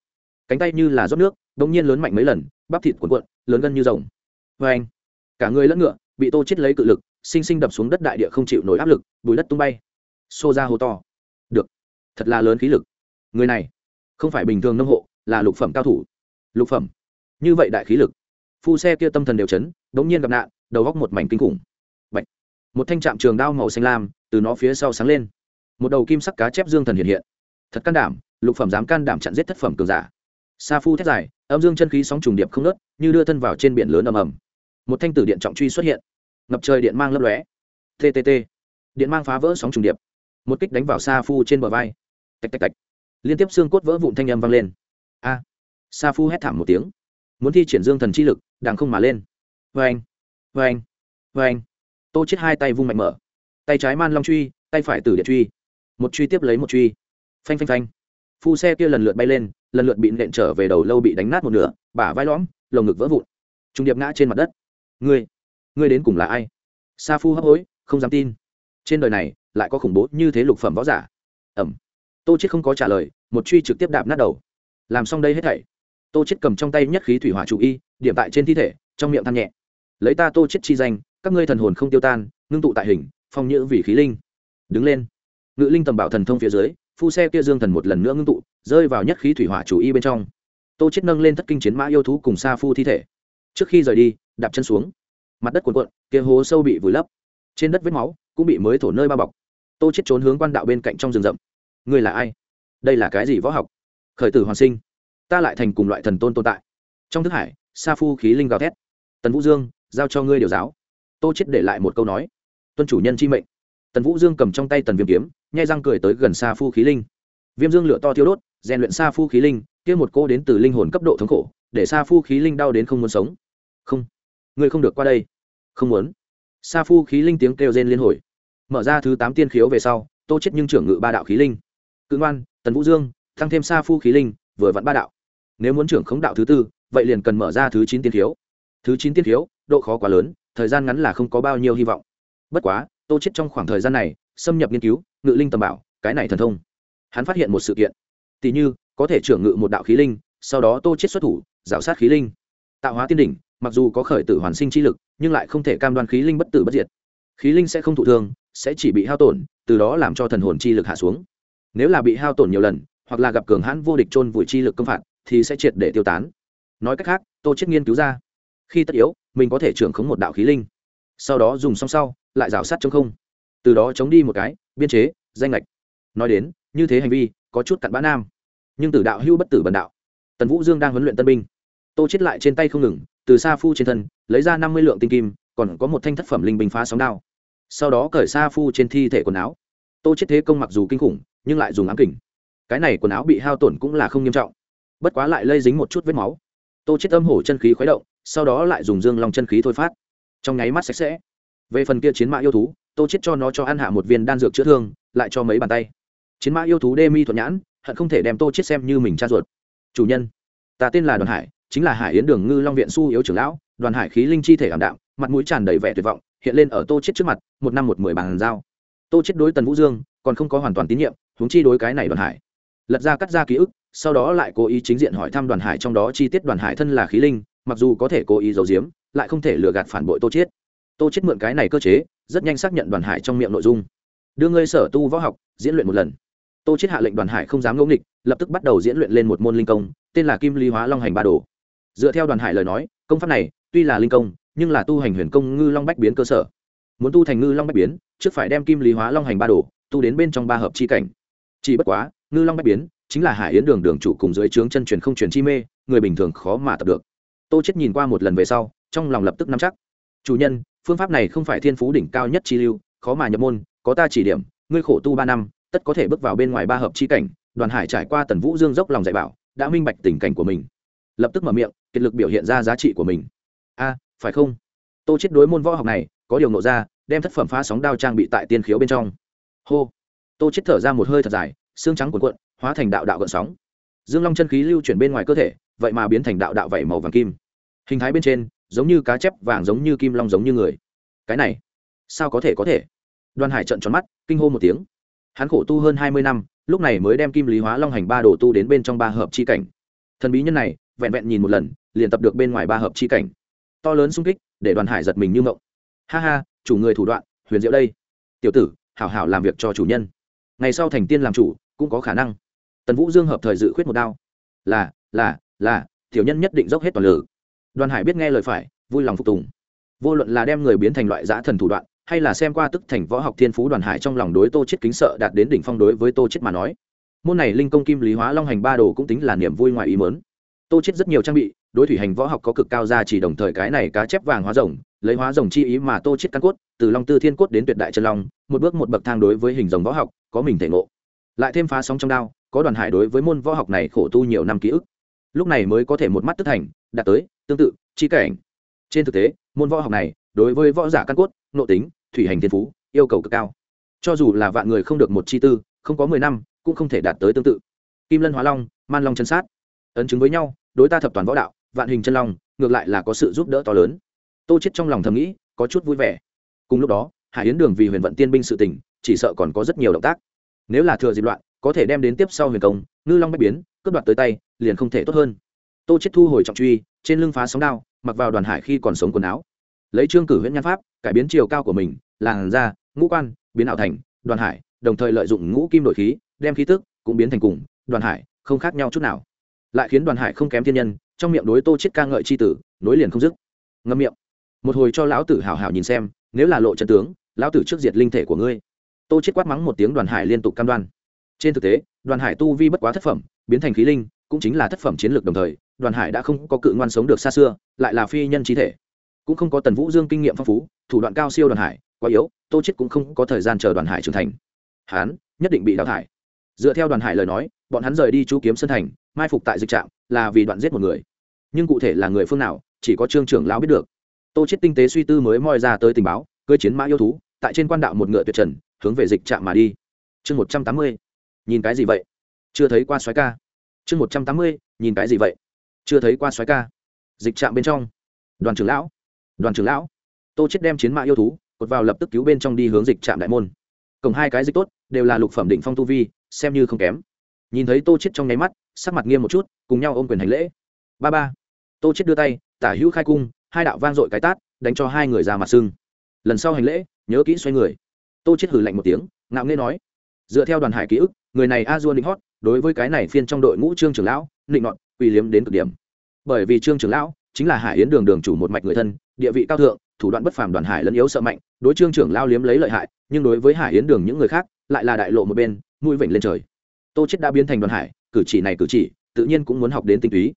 Cánh tay như là rót nước, bỗng nhiên lớn mạnh mấy lần, bắp thịt cuộn cuộn, lớn gân như rồng. Vê anh, cả người lẫn ngựa bị tô chết lấy cự lực, sinh sinh đập xuống đất đại địa không chịu nổi áp lực, bùi đất tung bay. Xô ra hô to. Được, thật là lớn khí lực. Người này, không phải bình thường nông hộ, là lục phẩm cao thủ. Lục phẩm. Như vậy đại khí lực. Phu xe kia tâm thần đều chấn đống nhiên gặp nạn, đầu góc một mảnh kinh khủng. Bạch. một thanh trạm trường đao màu xanh lam, từ nó phía sau sáng lên một đầu kim sắc cá chép dương thần hiện hiện. Thật can đảm, lục phẩm dám can đảm chặn giết thất phẩm cường giả. Sa phu thét dài, âm dương chân khí sóng trùng điệp không nớt như đưa thân vào trên biển lớn ầm ầm. Một thanh tử điện trọng truy xuất hiện. Ngập trời điện mang lấp lóe. Ttt điện mang phá vỡ sóng trùng điệp. Một kích đánh vào sa phu trên bờ vai. Tạch tạch tạch. Liên tiếp xương cốt vỡ vụn thanh âm vang lên. A. Sa phu hét thảm một tiếng. Muốn thi triển dương thần chi lực đàng không mà lên. Vê anh vê anh vê anh tô chết hai tay vung mạnh mở. Tay trái man long truy, tay phải tử điện truy một truy tiếp lấy một truy. Phanh phanh phanh. Phu xe kia lần lượt bay lên, lần lượt bị nện trở về đầu lâu bị đánh nát một nửa, bả vai lõm, lồng ngực vỡ vụn. Trung điệp ngã trên mặt đất. Ngươi ngươi đến cùng là ai? Sa phu hấp hối, không dám tin. Trên đời này, lại có khủng bố như thế lục phẩm võ giả. Ẩm. Tô chết không có trả lời, một truy trực tiếp đạp nát đầu. Làm xong đây hết thảy. Tô chết cầm trong tay nhất khí thủy hỏa chủ y, điểm tại trên thi thể, trong miệng than nhẹ. Lấy ta tô chết chi danh, các ngươi thần hồn không tiêu tan, ngưng tụ tại hình, phong nhữ vì khí linh. Đứng lên ngự linh tầm bảo thần thông phía dưới, phu xe kia dương thần một lần nữa ngưng tụ, rơi vào nhất khí thủy hỏa chủ y bên trong. Tô chết nâng lên thất kinh chiến mã yêu thú cùng xa phu thi thể. Trước khi rời đi, đạp chân xuống. Mặt đất cuộn cuộn, kia hố sâu bị vùi lấp. Trên đất vết máu cũng bị mới thổ nơi bao bọc. Tô chết trốn hướng quan đạo bên cạnh trong rừng rậm. Ngươi là ai? Đây là cái gì võ học? Khởi tử hoàn sinh. Ta lại thành cùng loại thần tôn tồn tại. Trong thức hải, sa phu khí linh gào thét. Tần vũ dương, giao cho ngươi điều giáo. Tô chết để lại một câu nói. Tuân chủ nhân chi mệnh tần vũ dương cầm trong tay tần viêm kiếm, nhai răng cười tới gần xa phu khí linh. Viêm dương lửa to thiêu đốt, rèn luyện xa phu khí linh, kia một cô đến từ linh hồn cấp độ thống khổ, để xa phu khí linh đau đến không muốn sống. Không ngươi không được qua đây. Không muốn. Sa phu khí linh tiếng kêu rên liên hồi. Mở ra thứ tám tiên khiếu về sau, tô chết nhưng trưởng ngự ba đạo khí linh. Cự ngoan, tần vũ dương tăng thêm sa phu khí linh, vừa vặn ba đạo. Nếu muốn trưởng khống đạo thứ tư, vậy liền cần mở ra thứ chín tiên khiếu. Thứ chín tiên khiếu, độ khó quá lớn, thời gian ngắn là không có bao nhiêu hy vọng. Bất quá tô chết trong khoảng thời gian này, xâm nhập nghiên cứu, ngự linh tầm bảo, cái này thần thông. Hắn phát hiện một sự kiện. Tỷ như, có thể trưởng ngự một đạo khí linh, sau đó tô chết xuất thủ, rào sát khí linh. Tạo hóa tiên đỉnh, mặc dù có khởi tử hoàn sinh chi lực, nhưng lại không thể cam đoan khí linh bất tử bất diệt. Khí linh sẽ không thụ thương, sẽ chỉ bị hao tổn, từ đó làm cho thần hồn chi lực hạ xuống. Nếu là bị hao tổn nhiều lần, hoặc là gặp cường hãn vô địch trôn vùi chi lực công phạt, thì sẽ triệt để tiêu tán. Nói cách khác, tô chết nghiên cứu ra. Khi tất yếu, mình có thể trưởng khống một đạo khí linh sau đó dùng xong sau, lại rào sát chống không. Từ đó chống đi một cái, biên chế, danh lệch nói đến, như thế hành vi, có chút cặn bã nam. Nhưng tử đạo hưu bất tử bần đạo. Tần vũ dương đang huấn luyện tân binh. Tô chết lại trên tay không ngừng, từ xa phu trên thân, lấy ra năm mươi lượng tinh kim, còn có một thanh thất phẩm linh binh phá sóng đao. Sau đó cởi xa phu trên thi thể quần áo. Tô chết thế công mặc dù kinh khủng, nhưng lại dùng ám kình. Cái này quần áo bị hao tổn cũng là không nghiêm trọng. Bất quá lại lây dính một chút vết máu. Tô chết âm hổ chân khí khuấy động, sau đó lại dùng dương long chân khí thôi phát trong nháy mắt sạch sẽ. Về phần kia chiến mã yêu thú, tô chết cho nó cho ăn hạ một viên đan dược chữa thương, lại cho mấy bàn tay. Chiến mã yêu thú đê mi thuận nhãn, hận không thể đem tô chết xem như mình cha ruột. Chủ nhân, ta tên là đoàn hải, chính là hải yến đường ngư long viện su yếu trưởng lão, đoàn hải khí linh chi thể ảm đạm, mặt mũi tràn đầy vẻ tuyệt vọng, hiện lên ở tô chết trước mặt, một năm một mười bàn giao. Tô chết đối tần vũ dương, còn không có hoàn toàn tín nhiệm, huống chi đối cái này đoàn hải. Lật ra cắt ra ký ức, sau đó lại cố ý chính diện hỏi thăm đoàn hải trong đó chi tiết đoàn hải thân là khí linh, mặc dù có thể cố ý giấu giếm lại không thể lừa gạt phản bội tô chiết. tô chiết mượn cái này cơ chế, rất nhanh xác nhận đoàn hải trong miệng nội dung. Đưa ngươi sở tu võ học, diễn luyện một lần. Tô chiết hạ lệnh đoàn hải không dám ngẫu nghịch, lập tức bắt đầu diễn luyện lên một môn linh công, tên là kim ly hóa long hành ba đồ. Dựa theo đoàn hải lời nói, công pháp này tuy là linh công, nhưng là tu hành huyền công ngư long bách biến cơ sở. Muốn tu thành ngư long bách biến, trước phải đem kim lý hóa long hành ba đồ tu đến bên trong ba hợp chi cảnh. Chỉ bất quá, ngư long bách biến chính là hải yến đường đường chủ cùng dưới trướng chân truyền không truyền chi mê, người bình thường khó mà tập được. Tô chết nhìn qua một lần về sau trong lòng lập tức nắm chắc. Chủ nhân, phương pháp này không phải thiên phú đỉnh cao nhất chi lưu, khó mà nhập môn, có ta chỉ điểm, ngươi khổ tu ba năm, tất có thể bước vào bên ngoài ba hợp chi cảnh, đoàn hải trải qua tần vũ dương dốc lòng dạy bảo, đã minh bạch tình cảnh của mình. Lập tức mở miệng, kiệt lực biểu hiện ra giá trị của mình. A, phải không? Tô chết đối môn võ học này, có điều nộ ra, đem thất phẩm phá sóng đao trang bị tại tiên khiếu bên trong. Hô. Tô chết thở ra một hơi thật dài, xương trắng cuộn cuộn, hóa thành đạo đạo gợn sóng. Dương long chân khí lưu chuyển bên ngoài cơ thể, vậy mà biến thành đạo đạo vảy màu vàng kim. Hình thái bên trên giống như cá chép vàng giống như kim long giống như người. Cái này, sao có thể có thể? Đoàn hải trận tròn mắt, kinh hô một tiếng. Hắn khổ tu hơn hai mươi năm, lúc này mới đem kim lý hóa long hành ba đồ tu đến bên trong ba hợp chi cảnh. Thần bí nhân này, vẹn vẹn nhìn một lần, liền tập được bên ngoài ba hợp chi cảnh. To lớn sung kích, để đoàn hải giật mình như mộng ha ha, chủ người thủ đoạn, huyền diệu đây. Tiểu tử, hảo hảo làm việc cho chủ nhân. Ngày sau thành tiên làm chủ, cũng có khả năng. Tần vũ dương hợp thời dự khuyết một đao. Là là là, tiểu nhân nhất định dốc hết toàn lử đoàn hải biết nghe lời phải, vui lòng phục tùng. Vô luận là đem người biến thành loại giã thần thủ đoạn, hay là xem qua tức thành võ học thiên phú đoàn hải trong lòng đối tô chết kính sợ đạt đến đỉnh phong đối với tô chết mà nói. Môn này linh công kim lý hóa long hành ba đồ cũng tính là niềm vui ngoài ý mớn tô chết rất nhiều trang bị, đối thủy hành võ học có cực cao ra chỉ đồng thời cái này cá chép vàng hóa rồng, lấy hóa rồng chi ý mà tô chết căn cốt, từ long tư thiên cốt đến tuyệt đại chân long, một bước một bậc thang đối với hình rồng võ học, có mình thể ngộ. Lại thêm phá sóng trong đao, có đoàn hải đối với môn võ học này khổ tu nhiều năm ký ức. Lúc này mới có thể một mắt tức thành đạt tới, tương tự, chi cảnh. Trên thực tế, môn võ học này, đối với võ giả căn cốt, nội tính, thủy hành thiên phú, yêu cầu cực cao. Cho dù là vạn người không được một chi tư, không có mười năm, cũng không thể đạt tới tương tự. Kim lân hóa long, man long chân sát. Ấn chứng với nhau, đối ta thập toàn võ đạo, vạn hình chân long, ngược lại là có sự giúp đỡ to lớn. Tô chết trong lòng thầm nghĩ, có chút vui vẻ. Cùng lúc đó, hải yến đường vì huyền vận tiên binh sự tỉnh chỉ sợ còn có rất nhiều động tác. Nếu là thừa dịp loạn, có thể đem đến tiếp sau huyền công, ngư long bách biến, cướp đoạt tới tay, liền không thể tốt hơn tô chết thu hồi trọng truy, trên lưng phá sóng đao, mặc vào đoàn hải khi còn sống quần áo. Lấy trương cử huyễn nhan pháp, cải biến chiều cao của mình, làn da, ngũ quan, biến ảo thành, đoàn hải, đồng thời lợi dụng ngũ kim đổi khí, đem khí tức cũng biến thành cùng, đoàn hải, không khác nhau chút nào. Lại khiến đoàn hải không kém thiên nhân, trong miệng đối tô chết ca ngợi c h i tử, nối liền không dứt. Ngâm miệng. Một hồi cho lão tử hào hào nhìn xem, nếu là lộ trận tướng, lão tử trước diệt linh thể của ngươi. Tô chết quát mắng một tiếng đoàn hải liên tục cam đoan. Trên thực tế, đoàn hải tu vi bất quá thất phẩm, biến thành khí linh, cũng chính là thất phẩm chiến lược đồng thời đoàn hải đã không có cự ngoan sống được xa xưa, lại là phi nhân trí thể. Cũng không có tần vũ dương kinh nghiệm phong phú, thủ đoạn cao siêu đoàn hải, quá yếu, tô chết cũng không có thời gian chờ đoàn hải trưởng thành. Hán, nhất định bị đào thải. Dựa theo đoàn hải lời nói, bọn hắn rời đi chú kiếm sân thành, mai phục tại dịch trạm, là vì đoạn giết một người. Nhưng cụ thể là người phương nào, chỉ có trương trưởng lão biết được. Tô chết tinh tế suy tư mới moi ra tới tình báo cưỡi chiến mã yêu thú, tại trên quan đạo một ngựa tuyệt trần, hướng về dịch trạm mà đi. Chương một trăm tám mươi. Nhìn cái gì vậy? Chưa thấy qua xoáy ca. Chương một trăm tám mươi. Nhìn cái gì vậy? Chưa thấy qua xoáy ca. Dịch trạm bên trong. Đoàn trưởng lão. Đoàn trưởng lão. Tô chết đem chiến mã yêu thú, cột vào lập tức cứu bên trong đi hướng dịch trạm đại môn. Cổng hai cái dịch tốt, đều là lục phẩm định phong tu vi, xem như không kém. Nhìn thấy tô chết trong nháy mắt, sắc mặt nghiêm một chút, cùng nhau ôm quyền hành lễ. Ba ba. Tô chết đưa tay, tả hữu khai cung, hai đạo vang dội cái tát, đánh cho hai người ra mặt sưng. Lần sau hành lễ, nhớ kỹ xoay người. Tô chết hừ lạnh một tiếng, ngạo nghễ nói. Dựa theo đoàn hải ký ức, người này a dua định hót đối với cái này phiên trong đội ngũ trương trưởng lão định nọt uy liếm đến cực điểm. Bởi vì trương trưởng lão chính là hải yến đường đường chủ một mạch người thân, địa vị cao thượng, thủ đoạn bất phàm đoàn hải lẫn yếu sợ mạnh, đối trương trưởng lao liếm lấy lợi hại, nhưng đối với hải yến đường những người khác, lại là đại lộ một bên, mũi vịnh lên trời. Tô chết đã biến thành đoàn hải, cử chỉ này cử chỉ, tự nhiên cũng muốn học đến tinh túy.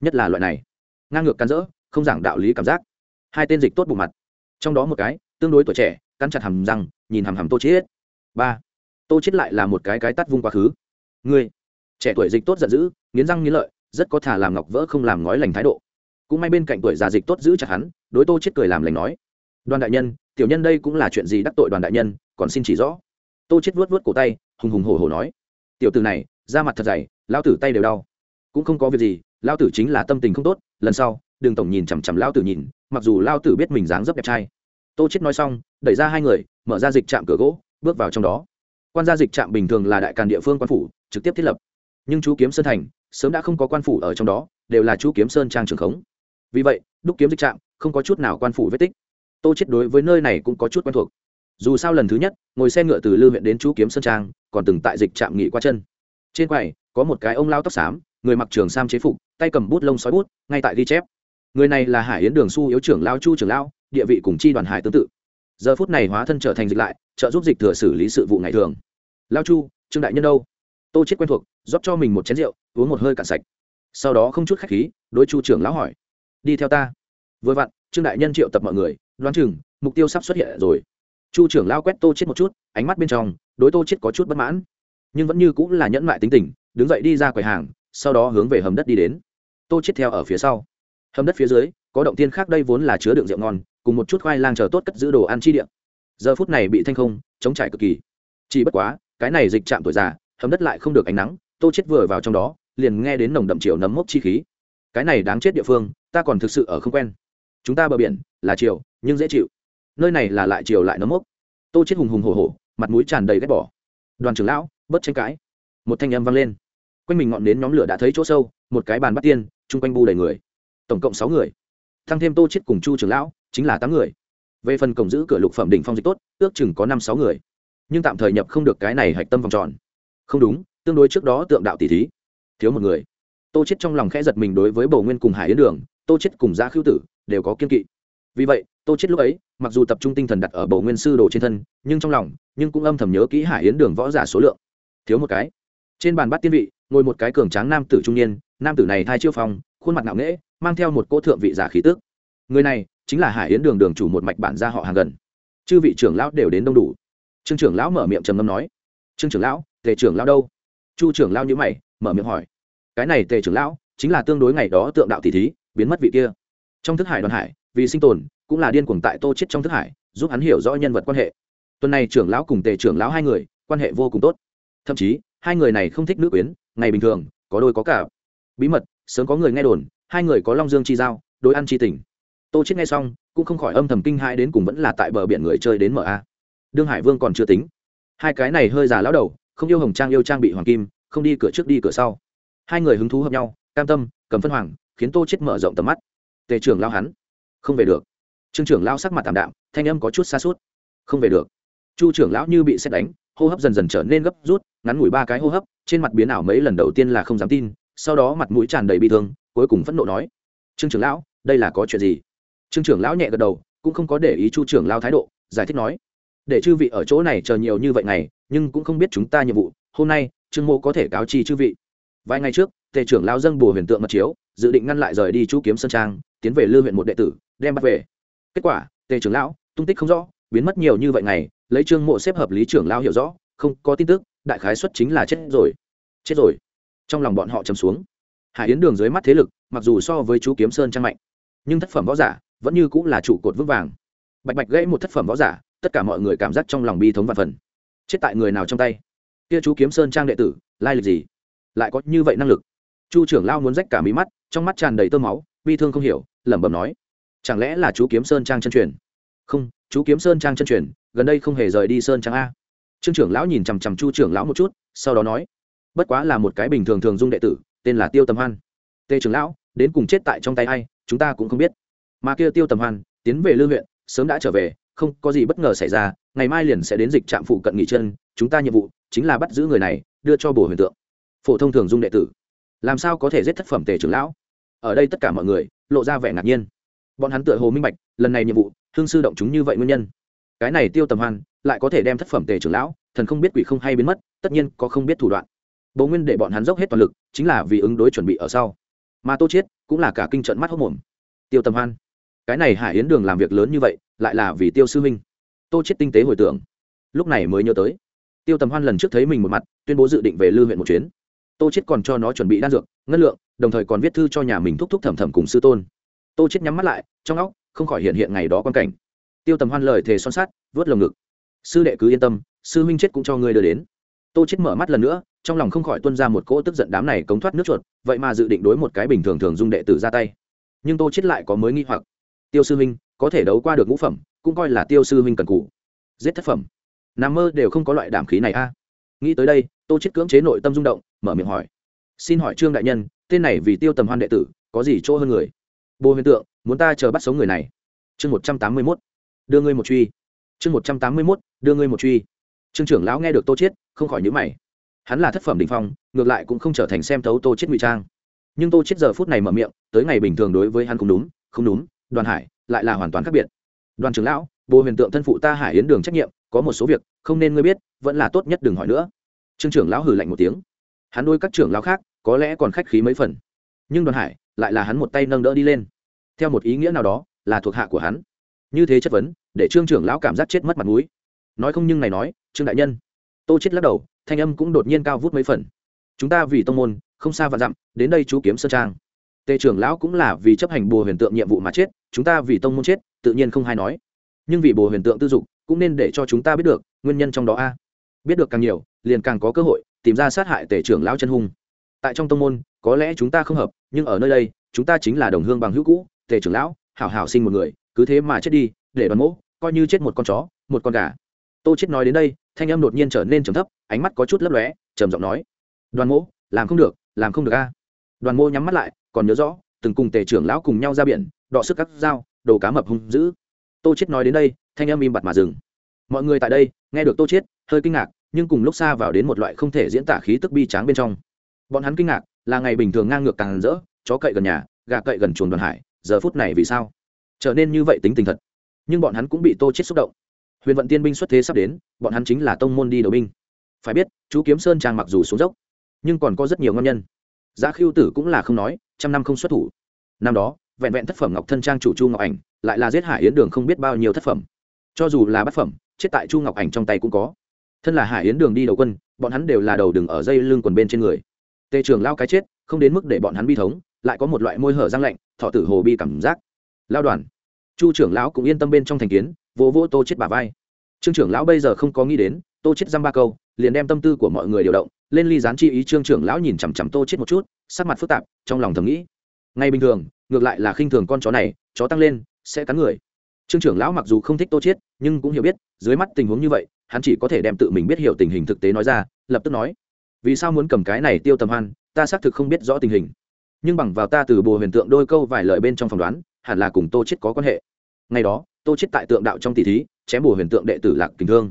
Nhất là loại này, ngang ngược can dỡ không giảng đạo lý cảm giác. Hai tên dịch tốt bụng mặt. Trong đó một cái, tương đối tuổi trẻ, cắn chặt hầm răng, nhìn hầm hầm tô chết. Ba, tô chết lại là một cái cái tắt vung quá khứ ngươi, trẻ tuổi dịch tốt giận dữ, nghiến răng nghiến lợi, rất có thà làm ngọc vỡ không làm ngói lành thái độ. Cũng may bên cạnh tuổi già dịch tốt giữ chặt hắn, đối tô chết cười làm lành nói. Đoàn đại nhân, tiểu nhân đây cũng là chuyện gì đắc tội đoàn đại nhân, còn xin chỉ rõ. Tô chết vuốt vuốt cổ tay, hùng hùng hổ hổ nói. Tiểu tử này, da mặt thật dày lao tử tay đều đau. Cũng không có việc gì lao tử chính là tâm tình không tốt, lần sau đường tổng nhìn chằm chằm lao tử nhìn, mặc dù lao tử biết mình dáng dấp đẹp trai. Tô chết nói xong, đẩy ra hai người, mở ra dịch trạm cửa gỗ, bước vào trong đó. Quan gia dịch trạm bình thường là đại càn địa phương quan phủ trực tiếp thiết lập. Nhưng chú kiếm sơn thành, sớm đã không có quan phủ ở trong đó, đều là chú kiếm sơn trang trường khống. Vì vậy, đúc kiếm dịch trạm, không có chút nào quan phủ vết tích. Tô chết đối với nơi này cũng có chút quen thuộc. Dù sao lần thứ nhất, ngồi xe ngựa từ lư huyện đến chú kiếm sơn trang, còn từng tại dịch trạm nghỉ qua chân. Trên quầy, có một cái ông lao tóc xám, người mặc trường sam chế phục, tay cầm bút lông sói bút, ngay tại ghi chép. Người này là hải yến đường su yếu trưởng lao chu trưởng lao, địa vị cùng chi đoàn hải tương tự. Giờ phút này hóa thân trở thành dịch lại, trợ giúp dịch thừa xử lý sự vụ ngày thường. Lao chu, trương đại nhân đâu? Tô chết quen thuộc, rót cho mình một chén rượu, uống một hơi cạn sạch. Sau đó không chút khách khí, đối chu trưởng lão hỏi, đi theo ta. Vừa vặn, trương đại nhân triệu tập mọi người, đoán chừng, mục tiêu sắp xuất hiện rồi. Chu trưởng lao quét tô chết một chút, ánh mắt bên trong, đối tô chết có chút bất mãn. Nhưng vẫn như cũng là nhẫn mại tính tình, đứng dậy đi ra quầy hàng, sau đó hướng về hầm đất đi đến. Tô chết theo ở phía sau. Hầm đất phía dưới, có động tiên khác, đây vốn là chứa đựng rượu ngon, cùng một chút khoai lang chờ tốt cất giữ đồ ăn chi điện giờ phút này bị thanh không, chống trải cực kỳ. Chỉ bất quá, cái này dịch chạm tuổi già hầm đất lại không được ánh nắng, tô chết vừa vào trong đó, liền nghe đến nồng đậm chiều nấm mốc chi khí. Cái này đáng chết địa phương, ta còn thực sự ở không quen. Chúng ta bờ biển, là chiều, nhưng dễ chịu. Nơi này là lại chiều lại nấm mốc. Tô chết hùng hùng hổ hổ, mặt mũi tràn đầy ghét bỏ. Đoàn trưởng lão, bớt tranh cãi. Một thanh âm vang lên. Quanh mình ngọn nến nhóm lửa đã thấy chỗ sâu, một cái bàn bắt tiên, chung quanh bu đầy người. Tổng cộng sáu người. Thăng thêm tô chết cùng chu trưởng lão, chính là tám người. Về phần cổng giữ cửa lục phẩm đỉnh phong dịch tốt, ước chừng có năm sáu người. Nhưng tạm thời nhập không được cái này hạch tâm vòng tròn không đúng, tương đối trước đó tượng đạo tỷ thí. Thiếu một người. Tô chết trong lòng khẽ giật mình đối với bầu nguyên cùng hải yến đường, tô chết cùng gia khưu tử đều có kiên kỵ. Vì vậy, tô chết lúc ấy, mặc dù tập trung tinh thần đặt ở bầu nguyên sư đồ trên thân, nhưng trong lòng, nhưng cũng âm thầm nhớ kỹ hải yến đường võ giả số lượng. Thiếu một cái. Trên bàn bắt tiên vị, ngồi một cái cường tráng nam tử trung niên, nam tử này thai chiêu phong, khuôn mặt ngạo nghễ, mang theo một cỗ thượng vị giả khí tước người này chính là hải yến đường đường chủ một mạch bản gia họ hàng gần. Chư vị trưởng lão đều đến đông đủ. Trương trưởng lão mở miệng trầm ngâm nói. Trương trưởng lão tề trưởng lão đâu? Chu trưởng lão nhữ mày, mở miệng hỏi. Cái này tề trưởng lão chính là tương đối ngày đó tượng đạo tỷ thí, biến mất vị kia. Trong thức hải đoàn hải, vì sinh tồn, cũng là điên cuồng tại tô chết trong thức hải, giúp hắn hiểu rõ nhân vật quan hệ. Tuần này trưởng lão cùng tề trưởng lão hai người, quan hệ vô cùng tốt. Thậm chí, hai người này không thích nữ quyến, ngày bình thường, có đôi có cả. Bí mật, sớm có người nghe đồn, hai người có long dương chi giao, đối ăn chi tình. Tô chết nghe xong, cũng không khỏi âm thầm kinh hãi đến cùng vẫn là tại bờ biển người chơi đến mở a. Đương hải vương còn chưa tính. Hai cái này hơi già lão đầu không yêu hồng trang yêu trang bị hoàng kim, không đi cửa trước đi cửa sau. Hai người hứng thú hợp nhau, cam tâm, cầm phân hoàng, khiến tô chết mở rộng tầm mắt. Tề trưởng lao hắn, không về được. Trương trưởng lao sắc mặt tạm đạm, thanh âm có chút xa suốt. Không về được. Chu trưởng lão như bị xét đánh, hô hấp dần dần trở nên gấp rút, ngắn ngủi ba cái hô hấp, trên mặt biến ảo mấy lần đầu tiên là không dám tin, sau đó mặt mũi tràn đầy bị thương, cuối cùng phẫn nộ nói, trương trưởng lão, đây là có chuyện gì? Trương trưởng lão nhẹ gật đầu, cũng không có để ý chu trưởng lao thái độ, giải thích nói, để chư vị ở chỗ này chờ nhiều như vậy ngày nhưng cũng không biết chúng ta nhiệm vụ, hôm nay, trương mộ có thể cáo chi chư vị. Vài ngày trước, tề trưởng lao dâng bùa huyền tượng mật chiếu, dự định ngăn lại rời đi chú kiếm sơn trang, tiến về lưu huyện một đệ tử, đem bắt về. Kết quả, tề trưởng lão, tung tích không rõ, biến mất nhiều như vậy ngày, lấy trương mộ xếp hợp lý trưởng lao hiểu rõ, không có tin tức, đại khái xuất chính là chết rồi. Chết rồi. Trong lòng bọn họ chầm xuống. Hải yến đường dưới mắt thế lực, mặc dù so với chú kiếm sơn trang mạnh, nhưng thất phẩm võ giả vẫn như cũng là trụ cột vững vàng. Bạch bạch gãy một thất phẩm võ giả, tất cả mọi người cảm giác trong lòng bi thống và phần chết tại người nào trong tay? Kia chú kiếm sơn trang đệ tử, lai lịch gì? Lại có như vậy năng lực? Chu trưởng lao muốn rách cả mí mắt, trong mắt tràn đầy tơ máu, bi thương không hiểu, lẩm bẩm nói, chẳng lẽ là chú kiếm sơn trang chân truyền? Không, chú kiếm sơn trang chân truyền, gần đây không hề rời đi sơn trang a. Trương trưởng lão nhìn chằm chằm chu trưởng lão một chút, sau đó nói, bất quá là một cái bình thường thường dung đệ tử, tên là tiêu tầm hoan. Tê trưởng lão, đến cùng chết tại trong tay ai, chúng ta cũng không biết. Mà kia tiêu tầm hoan, tiến về lương huyện, sớm đã trở về, không có gì bất ngờ xảy ra ngày mai liền sẽ đến dịch trạm phụ cận nghỉ chân, chúng ta nhiệm vụ chính là bắt giữ người này, đưa cho bồ huyền tượng. Phổ thông thường dung đệ tử. Làm sao có thể giết thất phẩm tề trưởng lão? Ở đây tất cả mọi người lộ ra vẻ ngạc nhiên. Bọn hắn tựa hồ minh bạch, lần này nhiệm vụ hương sư động chúng như vậy nguyên nhân. Cái này tiêu tầm hoan, lại có thể đem thất phẩm tề trưởng lão, thần không biết quỷ không hay biến mất, tất nhiên có không biết thủ đoạn. Bố nguyên để bọn hắn dốc hết toàn lực, chính là vì ứng đối chuẩn bị ở sau. Mà tô chiết cũng là cả kinh trận mắt hốc mồm. Tiêu tầm hoan, cái này hải yến đường làm việc lớn như vậy, lại là vì tiêu sư huynh tô chết tinh tế hồi tưởng. Lúc này mới nhớ tới. Tiêu tầm hoan lần trước thấy mình một mặt, tuyên bố dự định về lư huyện một chuyến. Tô chết còn cho nó chuẩn bị đan dược, ngân lượng, đồng thời còn viết thư cho nhà mình thúc thúc thẩm thẩm cùng sư tôn. Tô chết nhắm mắt lại, trong óc không khỏi hiện hiện ngày đó quan cảnh. Tiêu tầm hoan lời thề son sát vớt lồng ngực. Sư đệ cứ yên tâm, sư huynh chết cũng cho ngươi đưa đến. Tô chết mở mắt lần nữa, trong lòng không khỏi tuôn ra một cỗ tức giận đám này cống thoát nước chuột, vậy mà dự định đối một cái bình thường thường dung đệ tử ra tay. Nhưng tô chết lại có mới nghi hoặc. Tiêu sư huynh có thể đấu qua được ngũ phẩm, cũng coi là tiêu sư huynh cần cũ giết thất phẩm. Nằm mơ đều không có loại đảm khí này a. Nghĩ tới đây, tô chết cưỡng chế nội tâm rung động, mở miệng hỏi. Xin hỏi trương đại nhân, tên này vì tiêu tầm hoan đệ tử, có gì chỗ hơn người? Bồ huyền tượng, muốn ta chờ bắt sống người này. Chương một trăm tám mươi mốt. Đưa ngươi một truy. Chương một trăm tám mươi mốt, đưa ngươi một truy. Trương trưởng lão nghe được tô chiết, không khỏi nhíu mày. Hắn là thất phẩm đỉnh phong, ngược lại cũng không trở thành xem thấu tô chiết ngụy trang. Nhưng tô chiết giờ phút này mở miệng, tới ngày bình thường đối với hắn không đúng không đúng, đoàn hải lại là hoàn toàn khác biệt. Đoàn trưởng lão bồ huyền tượng thân phụ ta hải yến đường trách nhiệm, có một số việc, không nên ngươi biết, vẫn là tốt nhất đừng hỏi nữa. Trương trưởng lão hừ lạnh một tiếng. Hắn đôi các trưởng lão khác, có lẽ còn khách khí mấy phần. Nhưng đoàn hải, lại là hắn một tay nâng đỡ đi lên. Theo một ý nghĩa nào đó, là thuộc hạ của hắn. Như thế chất vấn, để trương trưởng lão cảm giác chết mất mặt mũi. Nói không nhưng này nói, trương đại nhân. Tô chết lắc đầu, thanh âm cũng đột nhiên cao vút mấy phần. Chúng ta vì tông môn, không xa và dặm, đến đây chú kiếm sơn trang. Tề trưởng lão cũng là vì chấp hành bùa huyền tượng nhiệm vụ mà chết chúng ta vì tông môn chết, tự nhiên không hay nói. Nhưng vì bùa huyền tượng tư dục, cũng nên để cho chúng ta biết được nguyên nhân trong đó a. Biết được càng nhiều, liền càng có cơ hội tìm ra sát hại tề trưởng lão chân hung. Tại trong tông môn, có lẽ chúng ta không hợp, nhưng ở nơi đây, chúng ta chính là đồng hương bằng hữu cũ tề trưởng lão, hảo hảo sinh một người, cứ thế mà chết đi, để đoàn mỗ, coi như chết một con chó, một con gà. Tô chết nói đến đây, thanh âm đột nhiên trở nên trầm thấp, ánh mắt có chút lấp lóe, trầm giọng nói, đoàn mỗ, làm không được, làm không được a. Đoàn mô nhắm mắt lại, còn nhớ rõ, từng cùng tề trưởng lão cùng nhau ra biển đọ sức cắt dao, đồ cá mập hung dữ. Tô chết nói đến đây, thanh âm im bặt mà dừng. Mọi người tại đây, nghe được tô chết hơi kinh ngạc, nhưng cùng lúc xa vào đến một loại không thể diễn tả khí tức bi tráng bên trong. Bọn hắn kinh ngạc, là ngày bình thường ngang ngược càng rỡ, chó cậy gần nhà, gà cậy gần chuồng đoàn hải, giờ phút này vì sao? Trở nên như vậy tính tình thật. Nhưng bọn hắn cũng bị tô chết xúc động. Huyền vận tiên binh xuất thế sắp đến, bọn hắn chính là tông môn đi đầu binh. Phải biết, chú kiếm sơn trang mặc dù xuống dốc, nhưng còn có rất nhiều ngon nhân. Giá khiêu tử cũng là không nói, trăm năm không xuất thủ. Năm đó vẹn vẹn thất phẩm ngọc thân trang chủ chu ngọc ảnh, lại là giết hải yến đường không biết bao nhiêu thất phẩm. Cho dù là bát phẩm, chết tại chu ngọc ảnh trong tay cũng có. Thân là hải yến đường đi đầu quân, bọn hắn đều là đầu đường ở dây lưng quần bên trên người. Tề trường lao cái chết, không đến mức để bọn hắn bi thống, lại có một loại môi hở răng lạnh, thọ tử hồ bi cảm giác. Lao đoàn. Chu trưởng lão cũng yên tâm bên trong thành kiến vô vô tô chết bà vai. Trương trưởng lão bây giờ không có nghĩ đến, tô chết dăm ba câu, liền đem tâm tư của mọi người điều động, lên ly gián chi ý trương trưởng lão nhìn chằm chằm tô chết một chút, sắc mặt phức tạp, trong lòng thầm nghĩ. Ngay bình thường ngược lại là khinh thường con chó này chó tăng lên sẽ cắn người. Trương trưởng lão mặc dù không thích tô chiết, nhưng cũng hiểu biết dưới mắt tình huống như vậy hắn chỉ có thể đem tự mình biết hiểu tình hình thực tế nói ra lập tức nói vì sao muốn cầm cái này tiêu tầm hoan ta xác thực không biết rõ tình hình. Nhưng bằng vào ta từ bùa huyền tượng đôi câu vài lời bên trong phỏng đoán hẳn là cùng tô chết có quan hệ. Ngày đó tô chết tại tượng đạo trong tỷ thí chém bùa huyền tượng đệ tử lạc tình thương.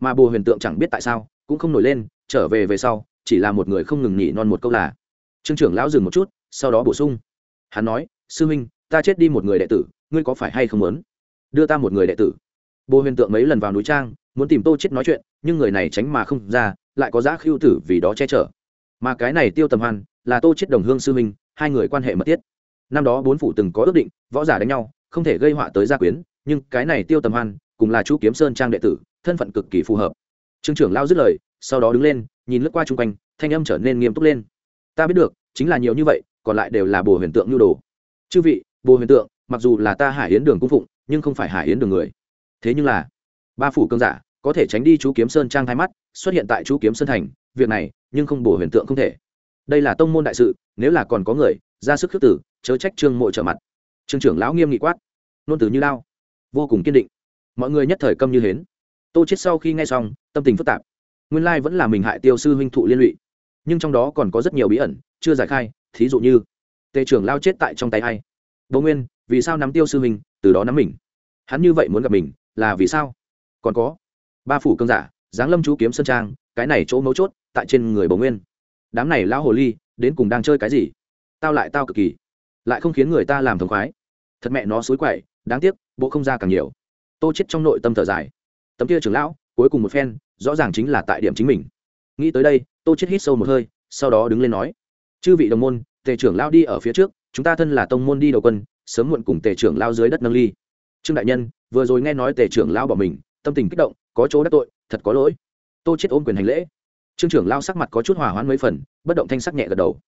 Mà bùa huyền tượng chẳng biết tại sao cũng không nổi lên trở về về sau chỉ là một người không ngừng nhỉ non một câu là. Trương trưởng lão dừng một chút sau đó bổ sung hắn nói, sư huynh, ta chết đi một người đệ tử, ngươi có phải hay không muốn đưa ta một người đệ tử? Bồ huyền tượng mấy lần vào núi trang, muốn tìm tô chết nói chuyện, nhưng người này tránh mà không ra, lại có giá khiêu tử vì đó che chở. Mà cái này tiêu tầm hoan là tô chết đồng hương sư minh hai người quan hệ mật thiết. Năm đó bốn phủ từng có ước định, võ giả đánh nhau, không thể gây họa tới gia quyến, nhưng cái này tiêu tầm hoan cùng là chú kiếm sơn trang đệ tử, thân phận cực kỳ phù hợp. Trương trưởng lao dứt lời, sau đó đứng lên, nhìn lướt qua chung quanh, thanh âm trở nên nghiêm túc lên. Ta biết được, chính là nhiều như vậy còn lại đều là bồ huyền tượng nhu đồ. Chư vị bồ huyền tượng, mặc dù là ta hải yến đường cung phụng, nhưng không phải hải yến đường người. Thế nhưng là, ba phủ cương giả, có thể tránh đi chú kiếm sơn trang hai mắt, xuất hiện tại chú kiếm sơn thành, việc này, nhưng không bổ huyền tượng không thể. Đây là tông môn đại sự, nếu là còn có người, ra sức khước tử, chớ trách trương mộ trở mặt. Trương trưởng lão nghiêm nghị quát. Nôn từ như lao. Vô cùng kiên định. Mọi người nhất thời câm như hến. Tô chết sau khi nghe xong, tâm tình phức tạp. Nguyên lai vẫn là mình hại tiêu sư huynh thụ liên lụy. Nhưng trong đó còn có rất nhiều bí ẩn, chưa giải khai thí dụ như, tề trưởng lao chết tại trong tay hay bố nguyên, vì sao nắm tiêu sư mình từ đó nắm mình? Hắn như vậy muốn gặp mình, là vì sao? Còn có, ba phủ cương giả, giáng lâm chú kiếm sơn trang, cái này chỗ mấu chốt, tại trên người bầu nguyên. Đám này lão hồ ly, đến cùng đang chơi cái gì? Tao lại tao cực kỳ, lại không khiến người ta làm thống khoái. Thật mẹ nó xối quậy, đáng tiếc, bộ không ra càng nhiều. Tô chết trong nội tâm thở dài. Tấm kia trưởng lão, cuối cùng một phen, rõ ràng chính là tại điểm chính mình. Nghĩ tới đây, tô chết hít sâu một hơi, sau đó đứng lên nói chư vị đồng môn, tề trưởng lao đi ở phía trước, chúng ta thân là tông môn đi đầu quân, sớm muộn cùng tề trưởng lao dưới đất nâng ly. Trương đại nhân, vừa rồi nghe nói tề trưởng lao bỏ mình, tâm tình kích động, có chỗ đắc tội, thật có lỗi. Tô chết ôm quyền hành lễ. Trương trưởng lao sắc mặt có chút hòa hoãn mấy phần, bất động thanh sắc nhẹ gật đầu.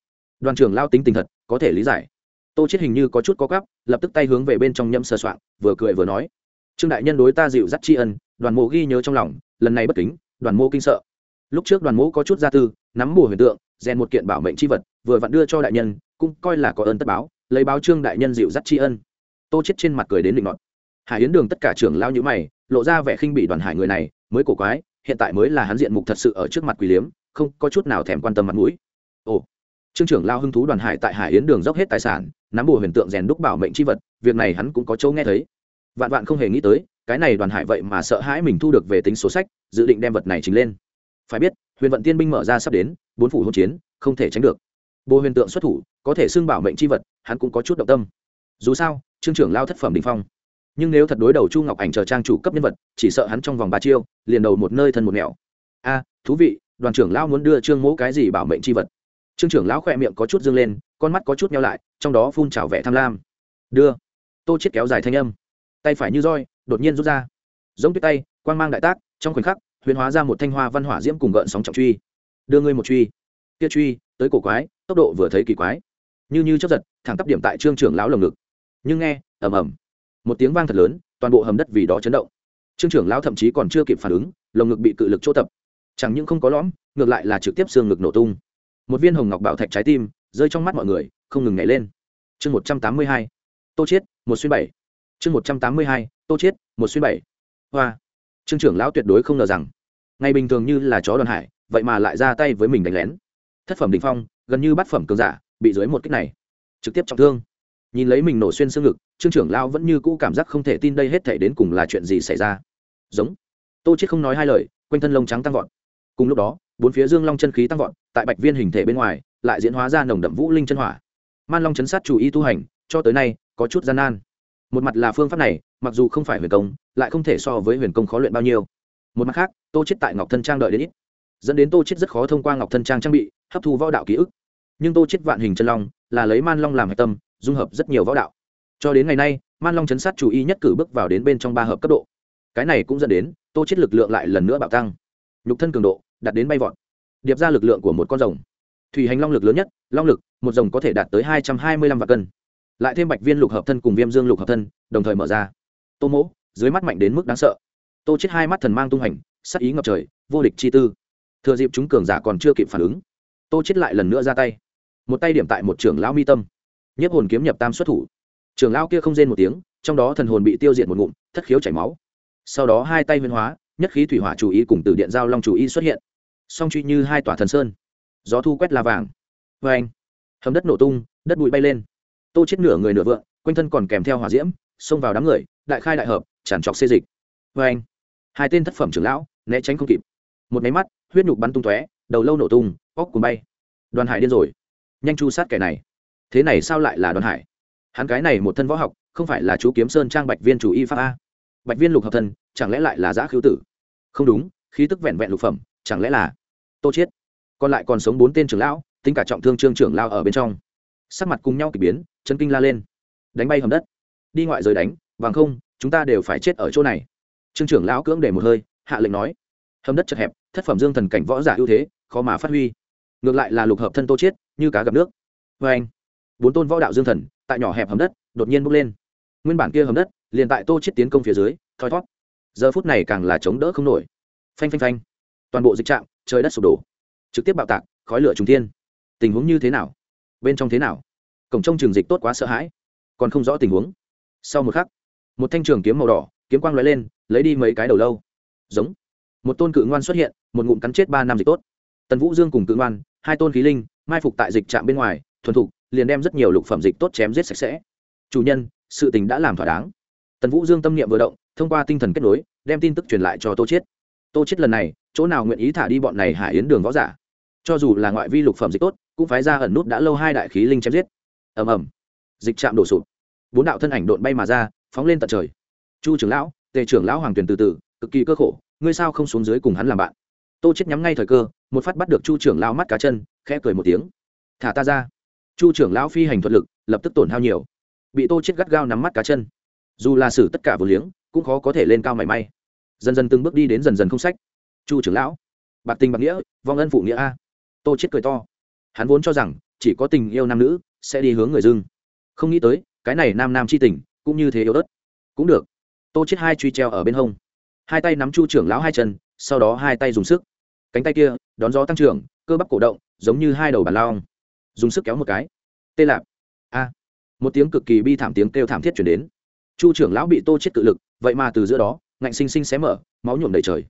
Đoàn trưởng lao tính tình thật, có thể lý giải. Tô chết hình như có chút có gắp lập tức tay hướng về bên trong nhâm sơ soạn vừa cười vừa nói. Trương đại nhân đối ta dịu dắt tri ân, đoàn mộ ghi nhớ trong lòng, lần này bất kính, đoàn mộ kinh sợ. Lúc trước đoàn mộ có chút gia tư, nắm bùa huyền tượng rèn một kiện bảo mệnh chi vật, vừa vặn đưa cho đại nhân, cũng coi là có ơn tất báo, lấy báo trương đại nhân dịu dắt tri ân. Tô chết trên mặt cười đến định ngọt hải yến đường tất cả trưởng lao như mày, lộ ra vẻ khinh bị đoàn hải người này, mới cổ quái, hiện tại mới là hắn diện mục thật sự ở trước mặt quỷ liếm, không có chút nào thèm quan tâm mặt mũi. Ồ, trương trưởng lao hưng thú đoàn hải tại hải yến đường dốc hết tài sản, nắm bùa huyền tượng rèn đúc bảo mệnh chi vật, việc này hắn cũng có chỗ nghe thấy. Vạn vạn không hề nghĩ tới, cái này đoàn hải vậy mà sợ hãi mình thu được về tính số sách, dự định đem vật này chính lên. Phải biết, huyền vận tiên binh mở ra sắp đến bốn phủ hỗn chiến, không thể tránh được. Bồ huyền tượng xuất thủ, có thể xưng bảo mệnh c h i vật, hắn cũng có chút động tâm. Dù sao, trương trưởng lao thất phẩm đình phong. Nhưng nếu thật đối đầu chu ngọc ảnh chờ trang chủ cấp nhân vật, chỉ sợ hắn trong vòng ba chiêu, liền đầu một nơi thân một nẻo. A, thú vị, đoàn trưởng lão muốn đưa trương mỗ cái gì bảo mệnh c h i vật? Trương trưởng lão khỏe miệng có chút dâng lên, con mắt có chút nhau lại, trong đó phun trào vẻ tham lam. Đưa. Tô chết kéo dài thanh âm. Tay phải như roi, đột nhiên rút ra. Giống tuyết tay, quang mang đại tác, trong khoảnh khắc, huyền hóa ra một thanh hoa văn hỏa diễm cùng gợn sóng trọng truy đưa ngươi một truy. Kia truy, tới cổ quái, tốc độ vừa thấy kỳ quái. Như như chấp giật, thẳng tắp điểm tại trương trưởng lão lồng ngực. Nhưng nghe, ầm ầm. Một tiếng vang thật lớn, toàn bộ hầm đất vì đó chấn động. Trương trưởng lão thậm chí còn chưa kịp phản ứng, lồng ngực bị cự lực chỗ tập. Chẳng những không có lõm, ngược lại là trực tiếp xương ngực nổ tung. Một viên hồng ngọc bảo thạch trái tim, rơi trong mắt mọi người, không ngừng nhảy lên. Chương một trăm tám mươi hai. Tô chiết, một xuyên bảy. Chương một trăm tám mươi hai, tô chiết, một xuyên bảy. Hoa. Trương trưởng lão tuyệt đối không ngờ rằng ngày bình thường như là chó đoàn hải vậy mà lại ra tay với mình đánh lén. Thất phẩm đình phong, gần như bát phẩm cường giả, bị dưới một cách này, trực tiếp trọng thương. Nhìn lấy mình nổ xuyên xương ngực, trương trưởng lao vẫn như cũ cảm giác không thể tin đây hết thể đến cùng là chuyện gì xảy ra. Giống. Tô chết không nói hai lời, quanh thân lông trắng tăng vọt. Cùng lúc đó, bốn phía dương long chân khí tăng vọt, tại bạch viên hình thể bên ngoài, lại diễn hóa ra nồng đậm vũ linh chân hỏa. Man long chấn sát chủ y tu hành, cho tới nay, có chút gian nan. Một mặt là phương pháp này, mặc dù không phải huyền công, lại không thể so với huyền công khó luyện bao nhiêu. Một mặt khác, tô chết tại ngọc thân trang đợi đến ít dẫn đến tô chết rất khó thông qua ngọc thân trang trang bị, hấp thu võ đạo ký ức. Nhưng tô chết vạn hình chân long là lấy man long làm hạch tâm, dung hợp rất nhiều võ đạo. Cho đến ngày nay, man long chấn sát chủ y nhất cử bước vào đến bên trong ba hợp cấp độ. Cái này cũng dẫn đến tô chết lực lượng lại lần nữa bạo tăng. Nhục thân cường độ đạt đến bay vọt. Điệp ra lực lượng của một con rồng. Thủy hành long lực lớn nhất, long lực, một rồng có thể đạt tới hai trăm hai mươi lăm vạn cân. Lại thêm bạch viên lục hợp thân cùng viêm dương lục hợp thân, đồng thời mở ra. Tô mỗ, dưới mắt mạnh đến mức đáng sợ. Tô chết hai mắt thần mang tung hành, sắc ý ngập trời, vô địch chi tư thừa dịp chúng cường giả còn chưa kịp phản ứng, tô chết lại lần nữa ra tay. Một tay điểm tại một trưởng lão mi tâm. Nhiếp hồn kiếm nhập tam xuất thủ. Trưởng lão kia không rên một tiếng, trong đó thần hồn bị tiêu diệt một ngụm, thất khiếu chảy máu. Sau đó hai tay huyên hóa, nhất khí thủy hỏa chủ ý cùng từ điện giao long chủ ý xuất hiện. Song truy như hai tòa thần sơn. Gió thu quét la vàng. Vê anh, hầm đất nổ tung, đất bụi bay lên. Tô chết nửa người nửa vượng, quanh thân còn kèm theo hỏa diễm, xông vào đám người, đại khai đại hợp, tràn trọc xê dịch. Vê anh, hai tên thất phẩm trưởng lão, né tránh không kịp. Một máy mắt huyết nhục bắn tung tóe, đầu lâu nổ tung, óc cùng bay. Đoàn hải điên rồi. Nhanh chu sát kẻ này. Thế này sao lại là đoàn hải? Hắn cái này một thân võ học, không phải là chú kiếm sơn trang bạch viên chủ y pháp a. Bạch viên lục hợp thân, chẳng lẽ lại là giã khiếu tử? Không đúng, khí tức vẹn vẹn lục phẩm, chẳng lẽ là tô chết còn lại còn sống bốn tên trưởng lão, tính cả trọng thương trương trưởng lao ở bên trong. Sắc mặt cùng nhau k ỳ biến, chân kinh la lên. Đánh bay hầm đất. Đi ngoại rời đánh vàng không, chúng ta đều phải chết ở chỗ này. Trương trưởng lão cưỡng để một hơi, hạ lệnh nói hầm đất chật hẹp thất phẩm dương thần cảnh võ giả ưu thế khó mà phát huy. Ngược lại là lục hợp thân tô chiết, như cá gặp nước. Vê anh bốn tôn võ đạo dương thần tại nhỏ hẹp hầm đất đột nhiên bốc lên. Nguyên bản kia hầm đất liền tại tô chiết tiến công phía dưới thoi thót giờ phút này càng là chống đỡ không nổi. Phanh phanh phanh. Toàn bộ dịch trạm trời đất sụp đổ. Trực tiếp bạo tạc khói lửa trùng thiên. Tình huống như thế nào? Bên trong thế nào? Cổng trông trường dịch tốt quá sợ hãi. Còn không rõ tình huống. Sau một khắc một thanh trường kiếm màu đỏ kiếm quang lóe lên lấy đi mấy cái đầu lâu. Giống một tôn cự ngoan xuất hiện, một ngụm cắn chết ba năm dịch tốt. Tần vũ dương cùng cự ngoan, hai tôn khí linh, mai phục tại dịch trạm bên ngoài, thuần thục, liền đem rất nhiều lục phẩm dịch tốt chém giết sạch sẽ. Chủ nhân, sự tình đã làm thỏa đáng. Tần vũ dương tâm niệm vừa động, thông qua tinh thần kết nối, đem tin tức truyền lại cho tô chiết. Tô chiết lần này, chỗ nào nguyện ý thả đi bọn này hải yến đường võ giả? Cho dù là ngoại vi lục phẩm dịch tốt, cũng phái ra ẩn nút đã lâu hai đại khí linh chém giết. Ầm ầm. Dịch trạm đổ sụp. Bốn đạo thân ảnh đột bay mà ra, phóng lên tận trời. Chu trưởng lão, tề trưởng lão hoàng tuyền từ từ, cực kỳ cơ khổ ngươi sao không xuống dưới cùng hắn làm bạn? Tô chết nhắm ngay thời cơ, một phát bắt được chu trưởng lão mắt cá chân, khẽ cười một tiếng. Thả ta ra. Chu trưởng lão phi hành thuật lực, lập tức tổn hao nhiều. Bị tô chết gắt gao nắm mắt cá chân. Dù là xử tất cả vừa liếng, cũng khó có thể lên cao mảy may. Dần dần từng bước đi đến dần dần không sách. Chu trưởng lão. Bạc tình bạc nghĩa, vong ân phụ nghĩa a. Tô chết cười to. Hắn vốn cho rằng, chỉ có tình yêu nam nữ sẽ đi hướng người dưng. Không nghĩ tới, cái này nam nam chi tình, cũng như thế yếu ớt. Cũng được. Tô chết hai truy treo ở bên hông hai tay nắm chu trưởng lão hai chân, sau đó hai tay dùng sức. Cánh tay kia, đón gió tăng trưởng, cơ bắp cổ động, giống như hai đầu bàn lao dùng sức kéo một cái. Tê lạp. A. Một tiếng cực kỳ bi thảm tiếng kêu thảm thiết chuyển đến. Chu trưởng lão bị tô chết tự lực, vậy mà từ giữa đó, ngạnh sinh sinh xé mở, máu nhuộm đầy trời.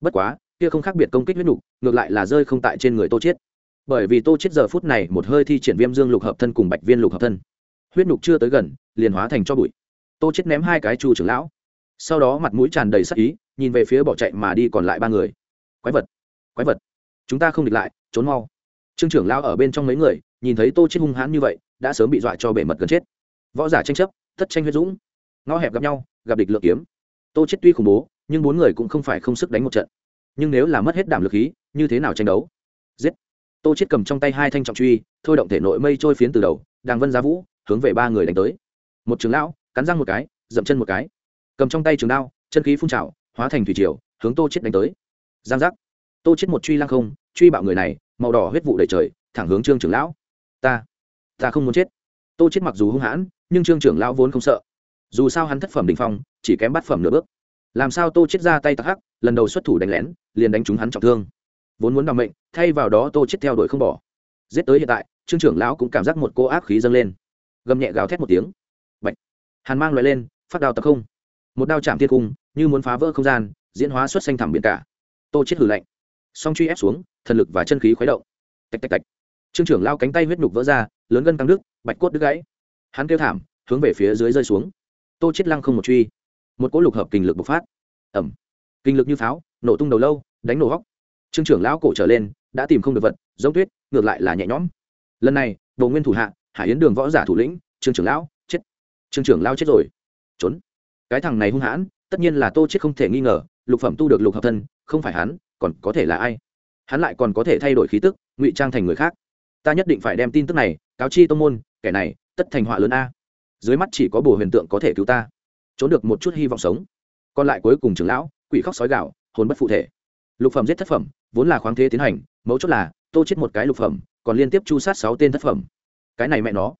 Bất quá, kia không khác biệt công kích huyết nhục ngược lại là rơi không tại trên người tô chết. Bởi vì tô chết giờ phút này một hơi thi triển viêm dương lục hợp thân cùng bạch viên lục hợp thân. Huyết nhục chưa tới gần, liền hóa thành cho bụi. Tô chết ném hai cái chu trưởng lão sau đó mặt mũi tràn đầy sắc ý, nhìn về phía bỏ chạy mà đi còn lại ba người. Quái vật quái vật, chúng ta không địch lại, trốn mau. Trương trưởng lão ở bên trong mấy người, nhìn thấy tô chết hung hãn như vậy, đã sớm bị dọa cho bể mật gần chết. Võ giả tranh chấp tất tranh huyết dũng. Ngõ hẹp gặp nhau, gặp địch lượng kiếm. Tô chết tuy khủng bố, nhưng bốn người cũng không phải không sức đánh một trận. Nhưng nếu là mất hết đảm lực khí, như thế nào tranh đấu? Giết. Tô chết cầm trong tay hai thanh trọng truy, thôi động thể nội mây trôi phiến từ đầu đang vân giá vũ, hướng về ba người đánh tới. Một trường lão, cắn răng một cái, dậm chân một cái cầm trong tay trường đao, chân khí phun trào, hóa thành thủy triều, hướng tô chết đánh tới. Giang giác. Tô chết một truy lăng không, truy bạo người này, màu đỏ huyết vụ đầy trời, thẳng hướng trương trưởng lão. Ta ta không muốn chết. Tô chết mặc dù hung hãn, nhưng trương trưởng lão vốn không sợ. Dù sao hắn thất phẩm đỉnh phong, chỉ kém bát phẩm nửa bước. Làm sao tô chết ra tay tặc hắc, lần đầu xuất thủ đánh lén, liền đánh trúng hắn trọng thương. Vốn muốn bằng mệnh, thay vào đó tô chết theo đuổi không bỏ. Giết tới hiện tại, trương trưởng lão cũng cảm giác một cô ác khí dâng lên. Gầm nhẹ gào thét một tiếng. Bạch. hàn mang loại lên, phát đao tập không một đao chạm thiên cung, như muốn phá vỡ không gian, diễn hóa xuất xanh thẳm biển cả. Tô chết hử lạnh. Song truy ép xuống, thần lực và chân khí khuấy động. Tạch tạch tạch. Trương trưởng lao cánh tay huyết nhục vỡ ra, lớn gân căng đứt, bạch cốt đứt gãy. Hắn kêu thảm, hướng về phía dưới rơi xuống. Tô chết lăng không một truy. Một cỗ lục hợp kình lực bộc phát. Ẩm kinh lực như pháo, nổ tung đầu lâu, đánh nổ góc. trương trưởng lão cổ trở lên, đã tìm không được vật, giống tuyết, ngược lại là nhẹ nhõm. Lần này đồ nguyên thủ hạ, hải yến đường võ giả thủ lĩnh, trương trưởng lão, chết. Trương trưởng lão chết rồi. Trốn cái thằng này hung hãn, tất nhiên là tô chết không thể nghi ngờ, lục phẩm tu được lục hợp thân, không phải hắn, còn có thể là ai? Hắn lại còn có thể thay đổi khí tức, ngụy trang thành người khác. Ta nhất định phải đem tin tức này cáo chi tô môn, kẻ này tất thành họa lớn a. Dưới mắt chỉ có bồ huyền tượng có thể cứu ta. Trốn được một chút hy vọng sống. Còn lại cuối cùng trưởng lão, quỷ khóc sói gạo hồn bất phụ thể. Lục phẩm giết thất phẩm, vốn là khoáng thế tiến hành, mấu chốt là tô chết một cái lục phẩm, còn liên tiếp chu sát sáu tên thất phẩm. Cái này mẹ nó,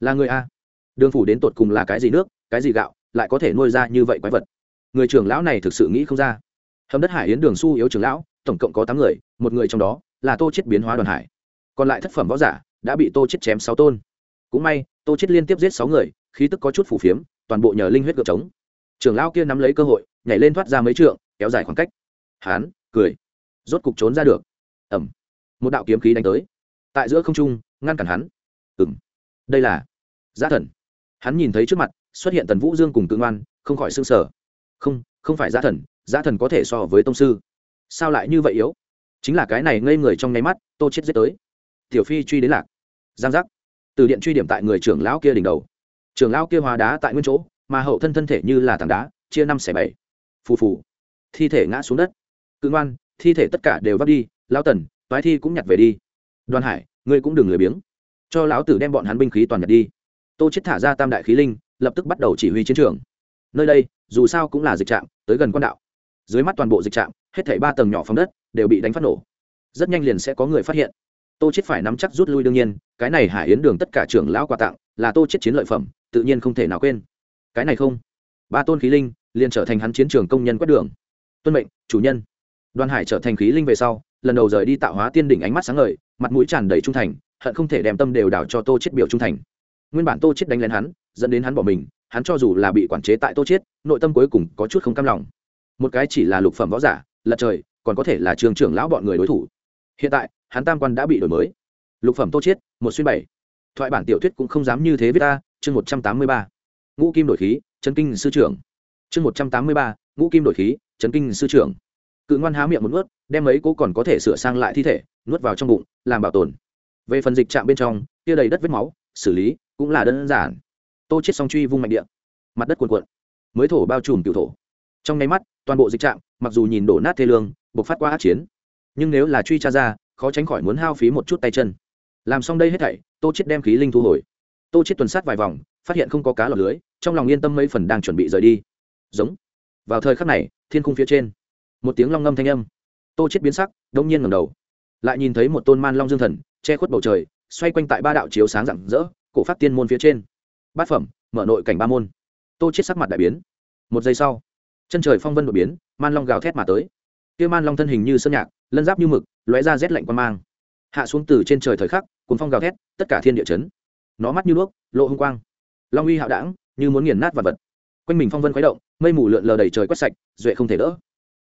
là người a. Đường phủ đến tột cùng là cái gì nước, cái gì gạo lại có thể nuôi ra như vậy quái vật. Người trưởng lão này thực sự nghĩ không ra. Hầm đất hải yến đường su yếu trưởng lão, tổng cộng có tám người, một người trong đó là tô chết biến hóa đoàn hải. Còn lại thất phẩm võ giả đã bị tô chết chém sáu tôn. Cũng may, tô chết liên tiếp giết sáu người, khí tức có chút phủ phiếm, toàn bộ nhờ linh huyết gợp trống. Trưởng lão kia nắm lấy cơ hội, nhảy lên thoát ra mấy trượng, kéo dài khoảng cách. Hán, cười. Rốt cục trốn ra được. Ẩm. Một đạo kiếm khí đánh tới. Tại giữa không trung, ngăn cản hắn. Ừng đây là giá thần. Hắn nhìn thấy trước mặt xuất hiện tần vũ dương cùng cương ngoan, không khỏi s ư n g sở không không phải giá thần giá thần có thể so với tông sư. Sao lại như vậy yếu? Chính là cái này ngây người trong nháy mắt, tô chết giết tới. Tiểu phi truy đến lạc. Giang giác. Từ điện truy điểm tại người trưởng lão kia đỉnh đầu. Trưởng lão kia hóa đá tại nguyên chỗ, mà hậu thân thân thể như là tảng đá, chia năm xẻ bảy. Phù phù. Thi thể ngã xuống đất. Cự ngoan, thi thể tất cả đều vắt đi, lão tần, toái thi cũng nhặt về đi. Đoàn hải, ngươi cũng đừng lười biếng. Cho lão tử đem bọn hắn binh khí toàn nhặt đi. Tô chết thả ra tam đại khí linh lập tức bắt đầu chỉ huy chiến trường. Nơi đây, dù sao cũng là dịch trạm, tới gần quan đạo. Dưới mắt toàn bộ dịch trạm, hết thảy ba tầng nhỏ phòng đất đều bị đánh phát nổ. Rất nhanh liền sẽ có người phát hiện. Tô chết phải nắm chắc rút lui đương nhiên, cái này hải yến đường tất cả trưởng lão quà tặng là tô chết chiến lợi phẩm, tự nhiên không thể nào quên. Cái này không. Ba tôn khí linh liền trở thành hắn chiến trường công nhân quét đường. Tuân mệnh, chủ nhân. Đoàn hải trở thành khí linh về sau, lần đầu rời đi tạo hóa tiên đỉnh ánh mắt sáng ngời, mặt mũi tràn đầy trung thành, hận không thể đem tâm đều đảo cho tô chết biểu trung thành. Nguyên bản tô chết đánh lên hắn dẫn đến hắn bỏ mình, hắn cho dù là bị quản chế tại tô chết nội tâm cuối cùng có chút không cam lòng. Một cái chỉ là lục phẩm võ giả, lật trời, còn có thể là trường trưởng lão bọn người đối thủ. Hiện tại, hắn tam quan đã bị đổi mới. Lục phẩm tô chết một xuyên bảy. Thoại bản tiểu thuyết cũng không dám như thế với ta, chương một trăm tám mươi ba. Ngũ kim đổi khí chân kinh sư trưởng. Chương một trăm tám mươi ba, ngũ kim đổi khí chân kinh sư trưởng. Cự ngoan há miệng một nuốt, đem mấy cố còn có thể sửa sang lại thi thể, nuốt vào trong bụng, làm bảo tồn. Về phần dịch trạm bên trong tia đầy đất vết máu, xử lý cũng là đơn giản tô chết song truy vung mạnh điện mặt đất cuồn cuộn, mới thổ bao trùm cựu thổ. Trong nháy mắt, toàn bộ dịch trạm mặc dù nhìn đổ nát thê lương buộc phát qua ác chiến. Nhưng nếu là truy tra ra, khó tránh khỏi muốn hao phí một chút tay chân. Làm xong đây hết thảy, tô chết đem khí linh thu hồi. Tô chết tuần sát vài vòng, phát hiện không có cá lọt lưới, trong lòng yên tâm mấy phần đang chuẩn bị rời đi. Giống. Vào thời khắc này, thiên khung phía trên, một tiếng long ngâm thanh âm. Tô chết biến sắc, đông nhiên ngẩng đầu. Lại nhìn thấy một tôn man long dương thần, che khuất bầu trời, xoay quanh tại ba đạo chiếu sáng rạng rỡ, cổ phát tiên môn phía trên bát phẩm, mở nội cảnh ba môn. Tô chết sắc mặt đại biến. Một giây sau, chân trời phong vân đột biến, man long gào thét mà tới. Kia man long thân hình như sơn nhạc, lân giáp như mực, lóe ra rét lạnh quan mang. Hạ xuống từ trên trời thời khắc cuốn phong gào thét, tất cả thiên địa chấn. Nó mắt như đuốc lộ hung quang. Long uy hạo đảng như muốn nghiền nát vật vật. Quanh mình phong vân khuấy động, mây mù lượn lờ đầy trời quét sạch, duệ không thể đỡ.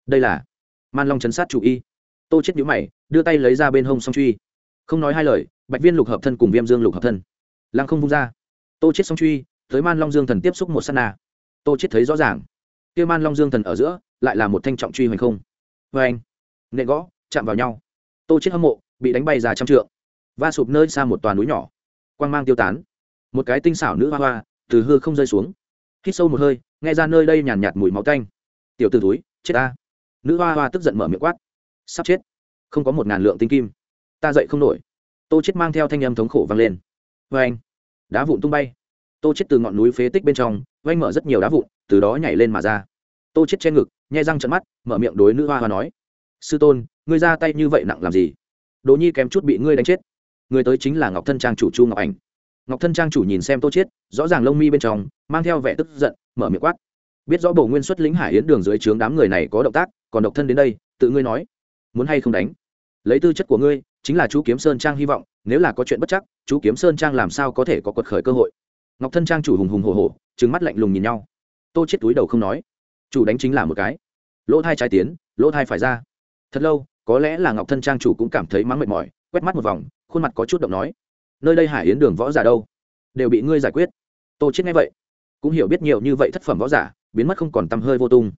Đây là man long chấn sát chủ y. Tô chết nhíu mày, đưa tay lấy ra bên hông song truy. Không nói hai lời, bạch viên lục hợp thân cùng viêm dương lục hợp thân. Lăng không vung ra tô chết song truy, tới man long dương thần tiếp xúc một sát na. Tô chết thấy rõ ràng. Kia man long dương thần ở giữa, lại là một thanh trọng truy hoành không. Vê anh nệ gõ, chạm vào nhau. Tô chết hâm mộ, bị đánh bay ra trăm trượng. Va sụp nơi xa một toàn núi nhỏ. Quang mang tiêu tán. Một cái tinh xảo nữ hoa hoa, từ hư không rơi xuống. Hít sâu một hơi, nghe ra nơi đây nhàn nhạt mùi máu tanh. Tiểu t ử túi chết ta. Nữ hoa hoa tức giận mở miệng quát. Sắp chết. Không có một ngàn lượng tinh kim. Ta dậy không nổi. Tô chết mang theo thanh âm thống khổ vang lên. Vê anh đá vụn tung bay. Tô chết từ ngọn núi phế tích bên trong vay mở rất nhiều đá vụn từ đó nhảy lên mà ra. Tô chết che ngực nhai răng trận mắt mở miệng đối nữ hoa hoa nói sư tôn ngươi ra tay như vậy nặng làm gì? Đỗ nhi kém chút bị ngươi đánh chết. Người tới chính là ngọc thân trang chủ chu ngọc ảnh. Ngọc thân trang chủ nhìn xem tô chết, rõ ràng lông mi bên trong mang theo vẻ tức giận mở miệng quát biết rõ bổ nguyên xuất lĩnh hải yến đường dưới trướng đám người này có động tác còn độc thân đến đây tự ngươi nói muốn hay không đánh? Lấy tư chất của ngươi, chính là chú kiếm sơn trang hy vọng, nếu là có chuyện bất chắc, chú kiếm sơn trang làm sao có thể có quật khởi cơ hội? Ngọc thân trang chủ hùng hùng hổ hổ trứng mắt lạnh lùng nhìn nhau. Tô chết túi đầu không nói. Chủ đánh chính là một cái. Lỗ thai trái tiến, lỗ thai phải ra. Thật lâu, có lẽ là ngọc thân trang chủ cũng cảm thấy mắng mệt mỏi, quét mắt một vòng, khuôn mặt có chút động nói. Nơi đây hải yến đường võ giả đâu? Đều bị ngươi giải quyết. Tô chết nghe vậy, cũng hiểu biết nhiều như vậy thất phẩm võ giả, biến mất không còn tăm hơi vô tung.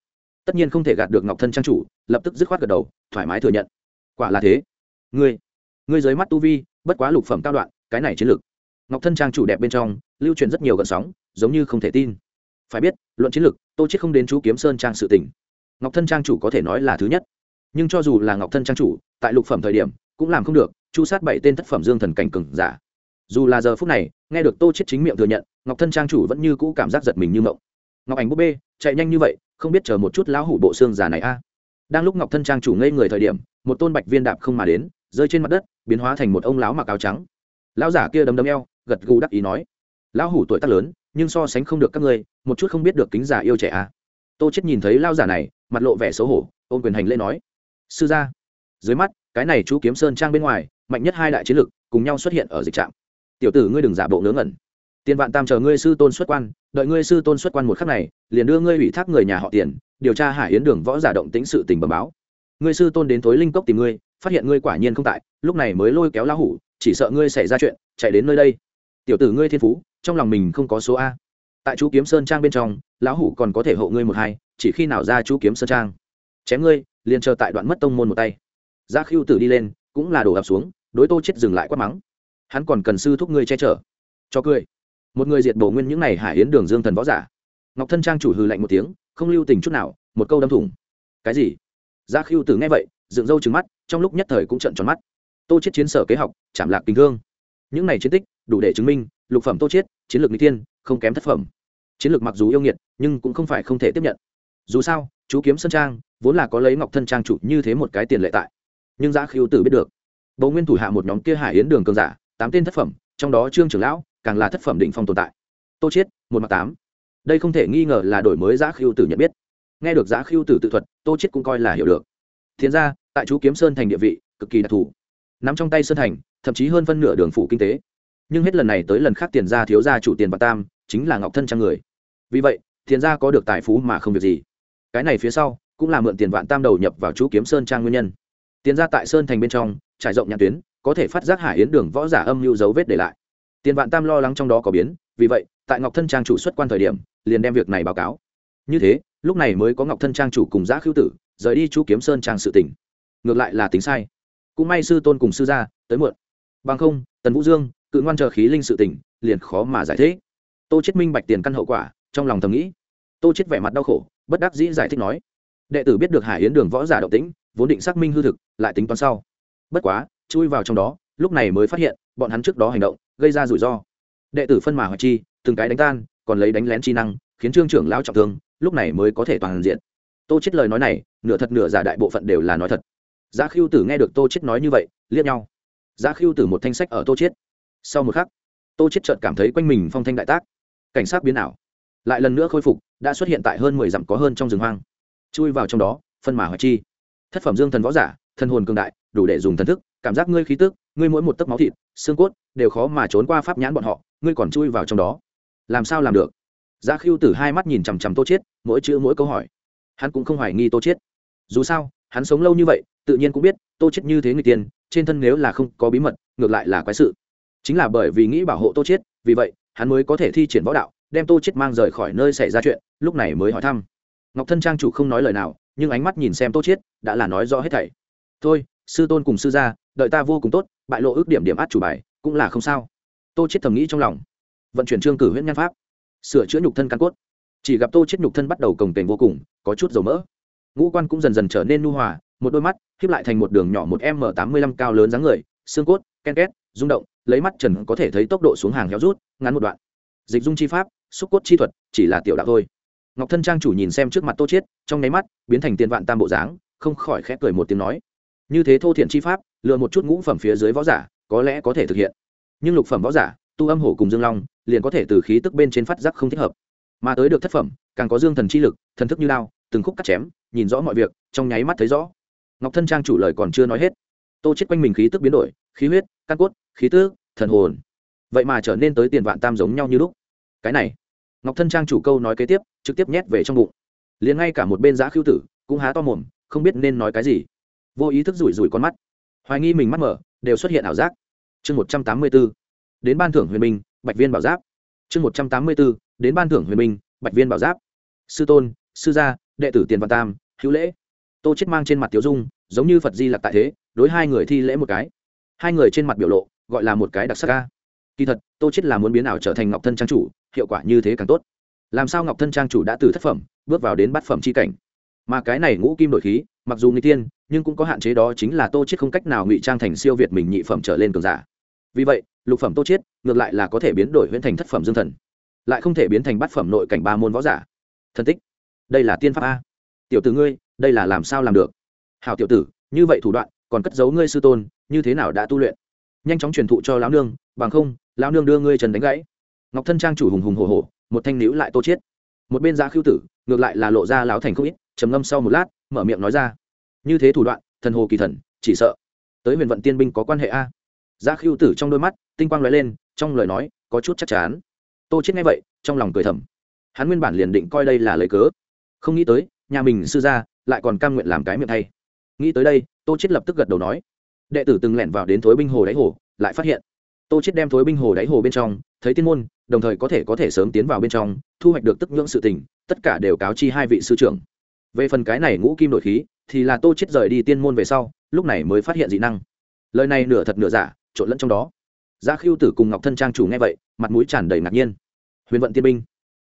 Tất nhiên không thể gạt được ngọc thân trang chủ, lập tức dứt khoát gật đầu, thoải mái thừa nhận quả là thế. Ngươi ngươi dưới mắt tu vi, bất quá lục phẩm cao đoạn, cái này chiến lược. Ngọc thân trang chủ đẹp bên trong, lưu truyền rất nhiều gợn sóng, giống như không thể tin. Phải biết, luận chiến lược, tô chết không đến chú kiếm sơn trang sự tình. Ngọc thân trang chủ có thể nói là thứ nhất. Nhưng cho dù là ngọc thân trang chủ, tại lục phẩm thời điểm, cũng làm không được, chu sát bảy tên thất phẩm dương thần cảnh cừng giả. Dù là giờ phút này, nghe được tô chết chính miệng thừa nhận, ngọc thân trang chủ vẫn như cũ cảm giác giật mình như mộng. Ngọc ảnh búp bê, chạy nhanh như vậy, không biết chờ một chút lão hủ bộ xương già này a đang lúc ngọc thân trang chủ ngây người thời điểm, một tôn bạch viên đạp không mà đến, rơi trên mặt đất, biến hóa thành một ông lão mặc áo trắng. Lão giả kia đấm đấm eo, gật gù đắc ý nói, lão hủ tuổi tác lớn, nhưng so sánh không được các ngươi, một chút không biết được kính giả yêu trẻ à. Tô chết nhìn thấy lão giả này, mặt lộ vẻ xấu hổ ôn quyền hành lễ nói, sư gia. Dưới mắt, cái này chú kiếm sơn trang bên ngoài, mạnh nhất hai đại chiến lực, cùng nhau xuất hiện ở dịch trạm. Tiểu tử ngươi đừng giả bộ ngớ ngẩn. Tiền vạn tam chờ ngươi sư tôn xuất quan, đợi ngươi sư tôn xuất quan một khắc này, liền đưa ngươi ủy thác người nhà họ tiền điều tra hải yến đường võ giả động tĩnh sự tình bẩm báo. Ngươi sư tôn đến tối linh cốc tìm ngươi, phát hiện ngươi quả nhiên không tại, lúc này mới lôi kéo lão hủ, chỉ sợ ngươi xảy ra chuyện, chạy đến nơi đây. Tiểu tử ngươi thiên phú, trong lòng mình không có số a. Tại chú kiếm sơn trang bên trong, lão hủ còn có thể hộ ngươi một hai, chỉ khi nào ra chú kiếm sơn trang. Chém ngươi, liền chờ tại đoạn mất tông môn một tay. Ra khiêu tử đi lên, cũng là đổ ập xuống, đối tô chết dừng lại quát mắng. Hắn còn cần sư thúc ngươi che chở. Cho cười. Một người diệt bổ nguyên những này hải yến đường dương thần võ giả ngọc thân trang chủ hừ lạnh một tiếng, không lưu tình chút nào, một câu đâm thủng. Cái gì? Giá khiêu tử nghe vậy, dựng râu trừng mắt, trong lúc nhất thời cũng trận tròn mắt. Tô chết chiến sở kế học chạm lạc tình thương. Những này chiến tích, đủ để chứng minh, lục phẩm tô chết chiến lược n tiên không kém thất phẩm. Chiến lược mặc dù yêu nghiệt, nhưng cũng không phải không thể tiếp nhận. Dù sao, chú kiếm sơn trang, vốn là có lấy ngọc thân trang chủ như thế một cái tiền lệ tại. Nhưng giá khiêu tử biết được, bầu nguyên thủ hạ một nhóm kia hải yến đường cường giả, tám tên thất phẩm, trong đó trương trưởng lão, càng là thất phẩm định phong tồn tại. Tô chiết, một mặt tám đây không thể nghi ngờ là đổi mới giá khiêu tử nhận biết. Nghe được giá khiêu tử tự thuật, tô chiết cũng coi là hiểu được. Thiên ra, tại chú kiếm sơn thành địa vị, cực kỳ đặc thù. Nắm trong tay sơn thành, thậm chí hơn phân nửa đường phủ kinh tế. Nhưng hết lần này tới lần khác tiền gia thiếu gia chủ tiền và tam, chính là ngọc thân trang người. Vì vậy tiền gia có được tài phú mà không việc gì. Cái này phía sau, cũng là mượn tiền vạn tam đầu nhập vào chú kiếm sơn trang nguyên nhân. Tiền gia tại sơn thành bên trong, trải rộng nhãn tuyến, có thể phát giác hải yến đường võ giả âm lưu dấu vết để lại. Tiền vạn tam lo lắng trong đó có biến vì vậy, tại ngọc thân trang chủ xuất quan thời điểm, liền đem việc này báo cáo. Như thế, lúc này mới có ngọc thân trang chủ cùng giã khưu tử rời đi chú kiếm sơn trang sự tỉnh. Ngược lại là tính sai. Cũng may sư tôn cùng sư gia tới muộn. Bằng không, tần vũ dương, cự ngoan chờ khí linh sự tỉnh, liền khó mà giải thích. Tô chết minh bạch tiền căn hậu quả, trong lòng thầm nghĩ. Tô chết vẻ mặt đau khổ, bất đắc dĩ giải thích nói. Đệ tử biết được hải yến đường võ giả động tĩnh, vốn định xác minh hư thực, lại tính toán sau. Bất quá, chui vào trong đó, lúc này mới phát hiện, bọn hắn trước đó hành động, gây ra rủi ro đệ tử phân mà hoạch chi, từng cái đánh tan, còn lấy đánh lén chi năng, khiến trương trưởng lão trọng thương, lúc này mới có thể toàn diện. Tô chết lời nói này, nửa thật nửa giả đại bộ phận đều là nói thật. Giá khiêu tử nghe được tô chết nói như vậy, liếc nhau. Giá khiêu tử một thanh sách ở tô chết sau một khắc, tô chết chợt cảm thấy quanh mình phong thanh đại tác. Cảnh sát biến ảo. Lại lần nữa khôi phục, đã xuất hiện tại hơn mười dặm có hơn trong rừng hoang. Chui vào trong đó, phân mà hoạch chi. Thất phẩm dương thần võ giả thân hồn cường đại, đủ để dùng thần thức, cảm giác ngươi khí tức, ngươi mỗi một tấc máu thịt, xương cốt, đều khó mà trốn qua pháp nhãn bọn họ ngươi còn chui vào trong đó. Làm sao làm được? Giá khiêu tử hai mắt nhìn chằm chằm tô chết, mỗi chữ mỗi câu hỏi. Hắn cũng không hoài nghi tô chết. dù sao hắn sống lâu như vậy tự nhiên cũng biết tô chết như thế người tiền trên thân nếu là không có bí mật ngược lại là quái sự. Chính là bởi vì nghĩ bảo hộ tô chết, vì vậy hắn mới có thể thi triển võ đạo đem tô chết mang rời khỏi nơi xảy ra chuyện lúc này mới hỏi thăm. Ngọc thân trang chủ không nói lời nào nhưng ánh mắt nhìn xem tô chết, đã là nói rõ hết thảy. Thôi sư tôn cùng sư gia đợi ta vô cùng tốt bại lộ ước điểm điểm át chủ bài cũng là không sao tô chết thầm nghĩ trong lòng. Vận chuyển trương cử huyễn nhan pháp, sửa chữa nhục thân căn cốt. Chỉ gặp tô chết nhục thân bắt đầu cồng kềnh vô cùng, có chút dầu mỡ. Ngũ quan cũng dần dần trở nên nu hòa, một đôi mắt khép lại thành một đường nhỏ một m tám mươi lăm cao lớn dáng người, xương cốt, ken két, rung động, lấy mắt trần có thể thấy tốc độ xuống hàng héo rút, ngắn một đoạn. Dịch dung chi pháp, xúc cốt chi thuật, chỉ là tiểu đạo thôi. Ngọc thân trang chủ nhìn xem trước mặt tô chiết trong nháy mắt, biến thành tiền vạn tam bộ dáng, không khỏi khẽ cười một tiếng nói, như thế thô thiện chi pháp, lừa một chút ngũ phẩm phía dưới võ giả, có lẽ có thể thực hiện nhưng lục phẩm võ giả, tu âm hổ cùng dương long, liền có thể từ khí tức bên trên phát giác không thích hợp. Mà tới được thất phẩm, càng có dương thần chi lực, thần thức như lao từng khúc cắt chém, nhìn rõ mọi việc, trong nháy mắt thấy rõ. Ngọc thân trang chủ lời còn chưa nói hết, tô chết quanh mình khí tức biến đổi, khí huyết, căn cốt, khí tước thần hồn. Vậy mà trở nên tới tiền vạn tam giống nhau như lúc. Cái này, ngọc thân trang chủ câu nói kế tiếp, trực tiếp nhét về trong bụng. Liền ngay cả một bên giã khiêu tử, cũng há to mồm, không biết nên nói cái gì. Vô ý thức rủi rủi con mắt. Hoài nghi mình mắt mở, đều xuất hiện ảo giác chương một trăm tám mươi b ố đến ban thưởng huyền minh, bạch viên bảo giáp. Chương một trăm tám mươi b ố đến ban thưởng huyền minh, bạch viên bảo giáp. Sư tôn, sư gia, đệ tử tiền văn tam, hữu lễ. Tô chết mang trên mặt tiểu dung, giống như phật di lặc tại thế, đối hai người thi lễ một cái. Hai người trên mặt biểu lộ, gọi là một cái đặc sắc ca. Kỳ thật, tô chết là muốn biến ảo trở thành ngọc thân trang chủ, hiệu quả như thế càng tốt. Làm sao ngọc thân trang chủ đã từ thất phẩm, bước vào đến bát phẩm c h i cảnh? Mà cái này ngũ kim đổi khí, mặc dù người tiên nhưng cũng có hạn chế đó chính là tô chết không cách nào ngụy trang thành siêu việt mình nhị phẩm trở lên cường giả vì vậy, lục phẩm tô chiết ngược lại là có thể biến đổi huyễn thành thất phẩm dương thần, lại không thể biến thành bát phẩm nội cảnh ba môn võ giả. Thân tích, đây là tiên pháp a. Tiểu tử ngươi, đây là làm sao làm được? Hảo tiểu tử, như vậy thủ đoạn, còn cất giấu ngươi sư tôn, như thế nào đã tu luyện? Nhanh chóng truyền thụ cho lão nương, bằng không, lão nương đưa ngươi trần đánh gãy. Ngọc thân trang chủ hùng hùng hổ hổ, một thanh níu lại tô chiết. Một bên giá khiêu tử, ngược lại là lộ ra lão thành không ít, trầm ngâm sau một lát, mở miệng nói ra. Như thế thủ đoạn, thần hồ kỳ thần, chỉ sợ. Tới huyền vận tiên binh có quan hệ a giá khiêu tử trong đôi mắt, tinh quang lóe lên, trong lời nói có chút chắc chắn. Tô chết nghe vậy, trong lòng cười thầm. Hắn nguyên bản liền định coi đây là lời cớ. Không nghĩ tới, nhà mình sư gia lại còn cam nguyện làm cái miệng thay. Nghĩ tới đây, tô chết lập tức gật đầu nói. Đệ tử từng lẻn vào đến thối binh hồ đáy hồ, lại phát hiện. Tô chết đem thối binh hồ đáy hồ bên trong, thấy tiên môn, đồng thời có thể có thể sớm tiến vào bên trong, thu hoạch được tức nhưỡng sự tình, tất cả đều cáo chi hai vị sư trưởng. Về phần cái này ngũ kim nội khí, thì là tô chết rời đi tiên môn về sau, lúc này mới phát hiện dị năng. Lời này nửa thật nửa giả trộn lẫn trong đó. Gia khiêu tử cùng ngọc thân trang chủ nghe vậy, mặt mũi tràn đầy ngạc nhiên. Huyền vận tiên binh,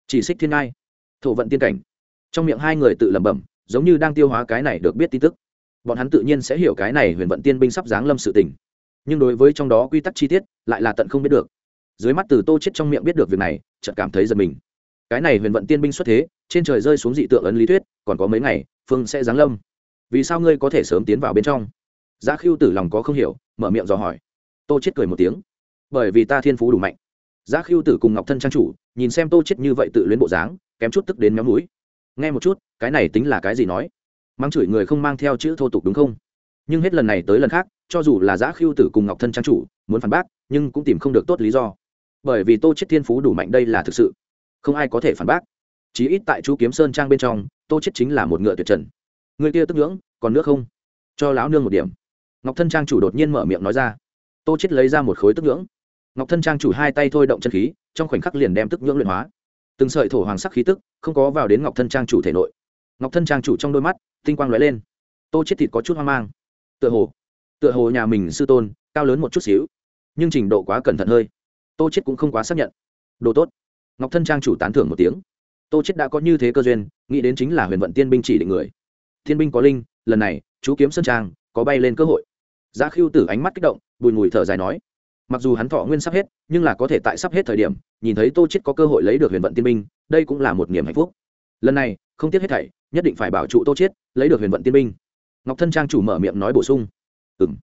chỉ xích thiên ngai, thổ vận tiên cảnh. Trong miệng hai người tự lẩm bẩm, giống như đang tiêu hóa cái này được biết tin tức. Bọn hắn tự nhiên sẽ hiểu cái này huyền vận tiên binh sắp giáng lâm sự tình. Nhưng đối với trong đó quy tắc chi tiết, lại là tận không biết được. Dưới mắt từ tô chết trong miệng biết được việc này, chợt cảm thấy giật mình. Cái này huyền vận tiên binh xuất thế, trên trời rơi xuống dị tượng ấn lý thuyết, còn có mấy ngày, phương sẽ giáng lâm. Vì sao ngươi có thể sớm tiến vào bên trong? Giá khiêu tử lòng có không hiểu, mở miệng dò hỏi tô chết cười một tiếng. Bởi vì ta thiên phú đủ mạnh. Giá khiêu tử cùng ngọc thân trang chủ, nhìn xem tô chết như vậy tự luyến bộ dáng, kém chút tức đến méo mũi. Nghe một chút, cái này tính là cái gì nói? Mang chửi người không mang theo chữ thô tục đúng không? Nhưng hết lần này tới lần khác, cho dù là Giá khiêu tử cùng ngọc thân trang chủ, muốn phản bác, nhưng cũng tìm không được tốt lý do. Bởi vì tô chết thiên phú đủ mạnh đây là thực sự. Không ai có thể phản bác. Chí ít tại chú kiếm sơn trang bên trong, tô chết chính là một ngựa tuyệt trần. Người kia tức ngưỡng, còn nước không? Cho lão nương một điểm. Ngọc thân trang chủ đột nhiên mở miệng nói ra tô chết lấy ra một khối tức ngưỡng ngọc thân trang chủ hai tay thôi động chân khí, trong khoảnh khắc liền đem tức ngưỡng luyện hóa. Từng sợi thổ hoàng sắc khí tức không có vào đến ngọc thân trang chủ thể nội. Ngọc thân trang chủ trong đôi mắt, tinh quang lóe lên. Tô chết thịt có chút hoang mang. Tựa hồ tựa hồ nhà mình sư tôn, cao lớn một chút xíu, nhưng trình độ quá cẩn thận hơi. Tô chết cũng không quá xác nhận. Đồ tốt. Ngọc thân trang chủ tán thưởng một tiếng. Tô chết đã có như thế cơ duyên, nghĩ đến chính là huyền vận tiên binh chỉ định người. Thiên binh có linh, lần này, chú kiếm sơn trang, có bay lên cơ hội. Giá khiêu tử ánh mắt kích động bùi ngùi thở dài nói, mặc dù hắn thọ nguyên sắp hết, nhưng là có thể tại sắp hết thời điểm, nhìn thấy tô chết có cơ hội lấy được huyền vận tiên binh, đây cũng là một niềm hạnh phúc. Lần này, không tiếc hết thảy, nhất định phải bảo trụ tô chết, lấy được huyền vận tiên binh. Ngọc thân trang chủ mở miệng nói bổ sung, ừm.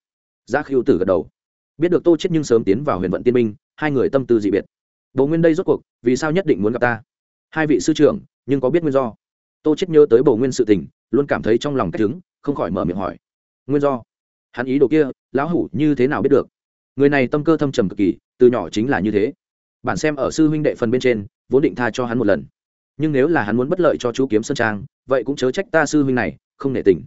Giá khiêu tử gật đầu, biết được tô chết nhưng sớm tiến vào huyền vận tiên binh, hai người tâm tư dị biệt. Bầu nguyên đây rốt cuộc, vì sao nhất định muốn gặp ta? Hai vị sư trưởng, nhưng có biết nguyên do? Tô chết nhớ tới bầu nguyên sự tình, luôn cảm thấy trong lòng cách đứng không khỏi mở miệng hỏi, nguyên do? Hắn ý đồ kia, lão hủ như thế nào biết được? Người này tâm cơ thâm trầm cực kỳ, từ nhỏ chính là như thế. Bản xem ở sư huynh đệ phần bên trên, vốn định tha cho hắn một lần. Nhưng nếu là hắn muốn bất lợi cho chú kiếm sơn trang, vậy cũng chớ trách ta sư huynh này, không nể tình.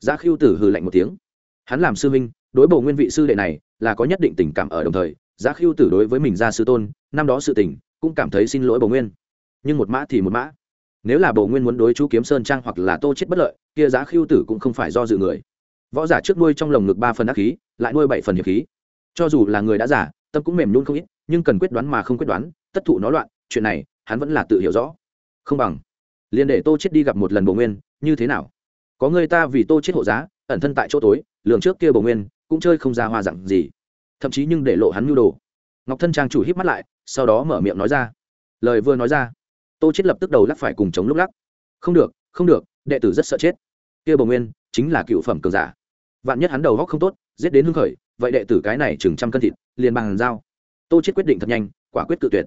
Giá khiêu tử hừ lạnh một tiếng. Hắn làm sư huynh, đối bầu nguyên vị sư đệ này, là có nhất định tình cảm ở đồng thời, giá khiêu tử đối với mình ra sư tôn, năm đó sự tình, cũng cảm thấy xin lỗi bầu nguyên. Nhưng một mã thì một mã. Nếu là bầu nguyên muốn đối chú kiếm sơn trang hoặc là tô chết bất lợi, kia giá khiêu tử cũng không phải do dự người võ giả trước nuôi trong lồng ngực ba phần ác khí, lại nuôi bảy phần hiệp khí. Cho dù là người đã giả, tâm cũng mềm nhún không ít, nhưng cần quyết đoán mà không quyết đoán, tất thụ nó loạn, chuyện này, hắn vẫn là tự hiểu rõ. Không bằng, liền để tô chết đi gặp một lần bổ nguyên, như thế nào? Có người ta vì tô chết hộ giá, ẩn thân tại chỗ tối, lường trước kia bổ nguyên, cũng chơi không ra hoa dặn gì. Thậm chí nhưng để lộ hắn nhu đồ. Ngọc thân trang chủ híp mắt lại, sau đó mở miệng nói ra. Lời vừa nói ra, tô chết lập tức đầu lắc phải cùng chống lúc lắc. Không được không được, đệ tử rất sợ chết. Kia bổ nguyên chính là cựu phẩm cường giả. Vạn nhất hắn đầu góc không tốt, giết đến hưng khởi, vậy đệ tử cái này chừng trăm cân thịt, liền bằng dao. Tô chết quyết định thật nhanh, quả quyết cự tuyệt.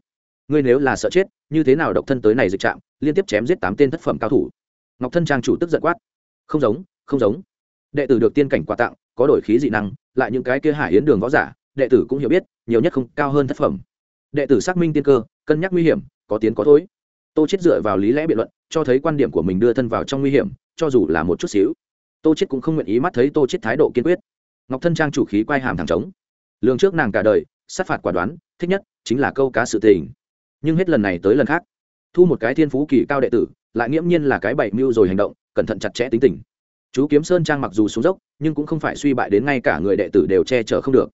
Ngươi nếu là sợ chết, như thế nào độc thân tới này dịch trạm, liên tiếp chém giết tám tên thất phẩm cao thủ? Ngọc thân trang chủ tức giận quát. Không giống không giống. Đệ tử được tiên cảnh quà tặng, có đổi khí dị năng, lại những cái kia hải yến đường võ giả, đệ tử cũng hiểu biết, nhiều nhất không cao hơn thất phẩm. Đệ tử xác minh tiên cơ, cân nhắc nguy hiểm, có tiến có thối. Tô chết dựa vào lý lẽ biện luận, cho thấy quan điểm của mình đưa thân vào trong nguy hiểm, cho dù là một chút xíu tô chết cũng không nguyện ý mắt thấy tô chết thái độ kiên quyết. Ngọc thân trang chủ khí quay hàm thẳng trống. Lường trước nàng cả đời, sát phạt quả đoán, thích nhất chính là câu cá sự tình. Nhưng hết lần này tới lần khác, thu một cái thiên phú kỳ cao đệ tử, lại nghiễm nhiên là cái bảy mưu rồi hành động, cẩn thận chặt chẽ tính tình. Chú kiếm sơn trang mặc dù xuống dốc, nhưng cũng không phải suy bại đến ngay cả người đệ tử đều che chở không được.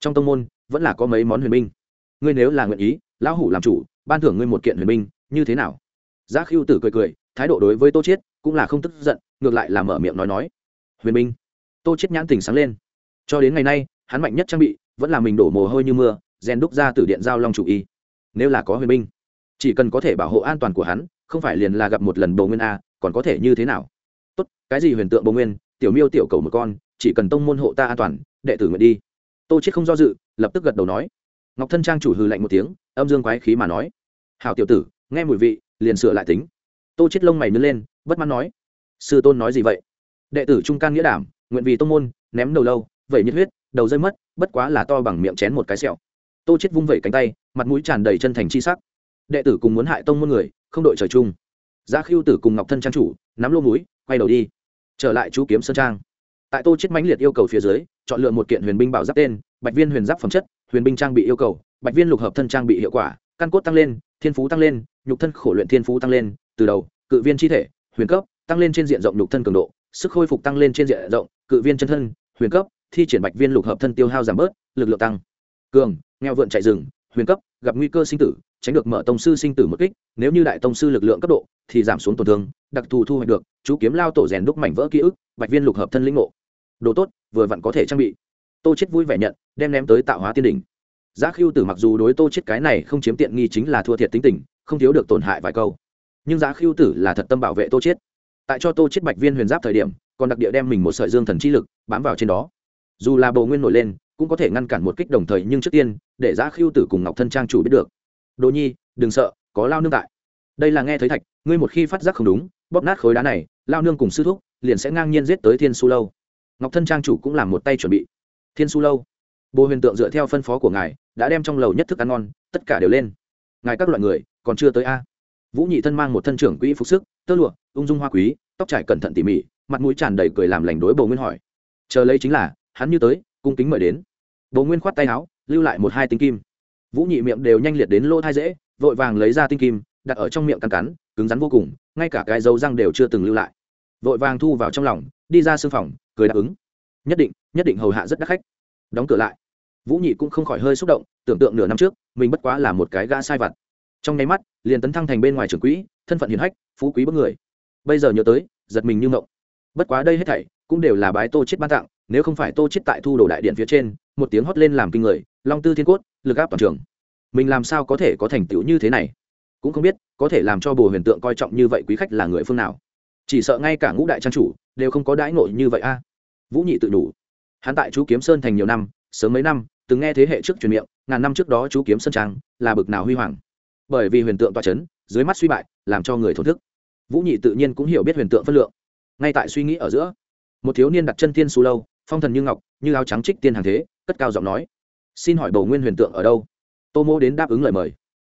Trong tông môn, vẫn là có mấy món huyền binh. Ngươi nếu là nguyện ý, lão hủ làm chủ, ban thưởng ngươi một kiện huyền binh, như thế nào? Giác khiêu tử cười cười thái độ đối với tô chiết cũng là không tức giận ngược lại là mở miệng nói nói. Huyền minh, tô chiết nhãn tình sáng lên. Cho đến ngày nay hắn mạnh nhất trang bị vẫn là mình đổ mồ hôi như mưa rèn đúc ra từ điện giao long chủ y. Nếu là có huyền minh, chỉ cần có thể bảo hộ an toàn của hắn không phải liền là gặp một lần bầu nguyên a còn có thể như thế nào? Tốt cái gì huyền tượng bầu nguyên? Tiểu miêu tiểu cầu một con chỉ cần tông môn hộ ta an toàn đệ tử nguyện đi. Tô chết không do dự lập tức gật đầu nói. Ngọc thân trang chủ hừ lạnh một tiếng âm dương quái khí mà nói. Hảo tiểu tử nghe mùi vị liền sửa lại tính tô chết lông mày nứt lên, bất mãn nói, sư tôn nói gì vậy? Đệ tử trung can nghĩa đảm, nguyện vì tông môn, ném đầu lâu vậy nhiệt huyết, đầu rơi mất, bất quá là to bằng miệng chén một cái sẹo. Tô chết vung vẩy cánh tay, mặt mũi tràn đầy chân thành chi sắc. Đệ tử cùng muốn hại tông môn người, không đội trời chung. Giá khiêu tử cùng ngọc thân trang chủ, nắm lô mũi quay đầu đi. Trở lại chú kiếm sơn trang. Tại tô chết mãnh liệt yêu cầu phía dưới, chọn lựa một kiện huyền binh bảo giáp tên, bạch viên huyền giáp phẩm chất, huyền binh trang bị yêu cầu, bạch viên lục hợp thân trang bị hiệu quả, căn cốt tăng lên, thiên phú tăng lên, nhục thân khổ luyện thiên phú tăng lên từ đầu, cự viên chi thể, huyền cấp, tăng lên trên diện rộng lục thân cường độ, sức khôi phục tăng lên trên diện rộng, cự viên chân thân, huyền cấp, thi triển bạch viên lục hợp thân tiêu hao giảm bớt, lực lượng tăng. Cường, nghèo vượn chạy rừng, huyền cấp, gặp nguy cơ sinh tử, tránh được mở tông sư sinh tử một kích, nếu như đại tông sư lực lượng cấp độ thì giảm xuống tổn thương, đặc thù thu hoạch được, chú kiếm lao tổ rèn đúc mảnh vỡ ký ức, bạch viên lục hợp thân linh ngộ. Đồ tốt, vừa vặn có thể trang bị. Tô chết vui vẻ nhận, đem ném tới tạo hóa tiên đỉnh. Giá khiêu tử mặc dù đối tô chết cái này không chiếm tiện nghi chính là thua thiệt tính tình, không thiếu được tổn hại vài câu nhưng giá khiêu tử là thật tâm bảo vệ tô chết tại cho tô chết bạch viên huyền giáp thời điểm, còn đặc địa đem mình một sợi dương thần chi lực bám vào trên đó. Dù là bầu nguyên nổi lên, cũng có thể ngăn cản một kích đồng thời, nhưng trước tiên, để giá khiêu tử cùng ngọc thân trang chủ biết được. Đồ nhi, đừng sợ, có lao nương tại. Đây là nghe thấy thạch, ngươi một khi phát giác không đúng, bóp nát khối đá này, lao nương cùng sư thúc liền sẽ ngang nhiên giết tới thiên su lâu. Ngọc thân trang chủ cũng làm một tay chuẩn bị. Thiên su lâu. Bồ huyền tượng dựa theo phân phó của ngài, đã đem trong lầu nhất thức ăn ngon, tất cả đều lên. Ngài các loại người, còn chưa tới a? Vũ nhị thân mang một thân trưởng quỹ phục sức, tơ lụa, ung dung hoa quý, tóc trải cẩn thận tỉ mỉ, mặt mũi tràn đầy cười làm lành đối bầu nguyên hỏi. Chờ lấy chính là, hắn như tới, cung kính mời đến. Bầu nguyên khoát tay áo, lưu lại một hai tinh kim. Vũ nhị miệng đều nhanh liệt đến lỗ thai dễ, vội vàng lấy ra tinh kim, đặt ở trong miệng cắn cắn, cứng rắn vô cùng, ngay cả cái dấu răng đều chưa từng lưu lại. Vội vàng thu vào trong lòng, đi ra sương phòng, cười đáp ứng. Nhất định nhất định hầu hạ rất đắt khách. Đóng cửa lại. Vũ nhị cũng không khỏi hơi xúc động, tưởng tượng nửa năm trước, mình bất quá là một cái gã sai vặt trong nháy mắt, liền tấn thăng thành bên ngoài trưởng quỹ, thân phận hiền hách, phú quý bất người. Bây giờ nhớ tới, giật mình như ngộng bất quá đây hết thảy cũng đều là bái tô chết ban tặng, nếu không phải tô chết tại thu đồ đại điện phía trên, một tiếng hót lên làm kinh người, long tư thiên cốt, lực áp toàn trường. Mình làm sao có thể có thành tựu như thế này? Cũng không biết, có thể làm cho bồ huyền tượng coi trọng như vậy quý khách là người phương nào. Chỉ sợ ngay cả ngũ đại trang chủ đều không có đãi ngộ như vậy a. Vũ nhị tự đủ hắn tại chú kiếm sơn thành nhiều năm, sớm mấy năm, từng nghe thế hệ trước truyền miệng, ngàn năm trước đó chú kiếm sơn trang là bực nào huy hoàng bởi vì huyền tượng tọa chấn, dưới mắt suy bại, làm cho người thổn thức. Vũ nhị tự nhiên cũng hiểu biết huyền tượng phân lượng. Ngay tại suy nghĩ ở giữa, một thiếu niên đặt chân tiên su lâu, phong thần như ngọc, như áo trắng trích tiên hàng thế, cất cao giọng nói, xin hỏi bầu nguyên huyền tượng ở đâu? Tô mô đến đáp ứng lời mời.